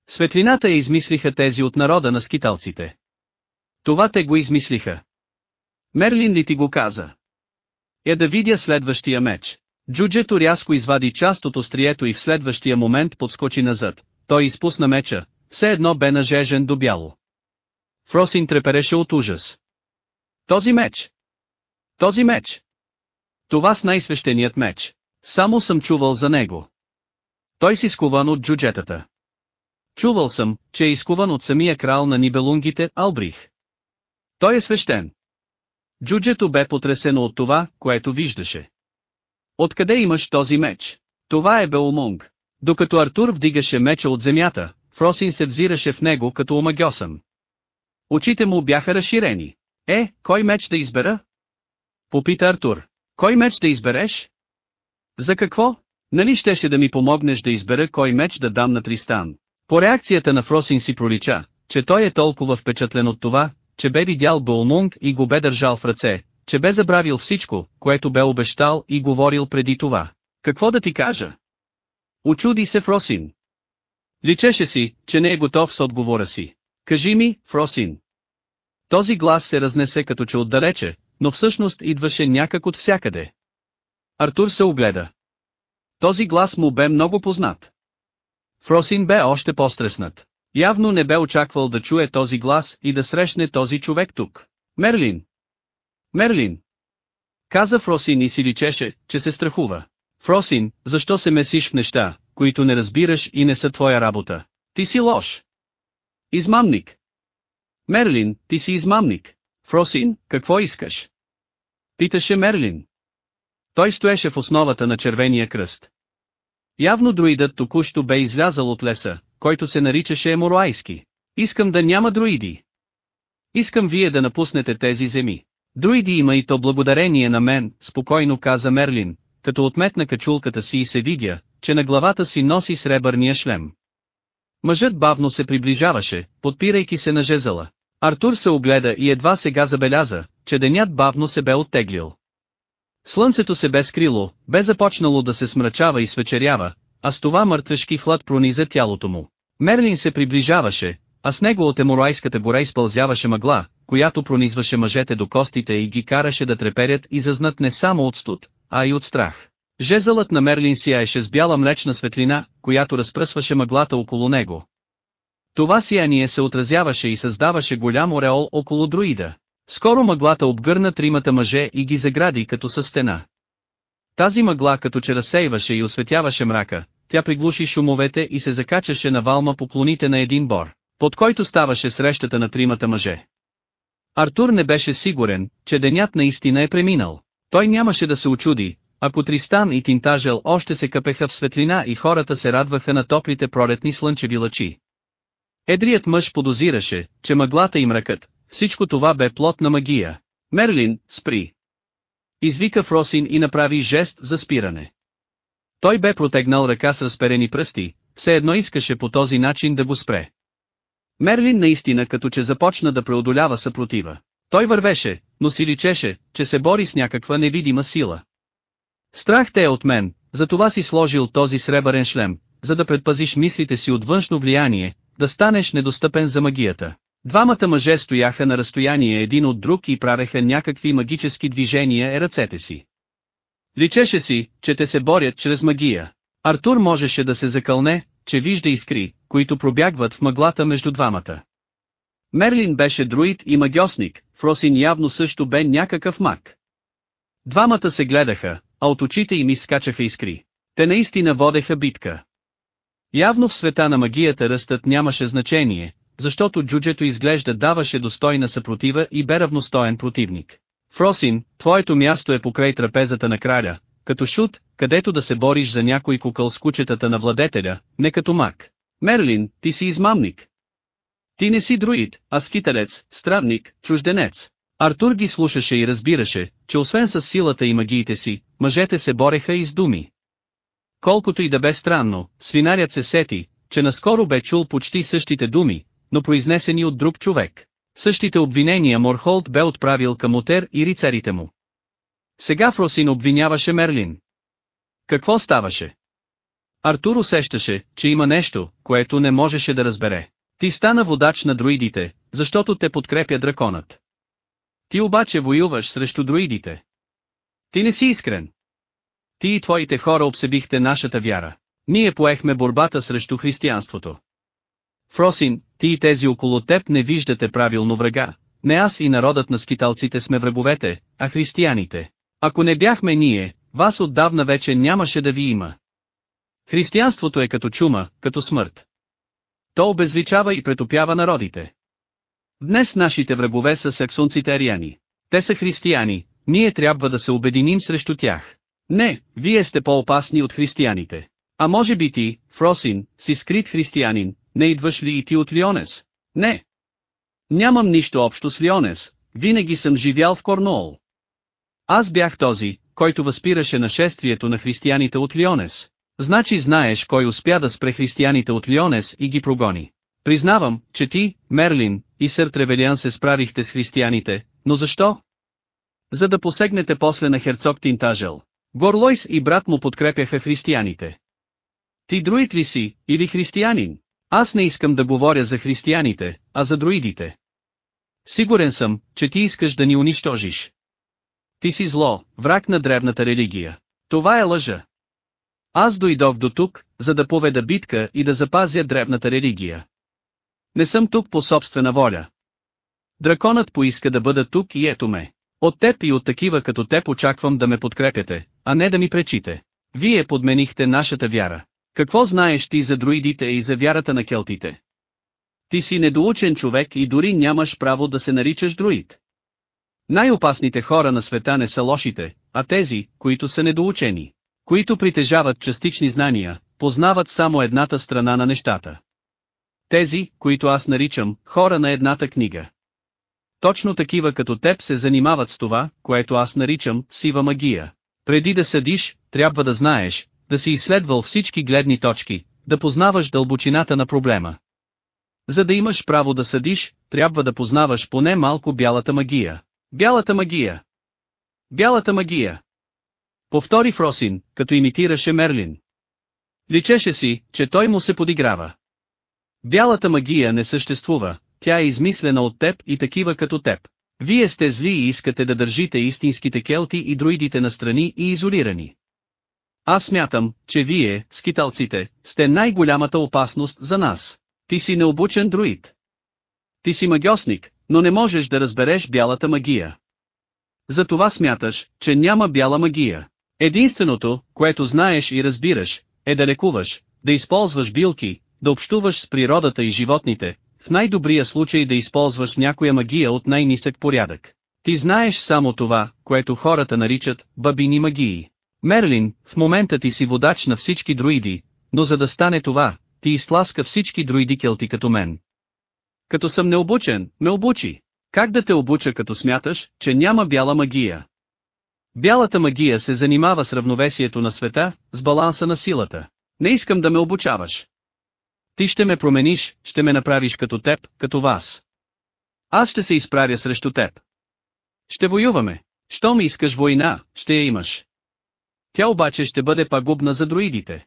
Светлината я измислиха тези от народа на скиталците. Това те го измислиха. Мерлин ли ти го каза? Е да видя следващия меч. Джуджето рязко извади част от острието и в следващия момент подскочи назад. Той изпусна меча, все едно бе нажежен до бяло. Фросин трепереше от ужас. Този меч! Този меч! Това с най-свещеният меч. Само съм чувал за него. Той си скуван от джуджетата. Чувал съм, че е изкуван от самия крал на нибелунгите, Албрих. Той е свещен. Джуджето бе потресено от това, което виждаше. Откъде имаш този меч? Това е Белмунг. Докато Артур вдигаше меча от земята, Фросин се взираше в него като омагьосан. Очите му бяха разширени. Е, кой меч да избера? Попита Артур. Кой меч да избереш? За какво? Нали щеше да ми помогнеш да избера кой меч да дам на Тристан? По реакцията на Фросин си пролича, че той е толкова впечатлен от това, че бе видял Болмунг и го бе държал в ръце, че бе забравил всичко, което бе обещал и говорил преди това. Какво да ти кажа? Очуди се Фросин. Личеше си, че не е готов с отговора си. Кажи ми, Фросин. Този глас се разнесе като че отдалече, но всъщност идваше някак от всякъде. Артур се огледа. Този глас му бе много познат. Фросин бе още по-стреснат. Явно не бе очаквал да чуе този глас и да срещне този човек тук. Мерлин! Мерлин! Каза Фросин и си личеше, че се страхува. Фросин, защо се месиш в неща, които не разбираш и не са твоя работа? Ти си лош. Измамник. Мерлин, ти си измамник. Фросин, какво искаш? Питаше Мерлин. Той стоеше в основата на червения кръст. Явно друидът току-що бе излязал от леса, който се наричаше Еморуайски. Искам да няма друиди. Искам вие да напуснете тези земи. Друиди има и то благодарение на мен, спокойно каза Мерлин, като отметна качулката си и се видя, че на главата си носи сребърния шлем. Мъжът бавно се приближаваше, подпирайки се на жезъла. Артур се огледа и едва сега забеляза, че денят бавно се бе оттеглил. Слънцето се бе скрило, бе започнало да се смрачава и свечерява, а с това мъртвешки хлад прониза тялото му. Мерлин се приближаваше, а с него от Еморайската гора изпълзяваше мъгла, която пронизваше мъжете до костите и ги караше да треперят и зазнат не само от студ, а и от страх. Жезълът на Мерлин сияеше с бяла млечна светлина, която разпръсваше мъглата около него. Това сияние се отразяваше и създаваше голям ореол около друида. Скоро мъглата обгърна тримата мъже и ги загради като със стена. Тази мъгла като че разсейваше и осветяваше мрака, тя приглуши шумовете и се закачаше на валма по клоните на един бор, под който ставаше срещата на тримата мъже. Артур не беше сигурен, че денят наистина е преминал. Той нямаше да се очуди, ако Тристан и Тинтажел още се къпеха в светлина и хората се радваха на топлите пролетни слънчеви лъчи. Едрият мъж подозираше, че мъглата и мракът, всичко това бе плод на магия. Мерлин, спри. Извика Фросин и направи жест за спиране. Той бе протегнал ръка с разперени пръсти, все едно искаше по този начин да го спре. Мерлин наистина като че започна да преодолява съпротива. Той вървеше, но си личеше, че се бори с някаква невидима сила. Страх те е от мен, затова си сложил този сребърен шлем, за да предпазиш мислите си от външно влияние, да станеш недостъпен за магията. Двамата мъже стояха на разстояние един от друг и правеха някакви магически движения е ръцете си. Личеше си, че те се борят чрез магия. Артур можеше да се закълне, че вижда искри, които пробягват в мъглата между двамата. Мерлин беше друид и магиосник, Фросин явно също бе някакъв маг. Двамата се гледаха, а от очите им изскачаха искри. Те наистина водеха битка. Явно в света на магията ръстът нямаше значение, защото джуджето изглежда даваше достойна съпротива и бе равностоен противник. Фросин, твоето място е покрай трапезата на краля, като шут, където да се бориш за някой кукъл с кучетата на владетеля, не като мак. Мерлин, ти си измамник. Ти не си друид, а скиталец, странник, чужденец. Артур ги слушаше и разбираше, че освен с силата и магиите си, мъжете се бореха и с думи. Колкото и да бе странно, свинарят се сети, че наскоро бе чул почти същите думи, но произнесени от друг човек. Същите обвинения Морхолд бе отправил към Отер и рицарите му. Сега Фросин обвиняваше Мерлин. Какво ставаше? Артур усещаше, че има нещо, което не можеше да разбере. Ти стана водач на друидите, защото те подкрепя драконът. Ти обаче воюваш срещу друидите. Ти не си искрен. Ти и твоите хора обсебихте нашата вяра. Ние поехме борбата срещу християнството. Фросин, ти и тези около теб не виждате правилно врага. Не аз и народът на скиталците сме враговете, а християните. Ако не бяхме ние, вас отдавна вече нямаше да ви има. Християнството е като чума, като смърт. То обезличава и претопява народите. Днес нашите врагове са саксунците ариани. Те са християни, ние трябва да се обединим срещу тях. Не, вие сте по-опасни от християните. А може би ти, Фросин, си скрит християнин, не идваш ли и ти от Лионес? Не. Нямам нищо общо с Лионес, винаги съм живял в Корнуол. Аз бях този, който възпираше нашествието на християните от Лионес. Значи знаеш кой успя да спре християните от Лионес и ги прогони. Признавам, че ти, Мерлин, и сър Тревелиан се справихте с християните, но защо? За да посегнете после на херцог Тинтажел. Горлойс и брат му подкрепяха християните. Ти друид ли си, или християнин? Аз не искам да говоря за християните, а за друидите. Сигурен съм, че ти искаш да ни унищожиш. Ти си зло, враг на древната религия. Това е лъжа. Аз дойдох до тук, за да поведа битка и да запазя древната религия. Не съм тук по собствена воля. Драконът поиска да бъда тук и ето ме. От теб и от такива като теб очаквам да ме подкрепяте, а не да ми пречите. Вие подменихте нашата вяра. Какво знаеш ти за друидите и за вярата на келтите? Ти си недоучен човек и дори нямаш право да се наричаш друид. Най-опасните хора на света не са лошите, а тези, които са недоучени, които притежават частични знания, познават само едната страна на нещата. Тези, които аз наричам хора на едната книга. Точно такива като теб се занимават с това, което аз наричам сива магия. Преди да съдиш, трябва да знаеш, да си изследвал всички гледни точки, да познаваш дълбочината на проблема. За да имаш право да съдиш, трябва да познаваш поне малко бялата магия. Бялата магия. Бялата магия. Повтори Фросин, като имитираше Мерлин. Личеше си, че той му се подиграва. Бялата магия не съществува, тя е измислена от теб и такива като теб. Вие сте зли и искате да държите истинските келти и друидите настрани и изолирани. Аз смятам, че вие, скиталците, сте най-голямата опасност за нас. Ти си необучен друид. Ти си магиосник, но не можеш да разбереш бялата магия. Затова смяташ, че няма бяла магия. Единственото, което знаеш и разбираш, е да лекуваш, да използваш билки, да общуваш с природата и животните, в най-добрия случай да използваш някоя магия от най-нисък порядък. Ти знаеш само това, което хората наричат бабини магии. Мерлин, в момента ти си водач на всички друиди, но за да стане това, ти изтласка всички друиди келти като мен. Като съм необучен, ме обучи. Как да те обуча като смяташ, че няма бяла магия? Бялата магия се занимава с равновесието на света, с баланса на силата. Не искам да ме обучаваш. Ти ще ме промениш, ще ме направиш като теб, като вас. Аз ще се изправя срещу теб. Ще воюваме. Щом искаш война, ще я имаш. Тя обаче ще бъде пагубна за друидите.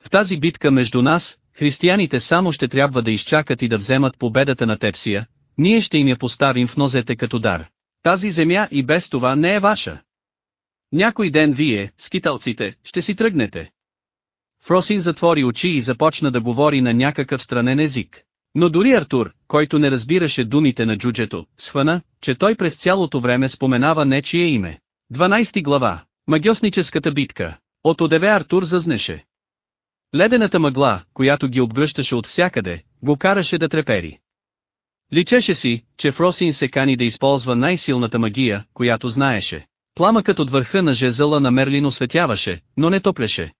В тази битка между нас, християните само ще трябва да изчакат и да вземат победата на Тепсия, ние ще им я поставим в нозете като дар. Тази земя и без това не е ваша. Някой ден вие, скиталците, ще си тръгнете. Фросин затвори очи и започна да говори на някакъв странен език. Но дори Артур, който не разбираше думите на джуджето, схвана, че той през цялото време споменава нечие име. 12 глава. Магиосническата битка. От одеве Артур зазнеше. Ледената мъгла, която ги обгръщаше от всякъде, го караше да трепери. Личеше си, че Фросин се кани да използва най-силната магия, която знаеше. Пламъкът от върха на жезъла на Мерлин осветяваше, но не топлеше.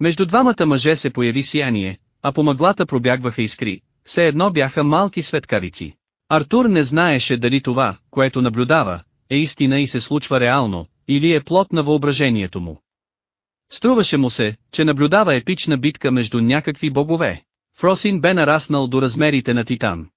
Между двамата мъже се появи сияние, а по мъглата пробягваха искри, все едно бяха малки светкавици. Артур не знаеше дали това, което наблюдава, е истина и се случва реално, или е плод на въображението му. Струваше му се, че наблюдава епична битка между някакви богове. Фросин бе нараснал до размерите на Титан.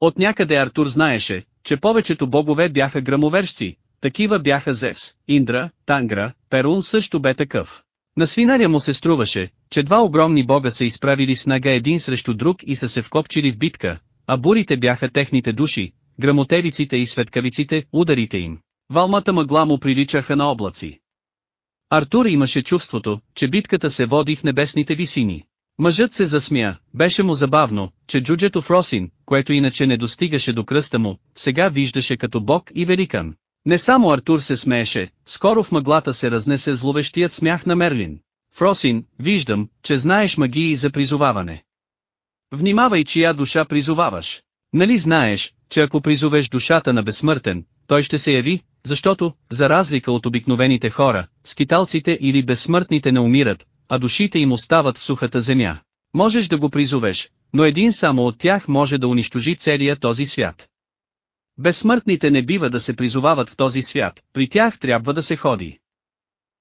От някъде Артур знаеше, че повечето богове бяха грамовершци, такива бяха Зевс, Индра, Тангра, Перун също бе такъв. На свинаря му се струваше, че два огромни бога са изправили снага един срещу друг и са се вкопчили в битка, а бурите бяха техните души, грамотевиците и светкавиците, ударите им. Валмата мъгла му приличаха на облаци. Артур имаше чувството, че битката се води в небесните висини. Мъжът се засмя, беше му забавно, че джуджето Фросин, което иначе не достигаше до кръста му, сега виждаше като бог и великан. Не само Артур се смееше, скоро в мъглата се разнесе зловещият смях на Мерлин. Фросин, виждам, че знаеш магии за призоваване. Внимавай чия душа призоваваш. Нали знаеш, че ако призовеш душата на безсмъртен, той ще се яви, защото, за разлика от обикновените хора, скиталците или безсмъртните не умират, а душите им остават в сухата земя. Можеш да го призовеш, но един само от тях може да унищожи целия този свят. Безсмъртните не бива да се призовават в този свят, при тях трябва да се ходи.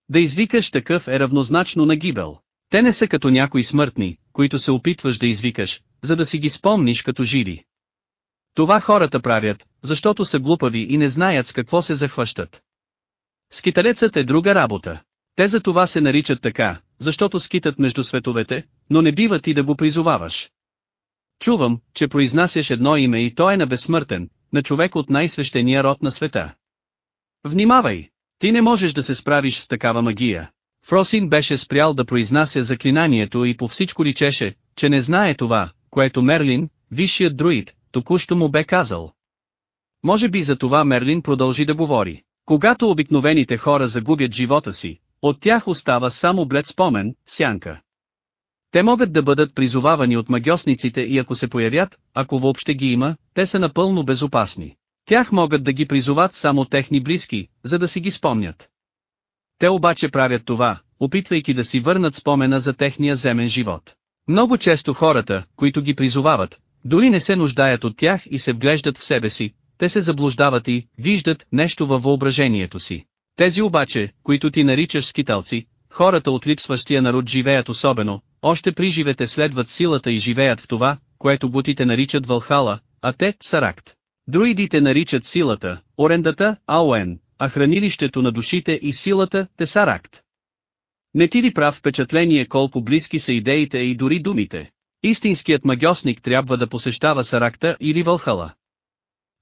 Да извикаш такъв е равнозначно на гибел. Те не са като някои смъртни, които се опитваш да извикаш, за да си ги спомниш като живи. Това хората правят, защото са глупави и не знаят с какво се захващат. Скиталецът е друга работа. Те за това се наричат така, защото скитат между световете, но не бива ти да го призоваваш. Чувам, че произнасяш едно име и то е на безсмъртен, на човек от най-свещения род на света. Внимавай! Ти не можеш да се справиш с такава магия. Фросин беше спрял да произнася заклинанието и по всичко личеше, че не знае това, което Мерлин, висшият друид, току-що му бе казал. Може би за това Мерлин продължи да говори. Когато обикновените хора загубят живота си, от тях остава само блед спомен, сянка. Те могат да бъдат призовавани от магиосниците и ако се появят, ако въобще ги има, те са напълно безопасни. Тях могат да ги призоват само техни близки, за да си ги спомнят. Те обаче правят това, опитвайки да си върнат спомена за техния земен живот. Много често хората, които ги призовават, дори не се нуждаят от тях и се вглеждат в себе си, те се заблуждават и виждат нещо във въображението си. Тези обаче, които ти наричаш скиталци, хората от липсващия народ живеят особено, още при живете следват силата и живеят в това, което бутите наричат Вълхала, а те – Саракт. Друидите наричат силата, орендата, Ауен, а хранилището на душите и силата – Тесаракт. Не ти ли прав впечатление колко близки са идеите и дори думите? Истинският магиосник трябва да посещава Саракта или Вълхала.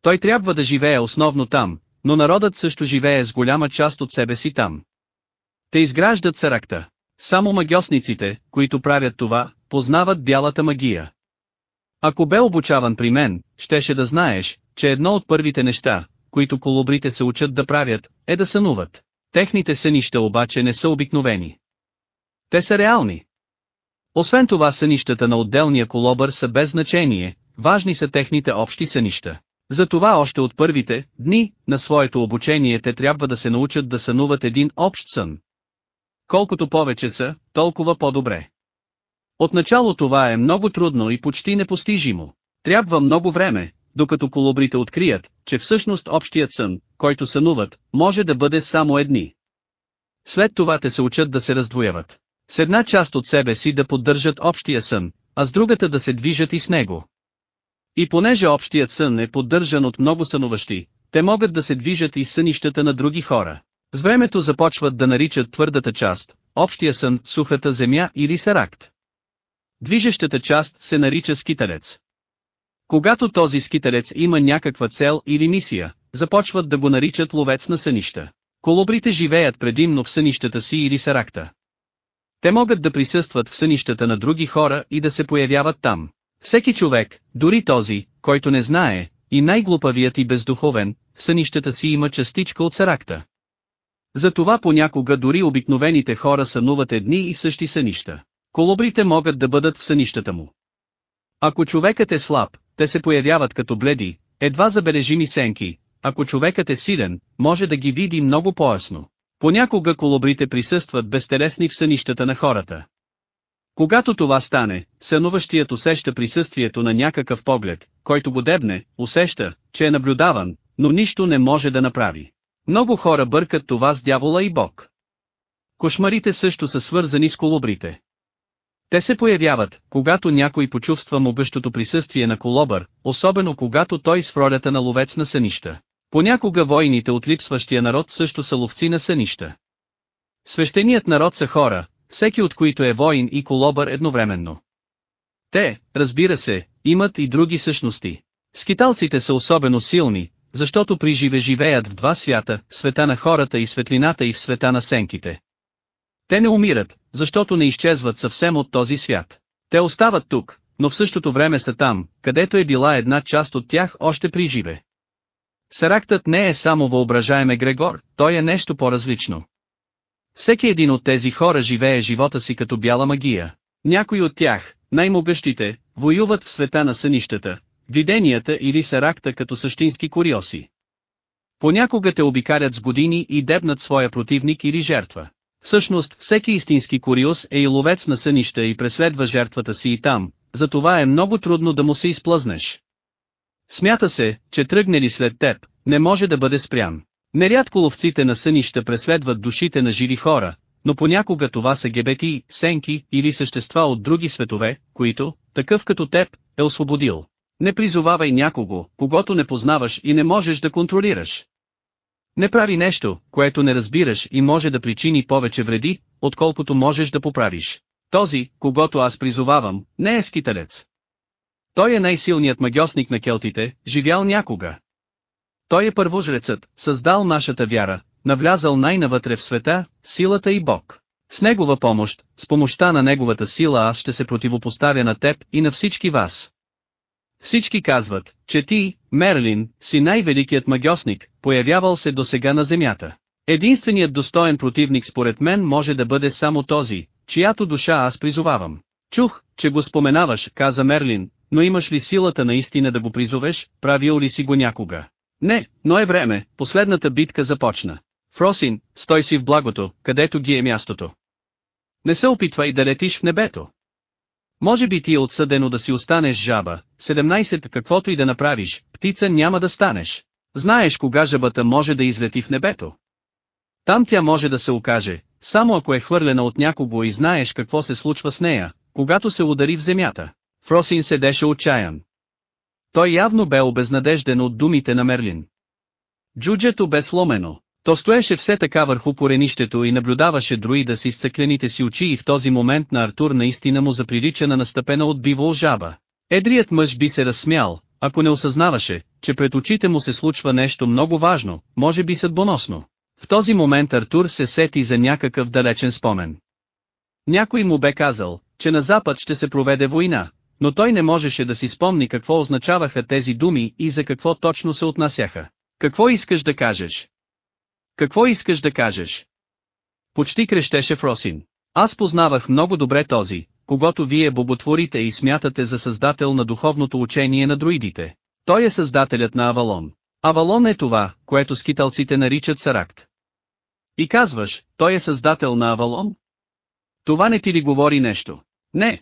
Той трябва да живее основно там, но народът също живее с голяма част от себе си там. Те изграждат Саракта. Само магиосниците, които правят това, познават бялата магия. Ако бе обучаван при мен, щеше да знаеш, че едно от първите неща, които колобрите се учат да правят, е да сънуват. Техните сънища обаче не са обикновени. Те са реални. Освен това сънищата на отделния колобър са без значение, важни са техните общи сънища. Затова още от първите дни на своето обучение те трябва да се научат да сънуват един общ сън. Колкото повече са, толкова по-добре. Отначало това е много трудно и почти непостижимо. Трябва много време, докато колобрите открият, че всъщност общият сън, който сънуват, може да бъде само едни. След това те се учат да се раздвояват. С една част от себе си да поддържат общия сън, а с другата да се движат и с него. И понеже общият сън е поддържан от много сънуващи, те могат да се движат и сънищата на други хора. С времето започват да наричат твърдата част, общия сън, сухата земя или саракт. Движещата част се нарича скиталец. Когато този скиталец има някаква цел или мисия, започват да го наричат ловец на сънища. Колобрите живеят предимно в сънищата си или саракта. Те могат да присъстват в сънищата на други хора и да се появяват там. Всеки човек, дори този, който не знае, и най-глупавият и бездуховен, в сънищата си има частичка от саракта. Затова понякога дори обикновените хора сънуват едни и същи сънища. Колобрите могат да бъдат в сънищата му. Ако човекът е слаб, те се появяват като бледи, едва забележими сенки, ако човекът е силен, може да ги види много по-ясно. Понякога колобрите присъстват безтелесни в сънищата на хората. Когато това стане, сънуващият усеща присъствието на някакъв поглед, който го дебне, усеща, че е наблюдаван, но нищо не може да направи. Много хора бъркат това с дявола и Бог. Кошмарите също са свързани с колобрите. Те се появяват, когато някой почувства могъщото присъствие на колобър, особено когато той с ролята на ловец на сънища. Понякога войните от липсващия народ също са ловци на сънища. Свещеният народ са хора, всеки от които е воин и колобър едновременно. Те, разбира се, имат и други същности. Скиталците са особено силни, защото при живе живеят в два свята, света на хората и светлината и в света на сенките. Те не умират, защото не изчезват съвсем от този свят. Те остават тук, но в същото време са там, където е била една част от тях още при живе. Сарактът не е само въображаем Грегор, той е нещо по-различно. Всеки един от тези хора живее живота си като бяла магия. Някои от тях, най-могъщите, воюват в света на сънищата, виденията или саракта като същински куриоси. Понякога те обикарят с години и дебнат своя противник или жертва. Всъщност, всеки истински куриос е и ловец на сънища и преследва жертвата си и там, затова е много трудно да му се изплъзнеш. Смята се, че тръгне ли след теб, не може да бъде спрян. Нерядко ловците на сънища преследват душите на живи хора, но понякога това са гебети, сенки или същества от други светове, които, такъв като теб, е освободил. Не призовавай някого, когато не познаваш и не можеш да контролираш. Не прави нещо, което не разбираш и може да причини повече вреди, отколкото можеш да поправиш. Този, когато аз призовавам, не е скиталец. Той е най-силният магиосник на келтите, живял някога. Той е първожрецът, създал нашата вяра, навлязал най-навътре в света, силата и Бог. С Негова помощ, с помощта на Неговата сила аз ще се противопоставя на теб и на всички вас. Всички казват, че ти, Мерлин, си най-великият магиосник, появявал се до сега на Земята. Единственият достоен противник според мен може да бъде само този, чиято душа аз призовавам. Чух, че го споменаваш, каза Мерлин, но имаш ли силата наистина да го призовеш, правил ли си го някога? Не, но е време, последната битка започна. Фросин, стой си в благото, където ги е мястото. Не се опитвай да летиш в небето. Може би ти е отсъдено да си останеш жаба, 17 каквото и да направиш, птица няма да станеш. Знаеш кога жабата може да излети в небето. Там тя може да се окаже, само ако е хвърлена от някого и знаеш какво се случва с нея, когато се удари в земята. Фросин седеше отчаян. Той явно бе обезнадежден от думите на Мерлин. Джуджето бе сломено. То стоеше все така върху коренището и наблюдаваше друида с изцъклените си очи и в този момент на Артур наистина му заприлича на настъпена от бивол жаба. Едрият мъж би се разсмял, ако не осъзнаваше, че пред очите му се случва нещо много важно, може би съдбоносно. В този момент Артур се сети за някакъв далечен спомен. Някой му бе казал, че на запад ще се проведе война, но той не можеше да си спомни какво означаваха тези думи и за какво точно се отнасяха. Какво искаш да кажеш? Какво искаш да кажеш? Почти крещеше Фросин. Аз познавах много добре този, когато вие боботворите и смятате за създател на духовното учение на друидите. Той е създателят на Авалон. Авалон е това, което скиталците наричат Саракт. И казваш, той е създател на Авалон? Това не ти ли говори нещо? Не.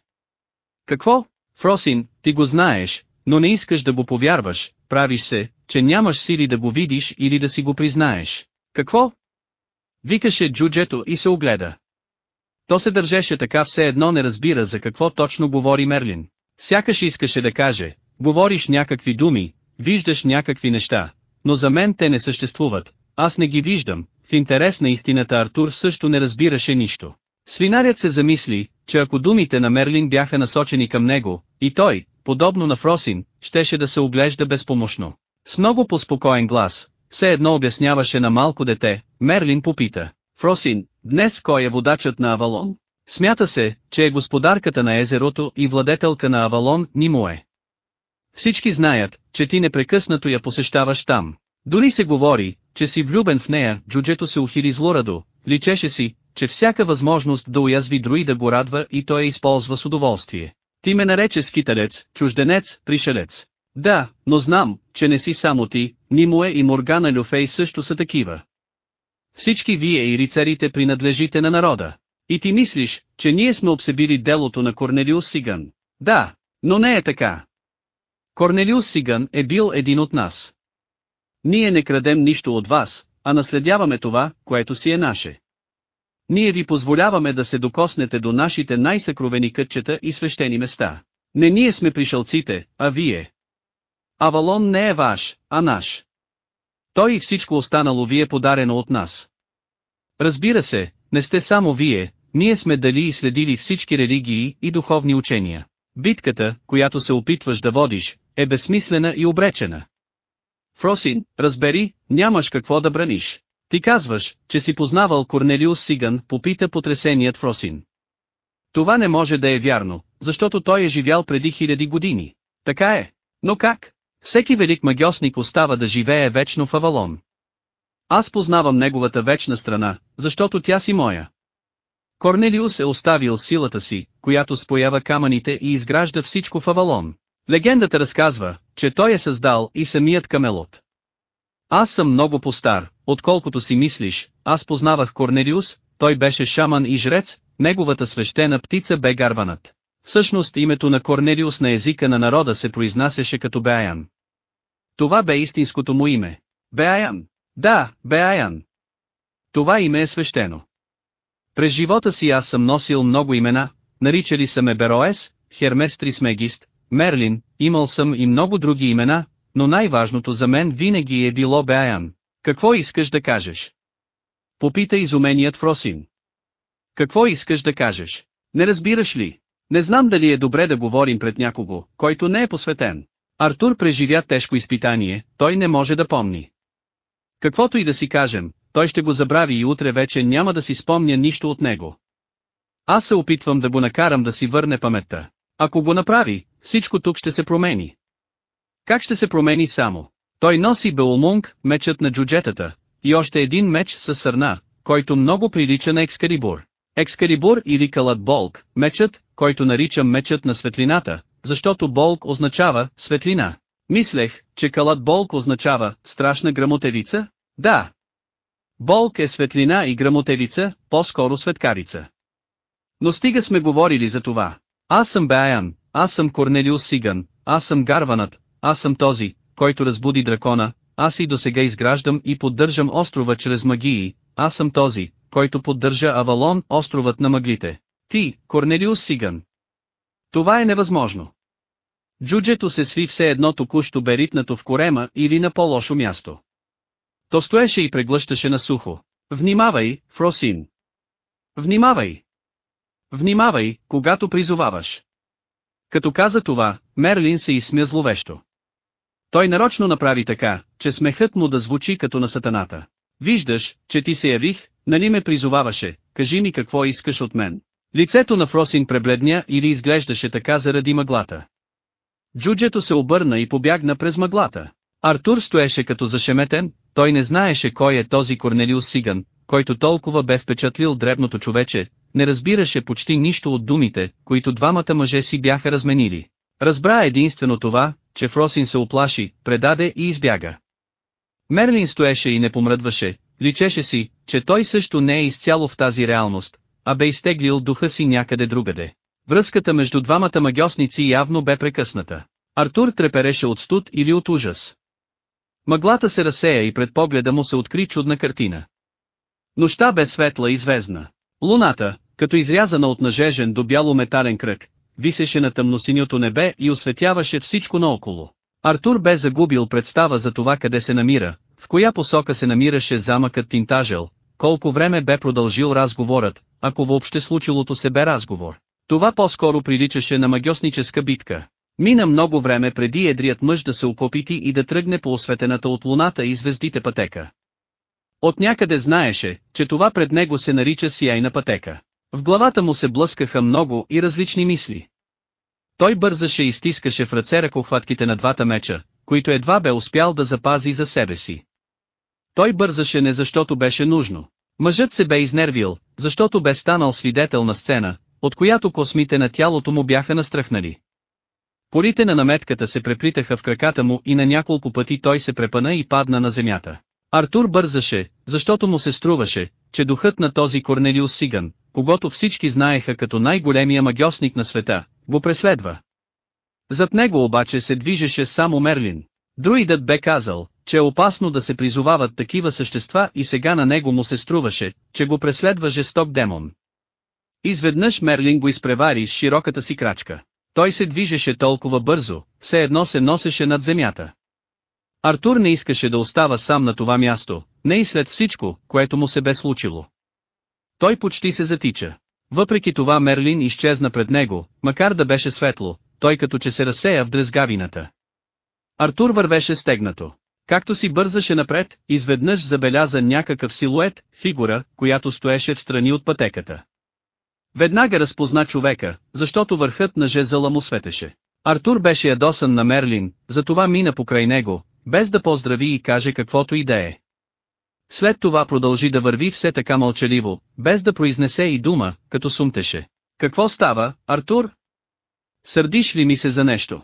Какво? Фросин, ти го знаеш, но не искаш да го повярваш, правиш се, че нямаш сили да го видиш или да си го признаеш. Какво? Викаше джуджето и се огледа. То се държеше така все едно не разбира за какво точно говори Мерлин. Сякаш искаше да каже, говориш някакви думи, виждаш някакви неща, но за мен те не съществуват, аз не ги виждам, в интерес на истината Артур също не разбираше нищо. Свинарят се замисли, че ако думите на Мерлин бяха насочени към него, и той, подобно на Фросин, щеше да се оглежда безпомощно. С много поспокоен глас, все едно обясняваше на малко дете, Мерлин попита. Фросин, днес кой е водачът на Авалон? Смята се, че е господарката на езерото и владетелка на Авалон, Нимо е. Всички знаят, че ти непрекъснато я посещаваш там. Дори се говори, че си влюбен в нея, джуджето се ухили злорадо, личеше си, че всяка възможност да уязви друида го радва и той я използва с удоволствие. Ти ме нарече скиталец, чужденец, пришелец. Да, но знам, че не си само ти, Нимуе и Моргана Люфей също са такива. Всички вие и рицарите принадлежите на народа. И ти мислиш, че ние сме обсебили делото на Корнелиус Сиган. Да, но не е така. Корнелиус Сиган е бил един от нас. Ние не крадем нищо от вас, а наследяваме това, което си е наше. Ние ви позволяваме да се докоснете до нашите най-съкровени кътчета и свещени места. Не ние сме пришълците, а вие. Авалон не е ваш, а наш. Той и всичко останало ви е подарено от нас. Разбира се, не сте само вие, ние сме дали и следили всички религии и духовни учения. Битката, която се опитваш да водиш, е безсмислена и обречена. Фросин, разбери, нямаш какво да браниш. Ти казваш, че си познавал Корнелиус Сиган, попита потресеният Фросин. Това не може да е вярно, защото той е живял преди хиляди години. Така е. Но как? Всеки велик магиосник остава да живее вечно в Авалон. Аз познавам неговата вечна страна, защото тя си моя. Корнелиус е оставил силата си, която споява камъните и изгражда всичко в Авалон. Легендата разказва, че той е създал и самият Камелот. Аз съм много по-стар, отколкото си мислиш, аз познавах Корнелиус, той беше шаман и жрец, неговата свещена птица бе гарванът. Всъщност името на Корнелиус на езика на народа се произнасяше като Беаян. Това бе истинското му име. Беаян. Да, Беаян. Това име е свещено. През живота си аз съм носил много имена, наричали са ме Бероес, Хермес Трисмегист, Мерлин, имал съм и много други имена, но най-важното за мен винаги е било Беаян. Какво искаш да кажеш? Попита изуменият Фросин. Какво искаш да кажеш? Не разбираш ли? Не знам дали е добре да говорим пред някого, който не е посветен. Артур преживя тежко изпитание, той не може да помни. Каквото и да си кажем, той ще го забрави и утре вече няма да си спомня нищо от него. Аз се опитвам да го накарам да си върне паметта. Ако го направи, всичко тук ще се промени. Как ще се промени само? Той носи Беулмунг, мечът на джуджетата, и още един меч с сърна, който много прилича на Екскалибур. Екскалибур или Калат Болк, мечът, който наричам мечът на светлината, защото Болк означава светлина. Мислех, че Калат Болк означава страшна грамотевица? Да. Болк е светлина и грамотевица, по-скоро светкарица. Но стига сме говорили за това. Аз съм Беаян, аз съм Корнелиус Сиган, аз съм Гарванът, аз съм този, който разбуди дракона, аз и до сега изграждам и поддържам острова чрез магии, аз съм този, който поддържа Авалон, островът на мъглите. Ти, Корнелиус Сиган. Това е невъзможно. Джуджето се сви все едно току-що бе ритнато в корема или на по-лошо място. То стоеше и преглъщаше на сухо. Внимавай, Фросин. Внимавай! Внимавай, когато призоваваш. Като каза това, Мерлин се изсмя зловещо. Той нарочно направи така, че смехът му да звучи като на сатаната. Виждаш, че ти се явих, нали ме призоваваше, кажи ми какво искаш от мен. Лицето на Фросин пребледня или изглеждаше така заради мъглата. Джуджето се обърна и побягна през мъглата. Артур стоеше като зашеметен, той не знаеше кой е този Корнелиус Сиган, който толкова бе впечатлил дребното човече, не разбираше почти нищо от думите, които двамата мъже си бяха разменили. Разбра единствено това, че Фросин се оплаши, предаде и избяга. Мерлин стоеше и не помръдваше, личеше си, че той също не е изцяло в тази реалност, а бе изтеглил духа си някъде другаде. Връзката между двамата магиосници явно бе прекъсната. Артур трепереше от студ или от ужас. Мъглата се разсея и пред погледа му се откри чудна картина. Нощта бе светла и звездна. Луната, като изрязана от нажежен до бяло метален кръг, висеше на тъмносиньото небе и осветяваше всичко наоколо. Артур бе загубил представа за това къде се намира, в коя посока се намираше замъкът Тинтажел, колко време бе продължил разговорът, ако въобще случилото се бе разговор. Това по-скоро приличаше на магиосническа битка. Мина много време преди едрият мъж да се укопити и да тръгне по осветената от луната и звездите пътека. От някъде знаеше, че това пред него се нарича сияйна пътека. В главата му се блъскаха много и различни мисли. Той бързаше и стискаше в ръце ръкохватките на двата меча, които едва бе успял да запази за себе си. Той бързаше не защото беше нужно. Мъжът се бе изнервил, защото бе станал свидетел на сцена, от която космите на тялото му бяха настръхнали. Порите на наметката се преплитаха в краката му и на няколко пъти той се препъна и падна на земята. Артур бързаше, защото му се струваше, че духът на този Корнелиус Сиган, когато всички знаеха като най-големия магиосник на света, го преследва. Зад него обаче се движеше само Мерлин. Друидът бе казал, че е опасно да се призовават такива същества и сега на него му се струваше, че го преследва жесток демон. Изведнъж Мерлин го изпревари с широката си крачка. Той се движеше толкова бързо, все едно се носеше над земята. Артур не искаше да остава сам на това място, не и след всичко, което му се бе случило. Той почти се затича. Въпреки това Мерлин изчезна пред него, макар да беше светло, той като че се разсея в дрезгавината. Артур вървеше стегнато. Както си бързаше напред, изведнъж забеляза някакъв силует, фигура, която стоеше в страни от пътеката. Веднага разпозна човека, защото върхът на жезъла му светеше. Артур беше ядосан на Мерлин, затова мина покрай него, без да поздрави и каже каквото и да е. След това продължи да върви все така мълчаливо, без да произнесе и дума, като сумтеше. Какво става, Артур? Сърдиш ли ми се за нещо?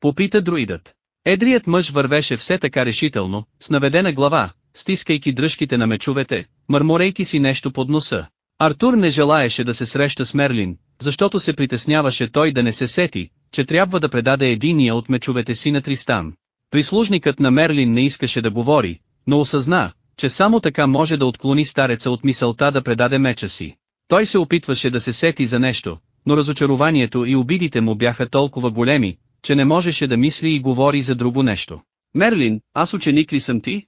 Попита друидът. Едрият мъж вървеше все така решително, с наведена глава, стискайки дръжките на мечовете, мърморейки си нещо под носа. Артур не желаеше да се среща с Мерлин, защото се притесняваше той да не се сети, че трябва да предаде единия от мечовете си на Тристан. Прислужникът на Мерлин не искаше да говори, но осъзна, че само така може да отклони стареца от мисълта да предаде меча си. Той се опитваше да се сети за нещо, но разочарованието и обидите му бяха толкова големи, че не можеше да мисли и говори за друго нещо. Мерлин, аз ученик ли съм ти?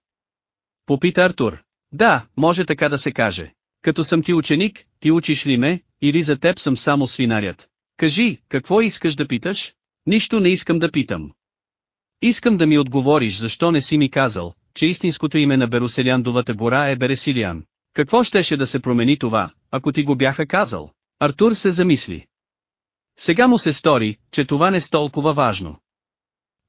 Попита Артур. Да, може така да се каже. Като съм ти ученик, ти учиш ли ме, или за теб съм само свинарят? Кажи, какво искаш да питаш? Нищо не искам да питам. Искам да ми отговориш защо не си ми казал, че истинското име на Бероселяндовата гора е Бересилиан. Какво щеше да се промени това, ако ти го бяха казал? Артур се замисли. Сега му се стори, че това не е толкова важно.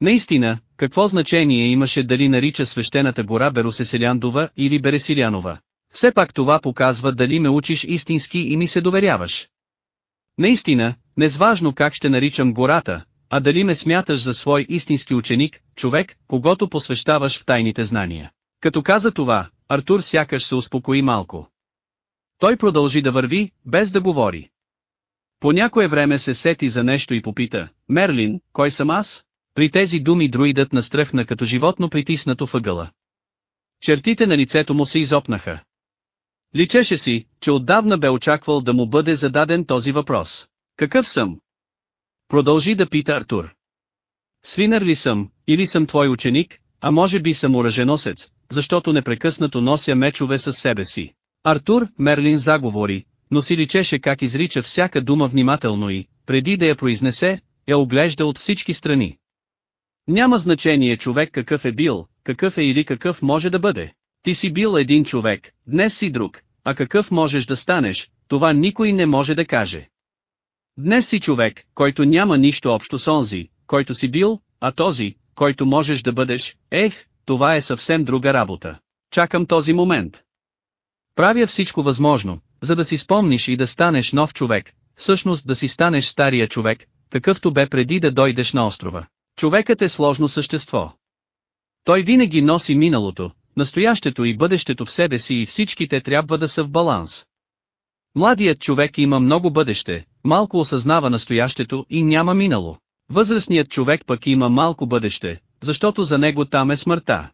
Наистина, какво значение имаше дали нарича свещената гора Беросеселяндова или Бересилянова? Все пак това показва дали ме учиш истински и ми се доверяваш. Наистина, незважно как ще наричам гората, а дали ме смяташ за свой истински ученик, човек, когато посвещаваш в тайните знания. Като каза това, Артур сякаш се успокои малко. Той продължи да върви, без да говори. По някое време се сети за нещо и попита, Мерлин, кой съм аз? При тези думи друидът настръхна като животно притиснато въгъла. Чертите на лицето му се изопнаха. Личеше си, че отдавна бе очаквал да му бъде зададен този въпрос. Какъв съм? Продължи да пита Артур. Свинър ли съм, или съм твой ученик, а може би съм оръженосец, защото непрекъснато нося мечове със себе си. Артур, Мерлин заговори, но си личеше как изрича всяка дума внимателно и, преди да я произнесе, я оглежда от всички страни. Няма значение човек какъв е бил, какъв е или какъв може да бъде. Ти си бил един човек, днес си друг, а какъв можеш да станеш, това никой не може да каже. Днес си човек, който няма нищо общо с онзи, който си бил, а този, който можеш да бъдеш, ех, това е съвсем друга работа. Чакам този момент. Правя всичко възможно, за да си спомниш и да станеш нов човек, всъщност да си станеш стария човек, какъвто бе преди да дойдеш на острова. Човекът е сложно същество. Той винаги носи миналото, настоящето и бъдещето в себе си и всички те трябва да са в баланс. Младият човек има много бъдеще, малко осъзнава настоящето и няма минало. Възрастният човек пък има малко бъдеще, защото за него там е смъртта.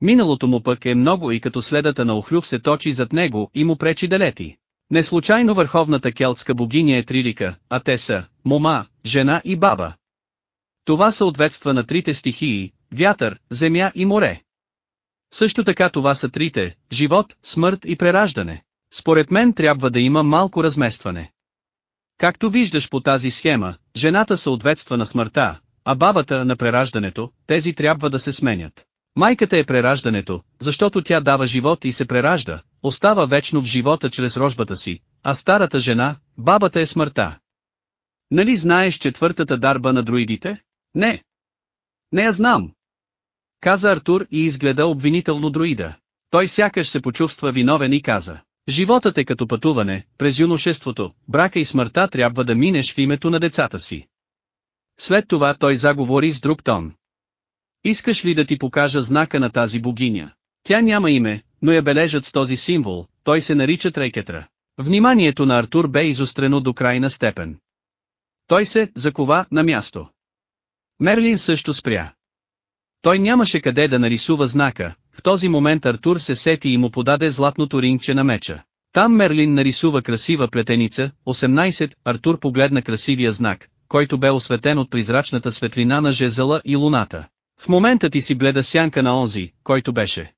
Миналото му пък е много и като следата на Охлюв се точи зад него и му пречи да лети. Неслучайно върховната келтска богиня е Трилика, а те са – мома, жена и баба. Това съответства на трите стихии – вятър, земя и море. Също така това са трите – живот, смърт и прераждане. Според мен трябва да има малко разместване. Както виждаш по тази схема, жената съответства на смъртта, а бабата на прераждането, тези трябва да се сменят. Майката е прераждането, защото тя дава живот и се преражда, остава вечно в живота чрез рожбата си, а старата жена, бабата е смъртта. Нали знаеш четвъртата дарба на друидите? Не. Не я знам. Каза Артур и изгледа обвинително друида. Той сякаш се почувства виновен и каза. Животът е като пътуване, през юношеството, брака и смъртта трябва да минеш в името на децата си. След това той заговори с друг тон. Искаш ли да ти покажа знака на тази богиня? Тя няма име, но я бележат с този символ, той се нарича Трейкетра. Вниманието на Артур бе изострено до крайна степен. Той се закова на място. Мерлин също спря. Той нямаше къде да нарисува знака, в този момент Артур се сети и му подаде златното рингче на меча. Там Мерлин нарисува красива плетеница, 18, Артур погледна красивия знак, който бе осветен от призрачната светлина на жезела и луната. В момента ти си бледа сянка на онзи, който беше.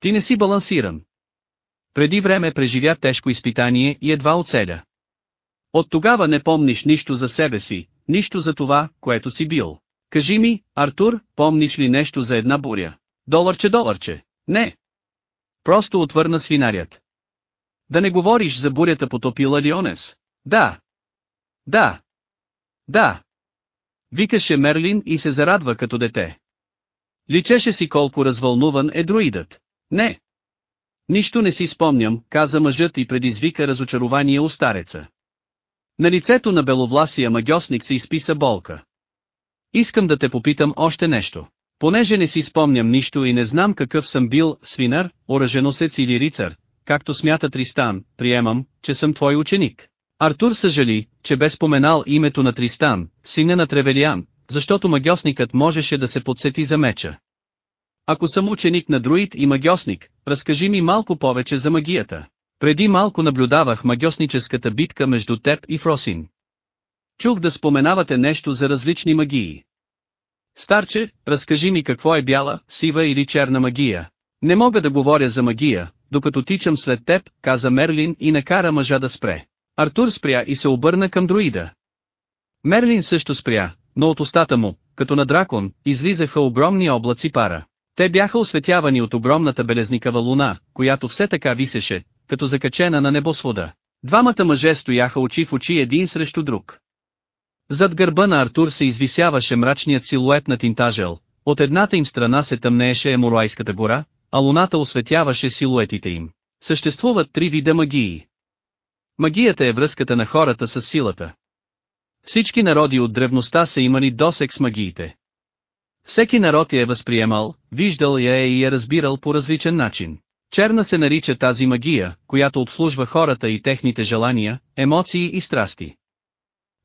Ти не си балансиран. Преди време преживя тежко изпитание и едва оцеля. От тогава не помниш нищо за себе си, нищо за това, което си бил. Кажи ми, Артур, помниш ли нещо за една буря? Доларче, доларче. Не. Просто отвърна свинарят. Да не говориш за бурята потопила Лионес. Да. Да. Да. Викаше Мерлин и се зарадва като дете. Личеше си колко развълнуван е друидът. Не. Нищо не си спомням, каза мъжът и предизвика разочарование у стареца. На лицето на беловласия магиосник се изписа болка. Искам да те попитам още нещо. Понеже не си спомням нищо и не знам какъв съм бил, свинар, оръженосец или рицар, както смята Тристан, приемам, че съм твой ученик. Артур съжали, че бе споменал името на Тристан, сина на Тревелиан, защото магиосникът можеше да се подсети за меча. Ако съм ученик на друид и магиосник, разкажи ми малко повече за магията. Преди малко наблюдавах магиосническата битка между теб и Фросин. Чух да споменавате нещо за различни магии. Старче, разкажи ми какво е бяла, сива или черна магия. Не мога да говоря за магия, докато тичам след теб, каза Мерлин и накара мъжа да спре. Артур спря и се обърна към друида. Мерлин също спря, но от устата му, като на дракон, излизаха огромни облаци пара. Те бяха осветявани от огромната белезникава луна, която все така висеше, като закачена на небосвода. Двамата мъже стояха очи в очи един срещу друг. Зад гърба на Артур се извисяваше мрачният силует на Тинтажел, от едната им страна се тъмнееше Емуруайската гора, а луната осветяваше силуетите им. Съществуват три вида магии. Магията е връзката на хората с силата. Всички народи от древността са имали досек с магиите. Всеки народ я е възприемал, виждал я е и я разбирал по различен начин. Черна се нарича тази магия, която обслужва хората и техните желания, емоции и страсти.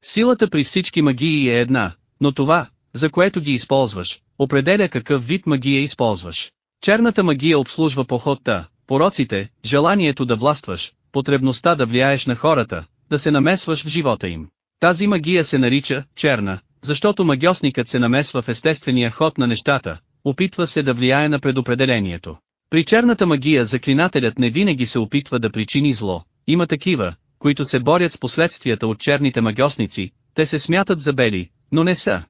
Силата при всички магии е една, но това, за което ги използваш, определя какъв вид магия използваш. Черната магия обслужва походта, пороците, желанието да властваш, потребността да влияеш на хората, да се намесваш в живота им. Тази магия се нарича черна, защото магиосникът се намесва в естествения ход на нещата, опитва се да влияе на предопределението. При черната магия заклинателят не винаги се опитва да причини зло, има такива, които се борят с последствията от черните магиосници, те се смятат за бели, но не са.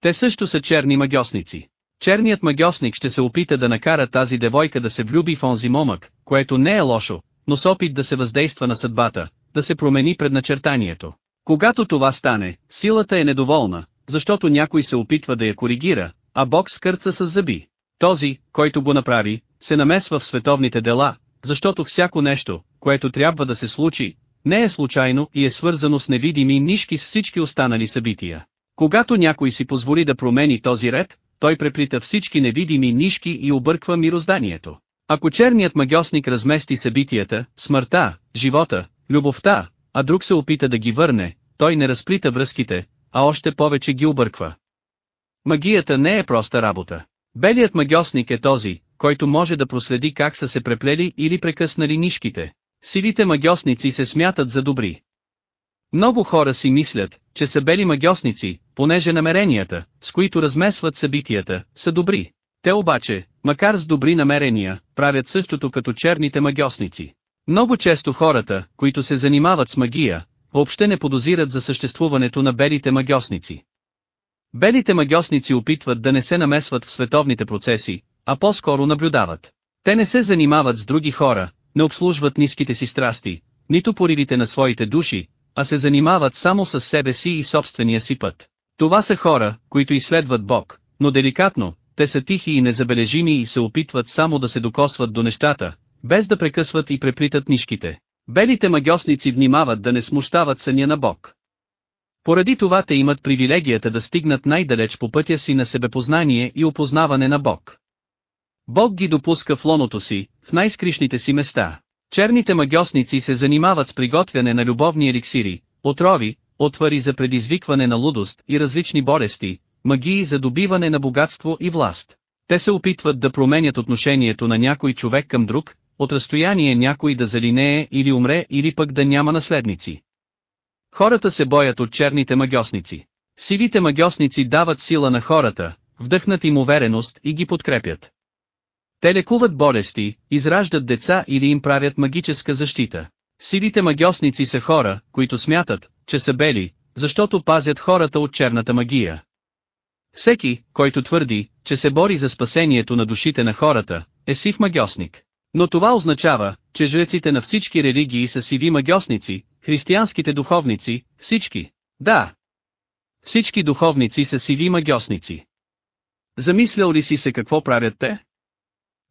Те също са черни магиосници. Черният магиосник ще се опита да накара тази девойка да се влюби в онзи момък, което не е лошо, но с опит да се въздейства на съдбата, да се промени предначертанието. Когато това стане, силата е недоволна, защото някой се опитва да я коригира, а Бог скърца с зъби. Този, който го направи, се намесва в световните дела, защото всяко нещо, което трябва да се случи, не е случайно и е свързано с невидими нишки с всички останали събития. Когато някой си позволи да промени този ред, той преплита всички невидими нишки и обърква мирозданието. Ако черният магиосник размести събитията, смъртта, живота, любовта, а друг се опита да ги върне, той не разплита връзките, а още повече ги обърква. Магията не е проста работа. Белият магиосник е този, който може да проследи как са се преплели или прекъснали нишките. Сивите магиосници се смятат за добри. Много хора си мислят, че са бели магиосници, понеже намеренията, с които размесват събитията, са добри. Те обаче, макар с добри намерения, правят същото като черните магиосници. Много често хората, които се занимават с магия, въобще не подозират за съществуването на белите магиосници. Белите магиосници опитват да не се намесват в световните процеси, а по-скоро наблюдават. Те не се занимават с други хора, не обслужват ниските си страсти, нито поривите на своите души, а се занимават само с себе си и собствения си път. Това са хора, които изследват Бог, но деликатно, те са тихи и незабележими и се опитват само да се докосват до нещата, без да прекъсват и преплитат нишките. Белите магиосници внимават да не смущават съня на Бог. Поради това те имат привилегията да стигнат най-далеч по пътя си на себепознание и опознаване на Бог. Бог ги допуска в лоното си, в най-скришните си места. Черните магиосници се занимават с приготвяне на любовни еликсири, отрови, отвари за предизвикване на лудост и различни болести, магии за добиване на богатство и власт. Те се опитват да променят отношението на някой човек към друг, от разстояние някой да залинее или умре или пък да няма наследници. Хората се боят от черните магиосници. Сивите магиосници дават сила на хората, вдъхнат им увереност и ги подкрепят. Те лекуват болести, израждат деца или им правят магическа защита. Сивите магиосници са хора, които смятат, че са бели, защото пазят хората от черната магия. Всеки, който твърди, че се бори за спасението на душите на хората, е сив магиосник. Но това означава, че жреците на всички религии са сиви магиосници, християнските духовници, всички. Да. Всички духовници са сиви магиосници. Замислял ли си се какво правят те?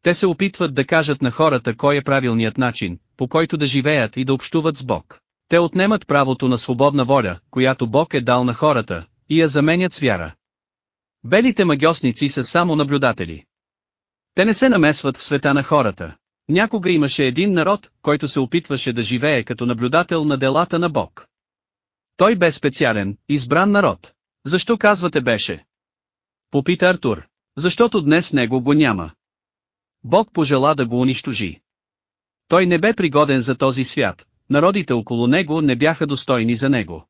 Те се опитват да кажат на хората кой е правилният начин, по който да живеят и да общуват с Бог. Те отнемат правото на свободна воля, която Бог е дал на хората, и я заменят с вяра. Белите магиосници са само наблюдатели. Те не се намесват в света на хората. Някога имаше един народ, който се опитваше да живее като наблюдател на делата на Бог. Той бе специален, избран народ. Защо казвате беше? Попита Артур. Защото днес него го няма. Бог пожела да го унищожи. Той не бе пригоден за този свят, народите около него не бяха достойни за него.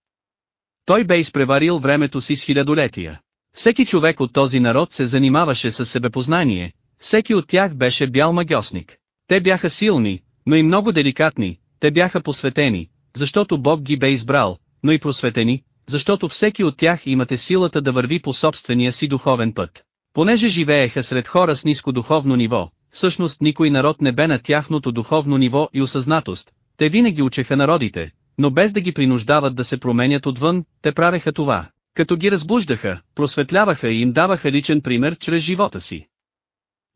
Той бе изпреварил времето си с хилядолетия. Всеки човек от този народ се занимаваше с себепознание, всеки от тях беше бял магиосник. Те бяха силни, но и много деликатни, те бяха посветени, защото Бог ги бе избрал, но и просветени, защото всеки от тях имате силата да върви по собствения си духовен път. Понеже живееха сред хора с ниско духовно ниво, всъщност никой народ не бе на тяхното духовно ниво и осъзнатост, те винаги учеха народите, но без да ги принуждават да се променят отвън, те правеха това, като ги разбуждаха, просветляваха и им даваха личен пример чрез живота си.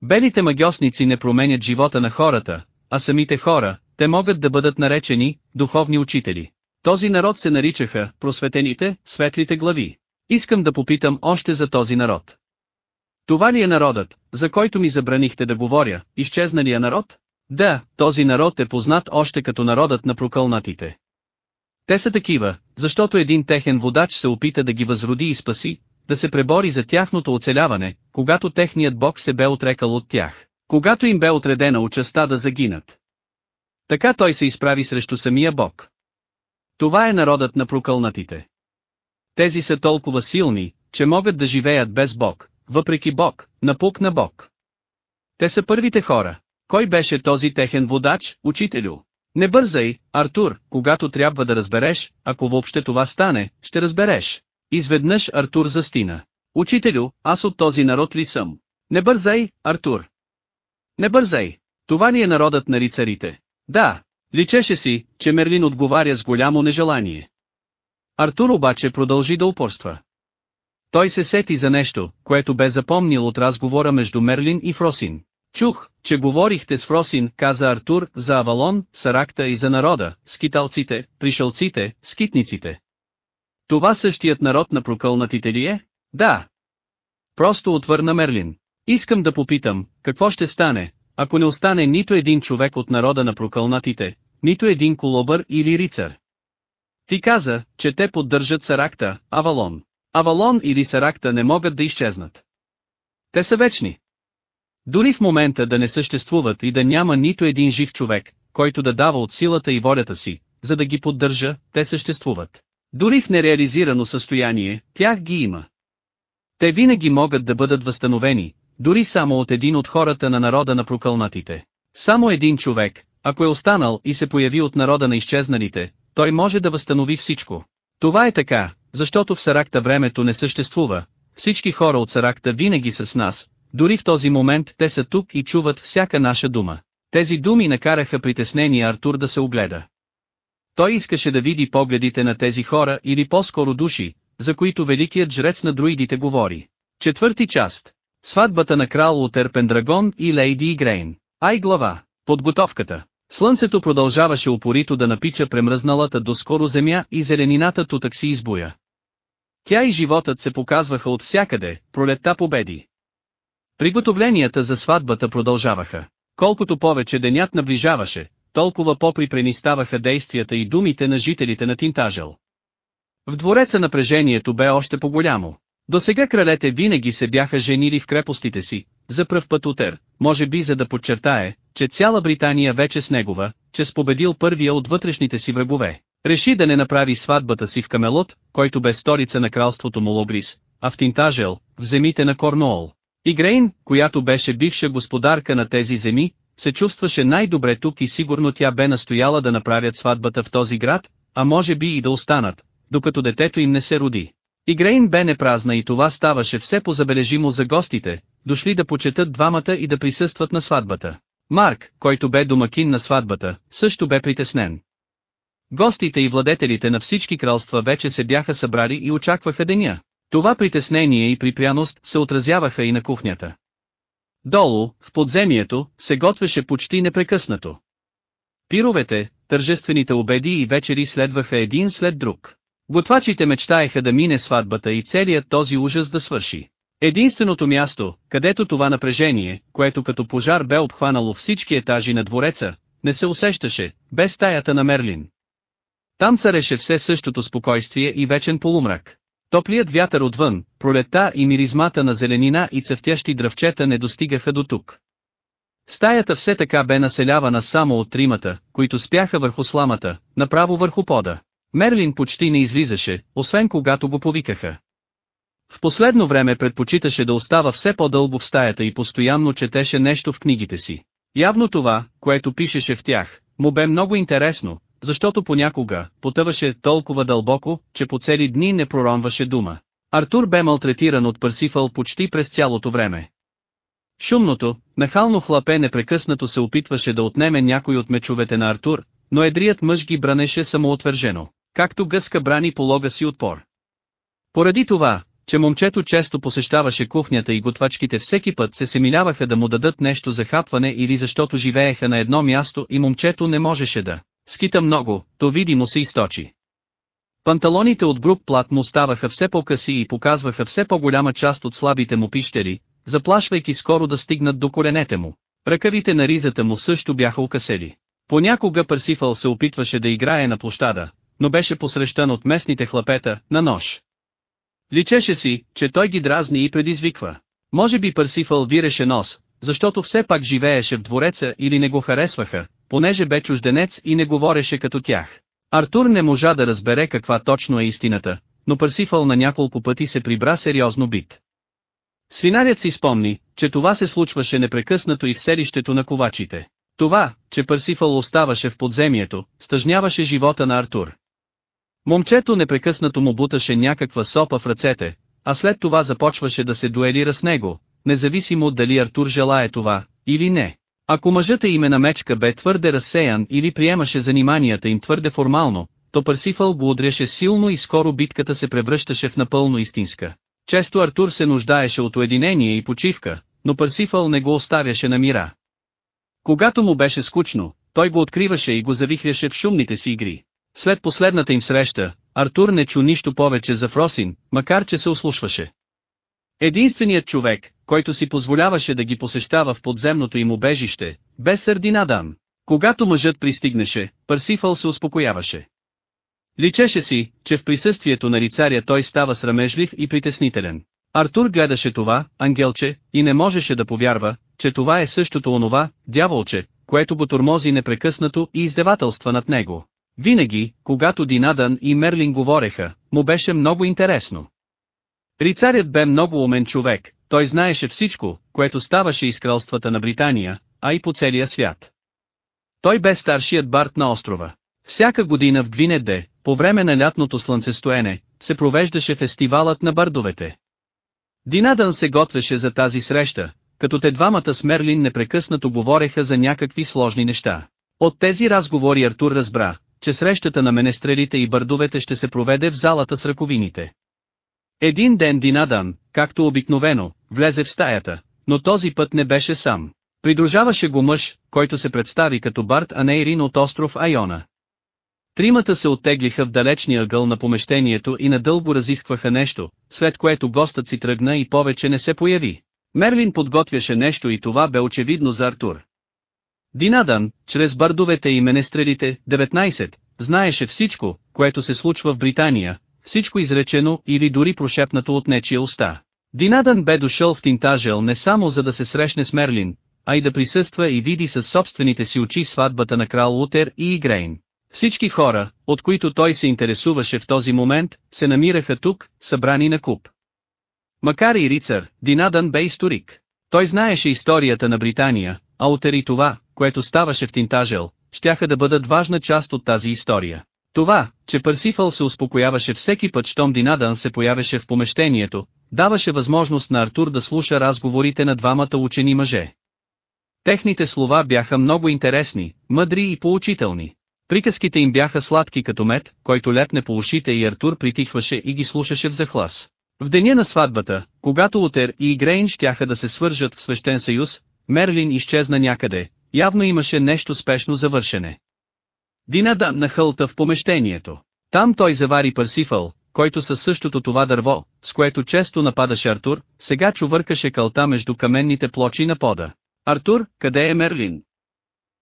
Белите магиосници не променят живота на хората, а самите хора, те могат да бъдат наречени духовни учители. Този народ се наричаха просветените, светлите глави. Искам да попитам още за този народ. Това ли е народът, за който ми забранихте да говоря, изчезналия народ? Да, този народ е познат още като народът на прокълнатите. Те са такива, защото един техен водач се опита да ги възроди и спаси, да се пребори за тяхното оцеляване, когато техният бог се бе отрекал от тях. когато им бе отредена участа да загинат. Така той се изправи срещу самия Бог. Това е народът на прокълнатите. Тези са толкова силни, че могат да живеят без Бог, въпреки Бог, напук на Бог. Те са първите хора. Кой беше този техен водач, учителю? Не бързай, Артур, когато трябва да разбереш, ако въобще това стане, ще разбереш. Изведнъж Артур застина. Учителю, аз от този народ ли съм? Не бързай, Артур. Не бързай. Това ни е народът на рицарите. Да, личеше си, че Мерлин отговаря с голямо нежелание. Артур обаче продължи да упорства. Той се сети за нещо, което бе запомнил от разговора между Мерлин и Фросин. Чух, че говорихте с Фросин, каза Артур, за Авалон, Саракта и за народа, скиталците, пришълците, скитниците. Това същият народ на прокълнатите ли е? Да. Просто отвърна Мерлин. Искам да попитам, какво ще стане, ако не остане нито един човек от народа на прокълнатите, нито един колобър или рицар. Ти каза, че те поддържат Саракта, Авалон. Авалон или Саракта не могат да изчезнат. Те са вечни. Дори в момента да не съществуват и да няма нито един жив човек, който да дава от силата и волята си, за да ги поддържа, те съществуват. Дори в нереализирано състояние, тях ги има. Те винаги могат да бъдат възстановени, дори само от един от хората на народа на прокълнатите. Само един човек, ако е останал и се появи от народа на изчезналите, той може да възстанови всичко. Това е така, защото в Саракта времето не съществува, всички хора от Саракта винаги са с нас, дори в този момент те са тук и чуват всяка наша дума. Тези думи накараха притеснения Артур да се огледа. Той искаше да види погледите на тези хора или по-скоро души, за които великият жрец на друидите говори. Четвърти част. Сватбата на крал Лутер Пендрагон и Лейди Игрейн. Ай глава. Подготовката. Слънцето продължаваше упорито да напича премръзналата до скоро земя и зеленината тутък си избуя. Тя и животът се показваха от всякъде, пролетта победи. Приготовленията за сватбата продължаваха. Колкото повече денят наближаваше, толкова по-припрени ставаха действията и думите на жителите на Тинтажел. В двореца напрежението бе още по-голямо. До сега кралете винаги се бяха женили в крепостите си, за пръв път утер, може би за да подчертае, че цяла Британия вече с негова, че спобедил първия от вътрешните си врагове. Реши да не направи сватбата си в Камелот, който бе столица на кралството Молобрис, а в Тинтажел, в земите на Корнуол. Игрейн, която беше бивша господарка на тези земи, се чувстваше най-добре тук и сигурно тя бе настояла да направят сватбата в този град, а може би и да останат, докато детето им не се роди. Игрейн бе непразна и това ставаше все по-забележимо за гостите, дошли да почетат двамата и да присъстват на сватбата. Марк, който бе домакин на сватбата, също бе притеснен. Гостите и владетелите на всички кралства вече се бяха събрали и очакваха деня. Това притеснение и припряност се отразяваха и на кухнята. Долу, в подземието, се готвеше почти непрекъснато. Пировете, тържествените обеди и вечери следваха един след друг. Готвачите мечтаеха да мине сватбата и целият този ужас да свърши. Единственото място, където това напрежение, което като пожар бе обхванало всички етажи на двореца, не се усещаше, без стаята на Мерлин. Там цареше все същото спокойствие и вечен полумрак. Топлият вятър отвън, пролета и миризмата на зеленина и цъфтящи дръвчета не достигаха до тук. Стаята все така бе населявана само от тримата, които спяха върху сламата, направо върху пода. Мерлин почти не излизаше, освен когато го повикаха. В последно време предпочиташе да остава все по-дълго в стаята и постоянно четеше нещо в книгите си. Явно това, което пишеше в тях, му бе много интересно, защото понякога потъваше толкова дълбоко, че по цели дни не проронваше дума. Артур бе малтретиран от Парсифал почти през цялото време. Шумното, нахално хлапе непрекъснато се опитваше да отнеме някой от мечовете на Артур, но едрият мъж ги бранеше самоотвържено, както гъска брани полога си отпор. Поради това, че момчето често посещаваше кухнята и готвачките всеки път се семиляваха да му дадат нещо за хапване или защото живееха на едно място и момчето не можеше да скита много, то видимо се източи. Панталоните от груб плат му ставаха все по-къси и показваха все по-голяма част от слабите му пищери, заплашвайки скоро да стигнат до коленете му. Ръкавите на ризата му също бяха укасели. Понякога Парсифал се опитваше да играе на площада, но беше посрещан от местните хлапета, на нож. Личеше си, че той ги дразни и предизвиква. Може би Парсифал виреше нос, защото все пак живееше в двореца или не го харесваха, понеже бе чужденец и не говореше като тях. Артур не можа да разбере каква точно е истината, но Парсифъл на няколко пъти се прибра сериозно бит. Свинарят си спомни, че това се случваше непрекъснато и в селището на ковачите. Това, че Парсифъл оставаше в подземието, стъжняваше живота на Артур. Момчето непрекъснато му буташе някаква сопа в ръцете, а след това започваше да се дуелира с него, независимо дали Артур желае това, или не. Ако мъжът е име на мечка бе твърде разсеян или приемаше заниманията им твърде формално, то Парсифъл го удряше силно и скоро битката се превръщаше в напълно истинска. Често Артур се нуждаеше от уединение и почивка, но Парсифъл не го оставяше на мира. Когато му беше скучно, той го откриваше и го завихряше в шумните си игри. След последната им среща, Артур не чу нищо повече за Фросин, макар че се ослушваше. Единственият човек, който си позволяваше да ги посещава в подземното им убежище, бе Сърдинадан. Когато мъжът пристигнеше, Парсифъл се успокояваше. Личеше си, че в присъствието на рицаря той става срамежлив и притеснителен. Артур гледаше това, ангелче, и не можеше да повярва, че това е същото онова, дяволче, което го тормози непрекъснато и издевателства над него. Винаги, когато Динадан и Мерлин говореха, му беше много интересно. Рицарят бе много умен човек, той знаеше всичко, което ставаше из кралствата на Британия, а и по целия свят. Той бе старшият барт на острова. Всяка година в Гвинеде, по време на лятното слънцестоене, се провеждаше фестивалът на бардовете. Динадън се готвеше за тази среща, като те двамата с Мерлин непрекъснато говореха за някакви сложни неща. От тези разговори Артур разбра, че срещата на менестрелите и бърдовете ще се проведе в залата с ръковините. Един ден Динадан, както обикновено, влезе в стаята, но този път не беше сам. Придружаваше го мъж, който се представи като Барт Анейрин от остров Айона. Тримата се оттеглиха в далечния ъгъл на помещението и надълго разискваха нещо, след което гостът си тръгна и повече не се появи. Мерлин подготвяше нещо и това бе очевидно за Артур. Динадан, чрез бардовете и менестрелите, 19, знаеше всичко, което се случва в Британия, всичко изречено или дори прошепнато от нечия уста. Динадан бе дошъл в Тинтажел не само за да се срещне с Мерлин, а и да присъства и види със собствените си очи сватбата на крал Лутер и Игрейн. Всички хора, от които той се интересуваше в този момент, се намираха тук, събрани на куп. Макар и рицар, Динадан бе историк. Той знаеше историята на Британия, а Лутер и това, което ставаше в Тинтажел, щяха да бъдат важна част от тази история. Това, че Парсифъл се успокояваше всеки път щом Динадан се появеше в помещението, даваше възможност на Артур да слуша разговорите на двамата учени мъже. Техните слова бяха много интересни, мъдри и поучителни. Приказките им бяха сладки като мед, който лепне по ушите и Артур притихваше и ги слушаше в захлас. В деня на сватбата, когато Утер и Игрейн щяха да се свържат в свещен съюз, Мерлин изчезна някъде, явно имаше нещо спешно завършене. Динада нахълта в помещението. Там той завари Парсифъл, който със същото това дърво, с което често нападаше Артур, сега чувъркаше кълта между каменните плочи на пода. Артур, къде е Мерлин?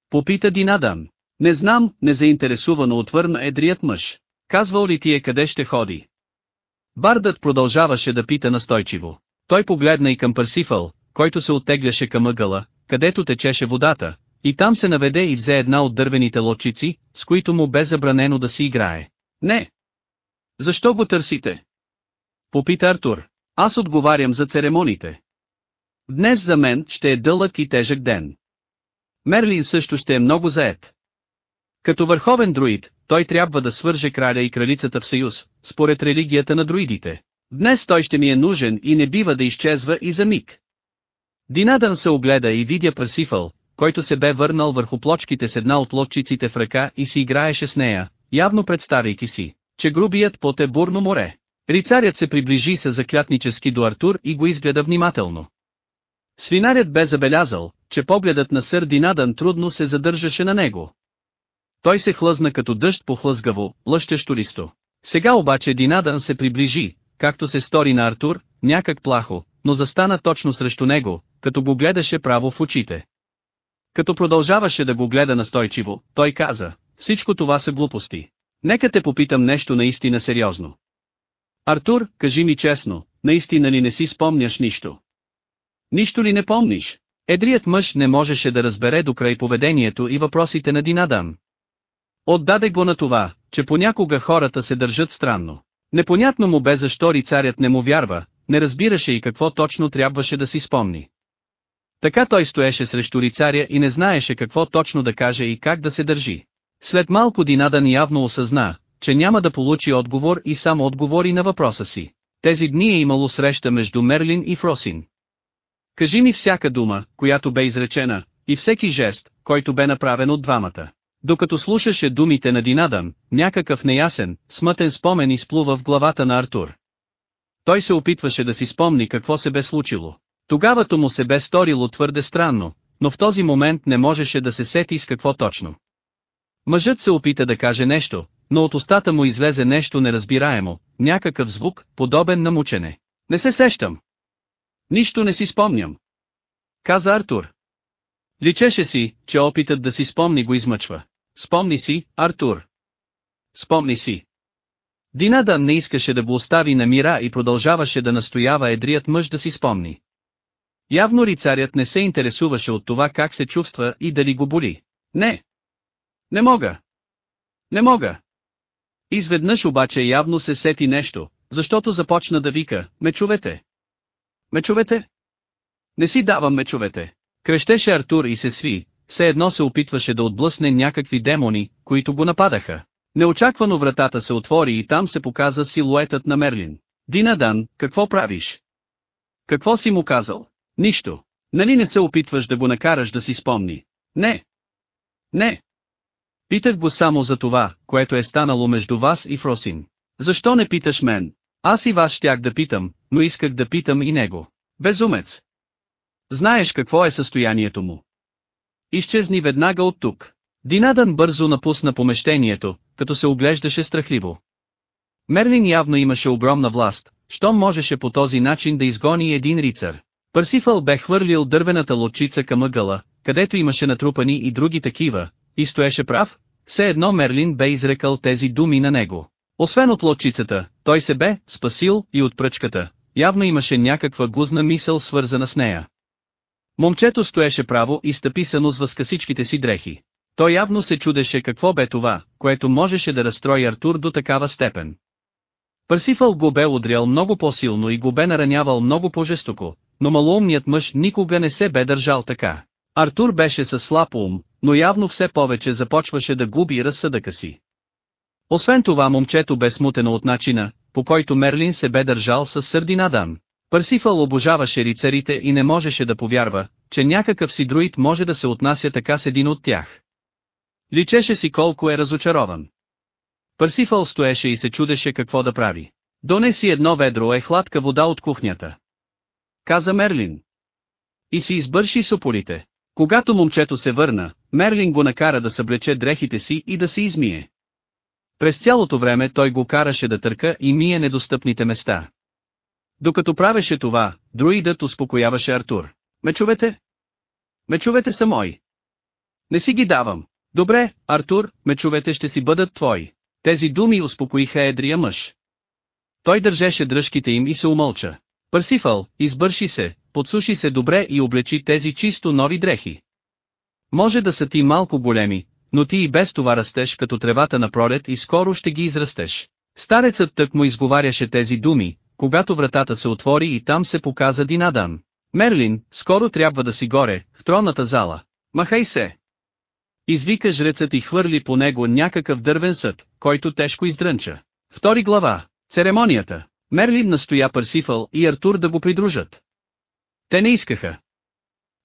Попита Динадан. Не знам, незаинтересувано отвърна едрият мъж. Казвал ли ти е къде ще ходи? Бардът продължаваше да пита настойчиво. Той погледна и към Парсифъл, който се оттегляше към ъгъла, където течеше водата, и там се наведе и взе една от дървените лодчици, с които му бе забранено да си играе. Не. Защо го търсите? Попита Артур. Аз отговарям за церемониите. Днес за мен ще е дълъг и тежък ден. Мерлин също ще е много заед. Като върховен друид, той трябва да свърже краля и кралицата в съюз, според религията на друидите. Днес той ще ми е нужен и не бива да изчезва и за миг. Динадан се огледа и видя Парсифъл, който се бе върнал върху плочките с една от лодчиците в ръка и си играеше с нея, явно представяйки си, че грубият пот е бурно море. Рицарят се приближи се заклятнически до Артур и го изгледа внимателно. Свинарят бе забелязал, че погледът на сър Динадан трудно се задържаше на него. Той се хлъзна като дъжд по хлъзгаво, лъщещо листо. Сега обаче Динадан се приближи, както се стори на Артур, някак плахо, но застана точно срещу него, като го гледаше право в очите. Като продължаваше да го гледа настойчиво, той каза, всичко това са глупости. Нека те попитам нещо наистина сериозно. Артур, кажи ми честно, наистина ли не си спомняш нищо? Нищо ли не помниш? Едрият мъж не можеше да разбере до край поведението и въпросите на Динадан. Отдаде го на това, че понякога хората се държат странно. Непонятно му бе защо рицарят не му вярва, не разбираше и какво точно трябваше да си спомни. Така той стоеше срещу рицаря и не знаеше какво точно да каже и как да се държи. След малко Динадан явно осъзна, че няма да получи отговор и само отговори на въпроса си. Тези дни е имало среща между Мерлин и Фросин. Кажи ми всяка дума, която бе изречена, и всеки жест, който бе направен от двамата. Докато слушаше думите на Динадан, някакъв неясен, смътен спомен изплува в главата на Артур. Той се опитваше да си спомни какво се бе случило. Тогавато му се бе сторило твърде странно, но в този момент не можеше да се сети с какво точно. Мъжът се опита да каже нещо, но от устата му излезе нещо неразбираемо, някакъв звук, подобен на мучене. Не се сещам. Нищо не си спомням. Каза Артур. Личеше си, че опитът да си спомни го измъчва. Спомни си, Артур. Спомни си. Динадан не искаше да го остави на мира и продължаваше да настоява едрият мъж да си спомни. Явно рицарят не се интересуваше от това как се чувства и дали го боли. Не. Не мога. Не мога. Изведнъж обаче явно се сети нещо, защото започна да вика, мечовете. Мечовете? Не си давам мечовете. Крещеше Артур и се сви, все едно се опитваше да отблъсне някакви демони, които го нападаха. Неочаквано вратата се отвори и там се показа силуетът на Мерлин. Динадан, какво правиш? Какво си му казал? Нищо. Нали не се опитваш да го накараш да си спомни? Не. Не. Питах го само за това, което е станало между вас и Фросин. Защо не питаш мен? Аз и вас щях да питам, но исках да питам и него. Безумец. Знаеш какво е състоянието му. Изчезни веднага от тук. Динадан бързо напусна помещението, като се оглеждаше страхливо. Мерлин явно имаше огромна власт, щом можеше по този начин да изгони един рицар. Парсифъл бе хвърлил дървената лодчица към ъгъла, където имаше натрупани и други такива, и стоеше прав, все едно Мерлин бе изрекал тези думи на него. Освен от лодчицата, той се бе спасил и от пръчката, явно имаше някаква гузна мисъл свързана с нея. Момчето стоеше право и стъписано с възкасичките си дрехи. Той явно се чудеше какво бе това, което можеше да разстрои Артур до такава степен. Парсифъл го бе удрял много по-силно и го бе наранявал много по-жестоко, но малоумният мъж никога не се бе държал така. Артур беше със слаб ум, но явно все повече започваше да губи разсъдъка си. Освен това момчето бе смутено от начина, по който Мерлин се бе държал с сърдина Дан. Парсифъл обожаваше рицарите и не можеше да повярва, че някакъв си друид може да се отнася така с един от тях. Личеше си колко е разочарован. Парсифъл стоеше и се чудеше какво да прави. Донеси едно ведро е хладка вода от кухнята. Каза Мерлин. И си избърши сополите. Когато момчето се върна, Мерлин го накара да съблече дрехите си и да се измие. През цялото време той го караше да търка и мие недостъпните места. Докато правеше това, друидът успокояваше Артур. Мечовете? Мечовете са мои. Не си ги давам. Добре, Артур, мечовете ще си бъдат твои. Тези думи успокоиха едрия мъж. Той държеше дръжките им и се умълча. Парсифъл, избърши се, подсуши се добре и облечи тези чисто нови дрехи. Може да са ти малко големи, но ти и без това растеш като тревата на пролет и скоро ще ги израстеш. Старецът тък му изговаряше тези думи, когато вратата се отвори и там се показа Динадан. Мерлин, скоро трябва да си горе, в тронната зала. Махай се! Извика жрецът и хвърли по него някакъв дървен съд, който тежко издрънча. Втори глава. Церемонията. Мерлин настоя Парсифъл и Артур да го придружат. Те не искаха.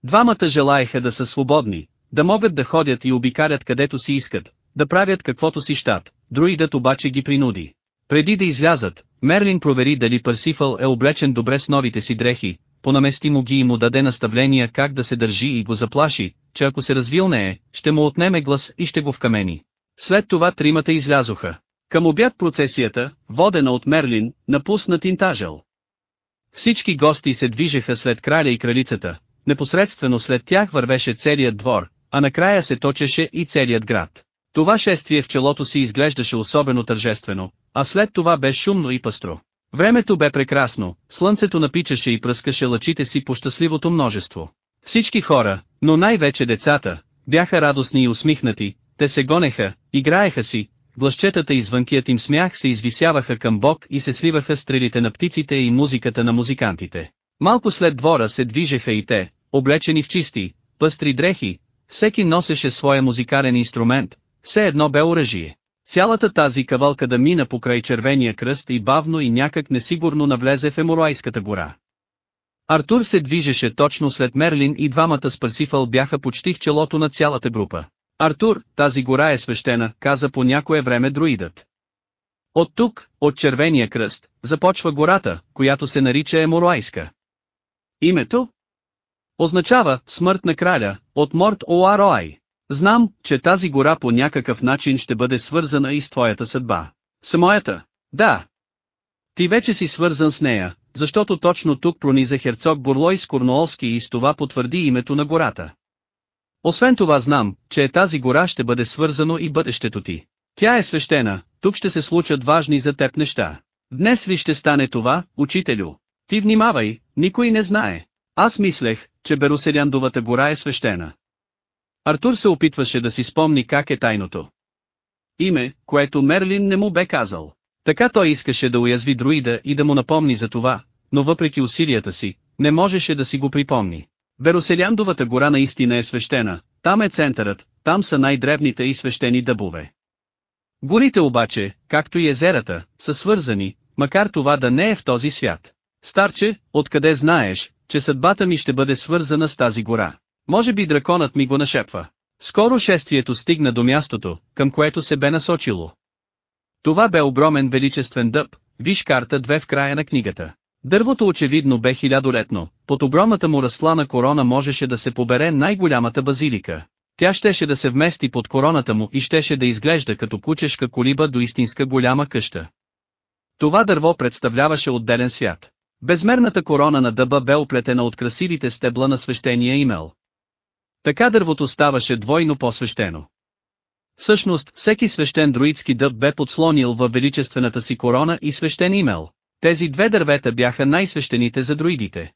Двамата желаеха да са свободни, да могат да ходят и обикарят където си искат, да правят каквото си щат, друидът обаче ги принуди. Преди да излязат, Мерлин провери дали Парсифъл е облечен добре с новите си дрехи, понамести му ги и му даде наставления как да се държи и го заплаши, че ако се развилнее, ще му отнеме глас и ще го вкамени. След това тримата излязоха. Към обяд процесията, водена от Мерлин, напусна Тинтажел. Всички гости се движеха след краля и кралицата, непосредствено след тях вървеше целият двор, а накрая се точеше и целият град. Това шествие в челото си изглеждаше особено тържествено, а след това бе шумно и пъстро. Времето бе прекрасно, слънцето напичаше и пръскаше лъчите си по щастливото множество. Всички хора, но най-вече децата, бяха радостни и усмихнати, те се гонеха, играеха си, гласчетата и звънкият им смях се извисяваха към Бог и се сливаха стрелите на птиците и музиката на музикантите. Малко след двора се движеха и те, облечени в чисти, пъстри дрехи, всеки носеше своя музикален инструмент, все едно бе оръжие. Цялата тази кавалка да мина покрай червения кръст и бавно и някак несигурно навлезе в Еморуайската гора. Артур се движеше точно след Мерлин и двамата с Парсифъл бяха почти в челото на цялата група. Артур, тази гора е свещена, каза по някое време друидът. От тук, от червения кръст, започва гората, която се нарича Еморуайска. Името? Означава смърт на краля, от Морт Оароай. Знам, че тази гора по някакъв начин ще бъде свързана и с твоята съдба. С моята? Да. Ти вече си свързан с нея, защото точно тук прониза херцог Бурлой с Корнуолски и с това потвърди името на гората. Освен това знам, че тази гора ще бъде свързано и бъдещето ти. Тя е свещена, тук ще се случат важни за теб неща. Днес ли ще стане това, учителю? Ти внимавай, никой не знае. Аз мислех, че Бероселяндовата гора е свещена. Артур се опитваше да си спомни как е тайното. Име, което Мерлин не му бе казал. Така той искаше да уязви друида и да му напомни за това, но въпреки усилията си, не можеше да си го припомни. Бероселяндовата гора наистина е свещена, там е центърът, там са най-древните и свещени дъбове. Горите обаче, както и езерата, са свързани, макар това да не е в този свят. Старче, откъде знаеш, че съдбата ми ще бъде свързана с тази гора? Може би драконът ми го нашепва. Скоро шествието стигна до мястото, към което се бе насочило. Това бе огромен величествен дъб, виж карта 2 в края на книгата. Дървото очевидно бе хилядолетно, под огромната му разслана корона можеше да се побере най-голямата базилика. Тя щеше да се вмести под короната му и щеше да изглежда като кучешка колиба до истинска голяма къща. Това дърво представляваше отделен свят. Безмерната корона на дъба бе оплетена от красивите стебла на свещения имел. Така дървото ставаше двойно посвещено. Всъщност, всеки свещен друидски дъб бе подслонил във величествената си корона и свещен имел. Тези две дървета бяха най-свещените за друидите.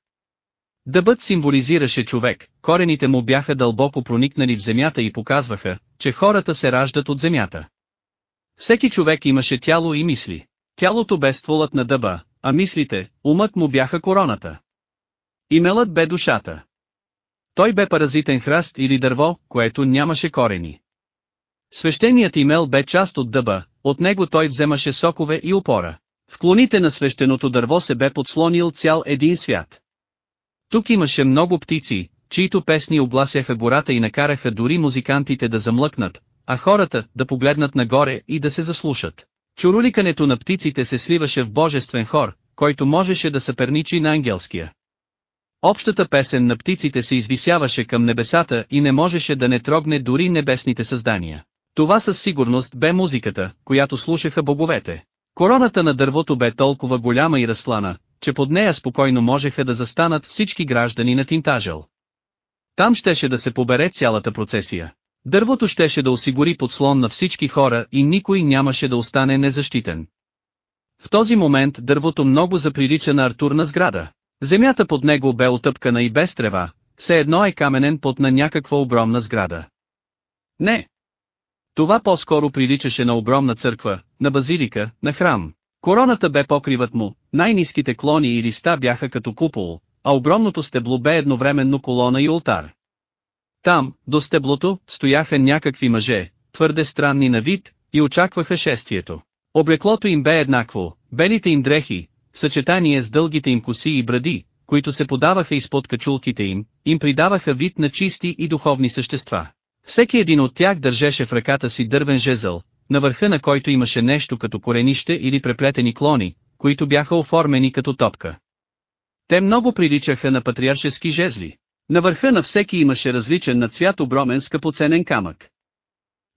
Дъбът символизираше човек, корените му бяха дълбоко проникнали в земята и показваха, че хората се раждат от земята. Всеки човек имаше тяло и мисли. Тялото бе стволът на дъба, а мислите, умът му бяха короната. Имелът бе душата. Той бе паразитен храст или дърво, което нямаше корени. Свещеният имел бе част от дъба, от него той вземаше сокове и опора. В клоните на свещеното дърво се бе подслонил цял един свят. Тук имаше много птици, чието песни огласяха гората и накараха дори музикантите да замлъкнат, а хората да погледнат нагоре и да се заслушат. Чуруликането на птиците се сливаше в божествен хор, който можеше да съперничи на ангелския. Общата песен на птиците се извисяваше към небесата и не можеше да не трогне дори небесните създания. Това със сигурност бе музиката, която слушаха боговете. Короната на дървото бе толкова голяма и разслана, че под нея спокойно можеха да застанат всички граждани на Тинтажел. Там щеше да се побере цялата процесия. Дървото щеше да осигури подслон на всички хора и никой нямаше да остане незащитен. В този момент дървото много заприлича на Артурна сграда. Земята под него бе отъпкана и без трева, все едно е каменен под на някаква огромна сграда. Не. Това по-скоро приличаше на огромна църква, на базилика, на храм. Короната бе покривът му, най-низките клони и листа бяха като купол, а огромното стебло бе едновременно колона и ултар. Там, до стеблото, стояха някакви мъже, твърде странни на вид, и очакваха шествието. Облеклото им бе еднакво, белите им дрехи, в съчетание с дългите им коси и бради, които се подаваха изпод качулките им, им придаваха вид на чисти и духовни същества. Всеки един от тях държеше в ръката си дървен жезъл, на върха на който имаше нещо като коренище или преплетени клони, които бяха оформени като топка. Те много приличаха на патриаршески жезли. На върха на всеки имаше различен на цвят огромен скъпоценен камък.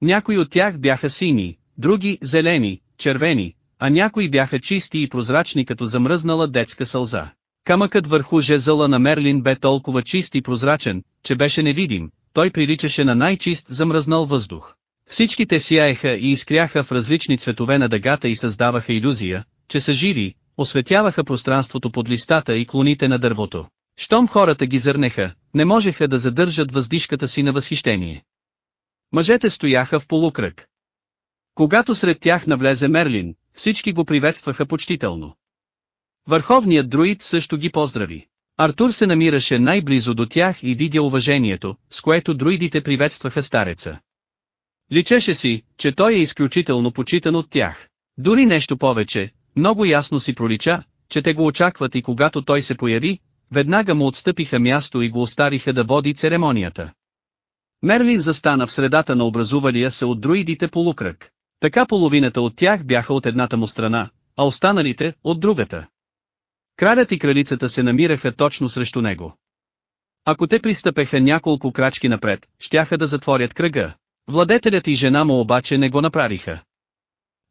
Някои от тях бяха сини, други – зелени, червени, а някои бяха чисти и прозрачни като замръзнала детска сълза. Камъкът върху жезъла на Мерлин бе толкова чист и прозрачен, че беше невидим, той приличаше на най-чист замръзнал въздух. Всичките сияеха и изкряха в различни цветове на дъгата и създаваха иллюзия, че са живи, осветяваха пространството под листата и клоните на дървото. Щом хората ги зърнеха, не можеха да задържат въздишката си на възхищение. Мъжете стояха в полукръг. Когато сред тях навлезе Мерлин, всички го приветстваха почтително. Върховният друид също ги поздрави. Артур се намираше най-близо до тях и видя уважението, с което друидите приветстваха стареца. Личеше си, че той е изключително почитан от тях. Дори нещо повече, много ясно си пролича, че те го очакват и когато той се появи, веднага му отстъпиха място и го оставиха да води церемонията. Мерлин застана в средата на образувалия се от друидите полукръг. Така половината от тях бяха от едната му страна, а останалите – от другата. Кралят и кралицата се намираха точно срещу него. Ако те пристъпеха няколко крачки напред, щяха да затворят кръга. Владетелят и жена му обаче не го направиха.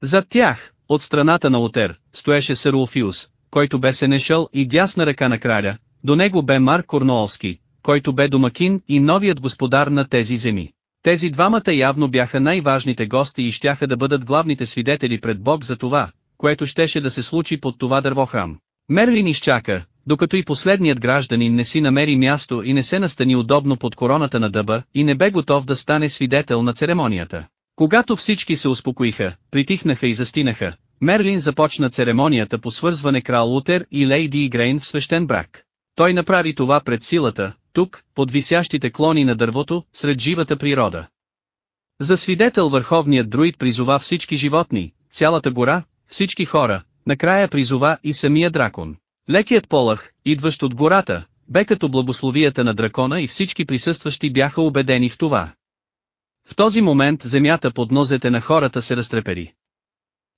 Зад тях, от страната на Отер, стоеше сър Улфиус, който бе сенешъл и дясна ръка на краля, до него бе Марк Корноолски, който бе домакин и новият господар на тези земи. Тези двамата явно бяха най-важните гости и щяха да бъдат главните свидетели пред Бог за това, което щеше да се случи под това дървохрам. Мерлин изчака, докато и последният гражданин не си намери място и не се настани удобно под короната на дъба и не бе готов да стане свидетел на церемонията. Когато всички се успокоиха, притихнаха и застинаха, Мерлин започна церемонията по свързване крал Лутер и Лейди Игрейн в свещен брак. Той направи това пред силата, тук, под висящите клони на дървото, сред живата природа. За свидетел върховният друид призова всички животни, цялата гора, всички хора, накрая призова и самия дракон. Лекият полъх, идващ от гората, бе като благословията на дракона и всички присъстващи бяха убедени в това. В този момент земята под нозете на хората се разтрепери.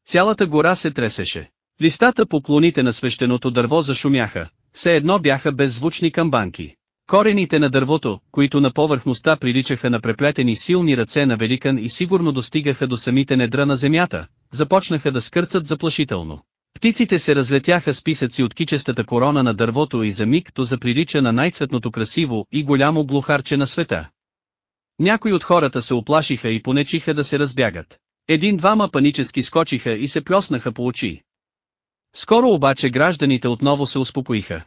Цялата гора се тресеше. Листата по клоните на свещеното дърво зашумяха, все едно бяха беззвучни камбанки. Корените на дървото, които на повърхността приличаха на преплетени силни ръце на великан и сигурно достигаха до самите недра на земята, започнаха да скърцат заплашително. Птиците се разлетяха с писъци от кичестата корона на дървото и за миг то заприлича на най-цветното красиво и голямо глухарче на света. Някои от хората се оплашиха и понечиха да се разбягат. Един-двама панически скочиха и се плеснаха по очи. Скоро обаче гражданите отново се успокоиха.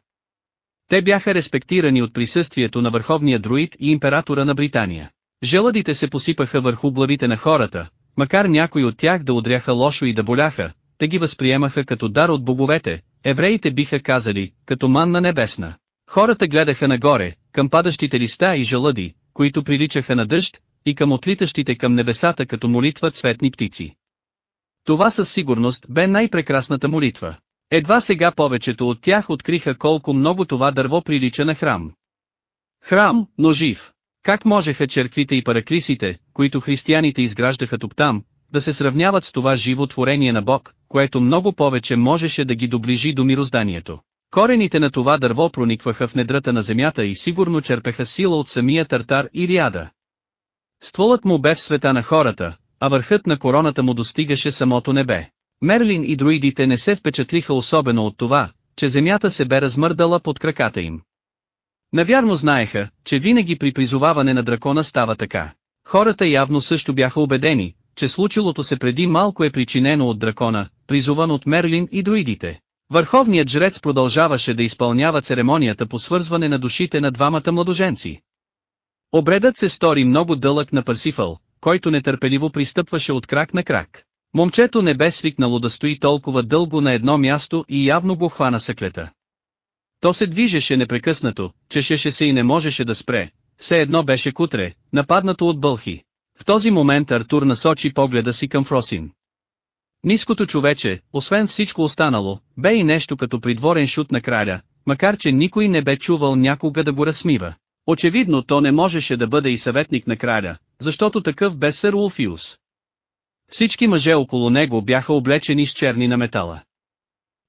Те бяха респектирани от присъствието на върховния друид и императора на Британия. Желъдите се посипаха върху главите на хората, макар някои от тях да удряха лошо и да боляха, те ги възприемаха като дар от боговете, евреите биха казали, като манна небесна. Хората гледаха нагоре, към падащите листа и желъди, които приличаха на дъжд, и към отлитащите към небесата като молитва цветни птици. Това със сигурност бе най-прекрасната молитва. Едва сега повечето от тях откриха колко много това дърво прилича на храм. Храм, но жив. Как можеха черквите и параклисите, които християните изграждаха тук-там, да се сравняват с това живо творение на Бог, което много повече можеше да ги доближи до мирозданието. Корените на това дърво проникваха в недрата на земята и сигурно черпеха сила от самия тартар и ряда. Стволът му бе в света на хората, а върхът на короната му достигаше самото небе. Мерлин и друидите не се впечатлиха особено от това, че земята се бе размърдала под краката им. Навярно знаеха, че винаги при призоваване на дракона става така. Хората явно също бяха убедени, че случилото се преди малко е причинено от дракона, призован от Мерлин и друидите. Върховният жрец продължаваше да изпълнява церемонията по свързване на душите на двамата младоженци. Обредът се стори много дълъг на Парсифъл, който нетърпеливо пристъпваше от крак на крак. Момчето не бе свикнало да стои толкова дълго на едно място и явно го хвана съклета. То се движеше непрекъснато, чешеше се и не можеше да спре, все едно беше кутре, нападнато от бълхи. В този момент Артур насочи погледа си към Фросин. Ниското човече, освен всичко останало, бе и нещо като придворен шут на краля, макар че никой не бе чувал някога да го разсмива. Очевидно то не можеше да бъде и съветник на краля, защото такъв бе сър Улфиус. Всички мъже около него бяха облечени с черни на метала.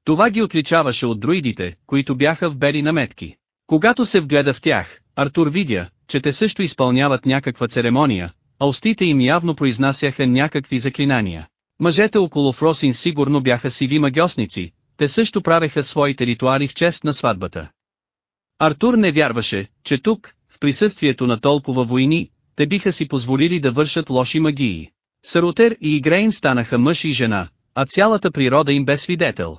Това ги отличаваше от друидите, които бяха в бели наметки. Когато се вгледа в тях, Артур видя, че те също изпълняват някаква церемония, а устите им явно произнасяха някакви заклинания. Мъжете около Фросин сигурно бяха сиви магиосници, те също правеха своите ритуали в чест на сватбата. Артур не вярваше, че тук, в присъствието на толкова войни, те биха си позволили да вършат лоши магии. Сарутер и Игрейн станаха мъж и жена, а цялата природа им бе свидетел.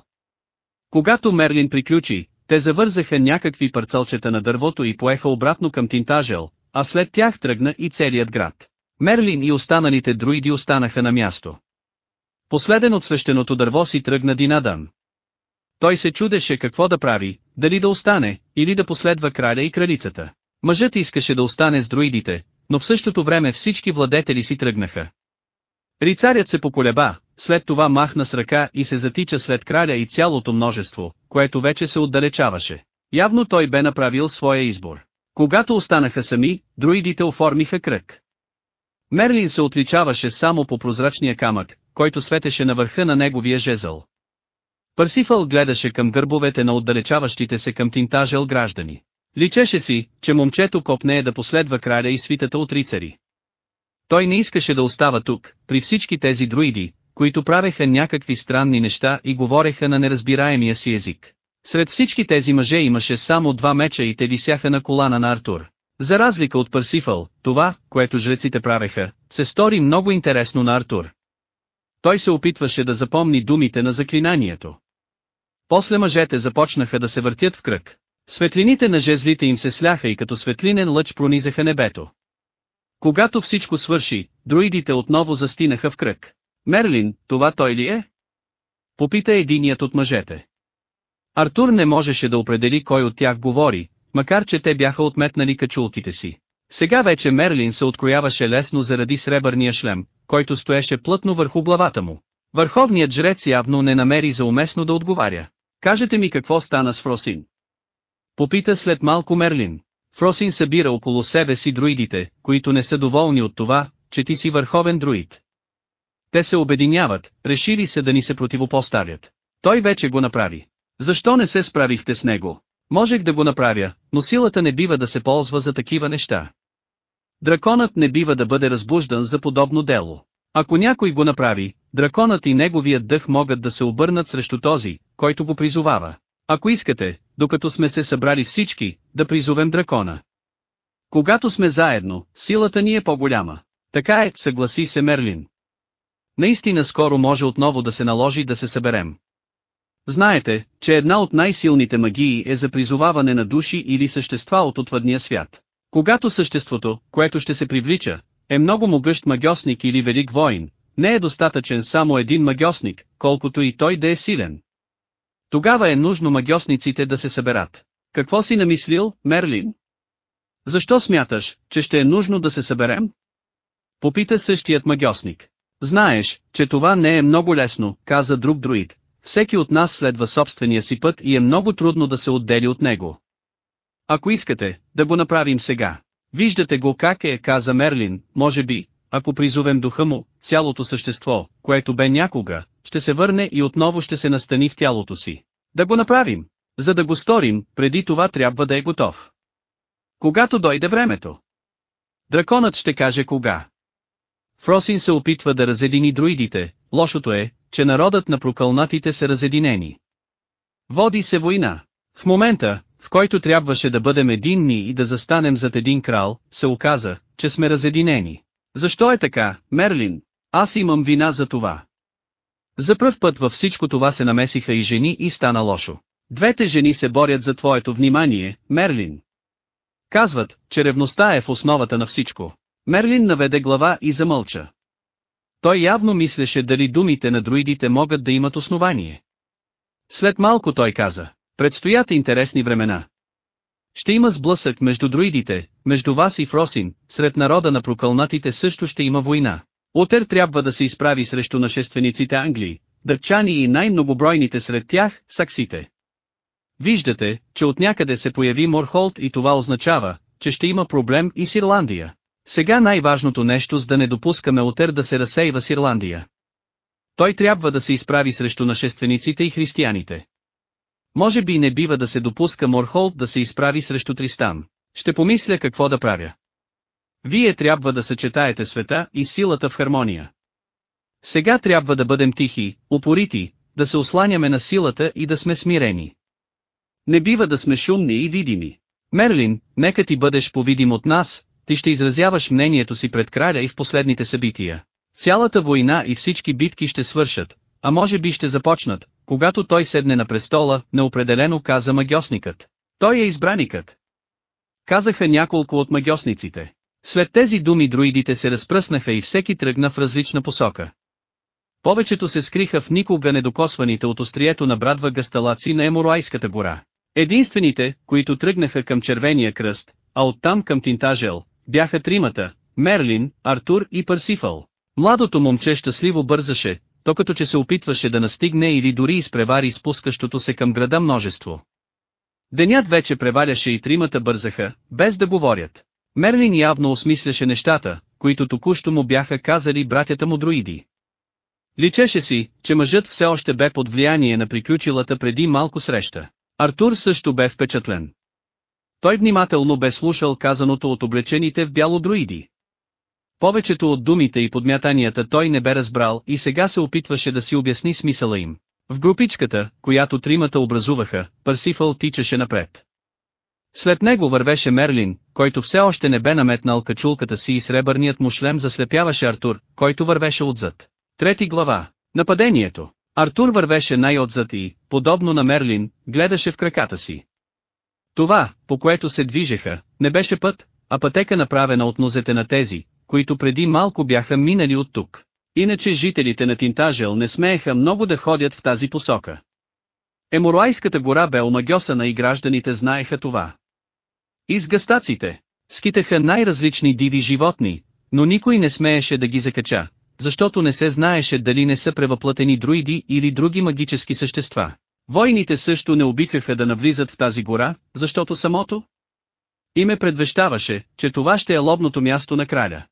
Когато Мерлин приключи, те завързаха някакви парцалчета на дървото и поеха обратно към Тинтажел, а след тях тръгна и целият град. Мерлин и останалите друиди останаха на място. Последен от свещеното дърво си тръгна Динадан. Той се чудеше какво да прави, дали да остане, или да последва краля и кралицата. Мъжът искаше да остане с друидите, но в същото време всички владетели си тръгнаха. Рицарят се поколеба, след това махна с ръка и се затича след краля и цялото множество, което вече се отдалечаваше. Явно той бе направил своя избор. Когато останаха сами, друидите оформиха кръг. Мерлин се отличаваше само по прозрачния камък, който светеше на върха на неговия жезъл. Парсифъл гледаше към гърбовете на отдалечаващите се към тинтажел граждани. Личеше си, че момчето копне е да последва краля и свитата от рицари. Той не искаше да остава тук, при всички тези друиди, които правеха някакви странни неща и говореха на неразбираемия си език. Сред всички тези мъже имаше само два меча и те висяха на колана на Артур. За разлика от Парсифъл, това, което жреците правеха, се стори много интересно на Артур. Той се опитваше да запомни думите на заклинанието. После мъжете започнаха да се въртят в кръг. Светлините на жезлите им се сляха и като светлинен лъч пронизаха небето. Когато всичко свърши, друидите отново застинаха в кръг. Мерлин, това той ли е? Попита единият от мъжете. Артур не можеше да определи кой от тях говори, макар че те бяха отметнали качулките си. Сега вече Мерлин се открояваше лесно заради сребърния шлем, който стоеше плътно върху главата му. Върховният жрец явно не намери за уместно да отговаря. Кажете ми какво стана с Фросин. Попита след малко Мерлин. Фросин събира около себе си друидите, които не са доволни от това, че ти си върховен друид. Те се обединяват, решили се да ни се противопоставят. Той вече го направи. Защо не се справихте с него? Можех да го направя, но силата не бива да се ползва за такива неща. Драконът не бива да бъде разбуждан за подобно дело. Ако някой го направи, драконът и неговият дъх могат да се обърнат срещу този, който го призовава. Ако искате, докато сме се събрали всички, да призовем дракона. Когато сме заедно, силата ни е по-голяма. Така е, съгласи се Мерлин. Наистина скоро може отново да се наложи да се съберем. Знаете, че една от най-силните магии е за призоваване на души или същества от отвъдния свят. Когато съществото, което ще се привлича, е много могъщ магиосник или велик воин, не е достатъчен само един магиосник, колкото и той да е силен. Тогава е нужно магиосниците да се съберат. Какво си намислил, Мерлин? Защо смяташ, че ще е нужно да се съберем? Попита същият магиосник. Знаеш, че това не е много лесно, каза друг друид. Всеки от нас следва собствения си път и е много трудно да се отдели от него. Ако искате, да го направим сега. Виждате го как е, каза Мерлин, може би, ако призовем духа му, цялото същество, което бе някога, ще се върне и отново ще се настани в тялото си. Да го направим. За да го сторим, преди това трябва да е готов. Когато дойде времето. Драконът ще каже кога. Фросин се опитва да разедини друидите, лошото е, че народът на прокълнатите са разединени. Води се война. В момента, в който трябваше да бъдем единни и да застанем зад един крал, се оказа, че сме разединени. Защо е така, Мерлин? Аз имам вина за това. За пръв път във всичко това се намесиха и жени и стана лошо. Двете жени се борят за твоето внимание, Мерлин. Казват, че ревността е в основата на всичко. Мерлин наведе глава и замълча. Той явно мислеше дали думите на друидите могат да имат основание. След малко той каза, предстоят интересни времена. Ще има сблъсък между друидите, между вас и Фросин, сред народа на прокълнатите също ще има война. Утер трябва да се изправи срещу нашествениците Англии, дъчани и най-многобройните сред тях, саксите. Виждате, че от някъде се появи Морхолд и това означава, че ще има проблем и с Ирландия. Сега най-важното нещо с да не допускаме Отер да се разсейва с Ирландия. Той трябва да се изправи срещу нашествениците и християните. Може би не бива да се допуска Морхолд да се изправи срещу Тристан. Ще помисля какво да правя. Вие трябва да съчетаете света и силата в хармония. Сега трябва да бъдем тихи, упорити, да се осланяме на силата и да сме смирени. Не бива да сме шумни и видими. Мерлин, нека ти бъдеш повидим от нас, ти ще изразяваш мнението си пред краля и в последните събития. Цялата война и всички битки ще свършат, а може би ще започнат, когато той седне на престола, неопределено каза магиосникът. Той е избраникът. Казаха няколко от магиосниците. След тези думи друидите се разпръснаха и всеки тръгна в различна посока. Повечето се скриха в никога недокосваните от острието на брадва гасталаци на Еморуайската гора. Единствените, които тръгнаха към червения кръст, а оттам към Тинтажел, бяха тримата, Мерлин, Артур и Парсифал. Младото момче щастливо бързаше, докато че се опитваше да настигне или дори изпревари спускащото се към града множество. Денят вече преваляше и тримата бързаха, без да говорят. Мерлин явно осмисляше нещата, които току-що му бяха казали братята му друиди. Личеше си, че мъжът все още бе под влияние на приключилата преди малко среща. Артур също бе впечатлен. Той внимателно бе слушал казаното от облечените в бяло друиди. Повечето от думите и подмятанията той не бе разбрал и сега се опитваше да си обясни смисъла им. В групичката, която тримата образуваха, Парсифъл тичаше напред. След него вървеше Мерлин, който все още не бе наметнал качулката си и сребърният му шлем заслепяваше Артур, който вървеше отзад. Трети глава. Нападението. Артур вървеше най-отзад и, подобно на Мерлин, гледаше в краката си. Това, по което се движеха, не беше път, а пътека направена от нозете на тези, които преди малко бяха минали от тук. Иначе жителите на Тинтажел не смееха много да ходят в тази посока. Еморуайската гора бе омагьосана и гражданите знаеха това. Из гастаците, скитаха най-различни диви животни, но никой не смееше да ги закача, защото не се знаеше дали не са превъплатени друиди или други магически същества. Войните също не обичаха да навлизат в тази гора, защото самото име предвещаваше, че това ще е лобното място на краля.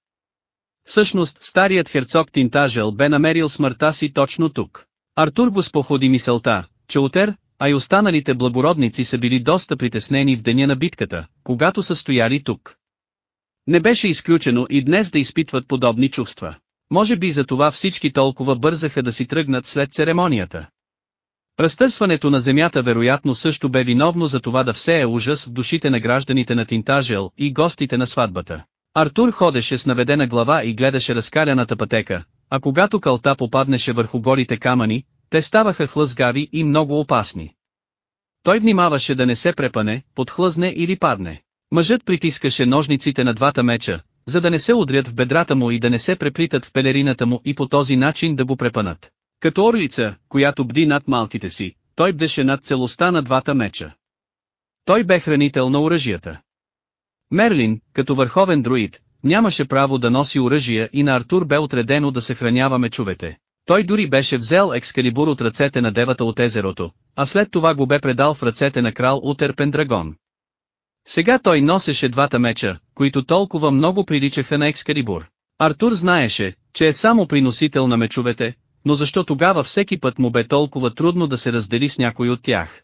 Всъщност старият херцог Тинтажел бе намерил смъртта си точно тук. Артур го споходи мисълта, че Отер, а и останалите благородници са били доста притеснени в деня на битката, когато са стояли тук. Не беше изключено и днес да изпитват подобни чувства. Може би за това всички толкова бързаха да си тръгнат след церемонията. Разтърсването на земята вероятно също бе виновно за това да всее ужас в душите на гражданите на Тинтажел и гостите на сватбата. Артур ходеше с наведена глава и гледаше разкаляната пътека, а когато кълта попаднеше върху голите камъни, те ставаха хлъзгави и много опасни. Той внимаваше да не се препане, подхлъзне или падне. Мъжът притискаше ножниците на двата меча, за да не се удрят в бедрата му и да не се преплитат в пелерината му и по този начин да го препънат. Като орлица, която бди над малките си, той бдеше над целостта на двата меча. Той бе хранител на оръжията. Мерлин, като върховен друид, нямаше право да носи оръжия и на Артур бе отредено да съхранява мечовете. Той дори беше взел екскалибур от ръцете на девата от езерото, а след това го бе предал в ръцете на крал Утер Пендрагон. Сега той носеше двата меча, които толкова много приличаха на екскалибур. Артур знаеше, че е само приносител на мечовете, но защо тогава всеки път му бе толкова трудно да се раздели с някой от тях?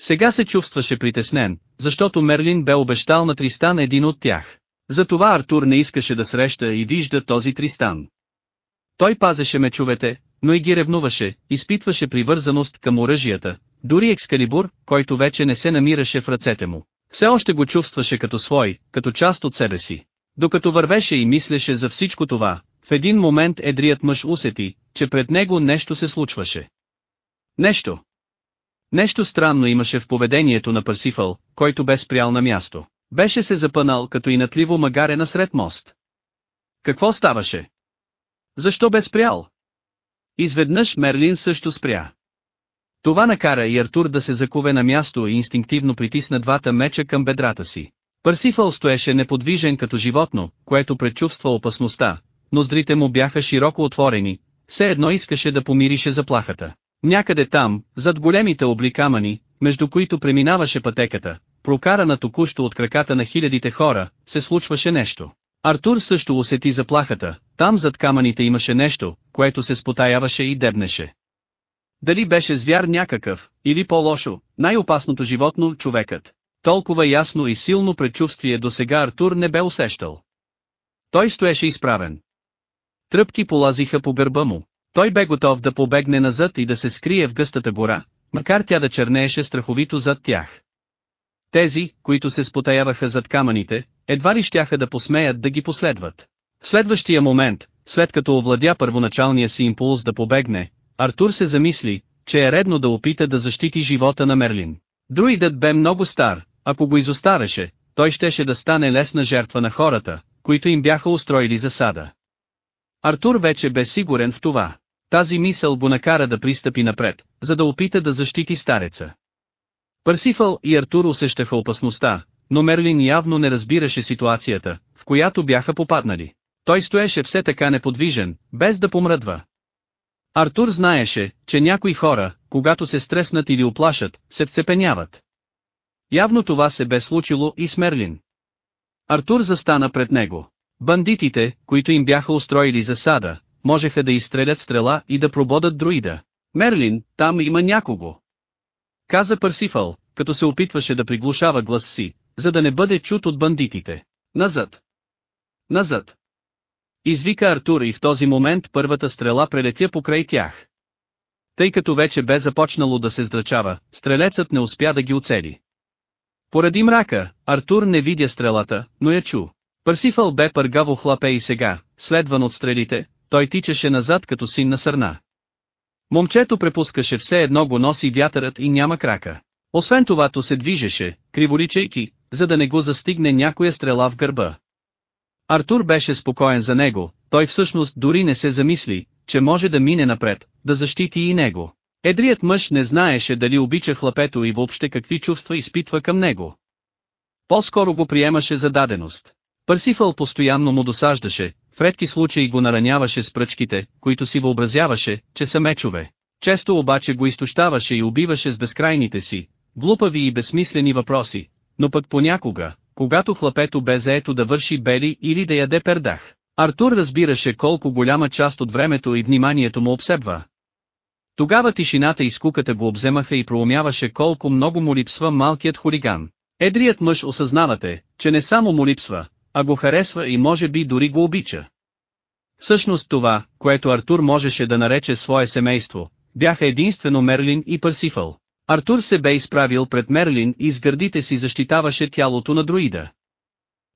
Сега се чувстваше притеснен, защото Мерлин бе обещал на Тристан един от тях. Затова Артур не искаше да среща и вижда този Тристан. Той пазеше мечовете, но и ги ревнуваше, изпитваше привързаност към оръжията, дори Екскалибур, който вече не се намираше в ръцете му. Все още го чувстваше като свой, като част от себе си. Докато вървеше и мислеше за всичко това, в един момент едрият мъж усети, че пред него нещо се случваше. Нещо. Нещо странно имаше в поведението на Парсифъл, който бе спрял на място. Беше се запънал като и натливо магаре насред мост. Какво ставаше? Защо бе спрял? Изведнъж Мерлин също спря. Това накара и Артур да се закове на място и инстинктивно притисна двата меча към бедрата си. Парсифъл стоеше неподвижен като животно, което предчувства опасността, ноздрите му бяха широко отворени, все едно искаше да помирише заплахата. Някъде там, зад големите обликамани, между които преминаваше пътеката, прокарана току-що от краката на хилядите хора, се случваше нещо. Артур също усети заплахата, там зад камъните имаше нещо, което се спотаяваше и дебнеше. Дали беше звяр някакъв, или по-лошо, най-опасното животно – човекът. Толкова ясно и силно предчувствие до сега Артур не бе усещал. Той стоеше изправен. Тръпки полазиха по гърба му. Той бе готов да побегне назад и да се скрие в гъстата гора, макар тя да чернееше страховито зад тях. Тези, които се спотаяваха зад камъните, едва ли щяха да посмеят да ги последват. В следващия момент, след като овладя първоначалния си импулс да побегне, Артур се замисли, че е редно да опита да защити живота на Мерлин. Друидът бе много стар, ако го изостареше, той щеше да стане лесна жертва на хората, които им бяха устроили засада. Артур вече бе сигурен в това. Тази мисъл го накара да пристъпи напред, за да опита да защити стареца. Парсифъл и Артур усещаха опасността, но Мерлин явно не разбираше ситуацията, в която бяха попаднали. Той стоеше все така неподвижен, без да помръдва. Артур знаеше, че някои хора, когато се стреснат или оплашат, се вцепеняват. Явно това се бе случило и с Мерлин. Артур застана пред него. Бандитите, които им бяха устроили засада, можеха да изстрелят стрела и да прободат друида. Мерлин, там има някого. Каза Парсифал, като се опитваше да приглушава глас си, за да не бъде чут от бандитите. Назад! Назад! Извика Артур и в този момент първата стрела прелетя покрай тях. Тъй като вече бе започнало да се сдрачава, стрелецът не успя да ги оцели. Поради мрака, Артур не видя стрелата, но я чу. Парсифал бе пъргаво хлапе и сега, следван от стрелите, той тичаше назад като син на сърна. Момчето препускаше все едно го носи вятърът и няма крака. Освен това то се движеше, криволичайки, за да не го застигне някоя стрела в гърба. Артур беше спокоен за него, той всъщност дори не се замисли, че може да мине напред, да защити и него. Едрият мъж не знаеше дали обича хлапето и въобще какви чувства изпитва към него. По-скоро го приемаше за даденост. Парсифъл постоянно му досаждаше, в редки случаи го нараняваше с пръчките, които си въобразяваше, че са мечове. Често обаче го изтощаваше и убиваше с безкрайните си, глупави и безсмислени въпроси, но пък понякога, когато хлапето бе заето да върши бели или да яде пердах, Артур разбираше колко голяма част от времето и вниманието му обсебва. Тогава тишината и скуката го обземаха и проумяваше колко много му липсва малкият хулиган. Едрият мъж осъзнавате, че не само му липсва, а го харесва и може би дори го обича. Всъщност това, което Артур можеше да нарече свое семейство, бяха единствено Мерлин и Парсифъл. Артур се бе изправил пред Мерлин и с гърдите си защитаваше тялото на друида.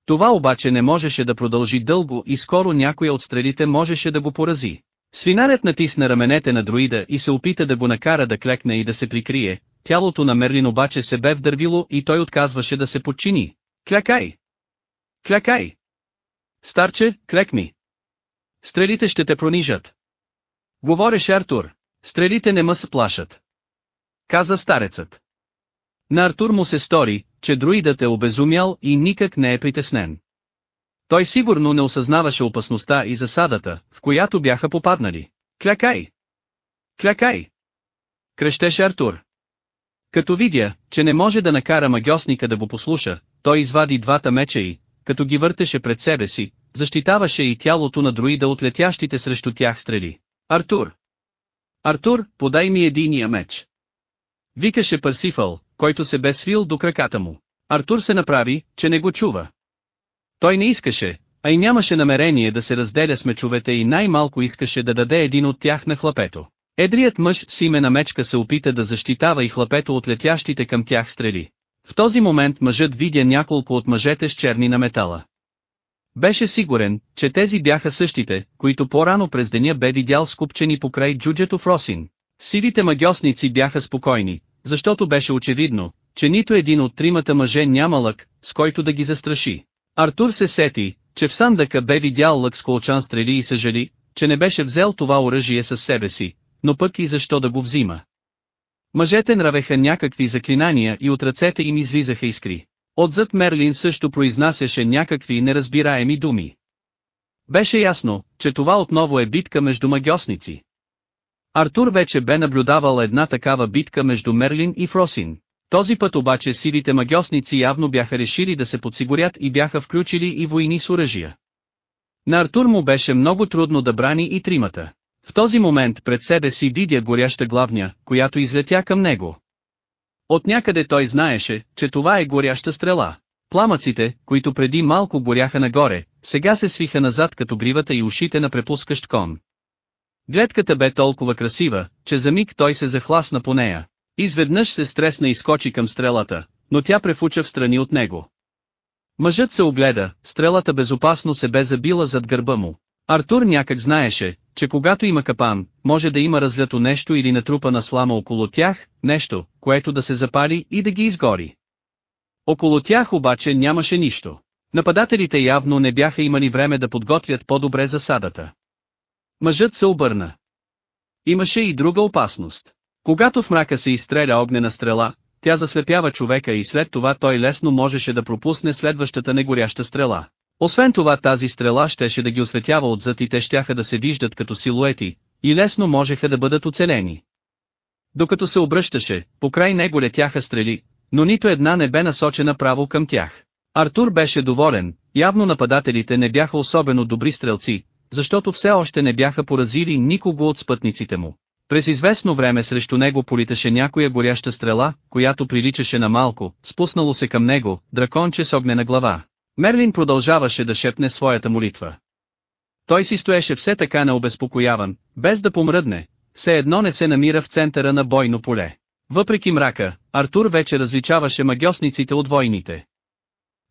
Това обаче не можеше да продължи дълго и скоро някоя от стрелите можеше да го порази. Свинарят натисна раменете на друида и се опита да го накара да клекне и да се прикрие, тялото на Мерлин обаче се бе вдървило и той отказваше да се подчини. Клякай! Клякай! Старче, клекни! Стрелите ще те пронижат. Говореше Артур. Стрелите не ме плашат. Каза старецът. На Артур му се стори, че друидът е обезумял и никак не е притеснен. Той сигурно не осъзнаваше опасността и засадата, в която бяха попаднали. Клякай! Клякай! Крещеше Артур. Като видя, че не може да накара магиосника да го послуша, той извади двата меча и, като ги въртеше пред себе си, защитаваше и тялото на друида от летящите срещу тях стрели. Артур! Артур, подай ми единия меч. Викаше Парсифъл, който се бе свил до краката му. Артур се направи, че не го чува. Той не искаше, а и нямаше намерение да се разделя с мечовете и най-малко искаше да даде един от тях на хлапето. Едрият мъж с име на мечка се опита да защитава и хлапето от летящите към тях стрели. В този момент мъжът видя няколко от мъжете с черни на метала. Беше сигурен, че тези бяха същите, които по-рано през деня бе видял скупчени покрай джуджето в Росин. Сивите магиосници бяха спокойни, защото беше очевидно, че нито един от тримата мъже няма лък, с който да ги застраши. Артур се сети, че в сандъка бе видял лък с колчан стрели и съжали, че не беше взел това оръжие със себе си, но пък и защо да го взима. Мъжете нравеха някакви заклинания и от ръцете им излизаха искри. Отзад Мерлин също произнасяше някакви неразбираеми думи. Беше ясно, че това отново е битка между магиосници. Артур вече бе наблюдавал една такава битка между Мерлин и Фросин. Този път обаче силите магиосници явно бяха решили да се подсигурят и бяха включили и войни с оръжия. На Артур му беше много трудно да брани и тримата. В този момент пред себе си видя горяща главня, която излетя към него. От някъде той знаеше, че това е горяща стрела. Пламъците, които преди малко горяха нагоре, сега се свиха назад като гривата и ушите на препускащ кон. Гледката бе толкова красива, че за миг той се захласна по нея. Изведнъж се стресна и скочи към стрелата, но тя префуча в страни от него. Мъжът се огледа, стрелата безопасно се бе забила зад гърба му. Артур някак знаеше, че когато има капан, може да има разлято нещо или натрупана слама около тях, нещо, което да се запали и да ги изгори. Около тях обаче нямаше нищо. Нападателите явно не бяха имали време да подготвят по-добре засадата. Мъжът се обърна. Имаше и друга опасност. Когато в мрака се изстреля огнена стрела, тя заслепява човека и след това той лесно можеше да пропусне следващата негоряща стрела. Освен това тази стрела щеше да ги осветява отзад и те щяха да се виждат като силуети, и лесно можеха да бъдат оцелени. Докато се обръщаше, покрай него летяха стрели, но нито една не бе насочена право към тях. Артур беше доволен, явно нападателите не бяха особено добри стрелци, защото все още не бяха поразили никого от спътниците му. През известно време срещу него политаше някоя горяща стрела, която приличаше на малко, спуснало се към него, драконче с огнена глава. Мерлин продължаваше да шепне своята молитва. Той си стоеше все така необезпокояван, без да помръдне, все едно не се намира в центъра на бойно поле. Въпреки мрака, Артур вече различаваше магиосниците от войните.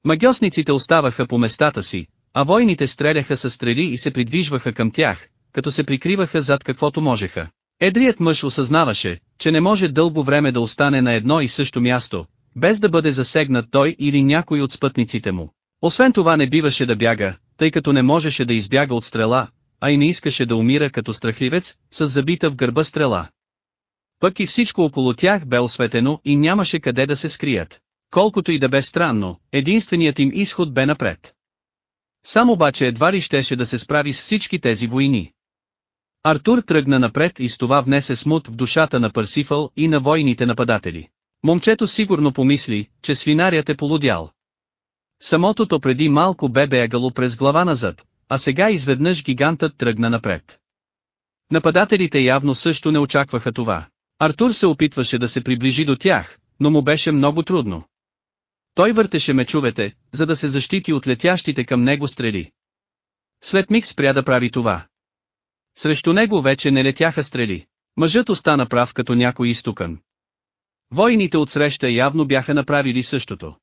Магиосниците оставаха по местата си, а войните стреляха с стрели и се придвижваха към тях, като се прикриваха зад каквото можеха. Едрият мъж осъзнаваше, че не може дълго време да остане на едно и също място, без да бъде засегнат той или някой от спътниците му. Освен това не биваше да бяга, тъй като не можеше да избяга от стрела, а и не искаше да умира като страхливец, с забита в гърба стрела. Пък и всичко около тях бе осветено и нямаше къде да се скрият. Колкото и да бе странно, единственият им изход бе напред. Сам обаче едва ли щеше да се справи с всички тези войни. Артур тръгна напред и с това внесе смут в душата на Парсифъл и на войните нападатели. Момчето сигурно помисли, че свинарят е полудял. Самото то преди малко бе бегало през глава назад, а сега изведнъж гигантът тръгна напред. Нападателите явно също не очакваха това. Артур се опитваше да се приближи до тях, но му беше много трудно. Той въртеше мечовете, за да се защити от летящите към него стрели. След миг спря да прави това. Срещу него вече не летяха стрели. Мъжът остана прав като някой изтукан. Войните от среща явно бяха направили същото.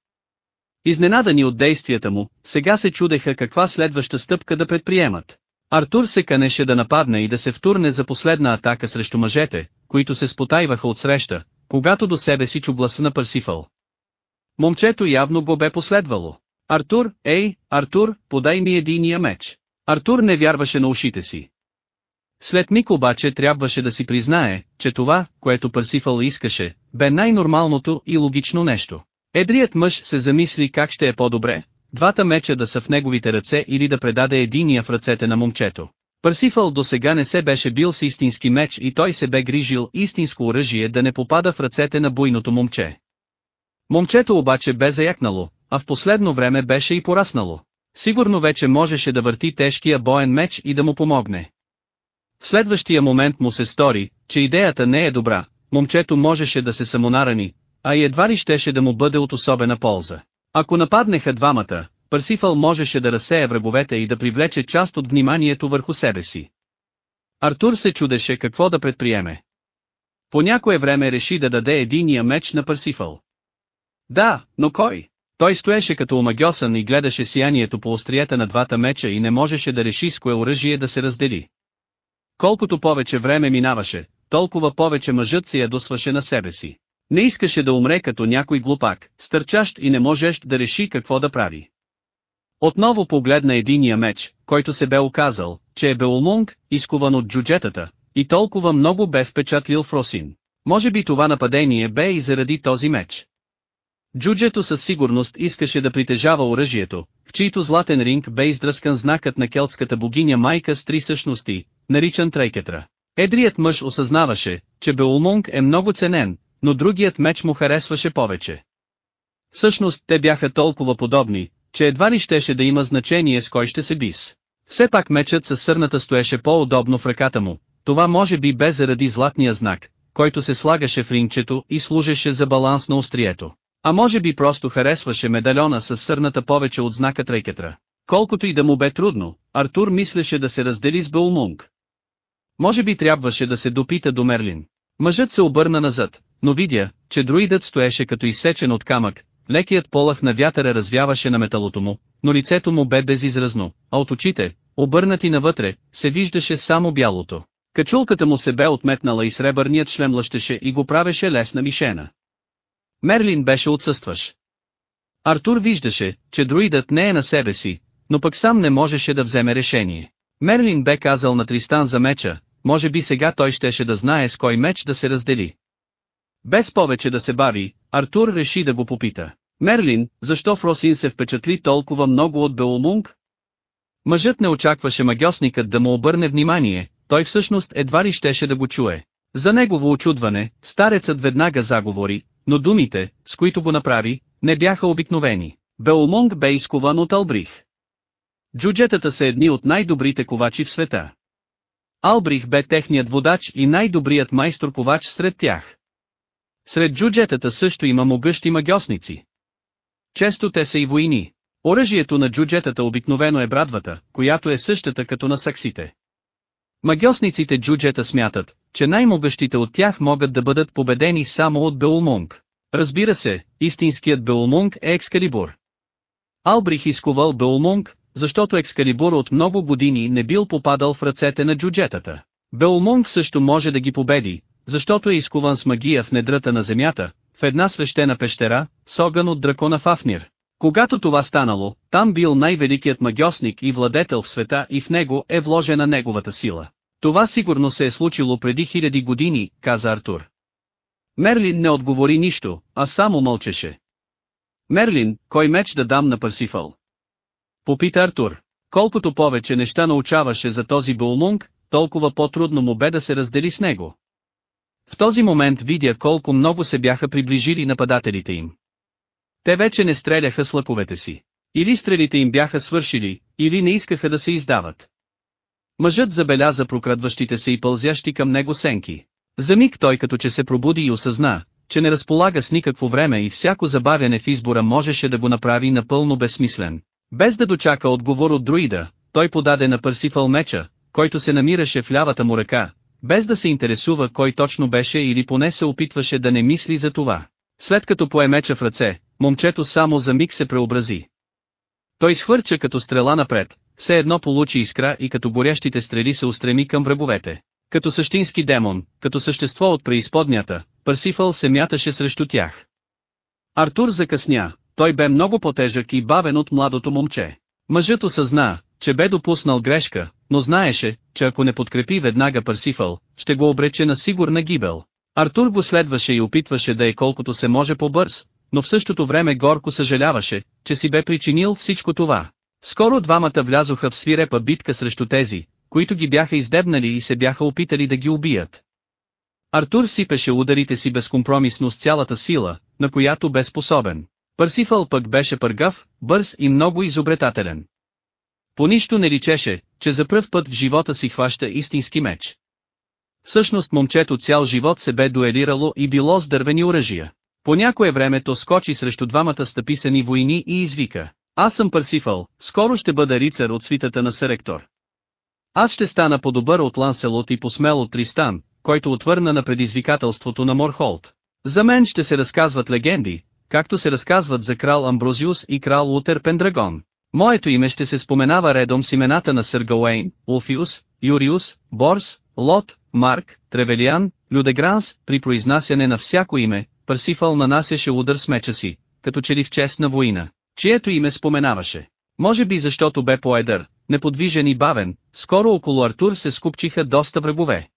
Изненадани от действията му, сега се чудеха каква следваща стъпка да предприемат. Артур се канеше да нападне и да се втурне за последна атака срещу мъжете, които се спотайваха от среща, когато до себе си чу гласа на Парсифъл. Момчето явно го бе последвало. Артур, ей, Артур, подай ми единия меч. Артур не вярваше на ушите си. След миг обаче трябваше да си признае, че това, което Парсифъл искаше, бе най-нормалното и логично нещо. Едрият мъж се замисли как ще е по-добре, двата меча да са в неговите ръце или да предаде единия в ръцете на момчето. Парсифъл до сега не се беше бил с истински меч и той се бе грижил истинско оръжие да не попада в ръцете на буйното момче. Момчето обаче бе заякнало, а в последно време беше и пораснало. Сигурно вече можеше да върти тежкия боен меч и да му помогне. В следващия момент му се стори, че идеята не е добра, момчето можеше да се самонарани, а и едва ли щеше да му бъде от особена полза. Ако нападнеха двамата, Парсифъл можеше да разсея враговете и да привлече част от вниманието върху себе си. Артур се чудеше какво да предприеме. По някое време реши да даде единия меч на Парсифъл. Да, но кой? Той стоеше като омагьосан и гледаше сиянието по остриета на двата меча и не можеше да реши с кое оръжие да се раздели. Колкото повече време минаваше, толкова повече мъжът се ядосваше на себе си. Не искаше да умре като някой глупак, стърчащ и не можещ да реши какво да прави. Отново погледна единия меч, който се бе оказал, че е Беолмунг, изкуван от джуджетата, и толкова много бе впечатлил Фросин. Може би това нападение бе и заради този меч. Джуджето със сигурност искаше да притежава оръжието, в чийто златен ринг бе издръскан знакът на келтската богиня майка с три същности, наричан Трейкетра. Едрият мъж осъзнаваше, че Беулмунг е много ценен, но другият меч му харесваше повече. Всъщност те бяха толкова подобни, че едва ли щеше да има значение с кой ще се бис. Все пак мечът със сърната стоеше по-удобно в ръката му, това може би бе заради златния знак, който се слагаше в ринчето и служеше за баланс на острието. А може би просто харесваше медальона с сърната повече от знака Трейкетра. Колкото и да му бе трудно, Артур мислеше да се раздели с Бълмунг. Може би трябваше да се допита до Мерлин. Мъжът се обърна назад, но видя, че друидът стоеше като изсечен от камък, лекият полах на вятъра развяваше на металото му, но лицето му бе безизразно, а от очите, обърнати навътре, се виждаше само бялото. Качулката му се бе отметнала и сребърният шлем лъщеше и го правеше лесна мишена. Мерлин беше отсъстваш. Артур виждаше, че друидът не е на себе си, но пък сам не можеше да вземе решение. Мерлин бе казал на Тристан за меча, може би сега той щеше да знае с кой меч да се раздели. Без повече да се бави, Артур реши да го попита. Мерлин, защо Фросин се впечатли толкова много от Беломунг? Мъжът не очакваше магиосникът да му обърне внимание, той всъщност едва ли щеше да го чуе. За негово очудване, старецът веднага заговори, но думите, с които го направи, не бяха обикновени. Белмонг бе изкован от Албрих. Джуджетата са едни от най-добрите ковачи в света. Албрих бе техният водач и най-добрият майстор-ковач сред тях. Сред джуджетата също има могъщи магиосници. Често те са и войни. Оръжието на джуджетата обикновено е брадвата, която е същата като на саксите. Магиосниците джуджета смятат, че най-могъщите от тях могат да бъдат победени само от Беулмунг. Разбира се, истинският Беулмунг е Екскалибур. Албрих изковал Беулмунг, защото Екскалибур от много години не бил попадал в ръцете на джуджетата. Беулмунг също може да ги победи, защото е изкован с магия в недрата на земята, в една свещена пещера, с огън от дракона Фафнир. Когато това станало, там бил най-великият магиосник и владетел в света и в него е вложена неговата сила. Това сигурно се е случило преди хиляди години, каза Артур. Мерлин не отговори нищо, а само мълчеше. Мерлин, кой меч да дам на Парсифал? Попита Артур. Колкото повече неща научаваше за този Булмунг, толкова по-трудно му бе да се раздели с него. В този момент видя колко много се бяха приближили нападателите им. Те вече не стреляха с лъковете си. Или стрелите им бяха свършили, или не искаха да се издават. Мъжът забеляза прокрадващите се и пълзящи към него сенки. За миг той като че се пробуди и осъзна, че не разполага с никакво време и всяко забавяне в избора можеше да го направи напълно безсмислен. Без да дочака отговор от друида, той подаде на Парсифал меча, който се намираше в лявата му ръка, без да се интересува кой точно беше или поне се опитваше да не мисли за това. След като пое меча в ръце, момчето само за миг се преобрази. Той схвърча като стрела напред, все едно получи искра и като горящите стрели се устреми към враговете. Като същински демон, като същество от преизподнята, Парсифъл се мяташе срещу тях. Артур закъсня, той бе много по-тежък и бавен от младото момче. Мъжът осъзна, че бе допуснал грешка, но знаеше, че ако не подкрепи веднага Парсифъл, ще го обрече на сигурна гибел. Артур го следваше и опитваше да е колкото се може по-бърз, но в същото време горко съжаляваше, че си бе причинил всичко това. Скоро двамата влязоха в свирепа битка срещу тези, които ги бяха издебнали и се бяха опитали да ги убият. Артур сипеше ударите си безкомпромисно с цялата сила, на която бе способен. Парсифъл пък беше пъргав, бърз и много изобретателен. По нищо не личеше, че за пръв път в живота си хваща истински меч. Всъщност момчето цял живот се бе дуелирало и било с дървени оръжия. По някое време то скочи срещу двамата стъписани войни и извика. Аз съм Парсифал, скоро ще бъда рицар от свитата на Серектор. Аз ще стана по-добър от Ланселот и посмел от Тристан, който отвърна на предизвикателството на Морхолд. За мен ще се разказват легенди, както се разказват за крал Амброзиус и крал Лутер Пендрагон. Моето име ще се споменава редом с имената на Сър Гауейн, Улфиус, Юриус, Борс, Лот, Марк, Тревелиан, Людегранс, при произнасяне на всяко име, Парсифал нанасяше удар с меча си, като че ли в чест на война, чието име споменаваше. Може би защото бе поедър, неподвижен и бавен, скоро около Артур се скупчиха доста врагове.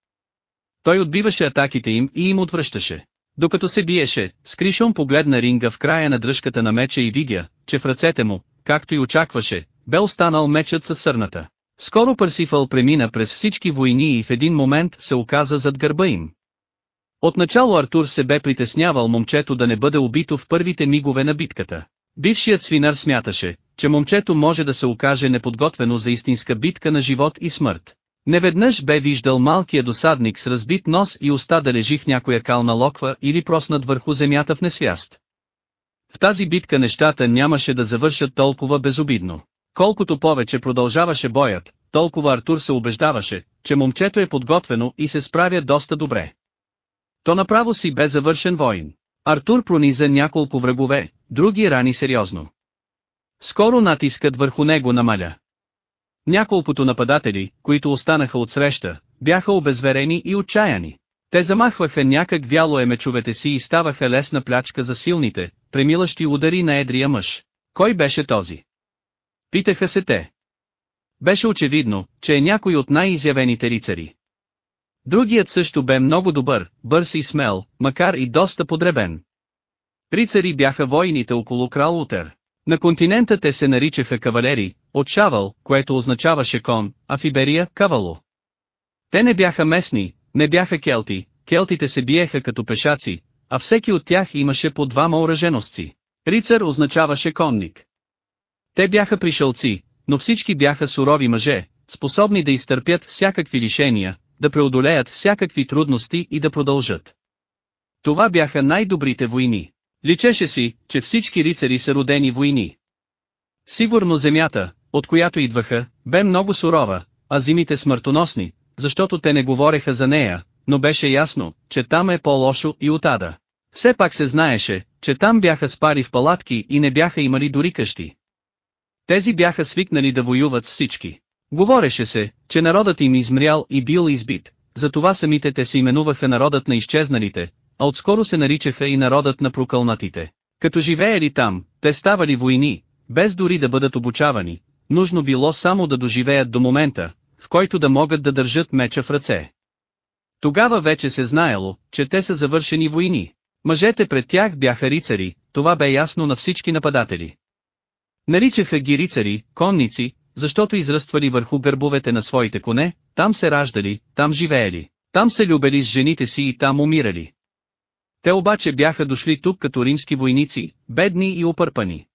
Той отбиваше атаките им и им отвръщаше. Докато се биеше, Скришон погледна ринга в края на дръжката на меча и видя, че в ръцете му, както и очакваше, бе останал мечът със сърната. Скоро Парсифал премина през всички войни и в един момент се оказа зад гърба им. Отначало Артур се бе притеснявал момчето да не бъде убито в първите мигове на битката. Бившият свинар смяташе, че момчето може да се окаже неподготвено за истинска битка на живот и смърт. Неведнъж бе виждал малкия досадник с разбит нос и уста да лежи в някоя кална локва или проснат върху земята в несвяст. В тази битка нещата нямаше да завършат толкова безобидно. Колкото повече продължаваше боят, толкова Артур се убеждаваше, че момчето е подготвено и се справя доста добре. То направо си бе завършен воин. Артур прониза няколко врагове, други рани сериозно. Скоро натискът върху него намаля. Няколкото нападатели, които останаха от среща, бяха обезверени и отчаяни. Те замахваха някак вяло е мечовете си и ставаха лесна плячка за силните, премилащи удари на едрия мъж. Кой беше този? Питаха се те. Беше очевидно, че е някой от най-изявените рицари. Другият също бе много добър, бърз и смел, макар и доста подребен. Рицари бяха войните около крал Утер. На континента те се наричаха кавалери, от Шавал, което означаваше кон, а в кавало. Те не бяха местни, не бяха келти, келтите се биеха като пешаци, а всеки от тях имаше по двама оръженосци. Рицар означаваше конник. Те бяха пришълци, но всички бяха сурови мъже, способни да изтърпят всякакви лишения, да преодолеят всякакви трудности и да продължат. Това бяха най-добрите войни. Личеше си, че всички рицари са родени войни. Сигурно земята, от която идваха, бе много сурова, а зимите смъртоносни, защото те не говореха за нея, но беше ясно, че там е по-лошо и от ада. Все пак се знаеше, че там бяха спари в палатки и не бяха имали дори къщи. Тези бяха свикнали да воюват с всички. Говореше се, че народът им измрял и бил избит, затова самите те се именуваха народът на изчезналите, а отскоро се наричаха и народът на прокълнатите. Като живеели там, те ставали войни, без дори да бъдат обучавани, нужно било само да доживеят до момента, в който да могат да държат меча в ръце. Тогава вече се знаело, че те са завършени войни. Мъжете пред тях бяха рицари, това бе ясно на всички нападатели. Наричаха ги рицари, конници, защото израствали върху гърбовете на своите коне, там се раждали, там живеели, там се любели с жените си и там умирали. Те обаче бяха дошли тук като римски войници, бедни и опърпани.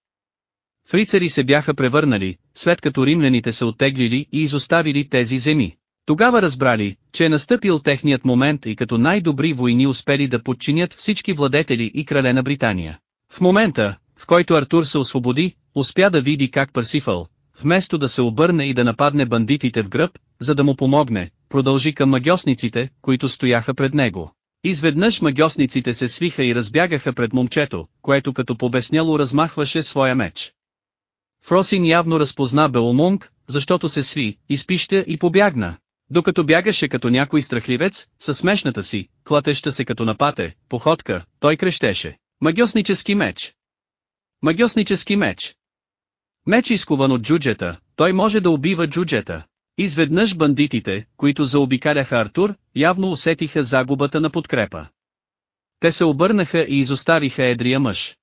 В рицари се бяха превърнали, след като римляните се оттеглили и изоставили тези земи. Тогава разбрали, че е настъпил техният момент и като най-добри войни успели да подчинят всички владетели и крале на Британия. В момента, в който Артур се освободи, успя да види как Парсифал, вместо да се обърне и да нападне бандитите в гръб, за да му помогне, продължи към магиосниците, които стояха пред него. Изведнъж магиосниците се свиха и разбягаха пред момчето, което като побесняло размахваше своя меч. Фросин явно разпозна Беломунг, защото се сви, изпища и побягна. Докато бягаше като някой страхливец, със смешната си, клатеща се като напате, походка, той крещеше. Магиоснически меч! Магиоснически меч! Меч изкуван от джуджета, той може да убива джуджета. Изведнъж бандитите, които заобикаляха Артур, явно усетиха загубата на подкрепа. Те се обърнаха и изоставиха едрия мъж.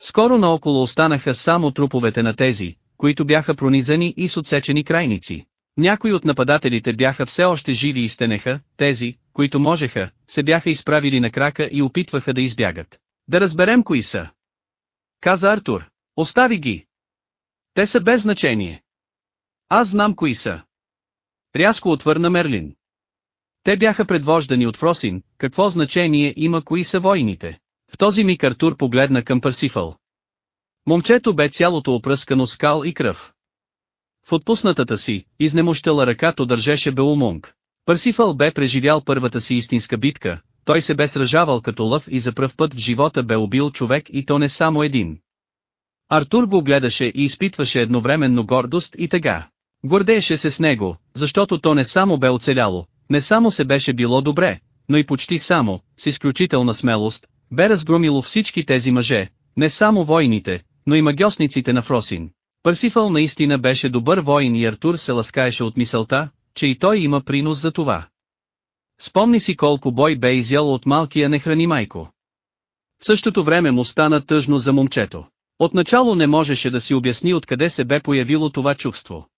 Скоро наоколо останаха само труповете на тези, които бяха пронизани и с отсечени крайници. Някои от нападателите бяха все още живи и стенеха, тези, които можеха, се бяха изправили на крака и опитваха да избягат. Да разберем кои са. Каза Артур. Остави ги. Те са без значение. Аз знам кои са. Рязко отвърна Мерлин. Те бяха предвождани от Фросин, какво значение има кои са войните. В този миг Артур погледна към Парсифал. Момчето бе цялото опръскано скал и кръв. В отпуснатата си, изнемощала ръкато държеше Белумонг. Парсифал бе преживял първата си истинска битка, той се бе сражавал като лъв и за пръв път в живота бе убил човек и то не само един. Артур го гледаше и изпитваше едновременно гордост и тъга. Гордееше се с него, защото то не само бе оцеляло, не само се беше било добре, но и почти само, с изключителна смелост, бе разгромило всички тези мъже, не само войните, но и магиосниците на Фросин. Парсифал наистина беше добър воин и Артур се ласкаеше от мисълта, че и той има принос за това. Спомни си колко бой бе изял от малкия нехрани майко. В същото време му стана тъжно за момчето. Отначало не можеше да си обясни откъде се бе появило това чувство.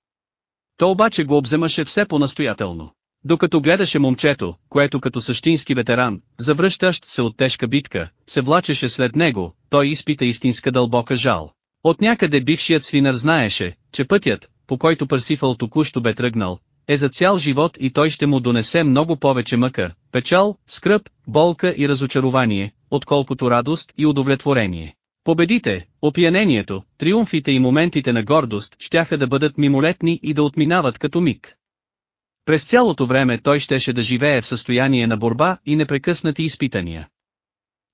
То обаче го обземаше все по-настоятелно. Докато гледаше момчето, което като същински ветеран, завръщащ се от тежка битка, се влачеше след него, той изпита истинска дълбока жал. От някъде бившият свинар знаеше, че пътят, по който Парсифал току-що бе тръгнал, е за цял живот и той ще му донесе много повече мъка, печал, скръп, болка и разочарование, отколкото радост и удовлетворение. Победите, опиянението, триумфите и моментите на гордост щяха да бъдат мимолетни и да отминават като миг. През цялото време той щеше да живее в състояние на борба и непрекъснати изпитания.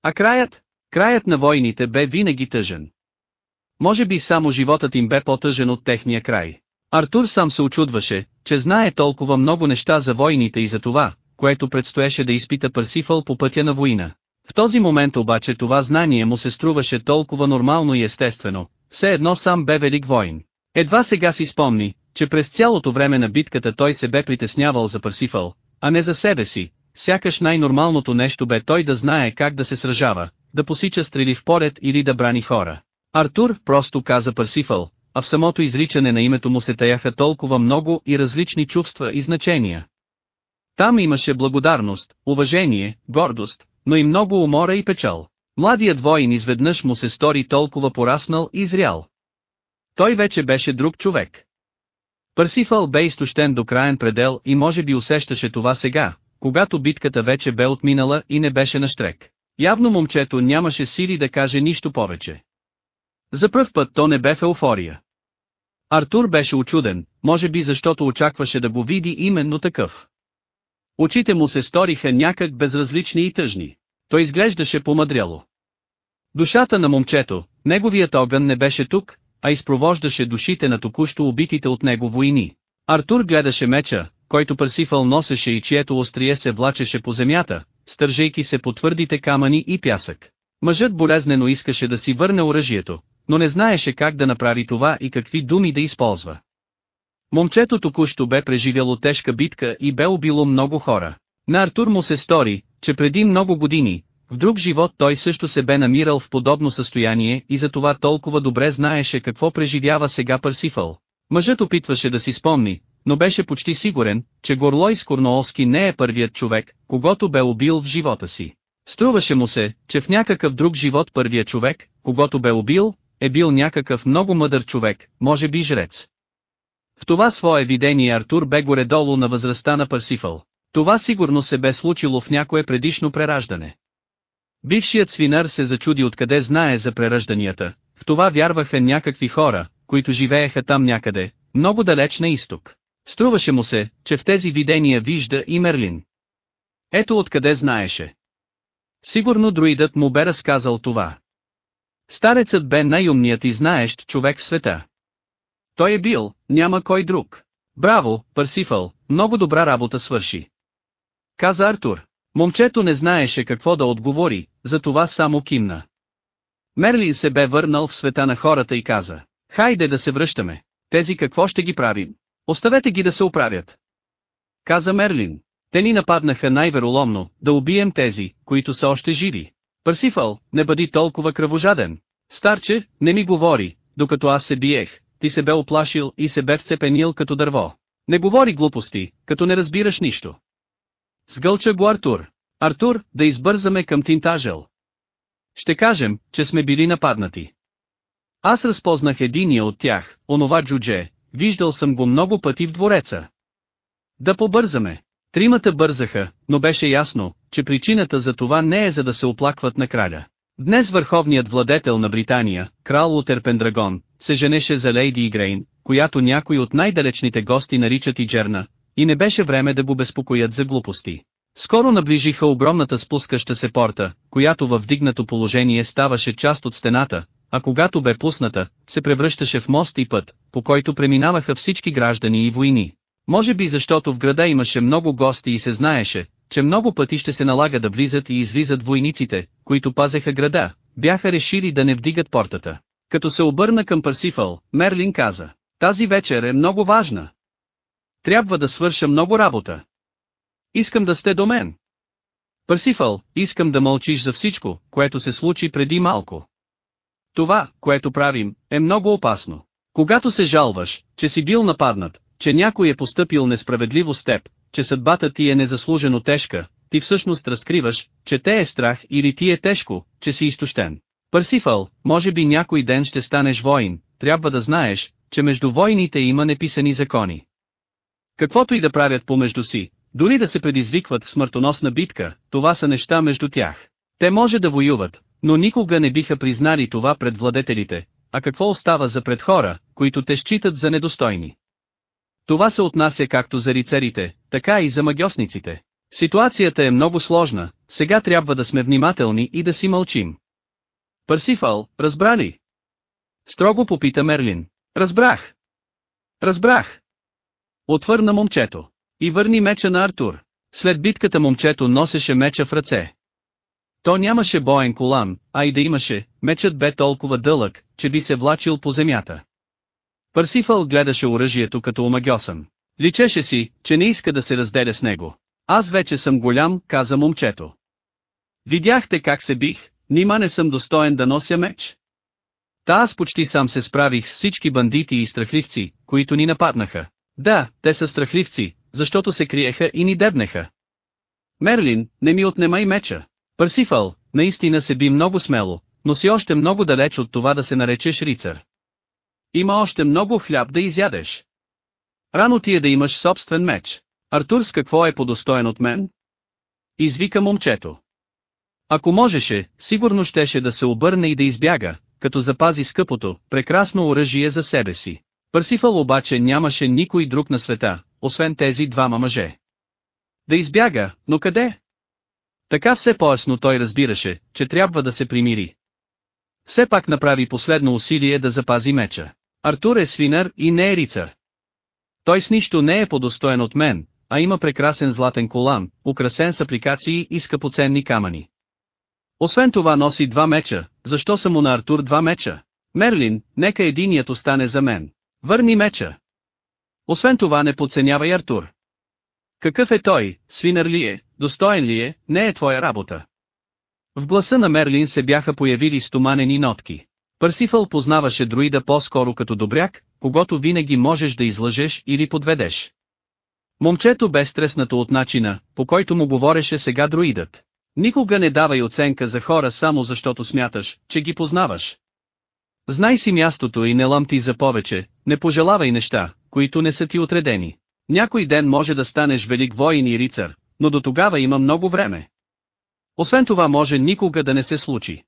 А краят? Краят на войните бе винаги тъжен. Може би само животът им бе по-тъжен от техния край. Артур сам се очудваше, че знае толкова много неща за войните и за това, което предстоеше да изпита Парсифъл по пътя на война. В този момент обаче това знание му се струваше толкова нормално и естествено, все едно сам бе велик воин. Едва сега си спомни, че през цялото време на битката той се бе притеснявал за Парсифъл, а не за себе си, сякаш най-нормалното нещо бе той да знае как да се сражава, да посича стрели в поред или да брани хора. Артур просто каза Парсифъл, а в самото изричане на името му се таяха толкова много и различни чувства и значения. Там имаше благодарност, уважение, гордост, но и много умора и печал. Младият воин изведнъж му се стори толкова пораснал и зрял. Той вече беше друг човек. Парсифъл бе изтощен до краен предел и може би усещаше това сега, когато битката вече бе отминала и не беше на штрек. Явно момчето нямаше сили да каже нищо повече. За пръв път то не бе в еуфория. Артур беше очуден, може би защото очакваше да го види именно такъв. Очите му се сториха някак безразлични и тъжни. Той изглеждаше помадряло. Душата на момчето, неговият огън не беше тук, а изпровождаше душите на току-що убитите от него войни. Артур гледаше меча, който Парсифъл носеше и чието острие се влачеше по земята, стържейки се по твърдите камъни и пясък. Мъжът болезнено искаше да си върне оръжието, но не знаеше как да направи това и какви думи да използва. Момчето току-що бе преживяло тежка битка и бе убило много хора. На Артур му се стори, че преди много години, в друг живот той също се бе намирал в подобно състояние и затова толкова добре знаеше какво преживява сега Парсифъл. Мъжът опитваше да си спомни, но беше почти сигурен, че Горлой Скорноолски не е първият човек, когато бе убил в живота си. Струваше му се, че в някакъв друг живот първият човек, когато бе убил, е бил някакъв много мъдър човек, може би жрец. В това свое видение Артур бе горе-долу на възрастта на Парсифъл. Това сигурно се бе случило в някое предишно прераждане. Бившият свинар се зачуди откъде знае за преражданията, в това вярваха някакви хора, които живееха там някъде, много далеч на изток. Струваше му се, че в тези видения вижда и Мерлин. Ето откъде знаеше. Сигурно друидът му бе разказал това. Старецът бе най-умният и знаещ човек в света. Той е бил, няма кой друг. Браво, Парсифъл, много добра работа свърши. Каза Артур. Момчето не знаеше какво да отговори, затова само кимна. Мерлин се бе върнал в света на хората и каза, хайде да се връщаме, тези какво ще ги правим? Оставете ги да се оправят. Каза Мерлин, те ни нападнаха най-вероломно, да убием тези, които са още живи. Парсифал, не бъди толкова кръвожаден. Старче, не ми говори, докато аз се биех, ти се бе оплашил и се бе вцепенил като дърво. Не говори глупости, като не разбираш нищо. Сгълча го Артур. Артур, да избързаме към Тинтажел. Ще кажем, че сме били нападнати. Аз разпознах единия от тях, онова джудже, виждал съм го много пъти в двореца. Да побързаме. Тримата бързаха, но беше ясно, че причината за това не е за да се оплакват на краля. Днес върховният владетел на Британия, крал Лутер Пендрагон, се женеше за Лейди Игрейн, която някои от най-далечните гости наричат и Джерна, и не беше време да го безпокоят за глупости. Скоро наближиха огромната спускаща се порта, която във вдигнато положение ставаше част от стената, а когато бе пусната, се превръщаше в мост и път, по който преминаваха всички граждани и войни. Може би защото в града имаше много гости и се знаеше, че много пъти ще се налага да влизат и излизат войниците, които пазеха града, бяха решили да не вдигат портата. Като се обърна към Парсифъл, Мерлин каза, тази вечер е много важна. Трябва да свърша много работа. Искам да сте до мен. Парсифъл, искам да мълчиш за всичко, което се случи преди малко. Това, което правим, е много опасно. Когато се жалваш, че си бил нападнат, че някой е поступил несправедливо с теб, че съдбата ти е незаслужено тежка, ти всъщност разкриваш, че те е страх или ти е тежко, че си изтощен. Парсифъл, може би някой ден ще станеш воин, трябва да знаеш, че между войните има неписани закони. Каквото и да правят помежду си, дори да се предизвикват в смъртоносна битка, това са неща между тях. Те може да воюват, но никога не биха признали това пред владетелите, а какво остава за пред хора, които те считат за недостойни. Това се отнася както за рицарите, така и за магиосниците. Ситуацията е много сложна, сега трябва да сме внимателни и да си мълчим. Парсифал, разбра ли? Строго попита Мерлин. Разбрах. Разбрах. Отвърна момчето. И върни меча на Артур. След битката момчето носеше меча в ръце. То нямаше боен колан, а и да имаше, мечът бе толкова дълъг, че би се влачил по земята. Парсифъл гледаше оръжието като омагьосан. Личеше си, че не иска да се разделя с него. Аз вече съм голям, каза момчето. Видяхте как се бих, нима не съм достоен да нося меч? Та аз почти сам се справих с всички бандити и страхливци, които ни нападнаха. Да, те са страхливци, защото се криеха и ни дебнеха. Мерлин, не ми отнемай меча. Парсифал, наистина се би много смело, но си още много далеч от това да се наречеш рицар. Има още много хляб да изядеш. Рано ти е да имаш собствен меч. Артур с какво е подостоен от мен? Извика момчето. Ако можеше, сигурно щеше да се обърне и да избяга, като запази скъпото, прекрасно оръжие за себе си. Парсифал обаче нямаше никой друг на света, освен тези двама мъже. Да избяга, но къде? Така все по-ясно той разбираше, че трябва да се примири. Все пак направи последно усилие да запази меча. Артур е свинар и не е рицар. Той с нищо не е подостоен от мен, а има прекрасен златен колан, украсен с апликации и скъпоценни камъни. Освен това носи два меча, защо са му на Артур два меча? Мерлин, нека единият остане за мен. Върни меча. Освен това не подценявай Артур. Какъв е той, свинър ли е, достоен ли е, не е твоя работа. В гласа на Мерлин се бяха появили стоманени нотки. Парсифъл познаваше друида по-скоро като добряк, когато винаги можеш да излъжеш или подведеш. Момчето бе стреснато от начина, по който му говореше сега друидът. Никога не давай оценка за хора само защото смяташ, че ги познаваш. Знай си мястото и не ламти за повече, не пожелавай неща, които не са ти отредени. Някой ден може да станеш велик воин и рицар, но до тогава има много време. Освен това може никога да не се случи.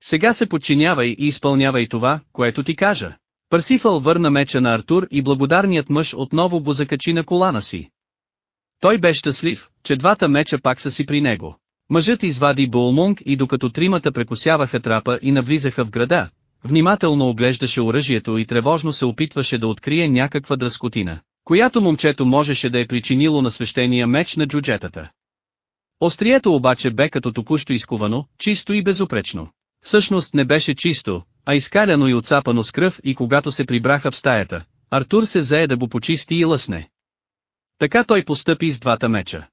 Сега се подчинявай и изпълнявай това, което ти кажа. Парсифъл върна меча на Артур и благодарният мъж отново го закачи на колана си. Той бе щастлив, че двата меча пак са си при него. Мъжът извади Булмунг и докато тримата прекусяваха трапа и навлизаха в града, внимателно оглеждаше оръжието и тревожно се опитваше да открие някаква дръскотина, която момчето можеше да е причинило на свещения меч на джуджетата. Острието обаче бе като току-що изкувано, чисто и безупречно. Всъщност не беше чисто, а изкаляно и отцапано с кръв и когато се прибраха в стаята, Артур се зае да го почисти и лъсне. Така той постъпи с двата меча.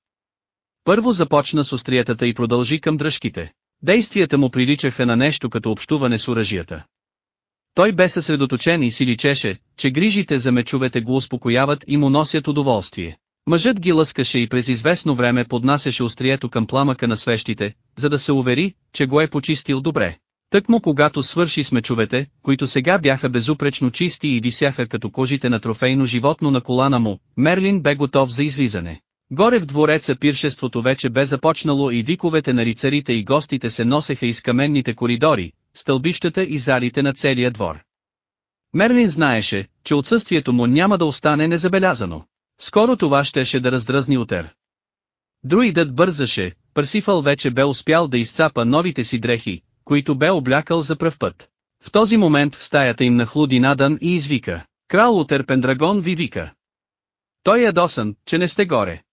Първо започна с остриетата и продължи към дръжките. Действията му приличаха на нещо като общуване с оръжията. Той бе съсредоточен и си личеше, че грижите за мечовете го успокояват и му носят удоволствие. Мъжът ги лъскаше и през известно време поднасяше острието към пламъка на свещите, за да се увери, че го е почистил добре. Тък му когато свърши с мечовете, които сега бяха безупречно чисти и висяха като кожите на трофейно животно на колана му, Мерлин бе готов за излизане. Горе в двореца пиршеството вече бе започнало и виковете на рицарите и гостите се носеха из каменните коридори, стълбищата и залите на целия двор. Мерлин знаеше, че отсъствието му няма да остане незабелязано. Скоро това щеше да раздразни Утер. Друидът бързаше, Парсифал вече бе успял да изцапа новите си дрехи, които бе облякал за пръв път. В този момент в стаята им нахлуди Надан и извика. Крал Утер Пендрагон ви вика. Той е ядосан, че не сте горе.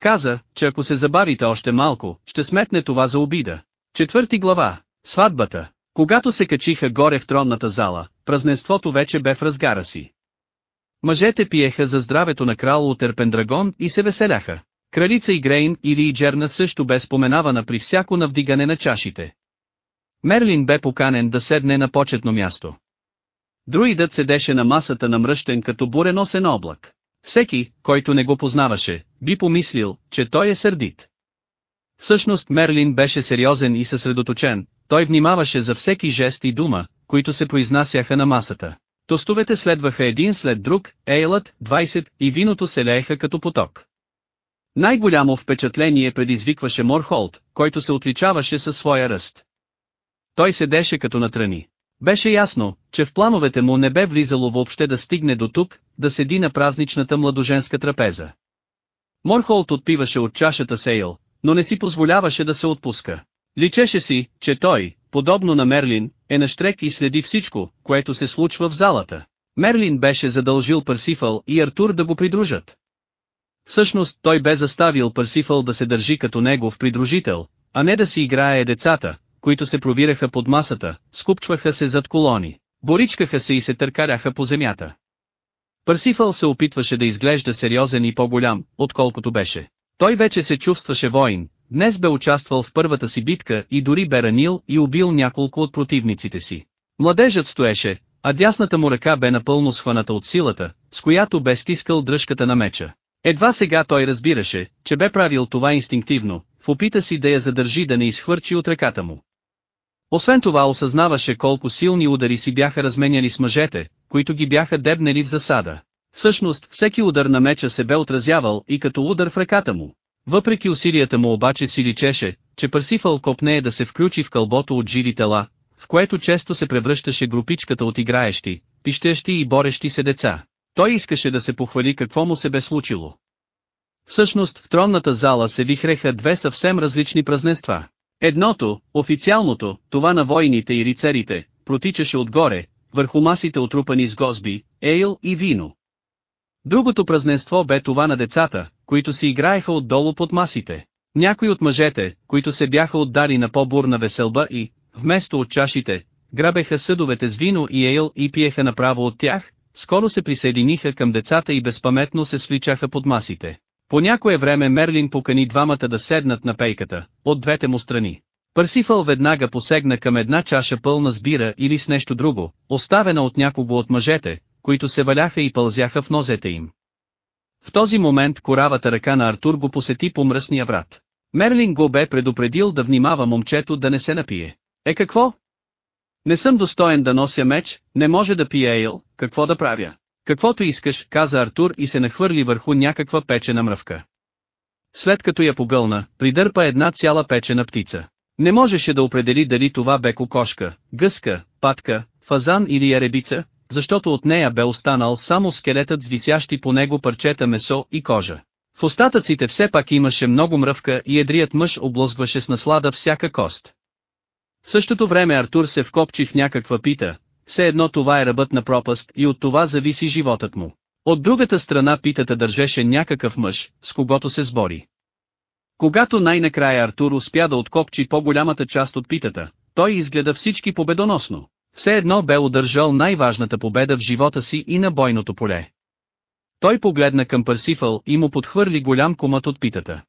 Каза, че ако се забавите още малко, ще сметне това за обида. Четвърти глава. Сватбата. Когато се качиха горе в тронната зала, празненството вече бе в разгара си. Мъжете пиеха за здравето на крал Утер Пендрагон и се веселяха. Кралица Игрейн или Иджерна също бе споменавана при всяко навдигане на чашите. Мерлин бе поканен да седне на почетно място. Друидът седеше на масата на мръщен като буреносен облак. Всеки, който не го познаваше, би помислил, че той е сърдит. Всъщност Мерлин беше сериозен и съсредоточен, той внимаваше за всеки жест и дума, които се произнасяха на масата. Тостовете следваха един след друг, ейлът, 20 и виното се лееха като поток. Най-голямо впечатление предизвикваше Морхолд, който се отличаваше със своя ръст. Той седеше като натрани. Беше ясно, че в плановете му не бе влизало въобще да стигне до тук, да седи на празничната младоженска трапеза. Морхолт отпиваше от чашата Сейл, но не си позволяваше да се отпуска. Личеше си, че той, подобно на Мерлин, е наштрек и следи всичко, което се случва в залата. Мерлин беше задължил Парсифал и Артур да го придружат. Всъщност той бе заставил Парсифал да се държи като негов придружител, а не да си играе децата, които се провираха под масата, скупчваха се зад колони, боричкаха се и се търкаляха по земята. Парсифал се опитваше да изглежда сериозен и по-голям, отколкото беше. Той вече се чувстваше воин, днес бе участвал в първата си битка и дори бе ранил и убил няколко от противниците си. Младежът стоеше, а дясната му ръка бе напълно схваната от силата, с която бе стискал дръжката на меча. Едва сега той разбираше, че бе правил това инстинктивно, в опита си да я задържи да не изхвърчи от ръката му. Освен това осъзнаваше колко силни удари си бяха разменяли с мъжете, които ги бяха дебнели в засада. Всъщност, всеки удар на меча се бе отразявал и като удар в ръката му. Въпреки усилията му обаче си личеше, че Парсифал копнее да се включи в кълбото от живи тела, в което често се превръщаше групичката от играещи, пищещи и борещи се деца. Той искаше да се похвали какво му се бе случило. Всъщност в тронната зала се вихреха две съвсем различни празненства. Едното, официалното, това на войните и рицарите, протичаше отгоре, върху масите отрупани с гозби, ейл и вино. Другото празненство бе това на децата, които си играеха отдолу под масите. Някои от мъжете, които се бяха отдали на по-бурна веселба и, вместо от чашите, грабеха съдовете с вино и ейл и пиеха направо от тях, скоро се присъединиха към децата и безпаметно се свличаха под масите. По някое време Мерлин покани двамата да седнат на пейката, от двете му страни. Парсифъл веднага посегна към една чаша пълна с бира или с нещо друго, оставена от някого от мъжете, които се валяха и пълзяха в нозете им. В този момент коравата ръка на Артур го посети по мръсния врат. Мерлин го бе предупредил да внимава момчето да не се напие. Е какво? Не съм достоен да нося меч, не може да пия ейл, какво да правя? Каквото искаш, каза Артур и се нахвърли върху някаква печена мръвка. След като я погълна, придърпа една цяла печена птица. Не можеше да определи дали това бе кокошка, гъска, патка, фазан или яребица, защото от нея бе останал само скелетът с висящи по него парчета месо и кожа. В остатъците все пак имаше много мръвка и едрият мъж облозгваше с наслада всяка кост. В същото време Артур се вкопчи в някаква пита, все едно това е ръбът на пропаст и от това зависи животът му. От другата страна питата държеше някакъв мъж, с когото се сбори. Когато най-накрая Артур успя да откопчи по-голямата част от питата, той изгледа всички победоносно. Все едно бе удържал най-важната победа в живота си и на бойното поле. Той погледна към Парсифъл и му подхвърли голям комът от питата.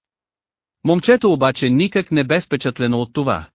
Момчето обаче никак не бе впечатлено от това.